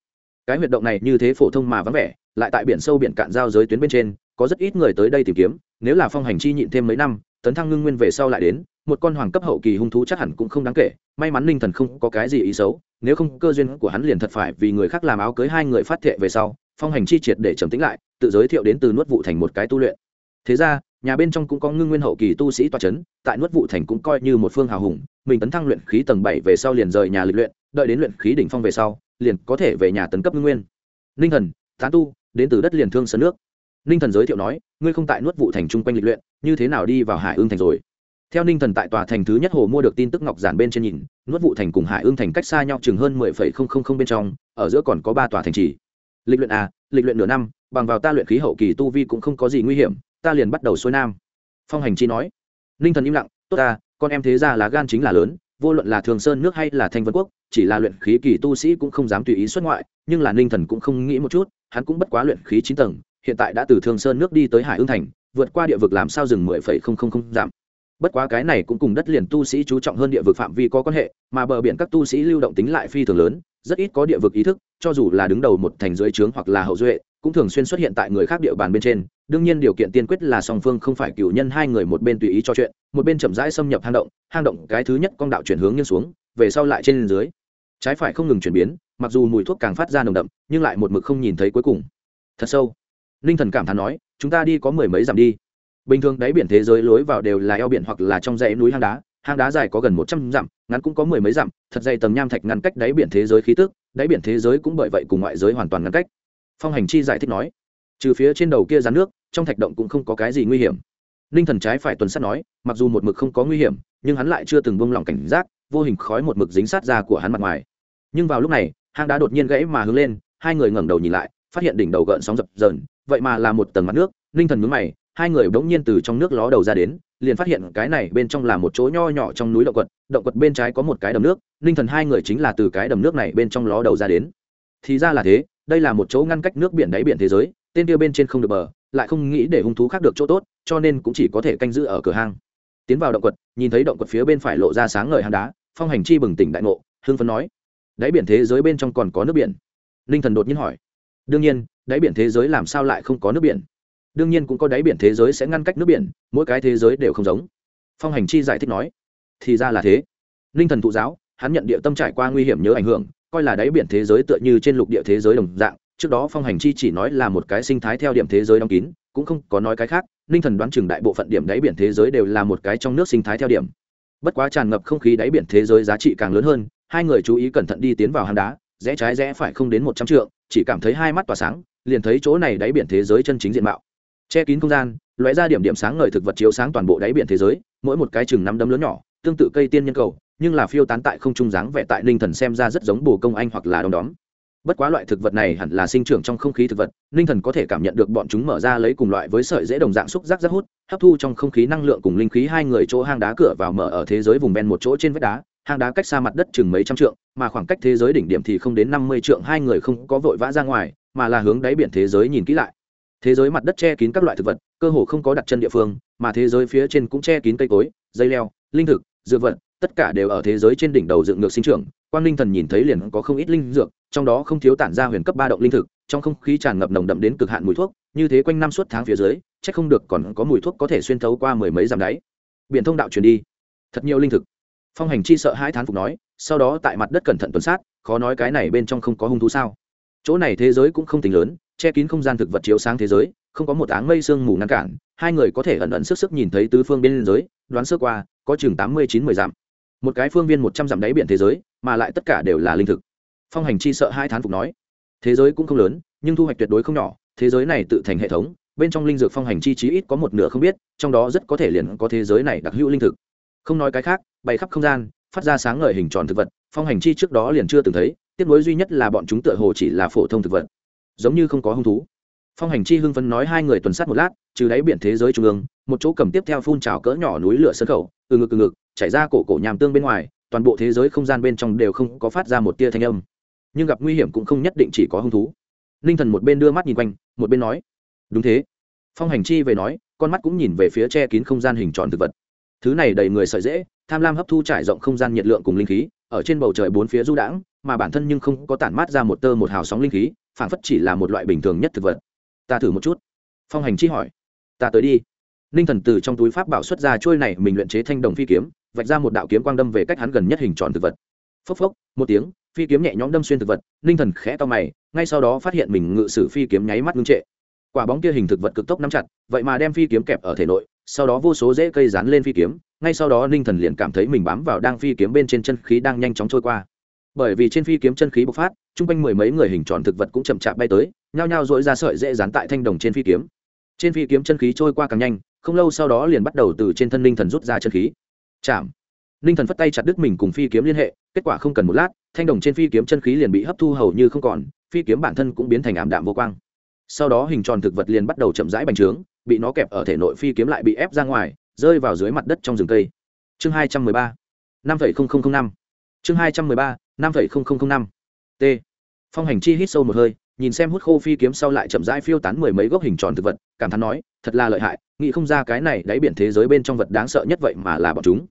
cái huyệt động này như thế phổ thông mà vắng vẻ, lại tại biển sâu biển cạn giao giới tuyến bên trên, có rất ít người tới đây tìm kiếm, nếu là phong hành chi nhịn thêm mấy năm, tấn thăng ngưng nguyên về sau lại đến, một con hoàng cấp hậu kỳ hung thú chắc hẳn cũng không đáng kể, may mắn ninh thần không có cái gì ý xấu, nếu không cơ duyên của hắn liền thật phải vì người khác làm áo cưới hai người phát thệ về sau, phong hành chi triệt để trầm tĩnh lại, tự giới thiệu đến từ nuốt vụ thành một cái tu luyện. Thế ra, nhà bên trong cũng có ngưng nguyên hậu kỳ tu sĩ toa c h ấ n tại nuốt vụ thành cũng coi như một phương hào hùng, mình tấn thăng luyện khí tầng bảy về sau liền rời nhà lịch luyện, đợi đến luyện khí đỉnh phong về sau liền có thể về nhà tấn cấp ngưng nguyên. Ninh thần, tán tu, đến từ đất liền thương sơn nước. Ninh thần giới thiệu nói, ngươi không tại nuốt vụ thành chung quanh lịch luyện, như thế nào đi vào hải ương thành rồi? Theo ninh thần tại tòa thành thứ nhất hồ mua được tin tức ngọc giản bên trên nhìn, nuốt vụ thành cùng hải ương thành cách xa nhau chừng hơn mười phẩy không không không bên trong, ở giữa còn có ba tòa thành trì. Lịch luyện à lịch luyện nửa năm, bằng vào ta luyện khí hậu kỳ tu vi cũng không có gì nguy hiểm, ta liền bắt đầu xuôi nam. Phong hành chi nói. Ninh thần im lặng, tốt ta, con em thế ra là gan chính là lớn vô luận là thường sơn nước hay là thanh vân quốc, chỉ là luyện khí kỳ tu sĩ cũng không dám tùy ý xuất ngoại, nhưng là ninh thần cũng không nghĩ một chút, hắn cũng bất quá luyện khí chín tầng, hiện tại đã từ thường sơn nước đi tới hải ương thành, vượt qua địa vực làm sao dừng mười phẩy không không không giảm. Bất quá cái này cũng cùng đất liền tu sĩ chú trọng hơn địa vực phạm vi có quan hệ, mà bờ biển các tu sĩ lưu động tính lại phi thường lớn, rất ít có địa vực ý thức, cho dù là đứng đầu một thành dưới trướng hoặc là hậu duệ cũng thường xuyên xuất hiện tại người khác địa bàn bên trên. Đương nhiên điều kiện tiên quyết là song phương không phải cựu nhân hai người một bên tùy ý cho chuyện, một bên chậm rãi xâm nhập hang động hang động cái thứ nhất con đạo chuyển hướng nghiêng xuống, về sau lại trên dưới. Trái phải không ngừng chuyển biến, mặc dù mùi thuốc càng phát ra nồng đậm, nhưng lại một mực không nhìn thấy cuối cùng. Thật sâu. Ninh thần cảm thán nói, chúng ta đi có mười mấy dặm đi. Bình thường đáy biển thế giới lối vào đều là eo biển hoặc là trong dãy núi hang đá hang đá dài có gần một trăm dặm, ngắn cũng có mười mấy dặm, thật dày tầng nham thạch ngăn cách đáy biển thế giới khí tức, đáy biển thế giới cũng bởi vậy cùng ngoại giới hoàn toàn ngăn cách phong hành chi giải thích nói, trừ phía trên đầu kia rán nước, trong thạch động cũng không có cái gì nguy hiểm. Ninh thần trái phải tuần sát nói, mặc dù một mực không có nguy hiểm, nhưng hắn lại chưa từng bông lỏng cảnh giác, vô hình khói một mực dính sát ra của hắn mặt ngoài. Nhưng vào lúc này, hang đá đột nhiên gãy mà hướng lên, hai người ngẩng đầu nhìn lại, phát hiện đỉnh đầu gợn sóng dập dờn, vậy mà là một tầng mặt nước. Ninh thần mướn mày, hai người bỗng nhiên từ trong nước ló đầu ra đến, liền phát hiện cái này bên trong là một chỗ nho nhỏ trong núi động quật động quật bên trái có một cái đầm nước. Ninh thần hai người chính là từ cái đầm nước này bên trong ló đầu ra đến. Thì ra là thế đây là một chỗ ngăn cách nước biển đáy biển thế giới, tên kia bên trên không được bờ, lại không nghĩ để hung thú khác được chỗ tốt, cho nên cũng chỉ có thể canh giữ ở cửa hang. Tiến vào động quật, nhìn thấy động quật phía bên phải lộ ra sáng ngời hang đá, phong hành chi bừng tỉnh đại ngộ hương phấn nói, đáy biển thế giới bên trong còn có nước biển? Ninh thần đột nhiên hỏi. Đương nhiên, đáy biển thế giới làm sao lại không có nước biển? Đương nhiên cũng có đáy biển thế giới sẽ ngăn cách nước biển, mỗi cái thế giới đều không giống. Phong hành chi giải thích nói. Thì ra là thế. Ninh thần thụ giáo, hắn nhận địa tâm trải qua nguy hiểm nhớ ảnh hưởng coi là đáy biển thế giới tựa như trên lục địa thế giới đồng dạng, trước đó phong hành chi chỉ nói là một cái sinh thái theo điểm thế giới đóng kín, cũng không có nói cái khác, ninh thần đoán chừng đại bộ phận điểm đáy biển thế giới đều là một cái trong nước sinh thái theo điểm. Bất quá tràn ngập không khí đáy biển thế giới giá trị càng lớn hơn, hai người chú ý cẩn thận đi tiến vào hang đá, rẽ trái rẽ phải không đến một trăm trượng, chỉ cảm thấy hai mắt tỏa sáng, liền thấy chỗ này đáy biển thế giới chân chính diện mạo. Che kín không gian, lóe ra điểm điểm sáng ngời thực vật chiếu sáng toàn bộ đáy biển thế giới, mỗi một cái chừng năm đấm lớn nhỏ tương tự cây tiên nhân cầu, nhưng là phiêu tán tại không trung dáng vẻ tại ninh thần xem ra rất giống bồ công anh hoặc là đom đóm. Bất quá loại thực vật này hẳn là sinh trưởng trong không khí thực vật, ninh thần có thể cảm nhận được bọn chúng mở ra lấy cùng loại với sợi dễ đồng dạng xúc giác rất hút, hấp thu trong không khí năng lượng cùng linh khí hai người chỗ hang đá cửa vào mở ở thế giới vùng ven một chỗ trên vách đá, hang đá cách xa mặt đất chừng mấy trăm trượng, mà khoảng cách thế giới đỉnh điểm thì không đến năm mươi trượng, hai người không có vội vã ra ngoài, mà là hướng đáy biển thế giới nhìn kỹ lại. Thế giới mặt đất che kín các loại thực vật, cơ hồ không có đặt chân địa phương, mà thế giới phía trên cũng che kín cây cối, dây leo linh thực, dược vật, tất cả đều ở thế giới trên đỉnh đầu dựng ngược sinh trưởng. Quang linh thần nhìn thấy liền có không ít linh dược, trong đó không thiếu tản ra huyền cấp ba động linh thực, trong không khí tràn ngập nồng đậm đến cực hạn mùi thuốc, như thế quanh năm suốt tháng phía dưới, chắc không được còn có mùi thuốc có thể xuyên thấu qua mười mấy dặm đáy. Biển thông đạo truyền đi. Thật nhiều linh thực. Phong hành chi sợ hai thán phục nói, sau đó tại mặt đất cẩn thận tuần sát, khó nói cái này bên trong không có hung thú sao. Chỗ này thế giới cũng không tính lớn, che kín không gian thực vật chiếu sáng thế giới, không có một áng mây sương mù ngăn cản, hai người có thể ẩn ẩn sức sức nhìn thấy tứ phương bên giới đoán sơ qua, có chừng tám mươi chín mười dặm. Một cái phương viên một trăm dặm đáy biển thế giới, mà lại tất cả đều là linh thực. Phong hành chi sợ hai thán phục nói, thế giới cũng không lớn, nhưng thu hoạch tuyệt đối không nhỏ, thế giới này tự thành hệ thống, bên trong linh dược phong hành chi chí ít có một nửa không biết, trong đó rất có thể liền có thế giới này đặc hữu linh thực. Không nói cái khác bày khắp không gian, phát ra sáng ngời hình tròn thực vật, phong hành chi trước đó liền chưa từng thấy, tiếc nối duy nhất là bọn chúng tựa hồ chỉ là phổ thông thực vật. Giống như không có hung thú. Phong hành chi hưng phấn nói hai người tuần sát một lát, trừ đáy biển thế giới trung ương một chỗ cầm tiếp theo phun trào cỡ nhỏ núi lửa sân khẩu, từ ngực từ ngực, chảy ra cổ cổ nhàm tương bên ngoài, toàn bộ thế giới không gian bên trong đều không có phát ra một tia thanh âm. Nhưng gặp nguy hiểm cũng không nhất định chỉ có hung thú. Ninh thần một bên đưa mắt nhìn quanh, một bên nói, đúng thế. Phong hành chi về nói, con mắt cũng nhìn về phía che kín không gian hình tròn thực vật. Thứ này đầy người sợi dễ, tham lam hấp thu trải rộng không gian nhiệt lượng cùng linh khí, ở trên bầu trời bốn phía du đãng, mà bản thân nhưng không có tản mát ra một tơ một hào sóng linh khí phản phất chỉ là một loại bình thường nhất thực vật. Ta thử một chút. Phong hành chi hỏi. Ta tới đi ninh thần từ trong túi pháp bảo xuất ra trôi này, mình luyện chế thanh đồng phi kiếm, vạch ra một đạo kiếm quang đâm về cách hắn gần nhất hình tròn thực vật. Phốc phốc, một tiếng, phi kiếm nhẹ nhõm đâm xuyên thực vật ninh thần khẽ to mày, ngay sau đó phát hiện mình ngự sử phi kiếm nháy mắt ngưng trệ. Quả bóng kia hình thực vật cực tốc nắm chặt, vậy mà đem phi kiếm kẹp ở thể nội, sau đó vô số rễ cây dán lên phi kiếm, ngay sau đó ninh thần liền cảm thấy mình bám vào đang phi kiếm bên trên chân khí đang nhanh chóng trôi qua. Bởi vì trên phi kiếm chân khí bộc phát, chung quanh mười mấy người hình tròn thực vật cũng chậm chạp bay tới, nhao nhao dội ra sợi dễ dán tại thanh đồng trên phi kiếm. Trên phi kiếm chân khí trôi qua càng nhanh không lâu sau đó liền bắt đầu từ trên thân ninh thần rút ra chân khí. Chạm. Ninh thần phất tay chặt đứt mình cùng phi kiếm liên hệ, kết quả không cần một lát, thanh đồng trên phi kiếm chân khí liền bị hấp thu hầu như không còn, phi kiếm bản thân cũng biến thành ảm đạm vô quang. Sau đó hình tròn thực vật liền bắt đầu chậm rãi bành trướng, bị nó kẹp ở thể nội phi kiếm lại bị ép ra ngoài, rơi vào dưới mặt đất trong rừng cây. Chương hai trăm mười ba, năm phẩy không không không năm. Chương hai trăm mười ba, năm phẩy không không không năm. T. Phong hành chi hít sâu một hơi nhìn xem hút khô phi kiếm sau lại chậm rãi phiêu tán mười mấy gốc hình tròn thực vật, cảm thán nói, thật là lợi hại, nghĩ không ra cái này đáy biển thế giới bên trong vật đáng sợ nhất vậy mà là bọn chúng.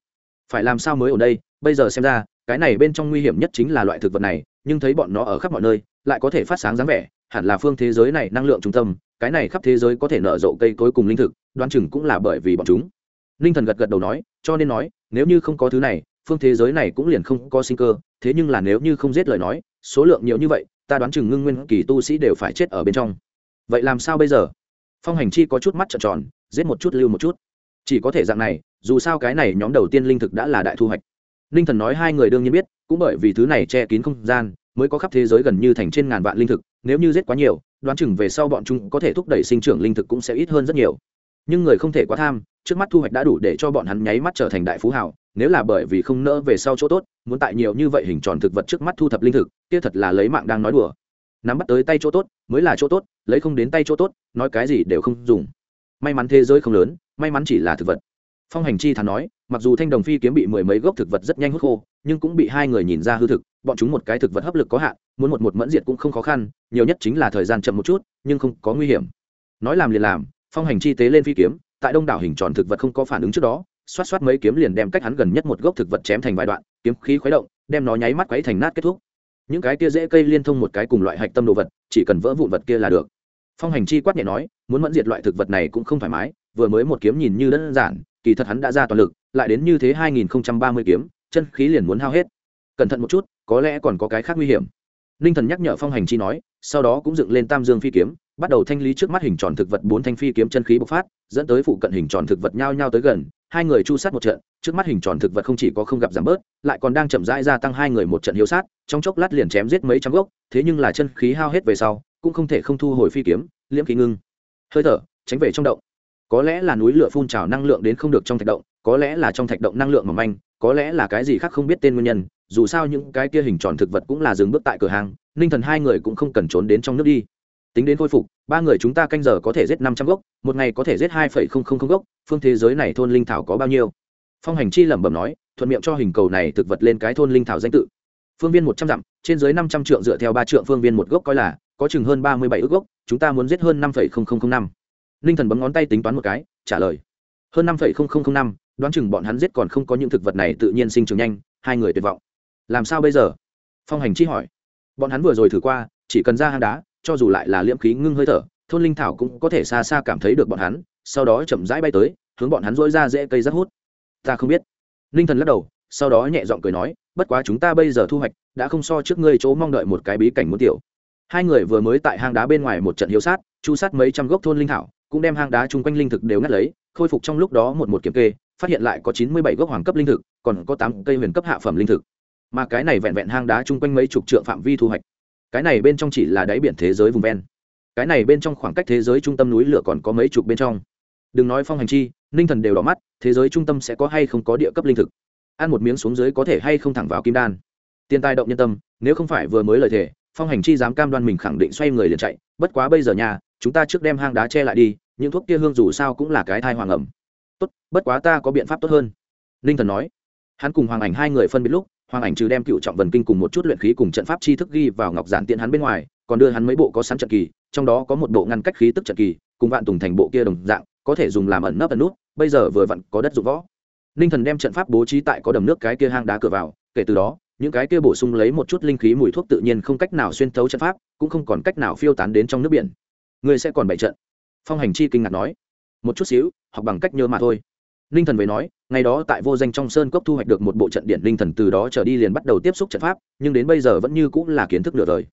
Phải làm sao mới ở đây? Bây giờ xem ra, cái này bên trong nguy hiểm nhất chính là loại thực vật này, nhưng thấy bọn nó ở khắp mọi nơi, lại có thể phát sáng dáng vẻ, hẳn là phương thế giới này năng lượng trung tâm, cái này khắp thế giới có thể nở rộ cây cối cùng linh thực đoan chừng cũng là bởi vì bọn chúng. Ninh thần gật gật đầu nói, cho nên nói, nếu như không có thứ này, phương thế giới này cũng liền không có sinh cơ, thế nhưng là nếu như không giết lời nói, số lượng nhiều như vậy ta đoán chừng ngưng nguyên kỳ tu sĩ đều phải chết ở bên trong. Vậy làm sao bây giờ? Phong hành chi có chút mắt trợn tròn, giết một chút lưu một chút. Chỉ có thể dạng này, dù sao cái này nhóm đầu tiên linh thực đã là đại thu hoạch. Ninh thần nói hai người đương nhiên biết, cũng bởi vì thứ này che kín không gian, mới có khắp thế giới gần như thành trên ngàn vạn linh thực, nếu như giết quá nhiều, đoán chừng về sau bọn chúng có thể thúc đẩy sinh trưởng linh thực cũng sẽ ít hơn rất nhiều. Nhưng người không thể quá tham, trước mắt thu hoạch đã đủ để cho bọn hắn nháy mắt trở thành đại phú hảo nếu là bởi vì không nỡ về sau chỗ tốt, muốn tại nhiều như vậy hình tròn thực vật trước mắt thu thập linh thực, kia thật là lấy mạng đang nói đùa. Nắm bắt tới tay chỗ tốt, mới là chỗ tốt, lấy không đến tay chỗ tốt, nói cái gì đều không dùng. May mắn thế giới không lớn, may mắn chỉ là thực vật. Phong hành chi thắn nói, mặc dù thanh đồng phi kiếm bị mười mấy gốc thực vật rất nhanh hút khô, nhưng cũng bị hai người nhìn ra hư thực, bọn chúng một cái thực vật hấp lực có hạn, muốn một một mẫn diệt cũng không khó khăn, nhiều nhất chính là thời gian chậm một chút, nhưng không có nguy hiểm. Nói làm liền làm, phong hành chi tế lên phi kiếm, tại đông đảo hình tròn thực vật không có phản ứng trước đó xoát xoát mấy kiếm liền đem cách hắn gần nhất một gốc thực vật chém thành vài đoạn, kiếm khí khuấy động, đem nó nháy mắt quấy thành nát kết thúc. Những cái kia dễ cây liên thông một cái cùng loại hạch tâm đồ vật, chỉ cần vỡ vụn vật kia là được. Phong hành chi quát nhẹ nói, muốn mẫn diệt loại thực vật này cũng không thoải mái, vừa mới một kiếm nhìn như đơn giản, kỳ thật hắn đã ra toàn lực, lại đến như thế 2030 kiếm, chân khí liền muốn hao hết. Cẩn thận một chút, có lẽ còn có cái khác nguy hiểm. Ninh thần nhắc nhở phong hành chi nói, sau đó cũng dựng lên tam dương phi kiếm, bắt đầu thanh lý trước mắt hình tròn thực vật bốn thanh phi kiếm chân khí bộc phát, dẫn tới phụ cận hình tròn thực vật nhao nhao tới gần hai người chu sát một trận, trước mắt hình tròn thực vật không chỉ có không gặp giảm bớt, lại còn đang chậm rãi gia tăng hai người một trận hiếu sát, trong chốc lát liền chém giết mấy trăm gốc, thế nhưng là chân khí hao hết về sau, cũng không thể không thu hồi phi kiếm, liễm khí ngưng. Hơi thở, tránh về trong động. Có lẽ là núi lửa phun trào năng lượng đến không được trong thạch động, có lẽ là trong thạch động năng lượng mỏng manh, có lẽ là cái gì khác không biết tên nguyên nhân, dù sao những cái kia hình tròn thực vật cũng là dừng bước tại cửa hàng, ninh thần hai người cũng không cần trốn đến trong nước đi tính đến khôi phục, ba người chúng ta canh giờ có thể giết năm trăm gốc, một ngày có thể giết hai phẩy không không không gốc. Phương thế giới này thôn linh thảo có bao nhiêu? Phong hành chi lẩm bẩm nói, thuận miệng cho hình cầu này thực vật lên cái thôn linh thảo danh tự. Phương viên một trăm dặm, trên dưới năm trăm triệu dựa theo ba triệu phương viên một gốc coi là, có chừng hơn ba mươi bảy ước gốc, chúng ta muốn giết hơn năm phẩy không không không năm. Ninh thần bấm ngón tay tính toán một cái, trả lời. Hơn năm phẩy không không không năm, đoán chừng bọn hắn giết còn không có những thực vật này tự nhiên sinh trưởng nhanh, hai người tuyệt vọng. Làm sao bây giờ? Phong hành chi hỏi. Bọn hắn vừa rồi thử qua, chỉ cần ra hang đá cho dù lại là liễm khí ngưng hơi thở, thôn linh thảo cũng có thể xa xa cảm thấy được bọn hắn, sau đó chậm rãi bay tới, hướng bọn hắn dỗi ra dễ cây rất hút. Ta không biết. Ninh thần lắc đầu, sau đó nhẹ giọng cười nói, bất quá chúng ta bây giờ thu hoạch, đã không so trước ngươi chỗ mong đợi một cái bí cảnh muốn tiểu. Hai người vừa mới tại hang đá bên ngoài một trận hiếu sát, chu sát mấy trăm gốc thôn linh thảo, cũng đem hang đá chung quanh linh thực đều ngắt lấy, khôi phục trong lúc đó một một kiểm kê, phát hiện lại có chín mươi bảy gốc hoàng cấp linh thực, còn có tám cây huyền cấp hạ phẩm linh thực. Mà cái này vẹn vẹn hang đá chung quanh mấy chục trượng phạm vi thu hoạch cái này bên trong chỉ là đáy biển thế giới vùng ven. Cái này bên trong khoảng cách thế giới trung tâm núi lửa còn có mấy chục bên trong. Đừng nói phong hành chi, ninh thần đều đỏ mắt, thế giới trung tâm sẽ có hay không có địa cấp linh thực? Ăn một miếng xuống dưới có thể hay không thẳng vào kim đan? Tiền tài động nhân tâm, nếu không phải vừa mới lời thề, phong hành chi dám cam đoan mình khẳng định xoay người liền chạy. Bất quá bây giờ nhà chúng ta trước đem hang đá che lại đi, những thuốc kia hương dù sao cũng là cái thai hoàng ẩm. Tốt, bất quá ta có biện pháp tốt hơn. Ninh thần nói. Hắn cùng hoàng ảnh hai người phân biệt lúc hoàng ảnh trừ đem cựu trọng vần kinh cùng một chút luyện khí cùng trận pháp chi thức ghi vào ngọc giản tiện hắn bên ngoài, còn đưa hắn mấy bộ có sẵn trận kỳ, trong đó có một bộ ngăn cách khí tức trận kỳ, cùng vạn tùng thành bộ kia đồng dạng, có thể dùng làm ẩn nấp ẩn nút, bây giờ vừa vặn có đất dụng võ. Ninh thần đem trận pháp bố trí tại có đầm nước cái kia hang đá cửa vào, kể từ đó, những cái kia bổ sung lấy một chút linh khí mùi thuốc tự nhiên không cách nào xuyên thấu trận pháp, cũng không còn cách nào phiêu tán đến trong nước biển. Ngươi sẽ còn bảy trận. Phong hành chi kinh ngạc nói. Một chút xíu hoặc bằng cách nhớ mà thôi ninh thần về nói, ngày đó tại vô danh trong sơn cốc thu hoạch được một bộ trận điện ninh thần từ đó trở đi liền bắt đầu tiếp xúc trận pháp, nhưng đến bây giờ vẫn như cũng là kiến thức nửa đời.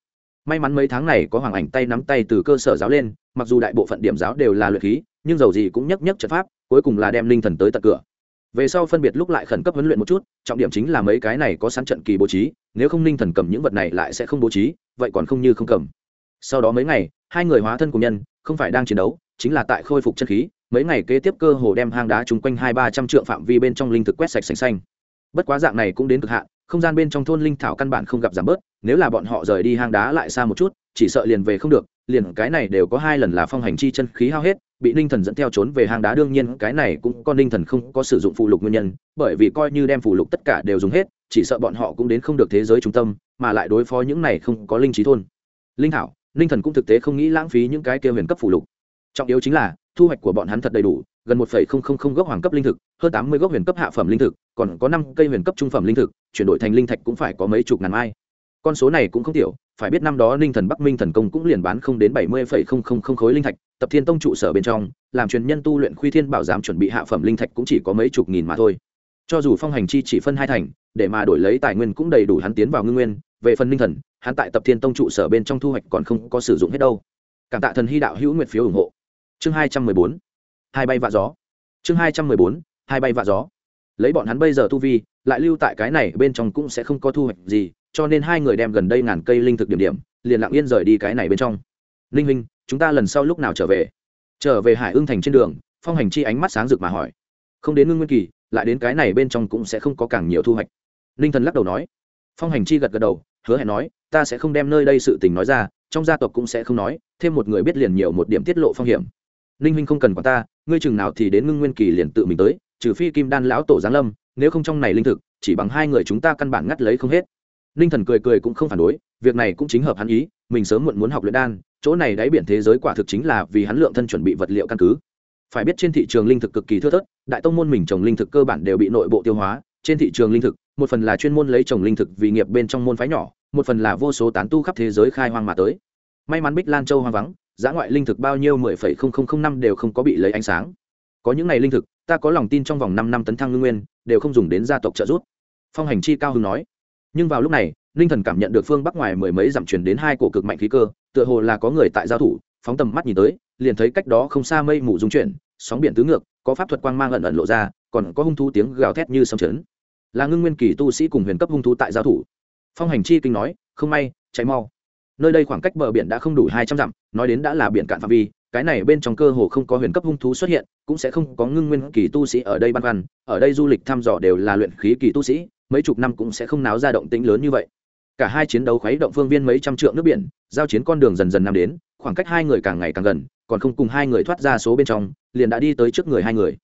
May mắn mấy tháng này có hoàng ảnh tay nắm tay từ cơ sở giáo lên, mặc dù đại bộ phận điểm giáo đều là luyện khí, nhưng dầu gì cũng nhấc nhấc trận pháp, cuối cùng là đem ninh thần tới tận cửa. Về sau phân biệt lúc lại khẩn cấp huấn luyện một chút, trọng điểm chính là mấy cái này có sẵn trận kỳ bố trí, nếu không ninh thần cầm những vật này lại sẽ không bố trí, vậy còn không như không cầm. Sau đó mấy ngày, hai người hóa thân cùng nhân, không phải đang chiến đấu, chính là tại khôi phục chân khí mấy ngày kế tiếp cơ hồ đem hang đá chung quanh hai ba trăm trượng phạm vi bên trong linh thực quét sạch sành xanh. Bất quá dạng này cũng đến cực hạn, không gian bên trong thôn linh thảo căn bản không gặp giảm bớt, nếu là bọn họ rời đi hang đá lại xa một chút, chỉ sợ liền về không được, liền cái này đều có hai lần là phong hành chi chân khí hao hết, bị ninh thần dẫn theo trốn về hang đá đương nhiên cái này cũng có ninh thần không có sử dụng phụ lục nguyên nhân, bởi vì coi như đem phụ lục tất cả đều dùng hết, chỉ sợ bọn họ cũng đến không được thế giới trung tâm, mà lại đối phó những này không có linh trí thôn. Linh thảo, ninh thần cũng thực tế không nghĩ lãng phí những cái kia huyền cấp phụ lục. Trọng yếu chính là thu hoạch của bọn hắn thật đầy đủ, gần một gốc hoàng cấp linh thực, hơn tám mươi gốc huyền cấp hạ phẩm linh thực, còn có năm cây huyền cấp trung phẩm linh thực, chuyển đổi thành linh thạch cũng phải có mấy chục ngàn mai. Con số này cũng không tiểu, phải biết năm đó ninh thần bắc minh thần công cũng liền bán không đến bảy mươi khối linh thạch, tập thiên tông trụ sở bên trong, làm truyền nhân tu luyện khuy thiên bảo giám chuẩn bị hạ phẩm linh thạch cũng chỉ có mấy chục nghìn mà thôi. Cho dù phong hành chi chỉ phân hai thành, để mà đổi lấy tài nguyên cũng đầy đủ hắn tiến vào ngưng nguyên. Về phần ninh thần, hắn tại tập thiên tông trụ sở bên trong thu hoạch còn không có sử dụng hết đâu. Cảm tạ thần hy đạo hữu nguyệt phiếu ủng hộ chương hai trăm mười bốn. Hai bay vạ gió. Chương hai trăm mười bốn, hai bay vạ gió. Lấy bọn hắn bây giờ tu vi, lại lưu tại cái này bên trong cũng sẽ không có thu hoạch gì, cho nên hai người đem gần đây ngàn cây linh thực điểm điểm, liền lặng yên rời đi cái này bên trong. Linh huynh, chúng ta lần sau lúc nào trở về? Trở về hải ưng thành trên đường, phong hành chi ánh mắt sáng rực mà hỏi. Không đến ngưng nguyên kỳ, lại đến cái này bên trong cũng sẽ không có càng nhiều thu hoạch. Ninh thần lắc đầu nói. Phong hành chi gật gật đầu, hứa hẹn nói, ta sẽ không đem nơi đây sự tình nói ra, trong gia tộc cũng sẽ không nói, thêm một người biết liền nhiều một điểm tiết lộ phong hiểm ninh huynh không cần quản ta, ngươi chừng nào thì đến ngưng nguyên kỳ liền tự mình tới, trừ phi kim đan lão tổ giáng lâm, nếu không trong này linh thực, chỉ bằng hai người chúng ta căn bản ngắt lấy không hết. Ninh thần cười cười cũng không phản đối, việc này cũng chính hợp hắn ý, mình sớm muộn muốn học luyện đan, chỗ này đáy biển thế giới quả thực chính là vì hắn lượng thân chuẩn bị vật liệu căn cứ. Phải biết trên thị trường linh thực cực kỳ thưa thớt, đại tông môn mình trồng linh thực cơ bản đều bị nội bộ tiêu hóa, trên thị trường linh thực, một phần là chuyên môn lấy trồng linh thực vì nghiệp bên trong môn phái nhỏ, một phần là vô số tán tu khắp thế giới khai hoang mà tới. May mắn bích lan châu hoang vắng giá ngoại linh thực bao nhiêu mười phẩy không không không năm đều không có bị lấy ánh sáng. Có những ngày linh thực, ta có lòng tin trong vòng năm năm tấn thăng ngưng nguyên, đều không dùng đến gia tộc trợ giúp. Phong hành chi cao hưng nói. Nhưng vào lúc này, linh thần cảm nhận được phương bắc ngoài mười mấy dặm chuyển đến hai cổ cực mạnh khí cơ, tựa hồ là có người tại giao thủ, phóng tầm mắt nhìn tới, liền thấy cách đó không xa mây mù dung chuyển, sóng biển tứ ngược, có pháp thuật quang mang ẩn ẩn lộ ra, còn có hung thú tiếng gào thét như sấm chấn là ngưng nguyên kỳ tu sĩ cùng huyền cấp hung thú tại giao thủ. Phong hành chi kinh nói, không may cháy mau nơi đây khoảng cách bờ biển đã không đủ hai trăm dặm, nói đến đã là biển cạn phạm vi, cái này bên trong cơ hồ không có huyền cấp hung thú xuất hiện, cũng sẽ không có ngưng nguyên kỳ tu sĩ ở đây băn khoăn, ở đây du lịch thăm dò đều là luyện khí kỳ tu sĩ, mấy chục năm cũng sẽ không náo ra động tĩnh lớn như vậy. Cả hai chiến đấu khuấy động phương viên mấy trăm trượng nước biển, giao chiến con đường dần dần nằm đến, khoảng cách hai người càng ngày càng gần, còn không cùng hai người thoát ra số bên trong, liền đã đi tới trước người hai người.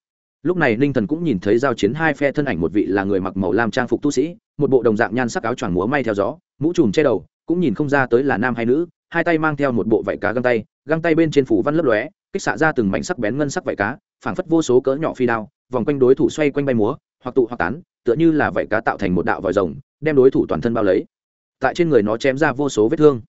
Lúc này ninh thần cũng nhìn thấy giao chiến hai phe thân ảnh, một vị là người mặc màu lam trang phục tu sĩ, một bộ đồng dạng nhan sắc áo choàng múa may theo gió, mũ trùm che đầu cũng nhìn không ra tới là nam hay nữ, hai tay mang theo một bộ vảy cá găng tay găng tay bên trên phủ văn lấp lóe, kích xạ ra từng mảnh sắc bén ngân sắc vảy cá, phảng phất vô số cỡ nhỏ phi đao, vòng quanh đối thủ xoay quanh bay múa, hoặc tụ hoặc tán, tựa như là vảy cá tạo thành một đạo vòi rồng, đem đối thủ toàn thân bao lấy. Tại trên người nó chém ra vô số vết thương.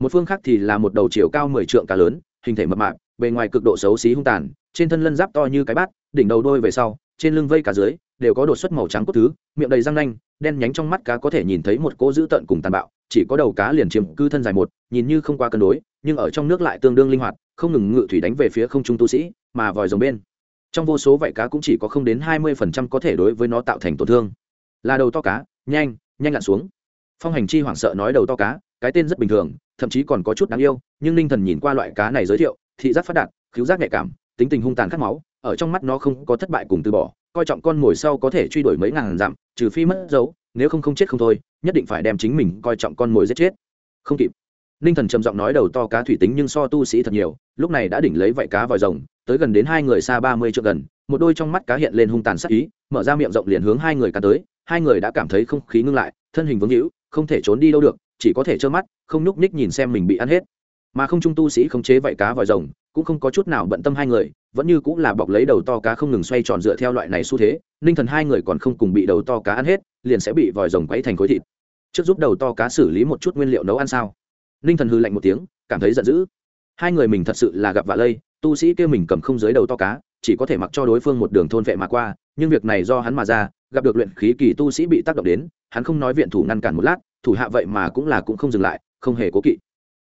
Một phương khác thì là một đầu chiều cao mười trượng cá lớn, hình thể mập mạp, bề ngoài cực độ xấu xí hung tàn, trên thân lân giáp to như cái bát, đỉnh đầu đôi về sau, trên lưng vây cả dưới, đều có đột xuất màu trắng cốt thứ, miệng đầy răng nanh, đen nhánh trong mắt cá có thể nhìn thấy một cỗ dữ tợn cùng tàn bạo chỉ có đầu cá liền chiếm cư thân dài một, nhìn như không qua cân đối, nhưng ở trong nước lại tương đương linh hoạt, không ngừng ngự thủy đánh về phía không trung tu sĩ, mà vòi rồng bên. Trong vô số vảy cá cũng chỉ có không đến hai mươi phần trăm có thể đối với nó tạo thành tổn thương. Là đầu to cá, nhanh nhanh lặn xuống. Phong hành chi hoảng sợ nói đầu to cá, cái tên rất bình thường, thậm chí còn có chút đáng yêu, nhưng ninh thần nhìn qua loại cá này giới thiệu, thị giác phát đạt cứu giác nhạy cảm, tính tình hung tàn khát máu, ở trong mắt nó không có thất bại cùng từ bỏ, coi trọng con mồi sau có thể truy đuổi mấy ngàn dặm, trừ phi mất dấu nếu không không chết không thôi, nhất định phải đem chính mình coi trọng con mồi giết chết. Không kịp. Ninh thần trầm giọng nói đầu to cá thủy tính nhưng so tu sĩ thật nhiều, lúc này đã đỉnh lấy vảy cá vòi rồng, tới gần đến hai người xa ba mươi trượng gần, một đôi trong mắt cá hiện lên hung tàn sắc ý, mở ra miệng rộng liền hướng hai người cá tới, hai người đã cảm thấy không khí ngưng lại, thân hình vướng hữu, không thể trốn đi đâu được, chỉ có thể trơ mắt, không nhúc ních nhìn xem mình bị ăn hết. Mà không trung tu sĩ khống chế vảy cá vòi rồng cũng không có chút nào bận tâm hai người, vẫn như cũng là bọc lấy đầu to cá không ngừng xoay tròn dựa theo loại này xu thế, ninh thần hai người còn không cùng bị đầu to cá ăn hết, liền sẽ bị vòi rồng quấy thành khối thịt. Trước giúp đầu to cá xử lý một chút nguyên liệu nấu ăn sao? Ninh thần hư lạnh một tiếng, cảm thấy giận dữ. Hai người mình thật sự là gặp vạ lây, tu sĩ kêu mình cầm không dưới đầu to cá, chỉ có thể mặc cho đối phương một đường thôn vệ mà qua, nhưng việc này do hắn mà ra, gặp được luyện khí kỳ tu sĩ bị tác động đến, hắn không nói viện thủ ngăn cản một lát, thủ hạ vậy mà cũng là cũng không dừng lại, không hề cố kỵ.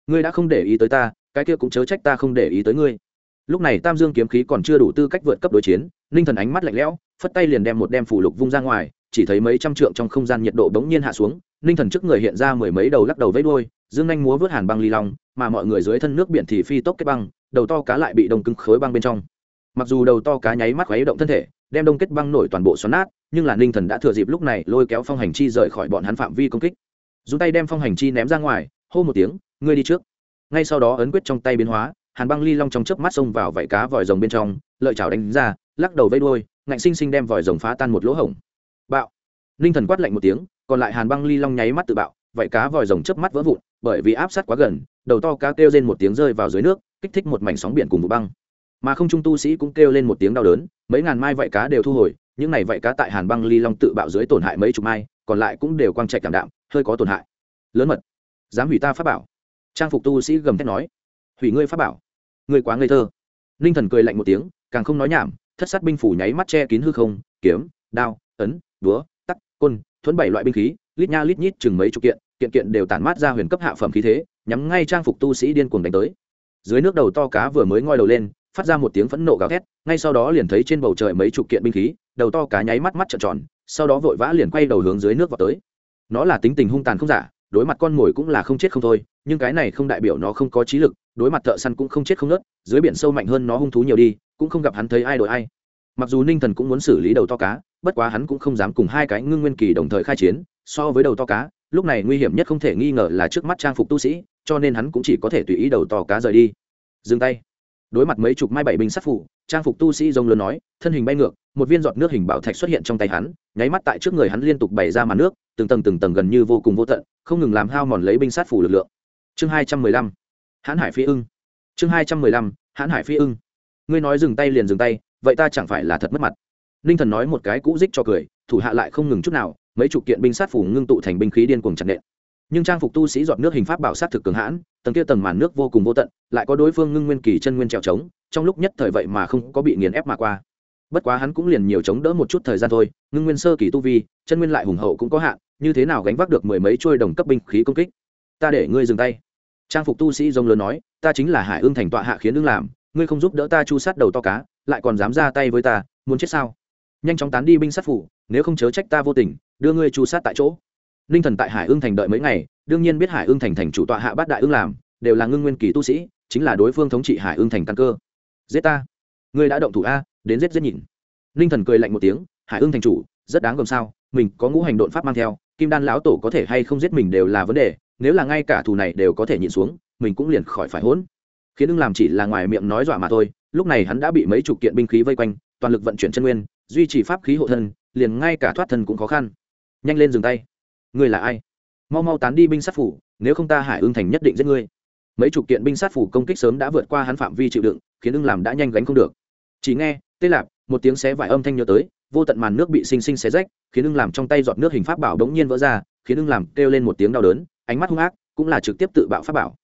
Ngươi đã không để ý tới ta cái kia cũng chớ trách ta không để ý tới ngươi. Lúc này tam dương kiếm khí còn chưa đủ tư cách vượt cấp đối chiến, ninh thần ánh mắt lạnh lẽo, phất tay liền đem một đem phủ lục vung ra ngoài, chỉ thấy mấy trăm trượng trong không gian nhiệt độ bỗng nhiên hạ xuống, ninh thần trước người hiện ra mười mấy đầu lắc đầu vẫy đôi dương anh múa vớt hàn băng ly long, mà mọi người dưới thân nước biển thì phi tốc kết băng, đầu to cá lại bị đông cứng khối băng bên trong. Mặc dù đầu to cá nháy mắt khuấy động thân thể, đem đông kết băng nổi toàn bộ xoắn nát, nhưng là ninh thần đã thừa dịp lúc này lôi kéo phong hành chi rời khỏi bọn hắn phạm vi công kích. Dùng tay đem phong hành chi ném ra ngoài, hô một tiếng, ngươi đi trước ngay sau đó ấn quyết trong tay biến hóa, hàn băng ly long trong chớp mắt xông vào vảy cá vòi rồng bên trong, lợi chảo đánh ra, lắc đầu vây đuôi, ngạnh sinh sinh đem vòi rồng phá tan một lỗ hổng. Bạo. Ninh thần quát lạnh một tiếng, còn lại hàn băng ly long nháy mắt tự bạo, vảy cá vòi rồng chớp mắt vỡ vụn, bởi vì áp sát quá gần, đầu to cá kêu lên một tiếng rơi vào dưới nước, kích thích một mảnh sóng biển cùng vụ băng. Mà không trung tu sĩ cũng kêu lên một tiếng đau đớn, mấy ngàn mai vảy cá đều thu hồi, những này vảy cá tại hàn băng ly long tự bạo dưới tổn hại mấy chục mai, còn lại cũng đều quang trạch cảm đạm, hơi có tổn hại. Lớn mật. Dám hủy ta pháp bảo trang phục tu sĩ gầm thét nói, hủy ngươi pháp bảo, ngươi quá ngây thơ. Ninh thần cười lạnh một tiếng, càng không nói nhảm, thất sát binh phủ nháy mắt che kín hư không, kiếm, đao, ấn, búa, tắc, côn, thuẫn bảy loại binh khí, lít nha lít nhít chừng mấy chục kiện kiện kiện đều tản mát ra huyền cấp hạ phẩm khí thế, nhắm ngay trang phục tu sĩ điên cuồng đánh tới. Dưới nước đầu to cá vừa mới ngoi đầu lên, phát ra một tiếng phẫn nộ gào thét, ngay sau đó liền thấy trên bầu trời mấy chục kiện binh khí, đầu to cá nháy mắt mắt trợn tròn, sau đó vội vã liền quay đầu hướng dưới nước vào tới. Nó là tính tình hung tàn không giả đối mặt con mồi cũng là không chết không thôi, nhưng cái này không đại biểu nó không có trí lực, đối mặt thợ săn cũng không chết không nớt, dưới biển sâu mạnh hơn nó hung thú nhiều đi, cũng không gặp hắn thấy ai đổi ai. Mặc dù ninh thần cũng muốn xử lý đầu to cá, bất quá hắn cũng không dám cùng hai cái ngưng nguyên kỳ đồng thời khai chiến, so với đầu to cá, lúc này nguy hiểm nhất không thể nghi ngờ là trước mắt trang phục tu sĩ, cho nên hắn cũng chỉ có thể tùy ý đầu to cá rời đi. Dừng tay. Đối mặt mấy chục mai bảy binh sát phủ trang phục tu sĩ rông lớn nói, thân hình bay ngược, một viên giọt nước hình bảo thạch xuất hiện trong tay hắn, nháy mắt tại trước người hắn liên tục bày ra màn nước, từng tầng từng tầng gần như vô cùng vô tận, không ngừng làm hao mòn lấy binh sát phủ lực lượng. Chương hai trăm mười lăm. Hãn hải phi ưng. Chương hai trăm mười lăm. Hãn hải phi ưng. Ngươi nói dừng tay liền dừng tay, vậy ta chẳng phải là thật mất mặt. Ninh thần nói một cái cũ dích cho cười, thủ hạ lại không ngừng chút nào, mấy chục kiện binh sát phủ ngưng tụ thành binh khí điên cuồng chặt nện nhưng trang phục tu sĩ giọt nước hình pháp bảo sát thực cường hãn, tầng kia tầng màn nước vô cùng vô tận, lại có đối phương ngưng nguyên kỳ chân nguyên trèo trống, trong lúc nhất thời vậy mà không có bị nghiền ép mà qua. Bất quá hắn cũng liền nhiều chống đỡ một chút thời gian thôi, ngưng nguyên sơ kỳ tu vi, chân nguyên lại hùng hậu cũng có hạn, như thế nào gánh vác được mười mấy trôi đồng cấp binh khí công kích? Ta để ngươi dừng tay. Trang phục tu sĩ rông lớn nói, ta chính là hải ương thành tọa hạ khiến ương làm, ngươi không giúp đỡ ta chu sát đầu to cá, lại còn dám ra tay với ta, muốn chết sao? Nhanh chóng tán đi binh sát phủ, nếu không chớ trách ta vô tình, đưa ngươi chu sát tại chỗ ninh thần tại hải ương thành đợi mấy ngày, đương nhiên biết hải ương thành thành chủ tọa hạ bát đại ương làm, đều là ngưng nguyên kỳ tu sĩ, chính là đối phương thống trị hải ương thành căn cơ. Giết ta! Ngươi đã động thủ a, đến giết giết nhìn. Ninh thần cười lạnh một tiếng, hải ương thành chủ, rất đáng gồm sao, mình có ngũ hành đột pháp mang theo, kim đan lão tổ có thể hay không giết mình đều là vấn đề, nếu là ngay cả thù này đều có thể nhịn xuống, mình cũng liền khỏi phải hỗn. Khiến ưng làm chỉ là ngoài miệng nói dọa mà thôi, lúc này hắn đã bị mấy chục kiện binh khí vây quanh, toàn lực vận chuyển chân nguyên, duy trì pháp khí hộ thân, liền ngay cả thoát thân cũng khó khăn. Nhanh lên dừng tay ngươi là ai? Mau mau tán đi binh sát phủ, nếu không ta hải ưng thành nhất định giết ngươi. Mấy chục kiện binh sát phủ công kích sớm đã vượt qua hắn phạm vi chịu đựng, khiến ưng làm đã nhanh gánh không được. Chỉ nghe, tê lạp, một tiếng xé vải âm thanh nhớ tới, vô tận màn nước bị xinh xinh xé rách, khiến ưng làm trong tay giọt nước hình pháp bảo đống nhiên vỡ ra, khiến ưng làm kêu lên một tiếng đau đớn, ánh mắt hung ác, cũng là trực tiếp tự bạo pháp bảo.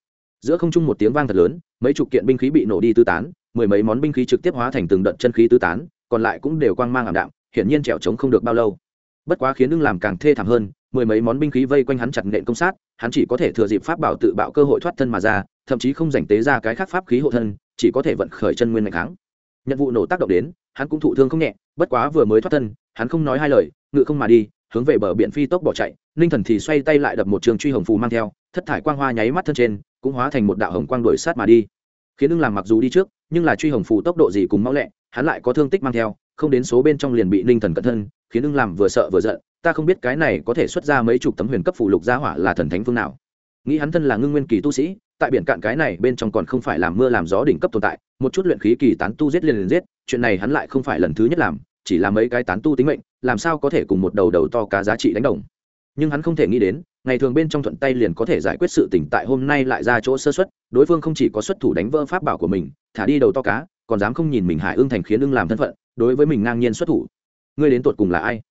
Giữa không trung một tiếng vang thật lớn, mấy chục kiện binh khí bị nổ đi tứ tán, mười mấy món binh khí trực tiếp hóa thành từng đợt chân khí tứ tán, còn lại cũng đều quang mang ảm đạm, hiển nhiên trèo trống không được bao lâu. Bất quá khiến ưng làm càng thê thảm hơn mười mấy món binh khí vây quanh hắn chặt nện công sát, hắn chỉ có thể thừa dịp pháp bảo tự bạo cơ hội thoát thân mà ra, thậm chí không dành tế ra cái khác pháp khí hộ thân, chỉ có thể vận khởi chân nguyên mạnh kháng. Nhận vụ nổ tác động đến, hắn cũng thụ thương không nhẹ, bất quá vừa mới thoát thân, hắn không nói hai lời, ngự không mà đi, hướng về bờ biển phi tốc bỏ chạy, ninh thần thì xoay tay lại đập một trường truy hồng phù mang theo, thất thải quang hoa nháy mắt thân trên, cũng hóa thành một đạo hồng quang đuổi sát mà đi. Khiến ưng làm mặc dù đi trước, nhưng là truy hồng phù tốc độ gì cùng mau lẹ, hắn lại có thương tích mang theo, không đến số bên trong liền bị ninh thần cẩn thân khiến ưng làm vừa sợ vừa giận, ta không biết cái này có thể xuất ra mấy chục tấm huyền cấp phụ lục gia hỏa là thần thánh phương nào. Nghĩ hắn thân là ngưng nguyên kỳ tu sĩ, tại biển cạn cái này bên trong còn không phải làm mưa làm gió đỉnh cấp tồn tại, một chút luyện khí kỳ tán tu giết liền liền giết, chuyện này hắn lại không phải lần thứ nhất làm, chỉ là mấy cái tán tu tính mệnh, làm sao có thể cùng một đầu đầu to cá giá trị đánh đồng. Nhưng hắn không thể nghĩ đến, ngày thường bên trong thuận tay liền có thể giải quyết sự tỉnh tại hôm nay lại ra chỗ sơ xuất đối phương không chỉ có xuất thủ đánh vỡ pháp bảo của mình, thả đi đầu to cá, còn dám không nhìn mình hải ương thành khiến ưng làm thân phận, đối với mình ngang nhiên xuất thủ ngươi đến tột cùng là ai?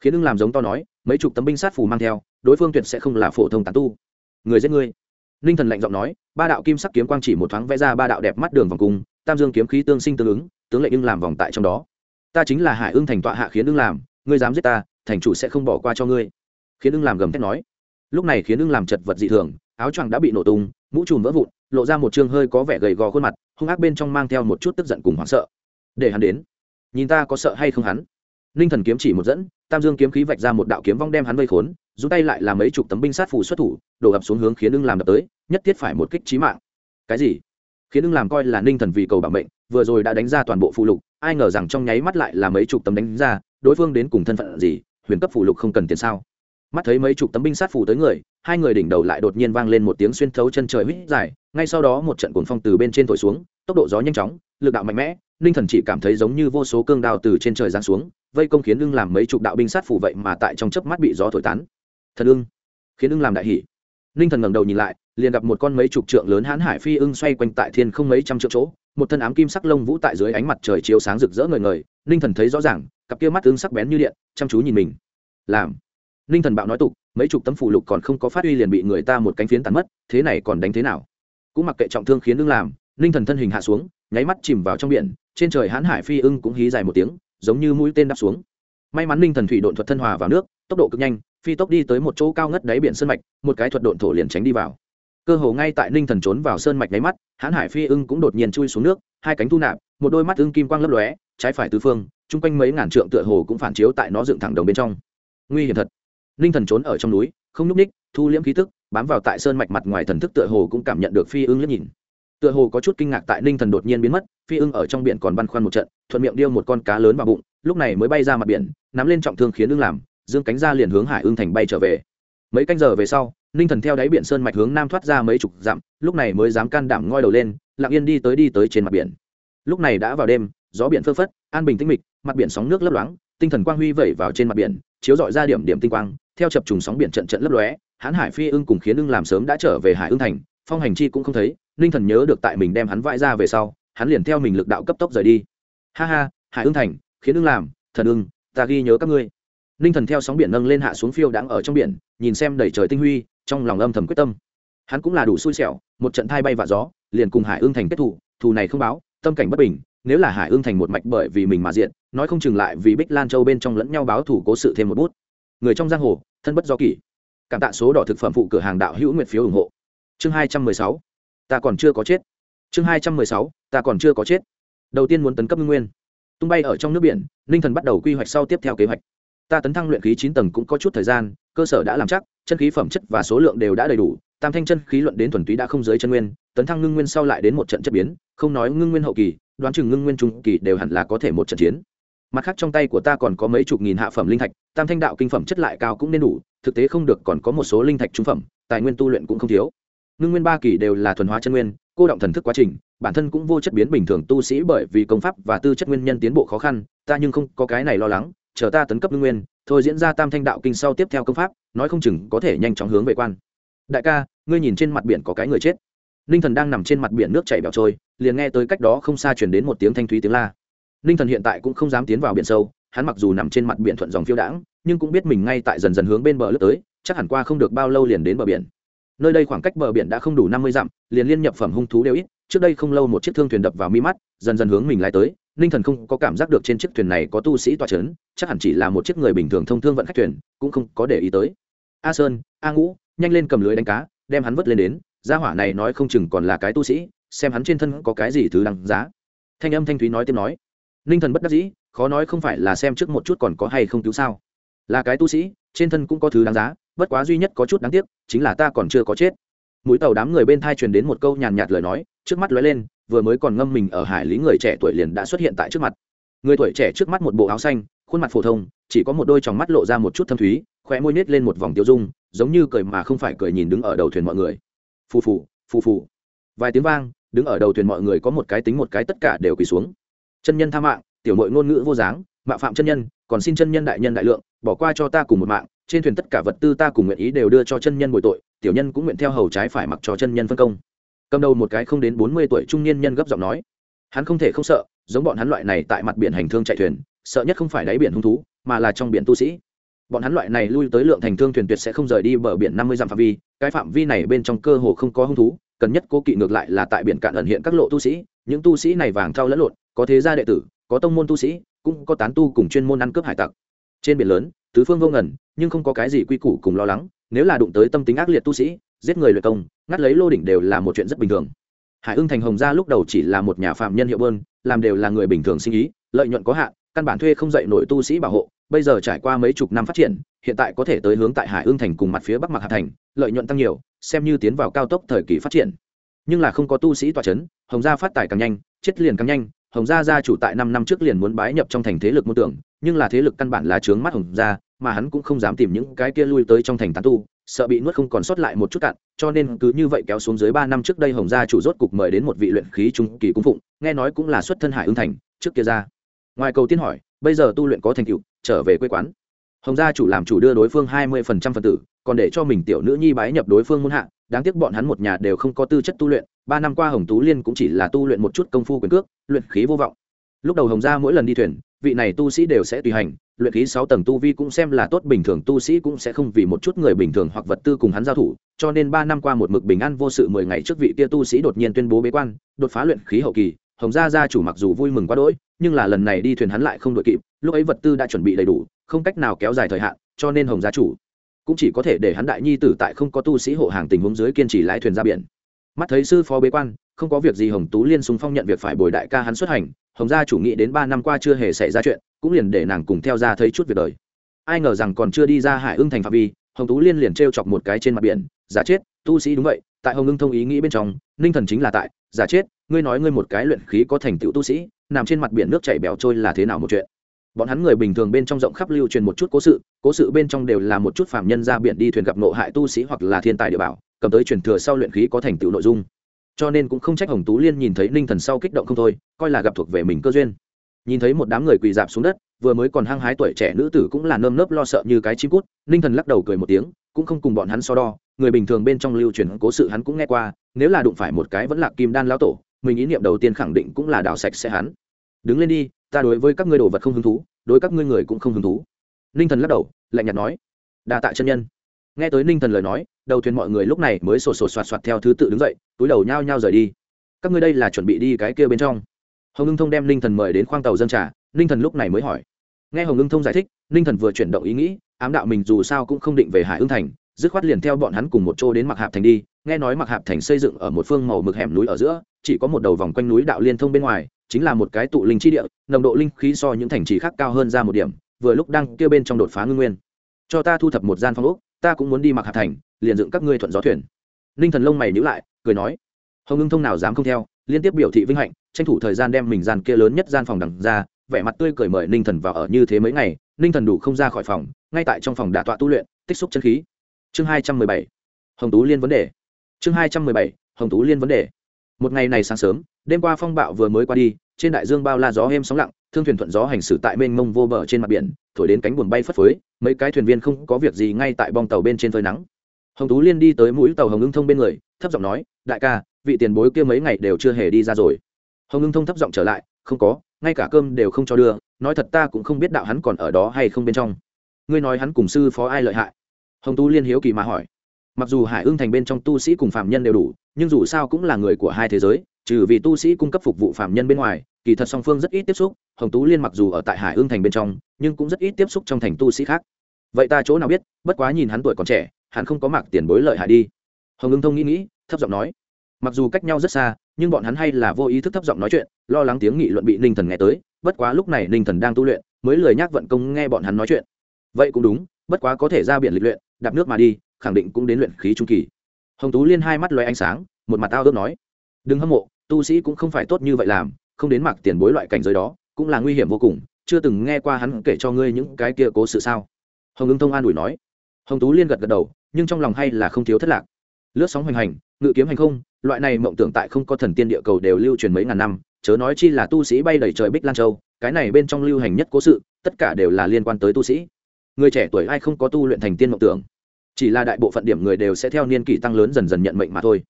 Khiến ưng làm giống to nói, mấy chục tấm binh sát phù mang theo, đối phương tuyệt sẽ không là phổ thông tán tu. Người giết ngươi. Ninh thần lạnh giọng nói, ba đạo kim sắc kiếm quang chỉ một thoáng vẽ ra ba đạo đẹp mắt đường vòng cung, tam dương kiếm khí tương sinh tương ứng, tướng lệnh ưng làm vòng tại trong đó. Ta chính là hải ưng thành tọa hạ khiến ưng làm, ngươi dám giết ta, thành chủ sẽ không bỏ qua cho ngươi. Khiến ưng làm gầm thét nói. Lúc này khiến ưng làm chật vật dị thường, áo choàng đã bị nổ tung, mũ trùm vỡ vụn, lộ ra một chương hơi có vẻ gầy gò khuôn mặt, hung ác bên trong mang theo một chút tức giận cùng hoảng sợ. Để hắn đến. Nhìn ta có sợ hay không hắn? Ninh thần kiếm chỉ một dẫn, tam dương kiếm khí vạch ra một đạo kiếm vong đem hắn vây khốn dùng tay lại làm mấy chục tấm binh sát phù xuất thủ, đổ ập xuống hướng khiến ưng làm đập tới, nhất thiết phải một kích trí mạng. Cái gì? Khiến ưng làm coi là ninh thần vì cầu bảo mệnh, vừa rồi đã đánh ra toàn bộ phụ lục, ai ngờ rằng trong nháy mắt lại là mấy chục tấm đánh ra, đối phương đến cùng thân phận gì, huyền cấp phụ lục không cần tiền sao? Mắt thấy mấy chục tấm binh sát phù tới người, hai người đỉnh đầu lại đột nhiên vang lên một tiếng xuyên thấu chân trời huýt dài, ngay sau đó một trận cuồng phong từ bên trên thổi xuống tốc độ gió nhanh chóng, lực đạo mạnh mẽ, ninh thần chỉ cảm thấy giống như vô số cương đao từ trên trời giáng xuống, vây công khiến ưng làm mấy chục đạo binh sát phủ vậy mà tại trong chớp mắt bị gió thổi tán. Thần ưng, khiến ưng làm đại hỷ ninh thần ngẩng đầu nhìn lại, liền gặp một con mấy chục trượng lớn hãn hải phi ưng xoay quanh tại thiên không mấy trăm triệu chỗ, một thân ám kim sắc lông vũ tại dưới ánh mặt trời chiếu sáng rực rỡ ngời ngời, ninh thần thấy rõ ràng, cặp kia mắt ưng sắc bén như điện, chăm chú nhìn mình. Làm. Ninh thần bạo nói tục, mấy chục tấm phù lục còn không có phát uy liền bị người ta một cánh phiến tàn mất, thế này còn đánh thế nào? Cũng mặc kệ trọng thương khiến ưng làm ninh thần thân hình hạ xuống, nháy mắt chìm vào trong biển, trên trời hãn hải phi ưng cũng hí dài một tiếng, giống như mũi tên đáp xuống. May mắn ninh thần thủy độn thuật thân hòa vào nước, tốc độ cực nhanh, phi tốc đi tới một chỗ cao ngất đáy biển sơn mạch, một cái thuật độn thổ liền tránh đi vào. Cơ hồ ngay tại ninh thần trốn vào sơn mạch nháy mắt, hãn hải phi ưng cũng đột nhiên chui xuống nước, hai cánh thu nạp, một đôi mắt ưng kim quang lấp lóe, trái phải tứ phương, chung quanh mấy ngàn trượng tựa hồ cũng phản chiếu tại nó dựng thẳng đồng bên trong. Nguy hiểm thật. Ninh thần trốn ở trong núi, không nhúc ních thu liễm khí tức, bám vào tại sơn mạch mặt ngoài thần thức tựa hồ cũng cảm nhận được phi ưng liếc nhìn tựa hồ có chút kinh ngạc tại ninh thần đột nhiên biến mất, phi ưng ở trong biển còn băn khoăn một trận, thuận miệng điêu một con cá lớn vào bụng, lúc này mới bay ra mặt biển, nắm lên trọng thương khiến ưng làm, dương cánh ra liền hướng hải ưng thành bay trở về. Mấy canh giờ về sau, ninh thần theo đáy biển sơn mạch hướng nam thoát ra mấy chục dặm, lúc này mới dám can đảm ngoi đầu lên, lặng yên đi tới đi tới trên mặt biển. Lúc này đã vào đêm, gió biển phơ phất, an bình tĩnh mịch, mặt biển sóng nước lấp loáng, tinh thần quang huy vẩy vào trên mặt biển, chiếu dọi ra điểm điểm tinh quang, theo chập trùng sóng biển trận trận lấp lóe, hãn hải phi ưng cùng khiến ưng làm sớm đã trở về hải ưng thành, phong hành chi cũng không thấy ninh thần nhớ được tại mình đem hắn vãi ra về sau, hắn liền theo mình lực đạo cấp tốc rời đi. Ha ha, hải ưng thành, khiến ưng làm, thần ưng, ta ghi nhớ các ngươi. Ninh thần theo sóng biển nâng lên hạ xuống phiêu đang ở trong biển, nhìn xem đầy trời tinh huy, trong lòng âm thầm quyết tâm. Hắn cũng là đủ xui xẻo, một trận thai bay và gió, liền cùng hải ưng thành kết thủ, thù này không báo, tâm cảnh bất bình, nếu là hải ưng thành một mạch bởi vì mình mà diện, nói không chừng lại vì bích lan châu bên trong lẫn nhau báo thủ cố sự thêm một bút. Người trong giang hồ, thân bất do kỷ. Cảm tạ số đỏ thực phẩm phụ cửa hàng đạo hữu nguyện phiếu ủng hộ. Chương hai trăm mười sáu ta còn chưa có chết. Chương hai trăm mười sáu, ta còn chưa có chết. Đầu tiên muốn tấn cấp ngưng nguyên. Tung bay ở trong nước biển, ninh thần bắt đầu quy hoạch sau tiếp theo kế hoạch. Ta tấn thăng luyện khí chín tầng cũng có chút thời gian, cơ sở đã làm chắc, chân khí phẩm chất và số lượng đều đã đầy đủ, tam thanh chân khí luận đến thuần túy đã không giới chân nguyên, tấn thăng ngưng nguyên sau lại đến một trận chất biến, không nói ngưng nguyên hậu kỳ, đoán chừng ngưng nguyên trung kỳ đều hẳn là có thể một trận chiến. Mặt khác trong tay của ta còn có mấy chục nghìn hạ phẩm linh thạch, tam thanh đạo kinh phẩm chất lại cao cũng nên đủ, thực tế không được còn có một số linh thạch trung phẩm, tài nguyên tu luyện cũng không thiếu ngưng nguyên ba kỳ đều là thuần hóa chân nguyên, cô động thần thức quá trình, bản thân cũng vô chất biến bình thường tu sĩ bởi vì công pháp và tư chất nguyên nhân tiến bộ khó khăn, ta nhưng không có cái này lo lắng, chờ ta tấn cấp ngưng nguyên, thôi diễn ra tam thanh đạo kinh sau tiếp theo công pháp, nói không chừng có thể nhanh chóng hướng về quan. Đại ca, ngươi nhìn trên mặt biển có cái người chết. Ninh thần đang nằm trên mặt biển nước chảy bẹo trôi, liền nghe tới cách đó không xa chuyển đến một tiếng thanh thúy tiếng la. Ninh thần hiện tại cũng không dám tiến vào biển sâu, hắn mặc dù nằm trên mặt biển thuận dòng phiêu đãng, nhưng cũng biết mình ngay tại dần dần hướng bên bờ lướt tới, chắc hẳn qua không được bao lâu liền đến bờ biển nơi đây khoảng cách bờ biển đã không đủ năm mươi dặm, liền liên nhập phẩm hung thú đều ít, trước đây không lâu một chiếc thương thuyền đập vào mi mắt, dần dần hướng mình lái tới, ninh thần không có cảm giác được trên chiếc thuyền này có tu sĩ toa c h ấ n chắc hẳn chỉ là một chiếc người bình thường thông thương vận khách thuyền, cũng không có để ý tới. A sơn, a ngũ, nhanh lên cầm lưới đánh cá, đem hắn vớt lên đến, gia hỏa này nói không chừng còn là cái tu sĩ, xem hắn trên thân có cái gì thứ đằng giá. Thanh âm thanh thúy nói tiếp nói. Ninh thần bất đắc dĩ, khó nói không phải là xem trước một chút còn có hay không cứu sao. Là cái tu sĩ, trên thân cũng có thứ đáng giá bất quá duy nhất có chút đáng tiếc chính là ta còn chưa có chết. Mũi tàu đám người bên thai truyền đến một câu nhàn nhạt lời nói, trước mắt lóe lên, vừa mới còn ngâm mình ở hải lý người trẻ tuổi liền đã xuất hiện tại trước mặt. Người tuổi trẻ trước mắt một bộ áo xanh, khuôn mặt phổ thông, chỉ có một đôi tròng mắt lộ ra một chút thâm thúy, khóe môi nết lên một vòng tiêu dung, giống như cười mà không phải cười nhìn đứng ở đầu thuyền mọi người. Phù phù phù phù. Vài tiếng vang, đứng ở đầu thuyền mọi người có một cái tính một cái tất cả đều quỳ xuống. Chân nhân tha mạng, tiểu mội ngôn ngữ vô dáng, mạo phạm chân nhân, còn xin chân nhân đại nhân đại lượng, bỏ qua cho ta cùng một mạng trên thuyền tất cả vật tư ta cùng nguyện ý đều đưa cho chân nhân bồi tội, tiểu nhân cũng nguyện theo hầu trái phải mặc cho chân nhân phân công. Cầm đầu một cái không đến bốn mươi tuổi trung niên nhân gấp giọng nói. Hắn không thể không sợ, giống bọn hắn loại này tại mặt biển hành thương chạy thuyền, sợ nhất không phải đáy biển hung thú, mà là trong biển tu sĩ. Bọn hắn loại này lui tới lượng thành thương thuyền tuyệt sẽ không rời đi bờ biển năm mươi dặm phạm vi, cái phạm vi này bên trong cơ hồ không có hung thú, cần nhất cố kỵ ngược lại là tại biển cạn ẩn hiện các lộ tu sĩ, những tu sĩ này vàng thao lẫn lộn, có thế gia đệ tử, có tông môn tu sĩ, cũng có tán tu cùng chuyên môn ăn cướp hải tặc. Trên biển lớn tứ phương vô ngần, nhưng không có cái gì quy củ cùng lo lắng, nếu là đụng tới tâm tính ác liệt tu sĩ, giết người luyện công, ngắt lấy lô đỉnh đều là một chuyện rất bình thường. Hải ưng thành hồng gia lúc đầu chỉ là một nhà phạm nhân hiệu bơn, làm đều là người bình thường sinh ý, lợi nhuận có hạn, căn bản thuê không dạy nổi tu sĩ bảo hộ, bây giờ trải qua mấy chục năm phát triển, hiện tại có thể tới hướng tại hải ưng thành cùng mặt phía bắc mặt hạ thành, lợi nhuận tăng nhiều, xem như tiến vào cao tốc thời kỳ phát triển. Nhưng là không có tu sĩ tọa chấn, hồng gia phát tài càng nhanh, chết liền càng nhanh, hồng gia gia chủ tại năm năm trước liền muốn bái nhập trong thành thế lực môn tưởng nhưng là thế lực căn bản là trướng mắt hồng gia mà hắn cũng không dám tìm những cái kia lui tới trong thành tán tu, sợ bị nuốt không còn sót lại một chút cạn, cho nên cứ như vậy kéo xuống dưới ba năm trước đây hồng gia chủ rốt cục mời đến một vị luyện khí trung kỳ cung phụng, nghe nói cũng là xuất thân hải ương thành, trước kia ra. Ngoài cầu tiên hỏi, bây giờ tu luyện có thành tựu, trở về quê quán. Hồng gia chủ làm chủ đưa đối phương hai mươi phần trăm phần tử, còn để cho mình tiểu nữ nhi bái nhập đối phương muôn hạ, đáng tiếc bọn hắn một nhà đều không có tư chất tu luyện, ba năm qua hồng tú liên cũng chỉ là tu luyện một chút công phu quyền cước, luyện khí vô vọng. Lúc đầu hồng gia mỗi lần đi thuyền vị này tu sĩ đều sẽ tùy hành luyện khí sáu tầng tu vi cũng xem là tốt bình thường tu sĩ cũng sẽ không vì một chút người bình thường hoặc vật tư cùng hắn giao thủ, cho nên ba năm qua một mực bình an vô sự mười ngày trước vị kia tu sĩ đột nhiên tuyên bố bế quan, đột phá luyện khí hậu kỳ, Hồng gia gia chủ mặc dù vui mừng quá đỗi, nhưng là lần này đi thuyền hắn lại không đội kịp, lúc ấy vật tư đã chuẩn bị đầy đủ, không cách nào kéo dài thời hạn, cho nên Hồng gia chủ cũng chỉ có thể để hắn đại nhi tử tại không có tu sĩ hộ hàng tình huống dưới kiên trì lái thuyền ra biển. Mắt thấy sư phó bế quan, không có việc gì Hồng Tú Liên xung phong nhận việc phải bồi đại ca hắn xuất hành, Hồng gia chủ nghĩ đến ba năm qua chưa hề xảy ra chuyện, cũng liền để nàng cùng theo ra thấy chút việc đời. Ai ngờ rằng còn chưa đi ra hải ưng thành phạm vi hồng tú liên liền t r e o chọc một cái trên mặt biển giả chết tu sĩ đúng vậy tại hồng ưng thông ý nghĩ bên trong ninh thần chính là tại giả chết ngươi nói ngươi một cái luyện khí có thành tựu tu sĩ nằm trên mặt biển nước chảy bèo trôi là thế nào một chuyện? Bọn hắn người bình thường bên trong rộng khắp lưu truyền một chút cố sự cố sự bên trong đều là một chút phạm nhân ra biển đi thuyền gặp nộ hại tu sĩ hoặc là thiên tài địa bảo cầm tới truyền thừa sau luyện khí có thành tựu nội dung cho nên cũng không trách hồng tú liên nhìn thấy ninh thần sau kích động không thôi, coi là gặp thuộc về mình cơ duyên. Nhìn thấy một đám người quỳ dạp xuống đất, vừa mới còn hăng hái tuổi trẻ nữ tử cũng là nơm nớp lo sợ như cái chim cút, ninh thần lắc đầu cười một tiếng, cũng không cùng bọn hắn so đo, người bình thường bên trong lưu truyền cố sự hắn cũng nghe qua, nếu là đụng phải một cái vẫn là kim đan lão tổ, mình ý niệm đầu tiên khẳng định cũng là đào sạch sẽ hắn. Đứng lên đi, ta đối với các ngươi đồ vật không hứng thú, đối các ngươi người cũng không hứng thú. Ninh thần lắc đầu, lạnh nhạt nói. Đa tạ chân nhân nghe tới ninh thần lời nói, đầu thuyền mọi người lúc này mới sổ sổ soạt soạt theo thứ tự đứng dậy, túi đầu nhao nhao rời đi. Các ngươi đây là chuẩn bị đi cái kia bên trong. Hồng ưng thông đem ninh thần mời đến khoang tàu dân trà, ninh thần lúc này mới hỏi. Nghe hồng ưng thông giải thích, ninh thần vừa chuyển động ý nghĩ, ám đạo mình dù sao cũng không định về hải ưng thành, dứt khoát liền theo bọn hắn cùng một chỗ đến mặc hạp thành đi, nghe nói mặc hạp thành xây dựng ở một phương màu mực hẻm núi ở giữa, chỉ có một đầu vòng quanh núi đạo liên thông bên ngoài, chính là một cái tụ linh chi địa, nồng độ linh khí so những thành trì khác cao hơn ra một điểm, vừa lúc đang kia bên trong đột phá ngưng nguyên. Cho ta thu thập một gian phong ốc ta cũng muốn đi mặc hạt thành, liền dựng các ngươi thuận gió thuyền. Ninh thần lông mày nhữ lại, cười nói, hồng ưng thông nào dám không theo, liên tiếp biểu thị vinh hạnh, tranh thủ thời gian đem mình gian kia lớn nhất gian phòng đằng ra, vẻ mặt tươi cười mời ninh thần vào ở như thế mấy ngày, ninh thần đủ không ra khỏi phòng, ngay tại trong phòng đả tọa tu luyện, tích xúc chân khí. Chương hai trăm mười bảy, hồng tú liên vấn đề. Chương hai trăm mười bảy, hồng tú liên vấn đề. Một ngày này sáng sớm, đêm qua phong bạo vừa mới qua đi, trên đại dương bao la gió êm sóng lặng thương thuyền thuận gió hành xử tại mênh mông vô bờ trên mặt biển, thổi đến cánh buồn bay phất phới, mấy cái thuyền viên không có việc gì ngay tại bong tàu bên trên phơi nắng. Hồng tú liên đi tới mũi tàu hồng ưng thông bên người, thấp giọng nói, đại ca, vị tiền bối kia mấy ngày đều chưa hề đi ra rồi. Hồng ưng thông thấp giọng trở lại, không có, ngay cả cơm đều không cho đưa, nói thật ta cũng không biết đạo hắn còn ở đó hay không bên trong. Ngươi nói hắn cùng sư phó ai lợi hại? Hồng tú liên hiếu kỳ mà hỏi. Mặc dù hải ưng thành bên trong tu sĩ cùng phạm nhân đều đủ, nhưng dù sao cũng là người của hai thế giới, trừ vì tu sĩ cung cấp phục vụ phạm nhân bên ngoài kỳ thật song phương rất ít tiếp xúc, hồng tú liên mặc dù ở tại hải ương thành bên trong, nhưng cũng rất ít tiếp xúc trong thành tu sĩ khác. Vậy ta chỗ nào biết, bất quá nhìn hắn tuổi còn trẻ hắn không có mặc tiền bối lợi hại đi. Hồng ưng thông nghĩ nghĩ, thấp giọng nói. Mặc dù cách nhau rất xa, nhưng bọn hắn hay là vô ý thức thấp giọng nói chuyện, lo lắng tiếng nghị luận bị ninh thần nghe tới, bất quá lúc này ninh thần đang tu luyện, mới lười nhác vận công nghe bọn hắn nói chuyện. Vậy cũng đúng, bất quá có thể ra biển lịch luyện, đạp nước mà đi, khẳng định cũng đến luyện khí trung kỳ. Hồng tú liên hai mắt loay ánh sáng, một mặt ao ước nói. Đừng hâm mộ, tu sĩ cũng không phải tốt như vậy làm không đến mặc tiền bối loại cảnh giới đó, cũng là nguy hiểm vô cùng, chưa từng nghe qua hắn kể cho ngươi những cái kia cố sự sao? Hồng ứng thông an ủi nói. Hồng tú liên gật gật đầu, nhưng trong lòng hay là không thiếu thất lạc. Lướt sóng hoành hành, ngự kiếm hành không, loại này mộng tưởng tại không có thần tiên địa cầu đều lưu truyền mấy ngàn năm, chớ nói chi là tu sĩ bay đầy trời bích lan châu, cái này bên trong lưu hành nhất cố sự, tất cả đều là liên quan tới tu sĩ. Người trẻ tuổi ai không có tu luyện thành tiên mộng tưởng? Chỉ là đại bộ phận điểm người đều sẽ theo niên kỷ tăng lớn dần dần nhận mệnh mà thôi.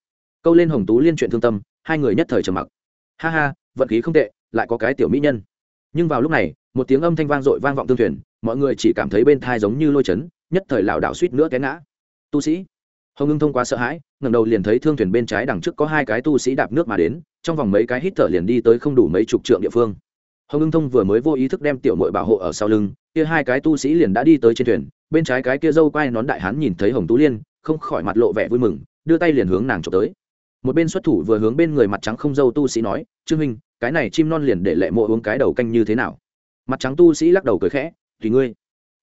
Câu lên hồng tú liên chuyện thương tâm, hai người nhất thời trầm mặc. Ha ha vận khí không tệ, lại có cái tiểu mỹ nhân. Nhưng vào lúc này, một tiếng âm thanh vang dội vang vọng tương thuyền, mọi người chỉ cảm thấy bên thai giống như lôi chấn, nhất thời lảo đảo suýt nữa té ngã. Tu sĩ. Hồng ngưng thông qua sợ hãi, ngẩng đầu liền thấy thương thuyền bên trái đằng trước có hai cái tu sĩ đạp nước mà đến, trong vòng mấy cái hít thở liền đi tới không đủ mấy chục trượng địa phương. Hồng ngưng thông vừa mới vô ý thức đem tiểu mội bảo hộ ở sau lưng, kia hai cái tu sĩ liền đã đi tới trên thuyền, bên trái cái kia dâu quai nón đại hán nhìn thấy hồng tú liên, không khỏi mặt lộ vẻ vui mừng, đưa tay liền hướng nàng trộm tới. Một bên xuất thủ vừa hướng bên người mặt trắng không dâu tu sĩ nói, trương minh cái này chim non liền để lệ mộ uống cái đầu canh như thế nào? Mặt trắng tu sĩ lắc đầu cười khẽ, tùy ngươi.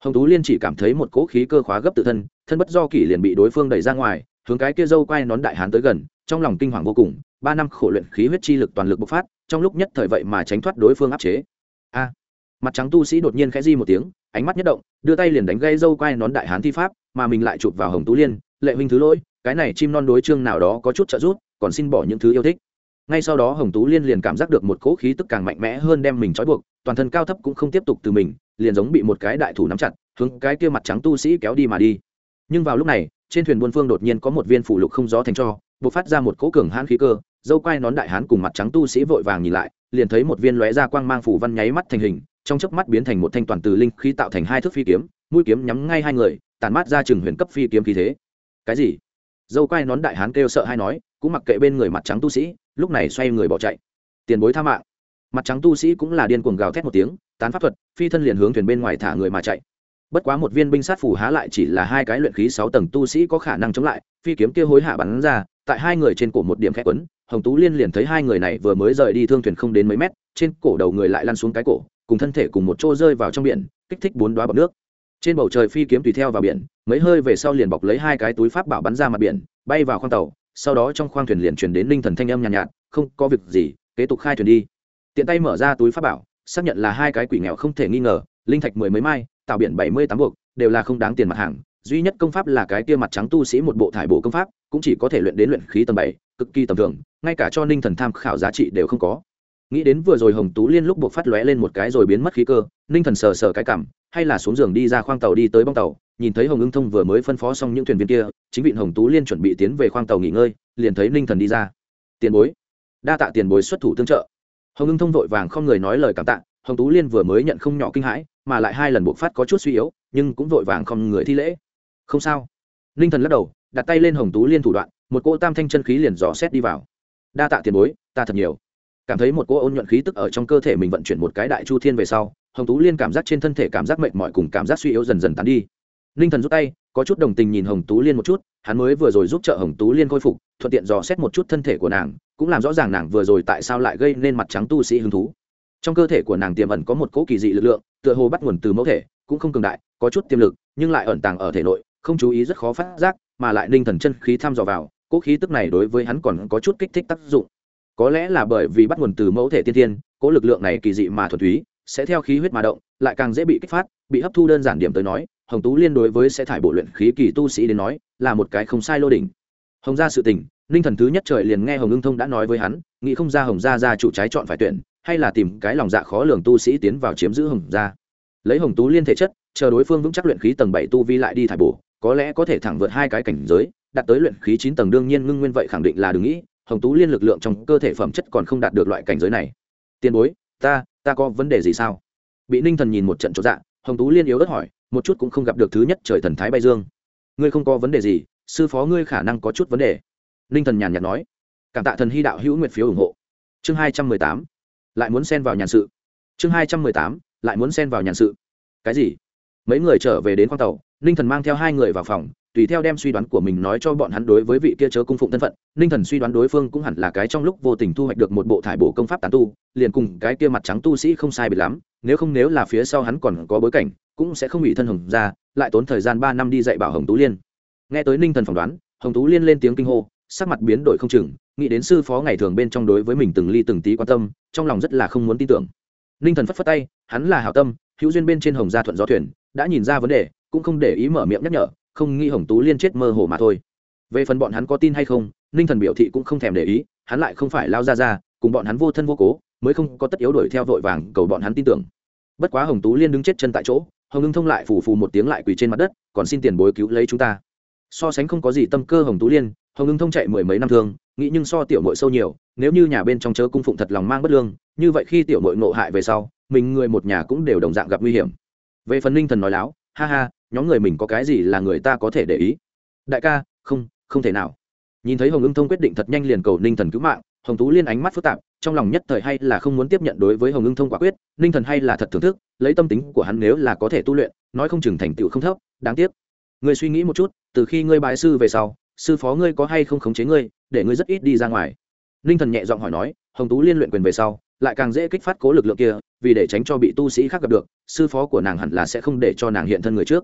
Hồng tú liên chỉ cảm thấy một cỗ khí cơ khóa gấp tự thân thân bất do kỷ liền bị đối phương đẩy ra ngoài, hướng cái kia dâu quai nón đại hán tới gần, trong lòng kinh hoàng vô cùng, ba năm khổ luyện khí huyết chi lực toàn lực bộc phát, trong lúc nhất thời vậy mà tránh thoát đối phương áp chế. A! Mặt trắng tu sĩ đột nhiên khẽ di một tiếng, ánh mắt nhất động, đưa tay liền đánh gây dâu quai nón đại hán thi pháp, mà mình lại chụp vào hồng tú liên, lệ huynh thứ lỗi, cái này chim non đối chương nào đó có chút trợ giúp, còn xin bỏ những thứ yêu thích ngay sau đó hồng tú liên liền cảm giác được một cỗ khí tức càng mạnh mẽ hơn đem mình trói buộc, toàn thân cao thấp cũng không tiếp tục từ mình, liền giống bị một cái đại thủ nắm chặt, hướng cái kia mặt trắng tu sĩ kéo đi mà đi. Nhưng vào lúc này, trên thuyền buôn phương đột nhiên có một viên phủ lục không gió thành cho b ộ c phát ra một cỗ cường hãn khí cơ, dâu quai nón đại hán cùng mặt trắng tu sĩ vội vàng nhìn lại, liền thấy một viên lóe ra quang mang phủ văn nháy mắt thành hình, trong chớp mắt biến thành một thanh toàn từ linh khí tạo thành hai thước phi kiếm, mũi kiếm nhắm ngay hai người tàn mát ra chừng huyền cấp phi kiếm khí thế. Cái gì? Dâu quai nón đại hán kêu sợ hay nói, cũng mặc kệ bên người mặt trắng tu sĩ lúc này xoay người bỏ chạy. Tiền bối tha mạng. Mặt trắng tu sĩ cũng là điên cuồng gào thét một tiếng, tán pháp thuật, phi thân liền hướng thuyền bên ngoài thả người mà chạy. Bất quá một viên binh sát phủ há lại chỉ là hai cái luyện khí sáu tầng tu sĩ có khả năng chống lại, phi kiếm kia hối hạ bắn ra, tại hai người trên cổ một điểm khét quấn, hồng tú liên liền thấy hai người này vừa mới rời đi thương thuyền không đến mấy mét, trên cổ đầu người lại lăn xuống cái cổ, cùng thân thể cùng một chỗ rơi vào trong biển, kích thích bốn đoá bọc nước. Trên bầu trời phi kiếm tùy theo vào biển, mấy hơi về sau liền bọc lấy hai cái túi pháp bảo bắn ra mặt biển, bay vào khoang tàu sau đó trong khoang thuyền liền chuyển đến linh thần thanh âm nhàn nhạt, nhạt không có việc gì kế tục khai thuyền đi. Tiện tay mở ra túi pháp bảo xác nhận là hai cái quỷ nghèo không thể nghi ngờ linh thạch mười mấy mai tạo biển bảy mươi tám buộc đều là không đáng tiền mặt hàng. Duy nhất công pháp là cái kia mặt trắng tu sĩ một bộ thải bộ công pháp cũng chỉ có thể luyện đến luyện khí tầng bảy cực kỳ tầm thường ngay cả cho ninh thần tham khảo giá trị đều không có. Nghĩ đến vừa rồi hồng tú liên lúc buộc phát lóe lên một cái rồi biến mất khí cơ ninh thần sờ sờ cái cảm hay là xuống giường đi ra khoang tàu đi tới bong tàu, nhìn thấy hồng ưng thông vừa mới phân phó xong những thuyền viên kia, chính vị hồng tú liên chuẩn bị tiến về khoang tàu nghỉ ngơi, liền thấy ninh thần đi ra. Tiền bối. Đa tạ tiền bối xuất thủ tương trợ. Hồng ưng thông vội vàng không người nói lời cảm tạ, hồng tú liên vừa mới nhận không nhỏ kinh hãi, mà lại hai lần buộc phát có chút suy yếu, nhưng cũng vội vàng không người thi lễ. Không sao. Ninh thần lắc đầu, đặt tay lên hồng tú liên thủ đoạn, một cỗ tam thanh chân khí liền dò xét đi vào. Đa tạ tiền bối, ta thật nhiều. Cảm thấy một cỗ ôn nhuận khí tức ở trong cơ thể mình vận chuyển một cái đại chu thiên về sau hồng tú liên cảm giác trên thân thể cảm giác mệt mỏi cùng cảm giác suy yếu dần dần tán đi. Ninh thần rút tay, có chút đồng tình nhìn hồng tú liên một chút, hắn mới vừa rồi giúp trợ hồng tú liên khôi phục, thuận tiện dò xét một chút thân thể của nàng, cũng làm rõ ràng nàng vừa rồi tại sao lại gây nên mặt trắng tu sĩ hứng thú. Trong cơ thể của nàng tiềm ẩn có một cỗ kỳ dị lực lượng, tựa hồ bắt nguồn từ mẫu thể, cũng không cường đại, có chút tiềm lực, nhưng lại ẩn tàng ở thể nội, không chú ý rất khó phát giác, mà lại ninh thần chân khí thăm dò vào, cỗ khí tức này đối với hắn còn có chút kích thích tác dụng. Có lẽ là bởi vì bắt nguồn từ mẫu thể tiên tiên cỗ lực lượng này kỳ dị mà thuần túy sẽ theo khí huyết mà động, lại càng dễ bị kích phát, bị hấp thu đơn giản điểm tới nói, hồng tú liên đối với sẽ thải bộ luyện khí kỳ tu sĩ đến nói, là một cái không sai lô đỉnh. Hồng gia sự tình, ninh thần thứ nhất trời liền nghe hồng ưng thông đã nói với hắn, nghĩ không ra hồng gia gia chủ trái chọn phải tuyển, hay là tìm cái lòng dạ khó lường tu sĩ tiến vào chiếm giữ hồng gia. Lấy hồng tú liên thể chất, chờ đối phương vững chắc luyện khí tầng bảy tu vi lại đi thải bổ, có lẽ có thể thẳng vượt hai cái cảnh giới, đạt tới luyện khí chín tầng đương nhiên ngưng nguyên vậy khẳng định là đừng nghĩ, hồng tú liên lực lượng trong cơ thể phẩm chất còn không đạt được loại cảnh giới này. Tiền bối, ta ta có vấn đề gì sao? Bị ninh thần nhìn một trận chỗ dạ hồng tú liên yếu ớt hỏi, một chút cũng không gặp được thứ nhất trời thần thái bay dương. Ngươi không có vấn đề gì, sư phó ngươi khả năng có chút vấn đề. Ninh thần nhàn nhạt nói. Cảm tạ thần hy đạo hữu nguyệt phiếu ủng hộ. Chương hai trăm mười tám. Lại muốn xen vào nhàn sự. Chương hai trăm mười tám. Lại muốn xen vào nhàn sự. Cái gì? Mấy người trở về đến khoang tàu, ninh thần mang theo hai người vào phòng tùy theo đem suy đoán của mình nói cho bọn hắn đối với vị kia chớ cung phụng thân phận, ninh thần suy đoán đối phương cũng hẳn là cái trong lúc vô tình thu hoạch được một bộ thải bổ công pháp tán tu, liền cùng cái kia mặt trắng tu sĩ không sai biệt lắm, nếu không nếu là phía sau hắn còn có bối cảnh, cũng sẽ không bị thân hồng ra lại tốn thời gian ba năm đi dạy bảo hồng tú liên. Nghe tới ninh thần phỏng đoán, hồng tú liên lên tiếng kinh hô, sắc mặt biến đổi không chừng, nghĩ đến sư phó ngày thường bên trong đối với mình từng ly từng tí quan tâm, trong lòng rất là không muốn tin tưởng. Ninh thần phất phất tay, hắn là hảo tâm, hữu duyên bên trên hồng gia thuận gió thuyền, đã nhìn ra vấn đề, cũng không để ý mở miệng nhắc nhở không nghĩ hồng tú liên chết mơ hồ mà thôi. Về phần bọn hắn có tin hay không, ninh thần biểu thị cũng không thèm để ý, hắn lại không phải lao ra ra cùng bọn hắn vô thân vô cố, mới không có tất yếu đuổi theo vội vàng cầu bọn hắn tin tưởng. Bất quá hồng tú liên đứng chết chân tại chỗ, hồng ưng thông lại phủ phù một tiếng lại quỳ trên mặt đất, còn xin tiền bối cứu lấy chúng ta. So sánh không có gì tâm cơ hồng tú liên, hồng ưng thông chạy mười mấy năm thương, nghĩ nhưng so tiểu mội sâu nhiều, nếu như nhà bên trong chớ cung phụng thật lòng mang bất lương, như vậy khi tiểu mội ngộ hại về sau, mình người một nhà cũng đều đồng dạng gặp nguy hiểm. Về phần ninh thần nói láo, ha ha nhóm người mình có cái gì là người ta có thể để ý. Đại ca, không không thể nào. Nhìn thấy hồng ưng thông quyết định thật nhanh liền cầu ninh thần cứu mạng, hồng tú liên ánh mắt phức tạp, trong lòng nhất thời hay là không muốn tiếp nhận đối với hồng ưng thông quả quyết, ninh thần hay là thật thưởng thức, lấy tâm tính của hắn nếu là có thể tu luyện, nói không chừng thành tựu không thấp, đáng tiếc. Ngươi suy nghĩ một chút, từ khi ngươi bái sư về sau, sư phó ngươi có hay không khống chế ngươi, để ngươi rất ít đi ra ngoài. Ninh thần nhẹ giọng hỏi nói, hồng tú liên luyện quyền về sau, lại càng dễ kích phát cố lực lượng kia, vì để tránh cho bị tu sĩ khác gặp được, sư phó của nàng hẳn là sẽ không để cho nàng hiện thân người trước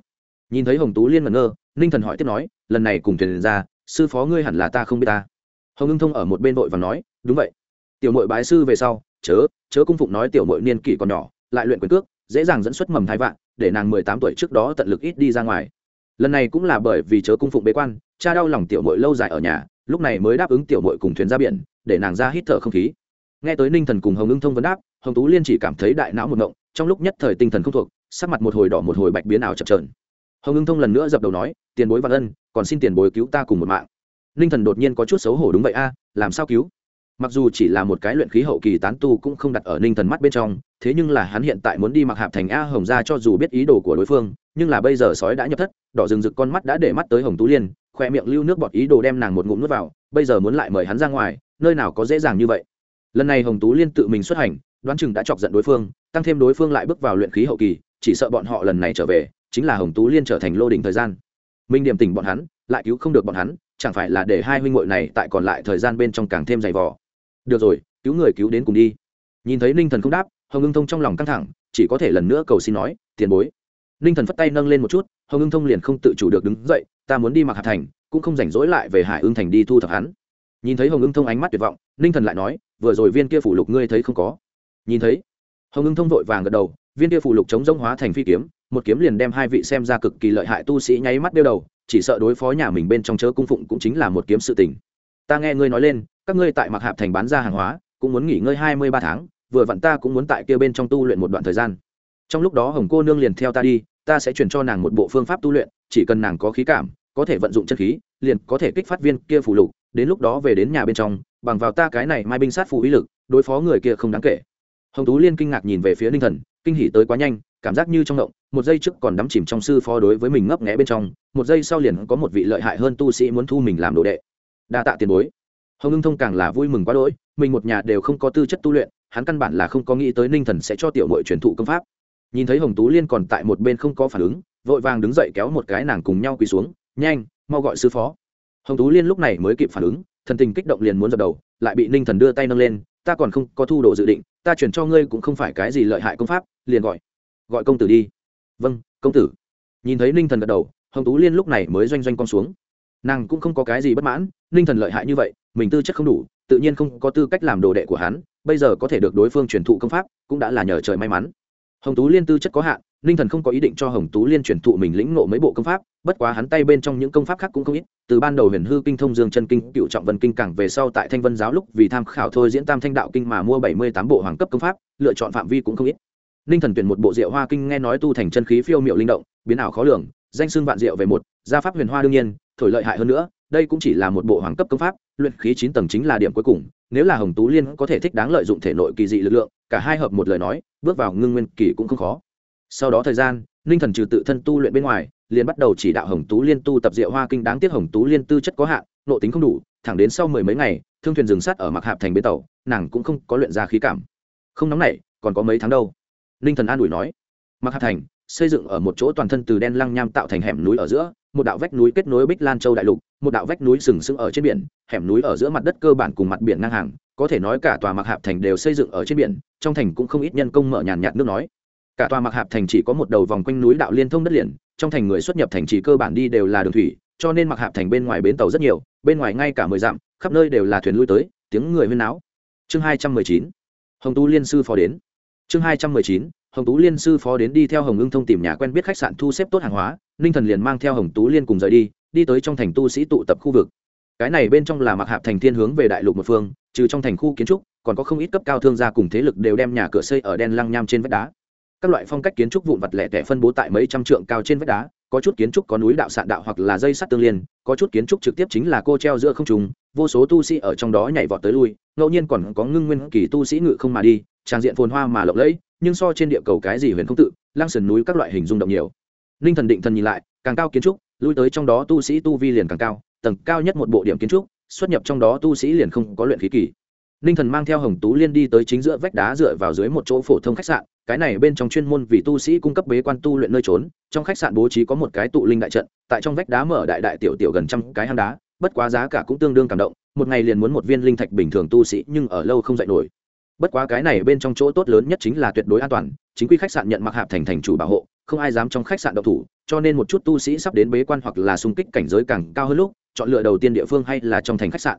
nhìn thấy hồng tú liên mẩn ngơ, ninh thần hỏi tiếp nói, lần này cùng thuyền ra, sư phó ngươi hẳn là ta không biết ta. Hồng ưng thông ở một bên vội và nói, đúng vậy. Tiểu mội bái sư về sau, chớ chớ cung phụng nói tiểu mội niên kỷ còn nhỏ, lại luyện quyền cước, dễ dàng dẫn xuất mầm thái vạn, để nàng mười tám tuổi trước đó tận lực ít đi ra ngoài. Lần này cũng là bởi vì chớ cung phụng bế quan, cha đau lòng tiểu mội lâu dài ở nhà, lúc này mới đáp ứng tiểu mội cùng thuyền ra biển, để nàng ra hít thở không khí. Nghe tới ninh thần cùng hồng ưng thông vấn đáp, hồng tú liên chỉ cảm thấy đại não một ngộng trong lúc nhất thời tinh thần không thuộc, sắc mặt một hồi đỏ một hồi bạch biến ảo chập trờn hồng ưng thông lần nữa dập đầu nói tiền bối văn ân còn xin tiền bối cứu ta cùng một mạng ninh thần đột nhiên có chút xấu hổ đúng vậy a à, làm sao cứu mặc dù chỉ là một cái luyện khí hậu kỳ tán tu cũng không đặt ở ninh thần mắt bên trong thế nhưng là hắn hiện tại muốn đi mặc hạp thành a hồng ra cho dù biết ý đồ của đối phương nhưng là bây giờ sói đã nhập thất đỏ rừng rực con mắt đã để mắt tới hồng tú liên khoe miệng lưu nước bọt ý đồ đem nàng một ngụm nước vào bây giờ muốn lại mời hắn ra ngoài nơi nào có dễ dàng như vậy lần này hồng tú liên tự mình xuất hành đoán chừng đã chọc giận đối phương tăng thêm đối phương lại bước vào luyện khí hậu kỳ chỉ sợ bọn họ lần này trở về chính là hồng tú liên trở thành lô đỉnh thời gian. Minh điểm tỉnh bọn hắn, lại cứu không được bọn hắn, chẳng phải là để hai huynh muội này tại còn lại thời gian bên trong càng thêm dày vò. Được rồi, cứu người cứu đến cùng đi. Nhìn thấy ninh thần không đáp, hồng ưng thông trong lòng căng thẳng, chỉ có thể lần nữa cầu xin nói, tiền bối. Ninh thần phất tay nâng lên một chút, hồng ưng thông liền không tự chủ được đứng dậy, ta muốn đi mặc hạt thành, cũng không rảnh rỗi lại về hải ưng thành đi thu thập hắn. Nhìn thấy hồng ưng thông ánh mắt tuyệt vọng, ninh thần lại nói, vừa rồi viên kia phủ lục ngươi thấy không có? Nhìn thấy, hồng ưng thông vội vàng gật đầu, viên kia phủ lục chống rông hóa thành phi kiếm một kiếm liền đem hai vị xem ra cực kỳ lợi hại tu sĩ nháy mắt đeo đầu, chỉ sợ đối phó nhà mình bên trong chớ cung phụng cũng chính là một kiếm sự tình. Ta nghe ngươi nói lên, các ngươi tại mặc hạp thành bán ra hàng hóa, cũng muốn nghỉ ngơi hai mươi ba tháng, vừa vặn ta cũng muốn tại kia bên trong tu luyện một đoạn thời gian. Trong lúc đó hồng cô nương liền theo ta đi, ta sẽ chuyển cho nàng một bộ phương pháp tu luyện, chỉ cần nàng có khí cảm, có thể vận dụng chân khí, liền có thể kích phát viên kia phù lục, đến lúc đó về đến nhà bên trong, bằng vào ta cái này mai binh sát phù ý lực, đối phó người kia không đáng kể. Hồng tú liên kinh ngạc nhìn về phía ninh thần, kinh hỉ tới quá nhanh cảm giác như trong động một giây trước còn đắm chìm trong sư phó đối với mình ngấp nghẽ bên trong, một giây sau liền có một vị lợi hại hơn tu sĩ muốn thu mình làm đồ đệ. Đa tạ tiền bối. Hồng ưng thông càng là vui mừng quá đỗi, mình một nhà đều không có tư chất tu luyện, hắn căn bản là không có nghĩ tới ninh thần sẽ cho tiểu mội truyền thụ công pháp. Nhìn thấy hồng tú liên còn tại một bên không có phản ứng, vội vàng đứng dậy kéo một cái nàng cùng nhau quỳ xuống, nhanh, mau gọi sư phó. Hồng tú liên lúc này mới kịp phản ứng, thần tình kích động liền muốn dập đầu, lại bị ninh thần đưa tay nâng lên, ta còn không có thu đồ dự định, ta chuyển cho ngươi cũng không phải cái gì lợi hại công pháp, liền gọi gọi công tử đi. Vâng công tử. Nhìn thấy ninh thần gật đầu, hồng tú liên lúc này mới doanh doanh con xuống. Nàng cũng không có cái gì bất mãn, ninh thần lợi hại như vậy, mình tư chất không đủ, tự nhiên không có tư cách làm đồ đệ của hắn, bây giờ có thể được đối phương truyền thụ công pháp, cũng đã là nhờ trời may mắn. Hồng tú liên tư chất có hạn, ninh thần không có ý định cho hồng tú liên truyền thụ mình lĩnh ngộ mấy bộ công pháp, bất quá hắn tay bên trong những công pháp khác cũng không ít, từ ban đầu huyền hư kinh thông dương chân kinh, cựu trọng vân kinh cảng về sau tại thanh vân giáo lúc vì tham khảo thôi diễn tam thanh đạo kinh mà mua bảy mươi tám bộ hoàng cấp công pháp, lựa chọn phạm vi cũng không ít ninh thần tuyển một bộ diệu hoa kinh nghe nói tu thành chân khí phiêu m i ệ u linh động, biến ảo khó lường, danh xưng vạn diệu về một, gia pháp huyền hoa đương nhiên, thổi lợi hại hơn nữa, đây cũng chỉ là một bộ hoàng cấp công pháp, luyện khí chín tầng chính là điểm cuối cùng, nếu là hồng tú liên có thể thích đáng lợi dụng thể nội kỳ dị lực lượng, cả hai hợp một lời nói, bước vào ngưng nguyên kỳ cũng không khó. Sau đó thời gian, ninh thần trừ tự thân tu luyện bên ngoài, liền bắt đầu chỉ đạo hồng tú liên tu tập diệu hoa kinh đáng tiếc hồng tú liên tư chất có hạn nộ tính không đủ, thẳng đến sau mười mấy ngày, thương thuyền dừng sắt ở mặc hạp thành bến tàu, nàng cũng không có luyện ra khí cảm. Không nóng này còn có mấy tháng đâu ninh thần an ủi nói mặc hạp thành, xây dựng ở một chỗ toàn thân từ đen lăng nham tạo thành hẻm núi ở giữa, một đạo vách núi kết nối bích lan châu đại lục, một đạo vách núi sừng sững ở trên biển, hẻm núi ở giữa mặt đất cơ bản cùng mặt biển ngang hàng, có thể nói cả tòa mặc hạp thành đều xây dựng ở trên biển, trong thành cũng không ít nhân công mở nhàn nhạt nước nói. Cả tòa mặc hạp thành chỉ có một đầu vòng quanh núi đạo liên thông đất liền, trong thành người xuất nhập thành chỉ cơ bản đi đều là đường thủy, cho nên mặc hạp thành bên ngoài bến tàu rất nhiều, bên ngoài ngay cả mười dặm, khắp nơi đều là thuyền lui tới, tiếng người huyên náo. Chương hai trăm mười chín. Hồng tu liên sư phó đến chương hai trăm mười chín, hồng tú liên sư phó đến đi theo hồng ưng thông tìm nhà quen biết khách sạn thu xếp tốt hàng hóa, ninh thần liền mang theo hồng tú liên cùng rời đi đi tới trong thành tu sĩ tụ tập khu vực. Cái này bên trong là mặc hạp thành thiên hướng về đại lục một phương, trừ trong thành khu kiến trúc, còn có không ít cấp cao thương gia cùng thế lực đều đem nhà cửa xây ở đen lăng nham trên vách đá. Các loại phong cách kiến trúc vụn vặt lẻ tẻ phân bố tại mấy trăm trượng cao trên vách đá, có chút kiến trúc có núi đạo sạn đạo hoặc là dây sắt tương liên, có chút kiến trúc trực tiếp chính là cô treo giữa không trùng vô số tu sĩ ở trong đó nhảy vọt tới lui, ngẫu nhiên còn có ngưng nguyên kỳ tu sĩ ngự không mà đi trang diện phồn hoa mà lộng lẫy, nhưng so trên địa cầu cái gì huyền không tự lang sườn núi các loại hình dung động nhiều. Ninh thần định thần nhìn lại, càng cao kiến trúc, lui tới trong đó tu sĩ tu vi liền càng cao, tầng cao nhất một bộ điểm kiến trúc, xuất nhập trong đó tu sĩ liền không có luyện khí kỳ. Ninh thần mang theo hồng tú liên đi tới chính giữa vách đá dựa vào dưới một chỗ phổ thông khách sạn, cái này bên trong chuyên môn vì tu sĩ cung cấp bế quan tu luyện nơi trốn, trong khách sạn bố trí có một cái tụ linh đại trận, tại trong vách đá mở đại đại tiểu tiểu gần trăm cái hang đá, bất quá giá cả cũng tương đương cảm động, một ngày liền muốn một viên linh thạch bình thường tu sĩ nhưng ở lâu không dạy nổi bất quá cái này bên trong chỗ tốt lớn nhất chính là tuyệt đối an toàn, chính quy khách sạn nhận mặc hạp thành thành chủ bảo hộ, không ai dám trong khách sạn độc thủ, cho nên một chút tu sĩ sắp đến bế quan hoặc là xung kích cảnh giới càng cao hơn lúc, chọn lựa đầu tiên địa phương hay là trong thành khách sạn.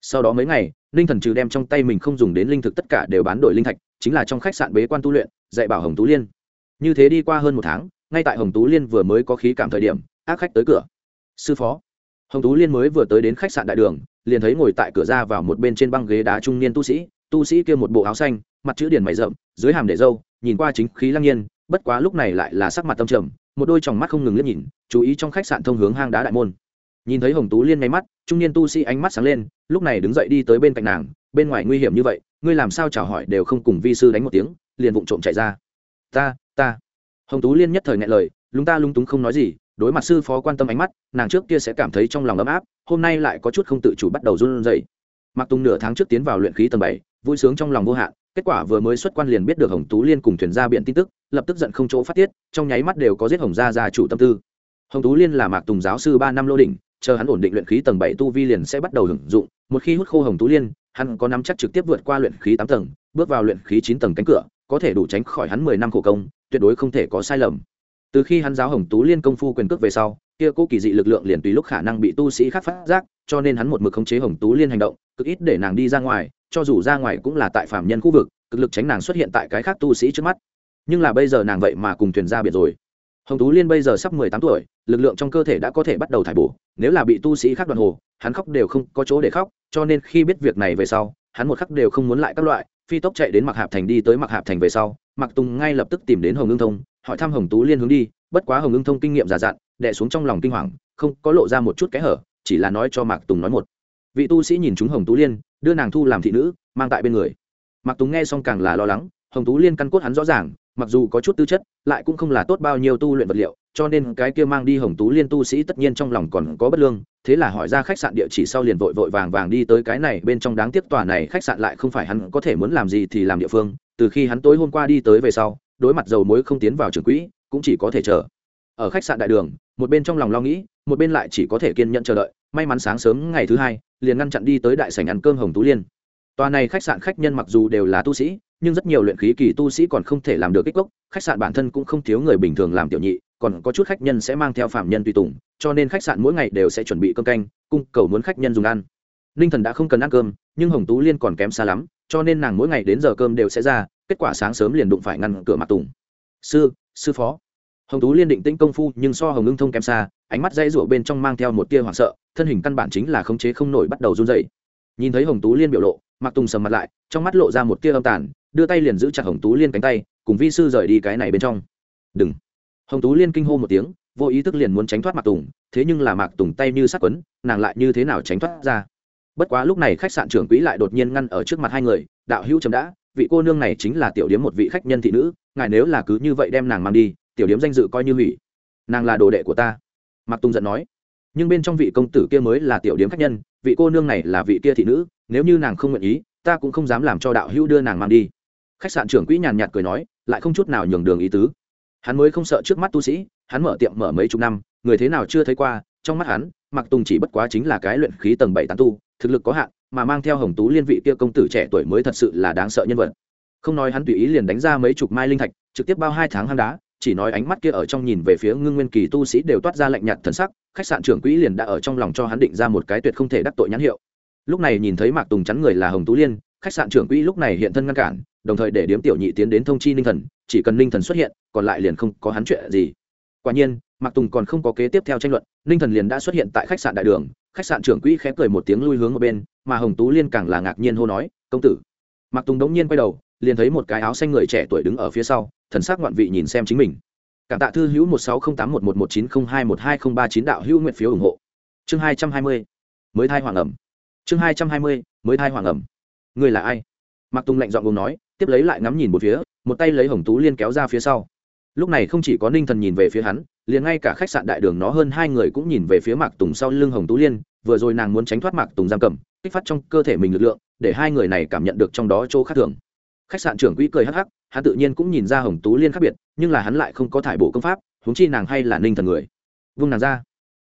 Sau đó mấy ngày, ninh thần trừ đem trong tay mình không dùng đến linh thực tất cả đều bán đổi linh thạch, chính là trong khách sạn bế quan tu luyện, dạy bảo hồng tú liên. Như thế đi qua hơn một tháng, ngay tại hồng tú liên vừa mới có khí cảm thời điểm, ác khách tới cửa. Sư phó, hồng tú liên mới vừa tới đến khách sạn đại đường, liền thấy ngồi tại cửa ra vào một bên trên băng ghế đá trung niên tu sĩ tu sĩ kia một bộ áo xanh, mặt chữ điển mày rậm, dưới hàm để râu, nhìn qua chính khí lăng nhiên, bất quá lúc này lại là sắc mặt tâm trầm, một đôi tròng mắt không ngừng liếc nhìn, chú ý trong khách sạn thông hướng hang đá đại môn. Nhìn thấy hồng tú liên nháy mắt, trung niên tu sĩ ánh mắt sáng lên, lúc này đứng dậy đi tới bên cạnh nàng, bên ngoài nguy hiểm như vậy, ngươi làm sao chào hỏi đều không cùng vi sư đánh một tiếng, liền vụng trộm chạy ra. Ta ta. Hồng tú liên nhất thời ngại lời, lúng ta lung túng không nói gì, đối mặt sư phó quan tâm ánh mắt, nàng trước kia sẽ cảm thấy trong lòng ấm áp, hôm nay lại có chút không tự chủ bắt đầu run rẩy. Mặc tùng nửa tháng trước tiến vào luyện khí tầng bảy vui sướng trong lòng vô hạn, kết quả vừa mới xuất quan liền biết được hồng tú liên cùng thuyền ra biện tin tức, lập tức giận không chỗ phát tiết, trong nháy mắt đều có giết hồng gia gia chủ tâm tư. Hồng tú liên là mạc tùng giáo sư ba năm lô đỉnh, chờ hắn ổn định luyện khí tầng bảy tu vi liền sẽ bắt đầu hưởng dụng, một khi hút khô hồng tú liên, hắn có nắm chắc trực tiếp vượt qua luyện khí tám tầng, bước vào luyện khí chín tầng cánh cửa, có thể đủ tránh khỏi hắn mười năm khổ công, tuyệt đối không thể có sai lầm. Từ khi hắn giáo hồng tú liên công phu quyền cước về sau, kia cố kỳ dị lực lượng liền tùy lúc khả năng bị tu sĩ khác phát giác, cho nên hắn một mực khống chế hồng tú liên hành động, cực ít để nàng đi ra ngoài cho dù ra ngoài cũng là tại phạm nhân khu vực, cực lực tránh nàng xuất hiện tại cái khác tu sĩ trước mắt. Nhưng là bây giờ nàng vậy mà cùng thuyền ra biệt rồi. Hồng tú liên bây giờ sắp mười tám tuổi, lực lượng trong cơ thể đã có thể bắt đầu thải bổ, nếu là bị tu sĩ khác đoạn hồ, hắn khóc đều không có chỗ để khóc, cho nên khi biết việc này về sau, hắn một khắc đều không muốn lại các loại, phi tốc chạy đến mặc hạp thành đi tới mặc hạp thành về sau mặc tùng ngay lập tức tìm đến hồng ưng thông, hỏi thăm hồng tú liên hướng đi, bất quá hồng ưng thông kinh nghiệm già dặn đẻ xuống trong lòng kinh hoàng, không có lộ ra một chút kẽ hở, chỉ là nói cho mạc tùng nói một vị tu sĩ nhìn chúng hồng tú liên, đưa nàng thu làm thị nữ, mang tại bên người. Mặc tùng nghe xong càng là lo lắng, hồng tú liên căn cốt hắn rõ ràng, mặc dù có chút tư chất, lại cũng không là tốt bao nhiêu tu luyện vật liệu, cho nên cái kia mang đi hồng tú liên tu sĩ tất nhiên trong lòng còn có bất lương, thế là hỏi ra khách sạn địa chỉ sau liền vội vội vàng vàng đi tới cái này, bên trong đáng tiếc tòa này khách sạn lại không phải hắn có thể muốn làm gì thì làm địa phương, từ khi hắn tối hôm qua đi tới về sau, đối mặt dầu muối không tiến vào trường quỹ, cũng chỉ có thể chờ. Ở khách sạn đại đường, một bên trong lòng lo nghĩ, một bên lại chỉ có thể kiên nhẫn chờ đợi may mắn sáng sớm ngày thứ hai, liền ngăn chặn đi tới đại sảnh ăn cơm hồng tú liên. Tòa này khách sạn khách nhân mặc dù đều là tu sĩ, nhưng rất nhiều luyện khí kỳ tu sĩ còn không thể làm được kích gốc. Khách sạn bản thân cũng không thiếu người bình thường làm tiểu nhị, còn có chút khách nhân sẽ mang theo phạm nhân tùy tùng, cho nên khách sạn mỗi ngày đều sẽ chuẩn bị cơm canh, cung cầu muốn khách nhân dùng ăn. Ninh thần đã không cần ăn cơm, nhưng hồng tú liên còn kém xa lắm, cho nên nàng mỗi ngày đến giờ cơm đều sẽ ra, kết quả sáng sớm liền đụng phải ngăn cửa mặt tùng. Sư sư phó hồng tú liên định tĩnh công phu, nhưng so hồng ưng thông kém xa, ánh mắt dây rủa bên trong mang theo một tia hoảng sợ, thân hình căn bản chính là khống chế không nổi bắt đầu run dậy nhìn thấy hồng tú liên biểu lộ mặc tùng sầm mặt lại, trong mắt lộ ra một tia âm tàn, đưa tay liền giữ chặt hồng tú liên cánh tay, cùng vi sư rời đi cái này bên trong. Đừng. Hồng tú liên kinh hô một tiếng, vô ý thức liền muốn tránh thoát mạc tùng, thế nhưng là mạc tùng tay như sát quấn, nàng lại như thế nào tránh thoát ra? Bất quá lúc này khách sạn trưởng quỹ lại đột nhiên ngăn ở trước mặt hai người, đạo hữu chấm đã, vị cô nương này chính là tiểu điếm một vị khách nhân thị nữ, ngài nếu là cứ như vậy đem nàng mang đi tiểu điếm danh dự coi như hủy. Nàng là đồ đệ của ta. Mạc tùng giận nói. Nhưng bên trong vị công tử kia mới là tiểu điếm khách nhân, vị cô nương này là vị kia thị nữ, nếu như nàng không nguyện ý, ta cũng không dám làm cho đạo hữu đưa nàng mang đi. Khách sạn trưởng quỹ nhàn nhạt cười nói, lại không chút nào nhường đường ý tứ. Hắn mới không sợ trước mắt tu sĩ, hắn mở tiệm mở mấy chục năm, người thế nào chưa thấy qua, trong mắt hắn mặc tùng chỉ bất quá chính là cái luyện khí tầng bảy tán tu, thực lực có hạn, mà mang theo hồng tú liên vị kia công tử trẻ tuổi mới thật sự là đáng sợ nhân vật. Không nói hắn tùy ý liền đánh ra mấy chục mai linh thạch, trực tiếp bao hai tháng hang đá chỉ nói ánh mắt kia ở trong nhìn về phía ngưng nguyên kỳ tu sĩ đều toát ra lạnh nhạt thần sắc, khách sạn trưởng quỹ liền đã ở trong lòng cho hắn định ra một cái tuyệt không thể đắc tội nhãn hiệu. Lúc này nhìn thấy mạc tùng chắn người là hồng tú liên, khách sạn trưởng quỹ lúc này hiện thân ngăn cản, đồng thời để điếm tiểu nhị tiến đến thông chi ninh thần, chỉ cần ninh thần xuất hiện, còn lại liền không có hắn chuyện gì. Quả nhiên, mạc tùng còn không có kế tiếp theo tranh luận, ninh thần liền đã xuất hiện tại khách sạn đại đường, khách sạn trưởng quỹ khép cười một tiếng lui hướng ở bên, mà hồng tú liên càng là ngạc nhiên hô nói, công tử. Mạc tùng đống nhiên quay đầu, liền thấy một cái áo xanh người trẻ tuổi đứng ở phía sau thần sắc ngoạn vị nhìn xem chính mình. Cảm tạ thư hữu một sáu không tám một một một chín không hai một hai không ba chín đạo hữu nguyện phiếu ủng hộ. Chương hai trăm hai mươi, mới thai hoàng ẩm. Chương hai trăm hai mươi, mới thai hoàng ẩm. Người là ai? Mạc tùng lạnh dọn gồm nói, tiếp lấy lại ngắm nhìn một phía, một tay lấy hồng tú liên kéo ra phía sau. Lúc này không chỉ có ninh thần nhìn về phía hắn, liền ngay cả khách sạn đại đường nó hơn hai người cũng nhìn về phía mạc tùng sau lưng hồng tú liên, vừa rồi nàng muốn tránh thoát mạc tùng giam cầm, kích phát trong cơ thể mình lực lượng, để hai người này cảm nhận được trong đó chỗ khác thường. Khách sạn trưởng quỹ cười hắc hắc hắn tự nhiên cũng nhìn ra hồng tú liên khác biệt, nhưng là hắn lại không có thải bộ công pháp, huống chi nàng hay là ninh thần người. Vung nàng ra.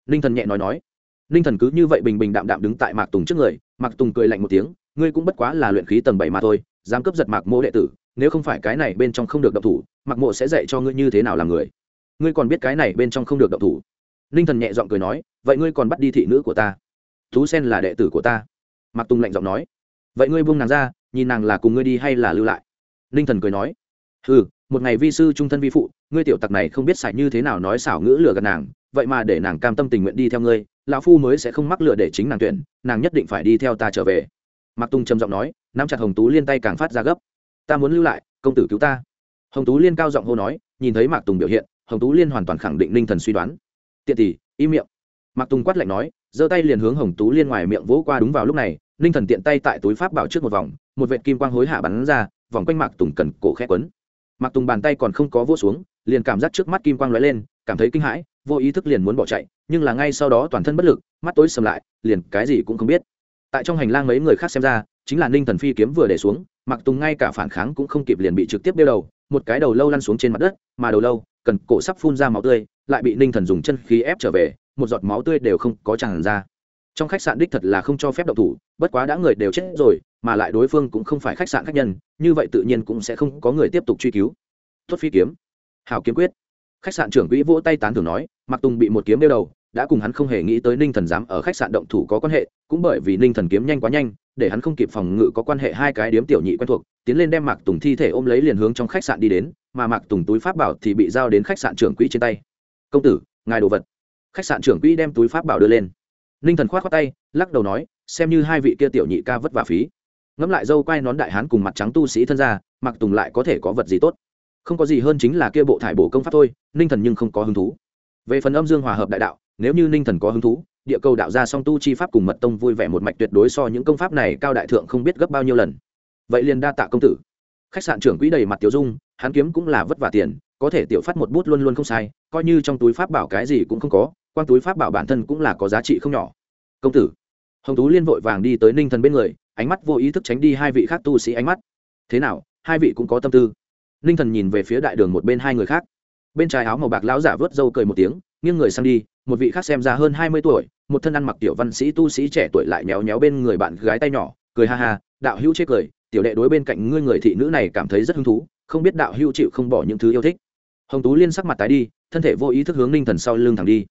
Ninh thần nhẹ nói nói. Ninh thần cứ như vậy bình bình đạm đạm đứng tại mạc tùng trước người, mạc tùng cười lạnh một tiếng, ngươi cũng bất quá là luyện khí tầng bảy mà thôi, dám cướp giật mạc mộ đệ tử, nếu không phải cái này bên trong không được độc thủ, mạc mộ sẽ dạy cho ngươi như thế nào làm người. Ngươi còn biết cái này bên trong không được độc thủ. Ninh thần nhẹ giọng cười nói, vậy ngươi còn bắt đi thị nữ của ta? Thú sen là đệ tử của ta. Mạc tùng lạnh giọng nói, vậy ngươi buông nàng ra, nhìn nàng là cùng ngươi đi hay là lưu lại? Ninh thần cười nói ừ một ngày vi sư trung thân vi phụ, ngươi tiểu tặc này không biết xài như thế nào nói xảo ngữ lừa gạt nàng, vậy mà để nàng cam tâm tình nguyện đi theo ngươi, lão phu mới sẽ không mắc lừa để chính nàng tuyển, nàng nhất định phải đi theo ta trở về. Mạc Tung trầm giọng nói, nắm chặt hồng tú liên tay càng phát ra gấp, ta muốn lưu lại, công tử cứu ta. Hồng tú liên cao giọng hô nói, nhìn thấy mạc tùng biểu hiện, hồng tú liên hoàn toàn khẳng định ninh thần suy đoán. Tiện tỷ, im miệng. Mạc tùng quát lạnh nói, giơ tay liền hướng hồng tú liên ngoài miệng vỗ qua đúng vào lúc này, ninh thần tiện tay tại túi pháp bảo trước một vòng, một vệ kim quang hối hạ bắn ra vòng quanh mạc tùng cần cổ khẽ quấn. Mạc tùng bàn tay còn không có vô xuống, liền cảm giác trước mắt kim quang lóe lên, cảm thấy kinh hãi, vô ý thức liền muốn bỏ chạy, nhưng là ngay sau đó toàn thân bất lực, mắt tối sầm lại, liền cái gì cũng không biết. Tại trong hành lang mấy người khác xem ra, chính là ninh thần phi kiếm vừa để xuống mặc tùng ngay cả phản kháng cũng không kịp liền bị trực tiếp đeo đầu, một cái đầu lâu lăn xuống trên mặt đất, mà đầu lâu, cần cổ sắp phun ra máu tươi, lại bị ninh thần dùng chân khí ép trở về, một giọt máu tươi đều không có tràn ra. Trong khách sạn đích thật là không cho phép động thủ, bất quá đã người đều chết rồi mà lại đối phương cũng không phải khách sạn khách nhân, như vậy tự nhiên cũng sẽ không có người tiếp tục truy cứu. Tuất phi kiếm. Hào kiếm quyết. Khách sạn trưởng quỹ vỗ tay tán thưởng nói mặc tùng bị một kiếm đeo đầu, đã cùng hắn không hề nghĩ tới ninh thần dám ở khách sạn động thủ có quan hệ, cũng bởi vì ninh thần kiếm nhanh quá nhanh, để hắn không kịp phòng ngự có quan hệ hai cái điếm tiểu nhị quen thuộc, tiến lên đem mạc tùng thi thể ôm lấy liền hướng trong khách sạn đi đến, mà mạc tùng túi pháp bảo thì bị giao đến khách sạn trưởng quỹ trên tay. Công tử, ngài đồ vật. Khách sạn trưởng quỹ đem túi pháp bảo đưa lên. Ninh thần k h o á t khoác tay, lắc đầu nói, xem như hai vị kia tiểu nhị ca vất vả phí ngẫm lại dâu quai nón đại hán cùng mặt trắng tu sĩ thân ra mặc tùng lại có thể có vật gì tốt? Không có gì hơn chính là kia bộ thải bổ công pháp thôi, ninh thần nhưng không có hứng thú. Về phần âm dương hòa hợp đại đạo, nếu như ninh thần có hứng thú, địa cầu đạo ra song tu chi pháp cùng mật tông vui vẻ một mạch tuyệt đối so những công pháp này cao đại thượng không biết gấp bao nhiêu lần. Vậy liền đa tạ công tử. Khách sạn trưởng quỹ đầy mặt tiểu dung, hắn kiếm cũng là vất vả tiền, có thể tiểu phát một bút luôn luôn không sai, coi như trong túi pháp bảo cái gì cũng không có quan túi pháp bảo bản thân cũng là có giá trị không nhỏ. Công tử hồng tú liên vội vàng đi tới ninh thần bên người, ánh mắt vô ý thức tránh đi hai vị khác tu sĩ ánh mắt. Thế nào, hai vị cũng có tâm tư? Ninh thần nhìn về phía đại đường một bên hai người khác. Bên trái áo màu bạc lão giả vớt râu cười một tiếng, nghiêng người sang đi, một vị khác xem ra hơn hai mươi tuổi, một thân ăn mặc tiểu văn sĩ tu sĩ trẻ tuổi lại méo méo bên người bạn gái tay nhỏ, cười ha ha, đạo hữu chế cười, tiểu đệ đối bên cạnh ngươi người thị nữ này cảm thấy rất hứng thú, không biết đạo hữu chịu không bỏ những thứ yêu thích. Hồng tú liên sắc mặt tái đi, thân thể vô ý thức hướng ninh thần sau lưng thẳng đi.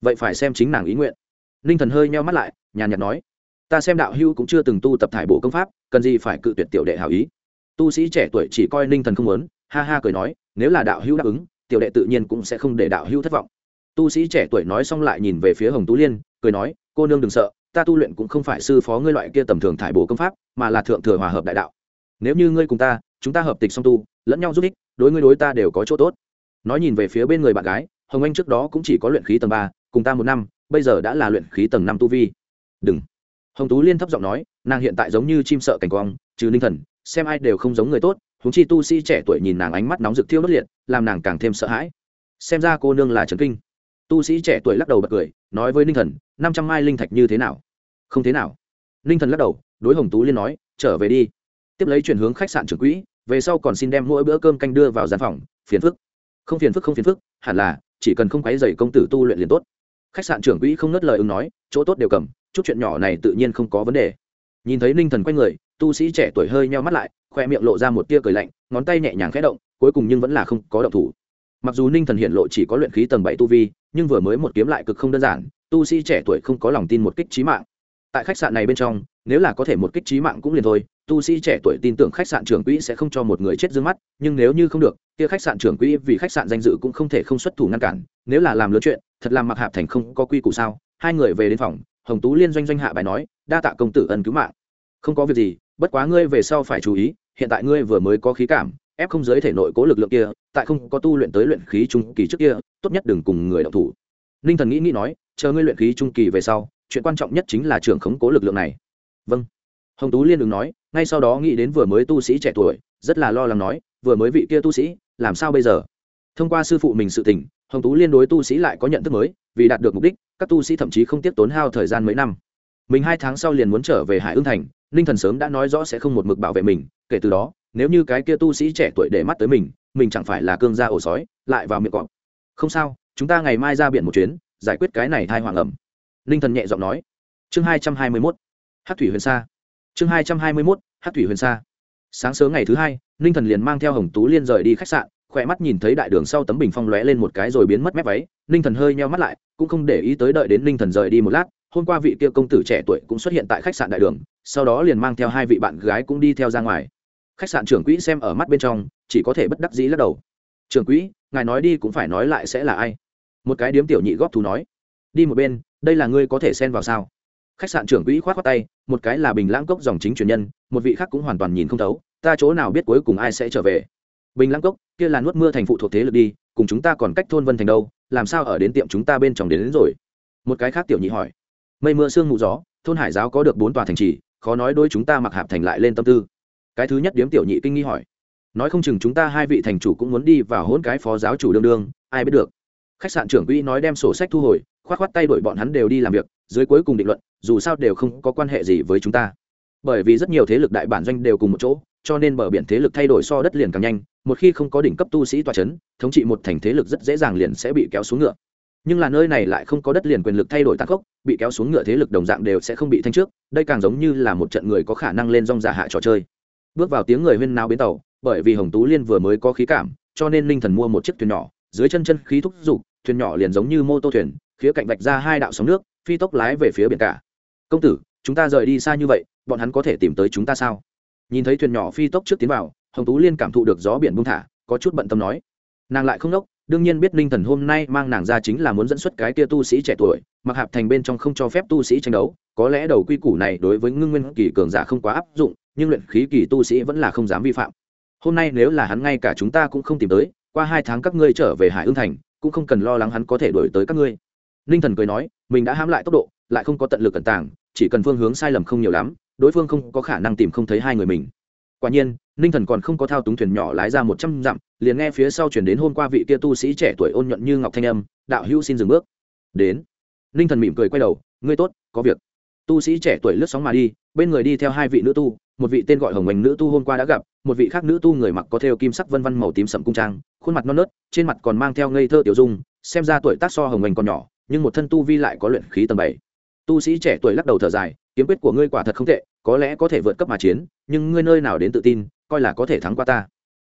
Vậy phải xem chính nàng ý nguyện. Ninh thần hơi meo mắt lại nhàn nhạt nói, ta xem đạo hữu cũng chưa từng tu tập thải bộ công pháp, cần gì phải cự tuyệt tiểu đệ hảo ý? Tu sĩ trẻ tuổi chỉ coi ninh thần không muốn, ha ha cười nói, nếu là đạo hữu đáp ứng, tiểu đệ tự nhiên cũng sẽ không để đạo hữu thất vọng. Tu sĩ trẻ tuổi nói xong lại nhìn về phía hồng tú liên, cười nói, cô nương đừng sợ, ta tu luyện cũng không phải sư phó ngươi loại kia tầm thường thải bổ công pháp, mà là thượng thừa hòa hợp đại đạo. Nếu như ngươi cùng ta, chúng ta hợp tịch song tu, lẫn nhau giúp ích, đối ngươi đối ta đều có chỗ tốt. Nói nhìn về phía bên người bạn gái, hồng anh trước đó cũng chỉ có luyện khí tầng ba, cùng ta một năm, bây giờ đã là luyện khí tầng năm tu vi đừng. Hồng tú liên thấp giọng nói, nàng hiện tại giống như chim sợ cảnh quang, trừ ninh thần, xem ai đều không giống người tốt húng chi tu sĩ trẻ tuổi nhìn nàng ánh mắt nóng rực thiêu đốt liệt, làm nàng càng thêm sợ hãi. Xem ra cô nương là trần kinh. Tu sĩ trẻ tuổi lắc đầu bật cười, nói với ninh thần, năm trăm mai linh thạch như thế nào? Không thế nào. Ninh thần lắc đầu, đối hồng tú liên nói, trở về đi. Tiếp lấy chuyển hướng khách sạn trưởng quỹ, về sau còn xin đem mỗi bữa cơm canh đưa vào gian phòng, phiền phức. Không phiền phức, không phiền phức, hẳn là, chỉ cần không quấy dày công tử tu luyện liền tốt. Khách sạn trưởng quỹ không nớt lời ứng nói, chỗ tốt đều cầm chút chuyện nhỏ này tự nhiên không có vấn đề. Nhìn thấy ninh thần quay người, tu sĩ trẻ tuổi hơi nheo mắt lại, khoe miệng lộ ra một tia cười lạnh, ngón tay nhẹ nhàng khẽ động, cuối cùng nhưng vẫn là không có động thủ. Mặc dù ninh thần hiện lộ chỉ có luyện khí tầng bảy tu vi, nhưng vừa mới một kiếm lại cực không đơn giản, tu sĩ trẻ tuổi không có lòng tin một kích trí mạng. Tại khách sạn này bên trong, nếu là có thể một kích trí mạng cũng liền thôi, tu sĩ trẻ tuổi tin tưởng khách sạn trưởng quỹ sẽ không cho một người chết d mắt, nhưng nếu như không được, kia khách sạn trưởng quỹ vì khách sạn danh dự cũng không thể không xuất thủ ngăn cản, nếu là làm lớn chuyện, thật làm mặc hạp thành không có quy củ sao? Hai người về đến phòng hồng tú liên doanh doanh hạ bài nói, đa tạ công tử ân cứu mạng. Không có việc gì, bất quá ngươi về sau phải chú ý, hiện tại ngươi vừa mới có khí cảm, ép không giới thể nội cố lực lượng kia, tại không có tu luyện tới luyện khí trung kỳ trước kia, tốt nhất đừng cùng người đọc thủ. Ninh thần nghĩ nghĩ nói, chờ ngươi luyện khí trung kỳ về sau, chuyện quan trọng nhất chính là trưởng khống cố lực lượng này. Vâng. Hồng tú liên đừng nói, ngay sau đó nghĩ đến vừa mới tu sĩ trẻ tuổi, rất là lo lắng nói, vừa mới vị kia tu sĩ, làm sao bây giờ? Thông qua sư phụ mình sự tình, hồng tú liên đối tu sĩ lại có nhận thức mới vì đạt được mục đích, các tu sĩ thậm chí không tiếp tốn hao thời gian mấy năm. Mình hai tháng sau liền muốn trở về hải ương thành, ninh thần sớm đã nói rõ sẽ không một mực bảo vệ mình, kể từ đó, nếu như cái kia tu sĩ trẻ tuổi để mắt tới mình mình chẳng phải là cương gia ổ sói, lại vào miệng cọp. Không sao, chúng ta ngày mai ra biển một chuyến, giải quyết cái này thai hoàng ẩm. Ninh thần nhẹ giọng nói. Chương hai trăm hai mươi mốt. Hát thủy huyền sa. Chương hai trăm hai mươi mốt hát thủy huyền sa. Sáng sớm ngày thứ hai, ninh thần liền mang theo hồng tú liên rời đi khách sạn, khỏe mắt nhìn thấy đại đường sau tấm bình phong lóe lên một cái rồi biến mất mép váy ninh thần hơi nheo mắt lại, cũng không để ý tới đợi đến ninh thần rời đi một lát, hôm qua vị kia công tử trẻ tuổi cũng xuất hiện tại khách sạn đại đường, sau đó liền mang theo hai vị bạn gái cũng đi theo ra ngoài. Khách sạn trưởng quỹ xem ở mắt bên trong, chỉ có thể bất đắc dĩ lắc đầu. Trưởng quỹ, ngài nói đi cũng phải nói lại sẽ là ai? Một cái điếm tiểu nhị góp thú nói. Đi một bên, đây là ngươi có thể xen vào sao? Khách sạn trưởng quỹ khoát khoác tay, một cái là bình lãng cốc dòng chính truyền nhân, một vị khác cũng hoàn toàn nhìn không thấu, ta chỗ nào biết cuối cùng ai sẽ trở về? Bình lãng cốc, kia là nuốt mưa thành phụ thuộc thế lực đi, cùng chúng ta còn cách thôn vân thành đâu làm sao ở đến tiệm chúng ta bên trong đến, đến rồi? Một cái khác tiểu nhị hỏi. Mây mưa sương mù gió thôn hải giáo có được bốn tòa thành trì khó nói đôi chúng ta mặc hạp thành lại lên tâm tư. Cái thứ nhất điếm tiểu nhị kinh nghi hỏi. Nói không chừng chúng ta hai vị thành chủ cũng muốn đi vào hôn cái phó giáo chủ đương đương ai biết được. Khách sạn trưởng quỹ nói đem sổ sách thu hồi khoát khoát tay đổi bọn hắn đều đi làm việc dưới cuối cùng định luận dù sao đều không có quan hệ gì với chúng ta. Bởi vì rất nhiều thế lực đại bản doanh đều cùng một chỗ cho nên bờ biển thế lực thay đổi so đất liền càng nhanh một khi không có đỉnh cấp tu sĩ tòa c h ấ n thống trị một thành thế lực rất dễ dàng liền sẽ bị kéo xuống ngựa. Nhưng là nơi này lại không có đất liền quyền lực thay đổi tăng cốc bị kéo xuống ngựa thế lực đồng dạng đều sẽ không bị thanh trước, đây càng giống như là một trận người có khả năng lên rong giả hạ trò chơi. Bước vào tiếng người huyên nao bến tàu, bởi vì hồng tú liên vừa mới có khí cảm, cho nên linh thần mua một chiếc thuyền nhỏ, dưới chân chân khí thúc giục, thuyền nhỏ liền giống như mô tô thuyền, khía cạnh vạch ra hai đạo sóng nước, phi tốc lái về phía biển cả. Công tử, chúng ta rời đi xa như vậy, bọn hắn có thể tìm tới chúng ta sao? Nhìn thấy thuyền nhỏ phi tốc trước tiến vào hồng tú liên cảm thụ được gió biển buông thả, có chút bận tâm nói. Nàng lại không đốc, đương nhiên biết ninh thần hôm nay mang nàng ra chính là muốn dẫn xuất cái tia tu sĩ trẻ tuổi, mặc hạp thành bên trong không cho phép tu sĩ tranh đấu, có lẽ đầu quy củ này đối với ngưng nguyên kỳ cường giả không quá áp dụng, nhưng luyện khí kỳ tu sĩ vẫn là không dám vi phạm. Hôm nay nếu là hắn ngay cả chúng ta cũng không tìm tới, qua hai tháng các ngươi trở về hải ương thành, cũng không cần lo lắng hắn có thể đổi tới các ngươi. Ninh thần cười nói, mình đã hãm lại tốc độ, lại không có tận lực cẩn tàng, chỉ cần phương hướng sai lầm không nhiều lắm, đối phương không có khả năng tìm không thấy hai người mình. Quả nhiên ninh thần còn không có thao túng thuyền nhỏ lái ra một trăm dặm, liền nghe phía sau chuyển đến hôm qua vị kia tu sĩ trẻ tuổi ôn nhuận như ngọc thanh âm, đạo hữu xin dừng bước. Đến, ninh thần mỉm cười quay đầu, ngươi tốt, có việc. Tu sĩ trẻ tuổi lướt sóng mà đi, bên người đi theo hai vị nữ tu, một vị tên gọi hồng hoành nữ tu hôm qua đã gặp, một vị khác nữ tu người mặc có theo kim sắc vân vân màu tím sậm cung trang, khuôn mặt non nớt, trên mặt còn mang theo ngây thơ tiểu dung, xem ra tuổi tác so hồng hoành còn nhỏ, nhưng một thân tu vi lại có luyện khí tầng bảy. Tu sĩ trẻ tuổi lắc đầu thở dài, kiếm quyết của ngươi quả thật không tệ, có lẽ có thể vượt cấp mà chiến, nhưng ngươi nơi nào đến tự tin coi là có thể thắng qua ta.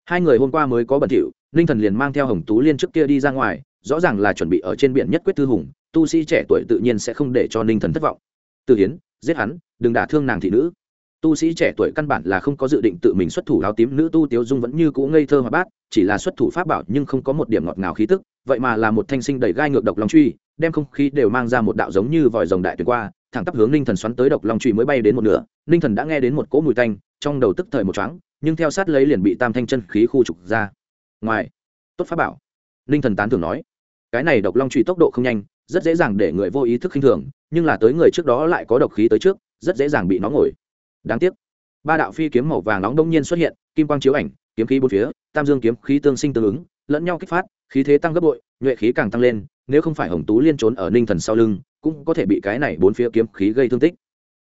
Hai người hôm qua mới có bẩn thỉu, ninh thần liền mang theo hồng tú liên trước kia đi ra ngoài, rõ ràng là chuẩn bị ở trên biển nhất quyết tư hùng, tu sĩ trẻ tuổi tự nhiên sẽ không để cho ninh thần thất vọng. Từ hiến, giết hắn, đừng đả thương nàng thị nữ. Tu sĩ trẻ tuổi căn bản là không có dự định tự mình xuất thủ áo tím nữ tu tiếu dung vẫn như cũ ngây thơ hoa bát, chỉ là xuất thủ pháp bảo nhưng không có một điểm ngọt ngào khí tức, vậy mà là một thanh sinh đầy gai ngược độc long truy, đem không khí đều mang ra một đạo giống như vòi rồng đại tuyệt qua, thẳng tắp hướng ninh thần xoắn tới độc long truy mới bay đến một nửa. Ninh thần đã nghe đến một cỗ mùi tanh, trong đầu tức thời một choáng nhưng theo sát lấy liền bị tam thanh chân khí khu trục ra. Ngoài, tốt pháp bảo, ninh thần tán thường nói, cái này độc long truy tốc độ không nhanh, rất dễ dàng để người vô ý thức khinh thường, nhưng là tới người trước đó lại có độc khí tới trước, rất dễ dàng bị nó ngồi đáng tiếc, ba đạo phi kiếm màu vàng nóng đông nhiên xuất hiện, kim quang chiếu ảnh, kiếm khí bốn phía, tam dương kiếm khí tương sinh tương ứng, lẫn nhau kích phát, khí thế tăng gấp bội, nhuệ khí càng tăng lên, nếu không phải hồng tú liên trốn ở ninh thần sau lưng, cũng có thể bị cái này bốn phía kiếm khí gây thương tích.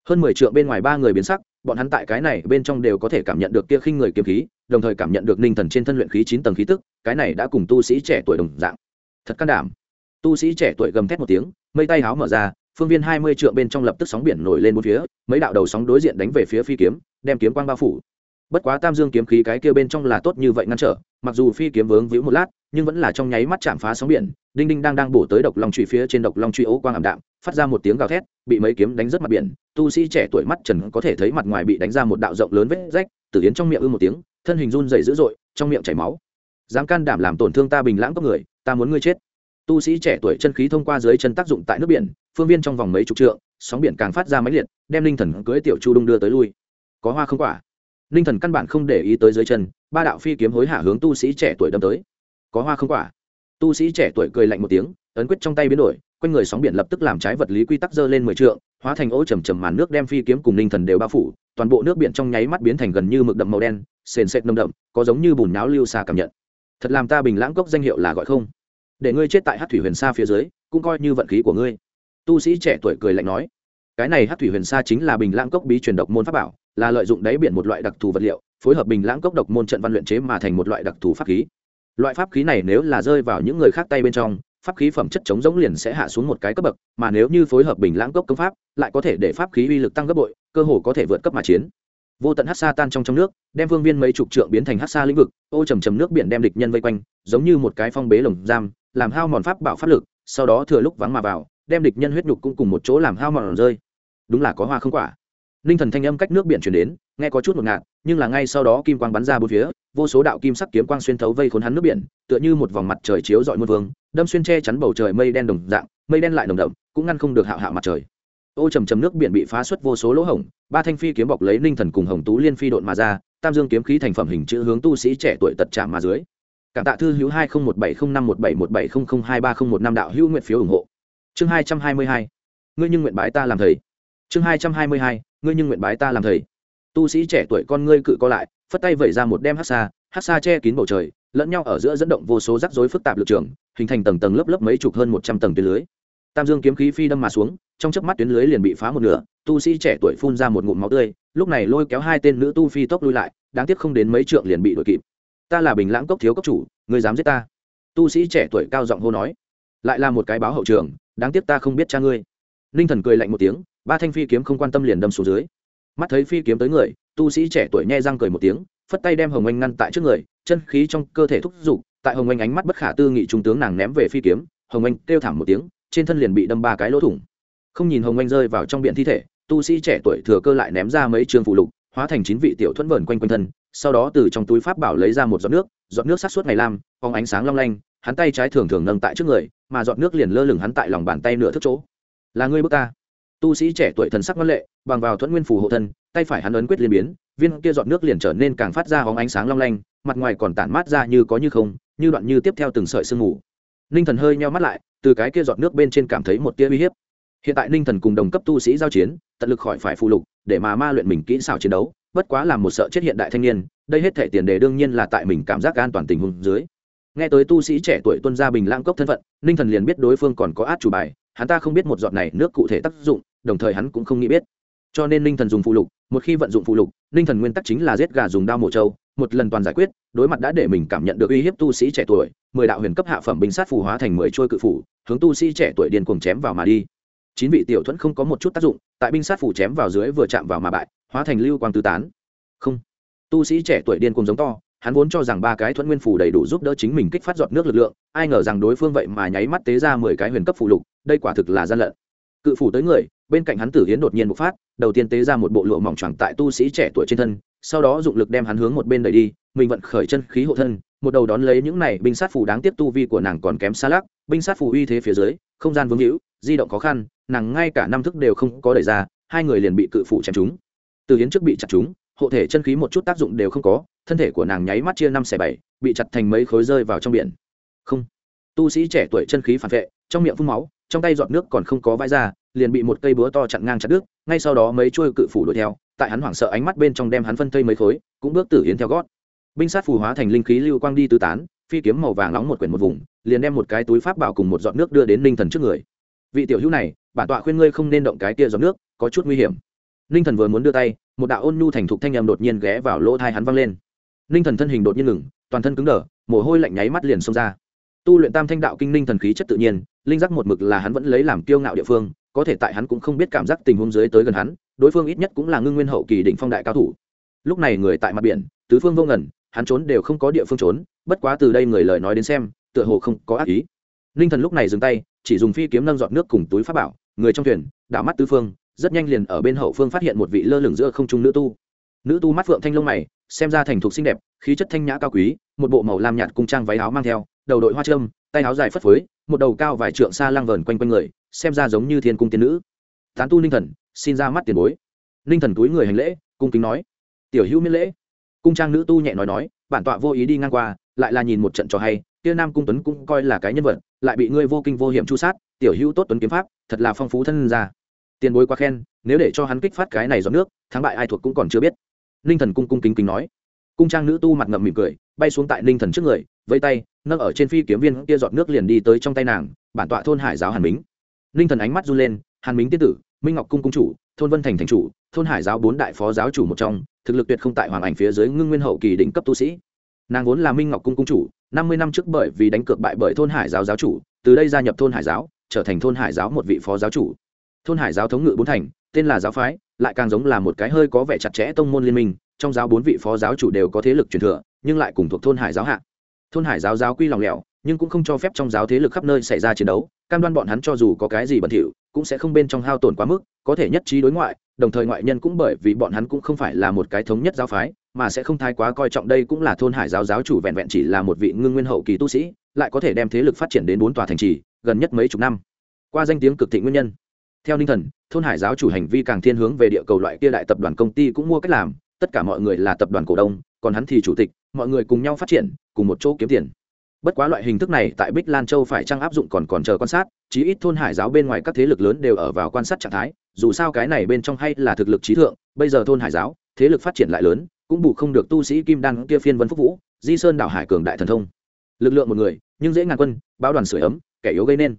Hơn mười triệu bên ngoài ba người biến sắc bọn hắn tại cái này bên trong đều có thể cảm nhận được kia khinh người kiếm khí, đồng thời cảm nhận được ninh thần trên thân luyện khí chín tầng khí tức, cái này đã cùng tu sĩ trẻ tuổi đồng dạng. Thật can đảm. Tu sĩ trẻ tuổi gầm thét một tiếng, mây tay háo mở ra, phương viên hai mươi trượng bên trong lập tức sóng biển nổi lên bốn phía, mấy đạo đầu sóng đối diện đánh về phía phi kiếm, đem kiếm quang bao phủ. Bất quá tam dương kiếm khí cái kia bên trong là tốt như vậy ngăn trở, mặc dù phi kiếm vướng víu một lát nhưng vẫn là trong nháy mắt chạm phá sóng biển, đinh đinh đang đang bổ tới độc long truy phía trên độc long truy ấu quang ảm đạm, phát ra một tiếng gào thét, bị mấy kiếm đánh rất mặt biển. Tu sĩ trẻ tuổi mắt trần có thể thấy mặt ngoài bị đánh ra một đạo rộng lớn vết rách, tử yến trong miệng ư một tiếng, thân hình run dày dữ dội, trong miệng chảy máu. Dám can đảm làm tổn thương ta bình lãng có người, ta muốn ngươi chết. Tu sĩ trẻ tuổi chân khí thông qua dưới chân tác dụng tại nước biển, phương viên trong vòng mấy chục trượng, sóng biển càng phát ra máy liệt, đem linh thần cưới tiểu chu đung đưa tới lui. Có hoa không quả. Linh thần căn bản không để ý tới dưới chân, ba đạo phi kiếm hối hả hướng tu sĩ trẻ tuổi đâm tới có hoa không quả. Tu sĩ trẻ tuổi cười lạnh một tiếng, ấn quyết trong tay biến đổi, quanh người sóng biển lập tức làm trái vật lý quy tắc dơ lên mười trượng, hóa thành ô trầm trầm màn nước đem phi kiếm cùng linh thần đều bao phủ, toàn bộ nước biển trong nháy mắt biến thành gần như mực đậm màu đen, sền sệt nông đậm, có giống như bùn náo lưu xa cảm nhận. Thật làm ta bình lãng cốc danh hiệu là gọi không? Để ngươi chết tại hát thủy huyền sa phía dưới, cũng coi như vận khí của ngươi. Tu sĩ trẻ tuổi cười lạnh nói, cái này hát thủy huyền sa chính là bình lãng cốc bí truyền độc môn pháp bảo, là lợi dụng đáy biển một loại đặc thù vật liệu, phối hợp bình lãng cốc độc môn trận văn luyện chế mà thành một loại đặc thù pháp khí loại pháp khí này nếu là rơi vào những người khác tay bên trong, pháp khí phẩm chất chống giống liền sẽ hạ xuống một cái cấp bậc, mà nếu như phối hợp bình lãng cốc công pháp, lại có thể để pháp khí uy lực tăng gấp bội, cơ hồ có thể vượt cấp mà chiến. Vô tận hát xa tan trong trong nước, đem vương viên mấy chục trượng biến thành hát xa lĩnh vực, ô trầm trầm nước biển đem địch nhân vây quanh, giống như một cái phong bế lồng giam, làm hao mòn pháp bảo pháp lực, sau đó thừa lúc vắng mà vào, đem địch nhân huyết nhục cũng cùng một chỗ làm hao mòn rơi. Đúng là có hoa không quả. Ninh thần thanh âm cách nước biển chuyển đến nghe có chút một ngạt, nhưng là ngay sau đó kim quang bắn ra bốn phía, vô số đạo kim sắc kiếm quang xuyên thấu vây khốn hắn nước biển, tựa như một vòng mặt trời chiếu dọi muôn vương, đâm xuyên che chắn bầu trời mây đen đồng dạng, mây đen lại đồng đậm, cũng ngăn không được hạo hạo mặt trời. Ô trầm trầm nước biển bị phá xuất vô số lỗ hổng, ba thanh phi kiếm bọc lấy ninh thần cùng hồng tú liên phi độn mà ra, tam dương kiếm khí thành phẩm hình chữ hướng tu sĩ trẻ tuổi tật chạm mà dưới. Cảm tạ thư hữu hai nghìn một bảy không năm một bảy một bảy không không hai ba không một năm đạo hữu nguyện phiếu ủng hộ. Chương hai trăm hai mươi hai. Ngươi nhưng nguyện bái ta làm thầy. Chương hai trăm hai mươi hai. Ngươi nhưng nguyện bái ta làm thầy tu sĩ trẻ tuổi con ngươi cự co lại, phất tay vẩy ra một đem hát xa hát xa che kín bầu trời, lẫn nhau ở giữa dẫn động vô số rắc rối phức tạp lực trường, hình thành tầng tầng lớp lớp mấy chục hơn một trăm tầng tuyến lưới. Tam dương kiếm khí phi đâm mà xuống, trong chớp mắt tuyến lưới liền bị phá một nửa, tu sĩ trẻ tuổi phun ra một ngụm máu tươi, lúc này lôi kéo hai tên nữ tu phi tốc lui lại, đáng tiếc không đến mấy trượng liền bị đuổi kịp. Ta là bình lãng cốc thiếu cốc chủ, ngươi dám giết ta? Tu sĩ trẻ tuổi cao giọng hô nói. Lại là một cái báo hậu trường, đáng tiếc ta không biết cha ngươi. Ninh thần cười lạnh một tiếng, ba thanh phi kiếm không quan tâm liền đâm xuống dưới mắt thấy phi kiếm tới người, tu sĩ trẻ tuổi nhe răng cười một tiếng, phất tay đem hồng anh ngăn tại trước người, chân khí trong cơ thể thúc giục, tại hồng anh ánh mắt bất khả tư nghị trung tướng nàng ném về phi kiếm, hồng anh kêu thảm một tiếng, trên thân liền bị đâm ba cái lỗ thủng. Không nhìn hồng anh rơi vào trong biển thi thể, tu sĩ trẻ tuổi thừa cơ lại ném ra mấy trường phụ lục, hóa thành chín vị tiểu thuẫn vờn quanh quanh thân, sau đó từ trong túi pháp bảo lấy ra một giọt nước giọt nước sát suốt ngày lam, phóng ánh sáng long lanh, hắn tay trái thường thường nâng tại trước người, mà giọt nước liền lơ lửng hắn tại lòng bàn tay nửa thức chỗ. Là ngươi bước ta tu sĩ trẻ tuổi thần sắc văn lệ, bằng vào thuẫn nguyên phù hộ thân, tay phải hắn ấn quyết liên biến, viên kia giọt nước liền trở nên càng phát ra hóng ánh sáng long lanh, mặt ngoài còn tản mát ra như có như không, như đoạn như tiếp theo từng sợi sương mù. Ninh thần hơi nheo mắt lại, từ cái kia giọt nước bên trên cảm thấy một tia uy hiếp. Hiện tại ninh thần cùng đồng cấp tu sĩ giao chiến, tận lực khỏi phải phụ lục, để mà ma luyện mình kỹ xảo chiến đấu, bất quá là một sợ chết hiện đại thanh niên, đây hết thể tiền đề đương nhiên là tại mình cảm giác an toàn tình huống dưới. Nghe tới tu sĩ trẻ tuổi tuân gia bình lãng cốc thân phận, ninh thần liền biết đối phương còn có át chủ bài, hắn ta không biết một giọt này nước cụ thể tác dụng đồng thời hắn cũng không nghĩ biết. Cho nên ninh thần dùng phụ lục, một khi vận dụng phụ lục, ninh thần nguyên tắc chính là giết gà dùng đao mổ trâu, một lần toàn giải quyết, đối mặt đã để mình cảm nhận được uy hiếp tu sĩ trẻ tuổi, mười đạo huyền cấp hạ phẩm binh sát phù hóa thành mười trôi cự phủ, hướng tu sĩ trẻ tuổi điên cuồng chém vào mà đi. Chín vị tiểu thuẫn không có một chút tác dụng, tại binh sát phủ chém vào dưới vừa chạm vào mà bại, hóa thành lưu quang tứ tán. Không. Tu sĩ trẻ tuổi điên cuồng giống to, hắn vốn cho rằng ba cái thuẫn nguyên phủ đầy đủ giúp đỡ chính mình kích phát giọt nước lực lượng, ai ngờ rằng đối phương vậy mà nháy mắt tế ra mười cái huyền cấp phụ lục, đây quả thực là gian lận. Cự phủ tới người bên cạnh hắn tử hiến đột nhiên bộc phát, đầu tiên tế ra một bộ lụa mỏng choàng tại tu sĩ trẻ tuổi trên thân, sau đó dụng lực đem hắn hướng một bên đẩy đi, mình vận khởi chân khí hộ thân, một đầu đón lấy những này binh sát phù đáng tiếp tu vi của nàng còn kém xa lắc, binh sát phù uy thế phía dưới, không gian vương hữu, di động khó khăn, nàng ngay cả năm thức đều không có đẩy ra, hai người liền bị cự phủ chém chúng từ hiến trước bị chặt chúng hộ thể chân khí một chút tác dụng đều không có, thân thể của nàng nháy mắt chia năm xẻ bảy, bị chặt thành mấy khối rơi vào trong biển. Không. Tu sĩ trẻ tuổi chân khí phản vệ, trong miệng phun máu trong tay giọt nước còn không có vãi ra, liền bị một cây búa to chặn ngang chặt đứt, ngay sau đó mấy chuôi cự phủ đuổi theo, tại hắn hoảng sợ ánh mắt bên trong đem hắn phân thây mấy khối, cũng bước tử yến theo gót. Binh sát phù hóa thành linh khí lưu quang đi tứ tán, phi kiếm màu vàng nóng một quyển một vùng, liền đem một cái túi pháp bảo cùng một giọt nước đưa đến ninh thần trước người. Vị tiểu hữu này, bản tọa khuyên ngươi không nên động cái kia giọt nước, có chút nguy hiểm. Ninh thần vừa muốn đưa tay, một đạo ôn nhu thành thục thanh em đột nhiên ghé vào lỗ thai hắn văng lên. Ninh thần thân hình đột nhiên ngừng, toàn thân cứng đờ, mồ hôi lạnh nháy mắt liền xông ra. Tu luyện tam thanh đạo kinh ninh thần khí chất tự nhiên linh giác một mực là hắn vẫn lấy làm kiêu ngạo địa phương, có thể tại hắn cũng không biết cảm giác tình huống dưới tới gần hắn, đối phương ít nhất cũng là ngưng nguyên hậu kỳ đỉnh phong đại cao thủ. Lúc này người tại mặt biển, tứ phương vô ngẩn hắn trốn đều không có địa phương trốn, bất quá từ đây người lời nói đến xem, tựa hồ không có ác ý. Ninh thần lúc này dừng tay, chỉ dùng phi kiếm nâng dọn nước cùng túi pháp bảo, người trong thuyền, đảo mắt tứ phương, rất nhanh liền ở bên hậu phương phát hiện một vị lơ lửng giữa không trung nữ tu. Nữ tu mắt phượng thanh lông mày, xem ra thành thục xinh đẹp, khí chất thanh nhã cao quý, một bộ màu lam nhạt cung trang váy áo mang theo, đầu đội hoa trâm, tay áo dài phất phới một đầu cao vài trượng xa lăng vờn quanh quanh người, xem ra giống như thiên cung tiên nữ. Tán tu ninh thần, xin ra mắt tiền bối. Ninh thần túi người hành lễ, cung kính nói. Tiểu hữu miễn lễ. Cung trang nữ tu nhẹ nói nói, bản tọa vô ý đi ngang qua, lại là nhìn một trận trò hay, kia nam cung tuấn cũng coi là cái nhân vật, lại bị ngươi vô kinh vô hiểm chu sát, tiểu hữu tốt tuấn kiếm pháp, thật là phong phú thân ra. Tiền bối quá khen, nếu để cho hắn kích phát cái này dọn nước, thắng bại ai thuộc cũng còn chưa biết. Ninh thần cung cung kính kính nói. Cung trang nữ tu mặt ngậm mỉm cười, bay xuống tại ninh thần trước người vây tay nâng ở trên phi kiếm viên kia giọt nước liền đi tới trong tay nàng, bản tọa thôn hải giáo hàn mính. Ninh thần ánh mắt run lên, hàn mính tiên tử, minh ngọc cung cung chủ, thôn vân thành thành chủ, thôn hải giáo bốn đại phó giáo chủ một trong, thực lực tuyệt không tại hoàng ảnh phía dưới ngưng nguyên hậu kỳ đỉnh cấp tu sĩ. Nàng vốn là minh ngọc cung cung chủ, năm mươi năm trước bởi vì đánh cược bại bởi thôn hải giáo giáo chủ, từ đây gia nhập thôn hải giáo, trở thành thôn hải giáo một vị phó giáo chủ. Thôn hải giáo thống ngự bốn thành, tên là giáo phái, lại càng giống là một cái hơi có vẻ chặt chẽ tông môn liên minh, trong giáo bốn vị phó giáo chủ đều có thế lực truyền thừa, nhưng lại cùng thuộc thôn hải giáo hạ thôn hải giáo giáo quy lòng lẻo, nhưng cũng không cho phép trong giáo thế lực khắp nơi xảy ra chiến đấu, cam đoan bọn hắn cho dù có cái gì bẩn thỉu, cũng sẽ không bên trong hao tổn quá mức, có thể nhất trí đối ngoại, đồng thời ngoại nhân cũng bởi vì bọn hắn cũng không phải là một cái thống nhất giáo phái, mà sẽ không thái quá coi trọng đây cũng là thôn hải giáo giáo chủ vẹn vẹn chỉ là một vị ngưng nguyên hậu kỳ tu sĩ, lại có thể đem thế lực phát triển đến bốn tòa thành trì, gần nhất mấy chục năm. Qua danh tiếng cực thị nguyên nhân. Theo ninh thần, thôn hải giáo chủ hành vi càng thiên hướng về địa cầu loại kia đại tập đoàn công ty cũng mua cách làm, tất cả mọi người là tập đoàn cổ đông, còn hắn thì chủ tịch, mọi người cùng nhau phát triển cùng một chỗ kiếm tiền. Bất quá loại hình thức này tại bích lan châu phải trang áp dụng còn còn chờ quan sát, chí ít thôn hải giáo bên ngoài các thế lực lớn đều ở vào quan sát trạng thái, dù sao cái này bên trong hay là thực lực trí thượng, bây giờ thôn hải giáo, thế lực phát triển lại lớn, cũng bù không được tu sĩ kim đan kia phiên vân phúc vũ, di sơn đảo hải cường đại thần thông. Lực lượng một người, nhưng dễ ngàn quân báo đoàn sửa ấm, kẻ yếu gây nên.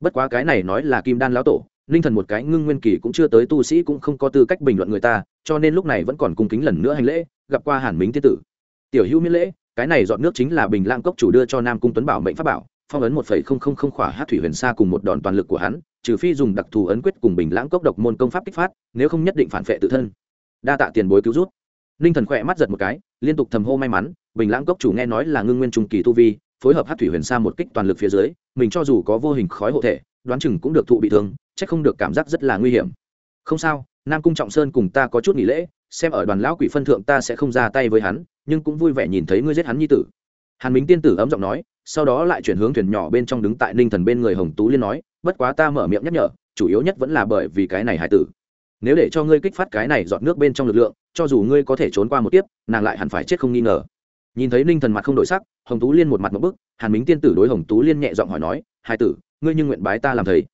Bất quá cái này nói là kim đan lão tổ, ninh thần một cái ngưng nguyên kỳ cũng chưa tới tu sĩ cũng không có tư cách bình luận người ta, cho nên lúc này vẫn còn cung kính lần nữa hành lễ, gặp qua hàn minh tiên tử. Tiểu hữu miễn lễ cái này dọn nước chính là bình Lãng cốc chủ đưa cho nam cung tuấn bảo mệnh pháp bảo, phong ấn một phẩy không không không khỏa hát thủy huyền xa cùng một đòn toàn lực của hắn, trừ phi dùng đặc thù ấn quyết cùng bình lãng cốc độc môn công pháp kích phát, nếu không nhất định phản vệ tự thân. Đa tạ tiền bối cứu rút ninh thần khỏe mắt giật một cái, liên tục thầm hô may mắn, bình lãng cốc chủ nghe nói là ngưng nguyên trung kỳ tu vi, phối hợp hát thủy huyền xa một kích toàn lực phía dưới, mình cho dù có vô hình khói hộ thể, đoán chừng cũng được thụ bị thương, chắc không được cảm giác rất là nguy hiểm. Không sao, nam cung trọng sơn cùng ta có chút nghỉ lễ, xem ở đoàn lão quỷ phân thượng ta sẽ không ra tay với hắn nhưng cũng vui vẻ nhìn thấy ngươi giết hắn nhi tử. Hàn minh tiên tử ấm giọng nói, sau đó lại chuyển hướng thuyền nhỏ bên trong đứng tại ninh thần bên người hồng tú liên nói, bất quá ta mở miệng nhắc nhở, chủ yếu nhất vẫn là bởi vì cái này hải tử. Nếu để cho ngươi kích phát cái này dọn nước bên trong lực lượng, cho dù ngươi có thể trốn qua một tiếp nàng lại hẳn phải chết không nghi ngờ. Nhìn thấy ninh thần mặt không đổi sắc, hồng tú liên một mặt một bức, hàn minh tiên tử đối hồng tú liên nhẹ giọng hỏi nói, hải tử, ngươi nhưng nguyện bái ta làm thầy.